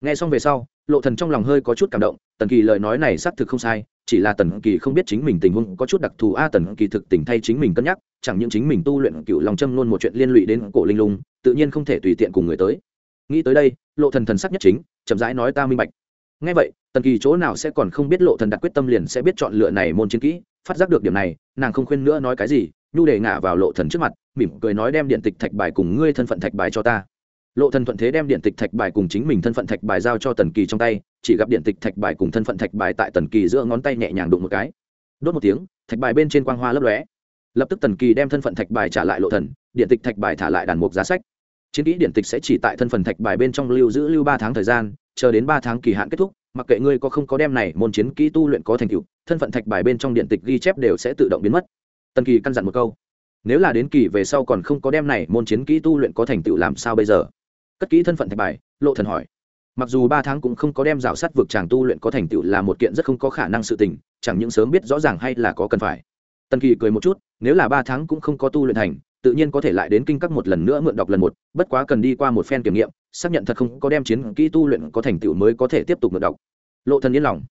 Nghe xong về sau, lộ thần trong lòng hơi có chút cảm động, tần kỳ lời nói này xác thực không sai, chỉ là tần kỳ không biết chính mình tình huống có chút đặc thù a, tần kỳ thực tình thay chính mình cân nhắc, chẳng những chính mình tu luyện cựu lòng châm luôn một chuyện liên lụy đến cổ linh lung, tự nhiên không thể tùy tiện cùng người tới. Nghĩ tới đây, lộ thần thần sắc nhất chính, chậm rãi nói ta minh bạch. Nghe vậy, tần kỳ chỗ nào sẽ còn không biết lộ thần đặt quyết tâm liền sẽ biết chọn lựa này môn chiến kỹ phát giác được điểm này nàng không khuyên nữa nói cái gì nhu đề ngả vào lộ thần trước mặt mỉm cười nói đem điện tịch thạch bài cùng ngươi thân phận thạch bài cho ta lộ thần thuận thế đem điện tịch thạch bài cùng chính mình thân phận thạch bài giao cho tần kỳ trong tay chỉ gặp điện tịch thạch bài cùng thân phận thạch bài tại tần kỳ giữa ngón tay nhẹ nhàng đụng một cái đốt một tiếng thạch bài bên trên quang hoa lấp lóe lập tức tần kỳ đem thân phận thạch bài trả lại lộ thần điện tịch thạch bài thả lại đàn mục giá sách chiến kỹ điện tịch sẽ chỉ tại thân phận thạch bài bên trong lưu giữ lưu ba tháng thời gian chờ đến ba tháng kỳ hạn kết thúc mặc kệ ngươi có không có đem này môn chiến kỹ tu luyện có thành tựu, thân phận thạch bài bên trong điện tịch ghi chép đều sẽ tự động biến mất. Tần kỳ căn dặn một câu, nếu là đến kỳ về sau còn không có đem này môn chiến kỹ tu luyện có thành tựu làm sao bây giờ? Cất kỹ thân phận thạch bài, lộ thần hỏi. Mặc dù ba tháng cũng không có đem rào sắt vực chàng tu luyện có thành tựu là một kiện rất không có khả năng sự tình, chẳng những sớm biết rõ ràng hay là có cần phải. Tần kỳ cười một chút, nếu là ba tháng cũng không có tu luyện thành, tự nhiên có thể lại đến kinh các một lần nữa mượn đọc lần một, bất quá cần đi qua một phen kiểm nghiệm xác nhận thật không có đem chiến kỹ tu luyện có thành tựu mới có thể tiếp tục ngược đọc. Lộ thần yên lòng.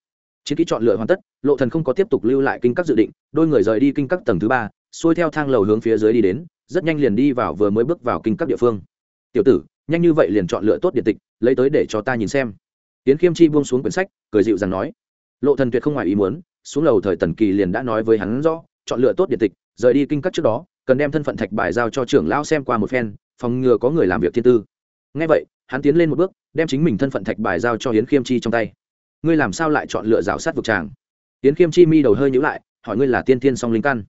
Chiến kỹ chọn lựa hoàn tất, lộ thần không có tiếp tục lưu lại kinh các dự định, đôi người rời đi kinh các tầng thứ ba, xuôi theo thang lầu hướng phía dưới đi đến, rất nhanh liền đi vào vừa mới bước vào kinh các địa phương. Tiểu tử, nhanh như vậy liền chọn lựa tốt điện tịch, lấy tới để cho ta nhìn xem. Tiến khiêm chi buông xuống quyển sách, cười dịu rằng nói. Lộ thần tuyệt không ngoài ý muốn, xuống lầu thời tần kỳ liền đã nói với hắn rõ, chọn lựa tốt điện tịch, rời đi kinh các trước đó, cần đem thân phận thạch bài giao cho trưởng lão xem qua một phen, phòng ngừa có người làm việc thiên tư ngay vậy, hắn tiến lên một bước, đem chính mình thân phận thạch bài giao cho hiến khiêm chi trong tay. Ngươi làm sao lại chọn lựa rào sát vực tràng? Hiến khiêm chi mi đầu hơi nhíu lại, hỏi ngươi là tiên tiên song linh căn.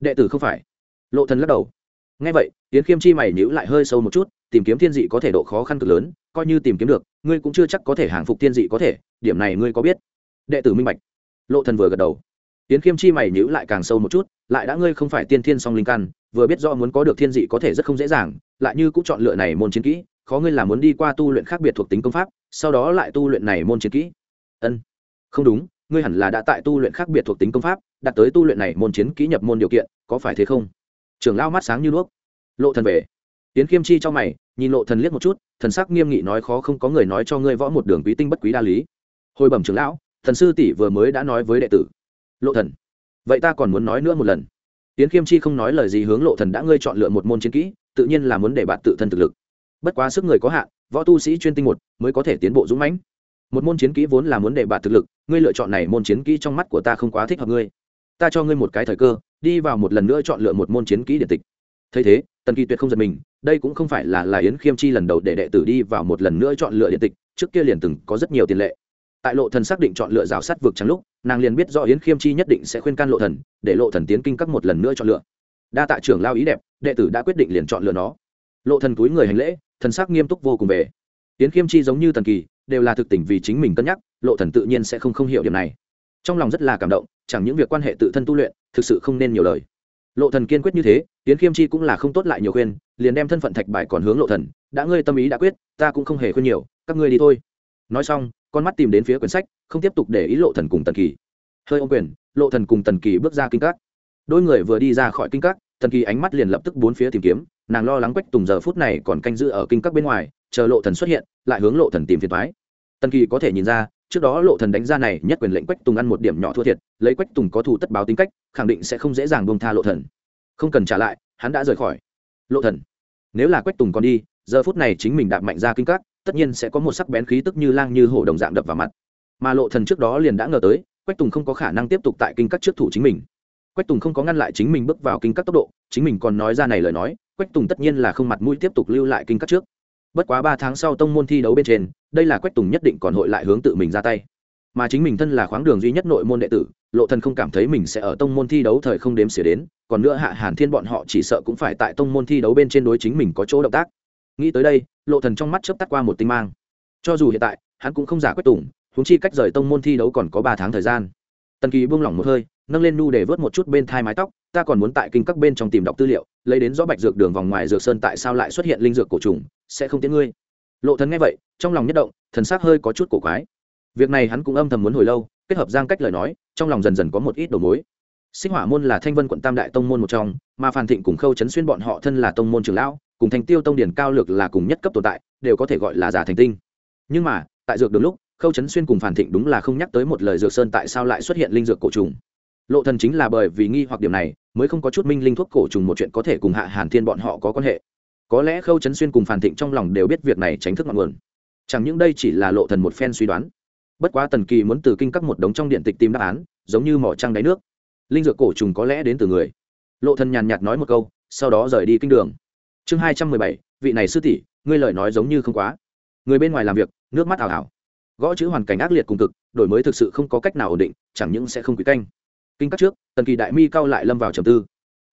Đệ tử không phải. Lộ thần lắc đầu. Ngay vậy hiến khiêm chi mày nhíu lại hơi sâu một chút, tìm kiếm thiên dị có thể độ khó khăn cực lớn, coi như tìm kiếm được, ngươi cũng chưa chắc có thể hàng phục thiên dị có thể, điểm này ngươi có biết? Đệ tử minh bạch. Lộ thần vừa gật đầu. Tiến khiêm chi mày nhíu lại càng sâu một chút, lại đã ngươi không phải tiên thiên song linh căn, vừa biết rõ muốn có được thiên dị có thể rất không dễ dàng, lại như cũng chọn lựa này môn chiến kỹ khó ngươi là muốn đi qua tu luyện khác biệt thuộc tính công pháp, sau đó lại tu luyện này môn chiến kỹ. Ân, không đúng, ngươi hẳn là đã tại tu luyện khác biệt thuộc tính công pháp, đạt tới tu luyện này môn chiến kỹ nhập môn điều kiện, có phải thế không? Trưởng lao mắt sáng như đuốc. Lộ thần về. Tiến khiêm chi cho mày, nhìn lộ thần liếc một chút, thần sắc nghiêm nghị nói khó không có người nói cho ngươi võ một đường quý tinh bất quý đa lý. Hồi bẩm trưởng lão, thần sư tỷ vừa mới đã nói với đệ tử. Lộ thần, vậy ta còn muốn nói nữa một lần. Tiến khiêm chi không nói lời gì hướng lộ thần đã ngươi chọn lựa một môn chiến kỹ, tự nhiên là muốn để bạn tự thân thực lực bất quá sức người có hạn, võ tu sĩ chuyên tinh một mới có thể tiến bộ dũng mãnh. Một môn chiến kỹ vốn là muốn để bạt thực lực, ngươi lựa chọn này môn chiến kỹ trong mắt của ta không quá thích hợp ngươi. Ta cho ngươi một cái thời cơ, đi vào một lần nữa chọn lựa một môn chiến kỹ điện tịch. Thấy thế, tần kỳ tuyệt không giật mình, đây cũng không phải là là yến khiêm chi lần đầu để đệ tử đi vào một lần nữa chọn lựa điện tịch, trước kia liền từng có rất nhiều tiền lệ. Tại lộ thần xác định chọn lựa rào sát vực trắng lúc, nàng liền biết rõ yến khiêm chi nhất định sẽ khuyên can lộ thần, để lộ thần tiến kinh các một lần nữa chọn lựa. Đa tạ trưởng lao ý đẹp, đệ tử đã quyết định liền chọn lựa nó. Lộ thần túi người hành lễ thần sắc nghiêm túc vô cùng về. Tiến khiêm chi giống như thần kỳ, đều là thực tình vì chính mình cân nhắc, lộ thần tự nhiên sẽ không không hiểu điểm này. Trong lòng rất là cảm động, chẳng những việc quan hệ tự thân tu luyện, thực sự không nên nhiều lời. Lộ thần kiên quyết như thế tiến khiêm chi cũng là không tốt lại nhiều khuyên, liền đem thân phận thạch bài còn hướng lộ thần, đã ngươi tâm ý đã quyết, ta cũng không hề khuyên nhiều, các ngươi đi thôi. Nói xong, con mắt tìm đến phía quyển sách, không tiếp tục để ý lộ thần cùng tần kỳ. Hơi ô quyền. Lộ thần cùng tần kỳ bước ra kinh các. Đôi người vừa đi ra khỏi kinh các tần kỳ ánh mắt liền lập tức bốn phía tìm kiếm, nàng lo lắng quách tùng giờ phút này còn canh giữ ở kinh các bên ngoài, chờ lộ thần xuất hiện, lại hướng lộ thần tìm phiền toái. Tần kỳ có thể nhìn ra, trước đó lộ thần đánh ra này nhất quyền lệnh quách tùng ăn một điểm nhỏ thua thiệt, lấy quách tùng có thù tất báo tính cách, khẳng định sẽ không dễ dàng buông tha lộ thần. Không cần trả lại, hắn đã rời khỏi. Lộ thần, nếu là quách tùng còn đi, giờ phút này chính mình đạp mạnh ra kinh các, tất nhiên sẽ có một sắc bén khí tức như lang như hổ đồng dạng đập vào mặt. Mà lộ thần trước đó liền đã ngờ tới, quách tùng không có khả năng tiếp tục tại kinh các trước thủ chính mình quách tùng không có ngăn lại chính mình bước vào kinh các tốc độ, chính mình còn nói ra này lời nói, quách tùng tất nhiên là không mặt mũi tiếp tục lưu lại kinh các trước. Bất quá ba tháng sau tông môn thi đấu bên trên, đây là quách tùng nhất định còn hội lại hướng tự mình ra tay. Mà chính mình thân là khoáng đường duy nhất nội môn đệ tử, lộ thần không cảm thấy mình sẽ ở tông môn thi đấu thời không đếm xỉa đến, còn nữa hạ hàn thiên bọn họ chỉ sợ cũng phải tại tông môn thi đấu bên trên đối chính mình có chỗ động tác. Nghĩ tới đây, lộ thần trong mắt chớp tắt qua một tinh mang. Cho dù hiện tại, hắn cũng không giả quách tùng, huống chi cách rời tông môn thi đấu còn có ba tháng thời gian. Tần kỳ buông lỏng một hơi nâng lên nu để vớt một chút bên thai mái tóc, ta còn muốn tại kinh các bên trong tìm đọc tư liệu, lấy đến rõ bạch dược đường vòng ngoài dược sơn tại sao lại xuất hiện linh dược cổ trùng, sẽ không tiến ngươi. Lộ thần nghe vậy, trong lòng nhất động, thần sắc hơi có chút cổ quái. Việc này hắn cũng âm thầm muốn hồi lâu, kết hợp giang cách lời nói, trong lòng dần dần có một ít đầu mối. Sinh hỏa môn là thanh vân quận tam đại tông môn một trong, mà phan thịnh cùng khâu chấn xuyên bọn họ thân là tông môn trưởng lão, cùng thành tiêu tông điển cao lược là cùng nhất cấp tồn tại, đều có thể gọi là giả thành tinh. Nhưng mà, tại dược đường lúc, khâu chấn xuyên cùng phản thịnh đúng là không nhắc tới một lời dược sơn tại sao lại xuất hiện linh dược cổ trùng lộ thần chính là bởi vì nghi hoặc điểm này, mới không có chút minh linh thuốc cổ trùng một chuyện có thể cùng hạ hàn thiên bọn họ có quan hệ. Có lẽ khâu chấn xuyên cùng phản thịnh trong lòng đều biết việc này tránh thức ngọn nguồn. Chẳng những đây chỉ là lộ thần một phen suy đoán, bất quá tần kỳ muốn từ kinh các một đống trong điện tịch tìm đáp án, giống như mỏ trăng đáy nước. Linh dược cổ trùng có lẽ đến từ người. Lộ thần nhàn nhạt nói một câu, sau đó rời đi kinh đường. Chương hai trăm mười bảy, vị này sư tỷ, ngươi lời nói giống như không quá. Người bên ngoài làm việc, nước mắt ảo ảo. Gõ chữ hoàn cảnh ác liệt cùng cực, đổi mới thực sự không có cách nào ổn định, chẳng những sẽ không quý canh kinh các trước, tần kỳ đại mi cao lại lâm vào trầm tư.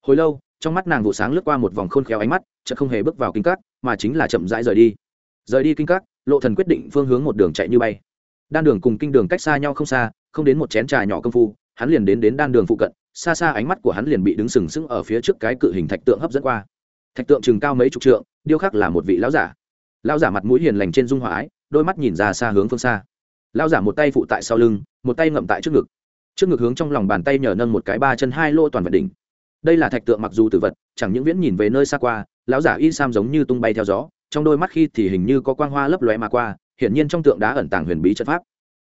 Hồi lâu, trong mắt nàng vụ sáng lướt qua một vòng khôn khéo ánh mắt, chợt không hề bước vào kinh các, mà chính là chậm rãi rời đi. Rời đi kinh các, lộ thần quyết định phương hướng một đường chạy như bay. Đan đường cùng kinh đường cách xa nhau không xa, không đến một chén trà nhỏ công phu, hắn liền đến đến đan đường phụ cận, xa xa ánh mắt của hắn liền bị đứng sừng sững ở phía trước cái cự hình thạch tượng hấp dẫn qua. Thạch tượng chừng cao mấy chục trượng, điêu khắc là một vị lão giả. Lão giả mặt mũi hiền lành trên dung hòa ái, đôi mắt nhìn ra xa hướng phương xa. Lão giả một tay phụ tại sau lưng, một tay ngậm tại trước ngực trước ngực hướng trong lòng bàn tay nhờ nâng một cái ba chân hai lô toàn vật đỉnh. Đây là thạch tượng mặc dù tử vật, chẳng những viễn nhìn về nơi xa qua, lão giả y sam giống như tung bay theo gió, trong đôi mắt khi thì hình như có quang hoa lấp lóe mà qua, hiển nhiên trong tượng đá ẩn tàng huyền bí trận pháp.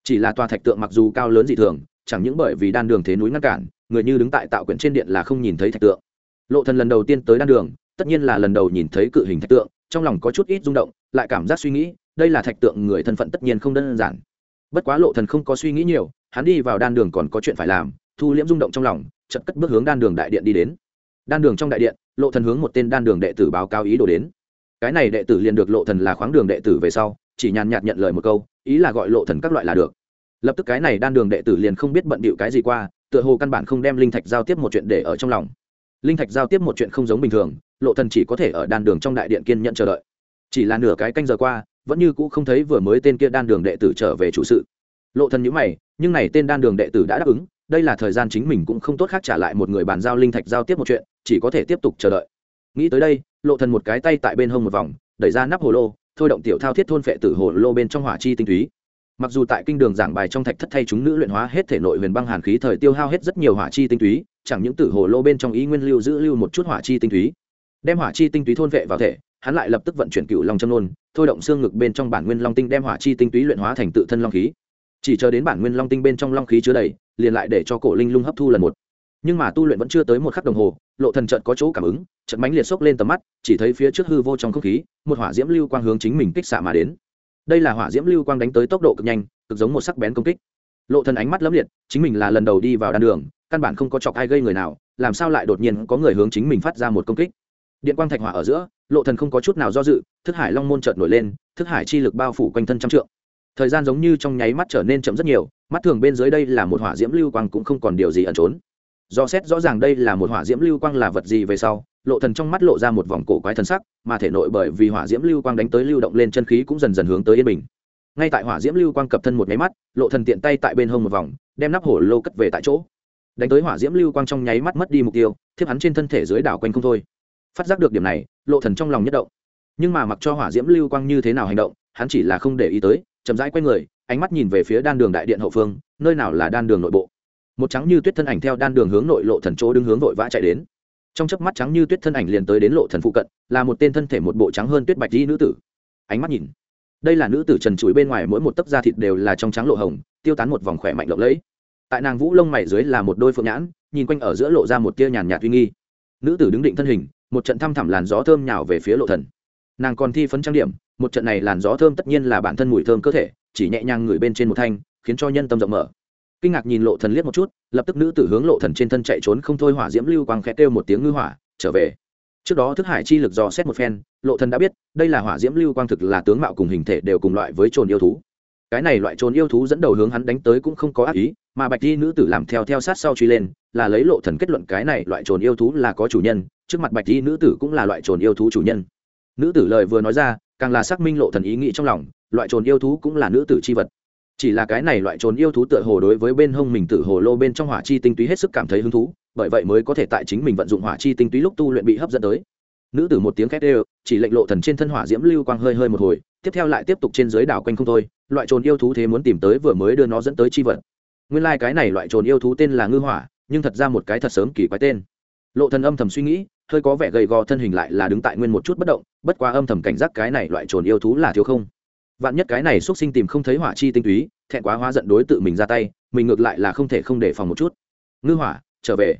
Chỉ là tòa thạch tượng mặc dù cao lớn dị thường, chẳng những bởi vì đan đường thế núi ngăn cản, người như đứng tại tạo quyển trên điện là không nhìn thấy thạch tượng. Lộ thần lần đầu tiên tới đan đường, tất nhiên là lần đầu nhìn thấy cự hình thạch tượng, trong lòng có chút ít rung động, lại cảm giác suy nghĩ, đây là thạch tượng người thân phận tất nhiên không đơn giản. Bất quá lộ thần không có suy nghĩ nhiều hắn đi vào đan đường còn có chuyện phải làm, thu liễm rung động trong lòng, chợt cất bước hướng đan đường đại điện đi đến. Đan đường trong đại điện, lộ thần hướng một tên đan đường đệ tử báo cáo ý đồ đến. Cái này đệ tử liền được lộ thần là khoáng đường đệ tử về sau, chỉ nhàn nhạt nhận lời một câu, ý là gọi lộ thần các loại là được. Lập tức cái này đan đường đệ tử liền không biết bận bịu cái gì qua, tựa hồ căn bản không đem linh thạch giao tiếp một chuyện để ở trong lòng. Linh thạch giao tiếp một chuyện không giống bình thường, lộ thần chỉ có thể ở đan đường trong đại điện kiên nhận chờ đợi. Chỉ là nửa cái canh giờ qua, vẫn như cũ không thấy vừa mới tên kia đan đường đệ tử trở về chủ sự. Lộ thần nhíu mày nhưng này tên đan đường đệ tử đã đáp ứng, đây là thời gian chính mình cũng không tốt khác trả lại một người bàn giao linh thạch giao tiếp một chuyện, chỉ có thể tiếp tục chờ đợi. Nghĩ tới đây, lộ thần một cái tay tại bên hông một vòng, đẩy ra nắp hồ lô, thôi động tiểu thao thiết thôn phệ tử hồ lô bên trong hỏa chi tinh túy. Mặc dù tại kinh đường giảng bài trong thạch thất thay chúng nữ luyện hóa hết thể nội huyền băng hàn khí thời tiêu hao hết rất nhiều hỏa chi tinh túy, chẳng những tử hồ lô bên trong ý nguyên lưu giữ lưu một chút hỏa chi tinh túy. Đem hỏa chi tinh túy thôn vệ vào thể, hắn lại lập tức vận chuyển cựu long châm nôn thôi động xương ngực bên trong bản nguyên long tinh đem hỏa chi tinh túy luyện hóa thành tự thân long khí chỉ chờ đến bản nguyên long tinh bên trong long khí chứa đầy, liền lại để cho cổ linh lung hấp thu lần một. Nhưng mà tu luyện vẫn chưa tới một khắc đồng hồ, lộ thần trận có chỗ cảm ứng trận mánh liệt sốc lên tầm mắt, chỉ thấy phía trước hư vô trong không khí, một hỏa diễm lưu quang hướng chính mình kích xạ mà đến. Đây là hỏa diễm lưu quang đánh tới tốc độ cực nhanh, cực giống một sắc bén công kích. Lộ thần ánh mắt lấm liệt, chính mình là lần đầu đi vào đan đường, căn bản không có chọc ai gây người nào, làm sao lại đột nhiên có người hướng chính mình phát ra một công kích? Điện quang thạch hỏa ở giữa, lộ thần không có chút nào do dự, thức hải long môn chợt nổi lên, thức hải chi lực bao phủ quanh thân trăm trượng thời gian giống như trong nháy mắt trở nên chậm rất nhiều, mắt thường bên dưới đây là một hỏa diễm lưu quang cũng không còn điều gì ẩn trốn. Do xét rõ ràng đây là một hỏa diễm lưu quang là vật gì về sau, lộ thần trong mắt lộ ra một vòng cổ quái thần sắc, mà thể nội bởi vì hỏa diễm lưu quang đánh tới lưu động lên chân khí cũng dần dần hướng tới yên bình. Ngay tại hỏa diễm lưu quang cập thân một nháy mắt, lộ thần tiện tay tại bên hông một vòng, đem nắp hổ lô cất về tại chỗ. Đánh tới hỏa diễm lưu quang trong nháy mắt mất đi mục tiêu, thiếp hắn trên thân thể dưới đảo quanh không thôi. Phát giác được điểm này, lộ thần trong lòng nhất động. Nhưng mà mặc cho hỏa diễm lưu quang như thế nào hành động, hắn chỉ là không để ý tới chậm rãi quay người, ánh mắt nhìn về phía đan đường đại điện hậu phương, nơi nào là đan đường nội bộ. Một trắng như tuyết thân ảnh theo đan đường hướng nội lộ thần chỗ đứng hướng vội vã chạy đến. Trong chớp mắt trắng như tuyết thân ảnh liền tới đến lộ thần phụ cận, là một tên thân thể một bộ trắng hơn tuyết bạch di nữ tử. Ánh mắt nhìn, đây là nữ tử trần trụi bên ngoài mỗi một tấc da thịt đều là trong trắng lộ hồng, tiêu tán một vòng khỏe mạnh lộng lẫy. Tại nàng vũ lông mày dưới là một đôi phượng nhãn, nhìn quanh ở giữa lộ ra một tia nhàn nhạt uy nghi. Nữ tử đứng định thân hình, một trận thăm thẳm làn gió thơm nhào về phía lộ thần. Nàng còn thi phấn trang điểm một trận này làn gió thơm tất nhiên là bản thân mùi thơm cơ thể, chỉ nhẹ nhàng ngửi bên trên một thanh, khiến cho nhân tâm rộng mở. Kinh ngạc nhìn lộ thần liếc một chút, lập tức nữ tử hướng lộ thần trên thân chạy trốn không thôi hỏa diễm lưu quang khẽ kêu một tiếng ngư hỏa, trở về. Trước đó thức hải chi lực dò xét một phen, lộ thần đã biết, đây là hỏa diễm lưu quang thực là tướng mạo cùng hình thể đều cùng loại với trồn yêu thú. Cái này loại trồn yêu thú dẫn đầu hướng hắn đánh tới cũng không có ác ý, mà bạch di nữ tử làm theo theo sát sau truy lên, là lấy lộ thần kết luận cái này loại trồn yêu thú là có chủ nhân, trước mặt bạch di nữ tử cũng là loại trồn yêu thú chủ nhân. Nữ tử lời vừa nói ra càng là xác minh lộ thần ý nghĩ trong lòng, loại trồn yêu thú cũng là nữ tử chi vật. Chỉ là cái này loại trồn yêu thú tựa hồ đối với bên hông mình tử hồ lô bên trong hỏa chi tinh túy hết sức cảm thấy hứng thú, bởi vậy mới có thể tại chính mình vận dụng hỏa chi tinh túy lúc tu luyện bị hấp dẫn tới. Nữ tử một tiếng khét đều, chỉ lệnh lộ thần trên thân hỏa diễm lưu quang hơi hơi một hồi, tiếp theo lại tiếp tục trên dưới đảo quanh không thôi, loại trồn yêu thú thế muốn tìm tới vừa mới đưa nó dẫn tới chi vật. Nguyên lai like cái này loại trồn yêu thú tên là ngư hỏa, nhưng thật ra một cái thật sớm kỳ quái tên lộ thần âm thầm suy nghĩ, hơi có vẻ gầy gò thân hình lại là đứng tại nguyên một chút bất động, bất quá âm thầm cảnh giác cái này loại trồn yêu thú là thiếu không. Vạn nhất cái này xuất sinh tìm không thấy hỏa chi tinh túy, thẹn quá hóa giận đối tự mình ra tay, mình ngược lại là không thể không đề phòng một chút. Ngư hỏa, trở về.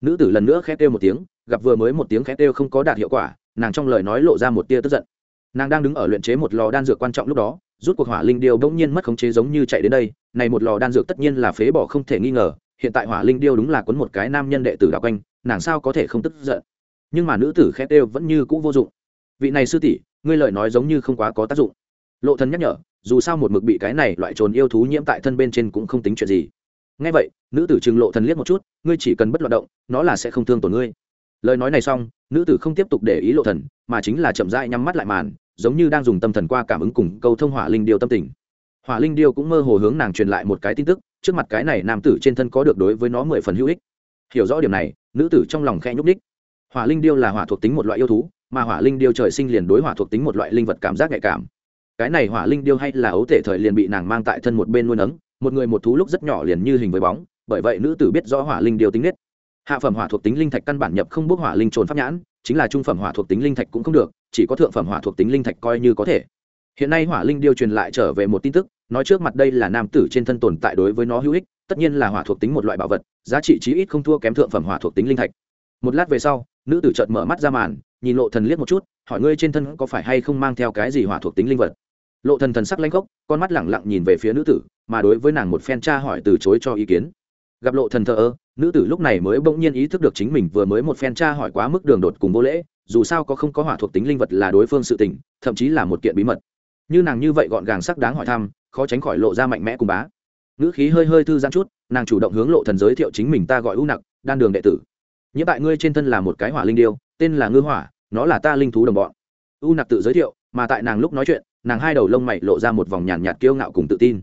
Nữ tử lần nữa khét kêu một tiếng, gặp vừa mới một tiếng khét kêu không có đạt hiệu quả, nàng trong lời nói lộ ra một tia tức giận. Nàng đang đứng ở luyện chế một lò đan dược quan trọng lúc đó, rút cuộc hỏa linh điêu bỗng nhiên mất khống chế giống như chạy đến đây, này một lò đan dược tất nhiên là phế bỏ không thể nghi ngờ, hiện tại hỏa linh điêu đúng là quấn một cái nam nhân đệ tử đạo quanh nàng sao có thể không tức giận? Nhưng mà nữ tử khét đều vẫn như cũ vô dụng. Vị này sư tỷ, ngươi lời nói giống như không quá có tác dụng. Lộ thần nhắc nhở, dù sao một mực bị cái này loại trồn yêu thú nhiễm tại thân bên trên cũng không tính chuyện gì. Ngay vậy, nữ tử chừng lộ thần liếc một chút, ngươi chỉ cần bất loạn động, nó là sẽ không thương tổn ngươi. Lời nói này xong, nữ tử không tiếp tục để ý lộ thần, mà chính là chậm rãi nhắm mắt lại màn, giống như đang dùng tâm thần qua cảm ứng cùng câu thông hỏa linh điêu tâm tình. Hỏa linh điêu cũng mơ hồ hướng nàng truyền lại một cái tin tức, trước mặt cái này nam tử trên thân có được đối với nó mười phần hữu ích. Hiểu rõ điểm này nữ tử trong lòng khẽ nhúc đích hỏa linh điêu là hỏa thuộc tính một loại yêu thú, mà hỏa linh điêu trời sinh liền đối hỏa thuộc tính một loại linh vật cảm giác nhạy cảm. Cái này hỏa linh điêu hay là ấu thể thời liền bị nàng mang tại thân một bên nuôi nấng, một người một thú lúc rất nhỏ liền như hình với bóng, bởi vậy nữ tử biết rõ hỏa linh điêu tính nết. Hạ phẩm hỏa thuộc tính linh thạch căn bản nhập không bước hỏa linh trồn pháp nhãn, chính là trung phẩm hỏa thuộc tính linh thạch cũng không được, chỉ có thượng phẩm hỏa thuộc tính linh thạch coi như có thể. Hiện nay hỏa linh điêu truyền lại trở về một tin tức nói trước mặt đây là nam tử trên thân tồn tại đối với nó hữu ích, tất nhiên là hỏa thuộc tính một loại bảo vật, giá trị chí ít không thua kém thượng phẩm hỏa thuộc tính linh thạch. Một lát về sau, nữ tử chợt mở mắt ra màn, nhìn lộ thần liếc một chút, hỏi ngươi trên thân có phải hay không mang theo cái gì hỏa thuộc tính linh vật? Lộ thần thần sắc lanh gốc con mắt lẳng lặng nhìn về phía nữ tử, mà đối với nàng một phen tra hỏi từ chối cho ý kiến. Gặp lộ thần thờ ơ, nữ tử lúc này mới bỗng nhiên ý thức được chính mình vừa mới một phen tra hỏi quá mức đường đột cùng vô lễ, dù sao có không có hỏa thuộc tính linh vật là đối phương sự tình, thậm chí là một kiện bí mật như nàng như vậy gọn gàng sắc đáng hỏi thăm, khó tránh khỏi lộ ra mạnh mẽ cùng bá. Nữ khí hơi hơi thư giãn chút, nàng chủ động hướng lộ thần giới thiệu chính mình ta gọi u nặc, đan đường đệ tử. Những tại ngươi trên thân là một cái hỏa linh điêu, tên là ngư hỏa, nó là ta linh thú đồng bọn. U nặc tự giới thiệu, mà tại nàng lúc nói chuyện, nàng hai đầu lông mày lộ ra một vòng nhàn nhạt kiêu ngạo cùng tự tin.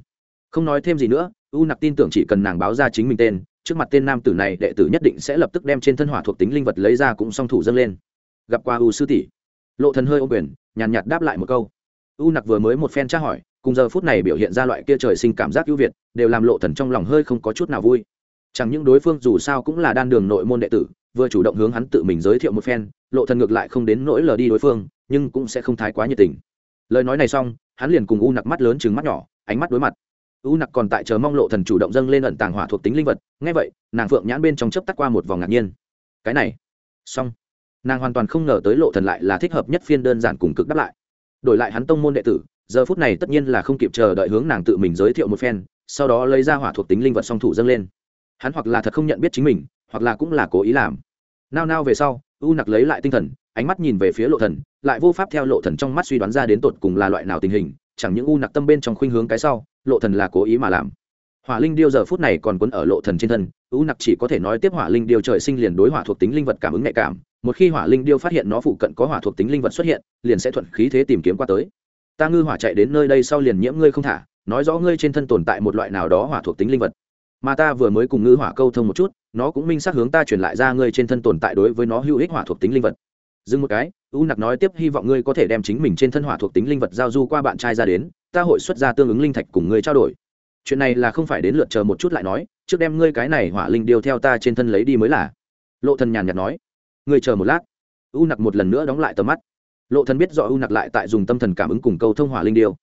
Không nói thêm gì nữa, u nặc tin tưởng chỉ cần nàng báo ra chính mình tên, trước mặt tên nam tử này đệ tử nhất định sẽ lập tức đem trên thân hỏa thuộc tính linh vật lấy ra cũng song thủ dâng lên. Gặp qua u sư tỷ, lộ thần hơi ô quyền, nhàn nhạt đáp lại một câu u nặc vừa mới một phen tra hỏi, cùng giờ phút này biểu hiện ra loại kia trời sinh cảm giác ưu việt, đều làm lộ thần trong lòng hơi không có chút nào vui. Chẳng những đối phương dù sao cũng là đan đường nội môn đệ tử, vừa chủ động hướng hắn tự mình giới thiệu một phen, lộ thần ngược lại không đến nỗi lờ đi đối phương, nhưng cũng sẽ không thái quá nhiệt tình. Lời nói này xong, hắn liền cùng u nặc mắt lớn chừng mắt nhỏ, ánh mắt đối mặt. U nặc còn tại chờ mong lộ thần chủ động dâng lên ẩn tàng hỏa thuộc tính linh vật, Nghe vậy, nàng phượng nhãn bên trong chớp tắt qua một vòng ngạc nhiên. Cái này, xong. Nàng hoàn toàn không ngờ tới lộ thần lại là thích hợp nhất phiên đơn giản cùng cực đáp lại đổi lại hắn tông môn đệ tử, giờ phút này tất nhiên là không kịp chờ đợi hướng nàng tự mình giới thiệu một phen, sau đó lấy ra hỏa thuộc tính linh vật song thủ dâng lên. Hắn hoặc là thật không nhận biết chính mình, hoặc là cũng là cố ý làm. Nao nao về sau, u nặc lấy lại tinh thần, ánh mắt nhìn về phía lộ thần, lại vô pháp theo lộ thần trong mắt suy đoán ra đến tột cùng là loại nào tình hình, chẳng những u nặc tâm bên trong khuynh hướng cái sau, lộ thần là cố ý mà làm. Hỏa linh điêu giờ phút này còn quấn ở lộ thần trên thân, u nặc chỉ có thể nói tiếp hỏa linh điêu trời sinh liền đối hỏa thuộc tính linh vật cảm ứng nhạy cảm một khi hỏa linh điêu phát hiện nó phụ cận có hỏa thuộc tính linh vật xuất hiện, liền sẽ thuận khí thế tìm kiếm qua tới. Ta ngư hỏa chạy đến nơi đây sau liền nhiễm ngươi không thả, nói rõ ngươi trên thân tồn tại một loại nào đó hỏa thuộc tính linh vật. Mà ta vừa mới cùng ngư hỏa câu thông một chút, nó cũng minh xác hướng ta truyền lại ra ngươi trên thân tồn tại đối với nó hữu ích hỏa thuộc tính linh vật. Dừng một cái, u nặc nói tiếp, hy vọng ngươi có thể đem chính mình trên thân hỏa thuộc tính linh vật giao du qua bạn trai ra đến, ta hội xuất ra tương ứng linh thạch cùng ngươi trao đổi. Chuyện này là không phải đến lượt chờ một chút lại nói, trước đem ngươi cái này hỏa linh điêu theo ta trên thân lấy đi mới là. Lộ thần nhàn nhạt nói Người chờ một lát. U nặc một lần nữa đóng lại tầm mắt. Lộ thần biết rõ u nặc lại tại dùng tâm thần cảm ứng cùng câu thông hỏa linh điêu.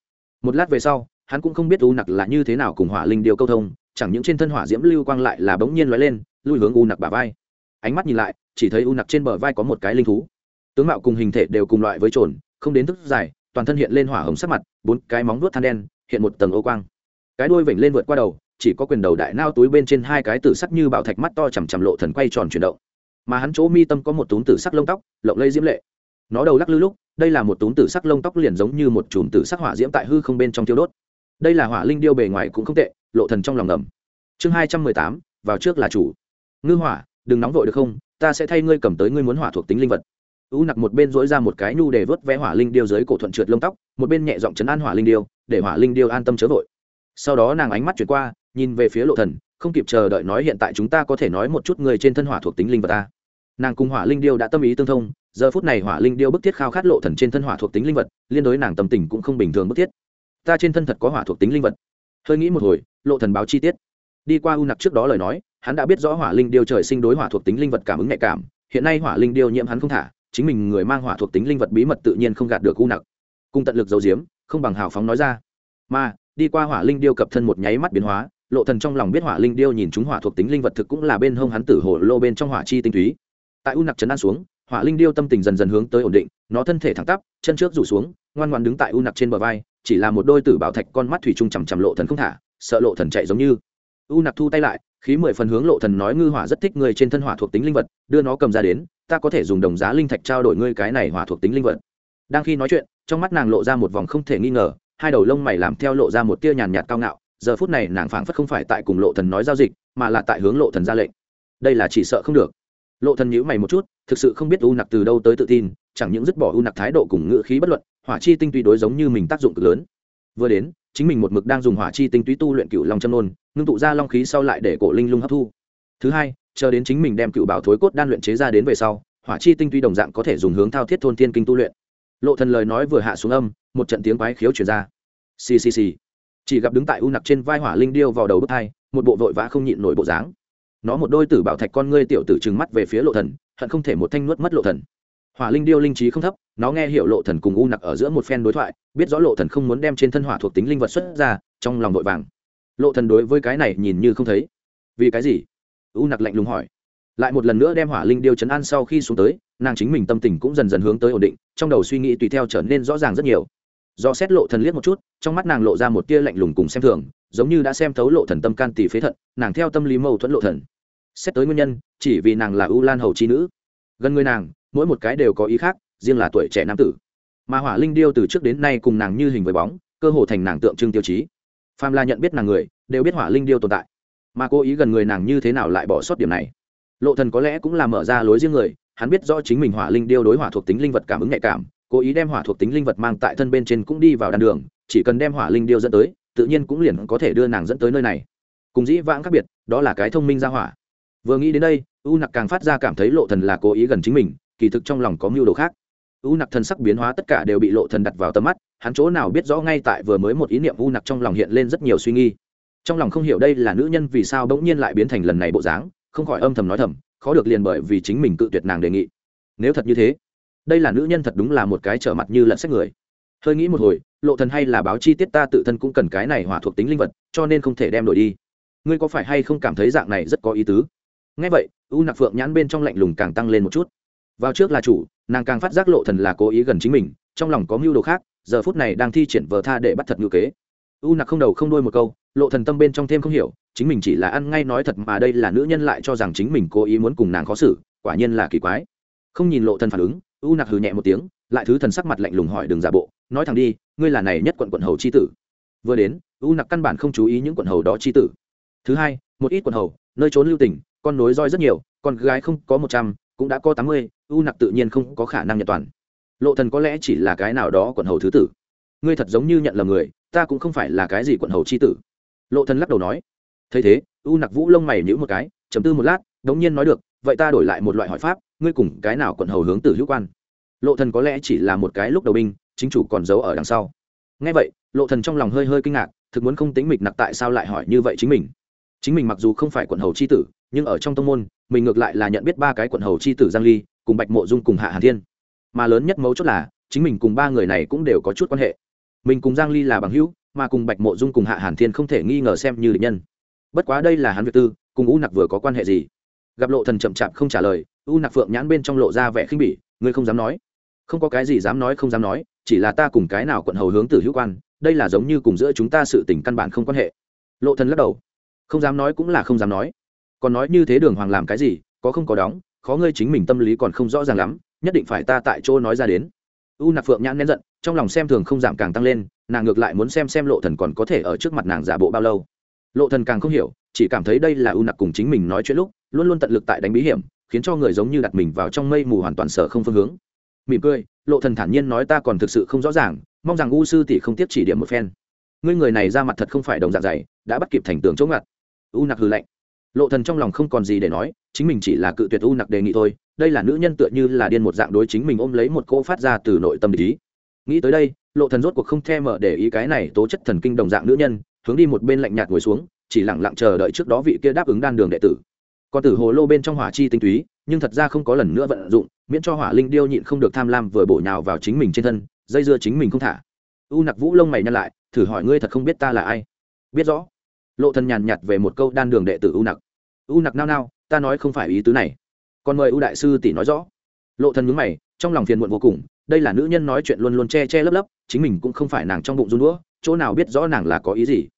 Một lát về sau, hắn cũng không biết u nặc là như thế nào cùng hỏa linh điêu câu thông, chẳng những trên thân hỏa diễm lưu quang lại là bỗng nhiên lóe lên, lui hướng u nặc bả vai. Ánh mắt nhìn lại, chỉ thấy u nặc trên bờ vai có một cái linh thú. Tướng mạo cùng hình thể đều cùng loại với trồn, không đến thức dài, toàn thân hiện lên hỏa hồng sắc mặt, bốn cái móng vuốt than đen, hiện một tầng ô quang. Cái đuôi vểnh lên vượt qua đầu, chỉ có quyền đầu đại nao túi bên trên hai cái tử sắc như bảo thạch mắt to chằm chằm lộ thần quay tròn chuyển động mà hắn chỗ mi tâm có một túm tử sắc lông tóc, lộng lây diễm lệ. Nó đầu lắc lư lúc, đây là một túm tử sắc lông tóc liền giống như một chùm tử sắc hỏa diễm tại hư không bên trong tiêu đốt. Đây là hỏa linh điêu bề ngoài cũng không tệ, lộ thần trong lòng ngầm chương hai trăm mười tám, vào trước là chủ. Ngư hỏa, đừng nóng vội được không? Ta sẽ thay ngươi cầm tới ngươi muốn hỏa thuộc tính linh vật. U nặc một bên dối ra một cái nhu để vớt vẽ hỏa linh điêu dưới cổ thuận trượt lông tóc, một bên nhẹ giọng chấn an hỏa linh điêu, để hỏa linh điêu an tâm chớ vội. Sau đó nàng ánh mắt chuyển qua, nhìn về phía lộ thần, không kịp chờ đợi nói hiện tại chúng ta có thể nói một chút người trên thân hỏa thuộc tính linh vật ta nàng cùng hỏa linh điêu đã tâm ý tương thông, giờ phút này hỏa linh điêu bức thiết khao khát lộ thần trên thân hỏa thuộc tính linh vật, liên đối nàng tâm tình cũng không bình thường bức thiết. Ta trên thân thật có hỏa thuộc tính linh vật. Hơi nghĩ một hồi, lộ thần báo chi tiết. Đi qua u nặc trước đó lời nói, hắn đã biết rõ hỏa linh điêu trời sinh đối hỏa thuộc tính linh vật cảm ứng nhạy cảm, hiện nay hỏa linh điêu nhiễm hắn không thả, chính mình người mang hỏa thuộc tính linh vật bí mật tự nhiên không gạt được u nặc. Cùng tận lực giấu giếm, không bằng hào phóng nói ra. Mà, đi qua hỏa linh điêu cập thân một nháy mắt biến hóa, lộ thần trong lòng biết hỏa linh điêu nhìn chúng hỏa thuộc tính linh vật thực cũng là bên hông hắn tử hồ lô bên trong hỏa chi tinh túy tại u nặc chấn an xuống, hỏa linh điêu tâm tình dần dần hướng tới ổn định, nó thân thể thẳng tắp, chân trước rủ xuống, ngoan ngoan đứng tại u nặc trên bờ vai, chỉ là một đôi tử bảo thạch con mắt thủy chung chằm chằm lộ thần không thả, sợ lộ thần chạy giống như. U nặc thu tay lại, khí mười phần hướng lộ thần nói ngư hỏa rất thích người trên thân hỏa thuộc tính linh vật, đưa nó cầm ra đến, ta có thể dùng đồng giá linh thạch trao đổi ngươi cái này hỏa thuộc tính linh vật. Đang khi nói chuyện, trong mắt nàng lộ ra một vòng không thể nghi ngờ, hai đầu lông mày làm theo lộ ra một tia nhàn nhạt cao ngạo, giờ phút này nàng phảng phất không phải tại cùng lộ thần nói giao dịch, mà là tại hướng lộ thần ra lệnh. Đây là chỉ sợ không được lộ thần nhíu mày một chút, thực sự không biết u nặc từ đâu tới tự tin, chẳng những dứt bỏ u nặc thái độ cùng ngữ khí bất luận, hỏa chi tinh túy đối giống như mình tác dụng cực lớn. Vừa đến, chính mình một mực đang dùng hỏa chi tinh túy tu luyện cựu long châm nôn, ngưng tụ ra long khí sau lại để cổ linh lung hấp thu. Thứ hai, chờ đến chính mình đem cựu bảo thối cốt đan luyện chế ra đến về sau, hỏa chi tinh túy đồng dạng có thể dùng hướng thao thiết thôn thiên kinh tu luyện. Lộ thần lời nói vừa hạ xuống âm, một trận tiếng quái khiếu truyền ra. Xì xì xì. Chỉ gặp đứng tại u nặc trên vai hỏa linh điêu vào đầu bước hai một bộ vội vã không nhịn nổi bộ dáng nó một đôi tử bảo thạch con ngươi tiểu tử trừng mắt về phía lộ thần, hận không thể một thanh nuốt mất lộ thần. Hỏa linh điêu linh trí không thấp, nó nghe hiểu lộ thần cùng u nặc ở giữa một phen đối thoại, biết rõ lộ thần không muốn đem trên thân hỏa thuộc tính linh vật xuất ra, trong lòng vội vàng. Lộ thần đối với cái này nhìn như không thấy. Vì cái gì? U nặc lạnh lùng hỏi. Lại một lần nữa đem hỏa linh điêu chấn an sau khi xuống tới, nàng chính mình tâm tình cũng dần dần hướng tới ổn định, trong đầu suy nghĩ tùy theo trở nên rõ ràng rất nhiều. Do xét lộ thần liếc một chút, trong mắt nàng lộ ra một tia lạnh lùng cùng xem thường giống như đã xem thấu lộ thần tâm can tỷ phế thận, nàng theo tâm lý mâu thuẫn lộ thần. Xét tới nguyên nhân, chỉ vì nàng là ưu lan hầu chi nữ. Gần người nàng, mỗi một cái đều có ý khác, riêng là tuổi trẻ nam tử. Mà hỏa linh điêu từ trước đến nay cùng nàng như hình với bóng, cơ hồ thành nàng tượng trưng tiêu chí. Phàm là nhận biết nàng người, đều biết hỏa linh điêu tồn tại. Mà cố ý gần người nàng như thế nào lại bỏ sót điểm này? Lộ thần có lẽ cũng là mở ra lối riêng người, hắn biết rõ chính mình hỏa linh điêu đối hỏa thuộc tính linh vật cảm ứng nhạy cảm, cố ý đem hỏa thuộc tính linh vật mang tại thân bên trên cũng đi vào đàn đường, chỉ cần đem hỏa linh điêu dẫn tới tự nhiên cũng liền có thể đưa nàng dẫn tới nơi này. Cùng dĩ vãng khác biệt, đó là cái thông minh ra hỏa. Vừa nghĩ đến đây, u nặc càng phát ra cảm thấy lộ thần là cố ý gần chính mình, kỳ thực trong lòng có mưu đồ khác. U nặc thần sắc biến hóa tất cả đều bị lộ thần đặt vào tầm mắt, hắn chỗ nào biết rõ ngay tại vừa mới một ý niệm u nặc trong lòng hiện lên rất nhiều suy nghi. Trong lòng không hiểu đây là nữ nhân vì sao bỗng nhiên lại biến thành lần này bộ dáng, không khỏi âm thầm nói thầm, khó được liền bởi vì chính mình cự tuyệt nàng đề nghị. Nếu thật như thế, đây là nữ nhân thật đúng là một cái trở mặt như lận sách người. Hơi nghĩ một hồi lộ thần hay là báo chi tiết ta tự thân cũng cần cái này hỏa thuộc tính linh vật, cho nên không thể đem đổi đi. Ngươi có phải hay không cảm thấy dạng này rất có ý tứ? Ngay vậy, u nặc phượng nhãn bên trong lạnh lùng càng tăng lên một chút. Vào trước là chủ, nàng càng phát giác lộ thần là cố ý gần chính mình, trong lòng có mưu đồ khác, giờ phút này đang thi triển vờ tha để bắt thật ngữ kế. U nặc không đầu không đuôi một câu, lộ thần tâm bên trong thêm không hiểu, chính mình chỉ là ăn ngay nói thật mà đây là nữ nhân lại cho rằng chính mình cố ý muốn cùng nàng khó xử, quả nhiên là kỳ quái. Không nhìn lộ thần phản ứng, u nặc hừ nhẹ một tiếng, lại thứ thần sắc mặt lạnh lùng hỏi đừng giả bộ nói thẳng đi, ngươi là này nhất quận quận hầu chi tử. Vừa đến, u nặc căn bản không chú ý những quận hầu đó chi tử. Thứ hai, một ít quận hầu, nơi trốn lưu tình, con nối roi rất nhiều, con gái không có một trăm, cũng đã có tám mươi, u nặc tự nhiên không có khả năng nhận toàn. Lộ thần có lẽ chỉ là cái nào đó quận hầu thứ tử. Ngươi thật giống như nhận lầm người, ta cũng không phải là cái gì quận hầu chi tử. Lộ thần lắc đầu nói. Thấy thế, u nặc vũ lông mày nhữ một cái chấm tư một lát, đống nhiên nói được, vậy ta đổi lại một loại hỏi pháp, ngươi cùng cái nào quận hầu hướng tử hữu quan? Lộ thần có lẽ chỉ là một cái lúc đầu binh chính chủ còn giấu ở đằng sau. Nghe vậy, lộ thần trong lòng hơi hơi kinh ngạc, thực muốn không tính mịch nặc tại sao lại hỏi như vậy chính mình. Chính mình mặc dù không phải quận hầu chi tử, nhưng ở trong tông môn, mình ngược lại là nhận biết ba cái quận hầu chi tử giang ly, cùng bạch mộ dung cùng hạ hàn thiên. Mà lớn nhất mấu chốt là, chính mình cùng ba người này cũng đều có chút quan hệ. Mình cùng giang ly là bằng hữu, mà cùng bạch mộ dung cùng hạ hàn thiên không thể nghi ngờ xem như địch nhân. Bất quá đây là hắn việc tư, cùng u nặc vừa có quan hệ gì? Gặp lộ thần chậm chạp không trả lời, u nặc phượng nhãn bên trong lộ ra vẻ khinh bỉ, ngươi không dám nói. Không có cái gì dám nói, không dám nói chỉ là ta cùng cái nào quận hầu hướng tử hữu quan, đây là giống như cùng giữa chúng ta sự tình căn bản không quan hệ. Lộ thần lắc đầu. Không dám nói cũng là không dám nói. Còn nói như thế đường hoàng làm cái gì, có không có đóng, khó ngươi chính mình tâm lý còn không rõ ràng lắm, nhất định phải ta tại chỗ nói ra đến. U nặc phượng nhãn nén giận, trong lòng xem thường không giảm càng tăng lên, nàng ngược lại muốn xem xem lộ thần còn có thể ở trước mặt nàng giả bộ bao lâu. Lộ thần càng không hiểu, chỉ cảm thấy đây là u nặc cùng chính mình nói chuyện lúc, luôn luôn tận lực tại đánh bí hiểm, khiến cho người giống như đặt mình vào trong mây mù hoàn toàn sở không phương hướng mỉm cười, lộ thần thản nhiên nói ta còn thực sự không rõ ràng, mong rằng u sư tỷ không tiếp chỉ điểm một phen. Ngươi người này ra mặt thật không phải đồng dạng dày, đã bắt kịp thành tường chỗ ngặt. U nặc hừ lạnh. Lộ thần trong lòng không còn gì để nói, chính mình chỉ là cự tuyệt u nặc đề nghị thôi, đây là nữ nhân tựa như là điên một dạng đối chính mình ôm lấy một cỗ phát ra từ nội tâm ý. Nghĩ tới đây, lộ thần rốt cuộc không thèm mở để ý cái này tố chất thần kinh đồng dạng nữ nhân, hướng đi một bên lạnh nhạt ngồi xuống, chỉ lặng lặng chờ đợi trước đó vị kia đáp ứng đan đường đệ tử. Còn tử hồ lô bên trong hỏa chi tinh túy nhưng thật ra không có lần nữa vận dụng, miễn cho hỏa linh điêu nhịn không được tham lam vừa bổ nhào vào chính mình trên thân, dây dưa chính mình không thả. U nặc vũ lông mày nhăn lại, thử hỏi ngươi thật không biết ta là ai? Biết rõ. Lộ thần nhàn nhạt về một câu đan đường đệ tử u nặc. U nặc nao nao, ta nói không phải ý tứ này. Còn mời u đại sư tỷ nói rõ. Lộ thần nhướng mày, trong lòng phiền muộn vô cùng, đây là nữ nhân nói chuyện luôn luôn che che lấp lấp, chính mình cũng không phải nàng trong bụng run đũa, chỗ nào biết rõ nàng là có ý gì.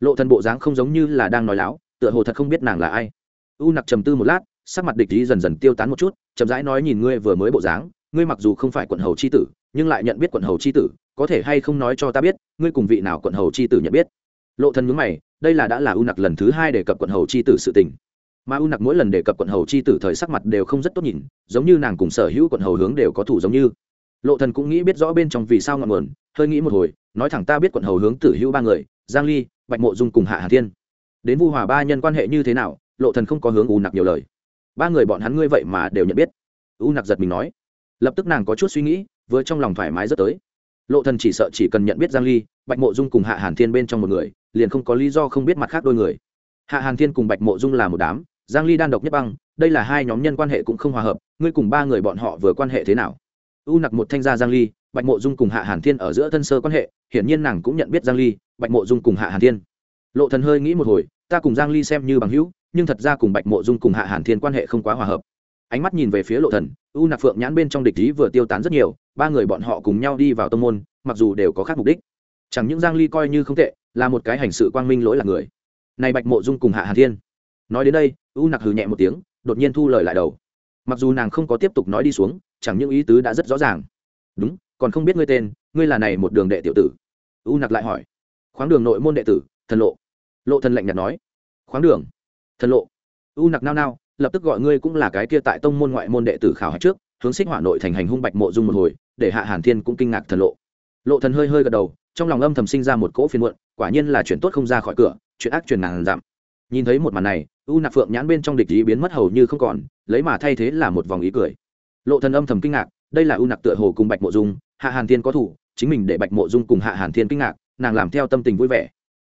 Lộ thần bộ dáng không giống như là đang nói láo, tựa hồ thật không biết nàng là ai. U nặc trầm tư một lát sắc mặt địch ý dần dần tiêu tán một chút, chậm rãi nói nhìn ngươi vừa mới bộ dáng, ngươi mặc dù không phải quận hầu c h i tử, nhưng lại nhận biết quận hầu c h i tử, có thể hay không nói cho ta biết, ngươi cùng vị nào quận hầu c h i tử nhận biết? Lộ thần nhúng mày, đây là đã là u nặc lần thứ hai đề cập quận hầu c h i tử sự tình. Mà u nặc mỗi lần đề cập quận hầu c h i tử thời sắc mặt đều không rất tốt nhìn, giống như nàng cùng sở hữu quận hầu hướng đều có thủ giống như. Lộ thần cũng nghĩ biết rõ bên trong vì sao ngọn nguồn, hơi nghĩ một hồi, nói thẳng ta biết quận hầu hướng tử hữu ba người, giang ly, bạch mộ dung cùng hạ hà thiên. Đến vu hòa ba nhân quan hệ như thế nào, lộ thần không có hướng u nặc nhiều lời ba người bọn hắn ngươi vậy mà đều nhận biết. U nặc giật mình nói. Lập tức nàng có chút suy nghĩ, vừa trong lòng thoải mái rất tới. Lộ thần chỉ sợ chỉ cần nhận biết giang ly, bạch mộ dung cùng hạ hàn thiên bên trong một người, liền không có lý do không biết mặt khác đôi người. Hạ hàn thiên cùng bạch mộ dung là một đám, giang ly đan độc nhất băng, đây là hai nhóm nhân quan hệ cũng không hòa hợp, ngươi cùng ba người bọn họ vừa quan hệ thế nào? U nặc một thanh gia giang ly, bạch mộ dung cùng hạ hàn thiên ở giữa thân sơ quan hệ, hiển nhiên nàng cũng nhận biết giang ly, bạch mộ dung cùng hạ hàn thiên. Lộ thần hơi nghĩ một hồi, ta cùng giang ly xem như bằng hữu nhưng thật ra cùng bạch mộ dung cùng hạ hàn thiên quan hệ không quá hòa hợp. Ánh mắt nhìn về phía lộ thần, u nạp phượng nhãn bên trong địch ý vừa tiêu tán rất nhiều, ba người bọn họ cùng nhau đi vào tông môn, mặc dù đều có khác mục đích. Chẳng những giang ly coi như không tệ, là một cái hành sự quang minh lỗi là người. Này bạch mộ dung cùng hạ hàn thiên. Nói đến đây, u nặc hừ nhẹ một tiếng, đột nhiên thu lời lại đầu. Mặc dù nàng không có tiếp tục nói đi xuống, chẳng những ý tứ đã rất rõ ràng. Đúng, còn không biết ngươi tên, ngươi là này một đường đệ tiểu tử. U nặc lại hỏi. Khoáng đường nội môn đệ tử, thần lộ. Lộ thần lạnh nhạt nói. Khoáng đường? Thần lộ. U nặc nao nao, lập tức gọi ngươi cũng là cái kia tại tông môn ngoại môn đệ tử khảo hạch trước, hướng xích hỏa nội thành hành hung bạch mộ dung một hồi, để hạ hàn thiên cũng kinh ngạc thần lộ. Lộ thần hơi hơi gật đầu, trong lòng âm thầm sinh ra một cỗ phiền muộn, quả nhiên là chuyện tốt không ra khỏi cửa, chuyện ác truyền ngàn giảm nhìn thấy một màn này, u nặc phượng nhãn bên trong địch ý biến mất hầu như không còn, lấy mà thay thế là một vòng ý cười. Lộ thần âm thầm kinh ngạc, đây là u nặc tựa hồ cùng bạch mộ dung, hạ hàn thiên có thủ, chính mình để bạch mộ dung cùng hạ hàn thiên kinh ngạc, nàng làm theo tâm tình vui vẻ.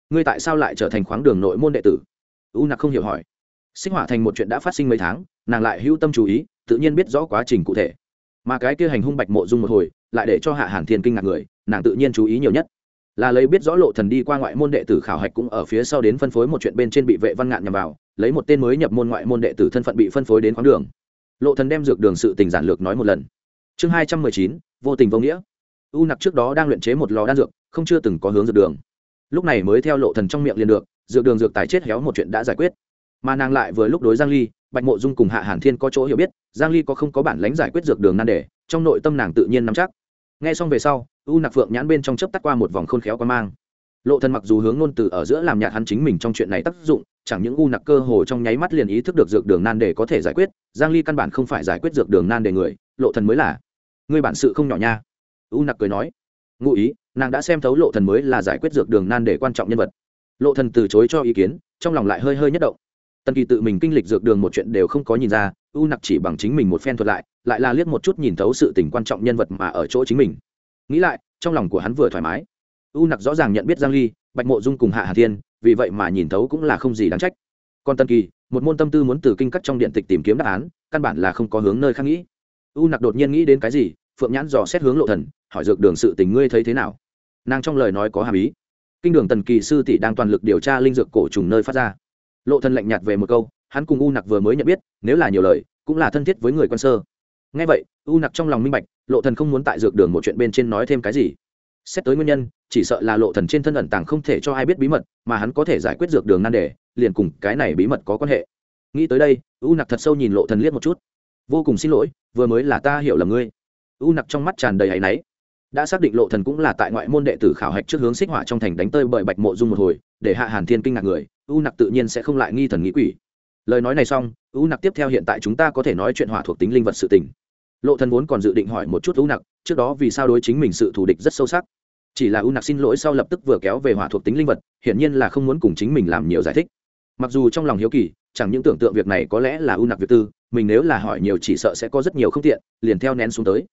Ngươi tại sao lại trở thành khoáng đường nội môn đệ tử? U nặc không hiểu hỏi. Sinh hỏa thành một chuyện đã phát sinh mấy tháng, nàng lại hữu tâm chú ý, tự nhiên biết rõ quá trình cụ thể. Mà cái kia hành hung bạch mộ dung một hồi, lại để cho hạ hàn thiên kinh ngạc người, nàng tự nhiên chú ý nhiều nhất. Là lấy biết rõ lộ thần đi qua ngoại môn đệ tử khảo hạch cũng ở phía sau đến phân phối một chuyện bên trên bị vệ văn ngạn nhằm vào, lấy một tên mới nhập môn ngoại môn đệ tử thân phận bị phân phối đến khoáng đường. Lộ thần đem dược đường sự tình giản lược nói một lần. Chương hai trăm mười chín, vô tình vô nghĩa. U nặc trước đó đang luyện chế một lò đan dược, không chưa từng có hướng dược đường. Lúc này mới theo lộ thần trong miệng liền được dược đường dược tài chết héo một chuyện đã giải quyết. Mà nàng lại vừa lúc đối giang ly, bạch mộ dung cùng hạ hàn thiên có chỗ hiểu biết, giang ly có không có bản lãnh giải quyết dược đường nan đề, trong nội tâm nàng tự nhiên nắm chắc. Nghe xong về sau, u nặc phượng nhãn bên trong chớp tắt qua một vòng khôn khéo quan mang. Lộ thần mặc dù hướng ngôn từ ở giữa làm nhạt hắn chính mình trong chuyện này tác dụng, chẳng những u nặc cơ hồ trong nháy mắt liền ý thức được dược đường nan đề có thể giải quyết, giang ly căn bản không phải giải quyết dược đường nan đề người, lộ thần mới là. Ngươi bản sự không nhỏ nha. U nặc cười nói. Ngụ ý, nàng đã xem thấu lộ thần mới là giải quyết dược đường nan đề quan trọng nhân vật lộ thần từ chối cho ý kiến, trong lòng lại hơi hơi nhất động. Tần kỳ tự mình kinh lịch dược đường một chuyện đều không có nhìn ra, u nặc chỉ bằng chính mình một phen thuật lại lại là liếc một chút nhìn thấu sự tình quan trọng nhân vật mà ở chỗ chính mình. Nghĩ lại, trong lòng của hắn vừa thoải mái. U nặc rõ ràng nhận biết giang ly, bạch mộ dung cùng hạ hà thiên, vì vậy mà nhìn thấu cũng là không gì đáng trách. Còn tần kỳ, một môn tâm tư muốn từ kinh cắt trong điện tịch tìm kiếm đáp án, căn bản là không có hướng nơi khác nghĩ. U nặc đột nhiên nghĩ đến cái gì, phượng nhãn dò xét hướng lộ thần, hỏi dược đường sự tình ngươi thấy thế nào? Nàng trong lời nói có hàm ý kinh đường tần kỳ sư tỷ đang toàn lực điều tra linh dược cổ trùng nơi phát ra. Lộ thần lạnh nhạt về một câu, hắn cùng u nặc vừa mới nhận biết, nếu là nhiều lời, cũng là thân thiết với người quan sơ. Nghe vậy, u nặc trong lòng minh bạch, lộ thần không muốn tại dược đường một chuyện bên trên nói thêm cái gì. Xét tới nguyên nhân, chỉ sợ là lộ thần trên thân ẩn tàng không thể cho ai biết bí mật, mà hắn có thể giải quyết dược đường nan đề, liền cùng cái này bí mật có quan hệ. Nghĩ tới đây, u nặc thật sâu nhìn lộ thần liếc một chút. Vô cùng xin lỗi, vừa mới là ta hiểu lầm ngươi. U nặc trong mắt tràn đầy áy náy đã xác định lộ thần cũng là tại ngoại môn đệ tử khảo hạch trước hướng xích hỏa trong thành đánh tơi bởi bạch mộ dung một hồi, để hạ hàn thiên kinh ngạc người, u nặc tự nhiên sẽ không lại nghi thần nghĩ quỷ. Lời nói này xong, u nặc tiếp theo hiện tại chúng ta có thể nói chuyện hỏa thuộc tính linh vật sự tình. Lộ thần vốn còn dự định hỏi một chút u nặc, trước đó vì sao đối chính mình sự thù địch rất sâu sắc. Chỉ là u nặc xin lỗi sau lập tức vừa kéo về hỏa thuộc tính linh vật, hiển nhiên là không muốn cùng chính mình làm nhiều giải thích. Mặc dù trong lòng hiếu kỳ, chẳng những tưởng tượng việc này có lẽ là u nặc việc tư, mình nếu là hỏi nhiều chỉ sợ sẽ có rất nhiều không tiện, liền theo nén xuống tới.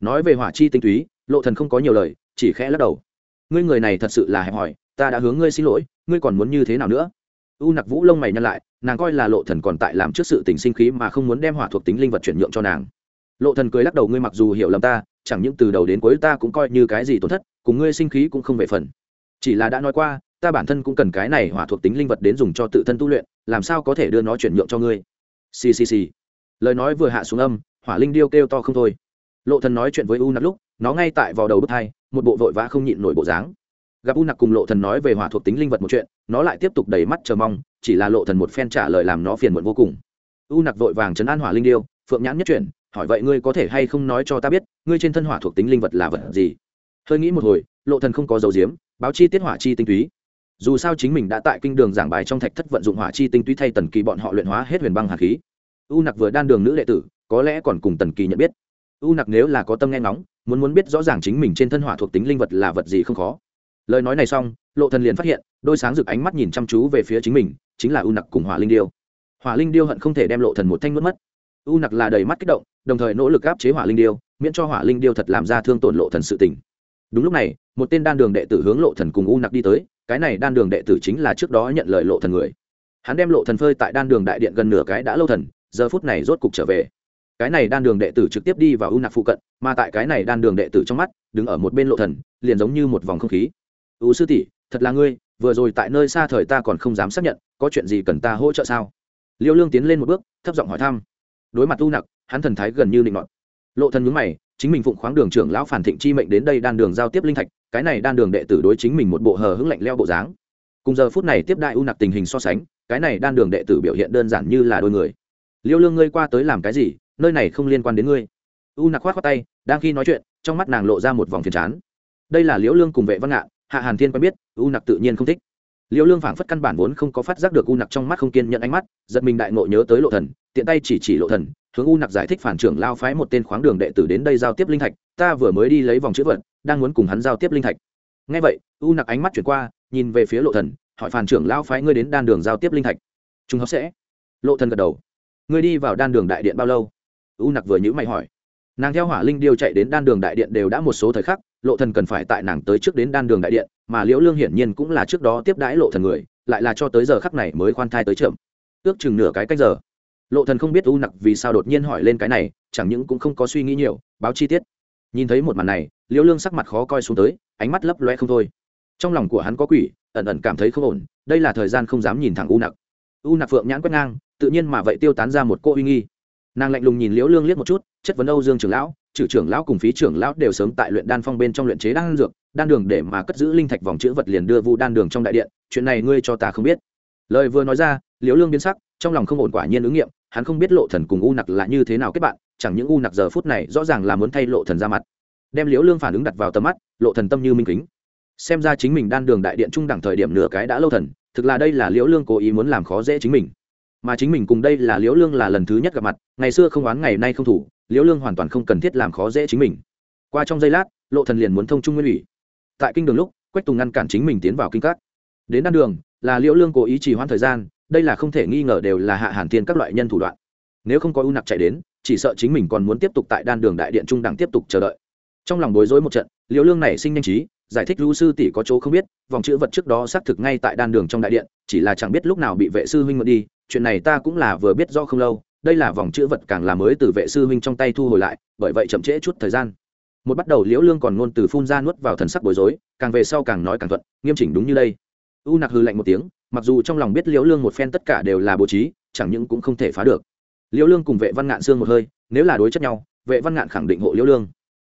Nói về hỏa chi tinh túy lộ thần không có nhiều lời, chỉ khẽ lắc đầu. Ngươi người này thật sự là hẹp hòi, ta đã hướng ngươi xin lỗi, ngươi còn muốn như thế nào nữa? U nặc vũ lông mày nhăn lại, nàng coi là lộ thần còn tại làm trước sự tình sinh khí mà không muốn đem hỏa thuộc tính linh vật chuyển nhượng cho nàng. Lộ thần cười lắc đầu, ngươi mặc dù hiểu lầm ta, chẳng những từ đầu đến cuối ta cũng coi như cái gì tổn thất, cùng ngươi sinh khí cũng không về phần. Chỉ là đã nói qua, ta bản thân cũng cần cái này hỏa thuộc tính linh vật đến dùng cho tự thân tu luyện, làm sao có thể đưa nó chuyển nhượng cho ngươi? Xì xì xì. Lời nói vừa hạ xuống âm, hỏa linh điêu kêu to không thôi. Lộ thần nói chuyện với u nặc lúc nó ngay tại vào đầu bức hai một bộ vội vã không nhịn nổi bộ dáng. Gặp u nặc cùng lộ thần nói về hỏa thuộc tính linh vật một chuyện, nó lại tiếp tục đầy mắt chờ mong, chỉ là lộ thần một phen trả lời làm nó phiền muộn vô cùng. U nặc vội vàng chấn an hỏa linh điêu, phượng nhãn nhất chuyển, hỏi vậy ngươi có thể hay không nói cho ta biết, ngươi trên thân hỏa thuộc tính linh vật là vật gì? Hơi nghĩ một hồi, lộ thần không có dấu diếm báo chi tiết hỏa chi tinh túy. Dù sao chính mình đã tại kinh đường giảng bài trong thạch thất vận dụng hỏa chi tinh túy thay tần kỳ bọn họ luyện hóa hết huyền băng hàn khí. U nặc vừa đan đường nữ đệ tử, có lẽ còn cùng tần kỳ nhận biết u nặc nếu là có tâm nghe ngóng, muốn muốn biết rõ ràng chính mình trên thân hỏa thuộc tính linh vật là vật gì không khó. Lời nói này xong, lộ thần liền phát hiện, đôi sáng rực ánh mắt nhìn chăm chú về phía chính mình, chính là u nặc cùng hỏa linh điêu. Hỏa linh điêu hận không thể đem lộ thần một thanh nuốt mất. U nặc là đầy mắt kích động, đồng thời nỗ lực áp chế hỏa linh điêu, miễn cho hỏa linh điêu thật làm ra thương tổn lộ thần sự tình. Đúng lúc này, một tên đan đường đệ tử hướng lộ thần cùng u nặc đi tới, cái này đan đường đệ tử chính là trước đó nhận lời lộ thần người. Hắn đem lộ thần phơi tại đan đường đại điện gần nửa cái đã lâu thần, giờ phút này rốt cục trở về cái này đan đường đệ tử trực tiếp đi vào u nặc phụ cận, mà tại cái này đan đường đệ tử trong mắt, đứng ở một bên lộ thần, liền giống như một vòng không khí. U sư tỷ, thật là ngươi, vừa rồi tại nơi xa thời ta còn không dám xác nhận, có chuyện gì cần ta hỗ trợ sao? Liêu lương tiến lên một bước, thấp giọng hỏi thăm. Đối mặt u nặc hắn thần thái gần như định nọt. Lộ thần nhướng mày, chính mình phụng khoáng đường trưởng lão phản thịnh chi mệnh đến đây đan đường giao tiếp linh thạch, cái này đan đường đệ tử đối chính mình một bộ hờ hững lạnh leo bộ dáng. Cùng giờ phút này tiếp đại u nặc tình hình so sánh, cái này đan đường đệ tử biểu hiện đơn giản như là đôi người. Liêu lương ngươi qua tới làm cái gì nơi này không liên quan đến ngươi. U nặc khoát khoát tay, đang khi nói chuyện, trong mắt nàng lộ ra một vòng phiền chán. Đây là liễu lương cùng vệ văn ngạ, hạ hàn thiên quen biết, u nặc tự nhiên không thích. Liễu lương phảng phất căn bản vốn không có phát giác được u nặc trong mắt không kiên nhận ánh mắt, giật mình đại ngộ nhớ tới lộ thần, tiện tay chỉ chỉ lộ thần, hướng u nặc giải thích phản trưởng lao phái một tên khoáng đường đệ tử đến đây giao tiếp linh thạch, ta vừa mới đi lấy vòng chữ vật, đang muốn cùng hắn giao tiếp linh thạch. Ngay vậy, u nặc ánh mắt chuyển qua, nhìn về phía lộ thần, hỏi phản trưởng lao phái ngươi đến đan đường giao tiếp linh thạch. Chúng hấp sẽ. Lộ thần gật đầu. Ngươi đi vào đan đường đại điện bao lâu? U nặc vừa nhữ mày hỏi. Nàng theo hỏa linh điêu chạy đến đan đường đại điện đều đã một số thời khắc, lộ thần cần phải tại nàng tới trước đến đan đường đại điện, mà liễu lương hiển nhiên cũng là trước đó tiếp đãi lộ thần người, lại là cho tới giờ khắc này mới khoan thai tới chậm. Ước chừng nửa cái cách giờ. Lộ thần không biết u nặc vì sao đột nhiên hỏi lên cái này, chẳng những cũng không có suy nghĩ nhiều, báo chi tiết. Nhìn thấy một màn này, liễu lương sắc mặt khó coi xuống tới, ánh mắt lấp loe không thôi. Trong lòng của hắn có quỷ, ẩn ẩn cảm thấy không ổn, đây là thời gian không dám nhìn thẳng u nặc. U nặc phượng nhãn quét ngang, tự nhiên mà vậy tiêu tán ra một cô uy nghi nàng lạnh lùng nhìn liễu lương liếc một chút, chất vấn âu dương trưởng lão, trừ trưởng lão cùng phí trưởng lão đều sớm tại luyện đan phong bên trong luyện chế đan dược, đan đường để mà cất giữ linh thạch vòng chữ vật liền đưa vu đan đường trong đại điện, chuyện này ngươi cho ta không biết. Lời vừa nói ra, liễu lương biến sắc, trong lòng không ổn quả nhiên ứng nghiệm, hắn không biết lộ thần cùng u nặc là như thế nào kết bạn, chẳng những u nặc giờ phút này rõ ràng là muốn thay lộ thần ra mặt. Đem liễu lương phản ứng đặt vào tầm mắt, lộ thần tâm như minh kính. Xem ra chính mình đan đường đại điện trung đẳng thời điểm nửa cái đã lâu thần, thực là đây là liễu lương cố ý muốn làm khó dễ chính mình mà chính mình cùng đây là liễu lương là lần thứ nhất gặp mặt, ngày xưa không oán ngày nay không thủ, liễu lương hoàn toàn không cần thiết làm khó dễ chính mình. Qua trong giây lát, lộ thần liền muốn thông trung nguyên ủy. Tại kinh đường lúc, quách tùng ngăn cản chính mình tiến vào kinh các. Đến đan đường, là liễu lương cố ý trì hoãn thời gian, đây là không thể nghi ngờ đều là hạ hàn thiên các loại nhân thủ đoạn. Nếu không có u nặc chạy đến, chỉ sợ chính mình còn muốn tiếp tục tại đan đường đại điện trung đẳng tiếp tục chờ đợi. Trong lòng bối rối một trận, liễu lương này sinh nhanh trí, giải thích lưu sư tỷ có chỗ không biết, vòng chữ vật trước đó xác thực ngay tại đan đường trong đại điện, chỉ là chẳng biết lúc nào bị vệ sư huynh mượn đi chuyện này ta cũng là vừa biết rõ không lâu, đây là vòng chữ vật càng là mới từ vệ sư huynh trong tay thu hồi lại, bởi vậy chậm trễ chút thời gian. Một bắt đầu liễu lương còn ngôn từ phun ra nuốt vào thần sắc bối rối, càng về sau càng nói càng thuận, nghiêm chỉnh đúng như đây. U nặc hư lạnh một tiếng, mặc dù trong lòng biết liễu lương một phen tất cả đều là bố trí, chẳng những cũng không thể phá được. Liễu lương cùng vệ văn ngạn xương một hơi, nếu là đối chất nhau, vệ văn ngạn khẳng định hộ liễu lương.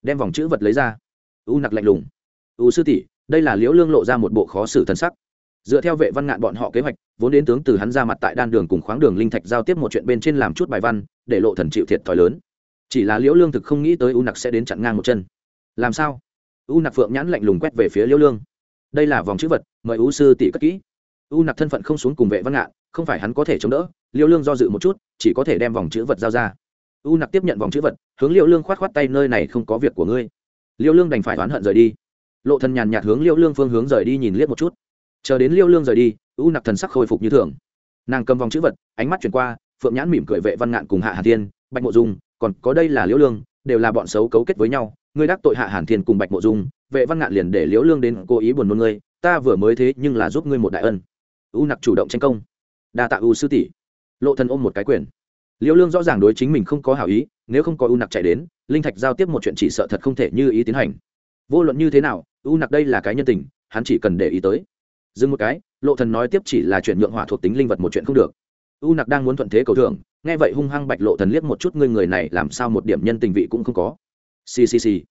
Đem vòng chữ vật lấy ra. U nặc lạnh lùng. U sư tỷ, đây là liễu lương lộ ra một bộ khó xử thần sắc. Dựa theo vệ văn ngạn bọn họ kế hoạch vốn đến tướng từ hắn ra mặt tại đan đường cùng khoáng đường linh thạch giao tiếp một chuyện bên trên làm chút bài văn, để lộ thần chịu thiệt thòi lớn. Chỉ là liễu lương thực không nghĩ tới u nặc sẽ đến chặn ngang một chân. Làm sao? U nặc phượng nhãn lạnh lùng quét về phía liễu lương. Đây là vòng chữ vật, mời u sư tỷ cất kỹ. U nặc thân phận không xuống cùng vệ văn ngạn, không phải hắn có thể chống đỡ, liễu lương do dự một chút, chỉ có thể đem vòng chữ vật giao ra. U nặc tiếp nhận vòng chữ vật, hướng liễu lương khoát khoát tay, nơi này không có việc của ngươi. Liễu lương đành phải oán hận rời đi. Lộ thần nhàn nhạt hướng liễu lương phương hướng rời đi nhìn liếc một chút. Chờ đến liễu lương rời đi u nặc thần sắc khôi phục như thường. Nàng cầm vòng chữ vật, ánh mắt chuyển qua, phượng nhãn mỉm cười vệ văn ngạn cùng hạ hà thiên, bạch mộ dung, còn có đây là liễu lương, đều là bọn xấu cấu kết với nhau. Ngươi đắc tội hạ hàn thiên cùng bạch mộ dung, vệ văn ngạn liền để liễu lương đến cố ý buồn nôn ngươi, ta vừa mới thế nhưng là giúp ngươi một đại ân. U nặc chủ động tranh công. Đa tạ u sư tỷ. Lộ thần ôm một cái quyền. Liễu lương rõ ràng đối chính mình không có hảo ý, nếu không có u nặc chạy đến, linh thạch giao tiếp một chuyện chỉ sợ thật không thể như ý tiến hành. Vô luận như thế nào, u nặc đây là cái nhân tình, hắn chỉ cần để ý tới dừng một cái, lộ thần nói tiếp chỉ là chuyển nhượng hỏa thuộc tính linh vật một chuyện không được. U nặc đang muốn thuận thế cầu thưởng, nghe vậy hung hăng bạch lộ thần liếc một chút, ngươi người này làm sao một điểm nhân tình vị cũng không có. Xì xì xì.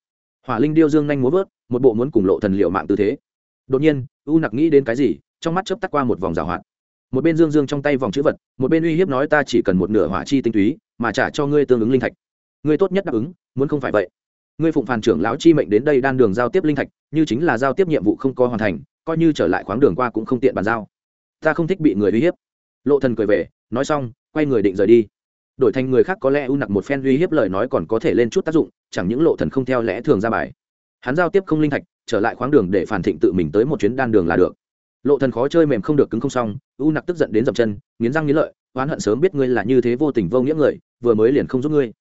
Hỏa linh điêu dương nhanh múa vớt, một bộ muốn cùng lộ thần liệu mạng tư thế. Đột nhiên, u nặc nghĩ đến cái gì, trong mắt chớp tắt qua một vòng rào hoạt. Một bên dương dương trong tay vòng chữ vật, một bên uy hiếp nói ta chỉ cần một nửa hỏa chi tinh túy, mà trả cho ngươi tương ứng linh thạch. Ngươi tốt nhất đáp ứng, muốn không phải vậy. Ngươi phụng phàn trưởng lão chi mệnh đến đây đan đường giao tiếp linh thạch, như chính là giao tiếp nhiệm vụ không có hoàn thành coi như trở lại khoáng đường qua cũng không tiện bàn giao. Ta không thích bị người uy hiếp. Lộ thần cười về, nói xong, quay người định rời đi. Đổi thành người khác có lẽ u nặc một phen uy hiếp lời nói còn có thể lên chút tác dụng, chẳng những lộ thần không theo lẽ thường ra bài. Hắn giao tiếp không linh thạch, trở lại khoáng đường để phản thịnh tự mình tới một chuyến đan đường là được. Lộ thần khó chơi mềm không được cứng không xong, u nặc tức giận đến dậm chân, nghiến răng nghiến lợi, oán hận sớm biết ngươi là như thế vô tình vô nghĩa người, vừa mới liền không giúp ngươi.